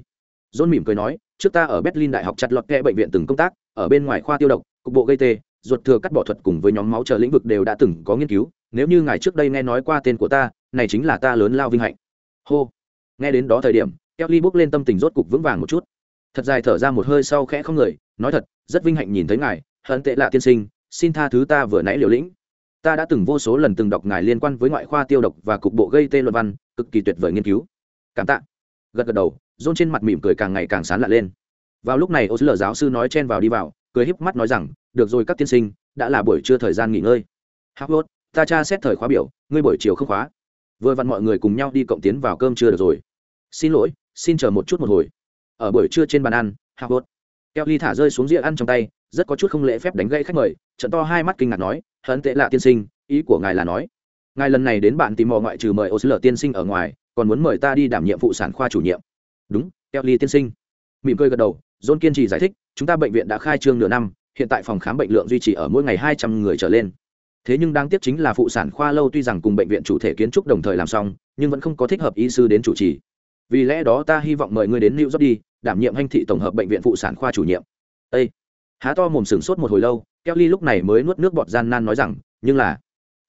rôn mỉm cười nói, trước ta ở berlin đại học chặt lọt kẽ bệnh viện từng công tác, ở bên ngoài khoa tiêu độc, cục bộ gây tê, ruột thừa cắt bỏ thuật cùng với nhóm máu chờ lĩnh vực đều đã từng có nghiên cứu, nếu như ngài trước đây nghe nói qua tên của ta, này chính là ta lớn lao vinh hạnh. Hô. Nghe đến đó thời điểm kelly bước lên tâm tình rốt cục vững vàng một chút. Thật dài thở ra một hơi sau khẽ không người, nói thật, rất vinh hạnh nhìn thấy ngài, hận tệ lạ tiên sinh, xin tha thứ ta vừa nãy liều lĩnh ta đã từng vô số lần từng đọc ngài liên quan với ngoại khoa tiêu độc và cục bộ gây tê luận văn, cực kỳ tuyệt vời nghiên cứu. Cảm tạ. Gật gật đầu rôn trên mặt mỉm cười càng ngày càng sán lạ lên. Vào lúc này ô sứ lờ giáo sư nói chen vào đi vào, cười híp mắt nói rằng, được rồi các tiên sinh, đã là buổi trưa thời gian nghỉ ngơi. Hắc ta tra xét thời khóa biểu, ngươi buổi chiều không khóa. Vừa vặn mọi người cùng nhau đi cộng tiến vào cơm trưa được rồi. Xin lỗi, xin chờ một chút một hồi. Ở buổi trưa trên bàn ăn hạc hốt keo ly thả rơi xuống rĩa ăn trong tay, rất có chút không lễ phép đánh gây khách mời, trận to hai mắt kinh ngạc nói hận tệ lạ tiên sinh, ý của ngài là nói, ngài lần này đến bạn tìm mò ngoại trừ mời ô sứ lờ tiên sinh ở ngoài, còn muốn mời ta đi đảm nhiệm phụ sản khoa chủ nhiệm. Đúng, keo ly tiên sinh. Mỉm cười gật đầu, john kiên trì giải thích, chúng ta bệnh viện đã khai trương nửa năm, hiện tại phòng khám bệnh lượng duy trì ở mỗi ngày hai trăm người trở lên. Thế nhưng đáng tiếc chính là phụ sản khoa lâu tuy rằng cùng bệnh viện chủ thể kiến trúc đồng thời làm xong, nhưng vẫn không có thích hợp y sư đến chủ trì. Vì lẽ đó ta hy vọng mời ngươi đến new york đi, đảm nhiệm hành thị tổng hợp bệnh viện phụ sản khoa chủ nhiệm. Â há to mồm sửng sốt một hồi lâu kelly lúc này mới nuốt nước bọt gian nan nói rằng, nhưng là,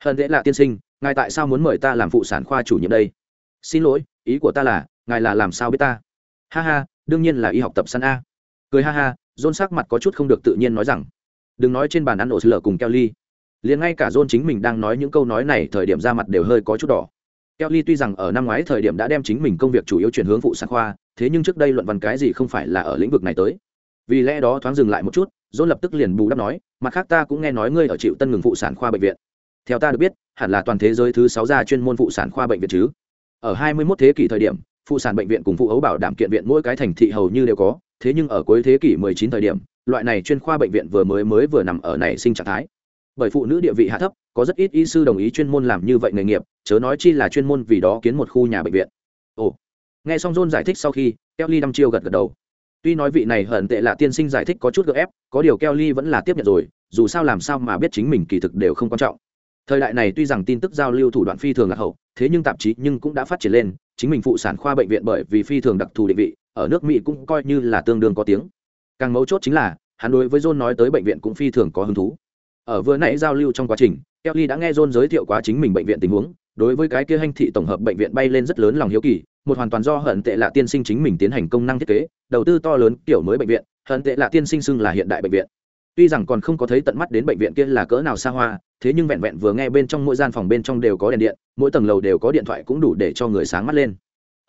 hận dễ là tiên sinh, ngài tại sao muốn mời ta làm phụ sản khoa chủ nhiệm đây? Xin lỗi, ý của ta là, ngài là làm sao biết ta? Ha ha, đương nhiên là y học tập săn a. Cười ha ha, John sắc mặt có chút không được tự nhiên nói rằng, đừng nói trên bàn ăn ổ lở cùng kelly liền ngay cả john chính mình đang nói những câu nói này thời điểm ra mặt đều hơi có chút đỏ. Kelly tuy rằng ở năm ngoái thời điểm đã đem chính mình công việc chủ yếu chuyển hướng phụ sản khoa, thế nhưng trước đây luận văn cái gì không phải là ở lĩnh vực này tới. Vì lẽ đó thoáng dừng lại một chút john lập tức liền bù đắp nói, mặt khác ta cũng nghe nói ngươi ở chịu tân ngừng phụ sản khoa bệnh viện. Theo ta được biết, hẳn là toàn thế giới thứ sáu gia chuyên môn phụ sản khoa bệnh viện chứ. Ở 21 thế kỷ thời điểm, phụ sản bệnh viện cùng phụ ấu bảo đảm kiện viện mỗi cái thành thị hầu như đều có, thế nhưng ở cuối thế kỷ 19 thời điểm, loại này chuyên khoa bệnh viện vừa mới mới vừa nằm ở này sinh trạng thái. Bởi phụ nữ địa vị hạ thấp, có rất ít y sư đồng ý chuyên môn làm như vậy nghề nghiệp, chớ nói chi là chuyên môn vì đó kiến một khu nhà bệnh viện. Ồ. Nghe xong john giải thích sau khi, kelly đăm chiêu gật gật đầu tuy nói vị này hận tệ là tiên sinh giải thích có chút gợ ép, có điều kelly vẫn là tiếp nhận rồi, dù sao làm sao mà biết chính mình kỳ thực đều không quan trọng. Thời đại này tuy rằng tin tức giao lưu thủ đoạn phi thường là hậu, thế nhưng tạp chí nhưng cũng đã phát triển lên, chính mình phụ sản khoa bệnh viện bởi vì phi thường đặc thù định vị, ở nước mỹ cũng coi như là tương đương có tiếng. Càng mấu chốt chính là, hắn đối với john nói tới bệnh viện cũng phi thường có hứng thú. Ở vừa nãy giao lưu trong quá trình, kelly đã nghe john giới thiệu quá chính mình bệnh viện tình huống, đối với cái kia hành thị tổng hợp bệnh viện bay lên rất lớn lòng hiếu kỳ một hoàn toàn do hận tệ lạ tiên sinh chính mình tiến hành công năng thiết kế, đầu tư to lớn kiểu mới bệnh viện, hận tệ lạ tiên sinh xưng là hiện đại bệnh viện. Tuy rằng còn không có thấy tận mắt đến bệnh viện kia là cỡ nào xa hoa, thế nhưng vẹn vẹn vừa nghe bên trong mỗi gian phòng bên trong đều có đèn điện, mỗi tầng lầu đều có điện thoại cũng đủ để cho người sáng mắt lên.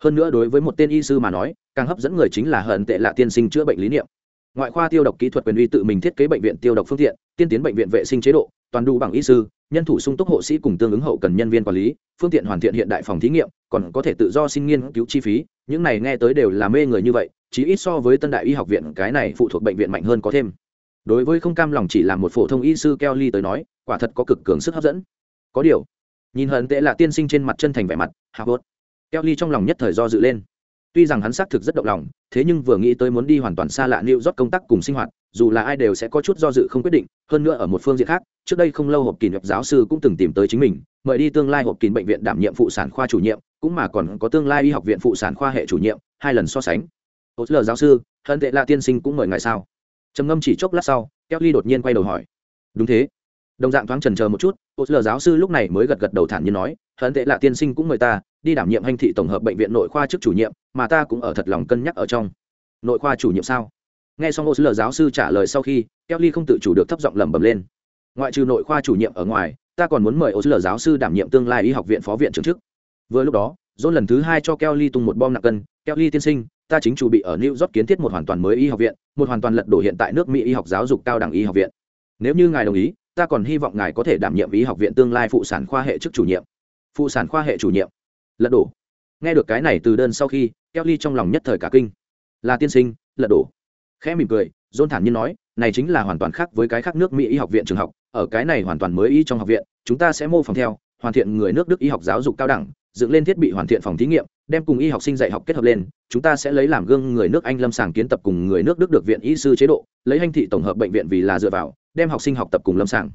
Hơn nữa đối với một tên y sư mà nói, càng hấp dẫn người chính là hận tệ lạ tiên sinh chữa bệnh lý niệm. Ngoại khoa tiêu độc kỹ thuật quyền uy tự mình thiết kế bệnh viện tiêu độc phương tiện, tiên tiến bệnh viện vệ sinh chế độ, toàn đủ bằng y sư nhân thủ sung túc hộ sĩ cùng tương ứng hậu cần nhân viên quản lý, phương tiện hoàn thiện hiện đại phòng thí nghiệm, còn có thể tự do xin nghiên cứu chi phí. Những này nghe tới đều là mê người như vậy chỉ ít so với tân đại y học viện, cái này phụ thuộc bệnh viện mạnh hơn có thêm. Đối với không cam lòng chỉ là một phổ thông y sư kelly tới nói, quả thật có cực cường sức hấp dẫn. Có điều, nhìn hận tệ là tiên sinh trên mặt chân thành vẻ mặt hạ bốt kelly trong lòng nhất thời do dự lên tuy rằng hắn xác thực rất động lòng thế nhưng vừa nghĩ tới muốn đi hoàn toàn xa lạ New rót công tác cùng sinh hoạt, dù là ai đều sẽ có chút do dự không quyết định, hơn nữa ở một phương diện khác, trước đây không lâu hộp kỳ nhập giáo sư cũng từng tìm tới chính mình, mời đi tương lai hộp kỳ bệnh viện đảm nhiệm phụ sản khoa chủ nhiệm, cũng mà còn có tương lai y học viện phụ sản khoa hệ chủ nhiệm, hai lần so sánh. Hốt lờ giáo sư, hận tệ là tiên sinh cũng mời ngài sao? Trầm ngâm chỉ chốc lát sau, Kelly đột nhiên quay đầu hỏi. Đúng thế. Đồng dạng thoáng chần chờ một chút, Hốt lờ giáo sư lúc này mới gật gật đầu thản nhiên nói, hận tệ là tiên sinh cũng mời ta, đi đảm nhiệm hành thị tổng hợp bệnh viện nội khoa chức chủ nhiệm, mà ta cũng ở thật lòng cân nhắc ở trong. Nội khoa chủ nhiệm sao? Nghe xong ô sứ lờ giáo sư trả lời sau khi, kelly không tự chủ được thấp giọng lẩm bẩm lên. Ngoại trừ nội khoa chủ nhiệm ở ngoài, ta còn muốn mời ô sứ lờ giáo sư đảm nhiệm tương lai y học viện phó viện trưởng chức. Vừa lúc đó dôn lần thứ hai cho kelly tung một bom nặng cân. Kelly tiên sinh, ta chính chủ bị ở new york kiến thiết một hoàn toàn mới y học viện, một hoàn toàn lật đổ hiện tại nước mỹ y học giáo dục cao đẳng y học viện. Nếu như ngài đồng ý, ta còn hy vọng ngài có thể đảm nhiệm y học viện tương lai phụ sản khoa hệ chức chủ nhiệm. Phụ sản khoa hệ chủ nhiệm lật đổ. Nghe được cái này từ đơn sau khi, kelly trong lòng nhất thời cả kinh. Là tiên sinh, lật đổ. Khẽ mỉm cười dôn thản nhiên nói, này chính là hoàn toàn khác với cái khác nước mỹ y học viện trường học. Ở cái này hoàn toàn mới y trong học viện, chúng ta sẽ mô phỏng theo, hoàn thiện người nước đức y học giáo dục cao đẳng, dựng lên thiết bị hoàn thiện phòng thí nghiệm, đem cùng y học sinh dạy học kết hợp lên, chúng ta sẽ lấy làm gương người nước anh lâm sàng kiến tập cùng người nước đức được viện y sư chế độ, lấy hành thị tổng hợp bệnh viện vì là dựa vào, đem học sinh học tập cùng lâm sàng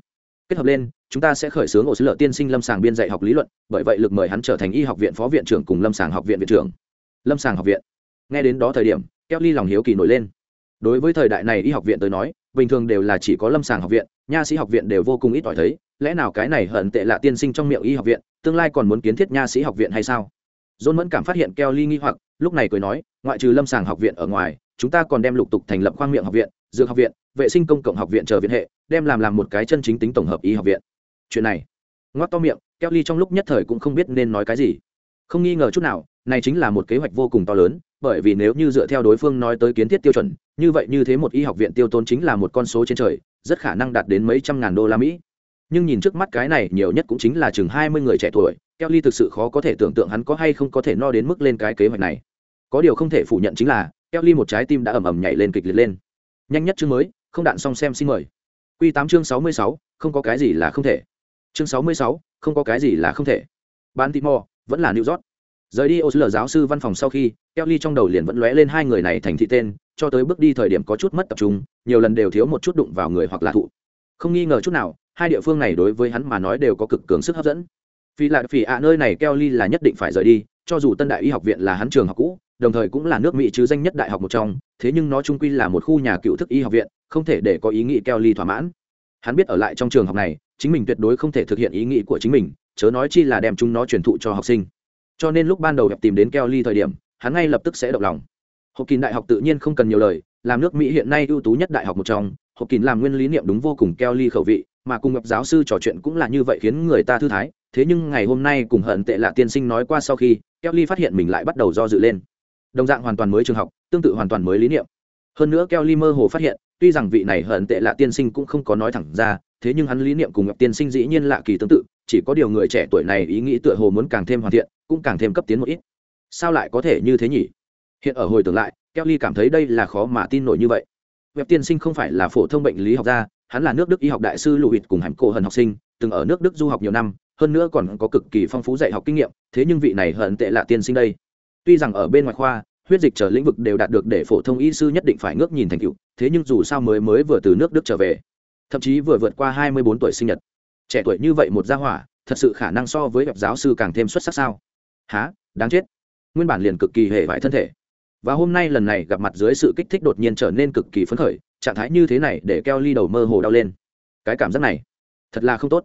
kết hợp lên chúng ta sẽ khởi xướng ổ sứ lợi tiên sinh lâm sàng biên dạy học lý luận bởi vậy lực mời hắn trở thành y học viện phó viện trưởng cùng lâm sàng học viện viện trưởng. Lâm sàng học viện. Nghe đến đó thời điểm kelly lòng hiếu kỳ nổi lên. Đối với thời đại này y học viện tới nói bình thường đều là chỉ có lâm sàng học viện nha sĩ học viện đều vô cùng ít ỏi thấy lẽ nào cái này hận tệ là tiên sinh trong miệng y học viện tương lai còn muốn kiến thiết nha sĩ học viện hay sao? John mẫn cảm phát hiện Kelly nghi hoặc, lúc này cười nói, ngoại trừ Lâm Sàng học viện ở ngoài, chúng ta còn đem lục tục thành lập khoang miệng học viện, dược học viện, vệ sinh công cộng học viện chờ viện hệ, đem làm làm một cái chân chính tính tổng hợp y học viện. Chuyện này, ngoắc to miệng, Kelly trong lúc nhất thời cũng không biết nên nói cái gì. Không nghi ngờ chút nào, này chính là một kế hoạch vô cùng to lớn, bởi vì nếu như dựa theo đối phương nói tới kiến thiết tiêu chuẩn, như vậy như thế một y học viện tiêu tốn chính là một con số trên trời, rất khả năng đạt đến mấy trăm ngàn đô la Mỹ. Nhưng nhìn trước mắt cái này, nhiều nhất cũng chính là chừng mươi người trẻ tuổi, Kelly thực sự khó có thể tưởng tượng hắn có hay không có thể no đến mức lên cái kế hoạch này. Có điều không thể phủ nhận chính là, Kelly một trái tim đã ầm ầm nhảy lên kịch liệt lên. Nhanh nhất chương mới, không đạn xong xem xin mời. Quy Tám chương 66, không có cái gì là không thể. Chương 66, không có cái gì là không thể. Baltimore, vẫn là New York. Rời đi Osler giáo sư văn phòng sau khi, Kelly trong đầu liền vẫn lóe lên hai người này thành thị tên, cho tới bước đi thời điểm có chút mất tập trung, nhiều lần đều thiếu một chút đụng vào người hoặc là thụ. Không nghi ngờ chút nào, hai địa phương này đối với hắn mà nói đều có cực cường sức hấp dẫn vì lại phỉ ạ nơi này kelly là nhất định phải rời đi cho dù tân đại y học viện là hắn trường học cũ đồng thời cũng là nước mỹ chứ danh nhất đại học một trong, thế nhưng nó trung quy là một khu nhà cựu thức y học viện, không thể để có ý nghĩ kelly thỏa mãn. Hắn biết ở lại trong trường học này, chính mình tuyệt đối không thể thực hiện ý nghĩ của chính mình, chớ nói chi là đem chúng nó truyền thụ cho học sinh. Cho nên lúc ban đầu gặp tìm đến kelly thời điểm, hắn ngay lập tức sẽ động lòng. Học kỳ đại học tự nhiên không cần nhiều lời, làm nước mỹ hiện nay ưu tú nhất đại học một trong học kỳ làm nguyên lý niệm đúng vô cùng kelly khẩu vị, mà cùng gặp giáo sư trò chuyện cũng là như vậy khiến người ta thư thái, thế nhưng ngày hôm nay cùng hận tệ là tiên sinh nói qua sau khi kelly phát hiện mình lại bắt đầu do dự lên đồng dạng hoàn toàn mới trường học, tương tự hoàn toàn mới lý niệm. Hơn nữa kelly mơ hồ phát hiện, tuy rằng vị này hận tệ lạ tiên sinh cũng không có nói thẳng ra, thế nhưng hắn lý niệm cùng ngọc tiên sinh dĩ nhiên lạ kỳ tương tự, chỉ có điều người trẻ tuổi này ý nghĩ tựa hồ muốn càng thêm hoàn thiện, cũng càng thêm cấp tiến một ít. Sao lại có thể như thế nhỉ? Hiện ở hồi tưởng lại kelly cảm thấy đây là khó mà tin nổi như vậy. Web tiên sinh không phải là phổ thông bệnh lý học gia, hắn là nước đức y học đại sư lụy cùng hẳn cổ hần học sinh, từng ở nước đức du học nhiều năm, hơn nữa còn có cực kỳ phong phú dạy học kinh nghiệm, thế nhưng vị này hận tệ lạ tiên sinh đây tuy rằng ở bên ngoài khoa, huyết dịch trở lĩnh vực đều đạt được để phổ thông y sư nhất định phải ngước nhìn thành tựu, thế nhưng dù sao mới mới vừa từ nước đức trở về, thậm chí vừa vượt qua hai mươi bốn tuổi sinh nhật. Trẻ tuổi như vậy một gia hỏa, thật sự khả năng so với gặp giáo sư càng thêm xuất sắc sao? Há đáng chết. Nguyên bản liền cực kỳ hệ vải thân thể. Và hôm nay lần này gặp mặt dưới sự kích thích đột nhiên trở nên cực kỳ phấn khởi, trạng thái như thế này để keo ly đầu mơ hồ đau lên. Cái cảm giác này, thật là không tốt.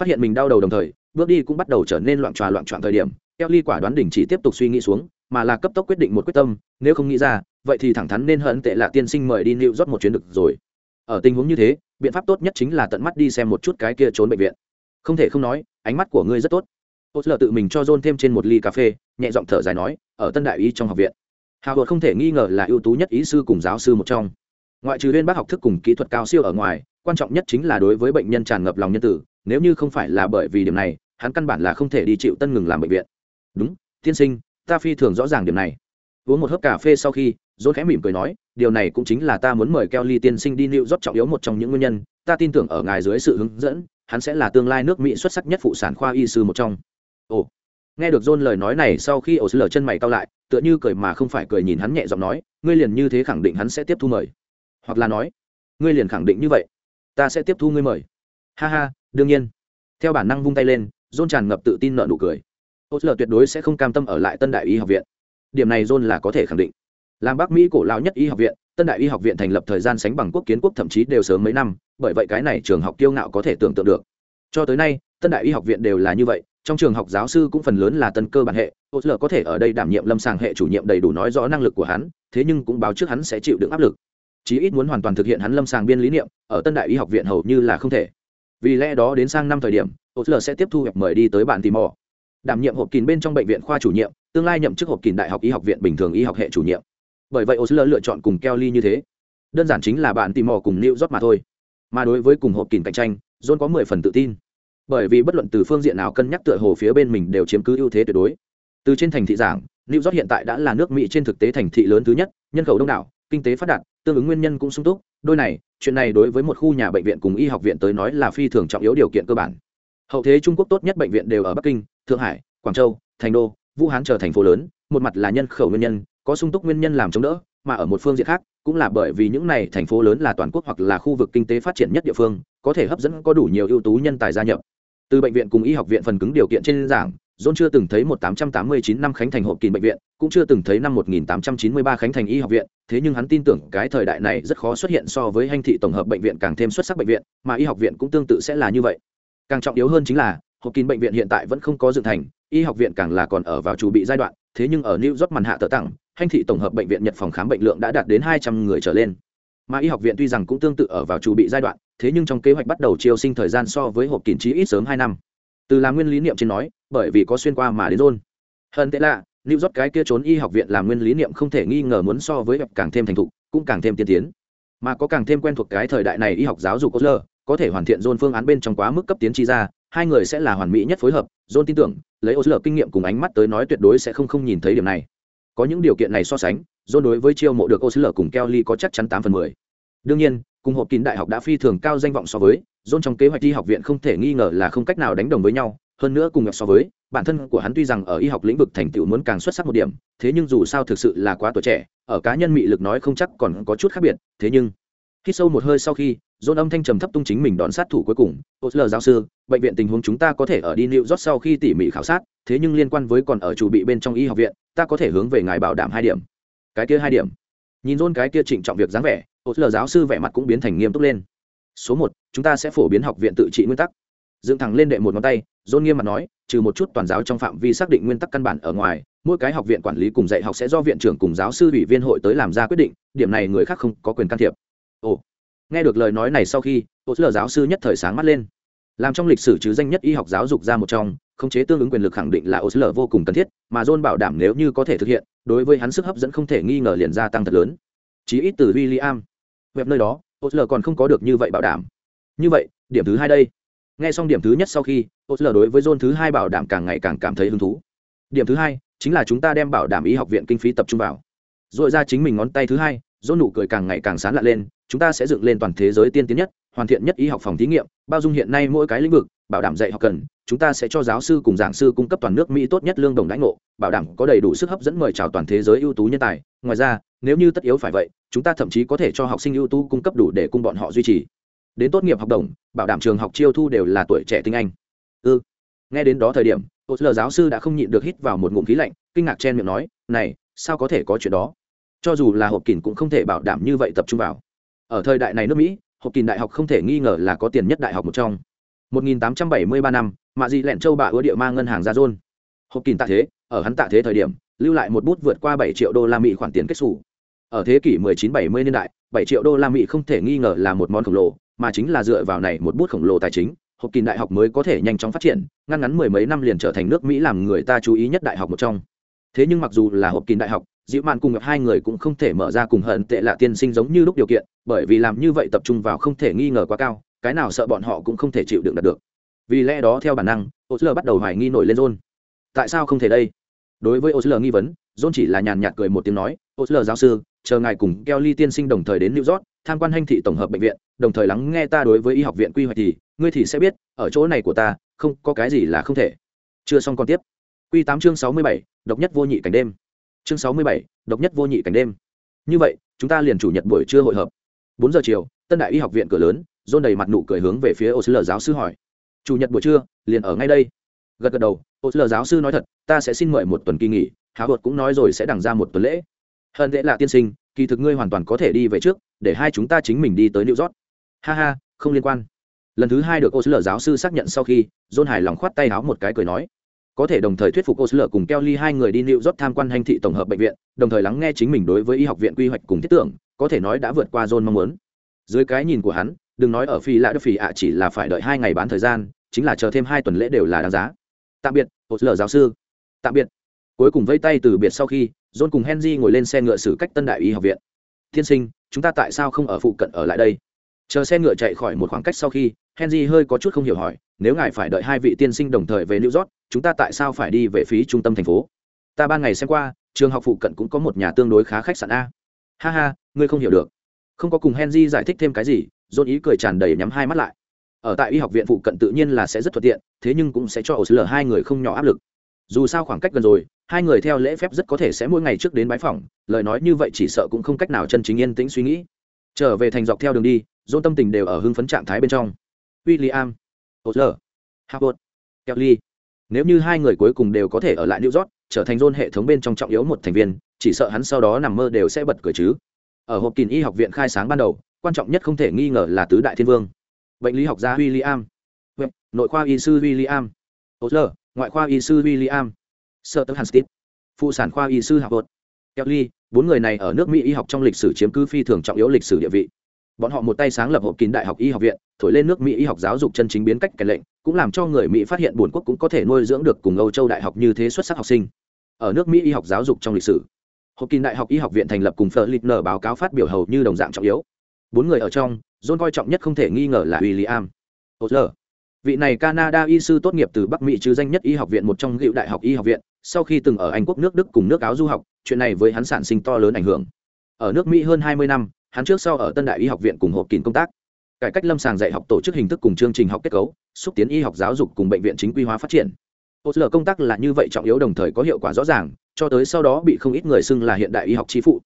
Phát hiện mình đau đầu đồng thời, bước đi cũng bắt đầu trở nên loạn tròa loạn trọn thời điểm, keo ly quả đoán đình chỉ tiếp tục suy nghĩ xuống mà là cấp tốc quyết định một quyết tâm, nếu không nghĩ ra, vậy thì thẳng thắn nên hận tệ là tiên sinh mời đi nịu rót một chuyến được rồi. Ở tình huống như thế, biện pháp tốt nhất chính là tận mắt đi xem một chút cái kia trốn bệnh viện. Không thể không nói, ánh mắt của ngươi rất tốt. Ô lờ tự mình cho john thêm trên một ly cà phê, nhẹ giọng thở dài nói, ở tân đại y trong học viện, hào hột không thể nghi ngờ là ưu tú nhất ý sư cùng giáo sư một trong. Ngoại trừ viên bác học thức cùng kỹ thuật cao siêu ở ngoài, quan trọng nhất chính là đối với bệnh nhân tràn ngập lòng nhân tử, nếu như không phải là bởi vì điểm này, hắn căn bản là không thể đi chịu tân ngừng làm bệnh viện. Đúng, tiên sinh ta phi thường rõ ràng điểm này. Uống một hớp cà phê sau khi dốt khẽ mỉm cười nói, điều này cũng chính là ta muốn mời kelly tiên sinh đi nịu rót trọng yếu một trong những nguyên nhân. Ta tin tưởng ở ngài dưới sự hướng dẫn, hắn sẽ là tương lai nước mỹ xuất sắc nhất phụ sản khoa y sư một trong. Ồ. Nghe được john lời nói này sau khi ổ lở chân mày cao lại, tựa như cười mà không phải cười nhìn hắn nhẹ giọng nói, ngươi liền như thế khẳng định hắn sẽ tiếp thu mời. Hoặc là nói, ngươi liền khẳng định như vậy, ta sẽ tiếp thu ngươi mời. Ha ha, đương nhiên. Theo bản năng vung tay lên, john tràn ngập tự tin nợ nụ cười ổ lờ tuyệt đối sẽ không cam tâm ở lại tân đại y học viện. Điểm này john là có thể khẳng định. Làm bắc mỹ cổ lao nhất y học viện, tân đại y học viện thành lập thời gian sánh bằng quốc kiến quốc thậm chí đều sớm mấy năm, bởi vậy cái này trường học kiêu ngạo có thể tưởng tượng được. Cho tới nay, tân đại y học viện đều là như vậy, trong trường học giáo sư cũng phần lớn là tân cơ bản hệ, ô lờ có thể ở đây đảm nhiệm lâm sàng hệ chủ nhiệm đầy đủ nói rõ năng lực của hắn, thế nhưng cũng báo trước hắn sẽ chịu đựng áp lực. Chí ít muốn hoàn toàn thực hiện hắn lâm sàng biên lý niệm, ở tân đại y học viện hầu như là không thể. Vì lẽ đó đến sang năm thời điểm, ô lờ sẽ tiếp thu hẹp mời đi tới bản tìm mò đảm nhiệm hộp kín bên trong bệnh viện khoa chủ nhiệm, tương lai nhậm chức hộp kín đại học y học viện bình thường y học hệ chủ nhiệm. Bởi vậy Osler lựa chọn cùng kelly như thế. Đơn giản chính là bạn tìm mò cùng new york mà thôi. Mà đối với cùng hộp kín cạnh tranh, john có mười phần tự tin. Bởi vì bất luận từ phương diện nào cân nhắc tựa hồ phía bên mình đều chiếm cứ ưu thế tuyệt đối. Từ trên thành thị giảng, new york hiện tại đã là nước mỹ trên thực tế thành thị lớn thứ nhất, nhân khẩu đông đảo, kinh tế phát đạt, tương ứng nguyên nhân cũng sung túc. Đôi này, chuyện này đối với một khu nhà bệnh viện cùng y học viện tới nói là phi thường trọng yếu điều kiện cơ bản. Hậu thế trung quốc tốt nhất bệnh viện đều ở bắc kinh thượng hải quảng châu thành đô vũ hán chờ thành phố lớn một mặt là nhân khẩu nguyên nhân có sung túc nguyên nhân làm chống đỡ mà ở một phương diện khác cũng là bởi vì những này thành phố lớn là toàn quốc hoặc là khu vực kinh tế phát triển nhất địa phương có thể hấp dẫn có đủ nhiều ưu tú nhân tài gia nhập từ bệnh viện cùng y học viện phần cứng điều kiện trên giảng John chưa từng thấy một 889 năm khánh thành hộp kín bệnh viện, cũng chưa từng thấy năm 1893 khánh thành y học viện, thế nhưng hắn tin tưởng cái thời đại này rất khó xuất hiện so với hành thị tổng hợp bệnh viện càng thêm xuất sắc bệnh viện, mà y học viện cũng tương tự sẽ là như vậy. Càng trọng yếu hơn chính là, hộp kín bệnh viện hiện tại vẫn không có dựng thành, y học viện càng là còn ở vào chủ bị giai đoạn, thế nhưng ở New York màn hạ tự tặng, hành thị tổng hợp bệnh viện Nhật phòng khám bệnh lượng đã đạt đến 200 người trở lên. Mà y học viện tuy rằng cũng tương tự ở vào chủ bị giai đoạn, thế nhưng trong kế hoạch bắt đầu chiêu sinh thời gian so với hộp kín chí ít sớm hai năm. Từ là nguyên lý niệm trên nói bởi vì có xuyên qua mà đến rôn. Hơn tệ lạ lưu rót cái kia trốn y học viện làm nguyên lý niệm không thể nghi ngờ muốn so với càng thêm thành thục cũng càng thêm tiên tiến. Mà có càng thêm quen thuộc cái thời đại này y học giáo dục Osler có thể hoàn thiện dôn phương án bên trong quá mức cấp tiến chi ra hai người sẽ là hoàn mỹ nhất phối hợp, John tin tưởng, lấy Osler kinh nghiệm cùng ánh mắt tới nói tuyệt đối sẽ không không nhìn thấy điểm này. Có những điều kiện này so sánh, John đối với chiêu mộ được Osler cùng Kelly có chắc chắn tám phần mười. Đương nhiên, cùng hộp kín đại học đã phi thường cao danh vọng so với, John trong kế hoạch đi học viện không thể nghi ngờ là không cách nào đánh đồng với nhau, hơn nữa cùng so với, bản thân của hắn tuy rằng ở y học lĩnh vực thành tựu muốn càng xuất sắc một điểm, thế nhưng dù sao thực sự là quá tuổi trẻ, ở cá nhân mị lực nói không chắc còn có chút khác biệt, thế nhưng khi sâu một hơi sau khi, dồn âm thanh trầm thấp tung chính mình đón sát thủ cuối cùng. Ô, lờ giáo sư, bệnh viện tình huống chúng ta có thể ở đi nịu rót sau khi tỉ mỉ khảo sát, thế nhưng liên quan với còn ở chủ bị bên trong y học viện, ta có thể hướng về ngài bảo đảm hai điểm. Cái kia hai điểm. Nhìn dồn cái kia trịnh trọng việc dáng vẻ, ô, lờ giáo sư vẻ mặt cũng biến thành nghiêm túc lên. Số một, chúng ta sẽ phổ biến học viện tự trị nguyên tắc. Dựng thẳng lên đệ một ngón tay, dồn nghiêm mặt nói, trừ một chút toàn giáo trong phạm vi xác định nguyên tắc căn bản ở ngoài, mỗi cái học viện quản lý cùng dạy học sẽ do viện trưởng cùng giáo sư ủy viên hội tới làm ra quyết định, điểm này người khác không có quyền can thiệp ồ nghe được lời nói này sau khi ô lờ giáo sư nhất thời sáng mắt lên làm trong lịch sử chứ danh nhất y học giáo dục ra một trong khống chế tương ứng quyền lực khẳng định là ô lờ vô cùng cần thiết mà john bảo đảm nếu như có thể thực hiện đối với hắn sức hấp dẫn không thể nghi ngờ liền gia tăng thật lớn chí ít từ William. Web nơi đó, Osler còn không có được như vậy bảo đảm. Như vậy, điểm thứ hai đây. Nghe xong điểm thứ nhất sau khi, Osler đối với John thứ hai bảo đảm càng ngày càng cảm thấy hứng thú. Điểm thứ hai chính là chúng ta đem bảo đảm y học viện kinh phí tập trung vào. Rồi ra chính mình ngón tay thứ hai, Zone nụ cười càng ngày càng sáng lạ lên, chúng ta sẽ dựng lên toàn thế giới tiên tiến nhất, hoàn thiện nhất y học phòng thí nghiệm, bao dung hiện nay mỗi cái lĩnh vực, bảo đảm dạy học cần, chúng ta sẽ cho giáo sư cùng giảng sư cung cấp toàn nước Mỹ tốt nhất lương đồng đãi ngộ, bảo đảm có đầy đủ sức hấp dẫn mời chào toàn thế giới ưu tú nhân tài. Ngoài ra, nếu như tất yếu phải vậy, chúng ta thậm chí có thể cho học sinh ưu tú cung cấp đủ để cung bọn họ duy trì đến tốt nghiệp học đồng bảo đảm trường học chiêu thu đều là tuổi trẻ tinh anh ư ừ. nghe đến đó thời điểm ô lờ giáo sư đã không nhịn được hít vào một ngụm khí lạnh kinh ngạc chen miệng nói này sao có thể có chuyện đó cho dù là hộp kín cũng không thể bảo đảm như vậy tập trung vào. Ở thời đại này nước mỹ, hộp kín đại học không thể nghi ngờ là có tiền nhất đại học một trong. 1873 năm, mạ dị lẹn châu bà ứa địa ma ngân hàng ra rôn hộp kín tạ thế, ở hắn tạ thế thời điểm, lưu lại một bút vượt qua 7 triệu đô la mỹ khoản tiền kết xù. Ở thế kỷ 1970 niên đại 7 triệu đô la mỹ không thể nghi ngờ là một món khổng lồ, mà chính là dựa vào này một bút khổng lồ tài chính, hộp kín đại học mới có thể nhanh chóng phát triển, ngăn ngắn mười mấy năm liền trở thành nước mỹ làm người ta chú ý nhất đại học một trong. Thế nhưng mặc dù là hộp kín đại học dịu mạn cùng gặp hai người cũng không thể mở ra cùng hận tệ lạ tiên sinh giống như lúc điều kiện, bởi vì làm như vậy tập trung vào không thể nghi ngờ quá cao, cái nào sợ bọn họ cũng không thể chịu đựng đạt được. Vì lẽ đó theo bản năng, osler bắt đầu hoài nghi nổi lên john. Tại sao không thể đây? Đối với osler nghi vấn, john chỉ là nhàn nhạt cười một tiếng nói, osler giáo sư, chờ ngài cùng kelly tiên sinh đồng thời đến new york, tham quan hành thị tổng hợp bệnh viện, đồng thời lắng nghe ta đối với y học viện quy hoạch thì, ngươi thì sẽ biết, ở chỗ này của ta, không có cái gì là không thể. Chưa xong còn tiếp. Quy tám chương sáu mươi bảy, độc nhất vô nhị cảnh đêm chương sáu mươi bảy, độc nhất vô nhị cảnh đêm. Như vậy, chúng ta liền chủ nhật buổi trưa hội hợp. Bốn giờ chiều, tân đại y học viện cửa lớn dôn đầy mặt nụ cười hướng về phía ô sứ lờ giáo sư hỏi. Chủ nhật buổi trưa, liền ở ngay đây. Gật gật đầu ô sứ lờ giáo sư nói thật, ta sẽ xin mời một tuần kỳ nghỉ háo hột cũng nói rồi sẽ đằng ra một tuần lễ. Hơn lễ là tiên sinh, kỳ thực ngươi hoàn toàn có thể đi về trước, để hai chúng ta chính mình đi tới new york. Ha ha, không liên quan. Lần thứ hai được ô sứ lờ giáo sư xác nhận sau khi, john hài lòng khoát tay áo một cái cười nói có thể đồng thời thuyết phục ô sứ cùng kelly hai người đi new york tham quan hành thị tổng hợp bệnh viện, đồng thời lắng nghe chính mình đối với y học viện quy hoạch cùng thiết tưởng, có thể nói đã vượt qua john mong muốn. Dưới cái nhìn của hắn, đừng nói ở phi lạ đức phi ạ à, chỉ là phải đợi hai ngày bán thời gian, chính là chờ thêm hai tuần lễ đều là đáng giá. Tạm biệt ô sứ giáo sư. Tạm biệt. Cuối cùng vây tay từ biệt sau khi, john cùng henry ngồi lên xe ngựa xử cách tân đại y học viện. Thiên sinh, chúng ta tại sao không ở phụ cận ở lại đây? Chờ xe ngựa chạy khỏi một khoảng cách sau khi, henry hơi có chút không hiểu hỏi, nếu ngài phải đợi hai vị tiên sinh đồng thời về new york, chúng ta tại sao phải đi về phía trung tâm thành phố? Ta ban ngày xem qua, trường học phụ cận cũng có một nhà tương đối khá khách sạn a. Ha ha, ngươi không hiểu được. Không có cùng henry giải thích thêm cái gì, john ý cười tràn đầy nhắm hai mắt lại. Ở tại y học viện phụ cận tự nhiên là sẽ rất thuận tiện, thế nhưng cũng sẽ cho ổ sứ hai người không nhỏ áp lực. Dù sao khoảng cách gần rồi, hai người theo lễ phép rất có thể sẽ mỗi ngày trước đến bãi phòng lời nói như vậy chỉ sợ cũng không cách nào chân chính yên tĩnh suy nghĩ trở về thành dọc theo đường đi dôn tâm tình đều ở hưng phấn trạng thái bên trong William, Osler, harvard Kelly. Nếu như hai người cuối cùng đều có thể ở lại New York, trở thành John hệ thống bên trong trọng yếu một thành viên, chỉ sợ hắn sau đó nằm mơ đều sẽ bật cười chứ. Ở hộp kín y học viện khai sáng ban đầu, quan trọng nhất không thể nghi ngờ là tứ đại thiên vương. Bệnh lý học gia William, vâng, nội khoa y sư William, Osler, ngoại khoa y sư William, Sir Hanstit, phụ sản khoa y sư harvard Kelly, bốn người này ở nước Mỹ y học trong lịch sử chiếm cứ phi thường trọng yếu lịch sử địa vị. Bọn họ một tay sáng lập hộp kín đại học y học viện, thổi lên nước mỹ y học giáo dục chân chính biến cách kèn lệnh, cũng làm cho người mỹ phát hiện bồn quốc cũng có thể nuôi dưỡng được cùng âu châu đại học như thế xuất sắc học sinh. Ở nước mỹ y học giáo dục trong lịch sử, hộp kín đại học y học viện thành lập cùng phở lịch nở báo cáo phát biểu hầu như đồng dạng trọng yếu. Bốn người ở trong, john coi trọng nhất không thể nghi ngờ là william Osler. vị này canada y sư tốt nghiệp từ bắc mỹ chứ danh nhất y học viện một trong hiệu đại học y học viện sau khi từng ở anh quốc nước đức cùng nước áo du học, chuyện này với hắn sản sinh to lớn ảnh hưởng. Ở nước mỹ hơn 20 năm, hắn trước sau ở tân đại y học viện cùng hộp kín công tác. Cải cách lâm sàng dạy học tổ chức hình thức cùng chương trình học kết cấu, xúc tiến y học giáo dục cùng bệnh viện chính quy hóa phát triển. Ô lở công tác là như vậy trọng yếu đồng thời có hiệu quả rõ ràng, cho tới sau đó bị không ít người xưng là hiện đại y học chi phụ.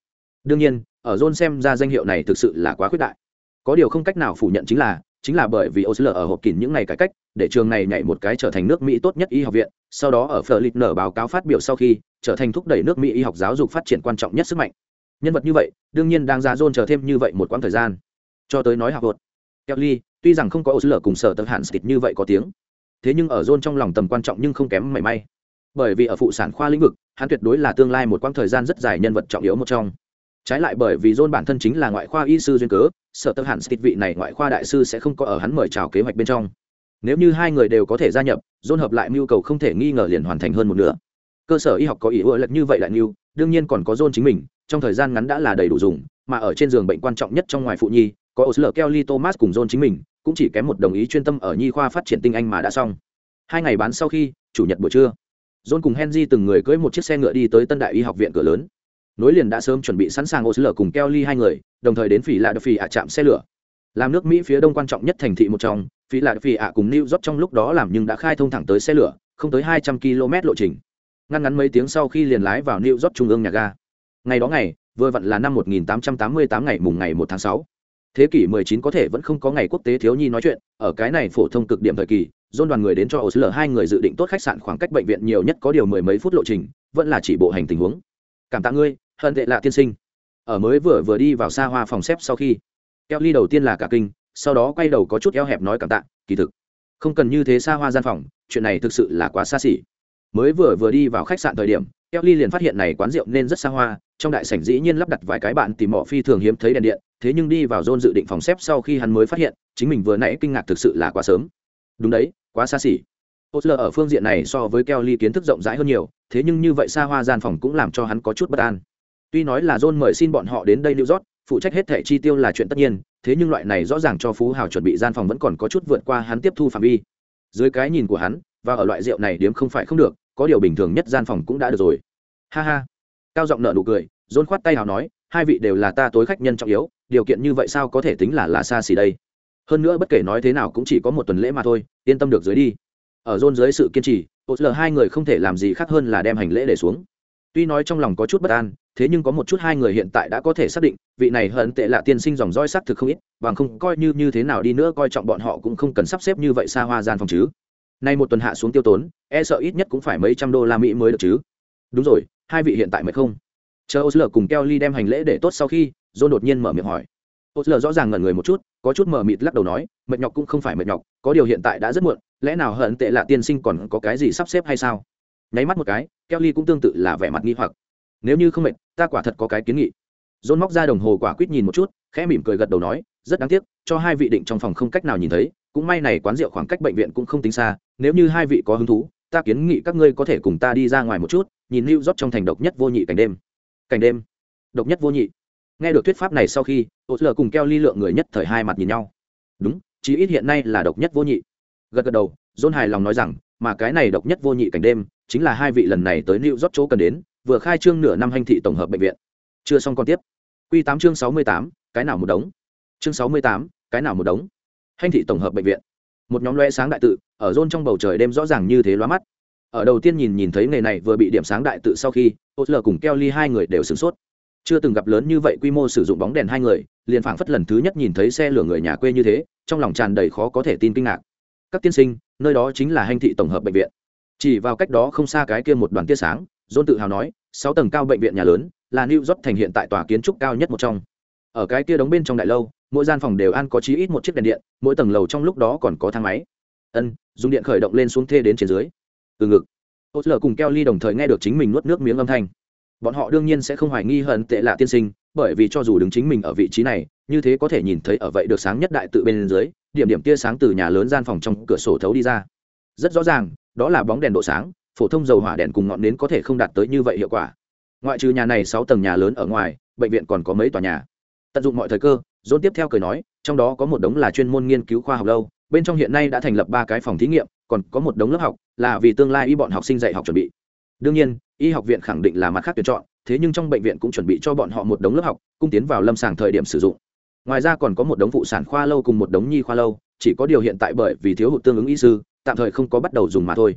Đương nhiên, ở john xem ra danh hiệu này thực sự là quá khuyết đại. Có điều không cách nào phủ nhận chính là chính là bởi vì Osler ở hộp kín những ngày cải cách, để trường này nhảy một cái trở thành nước Mỹ tốt nhất y học viện, sau đó ở Fleur nở báo cáo phát biểu sau khi, trở thành thúc đẩy nước Mỹ y học giáo dục phát triển quan trọng nhất sức mạnh. Nhân vật như vậy đương nhiên đang ra dôn chờ thêm như vậy một quãng thời gian. Cho tới nói học thuật, kelly tuy rằng không có osler cùng sở tập hạn xịt như vậy có tiếng thế nhưng ở dôn trong lòng tầm quan trọng nhưng không kém mảy may. Bởi vì ở phụ sản khoa lĩnh vực hắn tuyệt đối là tương lai một quãng thời gian rất dài nhân vật trọng yếu một trong trái lại bởi vì John bản thân chính là ngoại khoa y sư duyên cớ sở tập hẳn xịt vị này ngoại khoa đại sư sẽ không có ở hắn mời chào kế hoạch bên trong. Nếu như hai người đều có thể gia nhập, John hợp lại mưu cầu không thể nghi ngờ liền hoàn thành hơn một nửa. Cơ sở y học có ý ưa lật như vậy lại mưu đương nhiên còn có John chính mình, trong thời gian ngắn đã là đầy đủ dùng, mà ở trên giường bệnh quan trọng nhất trong ngoài phụ nhi, có Osler Kelly Thomas cùng John chính mình, cũng chỉ kém một đồng ý chuyên tâm ở nhi khoa phát triển tinh anh mà đã xong. Hai ngày bán sau khi, chủ nhật buổi trưa, John cùng Henry từng người cưỡi một chiếc xe ngựa đi tới Tân Đại Y học viện cửa lớn nối liền đã sớm chuẩn bị sẵn sàng ô sứ lở cùng Kelly hai người đồng thời đến phỉ lạ đập phỉ ạ chạm xe lửa làm nước Mỹ phía đông quan trọng nhất thành thị một trong phỉ lạ đập phỉ ạ cùng New York trong lúc đó làm nhưng đã khai thông thẳng tới xe lửa không tới hai trăm km lộ trình ngăn ngắn mấy tiếng sau khi liền lái vào New York trung ương nhà ga ngày đó ngày vừa vặn là năm 1888 ngày mùng ngày 1 tháng 6. Thế kỷ 19 có thể vẫn không có ngày quốc tế thiếu nhi nói chuyện, ở cái này phổ thông cực điểm thời kỳ, dôn đoàn người đến cho Osler hai người dự định tốt khách sạn khoảng cách bệnh viện nhiều nhất có điều mười mấy phút lộ trình, vẫn là chỉ bộ hành tình huống. Cảm tạ ngươi, hận tệ lạ tiên sinh. Ở mới vừa vừa đi vào xa hoa phòng xếp sau khi, Kelly đầu tiên là cả kinh, sau đó quay đầu có chút eo hẹp nói cảm tạ, kỳ thực không cần như thế xa hoa gian phòng, chuyện này thực sự là quá xa xỉ. Mới vừa vừa đi vào khách sạn thời điểm, Kelly liền phát hiện này quán rượu nên rất xa hoa, trong đại sảnh dĩ nhiên lắp đặt vài cái bạn tìm mỏ phi thường hiếm thấy đèn điện, thế nhưng đi vào zone dự định phòng xếp sau khi hắn mới phát hiện, chính mình vừa nãy kinh ngạc thực sự là quá sớm. Đúng đấy, quá xa xỉ. Osler ở phương diện này so với Kelly kiến thức rộng rãi hơn nhiều, thế nhưng như vậy xa hoa gian phòng cũng làm cho hắn có chút bất an. Tuy nói là John mời xin bọn họ đến đây New York, phụ trách hết thẻ chi tiêu là chuyện tất nhiên, thế nhưng loại này rõ ràng cho phú hào chuẩn bị gian phòng vẫn còn có chút vượt qua hắn tiếp thu phạm vi. Dưới cái nhìn của hắn, và ở loại rượu này điếm không phải không được, có điều bình thường nhất gian phòng cũng đã được rồi. Ha ha. Cao giọng nở nụ cười John khoát tay hào nói hai vị đều là ta tối khách nhân trọng yếu điều kiện như vậy sao có thể tính là là xa xỉ đây? Hơn nữa bất kể nói thế nào cũng chỉ có một tuần lễ mà thôi yên tâm được dưới đi. Ở John dưới sự kiên trì ột hai người không thể làm gì khác hơn là đem hành lễ để xuống tuy nói trong lòng có chút bất an, thế nhưng có một chút hai người hiện tại đã có thể xác định, vị này hận tệ là tiên sinh dòng roi sắc thực không ít, bằng không coi như như thế nào đi nữa coi trọng bọn họ cũng không cần sắp xếp như vậy xa hoa gian phòng chứ. Nay một tuần hạ xuống tiêu tốn e sợ ít nhất cũng phải mấy trăm đô la mỹ mới được chứ. Đúng rồi, hai vị hiện tại mới không? Chờ ô cùng kelly đem hành lễ để tốt sau khi, john đột nhiên mở miệng hỏi. Ô rõ ràng ngẩn người một chút, có chút mờ mịt lắc đầu nói, mệt nhọc cũng không phải mệt nhọc, có điều hiện tại đã rất muộn, lẽ nào hận tệ là tiên sinh còn có cái gì sắp xếp hay sao? Nháy mắt một cái kelly cũng tương tự là vẻ mặt nghi hoặc nếu như không mệt ta quả thật có cái kiến nghị john móc ra đồng hồ quả quyết nhìn một chút khẽ mỉm cười gật đầu nói rất đáng tiếc cho hai vị định trong phòng không cách nào nhìn thấy cũng may này quán rượu khoảng cách bệnh viện cũng không tính xa nếu như hai vị có hứng thú ta kiến nghị các ngươi có thể cùng ta đi ra ngoài một chút nhìn lưu rót trong thành độc nhất vô nhị cảnh đêm. Cảnh đêm, độc nhất vô nhị. Nghe được thuyết pháp này sau khi, Osler cùng keo ly lượng người nhất thời hai mặt nhìn nhau. Đúng, chí ít hiện nay là độc nhất vô nhị. Gật gật đầu, John hài lòng nói rằng, mà cái này độc nhất vô nhị cảnh đêm, chính là hai vị lần này tới New York chỗ cần đến, vừa khai trương nửa năm hành thị tổng hợp bệnh viện. Chưa xong con tiếp. Quy 8 chương 68, cái nào một đống. Chương 68, cái nào một đống. Hành thị tổng hợp bệnh viện. Một nhóm loe sáng đại tự, ở rôn trong bầu trời đêm rõ ràng như thế lóa mắt ở đầu tiên nhìn nhìn thấy nghề này vừa bị điểm sáng đại tự sau khi osler cùng kelly hai người đều sửng sốt chưa từng gặp lớn như vậy quy mô sử dụng bóng đèn hai người liền phảng phất lần thứ nhất nhìn thấy xe lửa người nhà quê như thế trong lòng tràn đầy khó có thể tin kinh ngạc các tiên sinh, nơi đó chính là hành thị tổng hợp bệnh viện. Chỉ vào cách đó không xa cái kia một đoàn tia sáng john tự hào nói, sáu tầng cao bệnh viện nhà lớn, là new york thành hiện tại tòa kiến trúc cao nhất một trong. Ở cái kia đóng bên trong đại lâu, mỗi gian phòng đều ăn có chí ít một chiếc đèn điện, mỗi tầng lầu trong lúc đó còn có thang máy. Ân, dùng điện khởi động lên xuống thê đến trên dưới. Từ ngực ô lờ cùng keo ly đồng thời nghe được chính mình nuốt nước miếng âm thanh. Bọn họ đương nhiên sẽ không hoài nghi hận tệ lạ tiên sinh bởi vì cho dù đứng chính mình ở vị trí này, như thế có thể nhìn thấy ở vậy được sáng nhất đại tự bên dưới, điểm điểm tia sáng từ nhà lớn gian phòng trong cửa sổ thấu đi ra. Rất rõ ràng, đó là bóng đèn độ sáng, phổ thông dầu hỏa đèn cùng ngọn nến có thể không đạt tới như vậy hiệu quả. Ngoại trừ nhà này sáu tầng nhà lớn ở ngoài, bệnh viện còn có mấy tòa nhà. Tận dụng mọi thời cơ dôn tiếp theo cười nói, trong đó có một đống là chuyên môn nghiên cứu khoa học lâu, bên trong hiện nay đã thành lập ba cái phòng thí nghiệm, còn có một đống lớp học, là vì tương lai y bọn học sinh dạy học chuẩn bị. Đương nhiên, y học viện khẳng định là mặt khác tuyển chọn thế nhưng trong bệnh viện cũng chuẩn bị cho bọn họ một đống lớp học cung tiến vào lâm sàng thời điểm sử dụng. Ngoài ra còn có một đống phụ sản khoa lâu cùng một đống nhi khoa lâu, chỉ có điều hiện tại bởi vì thiếu hụt tương ứng y sư, tạm thời không có bắt đầu dùng mà thôi.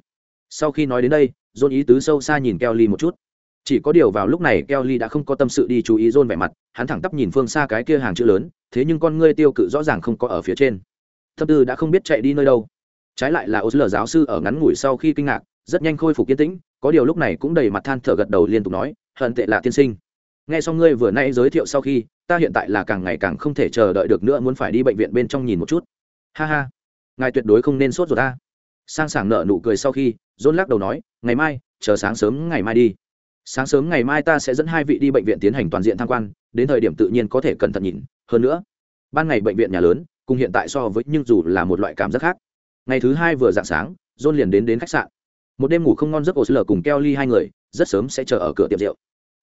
Sau khi nói đến đây, john ý tứ sâu xa nhìn kelly một chút. Chỉ có điều vào lúc này kelly đã không có tâm sự đi chú ý john vẻ mặt, hắn thẳng tắp nhìn phương xa cái kia hàng chữ lớn, thế nhưng con ngươi tiêu cự rõ ràng không có ở phía trên. Thâm tư đã không biết chạy đi nơi đâu. Trái lại là ô lờ giáo sư ở ngắn ngủi sau khi kinh ngạc, rất nhanh khôi phục yên tĩnh có điều lúc này cũng đầy mặt than thở gật đầu liên tục nói, hận tệ là tiên sinh. Nghe xong ngươi vừa nay giới thiệu sau khi, ta hiện tại là càng ngày càng không thể chờ đợi được nữa, muốn phải đi bệnh viện bên trong nhìn một chút. Ha ha, ngài tuyệt đối không nên sốt rồi ta. Sang sảng nợ nụ cười sau khi, john lắc đầu nói, ngày mai, chờ sáng sớm ngày mai đi. Sáng sớm ngày mai ta sẽ dẫn hai vị đi bệnh viện tiến hành toàn diện tham quan, đến thời điểm tự nhiên có thể cẩn thận nhìn. Hơn nữa, ban ngày bệnh viện nhà lớn, cùng hiện tại so với nhưng dù là một loại cảm giác khác. Ngày thứ hai vừa dạng sáng, john liền đến đến khách sạn một đêm ngủ không ngon giấc ổ sơ cùng keo ly hai người, rất sớm sẽ chờ ở cửa tiệm rượu.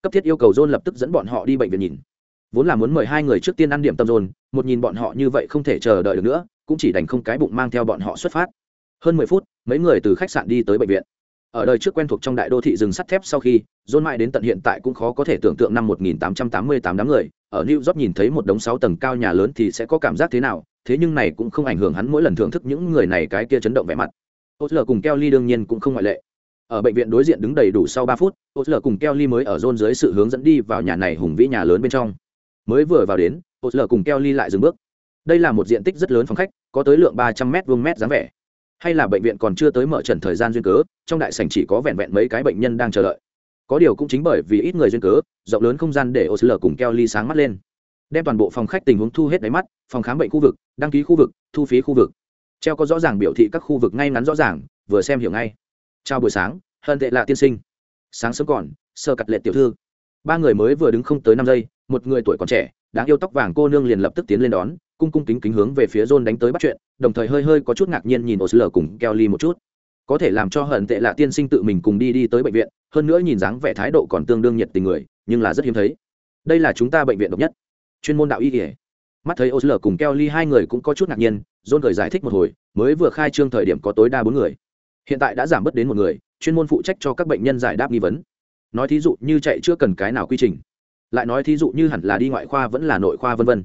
Cấp thiết yêu cầu john lập tức dẫn bọn họ đi bệnh viện nhìn. Vốn là muốn mời hai người trước tiên ăn điểm tâm john, một nhìn bọn họ như vậy không thể chờ đợi được nữa, cũng chỉ đành không cái bụng mang theo bọn họ xuất phát. Hơn mười phút, mấy người từ khách sạn đi tới bệnh viện. Ở đời trước quen thuộc trong đại đô thị rừng sắt thép sau khi, john mãi đến tận hiện tại cũng khó có thể tưởng tượng năm 1888 đám người. Ở new york nhìn thấy một đống sáu tầng cao nhà lớn thì sẽ có cảm giác thế nào, thế nhưng này cũng không ảnh hưởng hắn mỗi lần thưởng thức những người này cái kia chấn động vẻ mặt. Osler cùng Kelly đương nhiên cũng không ngoại lệ. Ở bệnh viện đối diện đứng đầy đủ sau ba phút, Osler cùng Kelly mới ở zone dưới sự hướng dẫn đi vào nhà này hùng vĩ nhà lớn bên trong. Mới vừa vào đến, Osler cùng Kelly lại dừng bước. Đây là một diện tích rất lớn phòng khách, có tới lượng ba trăm mét vuông mét dáng vẻ. Hay là bệnh viện còn chưa tới mở trần thời gian duyên cớ, trong đại sảnh chỉ có vẹn vẹn mấy cái bệnh nhân đang chờ đợi. Có điều cũng chính bởi vì ít người duyên cớ, rộng lớn không gian để Osler cùng Kelly sáng mắt lên. Đem toàn bộ phòng khách tình huống thu hết đáy mắt, phòng khám bệnh khu vực, đăng ký khu vực, thu phí khu vực treo có rõ ràng biểu thị các khu vực ngay ngắn rõ ràng, vừa xem hiểu ngay. Chào buổi sáng hơn tệ lạ tiên sinh. Sáng sớm còn, sơ cặt lệ tiểu thư. Ba người mới vừa đứng không tới năm giây, một người tuổi còn trẻ, đáng yêu tóc vàng cô nương liền lập tức tiến lên đón, cung cung kính kính hướng về phía john đánh tới bắt chuyện, đồng thời hơi hơi có chút ngạc nhiên nhìn osler cùng kelly một chút. Có thể làm cho hận tệ lạ tiên sinh tự mình cùng đi đi tới bệnh viện, hơn nữa nhìn dáng vẻ thái độ còn tương đương nhiệt tình người, nhưng là rất hiếm thấy. Đây là chúng ta bệnh viện độc nhất. Chuyên môn đạo y kể mắt thấy osler cùng kelly hai người cũng có chút ngạc nhiên john gửi giải thích một hồi, mới vừa khai trương thời điểm có tối đa bốn người. Hiện tại đã giảm bớt đến một người, chuyên môn phụ trách cho các bệnh nhân giải đáp nghi vấn. Nói thí dụ như chạy chưa cần cái nào quy trình. Lại nói thí dụ như hẳn là đi ngoại khoa vẫn là nội khoa vân vân.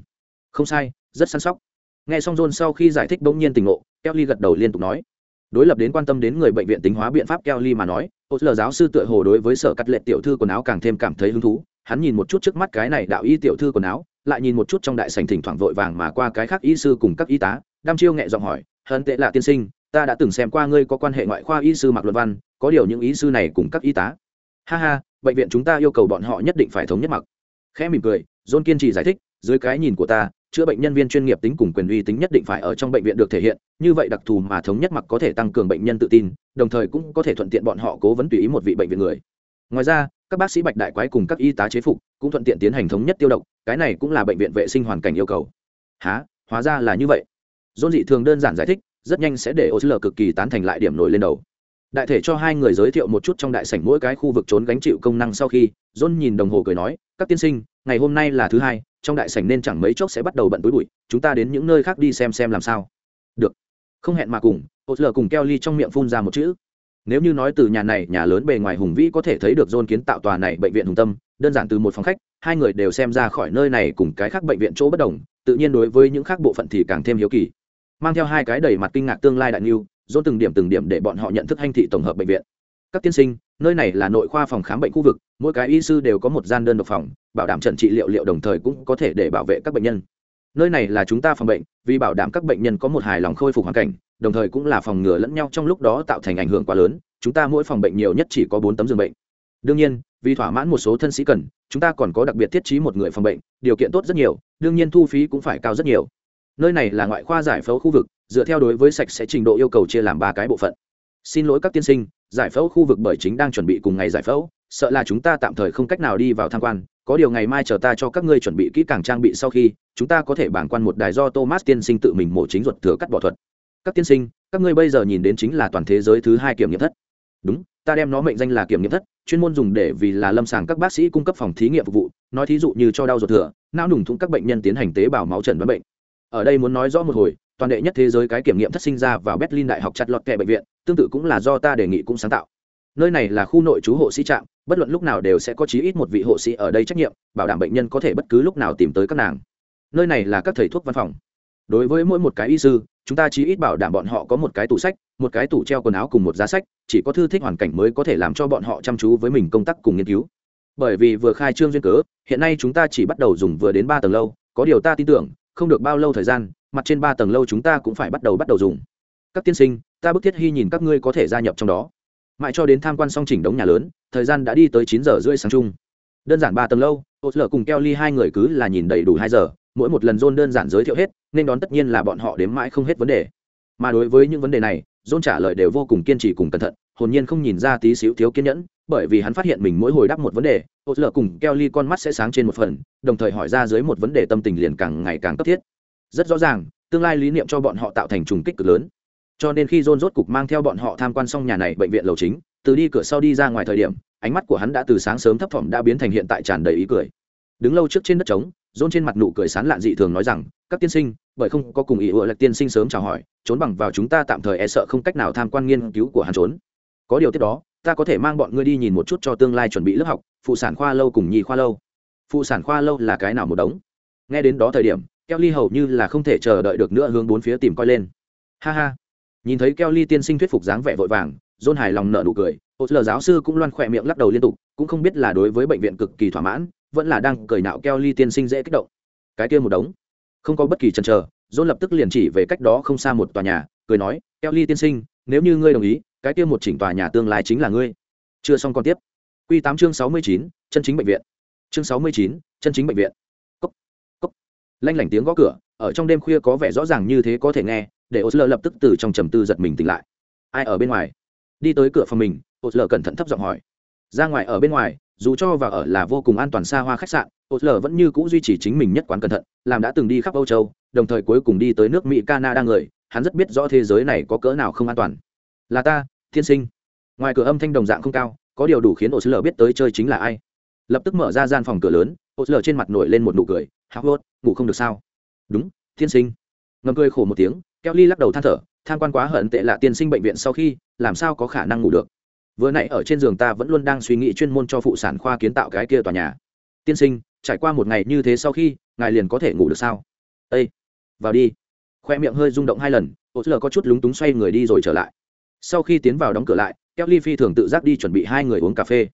Không sai, rất săn sóc. Nghe xong john sau khi giải thích bỗng nhiên tình ngộ, kelly gật đầu liên tục nói. Đối lập đến quan tâm đến người bệnh viện tính hóa biện pháp kelly mà nói ô lờ giáo sư tựa hồ đối với sở cắt lệ tiểu thư quần áo càng thêm cảm thấy hứng thú. Hắn nhìn một chút trước mắt cái này đạo y tiểu thư quần áo lại nhìn một chút trong đại sảnh thỉnh thoảng vội vàng mà qua cái khác y sư cùng các y tá, đam chiêu nhẹ giọng hỏi hận tệ là tiên sinh, ta đã từng xem qua ngươi có quan hệ ngoại khoa y sư mặc luật văn, có điều những y sư này cùng các y tá. Ha ha, bệnh viện chúng ta yêu cầu bọn họ nhất định phải thống nhất mặc khẽ mỉm cười john kiên trì giải thích, dưới cái nhìn của ta, chữa bệnh nhân viên chuyên nghiệp tính cùng quyền uy tính nhất định phải ở trong bệnh viện được thể hiện, như vậy đặc thù mà thống nhất mặc có thể tăng cường bệnh nhân tự tin, đồng thời cũng có thể thuận tiện bọn họ cố vấn tùy ý một vị bệnh viện người. Ngoài ra các bác sĩ bạch đại quái cùng các y tá chế phục cũng thuận tiện tiến hành thống nhất tiêu độc, cái này cũng là bệnh viện vệ sinh hoàn cảnh yêu cầu. Há hóa ra là như vậy. Dôn dị thường đơn giản giải thích, rất nhanh sẽ để ô lờ cực kỳ tán thành lại điểm nổi lên đầu. Đại thể cho hai người giới thiệu một chút trong đại sảnh mỗi cái khu vực trốn gánh chịu công năng sau khi dôn nhìn đồng hồ cười nói, các tiên sinh, ngày hôm nay là thứ hai, trong đại sảnh nên chẳng mấy chốc sẽ bắt đầu bận túi bụi, chúng ta đến những nơi khác đi xem xem làm sao. Được. Không hẹn mà cùng ô lờ cùng keo ly trong miệng phun ra một chữ nếu như nói từ nhà này, nhà lớn bề ngoài hùng vĩ có thể thấy được dôn kiến tạo tòa này bệnh viện hùng tâm, đơn giản từ một phòng khách, hai người đều xem ra khỏi nơi này cùng cái khác bệnh viện chỗ bất đồng, tự nhiên đối với những khác bộ phận thì càng thêm hiếu kỳ. Mang theo hai cái đầy mặt kinh ngạc tương lai đại niu dôn từng điểm từng điểm để bọn họ nhận thức hành thị tổng hợp bệnh viện. Các tiên sinh, nơi này là nội khoa phòng khám bệnh khu vực, mỗi cái y sư đều có một gian đơn độc phòng, bảo đảm trận trị liệu liệu đồng thời cũng có thể để bảo vệ các bệnh nhân. Nơi này là chúng ta phòng bệnh, vì bảo đảm các bệnh nhân có một hài lòng khôi phục hoàn cảnh đồng thời cũng là phòng ngừa lẫn nhau trong lúc đó tạo thành ảnh hưởng quá lớn, chúng ta mỗi phòng bệnh nhiều nhất chỉ có bốn tấm giường bệnh. Đương nhiên, vì thỏa mãn một số thân sĩ cần, chúng ta còn có đặc biệt thiết trí một người phòng bệnh, điều kiện tốt rất nhiều, đương nhiên thu phí cũng phải cao rất nhiều. Nơi này là ngoại khoa giải phẫu khu vực, dựa theo đối với sạch sẽ trình độ yêu cầu chia làm ba cái bộ phận. Xin lỗi các tiên sinh, giải phẫu khu vực bởi chính đang chuẩn bị cùng ngày giải phẫu, sợ là chúng ta tạm thời không cách nào đi vào tham quan, có điều ngày mai chờ ta cho các ngươi chuẩn bị kỹ càng trang bị sau khi, chúng ta có thể bảng quan một đài do thomas tiên sinh tự mình mổ chính ruột thừa cắt bỏ thuật các tiên sinh, các ngươi bây giờ nhìn đến chính là toàn thế giới thứ hai kiểm nghiệm thất. Đúng, ta đem nó mệnh danh là kiểm nghiệm thất, chuyên môn dùng để vì là lâm sàng các bác sĩ cung cấp phòng thí nghiệm phục vụ, nói thí dụ như cho đau ruột thừa, não nùng thủng các bệnh nhân tiến hành tế bào máu trần đoán bệnh. Ở đây muốn nói rõ một hồi, toàn đệ nhất thế giới cái kiểm nghiệm thất sinh ra vào berlin đại học chặt lọt kệ bệnh viện, tương tự cũng là do ta đề nghị cũng sáng tạo. Nơi này là khu nội trú hộ sĩ trạm, bất luận lúc nào đều sẽ có chí ít một vị hộ sĩ ở đây trách nhiệm, bảo đảm bệnh nhân có thể bất cứ lúc nào tìm tới các nàng. Nơi này là các thầy thuốc văn phòng. Đối với mỗi một cái y sư chúng ta chỉ ít bảo đảm bọn họ có một cái tủ sách, một cái tủ treo quần áo cùng một giá sách, chỉ có thư thích hoàn cảnh mới có thể làm cho bọn họ chăm chú với mình công tác cùng nghiên cứu. Bởi vì vừa khai trương duyên cớ, hiện nay chúng ta chỉ bắt đầu dùng vừa đến ba tầng lâu, có điều ta tin tưởng, không được bao lâu thời gian, mặt trên ba tầng lâu chúng ta cũng phải bắt đầu bắt đầu dùng. Các tiên sinh, ta bức thiết hy nhìn các ngươi có thể gia nhập trong đó. Mãi cho đến tham quan xong chỉnh đống nhà lớn, thời gian đã đi tới chín giờ rưỡi sáng chung. Đơn giản ba tầng lâu ô lờ cùng keo ly hai người cứ là nhìn đầy đủ hai giờ, mỗi một lần john đơn giản giới thiệu hết nên đón tất nhiên là bọn họ đếm mãi không hết vấn đề. Mà đối với những vấn đề này, john trả lời đều vô cùng kiên trì cùng cẩn thận, hồn nhiên không nhìn ra tí xíu thiếu kiên nhẫn, bởi vì hắn phát hiện mình mỗi hồi đáp một vấn đề hột lờ cùng keo ly con mắt sẽ sáng trên một phần, đồng thời hỏi ra dưới một vấn đề tâm tình liền càng ngày càng cấp thiết. Rất rõ ràng, tương lai lý niệm cho bọn họ tạo thành trùng kích cực lớn. Cho nên khi john rốt cục mang theo bọn họ tham quan xong nhà này bệnh viện lầu chính, từ đi cửa sau đi ra ngoài thời điểm, ánh mắt của hắn đã từ sáng sớm thấp thỏm đã biến thành hiện tại tràn đầy ý cười. Đứng lâu trước trên đất trống, john trên mặt nụ cười sán lạn dị thường nói rằng, các tiên sinh bởi không có cùng ý ủa là tiên sinh sớm chào hỏi trốn bằng vào chúng ta tạm thời e sợ không cách nào tham quan nghiên cứu của hắn trốn có điều tiếp đó ta có thể mang bọn ngươi đi nhìn một chút cho tương lai chuẩn bị lớp học phụ sản khoa lâu cùng nhi khoa lâu phụ sản khoa lâu là cái nào một đống nghe đến đó thời điểm keo ly hầu như là không thể chờ đợi được nữa hướng bốn phía tìm coi lên. Ha ha. Nhìn thấy keo ly tiên sinh thuyết phục dáng vẻ vội vàng, John hài lòng nở nụ cười, Ô lờ giáo sư cũng loan khỏe miệng lắc đầu liên tục, cũng không biết là đối với bệnh viện cực kỳ thỏa mãn, vẫn là đang cười nạo Kelly tiên sinh dễ kích động. Cái kia một đống, không có bất kỳ chần chờ, John lập tức liền chỉ về cách đó không xa một tòa nhà, cười nói, Kelly tiên sinh, nếu như ngươi đồng ý, cái kia một chỉnh tòa nhà tương lai chính là ngươi. Chưa xong con tiếp. Quy tám chương 69, chân chính bệnh viện. Chương 69, chân chính bệnh viện lanh lảnh tiếng gõ cửa ở trong đêm khuya có vẻ rõ ràng như thế có thể nghe để ô lập tức từ trong trầm tư giật mình tỉnh lại ai ở bên ngoài đi tới cửa phòng mình ô cẩn thận thấp giọng hỏi ra ngoài ở bên ngoài dù cho và ở là vô cùng an toàn xa hoa khách sạn ô vẫn như cũ duy trì chính mình nhất quán cẩn thận, làm đã từng đi khắp âu châu, đồng thời cuối cùng đi tới nước mỹ, canada người, hắn rất biết rõ thế giới này có cỡ nào không an toàn. Là ta thiên sinh. Ngoài cửa âm thanh đồng dạng không cao, có điều đủ khiến ô biết tới chơi chính là ai. Lập tức mở ra gian phòng cửa lớn ô trên mặt nổi lên một nụ cười. Háo hốt, ngủ không được sao? Đúng Thiên sinh. Ngầm cười khổ một tiếng, Kelly lắc đầu than thở, tham quan quá hận tệ lạ tiên sinh bệnh viện sau khi, làm sao có khả năng ngủ được? Vừa nãy ở trên giường ta vẫn luôn đang suy nghĩ chuyên môn cho phụ sản khoa kiến tạo cái kia tòa nhà. Tiên sinh trải qua một ngày như thế sau khi, ngài liền có thể ngủ được sao? Â vào đi. Khoe miệng hơi rung động hai lần ô lờ có chút lúng túng xoay người đi rồi trở lại. Sau khi tiến vào đóng cửa lại, Kelly phi thường tự giác đi chuẩn bị hai người uống cà phê.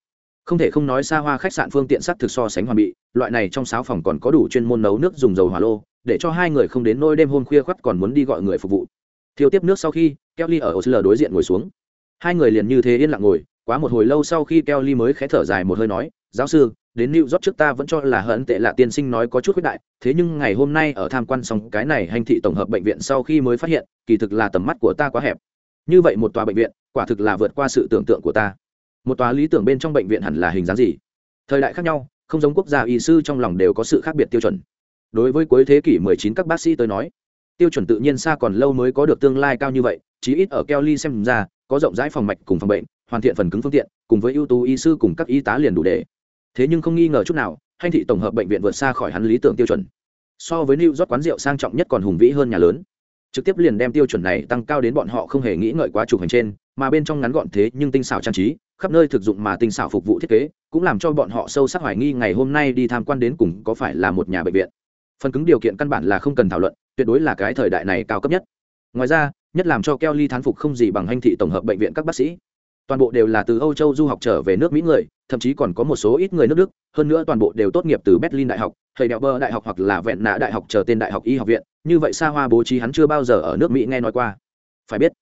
Không thể không nói xa hoa khách sạn phương tiện sắc thực so sánh hoàn bị, loại này trong sáu phòng còn có đủ chuyên môn nấu nước dùng dầu hỏa lô, để cho hai người không đến nôi đêm hôm khuya khoắt còn muốn đi gọi người phục vụ. Thiếu tiếp nước sau khi, kelly ở osler đối diện ngồi xuống. Hai người liền như thế yên lặng ngồi, quá một hồi lâu sau khi kelly mới khé thở dài một hơi nói, giáo sư đến New York trước ta vẫn cho là hận tệ là tiên sinh nói có chút khuyết đại, thế nhưng ngày hôm nay ở tham quan xong cái này hành thị tổng hợp bệnh viện sau khi mới phát hiện, kỳ thực là tầm mắt của ta quá hẹp. Như vậy một tòa bệnh viện, quả thực là vượt qua sự tưởng tượng của ta. Một tòa lý tưởng bên trong bệnh viện hẳn là hình dáng gì? Thời đại khác nhau không giống quốc gia y sư trong lòng đều có sự khác biệt tiêu chuẩn. Đối với cuối thế kỷ 19 các bác sĩ tới nói tiêu chuẩn tự nhiên xa còn lâu mới có được tương lai cao như vậy chí ít ở kelly xem ra có rộng rãi phòng mạch cùng phòng bệnh hoàn thiện phần cứng phương tiện cùng với ưu tú y sư cùng các y tá liền đủ để thế nhưng không nghi ngờ chút nào, Hanh thị tổng hợp bệnh viện vượt xa khỏi hắn lý tưởng tiêu chuẩn. So với new york quán rượu sang trọng nhất còn hùng vĩ hơn nhà lớn. Trực tiếp liền đem tiêu chuẩn này tăng cao đến bọn họ không hề nghĩ ngợi quá chụp hành trên, mà bên trong ngắn gọn thế nhưng tinh xảo trang trí, khắp nơi thực dụng mà tinh xảo phục vụ thiết kế, cũng làm cho bọn họ sâu sắc hoài nghi ngày hôm nay đi tham quan đến cùng có phải là một nhà bệnh viện. Phần cứng điều kiện căn bản là không cần thảo luận, tuyệt đối là cái thời đại này cao cấp nhất. Ngoài ra, nhất làm cho Kelly thán phục không gì bằng hành thị tổng hợp bệnh viện các bác sĩ. Toàn bộ đều là từ âu châu du học trở về nước mỹ người thậm chí còn có một số ít người nước đức, hơn nữa toàn bộ đều tốt nghiệp từ berlin đại học, thầy đèo bơ đại học hoặc là vẹn nã đại học chờ tên đại học y học viện, như vậy xa hoa bố trí hắn chưa bao giờ ở nước mỹ nghe nói qua. Phải biết,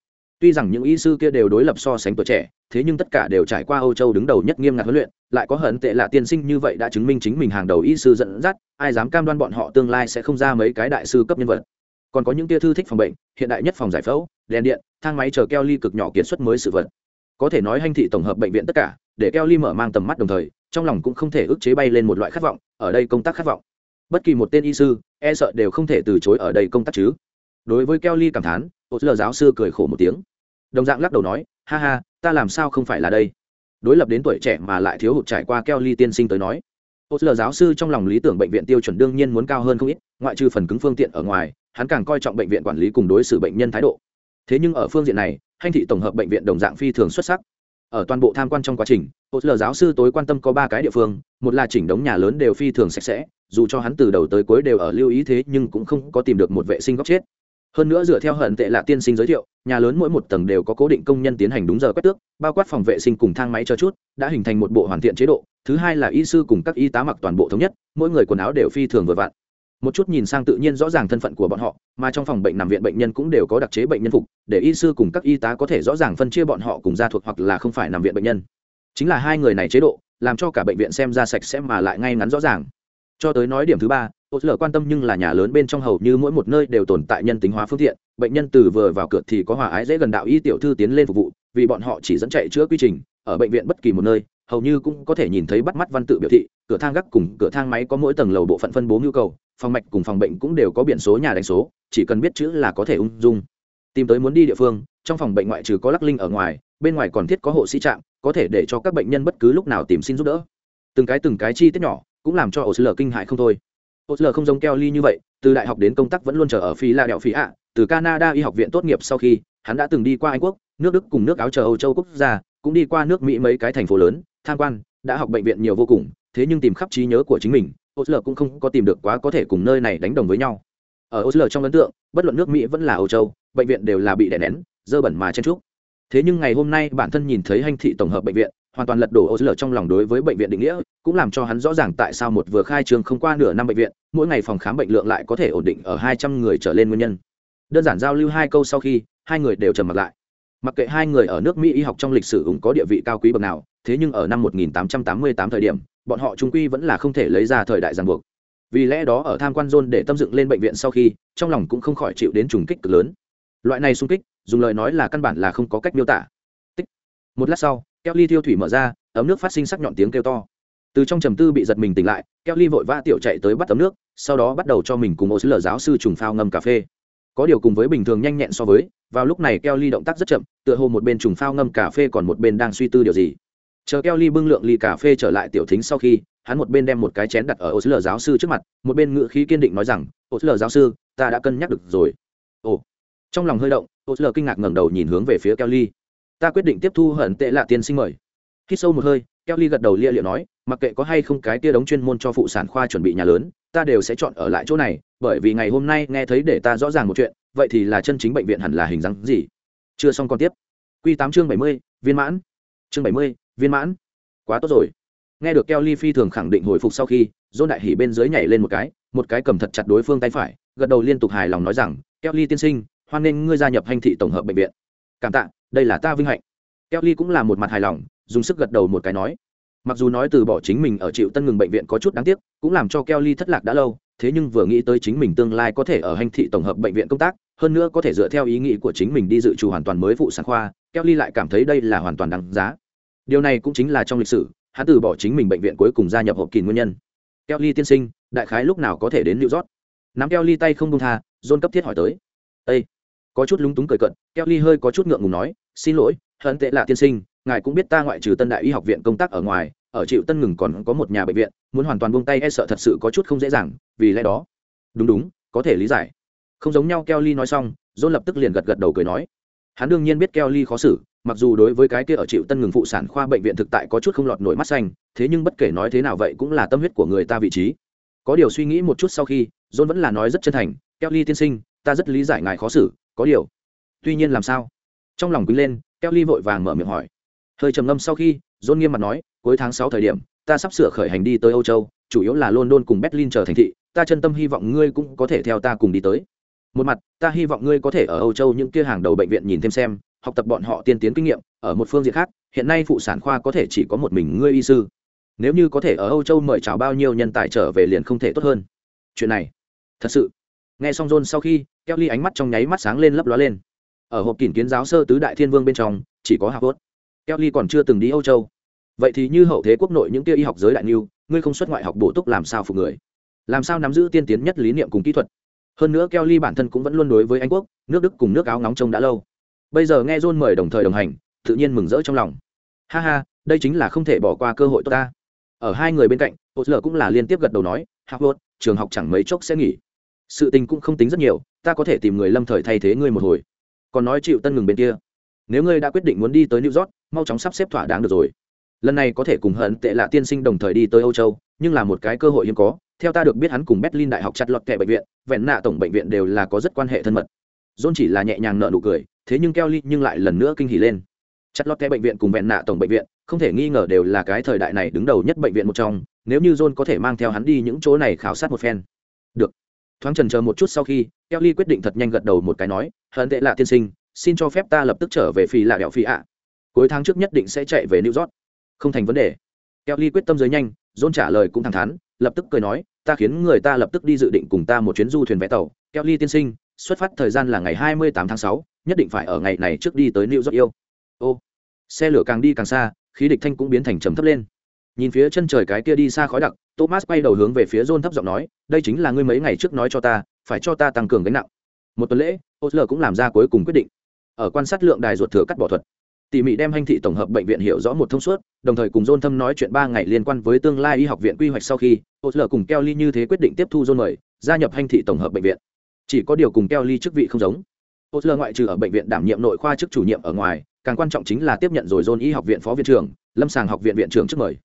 tuy rằng những y sư kia đều đối lập so sánh tuổi trẻ, thế nhưng tất cả đều trải qua âu châu đứng đầu nhất nghiêm ngặt huấn luyện, lại có hận tệ là tiên sinh như vậy đã chứng minh chính mình hàng đầu y sư dẫn dắt, ai dám cam đoan bọn họ tương lai sẽ không ra mấy cái đại sư cấp nhân vật. Còn có những tia thư thích phòng bệnh, hiện đại nhất phòng giải phẫu, đèn điện, thang máy chờ keo ly cực nhỏ kiệt xuất mới sự vật có thể nói hành thị tổng hợp bệnh viện tất cả, để keo ly mở mang tầm mắt đồng thời, trong lòng cũng không thể ức chế bay lên một loại khát vọng, ở đây công tác khát vọng. Bất kỳ một tên y sư e sợ đều không thể từ chối ở đây công tác chứ. Đối với keo ly cảm thán ô lờ giáo sư cười khổ một tiếng. Đồng dạng lắc đầu nói, ha ha, ta làm sao không phải là đây? Đối lập đến tuổi trẻ mà lại thiếu hụt trải qua keo ly tiên sinh tới nói ô lờ giáo sư trong lòng lý tưởng bệnh viện tiêu chuẩn đương nhiên muốn cao hơn không ít, ngoại trừ phần cứng phương tiện ở ngoài, hắn càng coi trọng bệnh viện quản lý cùng đối xử bệnh nhân thái độ thế nhưng ở phương diện này hành thị tổng hợp bệnh viện đồng dạng phi thường xuất sắc. Ở toàn bộ tham quan trong quá trình ô lờ giáo sư tối quan tâm có ba cái địa phương, một là chỉnh đống nhà lớn đều phi thường sạch sẽ, dù cho hắn từ đầu tới cuối đều ở lưu ý thế nhưng cũng không có tìm được một vệ sinh góc chết. Hơn nữa dựa theo hận tệ là tiên sinh giới thiệu, nhà lớn mỗi một tầng đều có cố định công nhân tiến hành đúng giờ quét tước, bao quát phòng vệ sinh cùng thang máy cho chút, đã hình thành một bộ hoàn thiện chế độ. Thứ hai là y sư cùng các y tá mặc toàn bộ thống nhất, mỗi người quần áo đều phi thường vừa vặn một chút nhìn sang tự nhiên rõ ràng thân phận của bọn họ, mà trong phòng bệnh nằm viện bệnh nhân cũng đều có đặc chế bệnh nhân phục, để y sư cùng các y tá có thể rõ ràng phân chia bọn họ cùng gia thuộc hoặc là không phải nằm viện bệnh nhân. Chính là hai người này chế độ, làm cho cả bệnh viện xem ra sạch sẽ mà lại ngay ngắn rõ ràng. Cho tới nói điểm thứ ba ô lờ quan tâm nhưng là nhà lớn bên trong hầu như mỗi một nơi đều tồn tại nhân tính hóa phương tiện, bệnh nhân từ vừa vào cửa thì có hòa ái dễ gần đạo y tiểu thư tiến lên phục vụ, vì bọn họ chỉ dẫn chạy chữa quy trình, ở bệnh viện bất kỳ một nơi hầu như cũng có thể nhìn thấy bắt mắt văn tự biểu thị, cửa thang gác cùng cửa thang máy có mỗi tầng lầu bộ phận phân bố nhu cầu, phòng mạch cùng phòng bệnh cũng đều có biển số nhà đánh số, chỉ cần biết chữ là có thể ung dung. Tìm tới muốn đi địa phương, trong phòng bệnh ngoại trừ có lắc linh ở ngoài, bên ngoài còn thiết có hộ sĩ trạm, có thể để cho các bệnh nhân bất cứ lúc nào tìm xin giúp đỡ. Từng cái từng cái chi tiết nhỏ, cũng làm cho ổ lờ kinh hại không thôi. Ổ lờ không giống kelly như vậy, từ đại học đến công tác vẫn luôn chờ ở phi la đẹo phi ạ từ canada y học viện tốt nghiệp sau khi, hắn đã từng đi qua anh quốc, nước đức cùng nước áo chờ âu châu quốc gia, cũng đi qua nước mỹ mấy cái thành phố lớn tham quan, đã học bệnh viện nhiều vô cùng, thế nhưng tìm khắp trí nhớ của chính mình, osler cũng không có tìm được quá có thể cùng nơi này đánh đồng với nhau. Ở osler trong ấn tượng, bất luận nước mỹ vẫn là âu châu, bệnh viện đều là bị đè nén, dơ bẩn mà chen trúc thế nhưng ngày hôm nay bản thân nhìn thấy hành thị tổng hợp bệnh viện, hoàn toàn lật đổ osler trong lòng đối với bệnh viện định nghĩa, cũng làm cho hắn rõ ràng tại sao một vừa khai trường không qua nửa năm bệnh viện, mỗi ngày phòng khám bệnh lượng lại có thể ổn định ở hai trăm người trở lên nguyên nhân. Đơn giản giao lưu hai câu sau khi, hai người đều trầm mặt lại. Mặc kệ hai người ở nước mỹ y học trong lịch sử cũng có địa vị cao quý bậc nào thế nhưng ở năm 1888 thời điểm, bọn họ trung quy vẫn là không thể lấy ra thời đại ràng buộc. Vì lẽ đó ở tham quan zone để tâm dựng lên bệnh viện sau khi, trong lòng cũng không khỏi chịu đến trùng kích cực lớn. Loại này xung kích, dùng lời nói là căn bản là không có cách miêu tả. Tích. một lát sau keo ly thiêu thủy mở ra, ấm nước phát sinh sắc nhọn tiếng kêu to. Từ trong trầm tư bị giật mình tỉnh lại keo ly vội vã tiểu chạy tới bắt ấm nước, sau đó bắt đầu cho mình cùng ô sứ lờ giáo sư trùng phao ngâm cà phê. Có điều cùng với bình thường nhanh nhẹn so với, vào lúc này keo ly động tác rất chậm, tựa hồ một bên trùng phao ngâm cà phê còn một bên đang suy tư điều gì chờ keo ly bưng lượng ly cà phê trở lại tiểu thính sau khi, hắn một bên đem một cái chén đặt ở ô sứ lờ giáo sư trước mặt, một bên ngự khí kiên định nói rằng ô sứ lờ giáo sư, ta đã cân nhắc được rồi. Ồ. Trong lòng hơi động ô sứ lờ kinh ngạc ngẩng đầu nhìn hướng về phía keo ly ta quyết định tiếp thu hận tệ lạ tiên sinh mời. Khi sâu một hơi keo ly gật đầu lia liệu nói, mặc kệ có hay không cái tia đóng chuyên môn cho phụ sản khoa chuẩn bị nhà lớn, ta đều sẽ chọn ở lại chỗ này, bởi vì ngày hôm nay nghe thấy để ta rõ ràng một chuyện, vậy thì là chân chính bệnh viện hẳn là hình dáng gì? Chưa xong còn tiếp. Q tám chương bảy mươi, viên mãn. Chương bảy mươi viên mãn. Quá tốt rồi. Nghe được keo ly phi thường khẳng định hồi phục sau khi dôn đại hỉ bên dưới nhảy lên một cái một cái cầm thật chặt đối phương tay phải, gật đầu liên tục hài lòng nói rằng keo ly tiên sinh, hoan nghênh ngươi gia nhập hành thị tổng hợp bệnh viện. Cảm tạ, đây là ta vinh hạnh. Keo ly cũng là một mặt hài lòng, dùng sức gật đầu một cái nói. Mặc dù nói từ bỏ chính mình ở chịu tân ngừng bệnh viện có chút đáng tiếc, cũng làm cho keo ly thất lạc đã lâu, thế nhưng vừa nghĩ tới chính mình tương lai có thể ở hành thị tổng hợp bệnh viện công tác, hơn nữa có thể dựa theo ý nghĩ của chính mình đi dự trù hoàn toàn mới phụ sản khoa keo ly lại cảm thấy đây là hoàn toàn đáng giá điều này cũng chính là trong lịch sử, hắn từ bỏ chính mình bệnh viện cuối cùng gia nhập hộp kỳ nguyên nhân. Keo ly tiên sinh, đại khái lúc nào có thể đến new york? Nắm keo ly tay không công tha, john cấp thiết hỏi tới. Â có chút lúng túng cười cận keo ly hơi có chút ngượng ngùng nói, xin lỗi, hận tệ là tiên sinh, ngài cũng biết ta ngoại trừ tân đại y học viện công tác ở ngoài, ở chịu tân ngừng còn có một nhà bệnh viện, muốn hoàn toàn buông tay e sợ thật sự có chút không dễ dàng, vì lẽ đó. Đúng đúng, có thể lý giải. Không giống nhau kelly nói xong, john lập tức liền gật gật đầu cười nói hắn đương nhiên biết kelly khó xử, mặc dù đối với cái kia ở chịu tân ngừng phụ sản khoa bệnh viện thực tại có chút không lọt nổi mắt xanh, thế nhưng bất kể nói thế nào vậy cũng là tâm huyết của người ta vị trí. Có điều suy nghĩ một chút sau khi, john vẫn là nói rất chân thành kelly tiên sinh, ta rất lý giải ngài khó xử, có điều tuy nhiên làm sao? Trong lòng quý lên kelly vội vàng mở miệng hỏi. Hơi trầm ngâm sau khi, john nghiêm mặt nói, cuối tháng sáu thời điểm, ta sắp sửa khởi hành đi tới âu châu, chủ yếu là london cùng berlin trở thành thị, ta chân tâm hy vọng ngươi cũng có thể theo ta cùng đi tới một mặt, ta hy vọng ngươi có thể ở âu châu những kia hàng đầu bệnh viện nhìn thêm xem, học tập bọn họ tiên tiến kinh nghiệm, ở một phương diện khác, hiện nay phụ sản khoa có thể chỉ có một mình ngươi y sư. Nếu như có thể ở âu châu mời chào bao nhiêu nhân tài trở về liền không thể tốt hơn. Chuyện này, thật sự. Nghe xong john sau khi, kelly ánh mắt trong nháy mắt sáng lên lấp lóa lên. Ở hộp kỷ kiến giáo sơ tứ đại thiên vương bên trong, chỉ có hạc tốt kelly còn chưa từng đi âu châu. Vậy thì như hậu thế quốc nội những kia y học giới đại niu ngươi không xuất ngoại học bổ túc làm sao phục người? Làm sao nắm giữ tiên tiến nhất lý niệm cùng kỹ thuật? Hơn nữa kelly bản thân cũng vẫn luôn đối với anh quốc, nước đức cùng nước áo ngóng trông đã lâu. Bây giờ nghe john mời đồng thời đồng hành, tự nhiên mừng rỡ trong lòng. Ha ha, đây chính là không thể bỏ qua cơ hội tốt ta. Ở hai người bên cạnh hỗ trợ cũng là liên tiếp gật đầu nói học trường học chẳng mấy chốc sẽ nghỉ. Sự tình cũng không tính rất nhiều, ta có thể tìm người lâm thời thay thế ngươi một hồi. Còn nói chịu tân ngừng bên kia. Nếu ngươi đã quyết định muốn đi tới new york, mau chóng sắp xếp thỏa đáng được rồi. Lần này có thể cùng hận tệ lạ tiên sinh đồng thời đi tới âu châu, nhưng là một cái cơ hội hiếm có theo ta được biết hắn cùng berlin đại học chặt lọt kệ bệnh viện, vẹn nạ tổng bệnh viện đều là có rất quan hệ thân mật. John chỉ là nhẹ nhàng nợ nụ cười, thế nhưng kelly nhưng lại lần nữa kinh hỉ lên. Chặt lọt kệ bệnh viện cùng vẹn nạ tổng bệnh viện, không thể nghi ngờ đều là cái thời đại này đứng đầu nhất bệnh viện một trong, nếu như john có thể mang theo hắn đi những chỗ này khảo sát một phen. Được. Thoáng trần chờ một chút sau khi, kelly quyết định thật nhanh gật đầu một cái nói, hận tệ lạ tiên sinh, xin cho phép ta lập tức trở về phi lạ đèo phi ạ. Cuối tháng trước nhất định sẽ chạy về new york. Không thành vấn đề. Kelly quyết tâm giới nhanh, john trả lời cũng thẳng thắn lập tức cười nói ta khiến người ta lập tức đi dự định cùng ta một chuyến du thuyền vé tàu. Kelly tiên sinh xuất phát thời gian là ngày 28 tháng 6, nhất định phải ở ngày này trước đi tới new york yêu. Ô xe lửa càng đi càng xa khí địch thanh cũng biến thành trầm thấp lên. Nhìn phía chân trời cái kia đi xa khói đặc thomas quay đầu hướng về phía john thấp giọng nói đây chính là ngươi mấy ngày trước nói cho ta phải cho ta tăng cường gánh nặng. Một tuần lễ osler cũng làm ra cuối cùng quyết định. Ở quan sát lượng đài ruột thừa cắt bỏ thuật tỉ mỉ đem hành thị tổng hợp bệnh viện hiểu rõ một thông suốt, đồng thời cùng john thâm nói chuyện ba ngày liên quan với tương lai y học viện quy hoạch sau khi, osler cùng kelly như thế quyết định tiếp thu john mời, gia nhập hành thị tổng hợp bệnh viện. Chỉ có điều cùng kelly chức vị không giống. Osler ngoại trừ ở bệnh viện đảm nhiệm nội khoa chức chủ nhiệm ở ngoài, càng quan trọng chính là tiếp nhận rồi john y học viện phó viện trưởng, lâm sàng học viện viện trưởng trước mời.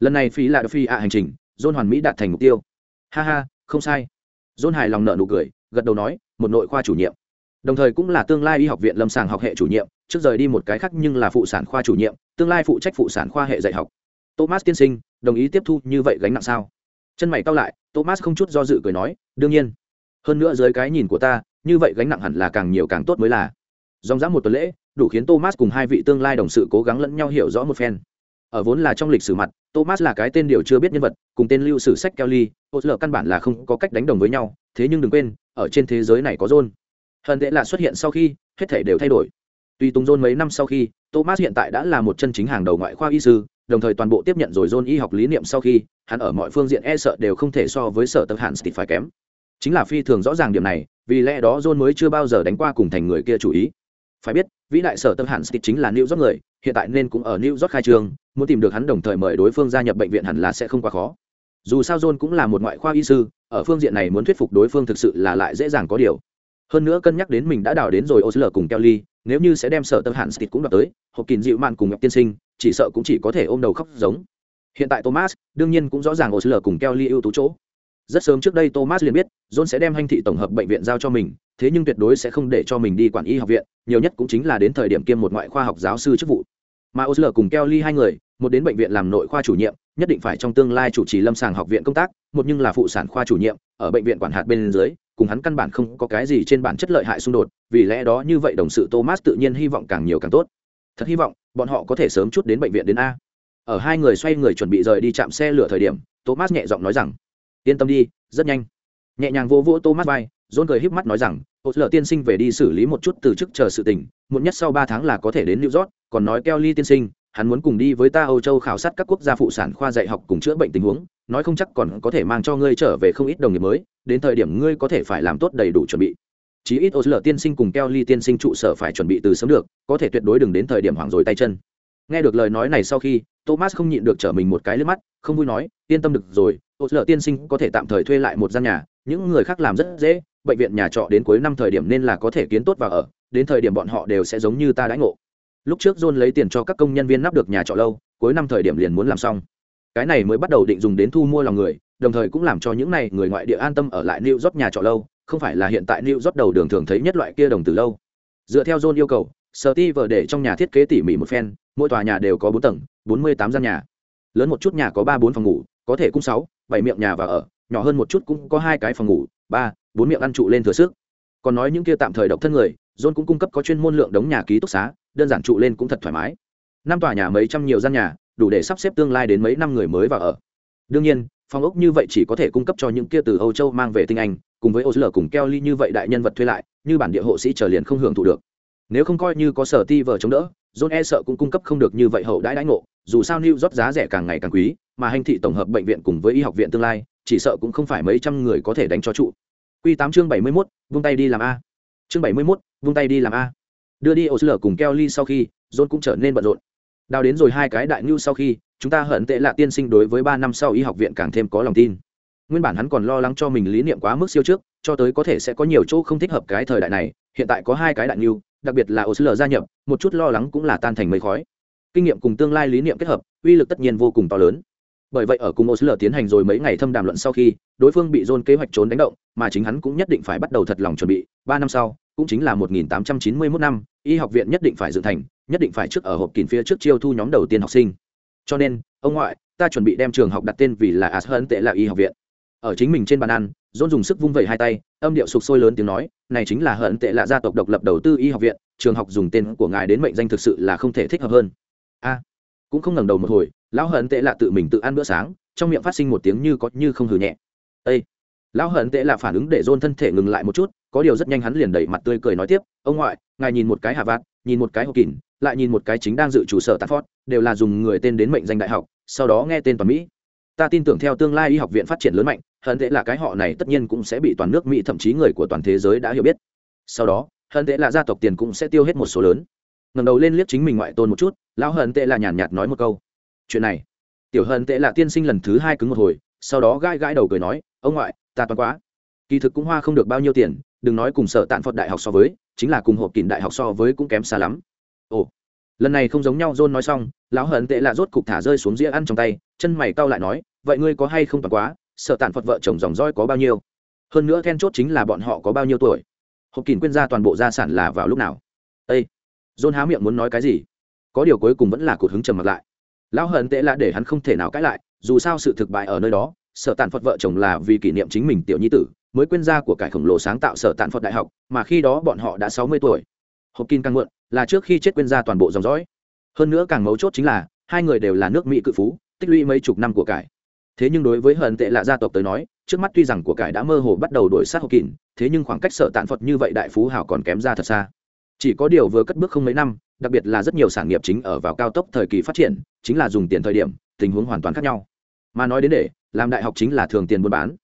Lần này phí là phi ạ hành trình, john hoàn mỹ đạt thành mục tiêu. Ha ha, không sai. John hài lòng nợ nụ cười, gật đầu nói, một nội khoa chủ nhiệm. Đồng thời cũng là tương lai y học viện lâm sàng học hệ chủ nhiệm trước rời đi một cái khác nhưng là phụ sản khoa chủ nhiệm, tương lai phụ trách phụ sản khoa hệ dạy học. Thomas tiên sinh, đồng ý tiếp thu như vậy gánh nặng sao? Chân mày cao lại, thomas không chút do dự cười nói, đương nhiên. Hơn nữa dưới cái nhìn của ta, như vậy gánh nặng hẳn là càng nhiều càng tốt mới là. Dòng dã một tuần lễ, đủ khiến thomas cùng hai vị tương lai đồng sự cố gắng lẫn nhau hiểu rõ một phen. Ở vốn là trong lịch sử mặt, thomas là cái tên điều chưa biết nhân vật, cùng tên lưu sử sách kelly osler căn bản là không có cách đánh đồng với nhau, thế nhưng đừng quên, ở trên thế giới này có john. Hận tệ là xuất hiện sau khi, hết thể đều thay đổi tuy tùng john mấy năm sau khi, thomas hiện tại đã là một chân chính hàng đầu ngoại khoa y sư, đồng thời toàn bộ tiếp nhận rồi john y học lý niệm sau khi, hắn ở mọi phương diện e sợ đều không thể so với sở tập hạn phải kém. Chính là phi thường rõ ràng điểm này, vì lẽ đó john mới chưa bao giờ đánh qua cùng thành người kia chủ ý. Phải biết, vĩ đại sở tập hạn Steve chính là new york người, hiện tại nên cũng ở new york khai trường, muốn tìm được hắn đồng thời mời đối phương gia nhập bệnh viện hẳn là sẽ không quá khó. Dù sao john cũng là một ngoại khoa y sư, ở phương diện này muốn thuyết phục đối phương thực sự là lại dễ dàng có điều. Hơn nữa cân nhắc đến mình đã đào đến rồi osler cùng kelly nếu như sẽ đem sở tâm hạn stit cũng đọc tới, hộp kín dịu mạn cùng ngọc tiên sinh, chỉ sợ cũng chỉ có thể ôm đầu khóc giống. Hiện tại thomas, đương nhiên cũng rõ ràng osler cùng kelly ưu tú chỗ. Rất sớm trước đây thomas liền biết, john sẽ đem hành thị tổng hợp bệnh viện giao cho mình, thế nhưng tuyệt đối sẽ không để cho mình đi quản y học viện, nhiều nhất cũng chính là đến thời điểm kiêm một ngoại khoa học giáo sư chức vụ. Mà osler cùng kelly hai người, một đến bệnh viện làm nội khoa chủ nhiệm, nhất định phải trong tương lai chủ trì lâm sàng học viện công tác, một nhưng là phụ sản khoa chủ nhiệm, ở bệnh viện quản hạt bên dưới cùng hắn căn bản không có cái gì trên bản chất lợi hại xung đột, vì lẽ đó như vậy đồng sự thomas tự nhiên hy vọng càng nhiều càng tốt. Thật hy vọng, bọn họ có thể sớm chút đến bệnh viện đến a. Ở hai người xoay người chuẩn bị rời đi chạm xe lửa thời điểm, thomas nhẹ giọng nói rằng, yên tâm đi, rất nhanh. Nhẹ nhàng vô vỗ thomas vai john cười híp mắt nói rằng, ô lợ tiên sinh về đi xử lý một chút từ chức chờ sự tình, muộn nhất sau ba tháng là có thể đến new york, còn nói kelly tiên sinh, hắn muốn cùng đi với ta âu châu khảo sát các quốc gia phụ sản khoa dạy học cùng chữa bệnh tình huống nói không chắc còn có thể mang cho ngươi trở về không ít đồng nghiệp mới, đến thời điểm ngươi có thể phải làm tốt đầy đủ chuẩn bị. Chí ít ô lờ tiên sinh cùng kelly tiên sinh trụ sở phải chuẩn bị từ sớm được, có thể tuyệt đối đừng đến thời điểm hoảng rồi tay chân. Nghe được lời nói này sau khi, thomas không nhịn được trở mình một cái lướt mắt, không vui nói, yên tâm được rồi, ô lờ tiên sinh có thể tạm thời thuê lại một gian nhà, những người khác làm rất dễ, bệnh viện nhà trọ đến cuối năm thời điểm nên là có thể kiến tốt và ở, đến thời điểm bọn họ đều sẽ giống như ta đãi ngộ. Lúc trước john lấy tiền cho các công nhân viên nắp được nhà trọ lâu, cuối năm thời điểm liền muốn làm xong cái này mới bắt đầu định dùng đến thu mua lòng người, đồng thời cũng làm cho những này người ngoại địa an tâm ở lại new york nhà trọ lâu, không phải là hiện tại new york đầu đường thường thấy nhất loại kia đồng từ lâu. Dựa theo john yêu cầu sở ti vờ để trong nhà thiết kế tỉ mỉ một phen, mỗi tòa nhà đều có bốn tầng, bốn mươi tám gian nhà. Lớn một chút nhà có ba bốn phòng ngủ, có thể cung sáu, bảy miệng nhà và ở, nhỏ hơn một chút cũng có hai cái phòng ngủ, ba, bốn miệng ăn trụ lên thừa sức. Còn nói những kia tạm thời độc thân người, john cũng cung cấp có chuyên môn lượng đống nhà ký túc xá, đơn giản trụ lên cũng thật thoải mái. Năm tòa nhà mấy trăm nhiều gian nhà đủ để sắp xếp tương lai đến mấy năm người mới vào ở. Đương nhiên phòng ốc như vậy chỉ có thể cung cấp cho những kia từ âu châu mang về tinh anh, cùng với osler cùng kelly như vậy đại nhân vật thuê lại, như bản địa hộ sĩ trở liền không hưởng thụ được. Nếu không coi như có sở ti vờ chống đỡ, john e sợ cũng cung cấp không được như vậy hậu đãi đãi ngộ, dù sao new rót giá rẻ càng ngày càng quý, mà hành thị tổng hợp bệnh viện cùng với y học viện tương lai, chỉ sợ cũng không phải mấy trăm người có thể đánh cho trụ. Q tám chương bảy mươi mốt, vung tay đi làm a. Chương bảy mươi mốt, vung tay đi làm a. Đưa đi osler cùng kelly sau khi, john cũng trở nên bận rộn đào đến rồi hai cái đại ngưu sau khi, chúng ta hận tệ lạ tiên sinh đối với ba năm sau y học viện càng thêm có lòng tin. Nguyên bản hắn còn lo lắng cho mình lý niệm quá mức siêu trước, cho tới có thể sẽ có nhiều chỗ không thích hợp cái thời đại này, hiện tại có hai cái đại ngưu đặc biệt là OSL gia nhập, một chút lo lắng cũng là tan thành mây khói. Kinh nghiệm cùng tương lai lý niệm kết hợp, uy lực tất nhiên vô cùng to lớn. Bởi vậy ở cùng OSL tiến hành rồi mấy ngày thâm đàm luận sau khi, đối phương bị dôn kế hoạch trốn đánh động, mà chính hắn cũng nhất định phải bắt đầu thật lòng chuẩn bị. Ba năm sau cũng chính là 1891 năm y học viện nhất định phải dựng thành nhất định phải trước ở hộp kín phía trước chiêu thu nhóm đầu tiên học sinh. Cho nên ông ngoại ta chuẩn bị đem trường học đặt tên vì là ashern tệ là y học viện. Ở chính mình trên bàn ăn john dùng sức vung vẩy hai tay âm điệu sục sôi lớn tiếng nói này chính là hận tệ là gia tộc độc lập đầu tư y học viện trường học dùng tên của ngài đến mệnh danh thực sự là không thể thích hợp hơn. A cũng không ngẩng đầu một hồi lão hận tệ là tự mình tự ăn bữa sáng trong miệng phát sinh một tiếng như có như không hừ nhẹ. Ê, lão hận tệ là phản ứng để john thân thể ngừng lại một chút có điều rất nhanh hắn liền đẩy mặt tươi cười nói tiếp ông ngoại ngài nhìn một cái hạ vạt nhìn một cái hộp kín lại nhìn một cái chính đang dự chủ sở Stanford, đều là dùng người tên đến mệnh danh đại học, sau đó nghe tên toàn Mỹ. Ta tin tưởng theo tương lai y học viện phát triển lớn mạnh, hận tệ là cái họ này tất nhiên cũng sẽ bị toàn nước Mỹ thậm chí người của toàn thế giới đã hiểu biết. Sau đó, hận tệ là gia tộc tiền cũng sẽ tiêu hết một số lớn. Ngẩng đầu lên liếc chính mình ngoại tôn một chút, lão hận tệ là nhàn nhạt nói một câu. Chuyện này, tiểu hận tệ là tiên sinh lần thứ hai cứng một hồi, sau đó gãi gãi đầu cười nói, ông ngoại, ta toán quá. Kỳ thực cũng hoa không được bao nhiêu tiền, đừng nói cùng sở tạn phật đại học so với, chính là cùng hộp kín đại học so với cũng kém xa lắm. Ồ lần này không giống nhau john nói xong lão hận tệ là rốt cục thả rơi xuống dĩa ăn trong tay chân mày cau lại nói vậy ngươi có hay không toàn quá? Sợ tạn phật vợ chồng dòng roi có bao nhiêu? Hơn nữa then chốt chính là bọn họ có bao nhiêu tuổi? Hộp kín quên ra toàn bộ gia sản là vào lúc nào? Ây john há miệng muốn nói cái gì? Có điều cuối cùng vẫn là cột hứng trầm mặt lại. Lão hận tệ là để hắn không thể nào cãi lại dù sao sự thực bại ở nơi đó sợ tàn phật vợ chồng là vì kỷ niệm chính mình tiểu nhi tử mới quên ra của cải khổng lồ sáng tạo sở tạn phật đại học, mà khi đó bọn họ đã sáu mươi tuổi. Hộp kinh càng muộn là trước khi chết quên ra toàn bộ dòng dõi. Hơn nữa càng mấu chốt chính là, hai người đều là nước mỹ cự phú, tích lũy mấy chục năm của cải. Thế nhưng đối với hận tệ lạ gia tộc tới nói, trước mắt tuy rằng của cải đã mơ hồ bắt đầu đổi sát hộp kín thế nhưng khoảng cách sở tạn phật như vậy đại phú hảo còn kém ra thật xa. Chỉ có điều vừa cất bước không mấy năm, đặc biệt là rất nhiều sản nghiệp chính ở vào cao tốc thời kỳ phát triển, chính là dùng tiền thời điểm, tình huống hoàn toàn khác nhau. Mà nói đến để, làm đại học chính là thường tiền buôn bán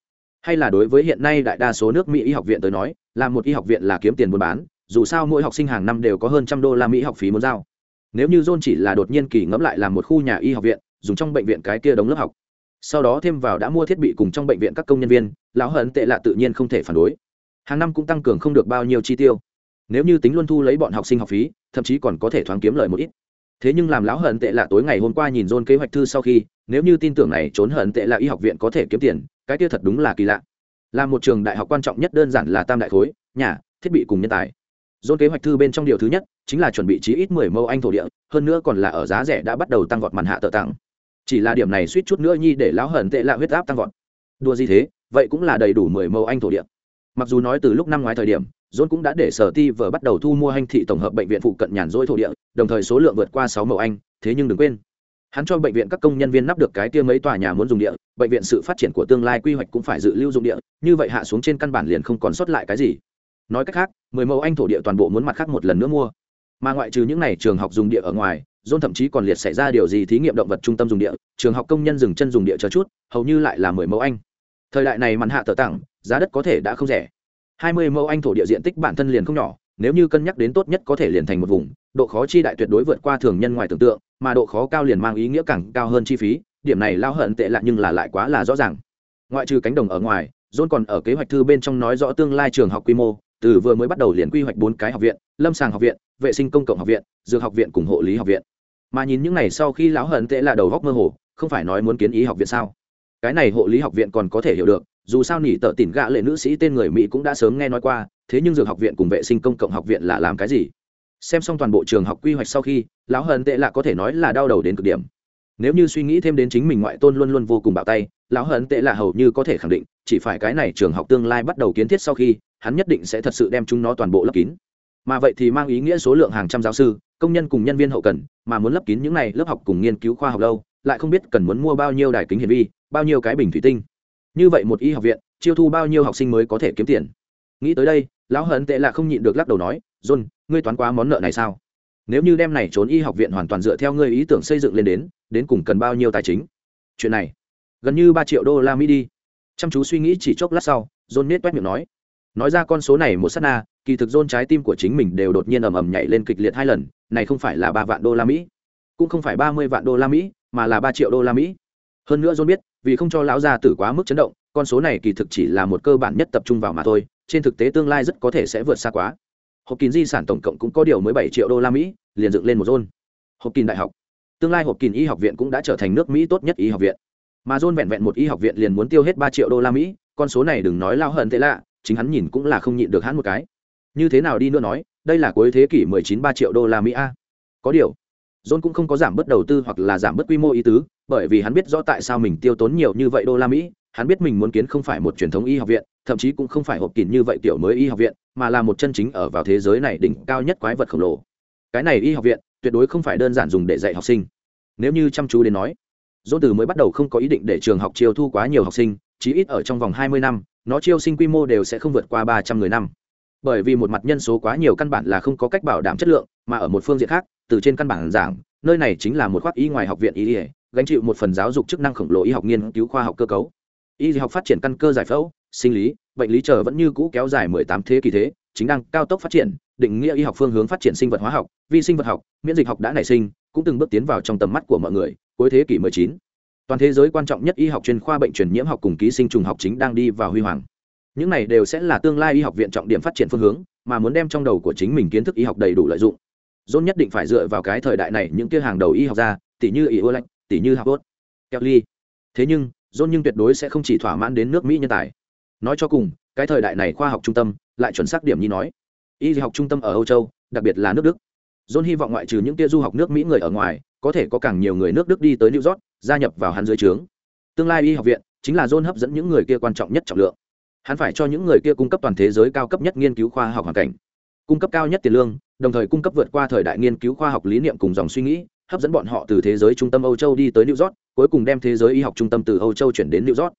hay là đối với hiện nay đại đa số nước mỹ y học viện tới nói làm một y học viện là kiếm tiền buôn bán, dù sao mỗi học sinh hàng năm đều có hơn trăm đô la mỹ học phí muốn giao. Nếu như john chỉ là đột nhiên kỳ ngẫm lại làm một khu nhà y học viện, dùng trong bệnh viện cái kia đống lớp học. Sau đó thêm vào đã mua thiết bị cùng trong bệnh viện các công nhân viên, lão hận tệ lạ tự nhiên không thể phản đối. Hàng năm cũng tăng cường không được bao nhiêu chi tiêu. Nếu như tính luôn thu lấy bọn học sinh học phí, thậm chí còn có thể thoáng kiếm lời một ít. Thế nhưng làm lão hận tệ lạ tối ngày hôm qua nhìn john kế hoạch thư sau khi, nếu như tin tưởng này trốn hận tệ lạ y học viện có thể kiếm tiền cái kia thật đúng là kỳ lạ. Là một trường đại học quan trọng nhất đơn giản là tam đại khối nhà thiết bị cùng nhân tài. Dôn kế hoạch thư bên trong điều thứ nhất chính là chuẩn bị chí ít mười mẫu anh thổ địa hơn nữa còn là ở giá rẻ đã bắt đầu tăng vọt màn hạ tờ tặng. Chỉ là điểm này suýt chút nữa nhi để lão hận tệ lạ huyết áp tăng vọt. Đua gì thế vậy cũng là đầy đủ mười mẫu anh thổ địa. Mặc dù nói từ lúc năm ngoái thời điểm dôn cũng đã để sở ti vừa bắt đầu thu mua hành thị tổng hợp bệnh viện phụ cận nhàn rỗi thổ địa, đồng thời số lượng vượt qua sáu mẫu anh, thế nhưng đừng quên, hắn cho bệnh viện các công nhân viên nắp được cái tia mấy tòa nhà muốn dùng địa, bệnh viện sự phát triển của tương lai quy hoạch cũng phải dự lưu dụng địa, như vậy hạ xuống trên căn bản liền không còn sót lại cái gì. Nói cách khác mười mẫu anh thổ địa toàn bộ muốn mặt khác một lần nữa mua. Mà ngoại trừ những n à y trường học dùng địa ở ngoài dôn thậm chí còn liệt xảy ra điều gì thí nghiệm động vật trung tâm dùng địa trường học công nhân dừng chân dùng địa chờ chút hầu như lại là mười mẫu anh. Thời đại này mặn hạ tờ tặng giá đất có thể đã không rẻ. Hai mươi mẫu anh thổ địa diện tích bản thân liền không nhỏ nếu như cân nhắc đến tốt nhất có thể liền thành một vùng độ khó chi đại tuyệt đối vượt qua thường nhân ngoài tưởng tượng mà độ khó cao liền mang ý nghĩa càng cao hơn chi phí, điểm này lao hận tệ lạ nhưng là lại quá là rõ ràng. Ngoại trừ cánh đồng ở ngoài, john còn ở kế hoạch thư bên trong nói rõ tương lai trường học quy mô, từ vừa mới bắt đầu liền quy hoạch bốn cái học viện, lâm sàng học viện, vệ sinh công cộng học viện, dược học viện cùng hộ lý học viện. Mà nhìn những này sau khi lão hận tệ là đầu góc mơ hồ, không phải nói muốn kiến ý học viện sao? Cái này hộ lý học viện còn có thể hiểu được, dù sao nỉ tợ tỉn gạ lệ nữ sĩ tên người mỹ cũng đã sớm nghe nói qua, thế nhưng dược học viện cùng vệ sinh công cộng học viện là làm cái gì? Xem xong toàn bộ trường học quy hoạch sau khi, lão hận tệ lạ có thể nói là đau đầu đến cực điểm. Nếu như suy nghĩ thêm đến chính mình ngoại tôn luôn luôn vô cùng bạo tay, lão hận tệ lạ hầu như có thể khẳng định, chỉ phải cái này trường học tương lai bắt đầu kiến thiết sau khi, hắn nhất định sẽ thật sự đem chúng nó toàn bộ lấp kín. Mà vậy thì mang ý nghĩa số lượng hàng trăm giáo sư, công nhân cùng nhân viên hậu cần, mà muốn lấp kín những này lớp học cùng nghiên cứu khoa học lâu lại không biết cần muốn mua bao nhiêu đài kính hiển vi, bao nhiêu cái bình thủy tinh. Như vậy một y học viện, chiêu thu bao nhiêu học sinh mới có thể kiếm tiền? Nghĩ tới đây, lão hận tệ là không nhịn được lắc đầu nói, john ngươi toán quá món nợ này sao? Nếu như đem này trốn y học viện hoàn toàn dựa theo ngươi ý tưởng xây dựng lên đến đến cùng cần bao nhiêu tài chính? Chuyện này, gần như ba triệu đô la mỹ đi. Chăm chú suy nghĩ chỉ chốc lát sau, john nết toét miệng nói. Nói ra con số này một s á t na, kỳ thực john trái tim của chính mình đều đột nhiên ầm ầm nhảy lên kịch liệt hai lần, này không phải là ba vạn đô la mỹ, cũng không phải ba mươi vạn đô la mỹ, mà là ba triệu đô la mỹ. Hơn nữa john biết, vì không cho lão gia tử quá mức chấn động, con số này kỳ thực chỉ là một cơ bản nhất tập trung vào mà thôi, trên thực tế tương lai rất có thể sẽ vượt xa quá hộp kín di sản tổng cộng cũng có điều mới bảy triệu đô la mỹ, liền dựng lên một rôn hộp kín đại học. Tương lai hộp kín y học viện cũng đã trở thành nước mỹ tốt nhất y học viện. Mà rôn vẹn vẹn một y học viện liền muốn tiêu hết ba triệu đô la mỹ, con số này đừng nói lao hận thế lạ, chính hắn nhìn cũng là không nhịn được hắn một cái. Như thế nào đi nữa nói, đây là cuối thế kỷ 19 ba triệu đô la mỹ a. Có điều john cũng không có giảm bớt đầu tư hoặc là giảm bớt quy mô ý tứ, bởi vì hắn biết rõ tại sao mình tiêu tốn nhiều như vậy đô la mỹ hắn biết mình muốn kiến không phải một truyền thống y học viện, thậm chí cũng không phải hộp kín như vậy tiểu mới y học viện, mà là một chân chính ở vào thế giới này đỉnh cao nhất quái vật khổng lồ. Cái này y học viện, tuyệt đối không phải đơn giản dùng để dạy học sinh. Nếu như chăm chú đến nói, dỗ từ mới bắt đầu không có ý định để trường học chiêu thu quá nhiều học sinh, chí ít ở trong vòng hai mươi năm, nó chiêu sinh quy mô đều sẽ không vượt qua ba trăm người năm. Bởi vì một mặt nhân số quá nhiều căn bản là không có cách bảo đảm chất lượng, mà ở một phương diện khác, từ trên căn bản giảng, nơi này chính là một khoác y ngoài học viện y, gánh chịu một phần giáo dục chức năng khổng lồ y học nghiên cứu khoa học cơ cấu y học phát triển căn cơ giải phẫu, sinh lý, bệnh lý chờ vẫn như cũ kéo dài mười tám thế kỷ thế, chính đang cao tốc phát triển, định nghĩa y học phương hướng phát triển sinh vật hóa học, vi sinh vật học, miễn dịch học đã nảy sinh, cũng từng bước tiến vào trong tầm mắt của mọi người, cuối thế kỷ 19. toàn thế giới quan trọng nhất y học chuyên khoa bệnh truyền nhiễm học cùng ký sinh trùng học chính đang đi vào huy hoàng. Những này đều sẽ là tương lai y học viện trọng điểm phát triển phương hướng, mà muốn đem trong đầu của chính mình kiến thức y học đầy đủ lợi dụng. Dôn nhất định phải dựa vào cái thời đại này những kia hàng đầu y học ra tỷ như y ưa lạnh tỷ như học kelly. Thế nhưng dôn nhưng tuyệt đối sẽ không chỉ thỏa mãn đến nước mỹ nhân tài. Nói cho cùng, cái thời đại này khoa học trung tâm lại chuẩn xác điểm như nói. Y học trung tâm ở âu châu, đặc biệt là nước đức. John hy vọng ngoại trừ những tia du học nước mỹ người ở ngoài, có thể có càng nhiều người nước đức đi tới new york, gia nhập vào hắn dưới trướng. Tương lai y học viện chính là john hấp dẫn những người kia quan trọng nhất trọng lượng. Hắn phải cho những người kia cung cấp toàn thế giới cao cấp nhất nghiên cứu khoa học hoàn cảnh. Cung cấp cao nhất tiền lương, đồng thời cung cấp vượt qua thời đại nghiên cứu khoa học lý niệm cùng dòng suy nghĩ, hấp dẫn bọn họ từ thế giới trung tâm âu châu đi tới new york cuối cùng đem thế giới y học trung tâm từ âu châu chuyển đến new york.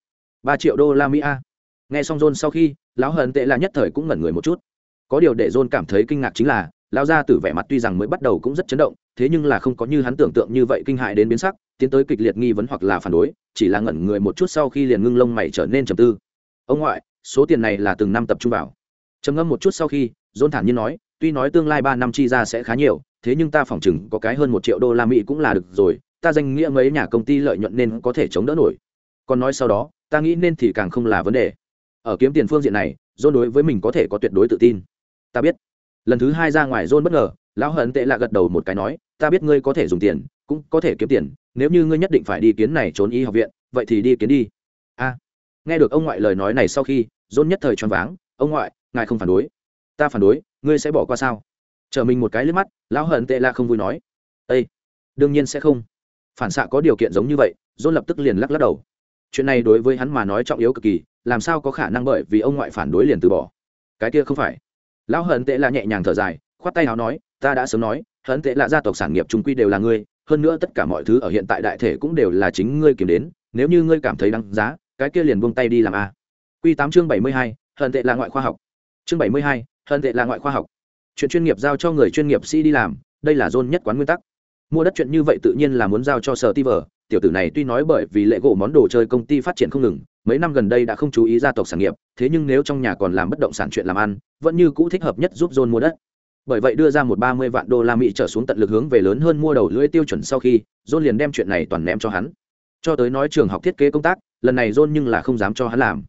Ba triệu đô la mỹ a. Nghe xong john sau khi, lão hận tệ là nhất thời cũng ngẩn người một chút. Có điều để john cảm thấy kinh ngạc chính là, lão gia tử vẻ mặt tuy rằng mới bắt đầu cũng rất chấn động, thế nhưng là không có như hắn tưởng tượng như vậy kinh hại đến biến sắc, tiến tới kịch liệt nghi vấn hoặc là phản đối, chỉ là ngẩn người một chút sau khi liền ngưng lông mày trở nên trầm tư. Ông ngoại, số tiền này là từng năm tập trung vào. Trầm ngâm một chút sau khi, john thản nhiên nói, tuy nói tương lai ba năm chi ra sẽ khá nhiều, thế nhưng ta phỏng chừng có cái hơn một triệu đô la mỹ cũng là được rồi ta danh nghĩa mấy nhà công ty lợi nhuận nên có thể chống đỡ nổi. Còn nói sau đó, ta nghĩ nên thì càng không là vấn đề. Ở kiếm tiền phương diện này, john đối với mình có thể có tuyệt đối tự tin. Ta biết. Lần thứ hai ra ngoài john bất ngờ, lão hận tệ lạ gật đầu một cái nói, ta biết ngươi có thể dùng tiền, cũng có thể kiếm tiền, nếu như ngươi nhất định phải đi kiến này trốn y học viện, vậy thì đi kiến đi. A. Nghe được ông ngoại lời nói này sau khi, john nhất thời choáng váng, ông ngoại, ngài không phản đối. Ta phản đối, ngươi sẽ bỏ qua sao? Chờ mình một cái lướt mắt, lão hận tệ lạ không vui nói ây đương nhiên sẽ không phản xạ có điều kiện giống như vậy, john lập tức liền lắc lắc đầu. Chuyện này đối với hắn mà nói trọng yếu cực kỳ, làm sao có khả năng bởi vì ông ngoại phản đối liền từ bỏ? Cái kia không phải. Lão hận tệ là nhẹ nhàng thở dài, khoát tay áo nói, ta đã sớm nói, hận tệ là gia tộc sản nghiệp trung quy đều là ngươi, hơn nữa tất cả mọi thứ ở hiện tại đại thể cũng đều là chính ngươi kiếm đến, nếu như ngươi cảm thấy đáng giá, cái kia liền buông tay đi làm a. Quy tám chương bảy mươi hai, hận tệ là ngoại khoa học. Chương bảy mươi hai, hận tệ là ngoại khoa học. Chuyện chuyên nghiệp giao cho người chuyên nghiệp sĩ đi làm, đây là dôn nhất quán nguyên tắc mua đất chuyện như vậy tự nhiên là muốn giao cho sở ti vờ. Tiểu tử này tuy nói bởi vì lệ gỗ món đồ chơi công ty phát triển không ngừng, mấy năm gần đây đã không chú ý gia tộc sản nghiệp, thế nhưng nếu trong nhà còn làm bất động sản chuyện làm ăn, vẫn như cũ thích hợp nhất giúp john mua đất. Bởi vậy đưa ra một ba mươi vạn đô la mỹ trở xuống tận lực hướng về lớn hơn mua đầu lưỡi tiêu chuẩn sau khi, john liền đem chuyện này toàn ném cho hắn. Cho tới nói trường học thiết kế công tác, lần này john nhưng là không dám cho hắn làm.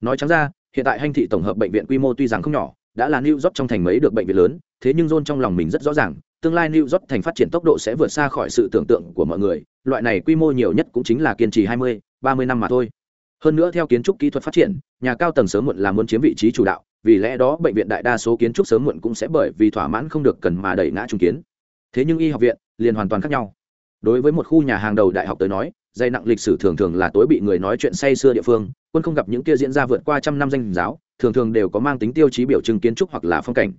Nói trắng ra, hiện tại hành thị tổng hợp bệnh viện quy mô tuy rằng không nhỏ, đã là new york trong thành mấy được bệnh viện lớn, thế nhưng john trong lòng mình rất rõ ràng tương lai New York thành phát triển tốc độ sẽ vượt xa khỏi sự tưởng tượng của mọi người, loại này quy mô nhiều nhất cũng chính là kiên trì 20, 30 năm mà thôi. hơn nữa theo kiến trúc kỹ thuật phát triển nhà cao tầng sớm muộn là muốn chiếm vị trí chủ đạo vì lẽ đó bệnh viện đại đa số kiến trúc sớm muộn cũng sẽ bởi vì thỏa mãn không được cần mà đẩy ngã trung kiến. Thế nhưng y học viện liền hoàn toàn khác nhau. Đối với một khu nhà hàng đầu đại học tới nói dây nặng lịch sử thường thường là tối bị người nói chuyện say xưa địa phương quân không gặp những kia diễn ra vượt qua trăm năm danh giáo thường thường đều có mang tính tiêu chí biểu trưng kiến trúc hoặc là phong cảnh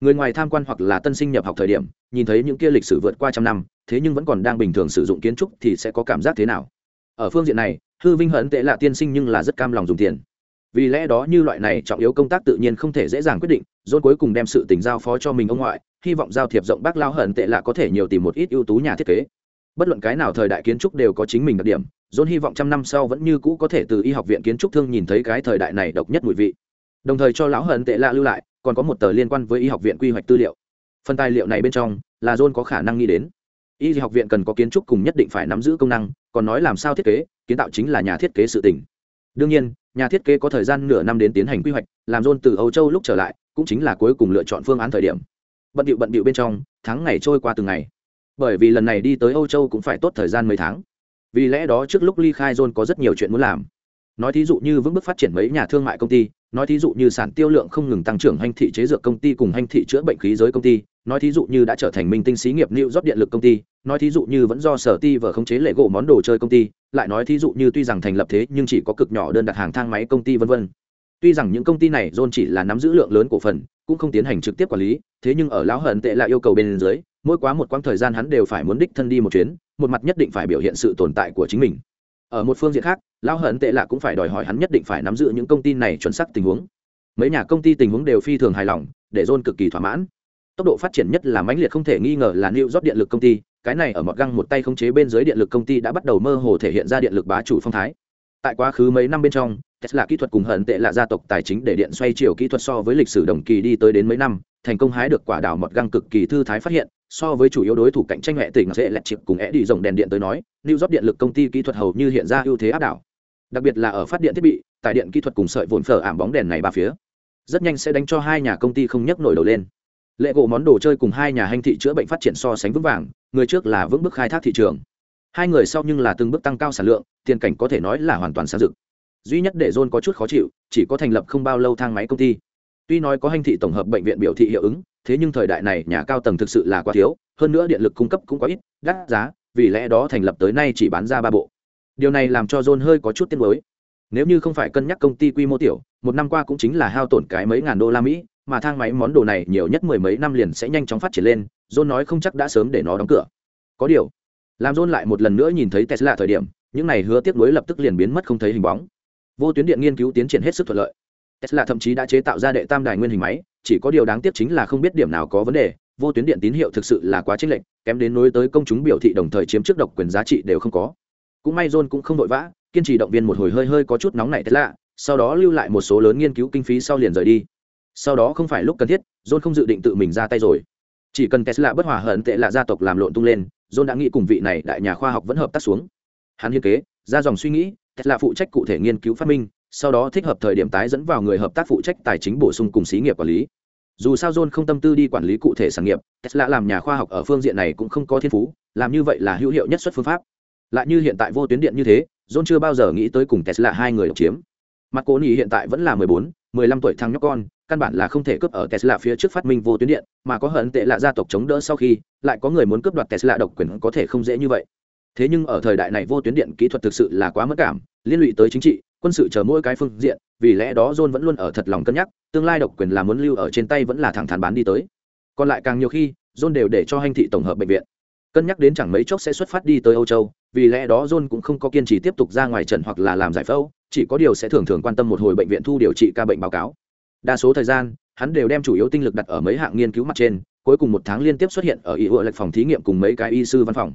người ngoài tham quan hoặc là tân sinh nhập học thời điểm, nhìn thấy những kia lịch sử vượt qua trăm năm, thế nhưng vẫn còn đang bình thường sử dụng kiến trúc thì sẽ có cảm giác thế nào? Ở phương diện này, hư vinh hận tệ là tiên sinh nhưng là rất cam lòng dùng tiền. Vì lẽ đó như loại này trọng yếu công tác tự nhiên không thể dễ dàng quyết định dôn cuối cùng đem sự tình giao phó cho mình ông ngoại, hy vọng giao thiệp rộng bác lao hận tệ là có thể nhiều tìm một ít ưu tú nhà thiết kế. Bất luận cái nào thời đại kiến trúc đều có chính mình đặc điểm dôn hy vọng trăm năm sau vẫn như cũ có thể từ y học viện kiến trúc thương nhìn thấy cái thời đại này độc nhất mùi vị. Đồng thời cho lão hận tệ lạ lưu lại còn có một tờ liên quan với y học viện quy hoạch tư liệu. Phần tài liệu này bên trong là john có khả năng nghĩ đến. Y học viện cần có kiến trúc cùng nhất định phải nắm giữ công năng, còn nói làm sao thiết kế, kiến tạo chính là nhà thiết kế sự tỉnh đương nhiên, nhà thiết kế có thời gian nửa năm đến tiến hành quy hoạch, làm john từ âu châu lúc trở lại, cũng chính là cuối cùng lựa chọn phương án thời điểm. Bận điệu bận điệu bên trong, tháng ngày trôi qua từng ngày. Bởi vì lần này đi tới âu châu cũng phải tốt thời gian mấy tháng. Vì lẽ đó trước lúc ly khai john có rất nhiều chuyện muốn làm. Nói thí dụ như vững bước phát triển mấy nhà thương mại công ty nói thí dụ như sản tiêu lượng không ngừng tăng trưởng hành thị chế dược công ty cùng hành thị chữa bệnh khí giới công ty, nói thí dụ như đã trở thành minh tinh xí nghiệp lưu rót điện lực công ty, nói thí dụ như vẫn do sở ti và khống chế lệ gỗ món đồ chơi công ty, lại nói thí dụ như tuy rằng thành lập thế nhưng chỉ có cực nhỏ đơn đặt hàng thang máy công ty vân vân. Tuy rằng những công ty này john chỉ là nắm giữ lượng lớn cổ phần, cũng không tiến hành trực tiếp quản lý, thế nhưng ở lão hận tệ lại yêu cầu bên dưới, mỗi quá một quãng thời gian hắn đều phải muốn đích thân đi một chuyến, một mặt nhất định phải biểu hiện sự tồn tại của chính mình ở một phương diện khác lao hận tệ lạ cũng phải đòi hỏi hắn nhất định phải nắm giữ những công ty này chuẩn xác tình huống. Mấy nhà công ty tình huống đều phi thường hài lòng, để john cực kỳ thỏa mãn. Tốc độ phát triển nhất là mãnh liệt không thể nghi ngờ là new rót điện lực công ty, cái này ở mọt găng một tay khống chế bên dưới điện lực công ty đã bắt đầu mơ hồ thể hiện ra điện lực bá chủ phong thái. Tại quá khứ mấy năm bên trong, tesla kỹ thuật cùng hận tệ là gia tộc tài chính để điện xoay chiều kỹ thuật so với lịch sử đồng kỳ đi tới đến mấy năm, thành công hái được quả đào mọt găng cực kỳ thư thái phát hiện so với chủ yếu đối thủ cạnh tranh hệ tỉnh sẽ lẹt chịp cùng é đi dòng đèn điện tới nói, new rót điện lực công ty kỹ thuật hầu như hiện ra ưu thế áp đảo. Đặc biệt là ở phát điện thiết bị tại điện kỹ thuật cùng sợi vồn phở ảm bóng đèn này ba phía, rất nhanh sẽ đánh cho hai nhà công ty không nhấc nổi đầu lên. Lệ gỗ món đồ chơi cùng hai nhà hành thị chữa bệnh phát triển so sánh vững vàng, người trước là vững bước khai thác thị trường. Hai người sau nhưng là từng bước tăng cao sản lượng, tiền cảnh có thể nói là hoàn toàn sáng dực duy nhất để john có chút khó chịu, chỉ có thành lập không bao lâu thang máy công ty. Tuy nói có hành thị tổng hợp bệnh viện biểu thị hiệu ứng thế nhưng thời đại này nhà cao tầng thực sự là quá thiếu, hơn nữa điện lực cung cấp cũng quá ít, đắt giá, vì lẽ đó thành lập tới nay chỉ bán ra ba bộ. Điều này làm cho john hơi có chút tiếc nuối. Nếu như không phải cân nhắc công ty quy mô tiểu, một năm qua cũng chính là hao tổn cái mấy ngàn đô la mỹ, mà thang máy món đồ này nhiều nhất mười mấy năm liền sẽ nhanh chóng phát triển lên, john nói không chắc đã sớm để nó đóng cửa. Có điều, làm john lại một lần nữa nhìn thấy tesla thời điểm, những này hứa tiếc nuối lập tức liền biến mất không thấy hình bóng. Vô tuyến điện nghiên cứu tiến triển hết sức thuận lợi. Tesla thậm chí đã chế tạo ra đệ tam đài nguyên hình máy chỉ có điều đáng tiếc chính là không biết điểm nào có vấn đề, vô tuyến điện tín hiệu thực sự là quá chênh lệch, kém đến nối tới công chúng biểu thị đồng thời chiếm trước độc quyền giá trị đều không có. Cũng may john cũng không vội vã, kiên trì động viên một hồi hơi hơi có chút nóng nảy lạ, sau đó lưu lại một số lớn nghiên cứu kinh phí sau liền rời đi. Sau đó không phải lúc cần thiết john không dự định tự mình ra tay rồi. Chỉ cần tesla bất hòa hận tệ lạ gia tộc làm lộn tung lên john đã nghĩ cùng vị này đại nhà khoa học vẫn hợp tác xuống. Hắn hiên kế, ra dòng suy nghĩ, tesla phụ trách cụ thể nghiên cứu phát minh sau đó thích hợp thời điểm tái dẫn vào người hợp tác phụ trách tài chính bổ sung cùng xí nghiệp quản lý. Dù sao john không tâm tư đi quản lý cụ thể sản nghiệp, tesla làm nhà khoa học ở phương diện này cũng không có thiên phú, làm như vậy là hữu hiệu nhất xuất phương pháp. Lại như hiện tại vô tuyến điện như thế, john chưa bao giờ nghĩ tới cùng tesla hai người độc chiếm. Mặt cố nhì hiện tại vẫn là mười bốn, mười lăm tuổi thằng nhóc con, căn bản là không thể cướp ở tesla phía trước phát minh vô tuyến điện, mà có hận tệ là gia tộc chống đỡ sau khi, lại có người muốn cướp đoạt tesla độc quyền có thể không dễ như vậy. Thế nhưng ở thời đại này vô tuyến điện kỹ thuật thực sự là quá mất cảm liên lụy tới chính trị, quân sự chờ mỗi cái phương diện, vì lẽ đó john vẫn luôn ở thật lòng cân nhắc, tương lai độc quyền là muốn lưu ở trên tay vẫn là thẳng thắn bán đi tới. Còn lại càng nhiều khi, john đều để cho hành thị tổng hợp bệnh viện. Cân nhắc đến chẳng mấy chốc sẽ xuất phát đi tới âu châu, vì lẽ đó john cũng không có kiên trì tiếp tục ra ngoài trận hoặc là làm giải phẫu, chỉ có điều sẽ thường thường quan tâm một hồi bệnh viện thu điều trị ca bệnh báo cáo. Đa số thời gian, hắn đều đem chủ yếu tinh lực đặt ở mấy hạng nghiên cứu mặt trên, cuối cùng một tháng liên tiếp xuất hiện ở y ua lệch phòng thí nghiệm cùng mấy cái y sư văn phòng.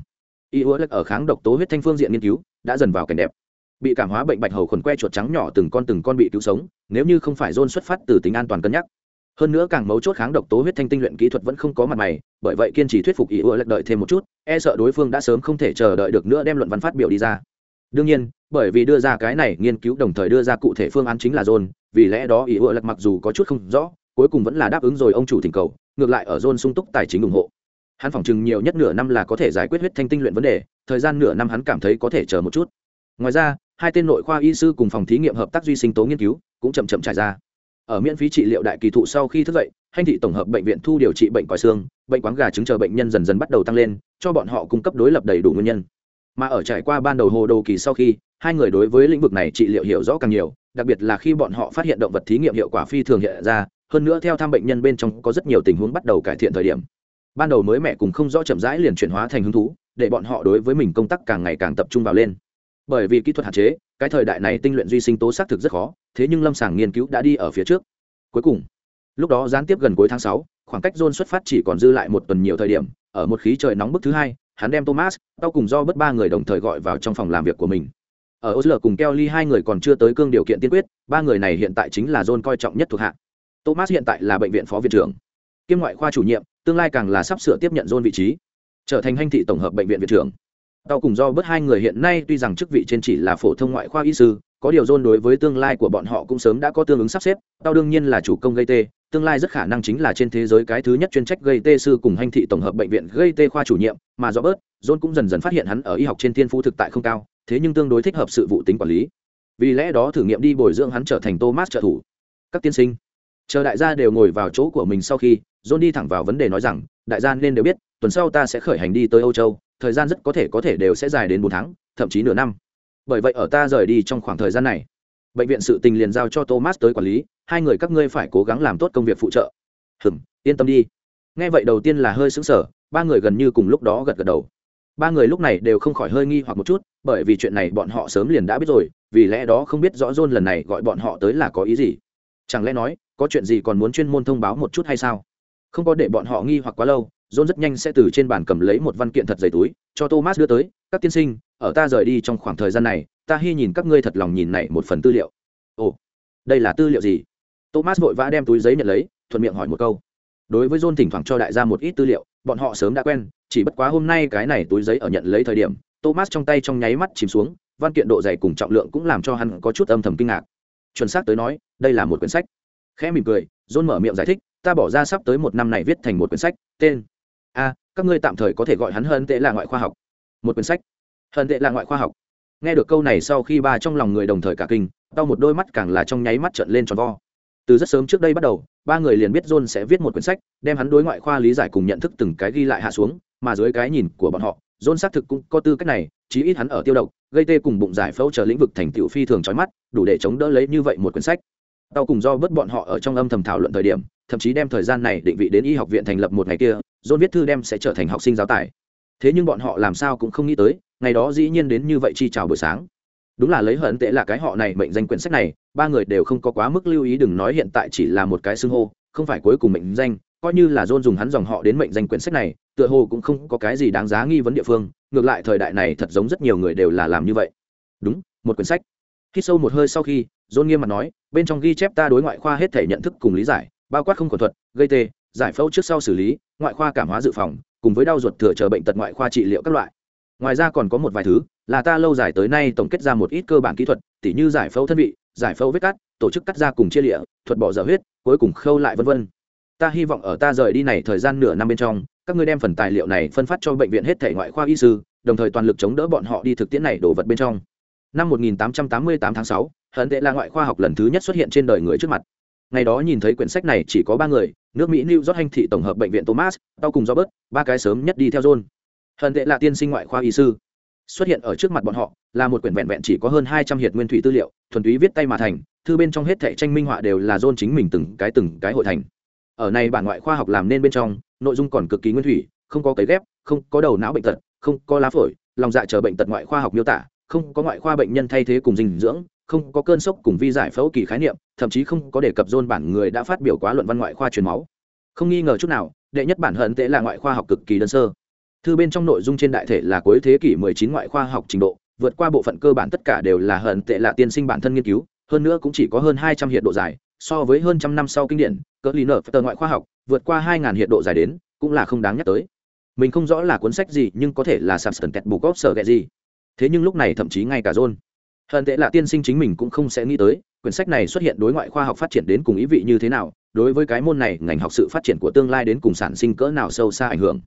Y ua lệch ở kháng độc tố huyết thanh phương diện nghiên cứu, đã dần vào cảnh đẹp bị cảm hóa bệnh bạch hầu khuẩn que chuột trắng nhỏ từng con từng con bị cứu sống, nếu như không phải dôn xuất phát từ tính an toàn cân nhắc. Hơn nữa càng mấu chốt kháng độc tố huyết thanh tinh luyện kỹ thuật vẫn không có mặt mày, bởi vậy kiên trì thuyết phục ý ưa lật đợi thêm một chút e sợ đối phương đã sớm không thể chờ đợi được nữa đem luận văn phát biểu đi ra. Đương nhiên, bởi vì đưa ra cái này nghiên cứu đồng thời đưa ra cụ thể phương án chính là john vì lẽ đó ý ưa lật mặc dù có chút không rõ, cuối cùng vẫn là đáp ứng rồi ông chủ thỉnh cầu, ngược lại ở john sung túc tài chính ủng hộ. Hắn phỏng chừng nhiều nhất nửa năm là có thể giải quyết huyết thanh tinh luyện vấn đề, thời gian nửa năm hắn cảm thấy có thể chờ một chút. Ngoài ra hai tên nội khoa y sư cùng phòng thí nghiệm hợp tác duy sinh tố nghiên cứu, cũng chậm chậm trải ra. Ở miễn phí trị liệu đại kỳ thụ sau khi thức dậy, hành thị tổng hợp bệnh viện thu điều trị bệnh còi xương, bệnh quáng gà chứng chờ bệnh nhân dần dần bắt đầu tăng lên, cho bọn họ cung cấp đối lập đầy đủ nguyên nhân. Mà ở trải qua ban đầu hồ đồ kỳ sau khi, hai người đối với lĩnh vực này trị liệu hiểu rõ càng nhiều, đặc biệt là khi bọn họ phát hiện động vật thí nghiệm hiệu quả phi thường hiện ra, hơn nữa theo thăm bệnh nhân bên trong có rất nhiều tình huống bắt đầu cải thiện thời điểm. Ban đầu mới mẹ cùng không rõ chậm rãi liền chuyển hóa thành hứng thú, để bọn họ đối với mình công tác càng ngày càng tập trung vào lên bởi vì kỹ thuật hạn chế, cái thời đại này tinh luyện duy sinh tố xác thực rất khó, thế nhưng lâm sàng nghiên cứu đã đi ở phía trước. Cuối cùng, lúc đó gián tiếp gần cuối tháng sáu, khoảng cách john xuất phát chỉ còn dư lại một tuần nhiều thời điểm, ở một khí trời nóng bức thứ hai, hắn đem thomas, tao cùng do bất ba người đồng thời gọi vào trong phòng làm việc của mình. Ở osler cùng kelly hai người còn chưa tới cương điều kiện tiên quyết, ba người này hiện tại chính là john coi trọng nhất thuộc hạ. Thomas hiện tại là bệnh viện phó viện trưởng. Kiêm ngoại khoa chủ nhiệm, tương lai càng là sắp sửa tiếp nhận john vị trí, trở thành hành thị tổng hợp bệnh viện viện trưởng tao cùng do bớt hai người hiện nay tuy rằng chức vị trên chỉ là phổ thông ngoại khoa y sư, có điều john đối với tương lai của bọn họ cũng sớm đã có tương ứng sắp xếp. Tao đương nhiên là chủ công gây tê, tương lai rất khả năng chính là trên thế giới cái thứ nhất chuyên trách gây tê sư cùng hành thị tổng hợp bệnh viện gây tê khoa chủ nhiệm, mà do bớt john cũng dần dần phát hiện hắn ở y học trên thiên phú thực tại không cao, thế nhưng tương đối thích hợp sự vụ tính quản lý. Vì lẽ đó thử nghiệm đi bồi dưỡng hắn trở thành thomas trợ thủ. Các tiên sinh, chờ đại gia đều ngồi vào chỗ của mình sau khi, john đi thẳng vào vấn đề nói rằng, đại gia nên đều biết, tuần sau ta sẽ khởi hành đi tới âu châu thời gian rất có thể có thể đều sẽ dài đến bốn tháng, thậm chí nửa năm. Bởi vậy ở ta rời đi trong khoảng thời gian này, bệnh viện sự tình liền giao cho thomas tới quản lý, hai người các ngươi phải cố gắng làm tốt công việc phụ trợ. Hừm, yên tâm đi. Nghe vậy đầu tiên là hơi sững sờ, ba người gần như cùng lúc đó gật gật đầu. Ba người lúc này đều không khỏi hơi nghi hoặc một chút, bởi vì chuyện này bọn họ sớm liền đã biết rồi, vì lẽ đó không biết rõ John lần này gọi bọn họ tới là có ý gì. Chẳng lẽ nói, có chuyện gì còn muốn chuyên môn thông báo một chút hay sao? Không có để bọn họ nghi hoặc quá lâu John rất nhanh sẽ từ trên bàn cầm lấy một văn kiện thật dày túi, cho Thomas đưa tới, "Các tiên sinh, ở ta rời đi trong khoảng thời gian này, ta hy nhìn các ngươi thật lòng nhìn này một phần tư liệu." "Ồ, đây là tư liệu gì?" Thomas vội vã đem túi giấy nhận lấy, thuận miệng hỏi một câu. Đối với John thỉnh thoảng cho đại gia một ít tư liệu, bọn họ sớm đã quen, chỉ bất quá hôm nay cái này túi giấy ở nhận lấy thời điểm, Thomas trong tay trong nháy mắt chìm xuống, văn kiện độ dày cùng trọng lượng cũng làm cho hắn có chút âm thầm kinh ngạc. Chuẩn xác tới nói, đây là một quyển sách. Khẽ mỉm cười, John mở miệng giải thích, ta bỏ ra sắp tới một năm này viết thành một quyển sách, tên a các ngươi tạm thời có thể gọi hắn hơn tệ là ngoại khoa học. Một quyển sách. Hơn tệ là ngoại khoa học. Nghe được câu này sau khi ba trong lòng người đồng thời cả kinh, đau một đôi mắt càng là trong nháy mắt trợn lên tròn vo. Từ rất sớm trước đây bắt đầu, ba người liền biết john sẽ viết một quyển sách, đem hắn đối ngoại khoa lý giải cùng nhận thức từng cái ghi lại hạ xuống, mà dưới cái nhìn của bọn họ, john xác thực cũng có tư cách này, chí ít hắn ở tiêu độc, gây tê cùng bụng giải phẫu chờ lĩnh vực thành tựu phi thường trói mắt, đủ để chống đỡ lấy như vậy một quyển sách tao cùng do bớt bọn họ ở trong âm thầm thảo luận thời điểm, thậm chí đem thời gian này định vị đến y học viện thành lập một ngày kia, john viết thư đem sẽ trở thành học sinh giáo tài. Thế nhưng bọn họ làm sao cũng không nghĩ tới, ngày đó dĩ nhiên đến như vậy chi chào buổi sáng. Đúng là lấy hận tệ là cái họ này mệnh danh quyển sách này, ba người đều không có quá mức lưu ý đừng nói hiện tại chỉ là một cái xưng hô, không phải cuối cùng mệnh danh, coi như là john dùng hắn dòng họ đến mệnh danh quyển sách này, tựa hồ cũng không có cái gì đáng giá nghi vấn địa phương, ngược lại thời đại này thật giống rất nhiều người đều là làm như vậy. Đúng, một quyển sách khi sâu một hơi sau khi, john nghiêm mặt nói, bên trong ghi chép ta đối ngoại khoa hết thể nhận thức cùng lý giải, bao quát không khuẩn thuật, gây tê, giải phẫu trước sau xử lý, ngoại khoa cảm hóa dự phòng, cùng với đau ruột thừa chờ bệnh tật ngoại khoa trị liệu các loại. Ngoài ra còn có một vài thứ, là ta lâu dài tới nay tổng kết ra một ít cơ bản kỹ thuật, tỉ như giải phẫu thân vị, giải phẫu vết cắt, tổ chức cắt da cùng chia lịa, thuật bỏ dở huyết, cuối cùng khâu lại vân vân. Ta hy vọng ở ta rời đi này thời gian nửa năm bên trong, các ngươi đem phần tài liệu này phân phát cho bệnh viện hết thể ngoại khoa y sư, đồng thời toàn lực chống đỡ bọn họ đi thực tiễn này đổ vật bên trong năm 1888 tháng 6, hận tệ là ngoại khoa học lần thứ nhất xuất hiện trên đời người trước mặt. Ngày đó nhìn thấy quyển sách này chỉ có ba người nước mỹ new york hành thị tổng hợp bệnh viện thomas tao cùng robert ba cái sớm nhất đi theo john. Hận tệ là tiên sinh ngoại khoa y sư. Xuất hiện ở trước mặt bọn họ là một quyển vẹn vẹn chỉ có hơn hai trăm hiệt nguyên thủy tư liệu thuần túy viết tay mà thành thư bên trong hết thệ tranh minh họa đều là john chính mình từng cái từng cái hội thành. Ở này bản ngoại khoa học làm nên bên trong nội dung còn cực kỳ nguyên thủy không có cấy ghép không có đầu não bệnh tật không có lá phổi lòng dạ chờ bệnh tật ngoại khoa học miêu tả không có ngoại khoa bệnh nhân thay thế cùng dinh dưỡng, không có cơn sốc cùng vi giải phẫu kỳ khái niệm, thậm chí không có đề cập dôn bản người đã phát biểu quá luận văn ngoại khoa truyền máu. Không nghi ngờ chút nào, đệ nhất bản hận tệ là ngoại khoa học cực kỳ đơn sơ. Thư bên trong nội dung trên đại thể là cuối thế kỷ 19 ngoại khoa học trình độ, vượt qua bộ phận cơ bản tất cả đều là hận tệ là tiên sinh bản thân nghiên cứu, hơn nữa cũng chỉ có hơn 200 hiện độ dài, so với hơn trăm năm sau kinh điển, cỡ lý nợ tờ ngoại khoa học, vượt qua 2.000 hiện độ dài đến, cũng là không đáng nhắc tới. Mình không rõ là cuốn sách gì, nhưng có thể là samson kẹt bù góp sở ghẹ gì thế nhưng lúc này thậm chí ngay cả john. Hận tệ là tiên sinh chính mình cũng không sẽ nghĩ tới, quyển sách này xuất hiện đối ngoại khoa học phát triển đến cùng ý vị như thế nào, đối với cái môn này, ngành học sự phát triển của tương lai đến cùng sản sinh cỡ nào sâu xa ảnh hưởng.